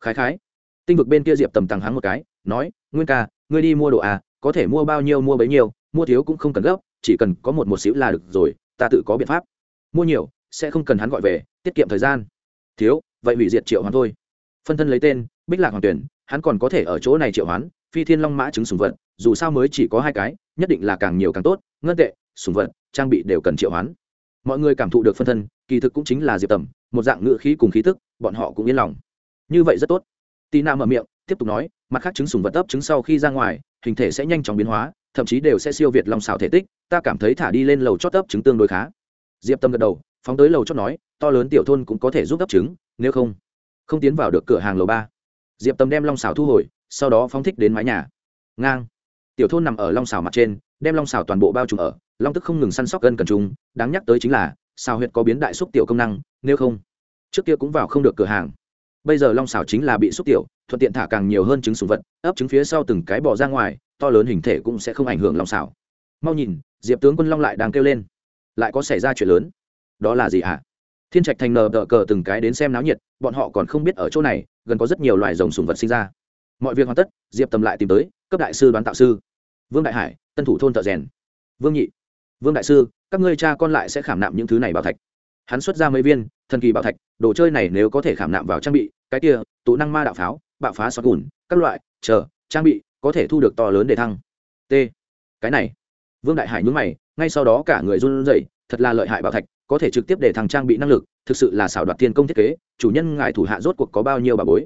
Khái khái. Tinh vực bên kia diệp tầm tặng hắn một cái, nói, nguyên ca, ngươi đi mua đồ a, có thể mua bao nhiêu mua bấy nhiêu, mua thiếu cũng không cần gấp, chỉ cần có một một xíu là được rồi, ta tự có biện pháp. Mua nhiều, sẽ không cần hắn gọi về tiết kiệm thời gian. Thiếu, vậy hủy diệt triệu hoán thôi. Phân thân lấy tên, bích lạc hoàng tuyển, hắn còn có thể ở chỗ này triệu hoán, phi thiên long mã chứng sùng vật, dù sao mới chỉ có hai cái, nhất định là càng nhiều càng tốt, ngân tệ sùng vật, trang bị đều cần triệu hoán. Mọi người cảm thụ được phân thân, kỳ thực cũng chính là diệp tầm, một dạng ngựa khí cùng khí tức, bọn họ cũng yên lòng. Như vậy rất tốt. Tì nạ mở miệng, tiếp tục nói, mặt khác trứng sùng vật ấp trứng sau khi ra ngoài, hình thể sẽ nhanh chóng biến hóa, thậm chí đều sẽ siêu việt lòng xào thể tích, ta cảm thấy thả đi lên lầu chót ấp trứng tương đối khá. Diệp tâm gật đầu phóng tới lầu chót nói, to lớn tiểu thôn cũng có thể giúp đắp trứng nếu không không tiến vào được cửa hàng lầu ba. Diệp tâm đem long xào thu hồi, sau đó phóng thích đến mái nhà. Ngang. Tiểu thôn nằm ở long xào mặt trên, đem long xào toàn bộ bao trùm ở, long tức không ngừng săn sóc gân cần trùng, đáng nhắc tới chính là xào huyệt có biến đại xúc tiểu công năng, nếu không, trước kia cũng vào không được cửa hàng. Bây giờ long xào chính là bị xúc tiểu, thuận tiện thả càng nhiều hơn trứng sùng vật, ấp trứng phía sau từng cái bỏ ra ngoài, to lớn hình thể cũng sẽ không ảnh hưởng long xào mau nhìn, diệp tướng quân long lại đang kêu lên. Lại có xảy ra chuyện lớn đó là gì ạ? À? thiên trạch thành nờ đỡ cờ từng cái đến xem náo nhiệt, bọn họ còn không biết ở chỗ này, gần có rất nhiều loài rồng sùng vật sinh ra. Mọi việc hoàn tất, diệp tầm lại tìm tới, cấp đại sư đoán tạo sư. Vương đại hải, tân thủ thôn thợ rèn. Vương nhị, vương đại sư, các ngươi cha con lại sẽ khảm nạm những thứ này bảo thạch. Hắn xuất ra mấy viên, thần kỳ bảo thạch, đồ chơi này nếu có thể khảm nạm vào trang bị, cái kia, tụ năng ma đạo pháo, bạo phá xoát gùn, các loại, chờ, trang bị, có thể thu được to lớn để thăng. T, cái này. Vương đại hải nhún mày, ngay sau đó cả người run rẩy thật là lợi hại bảo thạch, có thể trực tiếp để thằng trang bị năng lực, thực sự là xảo đoạt tiền công thiết kế, chủ nhân ngài thủ hạ rốt cuộc có bao nhiêu bà bối?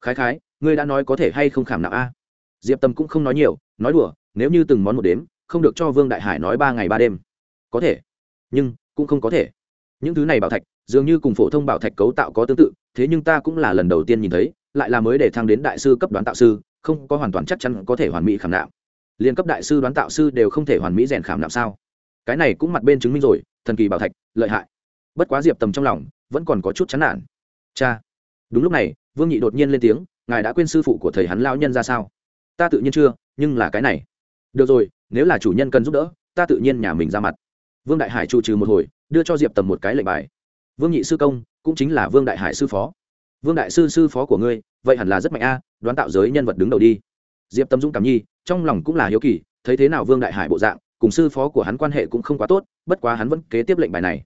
Khái khái, ngươi đã nói có thể hay không khảm nạm a? Diệp tâm cũng không nói nhiều, nói đùa, nếu như từng món một đếm, không được cho vương đại hải nói ba ngày ba đêm. Có thể, nhưng cũng không có thể. Những thứ này bảo thạch, dường như cùng phổ thông bảo thạch cấu tạo có tương tự, thế nhưng ta cũng là lần đầu tiên nhìn thấy, lại là mới để thăng đến đại sư cấp đoán tạo sư, không có hoàn toàn chắc chắn có thể hoàn mỹ khảm nạm. Liên cấp đại sư đoán tạo sư đều không thể hoàn mỹ rèn khảm nạm sao? Cái này cũng mặt bên chứng minh rồi, thần kỳ bảo thạch, lợi hại. Bất quá diệp tầm trong lòng vẫn còn có chút chán nản. Cha, đúng lúc này, vương nhị đột nhiên lên tiếng, ngài đã quên sư phụ của thầy hắn lao nhân ra sao? Ta tự nhiên chưa, nhưng là cái này. Được rồi, nếu là chủ nhân cần giúp đỡ, ta tự nhiên nhà mình ra mặt. Vương đại hải trụ trừ một hồi, đưa cho diệp tầm một cái lệnh bài. Vương nhị sư công, cũng chính là vương đại hải sư phó. Vương đại sư sư phó của ngươi, vậy hẳn là rất mạnh a, đoán tạo giới nhân vật đứng đầu đi. Diệp tâm dũng cảm nhi, trong lòng cũng là hiếu kỳ, thấy thế nào vương đại hải bộ dạng cùng sư phó của hắn quan hệ cũng không quá tốt, bất quá hắn vẫn kế tiếp lệnh bài này.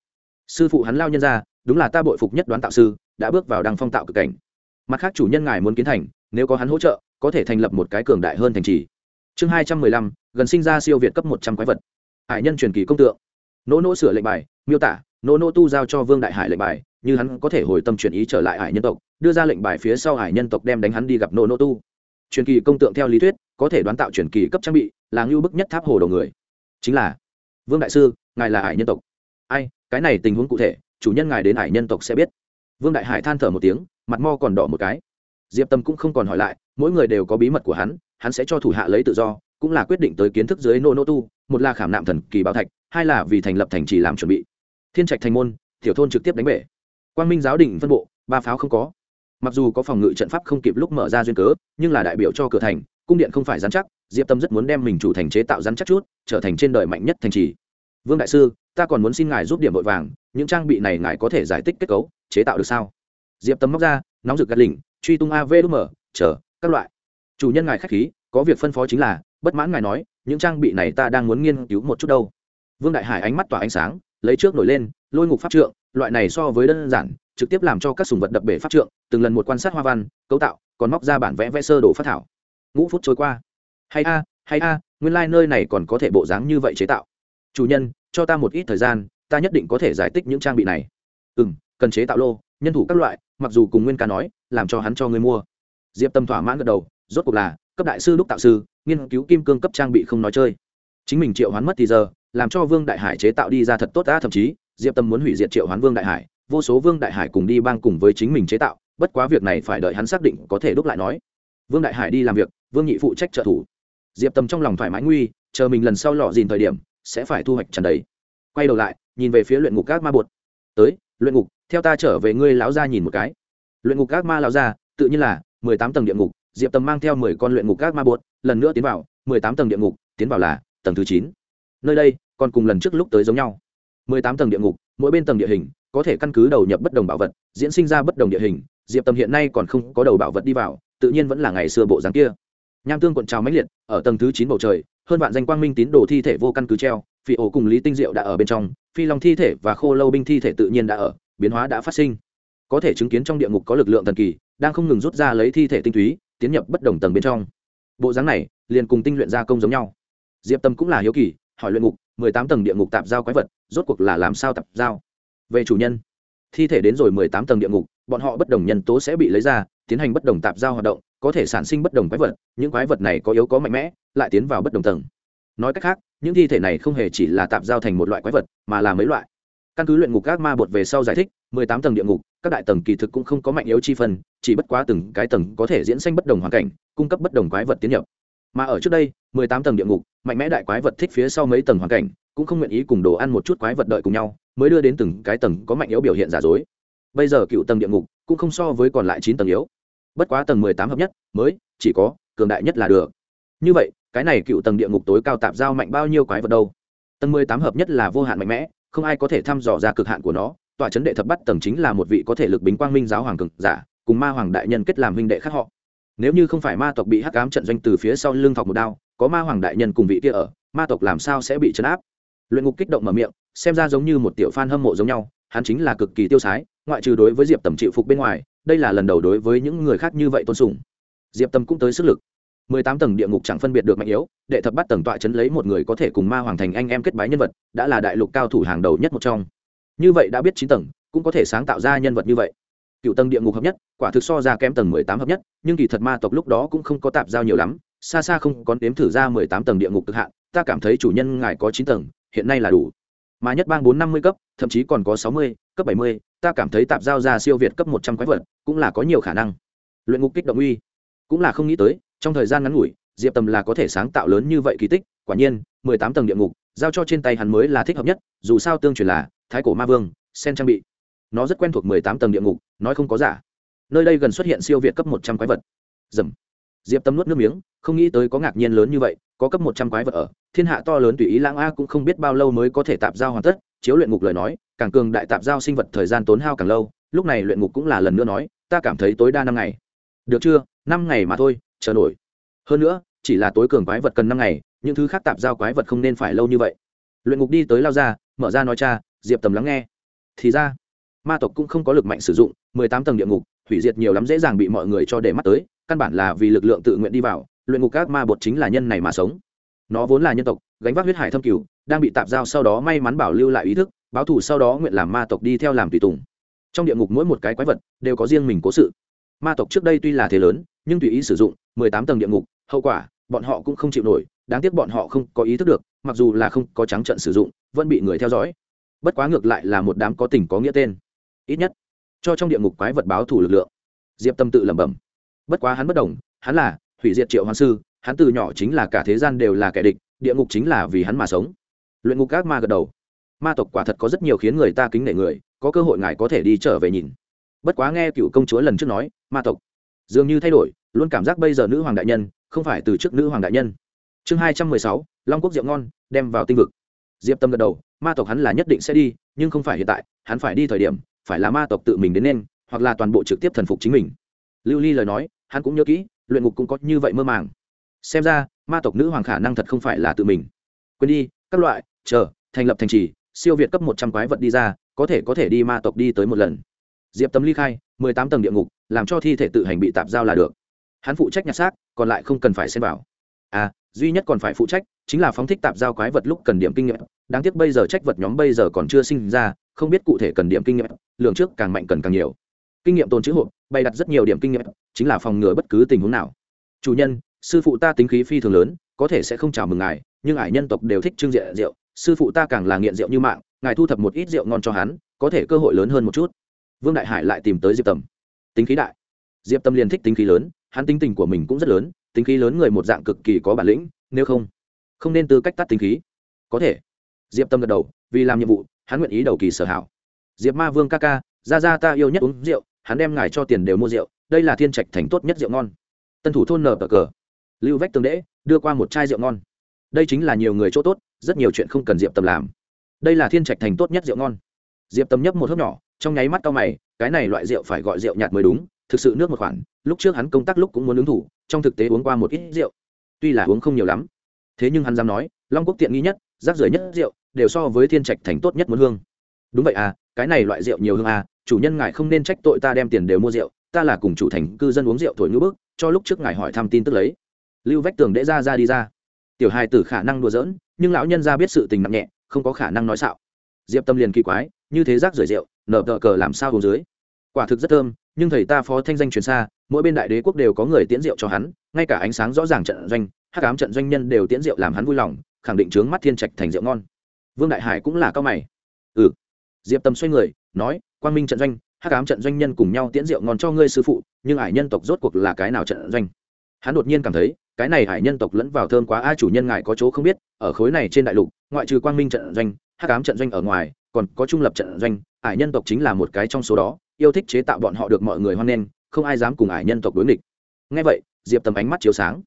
Sư phụ hắn lao nhân ra, đúng là ta bội phục nhất đoán tạo sư, đã bước vào đăng phong tạo cực cảnh. Mặt khác chủ nhân ngài muốn kiến thành, nếu có hắn hỗ trợ, có thể thành lập một cái cường đại hơn thành trì. Chương hai trăm mười lăm, gần sinh ra siêu việt cấp một trăm quái vật. Hải nhân truyền kỳ công tượng. Nỗ nỗ sửa lệnh bài, miêu tả nỗ nỗ tu giao cho vương đại hải lệnh bài, như hắn có thể hồi tâm chuyển ý trở lại hải nhân tộc, đưa ra lệnh bài phía sau hải nhân tộc đem đánh hắn đi gặp nỗ nỗ tu. Truyền kỳ công tượng theo lý thuyết, có thể đoán tạo truyền kỳ cấp trang bị, là ngưu bức nhất tháp hồ đầu người chính là, vương đại sư, ngài là hải nhân tộc. Ai, cái này tình huống cụ thể, chủ nhân ngài đến hải nhân tộc sẽ biết. Vương đại hải than thở một tiếng, mặt mo còn đỏ một cái. Diệp tâm cũng không còn hỏi lại, mỗi người đều có bí mật của hắn hắn sẽ cho thủ hạ lấy tự do, cũng là quyết định tới kiến thức dưới nô nô tu, một là khảm nạm thần kỳ bảo thạch, hai là vì thành lập thành trì làm chuẩn bị. Thiên trạch thành môn, tiểu thôn trực tiếp đánh bể. Quang minh giáo đình phân bộ, ba pháo không có. Mặc dù có phòng ngự trận pháp không kịp lúc mở ra duyên cớ, nhưng là đại biểu cho cửa thành cung điện không phải rắn chắc, diệp tâm rất muốn đem mình chủ thành chế tạo rắn chắc chút, trở thành trên đời mạnh nhất thành trì. Vương đại sư, ta còn muốn xin ngài giúp điểm vội vàng, những trang bị này ngài có thể giải tích kết cấu, chế tạo được sao? Diệp tâm móc ra, nóng rực gạt lỉnh, truy tung av đ chờ, các loại. Chủ nhân ngài k h á c h khí, có việc phân phó chính là, bất mãn ngài nói, những trang bị này ta đang muốn nghiên cứu một chút đâu. Vương đại hải ánh mắt tỏa ánh sáng, lấy trước nổi lên, lôi ngục pháp trượng, loại này so với đơn giản, trực tiếp làm cho các sùng vật đập bể pháp trượng, từng lần một quan sát hoa văn, cấu tạo, còn móc ra bản vẽ vẽ sơ đồ phát thảo ngũ phút trôi qua. Hay a hay a, nguyên lai、like、nơi này còn có thể bộ dáng như vậy chế tạo. Chủ nhân, cho ta một ít thời gian, ta nhất định có thể giải tích những trang bị này. Ừ m cần chế tạo lô, nhân thủ các loại, mặc dù cùng nguyên ca nói, làm cho hắn cho người mua. Diệp tâm thỏa mãn gật đầu, rốt cuộc là, cấp đại sư đúc tạo sư, nghiên cứu kim cương cấp trang bị không nói chơi. Chính mình triệu hoán mất thì giờ, làm cho vương đại hải chế tạo đi ra thật tốt đã thậm chí, diệp tâm muốn hủy diệt triệu hoán vương đại hải, vô số vương đại hải cùng đi bang cùng với chính mình chế tạo, bất quá việc này phải đợi hắn xác định có thể đúc lại nói vương đại hải đi làm việc, vương nhị phụ trách trợ thủ. Diệp tâm trong lòng thoải mái nguy, chờ mình lần sau lọ dìn thời điểm, sẽ phải thu hoạch trần đấy. Quay đầu lại, nhìn về phía luyện ngục các ma bột. Tới, luyện ngục, theo ta trở về ngươi lão gia nhìn một cái. Luyện ngục các ma lão gia, tự nhiên là mười tám tầng địa ngục, diệp tâm mang theo mười con luyện ngục các ma bột, lần nữa tiến vào, mười tám tầng địa ngục, tiến vào là tầng thứ chín. Nơi đây, còn cùng lần trước lúc tới giống nhau. mười tám tầng địa ngục, mỗi bên tầng địa hình, có thể căn cứ đầu nhập bất đồng bảo vật, diễn sinh ra bất đồng địa hình, diệp tâm hiện nay còn không có đầu bảo vật đi vào tự nhiên vẫn là ngày xưa bộ dáng kia. Nham tương cuộn trào mãnh liệt, ở tầng thứ chín bầu trời, hơn vạn danh quang minh tín đồ thi thể vô căn cứ treo, phi ổ cùng lý tinh diệu đã ở bên trong, phi long thi thể và khô lâu binh thi thể tự nhiên đã ở, biến hóa đã phát sinh. Có thể chứng kiến trong địa ngục có lực lượng thần kỳ, đang không ngừng rút ra lấy thi thể tinh túy, tiến nhập bất đồng tầng bên trong. Bộ dáng này, liền cùng tinh luyện gia công giống nhau. Diệp tâm cũng là hiếu kỳ, hỏi luyện ngục, mười tám tầng địa ngục tạp giao quái vật, rốt cuộc là làm sao tạp giao? Về chủ nhân, thi thể đến rồi mười tám tầng địa ngục, bọn họ bất đồng nhân tố sẽ bị lấy ra tiến hành bất đồng tạp giao hoạt động, có thể sản sinh bất đồng quái vật, những quái vật này có yếu có mạnh mẽ, lại tiến vào bất đồng tầng. Nói cách khác, những thi thể này không hề chỉ là tạp giao thành một loại quái vật, mà là mấy loại. Căn cứ luyện ngục các ma bột về sau giải thích, mười tám tầng địa ngục, các đại tầng kỳ thực cũng không có mạnh yếu chi phân, chỉ bất quá từng cái tầng có thể diễn sinh bất đồng hoàn cảnh, cung cấp bất đồng quái vật tiến nhập. Mà ở trước đây, mười tám tầng địa ngục, mạnh mẽ đại quái vật thích phía sau mấy tầng hoàn cảnh, cũng không nguyện ý cùng đồ ăn một chút quái vật đợi cùng nhau, mới đưa đến từng cái tầng có mạnh yếu biểu hiện giả dối. Bây giờ cựu tầng địa ngục cũng không so với còn lại chín tầng yếu bất quá tầng mười tám hợp nhất, mới, chỉ có, cường đại nhất là được. Như vậy, cái này cựu tầng địa ngục tối cao tạp giao mạnh bao nhiêu quái vật đâu? Tầng mười tám hợp nhất là vô hạn mạnh mẽ, không ai có thể thăm dò ra cực hạn của nó. Tòa chấn đệ thập bắt tầng chính là một vị có thể lực bính quang minh giáo hoàng cực giả, cùng ma hoàng đại nhân kết làm huynh đệ khác họ. Nếu như không phải ma tộc bị hắc ám trận doanh từ phía sau lưng thọc một đao, có ma hoàng đại nhân cùng vị kia ở, ma tộc làm sao sẽ bị chấn áp? Luyện ngục kích động mở miệng, xem ra giống như một tiểu fan hâm mộ giống nhau, hắn chính là cực kỳ tiêu sái, ngoại trừ đối với diệp tầm chịu phục bên ngoài đây là lần đầu đối với những người khác như vậy tôn sùng. Diệp Tâm cũng tới sức lực. Mười tám tầng địa ngục chẳng phân biệt được mạnh yếu, đệ thập bắt tầng tọa chấn lấy một người có thể cùng ma hoàng thành anh em kết bái nhân vật, đã là đại lục cao thủ hàng đầu nhất một trong. Như vậy đã biết chín tầng, cũng có thể sáng tạo ra nhân vật như vậy. Cựu tầng địa ngục hợp nhất, quả thực so ra kém tầng mười tám hợp nhất, nhưng kỳ thật ma tộc lúc đó cũng không có tạp giao nhiều lắm, xa xa không có đếm thử ra mười tám tầng địa ngục cực hạn, ta cảm thấy chủ nhân ngài có chín tầng, hiện nay là đủ mà nhất bang bốn năm mươi cấp, thậm chí còn có sáu mươi, cấp bảy mươi, ta cảm thấy tạp giao ra siêu việt cấp một trăm quái vật, cũng là có nhiều khả năng. Luyện ngục kích động uy. Cũng là không nghĩ tới, trong thời gian ngắn ngủi, diệp tầm là có thể sáng tạo lớn như vậy kỳ tích, quả nhiên, mười tám tầng địa ngục, giao cho trên tay hắn mới là thích hợp nhất, dù sao tương truyền là thái cổ ma vương, sen trang bị. Nó rất quen thuộc mười tám tầng địa ngục, nói không có giả. Nơi đây gần xuất hiện siêu việt cấp một trăm quái vật. Dầm. Diệp tâm nuốt nước miếng, không nghĩ tới có ngạc nhiên lớn như vậy có cấp một trăm quái vật ở, thiên hạ to lớn tùy ý lãng a cũng không biết bao lâu mới có thể tạp giao hoàn tất, chiếu luyện ngục lời nói, càng cường đại tạp giao sinh vật thời gian tốn hao càng lâu, lúc này luyện ngục cũng là lần nữa nói, ta cảm thấy tối đa năm ngày. Được chưa? Năm ngày mà thôi, chờ nổi. Hơn nữa, chỉ là tối cường quái vật cần năm ngày, những thứ khác tạp giao quái vật không nên phải lâu như vậy. Luyện ngục đi tới lao ra, mở ra nói cha, diệp tầm lắng nghe. Thì ra, ma tộc cũng không có lực mạnh sử dụng, mười tám tầng địa ngục, hủy diệt nhiều lắm dễ dàng bị mọi người cho để mắt tới, căn bản là vì lực lượng tự nguyện đi vào luyện ngục các ma bột chính là nhân này mà sống. Nó vốn là nhân tộc, gánh vác huyết hải thâm cửu, đang bị tạp giao sau đó may mắn bảo lưu lại ý thức, báo thủ sau đó nguyện làm ma tộc đi theo làm tùy tùng. Trong địa ngục mỗi một cái quái vật đều có riêng mình cố sự. Ma tộc trước đây tuy là thế lớn, nhưng tùy ý sử dụng, mười tám tầng địa ngục, hậu quả, bọn họ cũng không chịu nổi, đáng tiếc bọn họ không có ý thức được, mặc dù là không có trắng trận sử dụng, vẫn bị người theo dõi. Bất quá ngược lại là một đám có tình có nghĩa tên. Ít nhất, cho trong địa ngục quái vật báo thủ lực lượng. Diệp tâm tự lẩm bẩm. Bất quá hắn bất đồng, hắn là hủy diệt triệu hoàng sư, hắn từ nhỏ chính là cả thế gian đều là kẻ địch, địa ngục chính là vì hắn mà sống. Luyện ngục các ma gật đầu. Ma tộc quả thật có rất nhiều khiến người ta kính nể người, có cơ hội ngài có thể đi trở về nhìn. Bất quá nghe cựu công chúa lần trước nói, ma tộc, dường như thay đổi, luôn cảm giác bây giờ nữ hoàng đại nhân, không phải từ trước nữ hoàng đại nhân. Chương hai trăm mười sáu, long quốc rượu ngon, đem vào tinh vực. Diệp tâm gật đầu, ma tộc hắn là nhất định sẽ đi, nhưng không phải hiện tại, hắn phải đi thời điểm, phải là ma tộc tự mình đến nên, hoặc là toàn bộ trực tiếp thần phục chính mình. Lưu ly lời nói, hắn cũng nhớ kỹ luyện ngục cũng có như vậy mơ màng. Xem ra, ma tộc nữ hoàng khả năng thật không phải là tự mình. Quên đi, các loại, chờ, thành lập thành trì, siêu việt cấp một trăm quái vật đi ra, có thể có thể đi ma tộc đi tới một lần. Diệp tấm ly khai, mười tám tầng địa ngục, làm cho thi thể tự hành bị tạp giao là được. Hắn phụ trách nhặt xác, còn lại không cần phải xem vào. À duy nhất còn phải phụ trách, chính là phóng thích tạp giao quái vật lúc cần điểm kinh nghiệm. Đáng tiếc bây giờ trách vật nhóm bây giờ còn chưa sinh ra, không biết cụ thể cần điểm kinh nghiệm, lượng trước càng mạnh cần càng nhiều. Kinh nghiệm tồn chữ hộp bày đặt rất nhiều điểm kinh nghiệm, chính là phòng ngừa bất cứ tình huống nào. Chủ nhân, sư phụ ta tính khí phi thường lớn, có thể sẽ không chào mừng ngài, nhưng ải nhân tộc đều thích trưng rượu rượu, sư phụ ta càng là nghiện rượu như mạng, ngài thu thập một ít rượu ngon cho hắn, có thể cơ hội lớn hơn một chút. Vương đại hải lại tìm tới diệp tầm tính khí đại. Diệp tâm liền thích tính khí lớn, hắn tính tình của mình cũng rất lớn, tính khí lớn người một dạng cực kỳ có bản lĩnh, nếu không không nên tư cách tắt tính khí. Có thể. Diệp tâm gật đầu, vì làm nhiệm vụ, hắn nguyện ý đầu kỳ sở hảo. Diệp ma vương ca ca, ra ra ta yêu nhất uống rượu hắn đem ngài cho tiền đều mua rượu, đây là thiên trạch thành tốt nhất rượu ngon. Tân thủ thôn nở cờ cờ. Lưu vách tường đễ, đưa qua một chai rượu ngon. Đây chính là nhiều người chỗ tốt, rất nhiều chuyện không cần diệp Tầm làm. Đây là thiên trạch thành tốt nhất rượu ngon. Diệp Tầm nhấp một hớp nhỏ, trong nháy mắt cao mày, cái này loại rượu phải gọi rượu nhạt mới đúng, thực sự nước một khoản, lúc trước hắn công tác lúc cũng muốn ứng thủ, trong thực tế uống qua một ít rượu. Tuy là uống không nhiều lắm, thế nhưng hắn dám nói, long quốc tiện nghi nhất, rác rưởi nhất rượu, đều so với thiên trạch thành tốt nhất muốn hương. Đúng vậy à cái này loại rượu nhiều hương à chủ nhân ngài không nên trách tội ta đem tiền đều mua rượu, ta là cùng chủ thành cư dân uống rượu thổi ngữ bức, cho lúc trước ngài hỏi thăm tin tức lấy. Lưu vách tường đễ ra ra đi ra. Tiểu hai tử khả năng đùa giỡn, nhưng lão nhân ra biết sự tình nặng nhẹ, không có khả năng nói xạo. Diệp tâm liền kỳ quái, như thế rác rưởi rượu, nở tờ cờ làm sao hồ dưới? Quả thực rất thơm, nhưng thầy ta phó thanh danh truyền xa, mỗi bên đại đế quốc đều có người tiễn rượu cho hắn, ngay cả ánh sáng rõ ràng trận doanh hát cám trận doanh nhân đều tiễn rượu làm hắn vui lòng, khẳng định trướng mắt thiên trạch thành rượu ngon. Vương đại hải cũng là cao mày. Ừ diệp tâm xoay người, nói, quang minh trận doanh, hắc ám trận doanh nhân cùng nhau tiễn rượu ngon cho ngươi sư phụ, nhưng ải nhân tộc rốt cuộc là cái nào trận doanh? Hắn đột nhiên cảm thấy, cái này hải nhân tộc lẫn vào thơm quá, a chủ nhân ngài có chỗ không biết, ở khối này trên đại lục, ngoại trừ quang minh trận doanh, hắc ám trận doanh ở ngoài, còn có trung lập trận doanh, Hải nhân tộc chính là một cái trong số đó, yêu thích chế tạo bọn họ được mọi người hoan nghênh, không ai dám cùng Hải nhân tộc đối nghịch. Ngay vậy, diệp tầm ánh mắt chiếu sáng.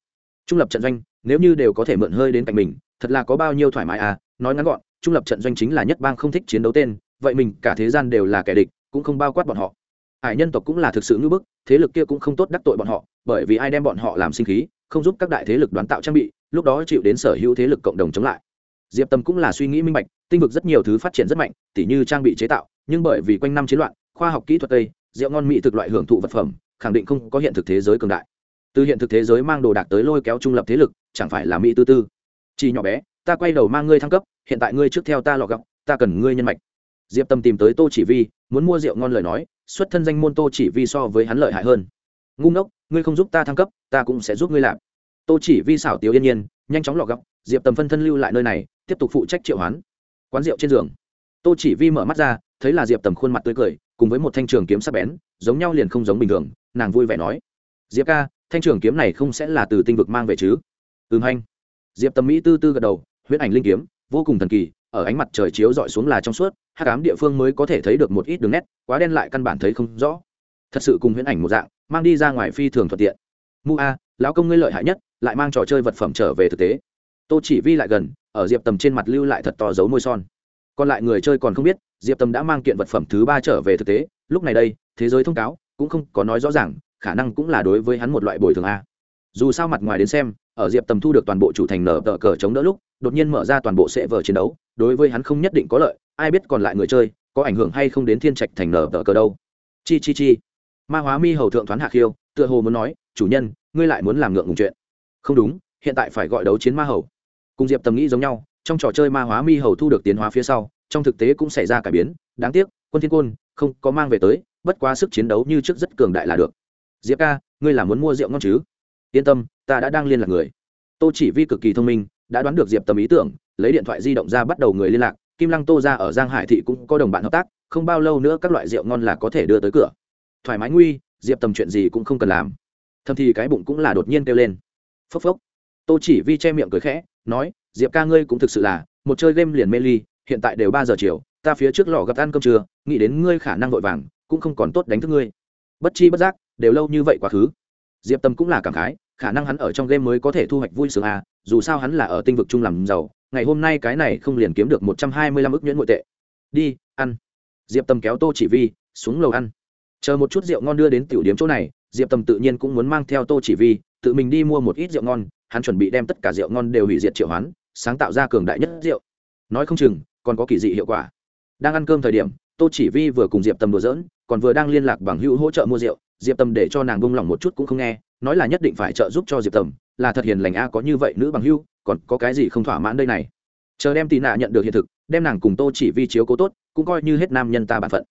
Trung lập trận doanh, nếu như đều có thể mượn hơi đến cạnh mình, thật là có bao nhiêu thoải mái à nói ngắn gọn, trung lập trận doanh chính là nhất bang không thích chiến đấu tên vậy mình cả thế gian đều là kẻ địch, cũng không bao quát bọn họ. Hải nhân tộc cũng là thực sự ngưỡng bức, thế lực kia cũng không tốt đắc tội bọn họ, bởi vì ai đem bọn họ làm sinh khí, không giúp các đại thế lực đoán tạo trang bị, lúc đó chịu đến sở hữu thế lực cộng đồng chống lại. Diệp tâm cũng là suy nghĩ minh bạch, tinh vực rất nhiều thứ phát triển rất mạnh, tỉ như trang bị chế tạo, nhưng bởi vì quanh năm chiến loạn, khoa học kỹ thuật tây, rượu ngon mỹ thực loại hưởng thụ vật phẩm, khẳng định không có hiện thực thế giới cường đại. Từ hiện thực thế giới mang đồ đạc tới lôi kéo trung lập thế lực, chẳng phải là mỹ tư tư. Chỉ nhỏ bé, ta quay đầu mang ngươi thăng cấp, hiện tại ngươi trước theo ta lọ gọc ta cần ngươi nhân mạch diệp tâm tìm tới tô chỉ vi, muốn mua rượu ngon lời nói, xuất thân danh môn tô chỉ vi so với hắn lợi hại hơn. Ngu ngốc, ngươi không giúp ta thăng cấp, ta cũng sẽ giúp ngươi làm. Tô chỉ vi xảo tiếu yên nhiên, nhanh chóng lọ gọc, diệp tầm phân thân lưu lại nơi này, tiếp tục phụ trách triệu hoán. Quán rượu trên giường. Tô chỉ vi mở mắt ra, thấy là diệp tầm khuôn mặt tươi cười, cùng với một thanh trường kiếm sắc bén, giống nhau liền không giống bình thường, nàng vui vẻ nói. Diệp ca, thanh trường kiếm này không sẽ là từ tinh vực mang về chứ? Ừm hanh diệp tầm mỹ tư tư gật đầu, huyễn ảnh linh kiếm, vô cùng thần kỳ ở ánh mặt trời chiếu dọi xuống là trong suốt hát cám địa phương mới có thể thấy được một ít đường nét, quá đen lại căn bản thấy không rõ. Thật sự cùng huyễn ảnh một dạng, mang đi ra ngoài phi thường thuận tiện. Mu a, lão công ngươi lợi hại nhất, lại mang trò chơi vật phẩm trở về thực tế. Tô chỉ vi lại gần, ở diệp tầm trên mặt lưu lại thật to dấu môi son. Còn lại người chơi còn không biết, diệp tầm đã mang kiện vật phẩm thứ ba trở về thực tế. Lúc này đây, thế giới thông cáo cũng không có nói rõ ràng, khả năng cũng là đối với hắn một loại bồi thường a dù sao mặt ngoài đến xem, ở diệp tầm thu được toàn bộ chủ thành nở tờ cờ chống đỡ lúc, đột nhiên mở ra toàn bộ sẽ vở chiến đấu, đối với hắn không nhất định có lợi, ai biết còn lại người chơi, có ảnh hưởng hay không đến thiên trạch thành nở tờ cờ đâu. Chi chi chi. Ma hóa mi hầu thượng thoán hạ khiêu, tựa hồ muốn nói, chủ nhân, ngươi lại muốn làm ngượng ngùng chuyện. Không đúng, hiện tại phải gọi đấu chiến ma hầu. Cùng diệp tầm nghĩ giống nhau, trong trò chơi ma hóa mi hầu thu được tiến hóa phía sau, trong thực tế cũng xảy ra cải biến, đáng tiếc, quân thiên côn, không có mang về tới, bất quá sức chiến đấu như trước rất cường đại là được. Diệp ca, ngươi là muốn mua rượu ngon chứ? Yên tâm, ta đã đang liên lạc người. Tô chỉ vi cực kỳ thông minh, đã đoán được diệp tầm ý tưởng, lấy điện thoại di động ra bắt đầu người liên lạc. Kim lăng tô ra ở giang hải thị cũng có đồng bạn hợp tác, không bao lâu nữa các loại rượu ngon là có thể đưa tới cửa. Thoải mái nguy, diệp tầm chuyện gì cũng không cần làm. Thầm thì cái bụng cũng là đột nhiên kêu lên. Phốc phốc. Tô chỉ vi che miệng cười khẽ, nói, diệp ca ngươi cũng thực sự là, một chơi game liền mê ly, hiện tại đều ba giờ chiều, ta phía trước lò gặp ăn cơm trưa, nghĩ đến ngươi khả năng vội vàng, cũng không còn tốt đánh thức ngươi. Bất chi bất giác, đều lâu như vậy quá khứ diệp tâm cũng là cảm khái, khả năng hắn ở trong game mới có thể thu hoạch vui sướng à dù sao hắn là ở tinh vực chung làm giàu, ngày hôm nay cái này không liền kiếm được một trăm hai mươi lăm ức nhuyễn nội tệ. Đi, ăn. Diệp tâm kéo tô chỉ vi, xuống lầu ăn. Chờ một chút rượu ngon đưa đến tiểu điếm chỗ này, diệp tâm tự nhiên cũng muốn mang theo tô chỉ vi, tự mình đi mua một ít rượu ngon, hắn chuẩn bị đem tất cả rượu ngon đều hủy diệt triệu hoán, sáng tạo ra cường đại nhất rượu. Nói không chừng, còn có kỳ dị hiệu quả. Đang ăn cơm thời điểm, tô chỉ vi vừa cùng diệp tâm đùa dỡn còn vừa đang liên lạc bằng hữu hỗ trợ mua rượu, diệp tâm để cho nàng bông lòng một chút cũng không nghe, nói là nhất định phải trợ giúp cho diệp tâm là thật hiền lành a, có như vậy nữ bằng hữu, còn có cái gì không thỏa mãn đây này? Chờ đem tì nạ nhận được hiện thực, đem nàng cùng tô chỉ vi chiếu cố tốt, cũng coi như hết nam nhân ta bản phận.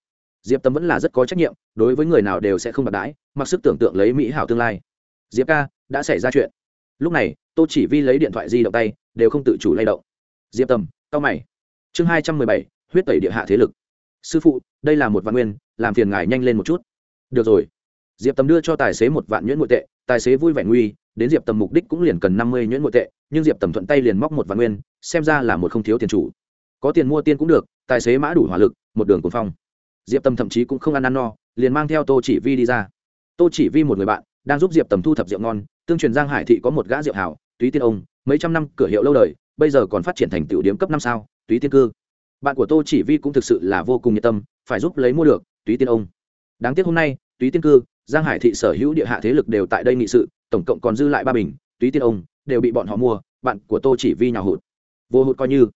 Diệp tâm vẫn là rất có trách nhiệm, đối với người nào đều sẽ không bạc đãi, mặc sức tưởng tượng lấy mỹ hảo tương lai. Diệp ca, đã xảy ra chuyện. Lúc này, tô chỉ vi lấy điện thoại di động tay, đều không tự chủ lay động. Diệp tâm cao mày. Chương hai trăm mười bảy, huyết tẩy địa hạ thế lực. Sư phụ, đây là một văn nguyên làm phiền ngài nhanh lên một chút. Được rồi. Diệp tầm đưa cho tài xế một vạn nhuyễn nội tệ, tài xế vui vẻ nguy, đến diệp tầm mục đích cũng liền cần năm mươi nhuyễn nội tệ, nhưng diệp tầm thuận tay liền móc một vạn nguyên, xem ra là một không thiếu tiền chủ. Có tiền mua tiên cũng được, tài xế mã đủ hỏa lực, một đường cuồng phong. Diệp tầm thậm chí cũng không ăn ăn no, liền mang theo tô chỉ vi đi ra. Tô chỉ vi một người bạn, đang giúp diệp tầm thu thập rượu ngon, tương truyền giang hải thị có một gã rượu hảo, túy tiên ông, mấy trăm năm cửa hiệu lâu đời, bây giờ còn phát triển thành tiểu điếm cấp năm sao, túy tiên cư. Bạn của tô chỉ vi cũng thực sự là vô cùng nhiệt tâm, phải giúp lấy mua được túy tiên ông. Đáng tiếc hôm nay, túy tiên cư, giang hải thị sở hữu địa hạ thế lực đều tại đây nghị sự, tổng cộng còn dư lại ba bình, túy tiên ông, đều bị bọn họ mua, bạn của tô chỉ vi nhào hụt. Vô hụt coi như.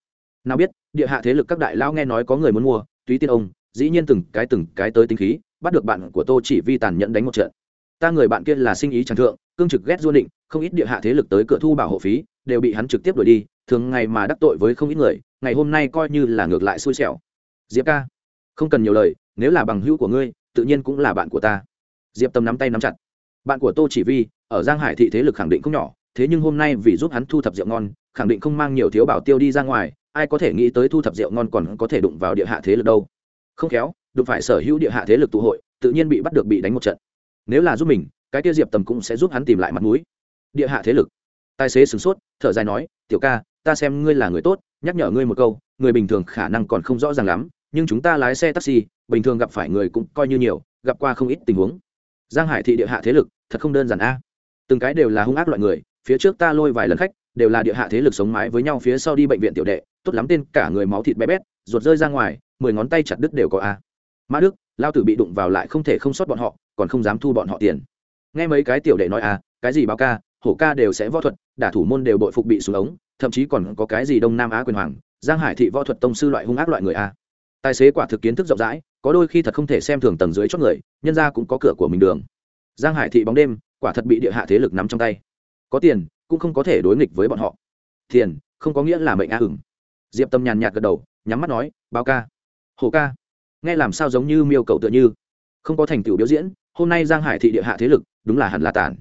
Nào biết, địa hạ thế lực các đại lao nghe nói có người muốn mua, túy tiên ông, dĩ nhiên từng cái từng cái tới tính khí, bắt được bạn của tô chỉ vi tàn nhẫn đánh một trận. Ta người bạn kia là sinh ý tràng thượng, cương trực ghét du định, không ít địa hạ thế lực tới cửa thu bảo hộ phí, đều bị hắn trực tiếp đuổi đi, thường ngày mà đắc tội với không ít người, ngày hôm nay coi như là ngược lại xui xẻo. Diệp ca, không cần nhiều lời nếu là bằng hữu của ngươi, tự nhiên cũng là bạn của ta. Diệp tâm nắm tay nắm chặt. Bạn của tô chỉ vi, ở giang hải thị thế lực khẳng định không nhỏ, thế nhưng hôm nay vì giúp hắn thu thập rượu ngon, khẳng định không mang nhiều thiếu bảo tiêu đi ra ngoài, ai có thể nghĩ tới thu thập rượu ngon còn có thể đụng vào địa hạ thế lực đâu. Không khéo, đụng phải sở hữu địa hạ thế lực tụ hội, tự nhiên bị bắt được bị đánh một trận. Nếu là giúp mình, cái tiêu diệp tầm cũng sẽ giúp hắn tìm lại mặt mũi. Địa hạ thế lực. Tài xế sửng sốt, thở dài nói, tiểu ca, ta xem ngươi là người tốt, nhắc nhở ngươi một câu, người bình thường khả năng còn không rõ ràng lắm, nhưng chúng ta lái xe taxi bình thường gặp phải người cũng coi như nhiều, gặp qua không ít tình huống. Giang hải thị địa hạ thế lực, thật không đơn giản a. Từng cái đều là hung ác loại người, phía trước ta lôi vài lần khách, đều là địa hạ thế lực sống mái với nhau, phía sau đi bệnh viện tiểu đệ, tốt lắm tên cả người máu thịt bé bét, ruột rơi ra ngoài, mười ngón tay chặt đứt đều có a. Mã đức, lao tử bị đụng vào lại không thể không sót bọn họ, còn không dám thu bọn họ tiền. Nghe mấy cái tiểu đệ nói à cái gì báo ca, hổ ca đều sẽ võ thuật, đả thủ môn đều bội phục bị xuống ống, thậm chí còn có cái gì đông nam á quyền hoàng, giang hải thị võ thuật tông sư loại hung ác loại người a. Tài xế quả thực kiến thức rộng rãi có đôi khi thật không thể xem thường tầng dưới chót người, nhân ra cũng có cửa của mình đường. Giang hải thị bóng đêm, quả thật bị địa hạ thế lực nắm trong tay. Có tiền, cũng không có thể đối nghịch với bọn họ. Tiền, không có nghĩa là mệnh a hừng diệp tâm nhàn nhạt gật đầu, nhắm mắt nói, báo ca. Hồ ca. Nghe làm sao giống như miêu cầu tựa như. Không có thành tựu biểu diễn, hôm nay giang hải thị địa hạ thế lực, đúng là hẳn là tản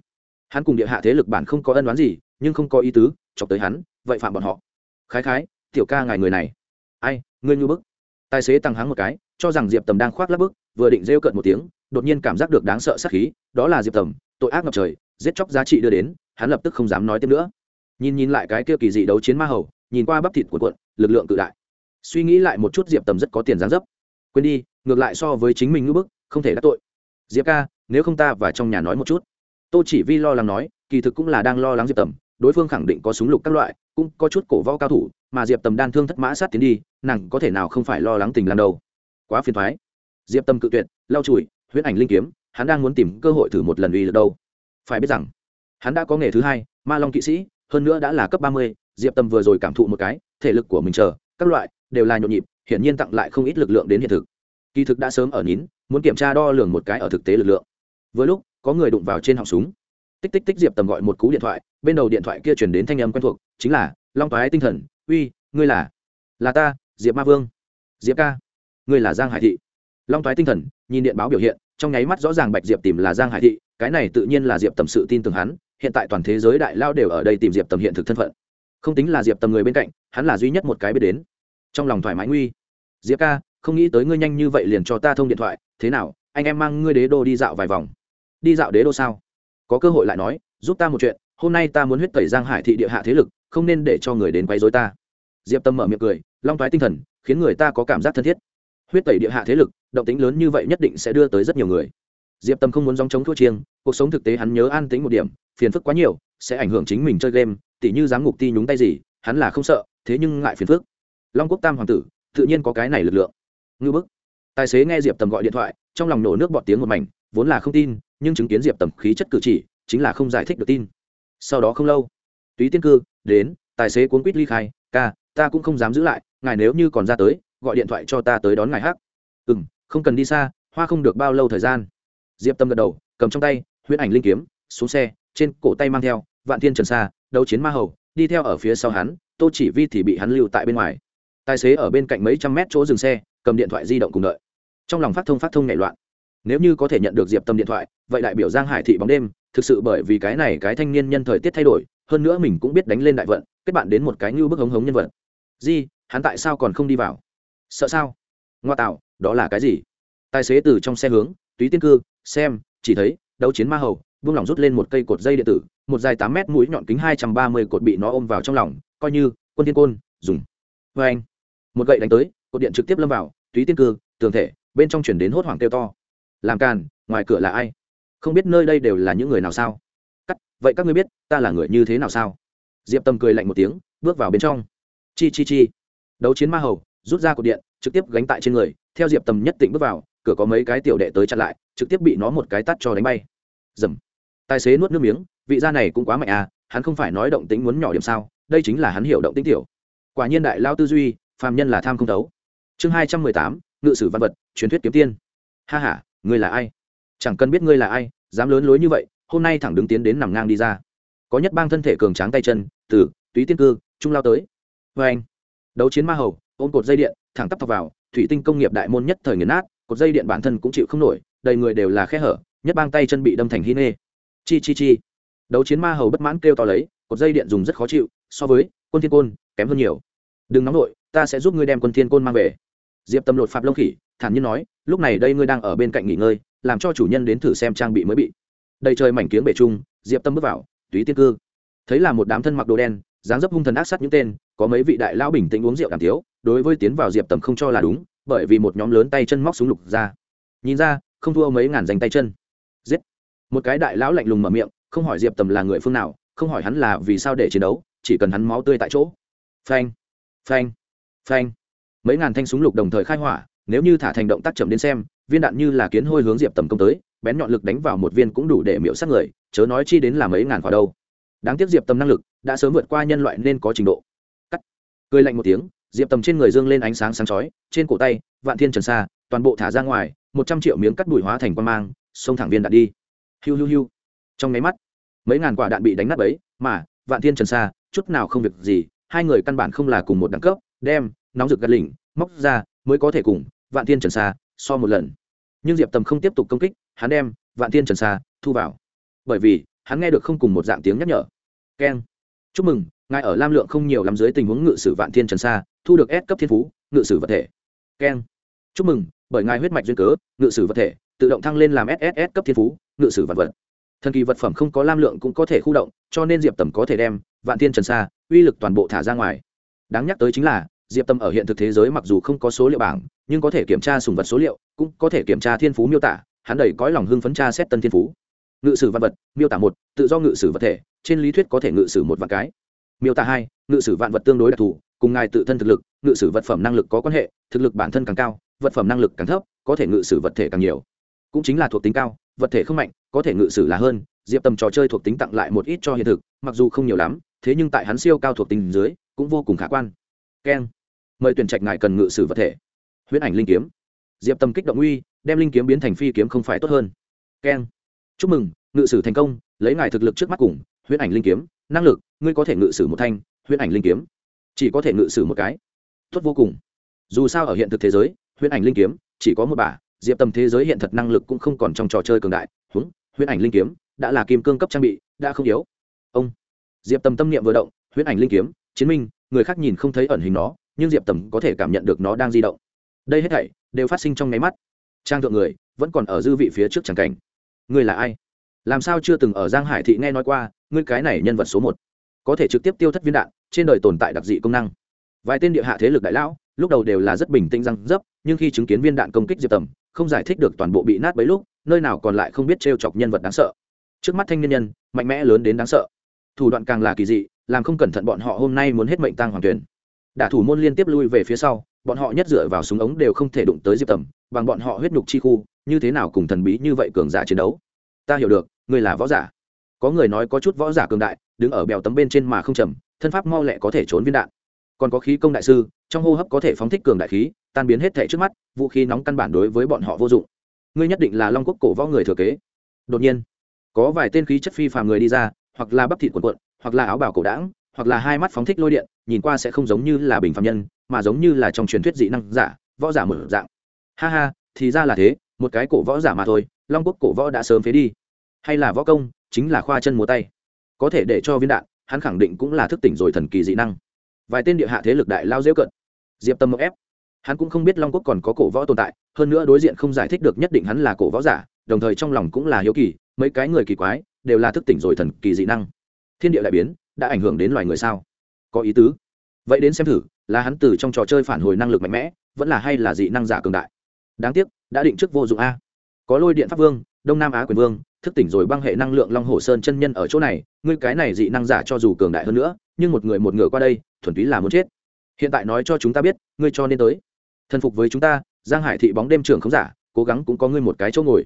hắn cùng địa hạ thế lực bản không có ân đoán gì, nhưng không có ý tứ, chọc tới hắn, vậy phạm bọn họ. Khái khái, tiểu ca ngài người này. Ai, ngươi như bức. Tài xế tăng hắn một cái cho rằng diệp tầm đang khoác lắp bức, vừa định rêu cợt một tiếng, đột nhiên cảm giác được đáng sợ sát khí, đó là diệp tầm, tội ác ngập trời, giết chóc giá trị đưa đến, hắn lập tức không dám nói tiếp nữa. Nhìn nhìn lại cái kia kỳ dị đấu chiến ma hầu, nhìn qua bắp thịt của cuộn, lực lượng cự đại. Suy nghĩ lại một chút diệp tầm rất có tiền dáng dấp. Quên đi, ngược lại so với chính mình ngữ bức, không thể đắc tội. Diệp ca, nếu không ta và trong nhà nói một chút. Tô chỉ vi lo lắng nói, kỳ thực cũng là đang lo lắng diệp tầm, đối phương khẳng định có súng lục các loại, cũng có chút cổ võ cao thủ, mà diệp tầm đan thương thất mã sát tiến đi, nàng có thể nào không phải lo lắng tình làm đầu quá phiền thoái. Diệp tâm cự tuyệt, lau chùi, huyễn ảnh linh kiếm, hắn đang muốn tìm cơ hội thử một lần uy lực đâu. Phải biết rằng, hắn đã có nghề thứ hai, ma long kỵ sĩ, hơn nữa đã là cấp ba mươi, diệp tâm vừa rồi cảm thụ một cái, thể lực của mình chờ, các loại, đều là nhộn nhịp, hiển nhiên tặng lại không ít lực lượng đến hiện thực. Kỳ thực đã sớm ở nín, muốn kiểm tra đo lường một cái ở thực tế lực lượng. Vừa lúc, có người đụng vào trên họng súng. Tích tích tích diệp tầm gọi một cú điện thoại, bên đầu điện thoại kia chuyển đến thanh âm quen thuộc, chính là, long toái tinh thần, uy, ngươi là? Là ta, diệp ma vương. Diệp ca ngươi là giang hải thị. Long thoái tinh thần, nhìn điện báo biểu hiện, trong nháy mắt rõ ràng bạch diệp tìm là giang hải thị, cái này tự nhiên là diệp tầm sự tin tưởng hắn, hiện tại toàn thế giới đại lao đều ở đây tìm diệp tầm hiện thực thân phận. Không tính là diệp tầm người bên cạnh, hắn là duy nhất một cái biết đến. Trong lòng thoải mái nguy. Diệp ca, không nghĩ tới ngươi nhanh như vậy liền cho ta thông điện thoại, thế nào, anh em mang ngươi đế đô đi dạo vài vòng. Đi dạo đế đô sao? Có cơ hội lại nói, giúp ta một chuyện, hôm nay ta muốn huyết tẩy giang hải thị địa hạ thế lực, không nên để cho người đến quấy dối ta. Diệp tâm mở miệng cười, long thoái tinh thần, khiến người ta có cảm giác thân thiết huyết tẩy địa hạ thế lực, động tính lớn như vậy nhất định sẽ đưa tới rất nhiều người. Diệp tâm không muốn dòng chống thua chiêng, cuộc sống thực tế hắn nhớ an tính một điểm, phiền phức quá nhiều, sẽ ảnh hưởng chính mình chơi game, tỉ như giám ngục ti nhúng tay gì, hắn là không sợ, thế nhưng ngại phiền phức. Long quốc tam hoàng tử, tự nhiên có cái này lực lượng. Ngư bức. Tài xế nghe diệp tầm gọi điện thoại, trong lòng nổ nước bọt tiếng một mảnh, vốn là không tin, nhưng chứng kiến diệp tầm khí chất cử chỉ, chính là không giải thích được tin. Sau đó không lâu, túy tiên cư, đến, tài xế cuốn quýt ly khai, ca, ta cũng không dám giữ lại, ngài nếu như còn ra tới gọi điện thoại cho ta tới đón ngài hắc. Ừ m không cần đi xa, hoa không được bao lâu thời gian. Diệp tâm gật đầu, cầm trong tay, huyễn ảnh linh kiếm, xuống xe, trên cổ tay mang theo, vạn thiên trần xa đấu chiến ma hầu, đi theo ở phía sau hắn, tô chỉ vi thì bị hắn lưu tại bên ngoài. Tài xế ở bên cạnh mấy trăm mét chỗ dừng xe, cầm điện thoại di động cùng đợi. Trong lòng phát thông phát thông nhảy loạn. Nếu như có thể nhận được diệp tâm điện thoại, vậy đại biểu giang hải thị bóng đêm, thực sự bởi vì cái này cái thanh niên nhân thời tiết thay đổi, hơn nữa mình cũng biết đánh lên đại vận, kết bạn đến một cái như bức hống hống nhân vật. Di, hắn tại sao còn không đi vào? Sợ sao? Ngoa tạo, đó là cái gì? Tài xế từ trong xe hướng, túy tiên cư, xem, chỉ thấy, đấu chiến ma hầu vung lỏng rút lên một cây cột dây điện tử, một dài tám mét mũi nhọn kính hai trăm ba mươi cột bị nó ôm vào trong lòng, coi như, quân thiên côn, dùng. Vê anh. Một gậy đánh tới, cột điện trực tiếp lâm vào, túy tiên cư, tường thể, bên trong chuyển đến hốt hoảng kêu to. Làm càn, ngoài cửa là ai? Không biết nơi đây đều là những người nào sao? Cắt, vậy các ngươi biết, ta là người như thế nào sao? Diệp tâm cười lạnh một tiếng, bước vào bên trong. Chi chi chi. Đấu chiến ma hầu rút ra cột điện, trực tiếp gánh tại trên người, theo diệp tầm nhất định bước vào, cửa có mấy cái tiểu đệ tới chặn lại, trực tiếp bị nó một cái tắt cho đánh bay. Dầm. Tài xế nuốt nước miếng, vị gia này cũng quá mạnh à hắn không phải nói động tính muốn nhỏ điểm sao, đây chính là hắn hiểu động tính tiểu. Quả nhiên đại lao tư duy, phàm nhân là tham không thấu. Chương hai trăm mười tám, ngự sử văn vật, truyền thuyết kiếm tiên. Ha h a ngươi là ai? Chẳng cần biết ngươi là ai, dám lớn lối như vậy, hôm nay thẳng đứng tiến đến nằm ngang đi ra. Có nhất bang thân thể cường tráng tay chân, từ túy tiên cư, trung lao tới. Vê anh đấu chiến ma hầu ôm cột dây điện, thẳng tắp thọc vào, thủy tinh công nghiệp đại môn nhất thời nghiền nát, cột dây điện bản thân cũng chịu không nổi, đầy người đều là khe hở, nhất bang tay chân bị đâm thành hi nê. Chi chi chi. Đấu chiến ma hầu bất mãn kêu to lấy, cột dây điện dùng rất khó chịu, so với quân thiên côn, kém hơn nhiều. Đừng nóng nổi ta sẽ giúp ngươi đem quân thiên côn mang về. Diệp tâm lột phạt lông khỉ, thản nhiên nói, lúc này đây ngươi đang ở bên cạnh nghỉ ngơi, làm cho chủ nhân đến thử xem trang bị mới bị. Đầy trời mảnh kiếng bể chung, diệp tâm bước vào, túy tiên cư. Thấy là một đám thân mặc đồ đen dáng dấp hung thần ác sát những tên, có mấy vị đại lão bình tĩnh uống rượu đàm tiếu, đối với tiến vào diệp tầm không cho là đúng, bởi vì một nhóm lớn tay chân móc súng lục ra. Nhìn ra, không thua mấy ngàn danh tay chân. Giết. Một cái đại lão lạnh lùng mở miệng, không hỏi diệp tầm là người phương nào, không hỏi hắn là vì sao để chiến đấu, chỉ cần hắn máu tươi tại chỗ. Phanh. Phanh. Phanh. Mấy ngàn thanh súng lục đồng thời khai hỏa, nếu như thả thành động tác chậm đến xem, viên đạn như là kiến hôi hướng diệp tầm công tới, bén nhọn lực đánh vào một viên cũng đủ để miễu sát người, chớ nói chi đến là mấy ngàn quả đâu. Đáng tiếc diệp tầm năng lực đã sớm vượt qua nhân loại nên có trình độ. Cắt. Cười lạnh một tiếng, diệp tầm trên người dương lên ánh sáng sáng chói, trên cổ tay, vạn thiên trần xa, toàn bộ thả ra ngoài, một trăm triệu miếng cắt bụi hóa thành quan mang, xông thẳng viên đạn đi. Hiu hiu hiu. Trong máy mắt, mấy ngàn quả đạn bị đánh nát ấy mà, vạn thiên trần xa, chút nào không việc gì, hai người căn bản không là cùng một đẳng cấp, đem, nóng rực gắt lỉnh, móc ra, mới có thể cùng, vạn thiên trần xa, so một lần. Nhưng diệp tầm không tiếp tục công kích, hắn đem, vạn thiên trần xa, thu vào. Bởi vì, hắn nghe được không cùng một dạng tiếng nhắc nhở. Keng chúc mừng, ngài ở lam lượng không nhiều lắm dưới tình huống ngự sử vạn thiên trần xa thu được S cấp thiên phú, ngự sử vật thể. Keng. Chúc mừng, bởi ngài huyết mạch duyên cớ, ngự sử vật thể, tự động thăng lên làm sss cấp thiên phú, ngự sử vật vật. Thần kỳ vật phẩm không có lam lượng cũng có thể khu động, cho nên diệp tầm có thể đem vạn thiên trần xa uy lực toàn bộ thả ra ngoài. Đáng nhắc tới chính là, diệp tâm ở hiện thực thế giới mặc dù không có số liệu bảng, nhưng có thể kiểm tra sùng vật số liệu, cũng có thể kiểm tra thiên phú miêu tả, hắn đầy cõi lòng hưng phấn tra xét tân thiên phú ngự sử văn vật, miêu tả một, tự do ngự sử vật thể, trên lý thuyết có thể ngự sử một vạn cái. Miêu tả hai, ngự sử vạn vật tương đối đặc thù, cùng ngài tự thân thực lực, ngự sử vật phẩm năng lực có quan hệ, thực lực bản thân càng cao, vật phẩm năng lực càng thấp, có thể ngự sử vật thể càng nhiều. Cũng chính là thuộc tính cao, vật thể không mạnh, có thể ngự sử là hơn, diệp tầm trò chơi thuộc tính tặng lại một ít cho hiện thực, mặc dù không nhiều lắm, thế nhưng tại hắn siêu cao thuộc tính dưới, cũng vô cùng khả quan. Keng. Mời tuyển trạch ngài cần ngự sử vật thể. Huyễn ảnh linh kiếm. Diệp tâm kích động uy, đem linh kiếm biến thành phi kiếm không phải tốt hơn. Keng chúc mừng, ngự sử thành công, lấy ngài thực lực trước mắt cùng, huyễn ảnh linh kiếm, năng lực, ngươi có thể ngự sử một thanh, huyễn ảnh linh kiếm. Chỉ có thể ngự sử một cái. Tốt vô cùng. Dù sao ở hiện thực thế giới, huyễn ảnh linh kiếm, chỉ có một bả, diệp tầm thế giới hiện thật năng lực cũng không còn trong trò chơi cường đại. Húng, huyễn ảnh linh kiếm, đã là kim cương cấp trang bị, đã không yếu. Ông. Diệp tầm tâm niệm vừa động, huyễn ảnh linh kiếm, chiến minh, người khác nhìn không thấy ẩn hình nó, nhưng diệp tầm có thể cảm nhận được nó đang di động. Đây hết thảy đều phát sinh trong nháy mắt. Trang thượng người, vẫn còn ở dư vị phía trước tràng cảnh ngươi là ai? Làm sao chưa từng ở giang hải thị nghe nói qua, ngươi cái này nhân vật số một? Có thể trực tiếp tiêu thất viên đạn, trên đời tồn tại đặc dị công năng. Vài tên địa hạ thế lực đại lão, lúc đầu đều là rất bình tĩnh răng dấp, nhưng khi chứng kiến viên đạn công kích diệp tầm, không giải thích được toàn bộ bị nát bấy lúc, nơi nào còn lại không biết t chọc nhân vật đáng sợ. Trước mắt thanh niên nhân, mạnh mẽ lớn đến đáng sợ. Thủ đoạn càng là kỳ dị, làm không cẩn thận bọn họ hôm nay muốn hết mệnh tăng hoàng tuyển đả thủ môn liên tiếp lui về phía sau, bọn họ nhất dựa vào súng ống đều không thể đụng tới diệp tầm, bằng bọn họ huyết nhục chi khu, như thế nào cùng thần bí như vậy cường giả chiến đấu? Ta hiểu được, ngươi là võ giả. Có người nói có chút võ giả cường đại, đứng ở bèo tấm bên trên mà không trầm thân pháp mau lẹ có thể trốn viên đạn. Còn có khí công đại sư, trong hô hấp có thể phóng thích cường đại khí, tan biến hết thể trước mắt, vũ khí nóng căn bản đối với bọn họ vô dụng. Ngươi nhất định là long quốc cổ võ người thừa kế. Đột nhiên, có vài tên khí chất phi phàm người đi ra, hoặc là bắp thịt quần quận hoặc là áo bào cổ đảng hoặc là hai mắt phóng thích lôi điện, nhìn qua sẽ không giống như là bình phạm nhân, mà giống như là trong truyền thuyết dị năng giả, võ giả mở dạng. Ha ha, thì ra là thế, một cái cổ võ giả mà thôi, long quốc cổ võ đã sớm phế đi. Hay là võ công, chính là khoa chân múa tay. Có thể để cho viên đạn, hắn khẳng định cũng là thức tỉnh rồi thần kỳ dị năng. Vài tên địa hạ thế lực đại lao dễu cận. Diệp tâm mộng ép. Hắn cũng không biết long quốc còn có cổ võ tồn tại, hơn nữa đối diện không giải thích được nhất định hắn là cổ võ giả, đồng thời trong lòng cũng là hiếu kỳ, mấy cái người kỳ quái, đều là thức tỉnh rồi thần kỳ dị năng. Thiên địa đại biến đã ảnh hưởng đến loài người sao? Có ý tứ. Vậy đến xem thử, là hắn từ trong trò chơi phản hồi năng lực mạnh mẽ, vẫn là hay là dị năng giả cường đại? Đáng tiếc, đã định trước vô dụng a. Có lôi điện pháp vương, đông nam á quyền vương, thức tỉnh rồi băng hệ năng lượng long hồ sơn chân nhân ở chỗ này, ngươi cái này dị năng giả cho dù cường đại hơn nữa, nhưng một người một ngựa qua đây, thuần túy là muốn chết. Hiện tại nói cho chúng ta biết, ngươi cho nên tới. Thần phục với chúng ta, giang hải thị bóng đêm trưởng không giả, cố gắng cũng có ngươi một cái chỗ ngồi.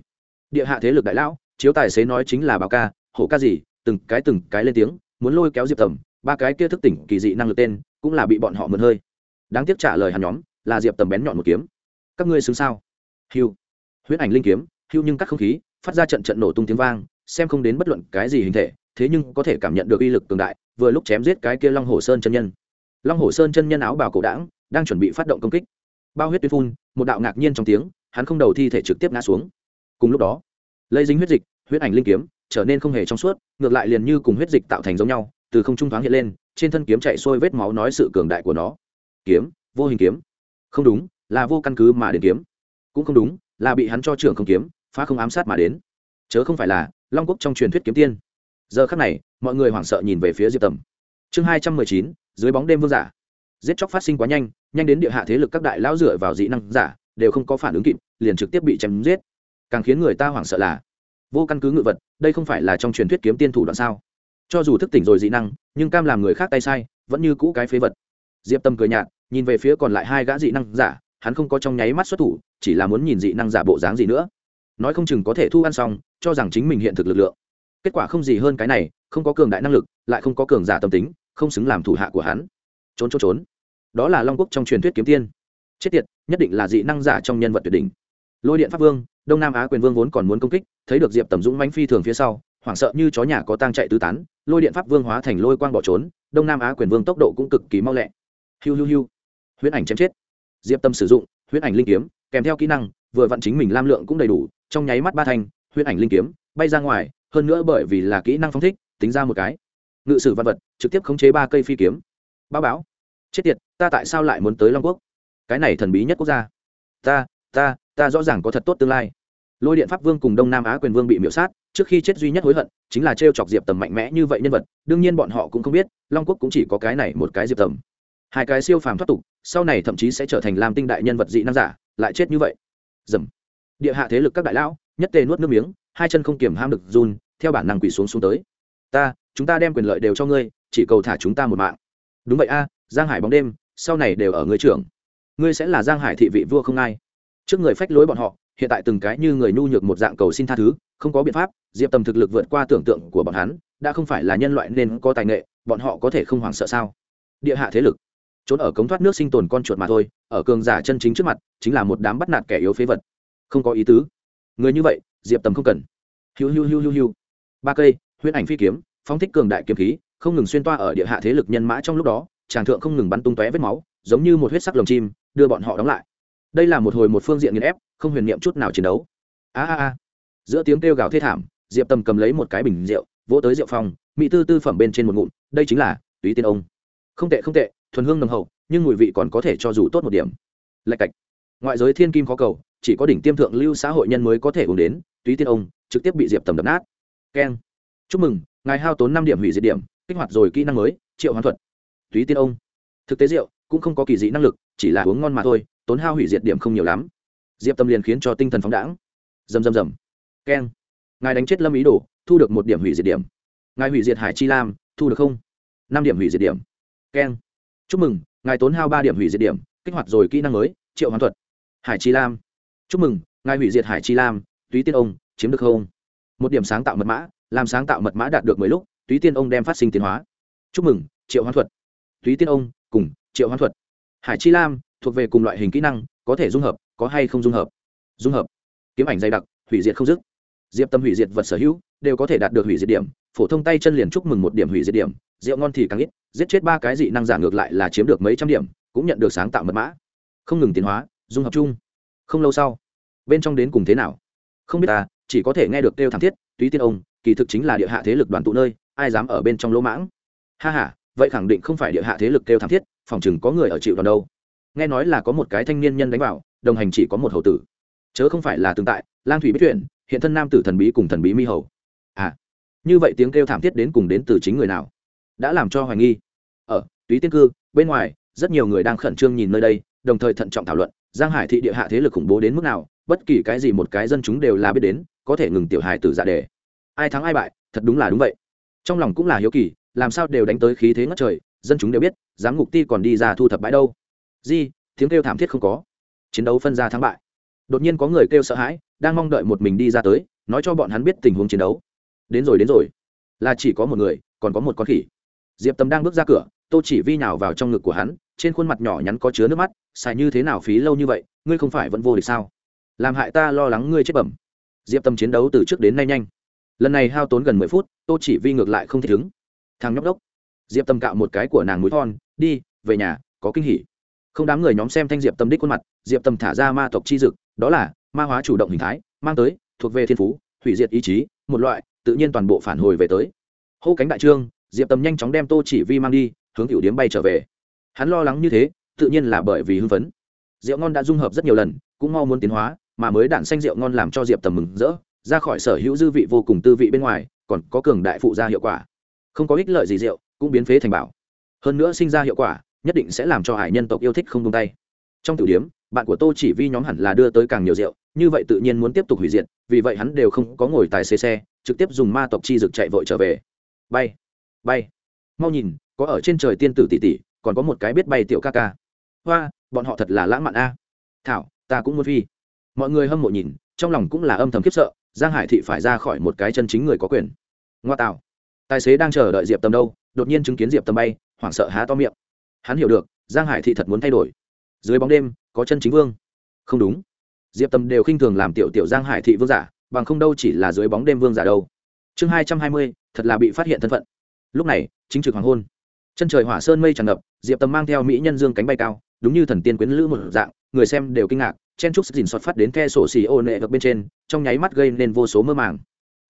Địa hạ thế lực đại lão, chiếu tài xế nói chính là báo ca, hổ ca gì? Từng cái từng cái lên tiếng muốn lôi kéo diệp tầm ba cái kia thức tỉnh kỳ dị năng lực tên cũng là bị bọn họ mượn hơi. Đáng tiếc trả lời hắn nhóm là diệp tầm bén nhọn một kiếm. Các ngươi xứng sao? Hiu huyễn ảnh linh kiếm hiu nhưng cắt không khí, phát ra trận trận nổ tung tiếng vang, xem không đến bất luận cái gì hình thể, thế nhưng có thể cảm nhận được uy lực cường đại, vừa lúc chém giết cái kia long hồ sơn chân nhân. Long hồ sơn chân nhân áo bào cổ đảng đang chuẩn bị phát động công kích. Bao huyết tuyết phun, một đạo ngạc nhiên trong tiếng, hắn không đầu thi thể trực tiếp ngã xuống. Cùng lúc đó lấy dính huyết dịch huyết ảnh linh kiếm, trở nên không hề trong suốt ngược lại liền như cùng huyết dịch tạo thành giống nhau, từ không trung thoáng hiện lên, trên thân kiếm chạy xuôi vết máu nói sự cường đại của nó. Kiếm, vô hình kiếm. Không đúng, là vô căn cứ mà đến kiếm. Cũng không đúng, là bị hắn cho trưởng không kiếm, phá không ám sát mà đến. Chớ không phải là, long quốc trong truyền thuyết kiếm tiên. Giờ khắc này, mọi người hoảng sợ nhìn về phía diệp tầm. Chương hai trăm mười chín, dưới bóng đêm vương giả. Giết chóc phát sinh quá nhanh nhanh đến địa hạ thế lực các đại lão dựa vào dị năng giả, đều không có phản ứng kịp, liền trực tiếp bị chém giết. Càng khiến người ta hoảng sợ là vô căn cứ ngự vật, đây không phải là trong truyền thuyết kiếm tiên thủ đoạn sao? Cho dù thức tỉnh rồi dị năng, nhưng cam làm người khác tay sai, vẫn như cũ cái phế vật. Diệp tâm cười nhạt, nhìn về phía còn lại hai gã dị năng giả, hắn không có trong nháy mắt xuất thủ, chỉ là muốn nhìn dị năng giả bộ dáng gì nữa. Nói không chừng có thể thu ăn xong, cho rằng chính mình hiện thực lực lượng. Kết quả không gì hơn cái này, không có cường đại năng lực, lại không có cường giả tâm tính, không xứng làm thủ hạ của hắn. Trốn trốn trốn. Đó là long quốc trong truyền thuyết kiếm tiên. Chết tiệt, nhất định là dị năng giả trong nhân vật tuyệt đỉnh lôi điện pháp vương, đông nam á quyền vương vốn còn muốn công kích, thấy được diệp tầm dũng mánh phi thường phía sau, hoảng sợ như chó nhà có tang chạy tứ tán, lôi điện pháp vương hóa thành lôi quang bỏ trốn, đông nam á quyền vương tốc độ cũng cực kỳ mau lẹ. Hiu hiu hiu. Huyễn ảnh chém chết. Diệp tâm sử dụng huyễn ảnh linh kiếm, kèm theo kỹ năng, vừa vặn chính mình lam lượng cũng đầy đủ, trong nháy mắt ba thanh, huyễn ảnh linh kiếm, bay ra ngoài, hơn nữa bởi vì là kỹ năng phong thích, tính ra một cái. Ngự sử văn vật, trực tiếp khống chế ba cây phi kiếm. Báo báo chết tiệt, ta tại sao lại muốn tới long quốc? Cái này thần bí nhất quốc gia. Ta ta ta rõ ràng có thật tốt tương lai. Lôi điện pháp vương cùng đông nam á quyền vương bị miễu sát, trước khi chết duy nhất hối hận chính là t r e o chọc diệp tầm mạnh mẽ như vậy nhân vật, đương nhiên bọn họ cũng không biết, long quốc cũng chỉ có cái này một cái diệp tầm. Hai cái siêu phàm thoát tục, sau này thậm chí sẽ trở thành làm tinh đại nhân vật dị nam giả, lại chết như vậy. Dầm. Địa hạ thế lực các đại lão, nhất tề nuốt nước miếng, hai chân không kiểm ham được run, theo bản năng quỷ xuống xuống tới. Ta, chúng ta đem quyền lợi đều cho ngươi, chỉ cầu thả chúng ta một mạng. Đúng vậy a, giang hải bóng đêm, sau này đều ở ngươi trưởng. Ngươi sẽ là giang hải thị vị vua không ai trước người phách lối bọn họ, hiện tại từng cái như người nhu nhược một dạng cầu xin tha thứ, không có biện pháp, diệp tầm thực lực vượt qua tưởng tượng của bọn hắn, đã không phải là nhân loại nên có tài nghệ, bọn họ có thể không hoảng sợ sao? Địa hạ thế lực. Trốn ở cống thoát nước sinh tồn con chuột mà thôi, ở cường giả chân chính trước mặt, chính là một đám bắt nạt kẻ yếu phế vật. Không có ý tứ. Người như vậy, diệp tầm không cần. Hiu hiu hiu hiu hiu. Ba cây, huyễn ảnh phi kiếm, phóng thích cường đại kiếm khí, không ngừng xuyên toa ở địa hạ thế lực nhân mã trong lúc đó tràng thượng không ngừng bắn tung tóe vết máu, giống như một huyết sắc lồng chim, đưa bọn họ đóng lại đây là một hồi một phương diện nghiền ép, không huyền niệm chút nào chiến đấu. A a a. Giữa tiếng kêu gào thê thảm, diệp tầm cầm lấy một cái bình rượu, vỗ tới rượu phòng, mỹ tư tư phẩm bên trên một ngụm, đây chính là túy tiên ông. Không tệ không tệ, thuần hương nồng hậu, nhưng mùi vị còn có thể cho dù tốt một điểm. Lạch cạch. Ngoại giới thiên kim khó cầu, chỉ có đỉnh tiêm thượng lưu xã hội nhân mới có thể uống đến, túy tiên ông trực tiếp bị diệp tầm đập nát. Keng. Chúc mừng, ngài hao tốn năm điểm hủy diệt điểm, kích hoạt rồi kỹ năng mới, triệu hoán thuật. Túy tiên ông. Thực tế rượu cũng không có kỳ dị năng lực, chỉ là uống ngon mà thôi tốn hao hủy diệt điểm không nhiều lắm. Diệp tâm liền khiến cho tinh thần phóng đãng. Dầm dầm dầm keng. Ngài đánh chết lâm ý đồ, thu được một điểm hủy diệt điểm. Ngài hủy diệt hải chi lam, thu được không? Năm điểm hủy diệt điểm. Keng. Chúc mừng, ngài tốn hao ba điểm hủy diệt điểm, kích hoạt rồi kỹ năng mới, triệu hoàn thuật. Hải chi lam. Chúc mừng, ngài hủy diệt hải chi lam, túy tiên ông, chiếm được không? Một điểm sáng tạo mật mã, làm sáng tạo mật mã đạt được mười lúc, túy tiên ông đem phát sinh tiến hóa. Chúc mừng, triệu hoán thuật. Túy tiên ông, cùng triệu hoán thuật. Hải chi lam thuộc về cùng loại hình kỹ năng, có thể dung hợp, có hay không dung hợp. Dung hợp. Kiếm ảnh dày đặc, hủy diệt không dứt. Diệp tâm hủy diệt vật sở hữu, đều có thể đạt được hủy diệt điểm. Phổ thông tay chân liền chúc mừng một điểm hủy diệt điểm. Rượu ngon thì càng ít, giết chết ba cái dị năng giả ngược lại là chiếm được mấy trăm điểm, cũng nhận được sáng tạo mật mã. Không ngừng tiến hóa, dung hợp chung. Không lâu sau, bên trong đến cùng thế nào? Không biết ta, chỉ có thể nghe được kêu thảm thiết, túy tiên ông, kỳ thực chính là địa hạ thế lực đoàn tụ nơi, ai dám ở bên trong lỗ mãng? Ha h a vậy khẳng định không phải địa hạ thế lực kêu thảm thiết, phòng chừng có người ở chịu đòn đâu nghe nói là có một cái thanh niên nhân đánh vào, đồng hành chỉ có một hầu tử. Chớ không phải là tương tại, lang thủy biết chuyện, hiện thân nam tử thần bí cùng thần bí mi hầu. À như vậy tiếng kêu thảm thiết đến cùng đến từ chính người nào? Đã làm cho hoài nghi. Ở, túy tiên cư, bên ngoài, rất nhiều người đang khẩn trương nhìn nơi đây, đồng thời thận trọng thảo luận, giang hải thị địa hạ thế lực khủng bố đến mức nào, bất kỳ cái gì một cái dân chúng đều là biết đến, có thể ngừng tiểu hài từ dạ đề. Ai thắng ai bại, thật đúng là đúng vậy. Trong lòng cũng là hiếu kỳ, làm sao đều đánh tới khí thế ngất trời, dân chúng đều biết, giám ngục ti còn đi ra thu thập bãi đâu di, tiếng kêu thảm thiết không có. Chiến đấu phân ra thắng bại. Đột nhiên có người kêu sợ hãi, đang mong đợi một mình đi ra tới, nói cho bọn hắn biết tình huống chiến đấu. Đến rồi đến rồi. Là chỉ có một người, còn có một con khỉ. Diệp tâm đang bước ra cửa, tô chỉ vi nào vào trong ngực của hắn, trên khuôn mặt nhỏ nhắn có chứa nước mắt, xài như thế nào phí lâu như vậy, ngươi không phải vẫn vô địch sao? Làm hại ta lo lắng ngươi chết bẩm. Diệp tâm chiến đấu từ trước đến nay nhanh. Lần này hao tốn gần mười phút, tô chỉ vi ngược lại không thể đứng. Thằng nhóc đốc. Diệp tâm cạo một cái của nàng mũi thon, đi, về nhà, có kinh hỉ không đám người nhóm xem thanh diệp tâm đích khuôn mặt diệp tâm thả ra ma tộc chi dực, đó là ma hóa chủ động hình thái, mang tới, thuộc về thiên phú, hủy diệt ý chí, một loại tự nhiên toàn bộ phản hồi về tới. Hô cánh đại trương, diệp tâm nhanh chóng đem tô chỉ vi mang đi, hướng tiểu điếm bay trở về. Hắn lo lắng như thế, tự nhiên là bởi vì hưng phấn. Rượu ngon đã dung hợp rất nhiều lần, cũng mau muốn tiến hóa, mà mới đạn xanh rượu ngon làm cho diệp tầm mừng rỡ, ra khỏi sở hữu dư vị vô cùng tư vị bên ngoài, còn có cường đại phụ ra hiệu quả. Không có ích lợi gì rượu, cũng biến phế thành bảo. Hơn nữa sinh ra hiệu quả nhất định sẽ làm cho hải nhân tộc yêu thích không tung tay. Trong tử điếm bạn của tô chỉ vi nhóm hẳn là đưa tới càng nhiều rượu, như vậy tự nhiên muốn tiếp tục hủy diệt, vì vậy hắn đều không có ngồi tài xế xe, trực tiếp dùng ma tộc chi dực chạy vội trở về. Bay bay. Mau nhìn, có ở trên trời tiên tử tỷ tỷ, còn có một cái biết bay tiểu ca ca. Hoa, bọn họ thật là lãng mạn a. Thảo, ta cũng muốn phi. Mọi người hâm mộ nhìn, trong lòng cũng là âm thầm khiếp sợ, giang hải thị phải ra khỏi một cái chân chính người có quyền. Ngoa tạo. Tài xế đang chờ đợi diệp tầm đâu, đột nhiên chứng kiến diệp tầm bay, hoảng sợ há to miệng hắn hiểu được, giang hải thị thật muốn thay đổi. Dưới bóng đêm, có chân chính vương. Không đúng. Diệp tâm đều khinh thường làm tiểu tiểu giang hải thị vương giả, bằng không đâu chỉ là dưới bóng đêm vương giả đâu. Chương hai trăm hai mươi, thật là bị phát hiện thân phận. Lúc này, chính trực hoàng hôn. Chân trời hỏa sơn mây tràn ngập, diệp tâm mang theo mỹ nhân dương cánh bay cao, đúng như thần tiên quyến lữ một dạng, người xem đều kinh ngạc, chen trúc dình sọt phát đến the sổ xì ô nệ gập bên trên, trong nháy mắt gây nên vô số mơ màng.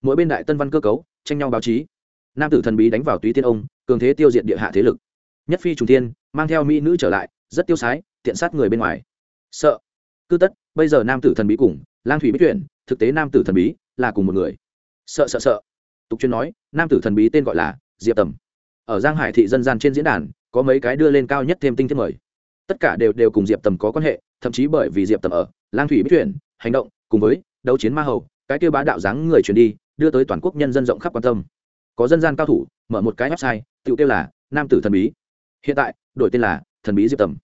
Mỗi bên đại tân văn cơ cấu, tranh nhau báo chí. Nam tử thần bí đánh vào túy tiên ông, cường thế tiêu diệt địa hạ thế lực. Nhất phi trùng tiên mang theo mỹ nữ trở lại, rất tiêu sái, tiện sát người bên ngoài. Sợ. Cứ tất, bây giờ nam tử thần bí cùng, lang thủy biết chuyện thực tế nam tử thần bí là cùng một người. Sợ sợ sợ. Tục chuyên nói, nam tử thần bí tên gọi là diệp tầm. Ở giang hải thị dân gian trên diễn đàn, có mấy cái đưa lên cao nhất thêm tinh thiết mời. Tất cả đều đều cùng diệp tầm có quan hệ, thậm chí bởi vì diệp tầm ở, lang thủy biết chuyện hành động, cùng với đấu chiến ma hầu, cái kêu bá đạo dáng người truyền đi, đưa tới toàn quốc nhân dân rộng khắp quan tâm. Có dân gian cao thủ, mở một cái website tự kêu là nam tử thần bí. Hiện tại đổi tên là thần bí diệp tầm.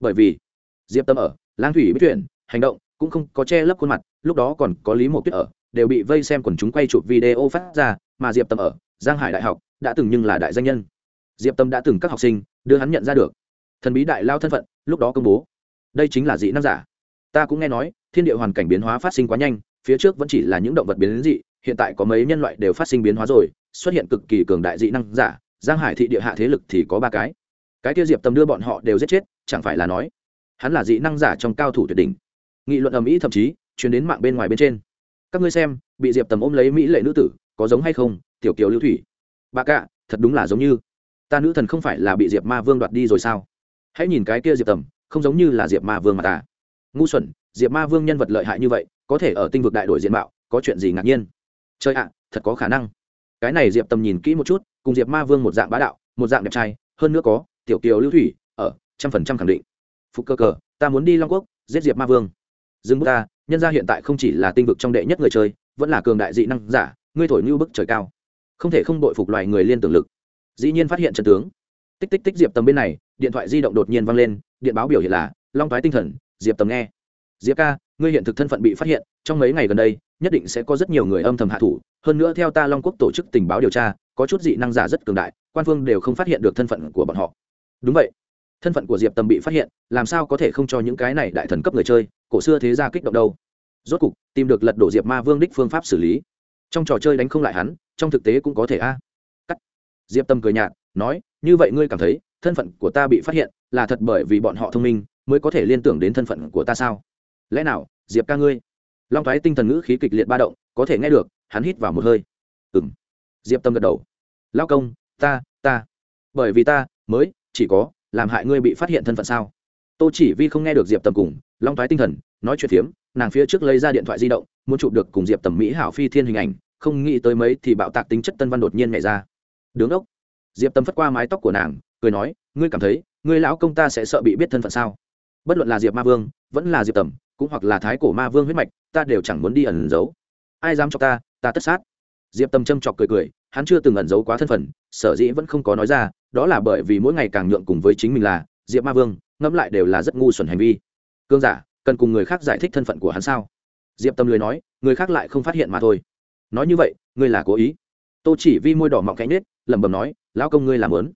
Bởi vì, diệp tâm ở, lang thủy biết chuyện hành động, cũng không có che lấp khuôn mặt, lúc đó còn có lý một tuyết ở, đều bị vây xem quần chúng quay chụp video phát ra, mà diệp tâm ở, giang hải đại học, đã từng nhưng là đại danh nhân. Diệp tâm đã từng các học sinh, đưa hắn nhận ra được. Thần bí đại lao thân phận, lúc đó công bố. Đây chính là dị năng giả. Ta cũng nghe nói, thiên địa hoàn cảnh biến hóa phát sinh quá nhanh, phía trước vẫn chỉ là những động vật biến dị, hiện tại có mấy nhân loại đều phát sinh biến hóa rồi, xuất hiện cực kỳ cường đại dị năng giả. Giang hải thị địa hạ thế lực thì có ba cái cái kia diệp tâm đưa bọn họ đều giết chết, chẳng phải là nói, hắn là dị năng giả trong cao thủ tuyệt đỉnh. Nghị luận ầm ĩ thậm chí chuyển đến mạng bên ngoài bên trên. Các ngươi xem, bị diệp tầm ôm lấy mỹ lệ nữ tử, có giống hay không, tiểu kiều lưu thủy? Bà cạ, thật đúng là giống như. Ta nữ thần không phải là bị diệp ma vương đoạt đi rồi sao? Hãy nhìn cái kia diệp tầm, không giống như là diệp ma vương mà ta. Ngu xuẩn, diệp ma vương nhân vật lợi hại như vậy, có thể ở tinh vực đại đổi diện mạo, có chuyện gì ngạc nhiên? Chơi ạ, thật có khả năng. Cái này diệp tầm nhìn kỹ một chút, cùng diệp ma vương một dạng bá đạo, một dạng đẹp trai, hơn nữa có tiểu kiều lưu thủy, ở, trăm phần trăm khẳng định. Phục cơ cờ, ta muốn đi long quốc, giết diệp ma vương. Dừng bước ta, nhân gia hiện tại không chỉ là tinh vực trong đệ nhất người chơi, vẫn là cường đại dị năng giả, ngươi thổi như bức trời cao. Không thể không đội phục loài người liên tưởng lực. Dĩ nhiên phát hiện trận tướng. Tích tích tích diệp tầm bên này, điện thoại di động đột nhiên vang lên, điện báo biểu hiện là, long thoái tinh thần, diệp tầm nghe. Diệp ca, ngươi hiện thực thân phận bị phát hiện, trong mấy ngày gần đây, nhất định sẽ có rất nhiều người âm thầm hạ thủ. Hơn nữa theo ta long quốc tổ chức tình báo điều tra, có chút dị năng giả rất cường đại, quan phương đều không phát hiện được thân phận của bọn họ đúng vậy. Thân phận của diệp tầm bị phát hiện, làm sao có thể không cho những cái này đại thần cấp người chơi, cổ xưa thế ra kích động đâu. Rốt cục, tìm được lật đổ diệp ma vương đích phương pháp xử lý. Trong trò chơi đánh không lại hắn, trong thực tế cũng có thể a. Cắt. Diệp tâm cười nhạt, nói, như vậy ngươi cảm thấy, thân phận của ta bị phát hiện, là thật bởi vì bọn họ thông minh, mới có thể liên tưởng đến thân phận của ta sao? Lẽ nào, diệp ca ngươi? Long thoái tinh thần ngữ khí kịch liệt ba động, có thể nghe được, hắn hít vào một hơi. Ừ m diệp tâm gật đầu. Lao công, ta ta. Bởi vì ta, mới chỉ có, làm hại ngươi bị phát hiện thân phận sao? Tô chỉ vi không nghe được diệp tầm cùng long thoái tinh thần, nói chuyện phiếm, nàng phía trước lấy ra điện thoại di động, muốn chụp được cùng diệp tầm mỹ hảo phi thiên hình ảnh, không nghĩ tới mấy thì bạo tạc tính chất tân văn đột nhiên nhảy ra. Đứng ốc. Diệp Tầm phất qua mái tóc của nàng, cười nói, ngươi cảm thấy, ngươi lão công ta sẽ sợ bị biết thân phận sao? Bất luận là diệp ma vương, vẫn là diệp tầm, cũng hoặc là thái cổ ma vương huyết mạch, ta đều chẳng muốn đi ẩn giấu. Ai dám cho ta ta tất sát. Diệp Tầm châm chọc cười cười hắn chưa từng ẩn giấu quá thân phận, sở dĩ vẫn không có nói ra, đó là bởi vì mỗi ngày càng nhượng cùng với chính mình là, diệp ma vương, ngẫm lại đều là rất ngu xuẩn hành vi. Cương giả, cần cùng người khác giải thích thân phận của hắn sao? Diệp tâm lười nói, người khác lại không phát hiện mà thôi. Nói như vậy, ngươi là cố ý. Tô chỉ vi môi đỏ mọng cánh nết lẩm bẩm nói, lão công ngươi làm lớn.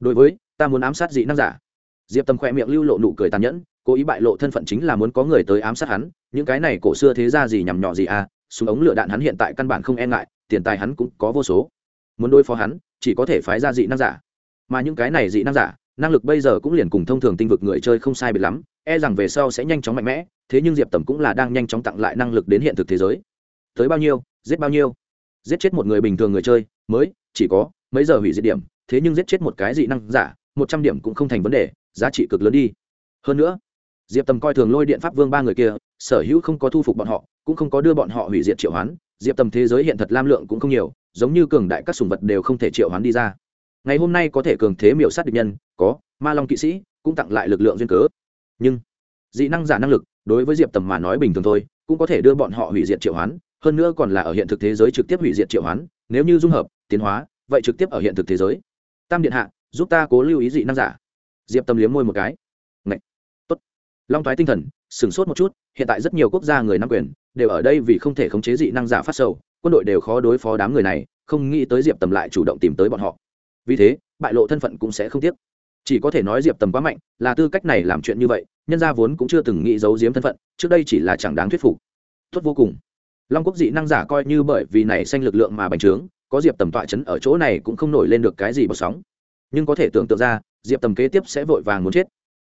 Đối với, ta muốn ám sát dị năng giả. Diệp tâm khỏe miệng lưu lộ nụ cười tàn nhẫn, cố ý bại lộ thân phận chính là muốn có người tới ám sát hắn, những cái này cổ xưa thế ra gì nhằm nhỏ gì à súng ống lửa đạn hắn hiện tại căn bản không e ngại tiền tài hắn cũng có vô số. Muốn đối phó hắn, chỉ có thể phái ra dị năng giả. Mà những cái này dị năng giả, năng lực bây giờ cũng liền cùng thông thường tinh vực người chơi không sai biệt lắm e rằng về sau sẽ nhanh chóng mạnh mẽ, thế nhưng diệp tầm cũng là đang nhanh chóng tặng lại năng lực đến hiện thực thế giới. Tới bao nhiêu, giết bao nhiêu? Giết chết một người bình thường người chơi, mới, chỉ có mấy giờ hủy diệt điểm, thế nhưng giết chết một cái dị năng giả, một trăm điểm cũng không thành vấn đề, giá trị cực lớn đi. Hơn nữa, diệp tầm coi thường lôi điện pháp vương ba người kia, sở hữu không có thu phục bọn họ, cũng không có đưa bọn họ hủy diệt triệu hoán diệp tầm thế giới hiện thật lam lượng cũng không nhiều, giống như cường đại các sùng vật đều không thể triệu hoán đi ra ngày hôm nay có thể cường thế miểu sát địch nhân, có, ma long kỵ sĩ, cũng tặng lại lực lượng duyên cớ nhưng, dị năng giả năng lực, đối với diệp tầm mà nói bình thường thôi, cũng có thể đưa bọn họ hủy diệt triệu hoán, hơn nữa còn là ở hiện thực thế giới trực tiếp hủy diệt triệu hoán, nếu như dung hợp, tiến hóa, vậy trực tiếp ở hiện thực thế giới tam điện hạ, giúp ta cố lưu ý dị năng giả diệp tâm liếm môi một cái Ngậy. Tốt. long thoái tinh thần, sửng sốt một chút, hiện tại rất nhiều quốc gia người nắm quyền đều ở đây vì không thể khống chế dị năng giả phát sầu, quân đội đều khó đối phó đám người này, không nghĩ tới diệp tầm lại chủ động tìm tới bọn họ. Vì thế, bại lộ thân phận cũng sẽ không tiếc. Chỉ có thể nói diệp tầm quá mạnh, là tư cách này làm chuyện như vậy, nhân gia vốn cũng chưa từng nghĩ giấu giếm thân phận, trước đây chỉ là chẳng đáng thuyết phục. Tốt vô cùng. Long quốc dị năng giả coi như bởi vì này xanh lực lượng mà bành trướng, có diệp tầm tọa chấn ở chỗ này cũng không nổi lên được cái gì bọt sóng. Nhưng có thể tưởng tượng ra, diệp tầm kế tiếp sẽ vội vàng muốn chết.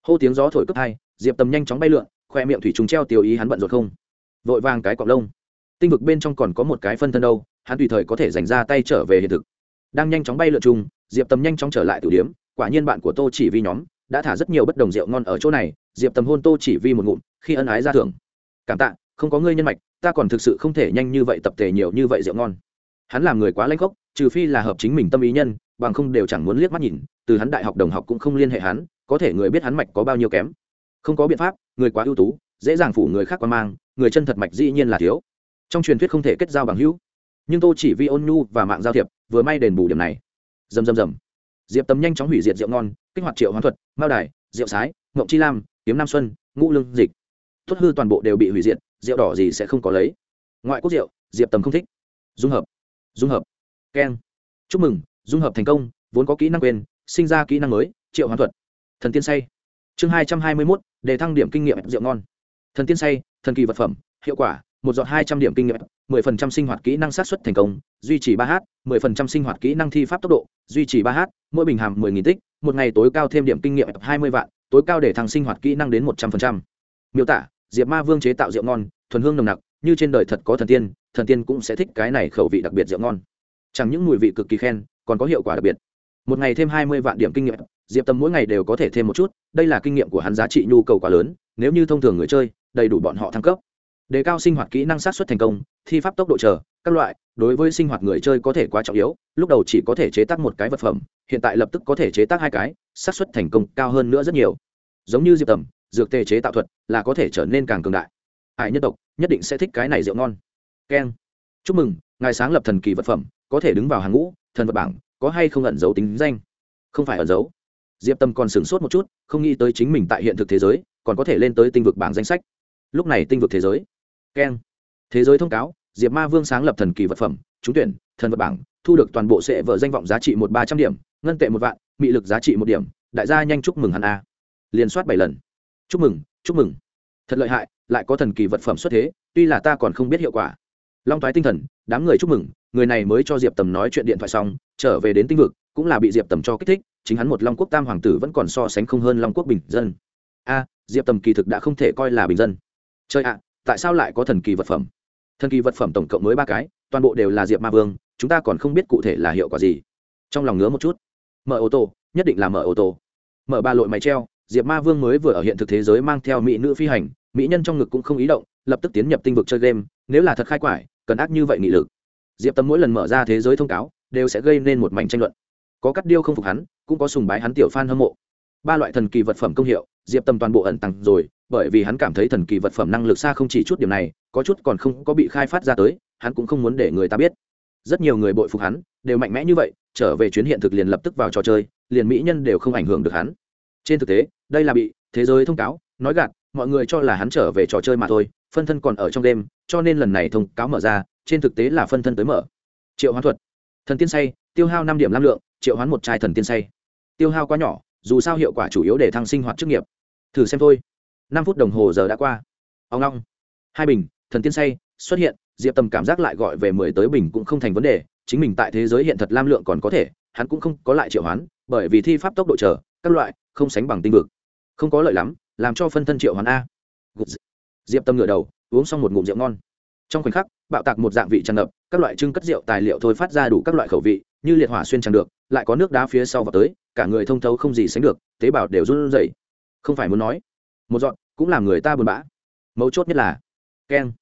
Hô tiếng gió thổi cấp hai, diệp tầm nhanh chóng bay lượn, khoe miệng thủy trùng treo tiêu ý hắn bận rồi không? Vội vàng cái cọc lông. Tinh vực bên trong còn có một cái phân thân đâu, hắn tùy thời có thể dành ra tay trở về hiện thực. Đang nhanh chóng bay lượn chung, diệp tầm nhanh chóng trở lại tử điếm quả nhiên bạn của tô chỉ vi nhóm đã thả rất nhiều bất đồng rượu ngon ở chỗ này, diệp tầm hôn tô chỉ vi một ngụm, khi ân ái ra thưởng. Cảm tạ, không có ngươi nhân mạch, ta còn thực sự không thể nhanh như vậy tập thể nhiều như vậy rượu ngon. Hắn làm người quá lanh khốc trừ phi là hợp chính mình tâm ý nhân, bằng không đều chẳng muốn liếc mắt nhìn, từ hắn đại học đồng học cũng không liên hệ hắn, có thể người biết hắn mạch có bao nhiêu kém. Không có biện pháp, người quá ưu tú, dễ dàng phủ người khác qua mang người chân thật mạch dĩ nhiên là thiếu. Trong truyền thuyết không thể kết giao bằng hữu. Nhưng tô chỉ vi, ôn nhu và mạng giao thiệp vừa may đền bù điểm này. Dầm dầm dầm diệp tấm nhanh chóng hủy diệt rượu ngon, kích hoạt triệu hoán thuật, mao đài, rượu sái ngộng chi lam, kiếm nam xuân, ngũ lương dịch. Thuất hư toàn bộ đều bị hủy diệt, rượu đỏ gì sẽ không có lấy. Ngoại quốc rượu, diệp tầm không thích. Dung hợp. Dung hợp. Keng. Chúc mừng, dung hợp thành công, vốn có kỹ năng quên, sinh ra kỹ năng mới, triệu hoán thuật. Thần tiên say. Chương hai trăm hai mươi mốt đề thăng điểm kinh nghiệm rượu ngon thần tiên say, thần kỳ vật phẩm, hiệu quả, một dọn hai trăm điểm kinh nghiệm, mười phần trăm sinh hoạt kỹ năng sát xuất thành công, duy trì ba h mười phần trăm sinh hoạt kỹ năng thi pháp tốc độ, duy trì ba h mỗi bình hàm mười nghìn tích, một ngày tối cao thêm điểm kinh nghiệm hai mươi vạn, tối cao để thăng sinh hoạt kỹ năng đến một trăm phần trăm. Miêu tả, diệp ma vương chế tạo rượu ngon, thuần hương nồng nặc, như trên đời thật có thần tiên thần tiên cũng sẽ thích cái này khẩu vị đặc biệt rượu ngon. Chẳng những mùi vị cực kỳ khen, còn có hiệu quả đặc biệt. Một ngày thêm hai mươi vạn điểm kinh nghiệm, diệp tâm mỗi ngày đều có thể thêm một chút, đây là kinh nghiệm của hắn, giá trị nhu cầu quá lớn, nếu như thông thường người chơi đầy đủ bọn họ thăng cấp. Đề cao sinh hoạt kỹ năng sát xuất thành công, thi pháp tốc độ chờ, các loại, đối với sinh hoạt người chơi có thể quá trọng yếu, lúc đầu chỉ có thể chế tác một cái vật phẩm, hiện tại lập tức có thể chế tác hai cái, sát xuất thành công cao hơn nữa rất nhiều. Giống như diệp tầm, dược tề chế tạo thuật là có thể trở nên càng cường đại. Hải nhân tộc nhất định sẽ thích cái này rượu ngon. Keng. Chúc mừng, ngài sáng lập thần kỳ vật phẩm, có thể đứng vào hàng ngũ, thần vật bảng, có hay không ẩn giấu tính danh? Không phải ẩn giấu. Diệp tâm còn sửng sốt một chút, không nghĩ tới chính mình tại hiện thực thế giới, còn có thể lên tới tinh vực bảng danh sách lúc này tinh vực thế giới. Keng. Thế giới thông cáo, diệp ma vương sáng lập thần kỳ vật phẩm, trúng tuyển, thần vật bảng, thu được toàn bộ sệ vợ danh vọng giá trị một ba trăm điểm, ngân tệ một vạn, mị lực giá trị một điểm. Đại gia nhanh chúc mừng hắn a. Liền soát bảy lần. Chúc mừng chúc mừng. Thật lợi hại, lại có thần kỳ vật phẩm xuất thế, tuy là ta còn không biết hiệu quả. Long thoái tinh thần, đám người chúc mừng, người này mới cho diệp tầm nói chuyện điện thoại xong, trở về đến tinh vực, cũng là bị diệp tầm cho kích thích, chính hắn một long quốc tam hoàng tử vẫn còn so sánh không hơn long quốc bình dân. A, diệp tầm kỳ thực đã không thể coi là bình dân chơi ạ, tại sao lại có thần kỳ vật phẩm? Thần kỳ vật phẩm tổng cộng mới ba cái, toàn bộ đều là diệp ma vương, chúng ta còn không biết cụ thể là hiệu quả gì. Trong lòng ngứa một chút. Mở ô tô, nhất định là mở ô tô. Mở ba lội máy treo, diệp ma vương mới vừa ở hiện thực thế giới mang theo mỹ nữ phi hành, mỹ nhân trong ngực cũng không ý động, lập tức tiến nhập tinh vực chơi game, nếu là thật khai quải, cần ác như vậy nghị lực. Diệp tâm mỗi lần mở ra thế giới thông cáo, đều sẽ gây nên một mảnh tranh luận. Có cắt điêu không phục hắn, cũng có sùng bái hắn tiểu f hâm mộ. Ba loại thần kỳ vật phẩm công hiệu, diệp tâm toàn bộ ẩn tặng rồi bởi vì hắn cảm thấy thần kỳ vật phẩm năng lực xa không chỉ chút điểm này, có chút còn không có bị khai phát ra tới, hắn cũng không muốn để người ta biết. Rất nhiều người bội phục hắn, đều mạnh mẽ như vậy, trở về chuyến hiện thực liền lập tức vào trò chơi, liền mỹ nhân đều không ảnh hưởng được hắn. Trên thực tế, đây là bị thế giới thông cáo, nói gạt, mọi người cho là hắn trở về trò chơi mà thôi, phân thân còn ở trong đêm, cho nên lần này thông cáo mở ra, trên thực tế là phân thân tới mở. Triệu hoán thuật. Thần tiên say, tiêu hao năm điểm lam lượng, triệu hoán một chai thần tiên say. Tiêu hao quá nhỏ, dù sao hiệu quả chủ yếu để thăng sinh hoạt chức nghiệp. Thử xem thôi năm phút đồng hồ giờ đã qua. Ông long. Hai bình, thần tiên say, xuất hiện, diệp tầm cảm giác lại gọi về mười tới bình cũng không thành vấn đề, chính mình tại thế giới hiện thật lam lượng còn có thể, hắn cũng không có lại triệu hoán, bởi vì thi pháp tốc độ chờ, các loại, không sánh bằng tinh vực. Không có lợi lắm, làm cho phân thân triệu hoán a. Diệp tâm ngửa đầu, uống xong một ngụm rượu ngon. Trong khoảnh khắc, bạo tạc một dạng vị tràn ngập, các loại trưng cất rượu tài liệu thôi phát ra đủ các loại khẩu vị, như liệt hỏa xuyên tràn được, lại có nước đá phía sau vào tới, cả người thông thấu không gì sánh được, tế bào đều run rẩy. Không phải muốn nói, một dọn cũng làm người ta buồn bã. Mấu chốt nhất là, keng.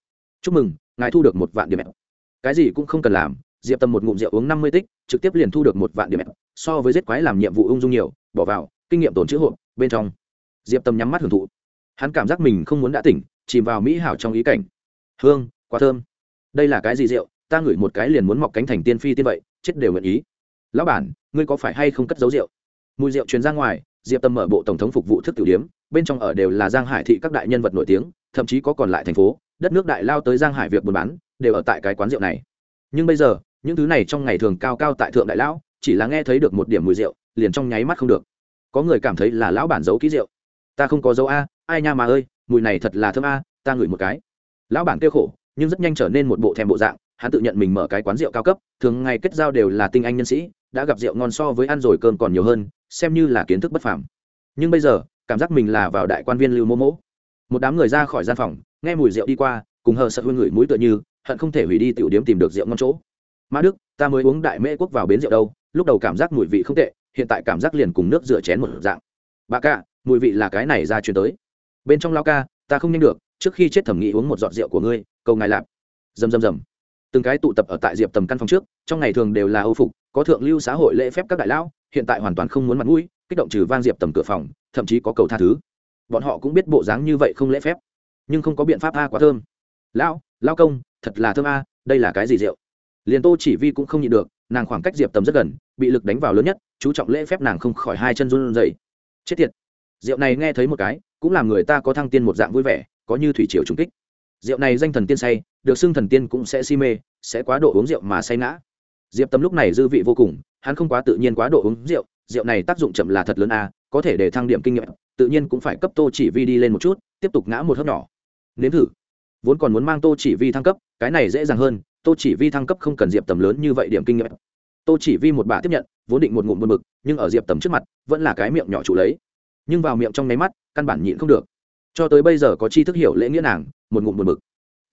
Chúc mừng, ngài thu được một vạn điểm cái gì cũng không cần làm, diệp tâm một ngụm rượu uống năm mươi tích, trực tiếp liền thu được một vạn điểm so với giết quái làm nhiệm vụ ung dung nhiều, bỏ vào, kinh nghiệm tổn chữ hộp, bên trong. Diệp tâm nhắm mắt hưởng thụ. Hắn cảm giác mình không muốn đã tỉnh, chìm vào mỹ hảo trong ý cảnh. Hương, quá thơm. Đây là cái gì rượu? Ta ngửi một cái liền muốn mọc cánh thành tiên phi tiên vậy, chết đều nguyện ý. Lão bản, ngươi có phải hay không cất giấu rượu? Mùi rượu truyền ra ngoài, diệp tâm mở bộ tổng thống phục vụ thức tiểu điếm bên trong ở đều là giang hải thị các đại nhân vật nổi tiếng, thậm chí có còn lại thành phố, đất nước đại lao tới giang hải việc buôn bán, đều ở tại cái quán rượu này. Nhưng bây giờ, những thứ này trong ngày thường cao cao tại thượng đại lão, chỉ là nghe thấy được một điểm mùi rượu, liền trong nháy mắt không được. Có người cảm thấy là lão bản giấu ký rượu. Ta không có dấu a, ai nha mà ơi, mùi này thật là thơm a, ta ngửi một cái. Lão bản kêu khổ, nhưng rất nhanh trở nên một bộ thèm bộ dạng, hắn tự nhận mình mở cái quán rượu cao cấp, thường ngày kết giao đều là tinh anh nhân sĩ, đã gặp rượu ngon so với ăn rồi cơm còn nhiều hơn, xem như là kiến thức bất phàm. Nhưng bây giờ cảm giác mình là vào đại quan viên lưu mô mỗ. Một đám người ra khỏi gian phòng, nghe mùi rượu đi qua, cùng hờ sợ hương ngửi mũi tựa như, hận không thể hủy đi tiểu điếm tìm được rượu ngon chỗ. Ma đức, ta mới uống đại mễ quốc vào bến rượu đâu, lúc đầu cảm giác mùi vị không tệ, hiện tại cảm giác liền cùng nước rửa chén một dạng. Bà ca, mùi vị là cái này ra chuyển tới. Bên trong lao ca, ta không nhanh được, trước khi chết thẩm nghị uống một giọt rượu của ngươi, cầu ngài lạp. Rầm rầm rầm. Từng cái tụ tập ở tại diệp tầm căn phòng trước, trong ngày thường đều là âu phục, có thượng lưu xã hội lễ phép các đại lão, hiện tại hoàn toàn không muốn mặt mũi kích động trừ vang diệp tầm cửa phòng, thậm chí có cầu tha thứ. Bọn họ cũng biết bộ dáng như vậy không lễ phép, nhưng không có biện pháp a quá thơm. Lão lao công, thật là thơm a, đây là cái gì rượu? Liền tô chỉ vi cũng không nhịn được, nàng khoảng cách diệp tầm rất gần, bị lực đánh vào lớn nhất, chú trọng lễ phép nàng không khỏi hai chân run dậy chết tiệt. Rượu này nghe thấy một cái, cũng làm người ta có thăng tiên một dạng vui vẻ, có như thủy triều trung kích. Rượu này danh thần tiên say, được xưng thần tiên cũng sẽ si mê, sẽ quá độ uống rượu mà say ngã. Diệp tâm lúc này dư vị vô cùng, hắn không quá tự nhiên quá độ uống rượu rượu này tác dụng chậm là thật lớn a, có thể để thăng điểm kinh nghiệm, tự nhiên cũng phải cấp tô chỉ vi đi lên một chút, tiếp tục ngã một hớp nhỏ. Nếm thử. Vốn còn muốn mang tô chỉ vi thăng cấp, cái này dễ dàng hơn, tô chỉ vi thăng cấp không cần diệp tầm lớn như vậy điểm kinh nghiệm. Tô chỉ vi một bà tiếp nhận, vốn định một ngụm buồn bực, nhưng ở diệp tầm trước mặt, vẫn là cái miệng nhỏ chủ lấy. Nhưng vào miệng trong nháy mắt, căn bản nhịn không được. Cho tới bây giờ có chi thức hiểu lễ nghĩa nàng, một ngụm buồn bực.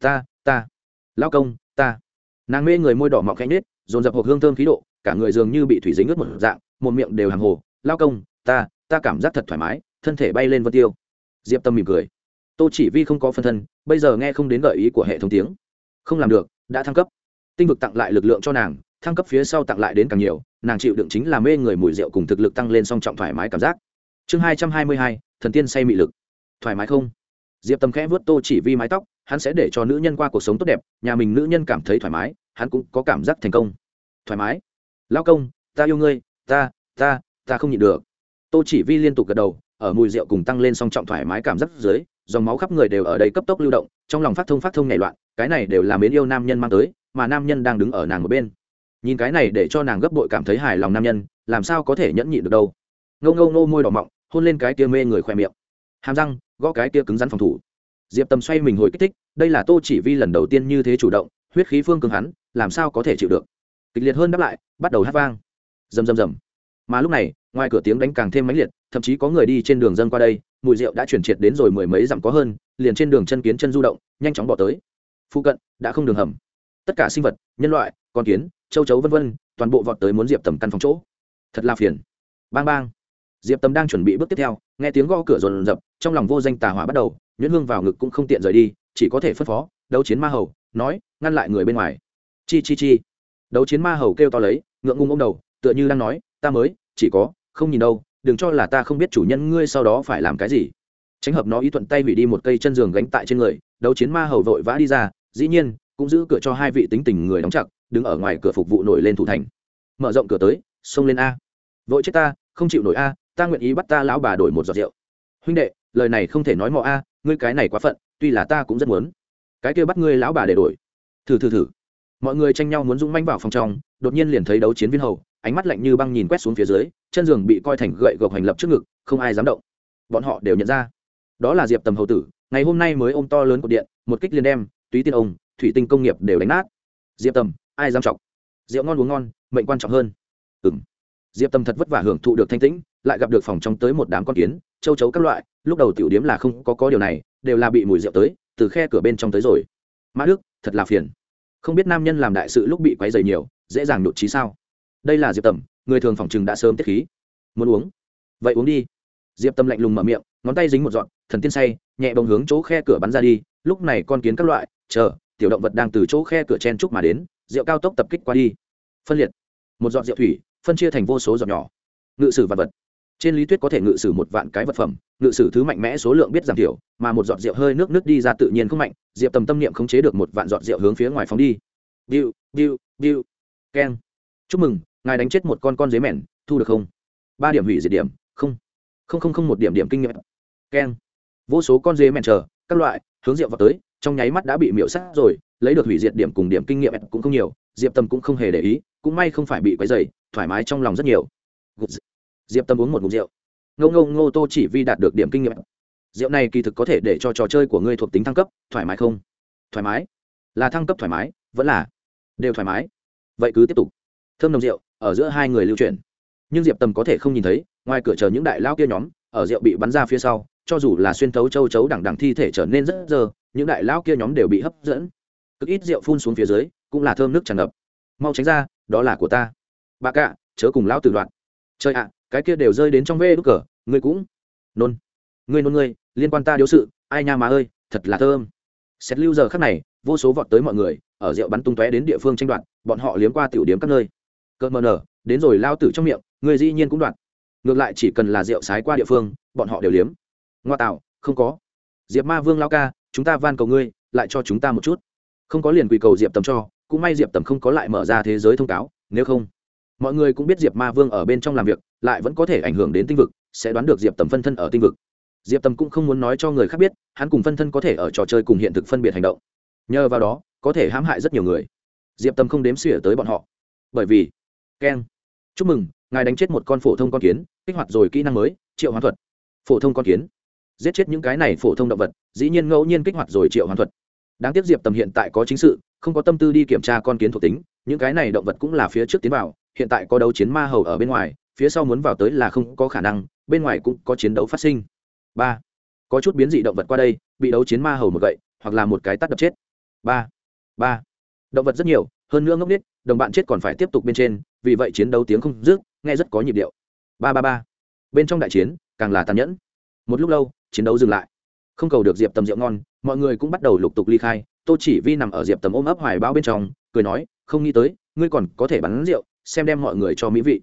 Ta ta. Lao công, ta. Nàng mê người môi đỏ mọng khẽ nết dồn dập hộp hương thơm khí độ, cả người dường như bị thủy dính ướt một dạng một miệng đều hàng hồ, lao công, ta ta cảm giác thật thoải mái, thân thể bay lên vân tiêu. Diệp tâm mỉm cười. Tô chỉ vi không có phân thân, bây giờ nghe không đến gợi ý của hệ thống tiếng. Không làm được, đã thăng cấp. Tinh vực tặng lại lực lượng cho nàng, thăng cấp phía sau tặng lại đến càng nhiều, nàng chịu đựng chính là mê người mùi rượu cùng thực lực tăng lên song trọng thoải mái cảm giác. Chương hai trăm hai mươi hai, thần tiên say mị lực. Thoải mái không? Diệp tâm khẽ vớt tô chỉ vi mái tóc, hắn sẽ để cho nữ nhân qua cuộc sống tốt đẹp, nhà mình nữ nhân cảm thấy thoải mái, hắn cũng có cảm giác thành công. Thoải mái. Lao công, ta yêu ngươi ta ta ta không nhịn được. Tô chỉ vi liên tục gật đầu, ở mùi rượu cùng tăng lên song trọng thoải mái cảm giác dưới, dòng máu khắp người đều ở đây cấp tốc lưu động, trong lòng phát thông phát thông nảy loạn, cái này đều là mến yêu nam nhân mang tới, mà nam nhân đang đứng ở nàng một bên. Nhìn cái này để cho nàng gấp bội cảm thấy hài lòng nam nhân, làm sao có thể nhẫn nhịn được đâu. Ngâu ngâu nô môi đỏ mọng, hôn lên cái kia mê người khoe miệng. Hàm răng, gõ cái kia cứng rắn phòng thủ. Diệp tâm xoay mình hồi kích thích, đây là tô chỉ vi lần đầu tiên như thế chủ động, huyết khí phương cường hắn, làm sao có thể chịu được. Kịch liệt hơn đáp lại, bắt đầu hát vang rầm rầm rầm. Mà lúc này, ngoài cửa tiếng đánh càng thêm mãnh liệt, thậm chí có người đi trên đường dân qua đây, mùi rượu đã chuyển triệt đến rồi mười mấy dặm có hơn, liền trên đường chân kiến chân du động, nhanh chóng bỏ tới. Phụ cận, đã không đường hầm. Tất cả sinh vật, nhân loại, con kiến, châu chấu vân vân, toàn bộ vọt tới muốn diệp tầm căn phòng chỗ. Thật là phiền. Bang bang. Diệp tầm đang chuẩn bị bước tiếp theo, nghe tiếng gõ cửa rồn rập, trong lòng vô danh tà hỏa bắt đầu, nhuyễn hương vào ngực cũng không tiện rời đi, chỉ có thể phân phó, đấu chiến ma hầu, nói, ngăn lại người bên ngoài. Chi chi chi. Đấu chiến ma hầu kêu to lấy, ngượng ngung ô m đầu tựa như đang nói, ta mới, chỉ có, không nhìn đâu, đừng cho là ta không biết chủ nhân ngươi sau đó phải làm cái gì. Tránh hợp nó ý thuận tay hủy đi một cây chân giường gánh tại trên người, đấu chiến ma hầu vội vã đi ra, dĩ nhiên, cũng giữ cửa cho hai vị tính tình người đóng chặt, đứng ở ngoài cửa phục vụ nổi lên thủ thành. Mở rộng cửa tới, xông lên a. Vội chết ta, không chịu nổi a, ta nguyện ý bắt ta lão bà đổi một giọt rượu. Huynh đệ, lời này không thể nói mọ a, ngươi cái này quá phận, tuy là ta cũng rất muốn. Cái kia bắt ngươi lão bà để đổi. Thử thử thử. Mọi người tranh nhau muốn dũng manh vào phòng trong đột nhiên liền thấy đấu chiến viên hầu, ánh mắt lạnh như băng nhìn quét xuống phía dưới, chân giường bị coi thành gậy gộc hành lập trước ngực, không ai dám động. Bọn họ đều nhận ra. Đó là diệp tầm hầu tử, ngày hôm nay mới ôm to lớn cột điện, một kích liền đem, túy tiên ông, thủy tinh công nghiệp đều đánh nát. Diệp tầm, ai dám chọc? Rượu ngon uống ngon, mệnh quan trọng hơn. Ừ m diệp tầm thật vất vả hưởng thụ được thanh tĩnh, lại gặp được phòng trong tới một đám con kiến, châu chấu các loại, lúc đầu tiểu điếm là không có có điều này, đều là bị mùi rượu tới, từ khe cửa bên trong tới rồi. Mã đức, thật là phiền. Không biết nam nhân làm đại sự lúc bị quấy dày nhiều dễ dàng nhụt trí sao? Đây là diệp tầm, người thường phòng chừng đã sớm tiết khí. Muốn uống? Vậy uống đi. Diệp tâm lạnh lùng mở miệng, ngón tay dính một dọn thần tiên say, nhẹ bồng hướng chỗ khe cửa bắn ra đi, lúc này con kiến các loại, chờ, tiểu động vật đang từ chỗ khe cửa chen trúc mà đến, rượu cao tốc tập kích qua đi. Phân liệt. Một giọt rượu thủy, phân chia thành vô số giọt nhỏ. Ngự sử vật vật. Trên lý thuyết có thể ngự sử một vạn cái vật phẩm, ngự sử thứ mạnh mẽ số lượng biết giảm thiểu, mà một giọt rượu hơi nước nước đi ra tự nhiên không mạnh, diệp tầm tâm niệm khống chế được một vạn giọt rượu hướng phía ngoài phóng đi. Biu biu biu keng. Chúc mừng, ngài đánh chết một con con dế mèn, thu được không? Ba điểm hủy diệt điểm, không. Không không không, một điểm điểm kinh nghiệm. Keng. Vô số con dế mèn chờ, các loại, hướng rượu vào tới, trong nháy mắt đã bị miễu sát rồi, lấy được hủy diệt điểm cùng điểm kinh nghiệm cũng không nhiều, diệp tâm cũng không hề để ý, cũng may không phải bị quấy dày thoải mái trong lòng rất nhiều. Diệp tâm uống một ngụm rượu. Ngô ngô ngô tô chỉ vi đạt được điểm kinh nghiệm. Rượu này kỳ thực có thể để cho trò chơi của ngươi thuộc tính thăng cấp, thoải mái không? Thoải mái. Là thăng cấp thoải mái, vẫn là. Đều thoải mái vậy cứ tiếp tục. Thơm nồng rượu, ở giữa hai người lưu chuyển. Nhưng diệp tầm có thể không nhìn thấy, ngoài cửa chờ những đại lao kia nhóm, ở rượu bị bắn ra phía sau, cho dù là xuyên thấu châu chấu đẳng đẳng thi thể trở nên rất dơ, những đại lao kia nhóm đều bị hấp dẫn. Cực ít rượu phun xuống phía dưới, cũng là thơm nước tràn ngập. Mau tránh ra, đó là của ta. Bà cạ, chớ cùng lão tử đoạn trời ạ, cái kia đều rơi đến trong vê đúc cờ, ngươi cũng nôn. Ngươi nôn ngươi, liên quan ta điếu sự, ai nha má ơi, thật là thơm. Xét lưu giờ khắc này, vô số vọt tới mọi người, ở rượu bắn tung tóe đến địa phương tranh đoạt bọn họ liếm qua tiểu điếm các nơi. Cợt mờ nở, đến rồi lao tử trong miệng, người dĩ nhiên cũng đoạt. Ngược lại chỉ cần là rượu sái qua địa phương, bọn họ đều liếm. Ngoa tạo, không có. Diệp ma vương lao ca, chúng ta van cầu ngươi, lại cho chúng ta một chút. Không có liền quỳ cầu diệp tầm cho, cũng may diệp tầm không có lại mở ra thế giới thông cáo, nếu không, mọi người cũng biết diệp ma vương ở bên trong làm việc, lại vẫn có thể ảnh hưởng đến tinh vực, sẽ đoán được diệp tầm phân thân ở tinh vực. Diệp tầm cũng không muốn nói cho người khác biết, hắn cùng phân thân có thể ở trò chơi cùng hiện thực phân biệt hành động. Nhờ vào đó, có thể hãm hại rất nhiều người diệp Tâm không đếm xỉa tới bọn họ. Bởi vì keng chúc mừng, ngài đánh chết một con phổ thông con kiến, kích hoạt rồi kỹ năng mới, triệu hoán thuật. Phổ thông con kiến. Giết chết những cái này phổ thông động vật, dĩ nhiên ngẫu nhiên kích hoạt rồi triệu hoán thuật. Đáng tiếc diệp tầm hiện tại có chính sự, không có tâm tư đi kiểm tra con kiến thuộc tính, những cái này động vật cũng là phía trước tiến vào, hiện tại có đấu chiến ma hầu ở bên ngoài, phía sau muốn vào tới là không có khả năng, bên ngoài cũng có chiến đấu phát sinh. Ba, có chút biến dị động vật qua đây, bị đấu chiến ma hầu một gậy, hoặc là một cái tắt đập chết. Ba ba động vật rất nhiều, hơn nữa ngốc n đồng bạn chết còn phải tiếp tục bên trên, vì vậy chiến đấu tiếng không dứt, nghe rất có nhịp điệu. Ba ba ba. Bên trong đại chiến, càng là tàn nhẫn. Một lúc lâu, chiến đấu dừng lại. Không cầu được diệp tầm rượu ngon, mọi người cũng bắt đầu lục tục ly khai. Tô chỉ vi nằm ở diệp tầm ôm ấp hoài bao bên trong, cười nói, không nghĩ tới, ngươi còn có thể bắn rượu, xem đem mọi người cho mỹ vị.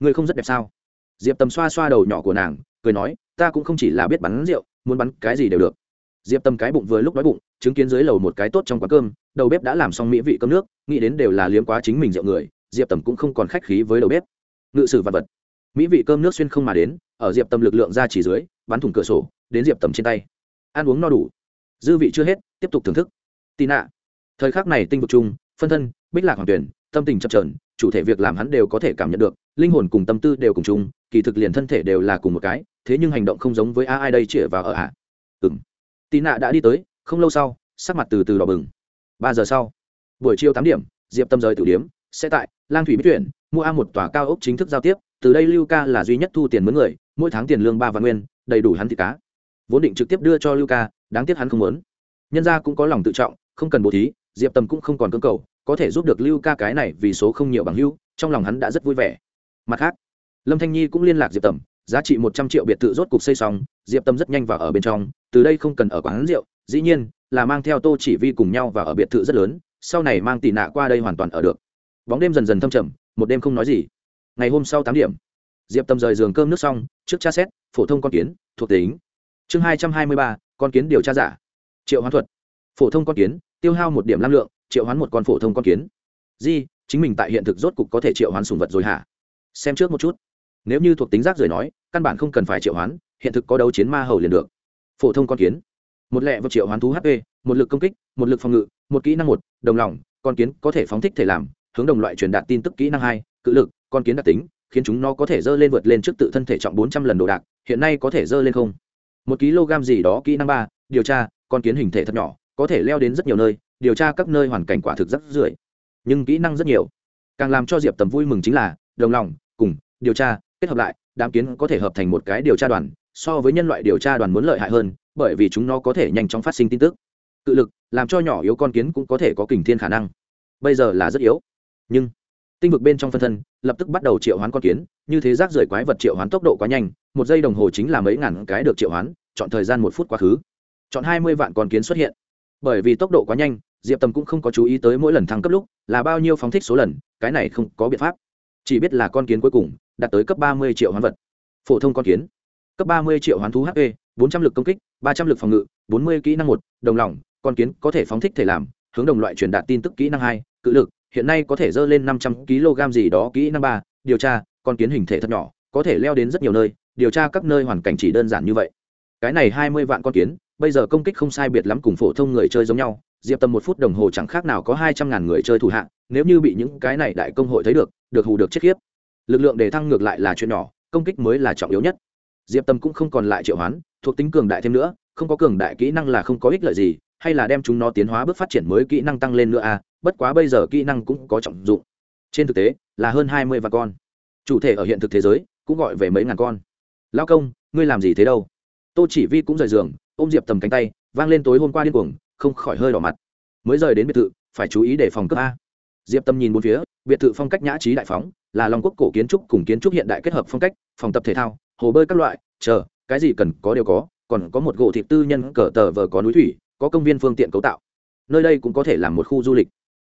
Ngươi không rất đẹp sao? Diệp tầm xoa xoa đầu nhỏ của nàng, cười nói, ta cũng không chỉ là biết bắn rượu, muốn bắn cái gì đều được. Diệp tầm cái bụng vừa lúc đói bụng chứng kiến dưới lầu một cái tốt trong quán cơm, đầu bếp đã làm xong mỹ vị cơm nước, nghĩ đến đều là liếm quá chính mình rượu người, diệp tầm cũng không còn khách khí với đầu bếp. Ngự sử vật vật. Mỹ vị cơm nước xuyên không mà đến, ở diệp tầm lực lượng ra chỉ dưới, bắn thủng cửa sổ, đến diệp tầm trên tay. Ăn uống no đủ. Dư vị chưa hết, tiếp tục thưởng thức. Tị nạ thời khắc này tinh vực chung phân thân, bích lạc hoàng tuyển, tâm tình chập trờn chủ thể việc làm hắn đều có thể cảm nhận được, linh hồn cùng tâm tư đều cùng chung, kỳ thực liền thân thể đều là cùng một cái, thế nhưng hành động không giống với a ai đây chĩa vào ở ạ ừ m tị nạ đã đi tới không lâu sau, sắc mặt từ từ đỏ bừng. Ba giờ sau, buổi chiều tám điểm, diệp tâm rời tử điếm, sẽ tại lang thủy bích tuyển, mua a một tòa cao ốc chính thức giao tiếp, từ đây lưu ca là duy nhất thu tiền mướn người, mỗi tháng tiền lương ba vạn nguyên, đầy đủ hắn thịt cá. Vốn định trực tiếp đưa cho lưu ca, đáng tiếc hắn không muốn. Nhân gia cũng có lòng tự trọng, không cần bố thí, diệp tâm cũng không còn cơ cầu, có thể giúp được lưu ca cái này vì số không nhiều bằng hưu trong lòng hắn đã rất vui vẻ. Mặt khác, lâm thanh nhi cũng liên lạc diệp tầm giá trị một trăm triệu biệt thự rốt cục xây xong, diệp tâm rất nhanh vào ở bên trong, từ đây không cần ở quán rượu dĩ nhiên, là mang theo tô chỉ vi cùng nhau và ở biệt thự rất lớn, sau này mang tị nạ qua đây hoàn toàn ở được. Bóng đêm dần dần thâm trầm, một đêm không nói gì. Ngày hôm sau tám điểm, diệp tầm rời giường cơm nước xong, trước tra xét, phổ thông con kiến, thuộc tính. Chương hai trăm hai mươi ba, con kiến điều tra giả. Triệu hoán thuật. Phổ thông con kiến, tiêu hao một điểm năng lượng, triệu hoán một con phổ thông con kiến. Di, chính mình tại hiện thực rốt cục có thể triệu hoán sùng vật rồi hả? Xem trước một chút. Nếu như thuộc tính rác rời nói, căn bản không cần phải triệu hoán, hiện thực có đấu chiến ma hầu liền được. Phổ thông con kiến một lẹ vật triệu hoán thú hp một lực công kích, một lực phòng ngự, một kỹ năng một, đồng lòng, con kiến có thể phóng thích thể làm, hướng đồng loại truyền đạt tin tức kỹ năng hai, cự lực, con kiến đặc tính, khiến chúng nó có thể dơ lên vượt lên trước tự thân thể trọng bốn trăm lần đồ đạc, hiện nay có thể dơ lên không? Một kg gì đó kỹ năng ba, điều tra, con kiến hình thể thật nhỏ, có thể leo đến rất nhiều nơi, điều tra các nơi hoàn cảnh quả thực rất rưỡi. Nhưng kỹ năng rất nhiều. Càng làm cho diệp tầm vui mừng chính là, đồng lòng, cùng, điều tra, kết hợp lại, đám kiến có thể hợp thành một cái điều tra đoàn, so với nhân loại điều tra đoàn muốn lợi hại hơn bởi vì chúng nó có thể nhanh chóng phát sinh tin tức. Cự lực làm cho nhỏ yếu con kiến cũng có thể có kình thiên khả năng. Bây giờ là rất yếu. Nhưng tinh vực bên trong phân thân lập tức bắt đầu triệu hoán con kiến, như thế rác rưởi quái vật triệu hoán tốc độ quá nhanh, một giây đồng hồ chính là mấy ngàn cái được triệu hoán, chọn thời gian một phút quá khứ. Chọn hai mươi vạn con kiến xuất hiện. Bởi vì tốc độ quá nhanh, diệp tầm cũng không có chú ý tới mỗi lần thăng cấp lúc là bao nhiêu phóng thích số lần, cái này không có biện pháp. Chỉ biết là con kiến cuối cùng đạt tới cấp ba mươi triệu hoán vật. Phổ thông con kiến, cấp ba mươi triệu hoán thú hp bốn trăm l ự c công kích, ba trăm l ự c phòng ngự, bốn mươi kỹ năng một, đồng lòng, con kiến có thể phóng thích thể làm, hướng đồng loại truyền đạt tin tức kỹ năng hai, cự lực, hiện nay có thể dơ lên năm trăm kg gì đó kỹ năng ba, điều tra, con kiến hình thể thật nhỏ, có thể leo đến rất nhiều nơi, điều tra các nơi hoàn cảnh chỉ đơn giản như vậy. Cái này hai mươi vạn con kiến, bây giờ công kích không sai biệt lắm cùng phổ thông người chơi giống nhau, diệp tầm một phút đồng hồ chẳng khác nào có hai trăm ngàn người chơi thủ hạng, nếu như bị những cái này đại công hội thấy được được hù được chết khiếp. Lực lượng để thăng ngược lại là chuyện nhỏ, công kích mới là trọng yếu nhất. Diệp tâm cũng không còn lại triệu hoán thuộc tính cường đại thêm nữa, không có cường đại kỹ năng là không có ích lợi gì, hay là đem chúng nó tiến hóa bước phát triển mới kỹ năng tăng lên nữa à bất quá bây giờ kỹ năng cũng có trọng dụng. Trên thực tế, là hơn hai mươi vạn con. Chủ thể ở hiện thực thế giới, cũng gọi về mấy ngàn con. Lao công, ngươi làm gì thế đâu? Tô chỉ vi cũng rời giường, ôm diệp tầm cánh tay, vang lên tối hôm qua điên cuồng, không khỏi hơi đỏ mặt. Mới rời đến biệt thự, phải chú ý để phòng cấp a. Diệp tâm nhìn bốn phía, biệt thự phong cách nhã trí đại phóng, là long quốc cổ kiến trúc cùng kiến trúc hiện đại kết hợp phong cách, phòng tập thể thao, hồ bơi các loại, chờ cái gì cần có đều có, còn có một gỗ thịt tư nhân cờ tờ vờ có núi thủy, có công viên phương tiện cấu tạo. Nơi đây cũng có thể làm một khu du lịch.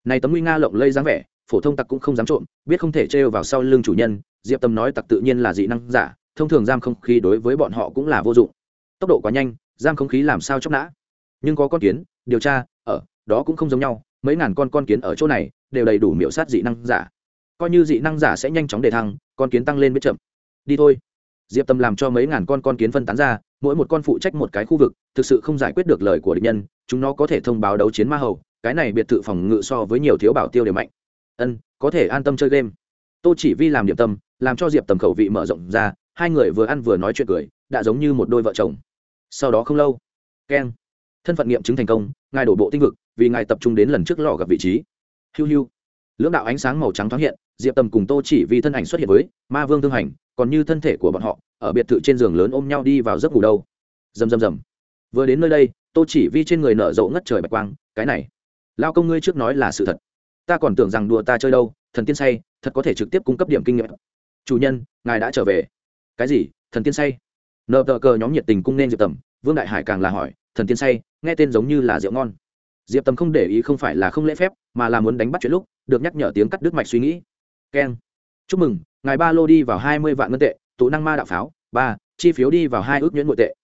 Này tấm nguy nga lộng lây dáng vẻ, phổ thông tặc cũng không dám trộm, biết không thể trêu vào sau lưng chủ nhân, diệp tâm nói tặc tự nhiên là dị năng giả, thông thường giam không khí đối với bọn họ cũng là vô dụng. Tốc độ quá nhanh, giam không khí làm sao chóc nã. Nhưng có con kiến, điều tra, ở, đó cũng không giống nhau, mấy ngàn con con kiến ở chỗ này, đều đầy đủ miễu sát dị năng giả. Coi như dị năng giả sẽ nhanh chóng đề thăng, con kiến tăng lên biết chậm. Đi thôi diệp tâm làm cho mấy ngàn con con kiến phân tán ra, mỗi một con phụ trách một cái khu vực, thực sự không giải quyết được lời của địch nhân, chúng nó có thể thông báo đấu chiến ma hầu, cái này biệt thự phòng ngự so với nhiều thiếu bảo tiêu đều mạnh. Ân, có thể an tâm chơi game. Tô chỉ vi làm điểm tâm, làm cho diệp tầm khẩu vị mở rộng ra, hai người vừa ăn vừa nói chuyện cười, đã giống như một đôi vợ chồng. Sau đó không lâu, keng, thân phận nghiệm chứng thành công, ngài đổ bộ tinh vực, vì ngài tập trung đến lần trước lò gặp vị trí. Hiu hiu. Lưỡng đạo ánh sáng màu trắng thoáng hiện, diệp tầm cùng tô chỉ vi thân ảnh xuất hiện với ma vương thương hành còn như thân thể của bọn họ, ở biệt thự trên giường lớn ôm nhau đi vào giấc ngủ đâu. Rầm rầm rầm. Vừa đến nơi đây, tô chỉ vi trên người nở rộ ngất trời bạch quang, cái này, lao công ngươi trước nói là sự thật. Ta còn tưởng rằng đùa ta chơi đâu, thần tiên say, thật có thể trực tiếp cung cấp điểm kinh nghiệm. Chủ nhân, ngài đã trở về. Cái gì? Thần tiên say? Nợ tờ cờ nhóm nhiệt tình cung nên diệp tầm, vương đại hải càng là hỏi, thần tiên say, nghe tên giống như là rượu ngon. Diệp tầm không để ý không phải là không lễ phép, mà là muốn đánh bắt chuyện lúc, được nhắc nhở tiếng cắt đứt mạch suy nghĩ. Keng chúc mừng, ngài ba lô đi vào hai mươi vạn ngân tệ, tụ năng ma đạo pháo, ba, chi phiếu đi vào hai ước nhuyễn nội tệ.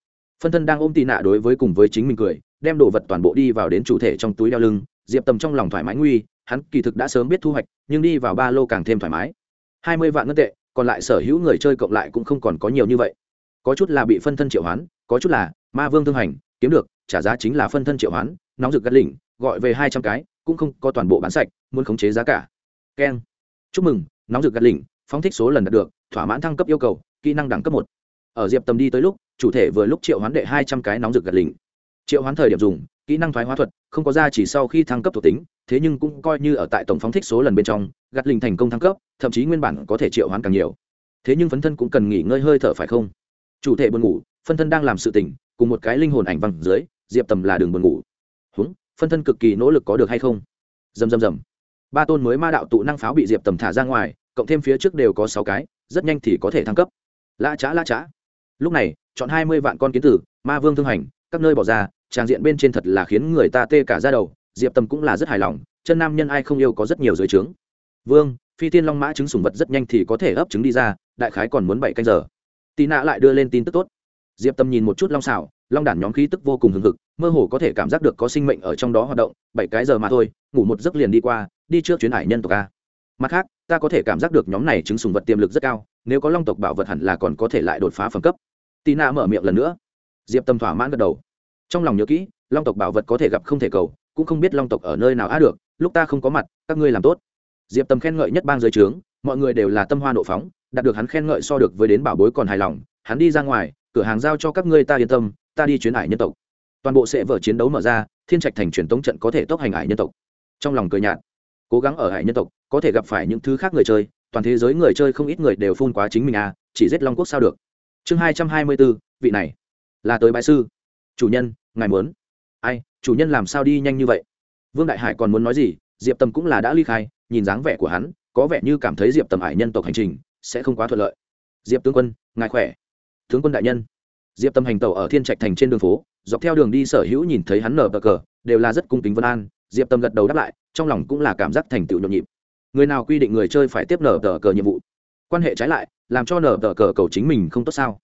Phân thân đang ôm tị nạ đối với cùng với chính mình cười, đem đồ vật toàn bộ đi vào đến chủ thể trong túi đeo lưng, diệp tầm trong lòng thoải mái nguy, hắn kỳ thực đã sớm biết thu hoạch, nhưng đi vào ba lô càng thêm thoải mái. Hai mươi vạn ngân tệ, còn lại sở hữu người chơi cộng lại cũng không còn có nhiều như vậy. Có chút là bị phân thân triệu hoán, có chút là ma vương thương hành, kiếm được, trả giá chính là phân thân triệu hoán, nóng rực gắt lỉnh, gọi về hai trăm cái, cũng không có toàn bộ bán sạch, muốn khống chế giá cả. Keng. Chúc mừng nóng rực gạt lỉnh, phóng thích số lần đạt được, thỏa mãn thăng cấp yêu cầu, kỹ năng đẳng cấp một. Ở diệp tầm đi tới lúc, chủ thể vừa lúc triệu hoán đệ hai trăm cái nóng rực gạt lỉnh. Triệu hoán thời điểm dùng, kỹ năng thoái hóa thuật, không có ra chỉ sau khi thăng cấp thuộc tính, thế nhưng cũng coi như ở tại tổng phóng thích số lần bên trong, gạt lỉnh thành công thăng cấp, thậm chí nguyên bản có thể triệu hoán càng nhiều. Thế nhưng phấn thân cũng cần nghỉ ngơi hơi thở phải không? Chủ thể buồn ngủ, phân thân đang làm sự tỉnh cùng một cái linh hồn ảnh văng dưới, diệp tầm là đường buồn ngủ. Húng, phân thân cực kỳ nỗ lực có được hay không? Dầm dầm dầm ba tôn mới ma đạo tụ năng pháo bị diệp tầm thả ra ngoài cộng thêm phía trước đều có sáu cái rất nhanh thì có thể thăng cấp lã chã lã chã lúc này chọn hai mươi vạn con kiến tử ma vương thương hành các nơi bỏ ra tràng diện bên trên thật là khiến người ta tê cả ra đầu diệp Tầm cũng là rất hài lòng chân nam nhân ai không yêu có rất nhiều dưới trướng vương phi tiên long mã trứng sùng vật rất nhanh thì có thể ấp trứng đi ra đại khái còn muốn bảy canh giờ tì nạ lại đưa lên tin tức tốt diệp tâm nhìn một chút long xảo long đản nhóm khí tức vô cùng hừng hực mơ hồ có thể cảm giác được có sinh mệnh ở trong đó hoạt động bảy cái giờ mà thôi ngủ một giấc liền đi qua, đi trước chuyến hải nhân tộc a. Mặt khác, ta có thể cảm giác được nhóm này chứng sùng vật tiềm lực rất cao, nếu có long tộc bảo vật hẳn là còn có thể lại đột phá phẩm cấp. Tì nạ mở miệng lần nữa. Diệp tâm thỏa mãn gật đầu. Trong lòng nhớ kỹ, long tộc bảo vật có thể gặp không thể cầu, cũng không biết long tộc ở nơi nào á được, lúc ta không có mặt, các ngươi làm tốt. Diệp tâm khen ngợi nhất bang giới trướng, mọi người đều là tâm hoa nộ phóng, đạt được hắn khen ngợi so được với đến bảo bối còn hài lòng, hắn đi ra ngoài, cửa hàng giao cho các ngươi ta yên tâm, ta đi chuyến ải nhân tộc. Toàn bộ sẽ vở chiến đấu mở ra, thiên trạch thành truyền tống trận có thể tốc hành ải nhân tộc trong lòng cười nhạt. Cố gắng ở hải nhân tộc, có thể gặp phải những thứ khác người chơi, toàn thế giới người chơi không ít người đều phun quá chính mình à chỉ giết long quốc sao được. Chương hai trăm hai mươi bốn vị này là tới bại sư. Chủ nhân, ngài muốn. Ai, chủ nhân làm sao đi nhanh như vậy? Vương đại hải còn muốn nói gì, diệp tâm cũng là đã ly khai, nhìn dáng vẻ của hắn, có vẻ như cảm thấy diệp tầm hải nhân tộc hành trình sẽ không quá thuận lợi. Diệp tướng quân, ngài khỏe? Tướng quân đại nhân. Diệp tâm hành tàu ở thiên trạch thành trên đường phố, dọc theo đường đi sở hữu nhìn thấy hắn nở bờ cờ, đều là rất cung kính vân an diệp tâm gật đầu đáp lại, trong lòng cũng là cảm giác thành tựu nhộn nhịp. Người nào quy định người chơi phải tiếp nở tờ cờ nhiệm vụ? Quan hệ trái lại, làm cho nở tờ cờ cầu chính mình không tốt sao?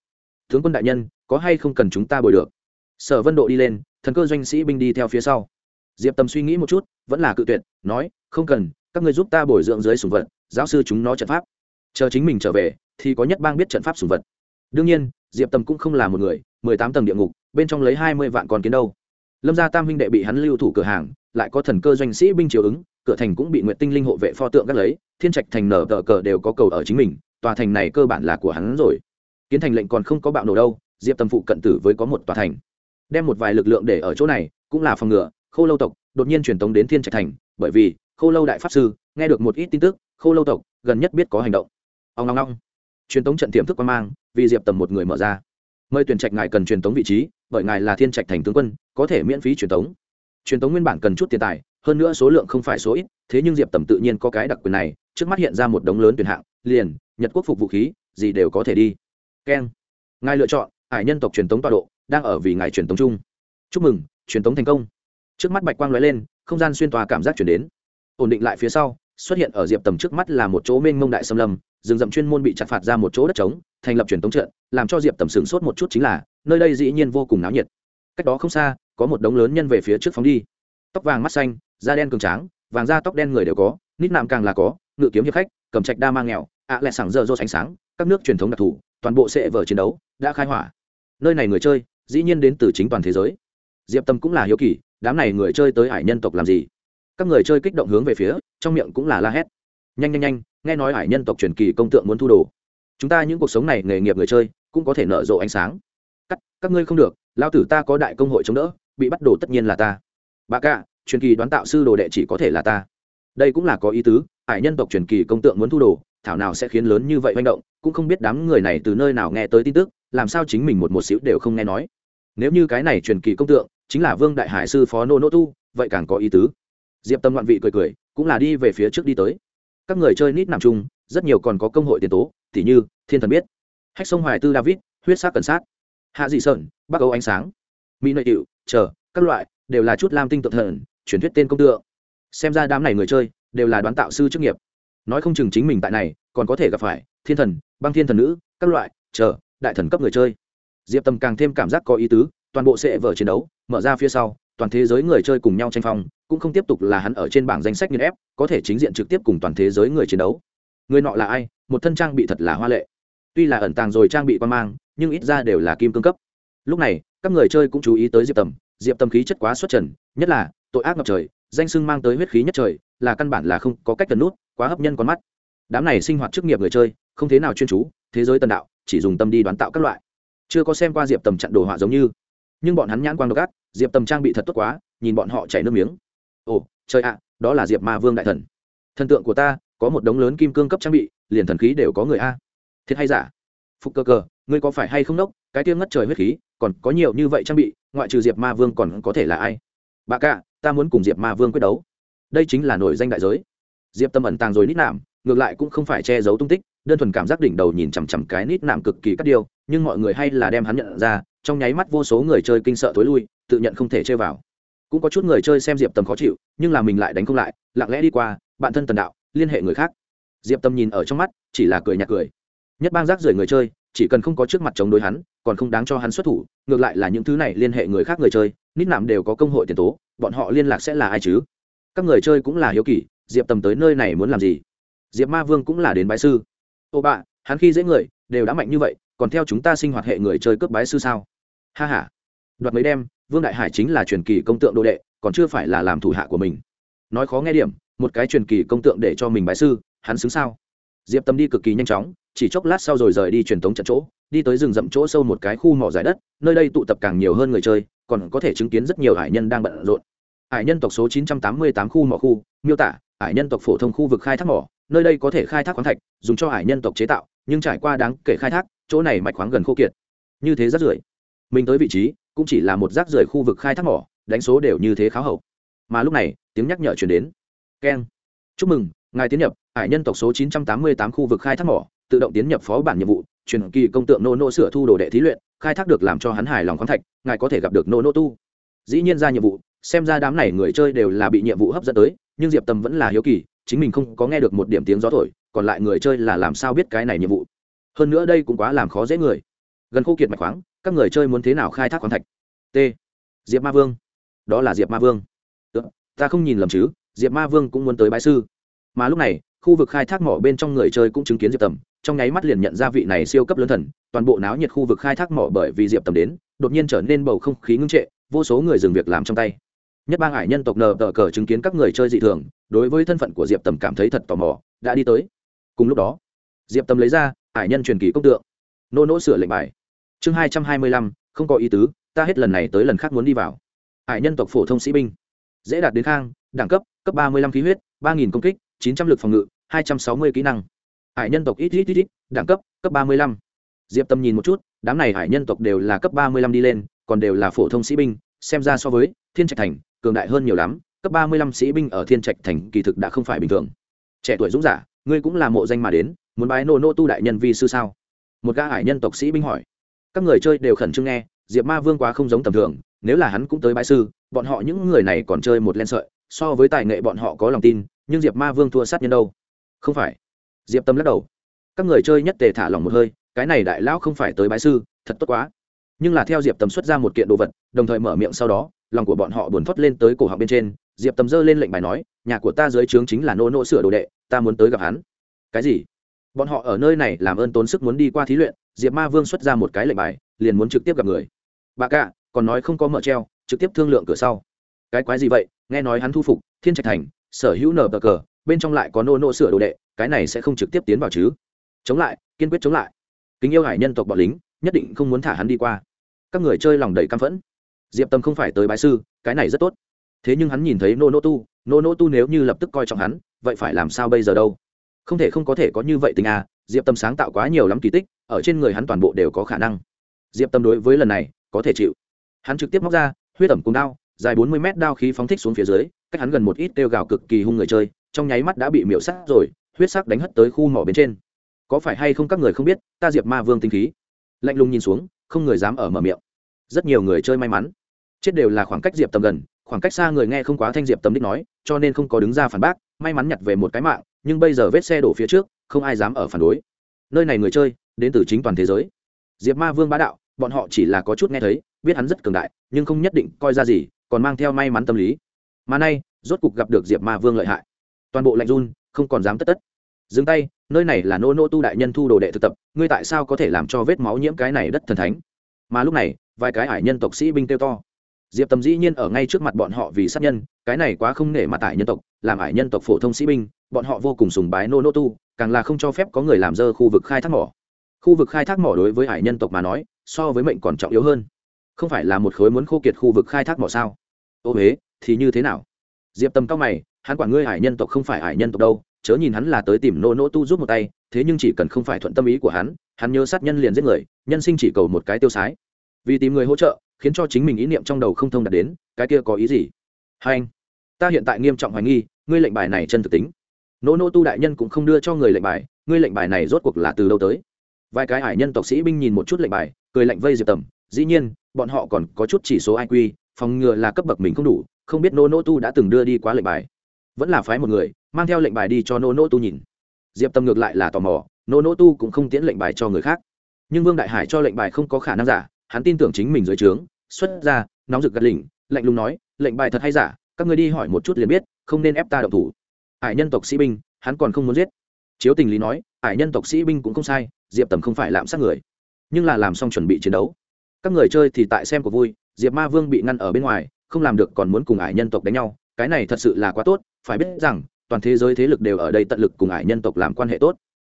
Tướng quân đại nhân, có hay không cần chúng ta bồi được? Sở vân độ đi lên, thần cơ doanh sĩ binh đi theo phía sau. Diệp tâm suy nghĩ một chút, vẫn là cự tuyệt, nói, không cần, các người giúp ta bồi dưỡng dưới sùng vật, giáo sư chúng nó trận pháp. Chờ chính mình trở về, thì có nhất bang biết trận pháp sùng vật. Đương nhiên, diệp tâm cũng không là một người, mười tám tầng địa ngục, bên trong lấy hai mươi vạn con kiến đâu. Lâm gia tam huynh đệ bị hắn lưu thủ cửa hàng lại có thần cơ doanh sĩ binh chiếu ứng, cửa thành cũng bị nguyện tinh linh hộ vệ pho tượng gác lấy, thiên trạch thành nở tờ cờ đều có cầu ở chính mình, tòa thành này cơ bản là của hắn rồi. Kiến thành lệnh còn không có bạo nổ đâu, diệp tâm phụ cận tử với có một tòa thành. Đem một vài lực lượng để ở chỗ này, cũng là phòng ngừa, khô lâu tộc đột nhiên truyền tống đến thiên trạch thành, bởi vì khô lâu đại pháp sư nghe được một ít tin tức, khô lâu tộc gần nhất biết có hành động. Ông long long truyền tống trận tiềm thức quan mang, vì diệp tầm một người mở ra. Mời tuyển trạch ngài cần truyền tống vị trí, bởi ngài là thiên trạch thành tướng quân, có thể miễn phí truyền tống truyền tống nguyên bản cần chút tiền tài, hơn nữa số lượng không phải số ít, thế nhưng diệp tầm tự nhiên có cái đặc quyền này, trước mắt hiện ra một đống lớn tuyển hạng, liền, nhật quốc phục vũ khí, gì đều có thể đi. Keng ngài lựa chọn hải nhân tộc truyền tống tọa độ, đang ở vì ngài truyền tống chung. Chúc mừng, truyền tống thành công. Trước mắt bạch quang lóe lên, không gian xuyên tòa cảm giác chuyển đến. Ổn định lại phía sau, xuất hiện ở diệp tầm trước mắt là một chỗ mênh mông đại xâm lâm, rừng rậm chuyên môn bị chặt phạt ra một chỗ đất trống, thành lập truyền tống trận, làm cho diệp tầm sửng sốt một chút chính là, nơi đây dĩ nhiên vô cùng náo nhiệt cách đó không xa có một đống lớn nhân về phía trước phóng đi. Tóc vàng mắt xanh da đen cường tráng vàng da tóc đen người đều có nít nạm càng là có ngự kiếm hiệp khách cầm trạch đa mang nghèo ạ à lẹ sảng dơ dô ánh sáng các nước truyền thống đặc thù toàn bộ sẽ vở chiến đấu đã khai hỏa. Nơi này người chơi dĩ nhiên đến từ chính toàn thế giới. Diệp tâm cũng là hiếu kỳ đám này người chơi tới hải nhân tộc làm gì? Các người chơi kích động hướng về phía trong miệng cũng là la hét. Nhanh nhanh nhanh nghe nói hải nhân tộc truyền kỳ công tượng muốn thu đồ. Chúng ta những cuộc sống này nghề nghiệp người chơi cũng có thể nở rộ ánh sáng. Các, các ngươi không được lao tử ta có đại công hội chống đỡ, bị bắt đồ tất nhiên là ta. Bà cạ truyền kỳ đoán tạo sư đồ đệ chỉ có thể là ta. Đây cũng là có ý tứ hải nhân tộc truyền kỳ công tượng muốn thu đồ, thảo nào sẽ khiến lớn như vậy manh động, cũng không biết đám người này từ nơi nào nghe tới tin tức, làm sao chính mình một một xíu đều không nghe nói. Nếu như cái này truyền kỳ công tượng, chính là vương đại hải sư phó nô nô tu, vậy càng có ý tứ. Diệp tâm loạn vị cười cười, cũng là đi về phía trước đi tới. Các người chơi nít nằm chung, rất nhiều còn có công hội tiền tố, tỉ như thiên thần biết, hách sông hoài tư david, huyết sát cần sát hạ dị sơn, bắc âu ánh sáng. Mỹ nội hiệu chờ, các loại, đều là chút lam tinh tượng thần, truyền thuyết tên công tượng. Xem ra đám này người chơi, đều là đoán tạo sư chức nghiệp. Nói không chừng chính mình tại này, còn có thể gặp phải, thiên thần, băng thiên thần nữ, các loại, chờ, đại thần cấp người chơi. Diệp tâm càng thêm cảm giác có ý tứ, toàn bộ sẽ vở chiến đấu, mở ra phía sau, toàn thế giới người chơi cùng nhau tranh phong, cũng không tiếp tục là hắn ở trên bảng danh sách nghiên ép, có thể chính diện trực tiếp cùng toàn thế giới người chiến đấu. Người nọ là ai? Một thân trang bị thật là hoa lệ. Tuy là ẩn tàng rồi trang bị quan mang nhưng ít ra đều là kim cương cấp. Lúc này, các người chơi cũng chú ý tới diệp tầm. Diệp tâm khí chất quá xuất trần, nhất là, tội ác ngập trời, danh sưng mang tới huyết khí nhất trời, là căn bản là không có cách cần nút, quá hấp nhân con mắt. Đám này sinh hoạt chức nghiệp người chơi, không thế nào chuyên chú, thế giới tân đạo, chỉ dùng tâm đi đoán tạo các loại. Chưa có xem qua diệp tầm chặn đồ họa giống như. Nhưng bọn hắn nhãn quang độc ác, diệp tầm trang bị thật tốt quá, nhìn bọn họ chảy nước miếng. Ồ, trời ạ, đó là diệp ma vương đại thần. Thần tượng của ta, có một đống lớn kim cương cấp trang bị, liền thần khí đều có người a. Thiệt hay giả? Phục cơ cờ ngươi có phải hay không đốc? Cái tiếng ngất trời huyết khí, còn có nhiều như vậy trang bị, ngoại trừ diệp ma vương còn có thể là ai? Bà cả, ta muốn cùng diệp ma vương quyết đấu. Đây chính là nổi danh đại giới. Diệp tâm ẩn tàng rồi nít nạm, ngược lại cũng không phải che giấu tung tích, đơn thuần cảm giác đỉnh đầu nhìn chằm chằm cái nít nạm cực kỳ cắt điều nhưng mọi người hay là đem hắn nhận ra, trong nháy mắt vô số người chơi kinh sợ thối lui, tự nhận không thể chơi vào. Cũng có chút người chơi xem diệp Tâm khó chịu, nhưng là mình lại đánh không lại, lặng lẽ đi qua, bạn thân tần đạo, liên hệ người khác. Diệp tâm nhìn ở trong mắt, chỉ là cười nhạt cười nhất bang rác rưởi người chơi, chỉ cần không có trước mặt chống đối hắn, còn không đáng cho hắn xuất thủ, ngược lại là những thứ này liên hệ người khác người chơi, nít nạm đều có công hội tiền tố, bọn họ liên lạc sẽ là ai chứ? Các người chơi cũng là hiếu kỳ, diệp tầm tới nơi này muốn làm gì? Diệp ma vương cũng là đến bái sư. Ô bạ hắn khi dễ người, đều đã mạnh như vậy, còn theo chúng ta sinh hoạt hệ người chơi cướp bái sư sao? Ha h a đoạt mấy đêm vương đại hải chính là truyền kỳ công tượng đô đệ, còn chưa phải là làm thủ hạ của mình. Nói khó nghe điểm, một cái truyền kỳ công tượng để cho mình bái sư, hắn xứng sao? Diệp tâm đi cực kỳ nhanh chóng, chỉ chốc lát sau rồi rời đi truyền tống trận chỗ, đi tới rừng rậm chỗ sâu một cái khu mỏ giải đất, nơi đây tụ tập càng nhiều hơn người chơi, còn có thể chứng kiến rất nhiều hải nhân đang bận rộn. Hải nhân tộc số 988 khu mỏ khu, miêu tả, hải nhân tộc phổ thông khu vực khai thác mỏ, nơi đây có thể khai thác khoáng thạch, dùng cho hải nhân tộc chế tạo, nhưng trải qua đáng kể khai thác, chỗ này mạch khoáng gần khô kiệt. Như thế rất rưởi. Mình tới vị trí, cũng chỉ là một rác rưởi khu vực khai thác mỏ, đánh số đều như thế khá hậu. Mà lúc này, tiếng nhắc nhở chuyển đến. Keng. Chúc mừng, ngài tiến nhập hải nhân tộc số 988 khu vực khai thác mỏ, tự động tiến nhập phó bản nhiệm vụ, truyền kỳ công tượng nô nô sửa thu đồ đệ thí luyện, khai thác được làm cho hắn hài lòng khoáng thạch, ngài có thể gặp được nô nô tu. Dĩ nhiên ra nhiệm vụ, xem ra đám này người chơi đều là bị nhiệm vụ hấp dẫn tới, nhưng diệp tâm vẫn là hiếu kỳ, chính mình không có nghe được một điểm tiếng gió thổi, còn lại người chơi là làm sao biết cái này nhiệm vụ? Hơn nữa đây cũng quá làm khó dễ người. Gần khô kiệt mạch khoáng, các người chơi muốn thế nào khai thác khoáng thạch? T. Diệp ma vương. Đó là diệp ma vương. Ta không nhìn lầm chứ, diệp ma vương cũng muốn tới bãi sư. Mà lúc này khu vực khai thác mỏ bên trong người chơi cũng chứng kiến diệp tầm, trong nháy mắt liền nhận ra vị này siêu cấp lớn thần, toàn bộ náo nhiệt khu vực khai thác mỏ bởi vì diệp tầm đến, đột nhiên trở nên bầu không khí ngưng trệ, vô số người dừng việc làm trong tay. Nhất bang hải nhân tộc nờ tờ cờ chứng kiến các người chơi dị thường, đối với thân phận của diệp tầm cảm thấy thật tò mò, đã đi tới. Cùng lúc đó, diệp tầm lấy ra, hải nhân truyền kỳ công tượng. Nô nỗ sửa lệnh bài. Chương hai trăm hai mươi lăm, không có ý tứ, ta hết lần này tới lần khác muốn đi vào. Hải nhân tộc phổ thông sĩ binh. Dễ đạt đến khang, đẳng cấp cấp ba mươi lăm khí huyết, ba nghìn công kích, chín trăm l ự c phòng ngự hai trăm sáu mươi kỹ năng. Hải nhân tộc ít ít ít ít, đẳng cấp cấp ba mươi lăm. Diệp tâm nhìn một chút, đám này hải nhân tộc đều là cấp ba mươi lăm đi lên, còn đều là phổ thông sĩ binh, xem ra so với thiên trạch thành, cường đại hơn nhiều lắm, cấp ba mươi lăm sĩ binh ở thiên trạch thành kỳ thực đã không phải bình thường. Trẻ tuổi dũng giả, ngươi cũng là mộ danh mà đến, muốn bái nô nô tu đại nhân vi sư sao? Một gã hải nhân tộc sĩ binh hỏi. Các người chơi đều khẩn trương nghe, diệp ma vương quá không giống tầm thường, nếu là hắn cũng tới bái sư, bọn họ những người này còn chơi một len sợi, so với tài nghệ bọn họ có lòng tin, nhưng diệp ma vương thua sát nhân đâu? Không phải. Diệp tâm lắc đầu. Các người chơi nhất tề thả lỏng một hơi, cái này đại lão không phải tới bái sư, thật tốt quá. Nhưng là theo diệp tâm xuất ra một kiện đồ vật, đồng thời mở miệng sau đó, lòng của bọn họ buồn thoát lên tới cổ họng bên trên, diệp tâm giơ lên lệnh bài nói, nhà của ta dưới trướng chính là nô nô sửa đồ đệ, ta muốn tới gặp hắn. Cái gì? Bọn họ ở nơi này làm ơn tốn sức muốn đi qua thí luyện, diệp ma vương xuất ra một cái lệnh bài, liền muốn trực tiếp gặp người. Bà cạ còn nói không có mở treo, trực tiếp thương lượng cửa sau. Cái quái gì vậy? Nghe nói hắn thu phục, thiên trạch thành, sở hữu nở bờ cờ bên trong lại có nô nô sửa đồ đệ, cái này sẽ không trực tiếp tiến vào chứ. Chống lại, kiên quyết chống lại. Kính yêu hải nhân tộc bọn lính, nhất định không muốn thả hắn đi qua. Các người chơi lòng đầy căm phẫn. Diệp tâm không phải tới bái sư, cái này rất tốt. Thế nhưng hắn nhìn thấy nô nô tu, nô nô tu nếu như lập tức coi trọng hắn, vậy phải làm sao bây giờ đâu? Không thể không có thể có như vậy tình à diệp tâm sáng tạo quá nhiều lắm kỳ tích, ở trên người hắn toàn bộ đều có khả năng. Diệp tâm đối với lần này, có thể chịu. Hắn trực tiếp móc ra, huyết ẩm cùng đao dài bốn mươi mét đao khí phóng thích xuống phía dưới, cách hắn gần một ít kêu gào cực kỳ hung người chơi, trong nháy mắt đã bị miễu sát rồi, huyết sắc đánh hất tới khu mỏ bên trên. Có phải hay không các người không biết, ta diệp ma vương tinh khí. Lạnh lùng nhìn xuống, không người dám ở mở miệng. Rất nhiều người chơi may mắn. Chết đều là khoảng cách diệp tầm gần, khoảng cách xa người nghe không quá thanh diệp tầm đích nói, cho nên không có đứng ra phản bác, may mắn nhặt về một cái mạng, nhưng bây giờ vết xe đổ phía trước, không ai dám ở phản đối. Nơi này người chơi, đến từ chính toàn thế giới. Diệp ma vương bá đạo, bọn họ chỉ là có chút nghe thấy, biết hắn rất cường đại, nhưng không nhất định coi ra gì còn mang theo may mắn tâm lý. Mà nay, rốt cục gặp được diệp ma vương lợi hại. Toàn bộ lạnh run, không còn dám tất tất. Dừng tay, nơi này là nô nô tu đại nhân thu đồ đệ thực tập, ngươi tại sao có thể làm cho vết máu nhiễm cái này đất thần thánh? Mà lúc này, vài cái hải nhân tộc sĩ binh kêu to. Diệp tầm dĩ nhiên ở ngay trước mặt bọn họ vì sát nhân, cái này quá không nể mặt tại nhân tộc, làm hải nhân tộc phổ thông sĩ binh, bọn họ vô cùng sùng bái nô nô tu, càng là không cho phép có người làm dơ khu vực khai thác mỏ. Khu vực khai thác mỏ đối với hải nhân tộc mà nói, so với mệnh còn trọng yếu hơn không phải là một khối muốn khô kiệt khu vực khai thác mỏ sao? Ô huế thì như thế nào? Diệp tầm cao mày, hắn quản ngươi hải nhân tộc không phải hải nhân tộc đâu, chớ nhìn hắn là tới tìm nô nô tu giúp một tay, thế nhưng chỉ cần không phải thuận tâm ý của hắn hắn nhớ sát nhân liền giết người, nhân sinh chỉ cầu một cái tiêu sái. Vì tìm người hỗ trợ, khiến cho chính mình ý niệm trong đầu không thông đạt đến, cái kia có ý gì? Hai anh, ta hiện tại nghiêm trọng hoài nghi, ngươi lệnh bài này chân thực tính. Nô nô tu đại nhân cũng không đưa cho người lệnh bài, ngươi lệnh bài này rốt cuộc là từ đâu tới? Vài cái hải nhân tộc sĩ binh nhìn một chút lệnh bài, cười lệnh vây diệp tầm dĩ nhiên bọn họ còn có chút chỉ số iq phòng ngừa là cấp bậc mình không đủ, không biết nô nô tu đã từng đưa đi quá lệnh bài. Vẫn là phái một người, mang theo lệnh bài đi cho nô nô tu nhìn. Diệp tâm ngược lại là tò mò, nô nô tu cũng không tiễn lệnh bài cho người khác. Nhưng vương đại hải cho lệnh bài không có khả năng giả, hắn tin tưởng chính mình dưới trướng, xuất ra, nóng rực gật lỉnh, lạnh lùng nói, lệnh bài thật hay giả, các người đi hỏi một chút liền biết, không nên ép ta động thủ. Hải nhân tộc sĩ binh, hắn còn không muốn giết. Chiếu tình lý nói, hải nhân tộc sĩ binh cũng không sai, diệp tầm không phải lạm sát người, nhưng là làm xong chuẩn bị chiến đấu các người chơi thì tại xem của vui, diệp ma vương bị ngăn ở bên ngoài, không làm được còn muốn cùng ải nhân tộc đánh nhau, cái này thật sự là quá tốt, phải biết rằng, toàn thế giới thế lực đều ở đây tận lực cùng ải nhân tộc làm quan hệ tốt.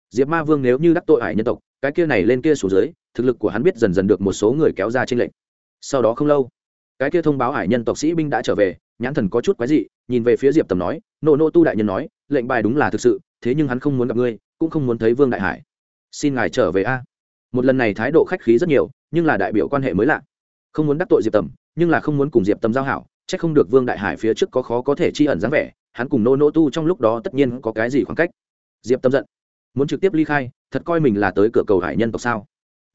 Diệp ma vương nếu như đắc tội ải nhân tộc, cái kia này lên kia xuống dưới, thực lực của hắn biết dần dần được một số người kéo ra trên lệnh sau đó không lâu, cái kia thông báo ải nhân tộc sĩ binh đã trở về, nhãn thần có chút quái dị, nhìn về phía diệp tầm nói, nộ nộ tu đại nhân nói, lệnh bài đúng là thực sự, thế nhưng hắn không muốn gặp ngươi, cũng không muốn thấy vương đại hải. Xin ngài trở về a một lần này thái độ khách khí rất nhiều, nhưng là đại biểu quan hệ mới lạ. Không muốn đắc tội diệp tầm, nhưng là không muốn cùng diệp tầm giao hảo c h ắ c không được vương đại hải phía trước có khó có thể chi ẩn dáng vẻ, hắn cùng nô nô tu trong lúc đó tất nhiên có cái gì khoảng cách. Diệp tâm giận, muốn trực tiếp ly khai, thật coi mình là tới cửa cầu hải nhân tộc sao.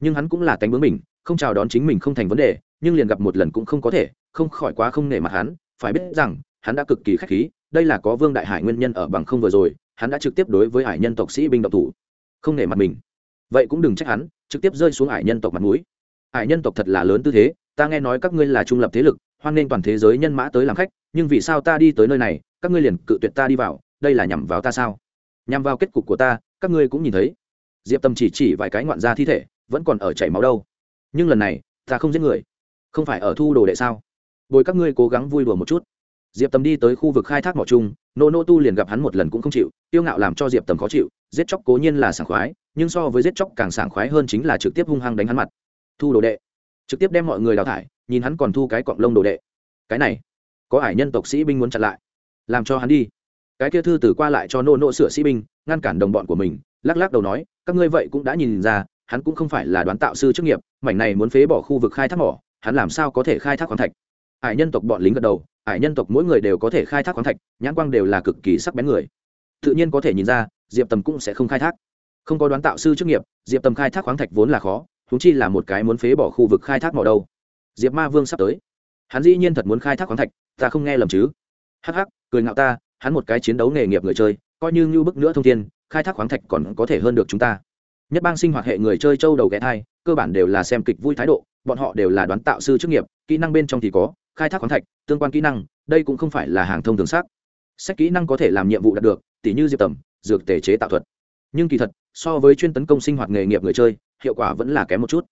Nhưng hắn cũng là tánh bướng mình, không chào đón chính mình không thành vấn đề, nhưng liền gặp một lần cũng không có thể, không khỏi quá không nể mặt hắn, phải biết rằng, hắn đã cực kỳ k h á c h khí, đây là có vương đại hải nguyên nhân ở bằng không vừa rồi, hắn đã trực tiếp đối với hải nhân tộc sĩ binh độc thủ. Không nể mặt mình vậy cũng đừng trách hắn, trực tiếp rơi xuống hải nhân tộc mặt mũi. Hải nhân tộc thật là lớn tư thế, ta nghe nói các ngươi là trung lập thế lực, hoan nên toàn thế giới nhân mã tới làm khách, nhưng vì sao ta đi tới nơi này, các ngươi liền cự tuyệt ta đi vào, đây là nhằm vào ta sao? Nhằm vào kết cục của ta, các ngươi cũng nhìn thấy. Diệp tâm chỉ chỉ vài cái ngoạn ra thi thể, vẫn còn ở chảy máu đâu. Nhưng lần này, ta không giết người. Không phải ở thu đồ đệ sao? Bồi các ngươi cố gắng vui đùa một chút diệp tâm đi tới khu vực khai thác mỏ chung, nô nô tu liền gặp hắn một lần cũng không chịu tiêu ngạo làm cho diệp tầm khó chịu, giết chóc cố nhiên là sảng khoái, nhưng so với giết chóc càng sảng khoái hơn chính là trực tiếp hung hăng đánh hắn mặt. Thu đồ đệ. Trực tiếp đem mọi người đào thải, nhìn hắn còn thu cái cọng lông đồ đệ. Cái này, có ải nhân tộc sĩ binh muốn chặn lại. Làm cho hắn đi. Cái kia thư từ qua lại cho nô nô sửa sĩ binh, ngăn cản đồng bọn của mình, lắc lắc đầu nói, các ngươi vậy cũng đã nhìn ra, hắn cũng không phải là đoán tạo sư chức nghiệp, mảnh này muốn phế bỏ khu vực khai thác mỏ, hắn làm sao có thể khai thác khoáng thạch. Hải nhân tộc bọn lính gật đầu Ải nhân tộc mỗi người đều có thể khai thác khoáng thạch, nhãn quang đều là cực kỳ sắc bén người. Tự nhiên có thể nhìn ra, diệp tầm cũng sẽ không khai thác. Không có đoán tạo sư chức nghiệp, diệp tầm khai thác khoáng thạch vốn là khó thúng chi là một cái muốn phế bỏ khu vực khai thác mỏ đâu. Diệp ma vương sắp tới. Hắn dĩ nhiên thật muốn khai thác khoáng thạch, ta không nghe lầm chứ? Hắc hắc, cười ngạo ta, hắn một cái chiến đấu nghề nghiệp người chơi, coi như như bức nữa thông tin khai thác khoáng thạch còn có thể hơn được chúng ta. Nhất bang sinh hoạt hệ người chơi châu đầu ghé thai, cơ bản đều là xem kịch vui thái độ, bọn họ đều là đoán tạo sư chức nghiệp, kỹ năng bên trong thì có khai thác khoáng thạch, tương quan kỹ năng, đây cũng không phải là hàng thông thường xác. Sách kỹ năng có thể làm nhiệm vụ đạt được, tỉ như diệp tầm, dược tề chế tạo thuật. Nhưng kỳ thật, so với chuyên tấn công sinh hoạt nghề nghiệp người chơi, hiệu quả vẫn là kém một chút.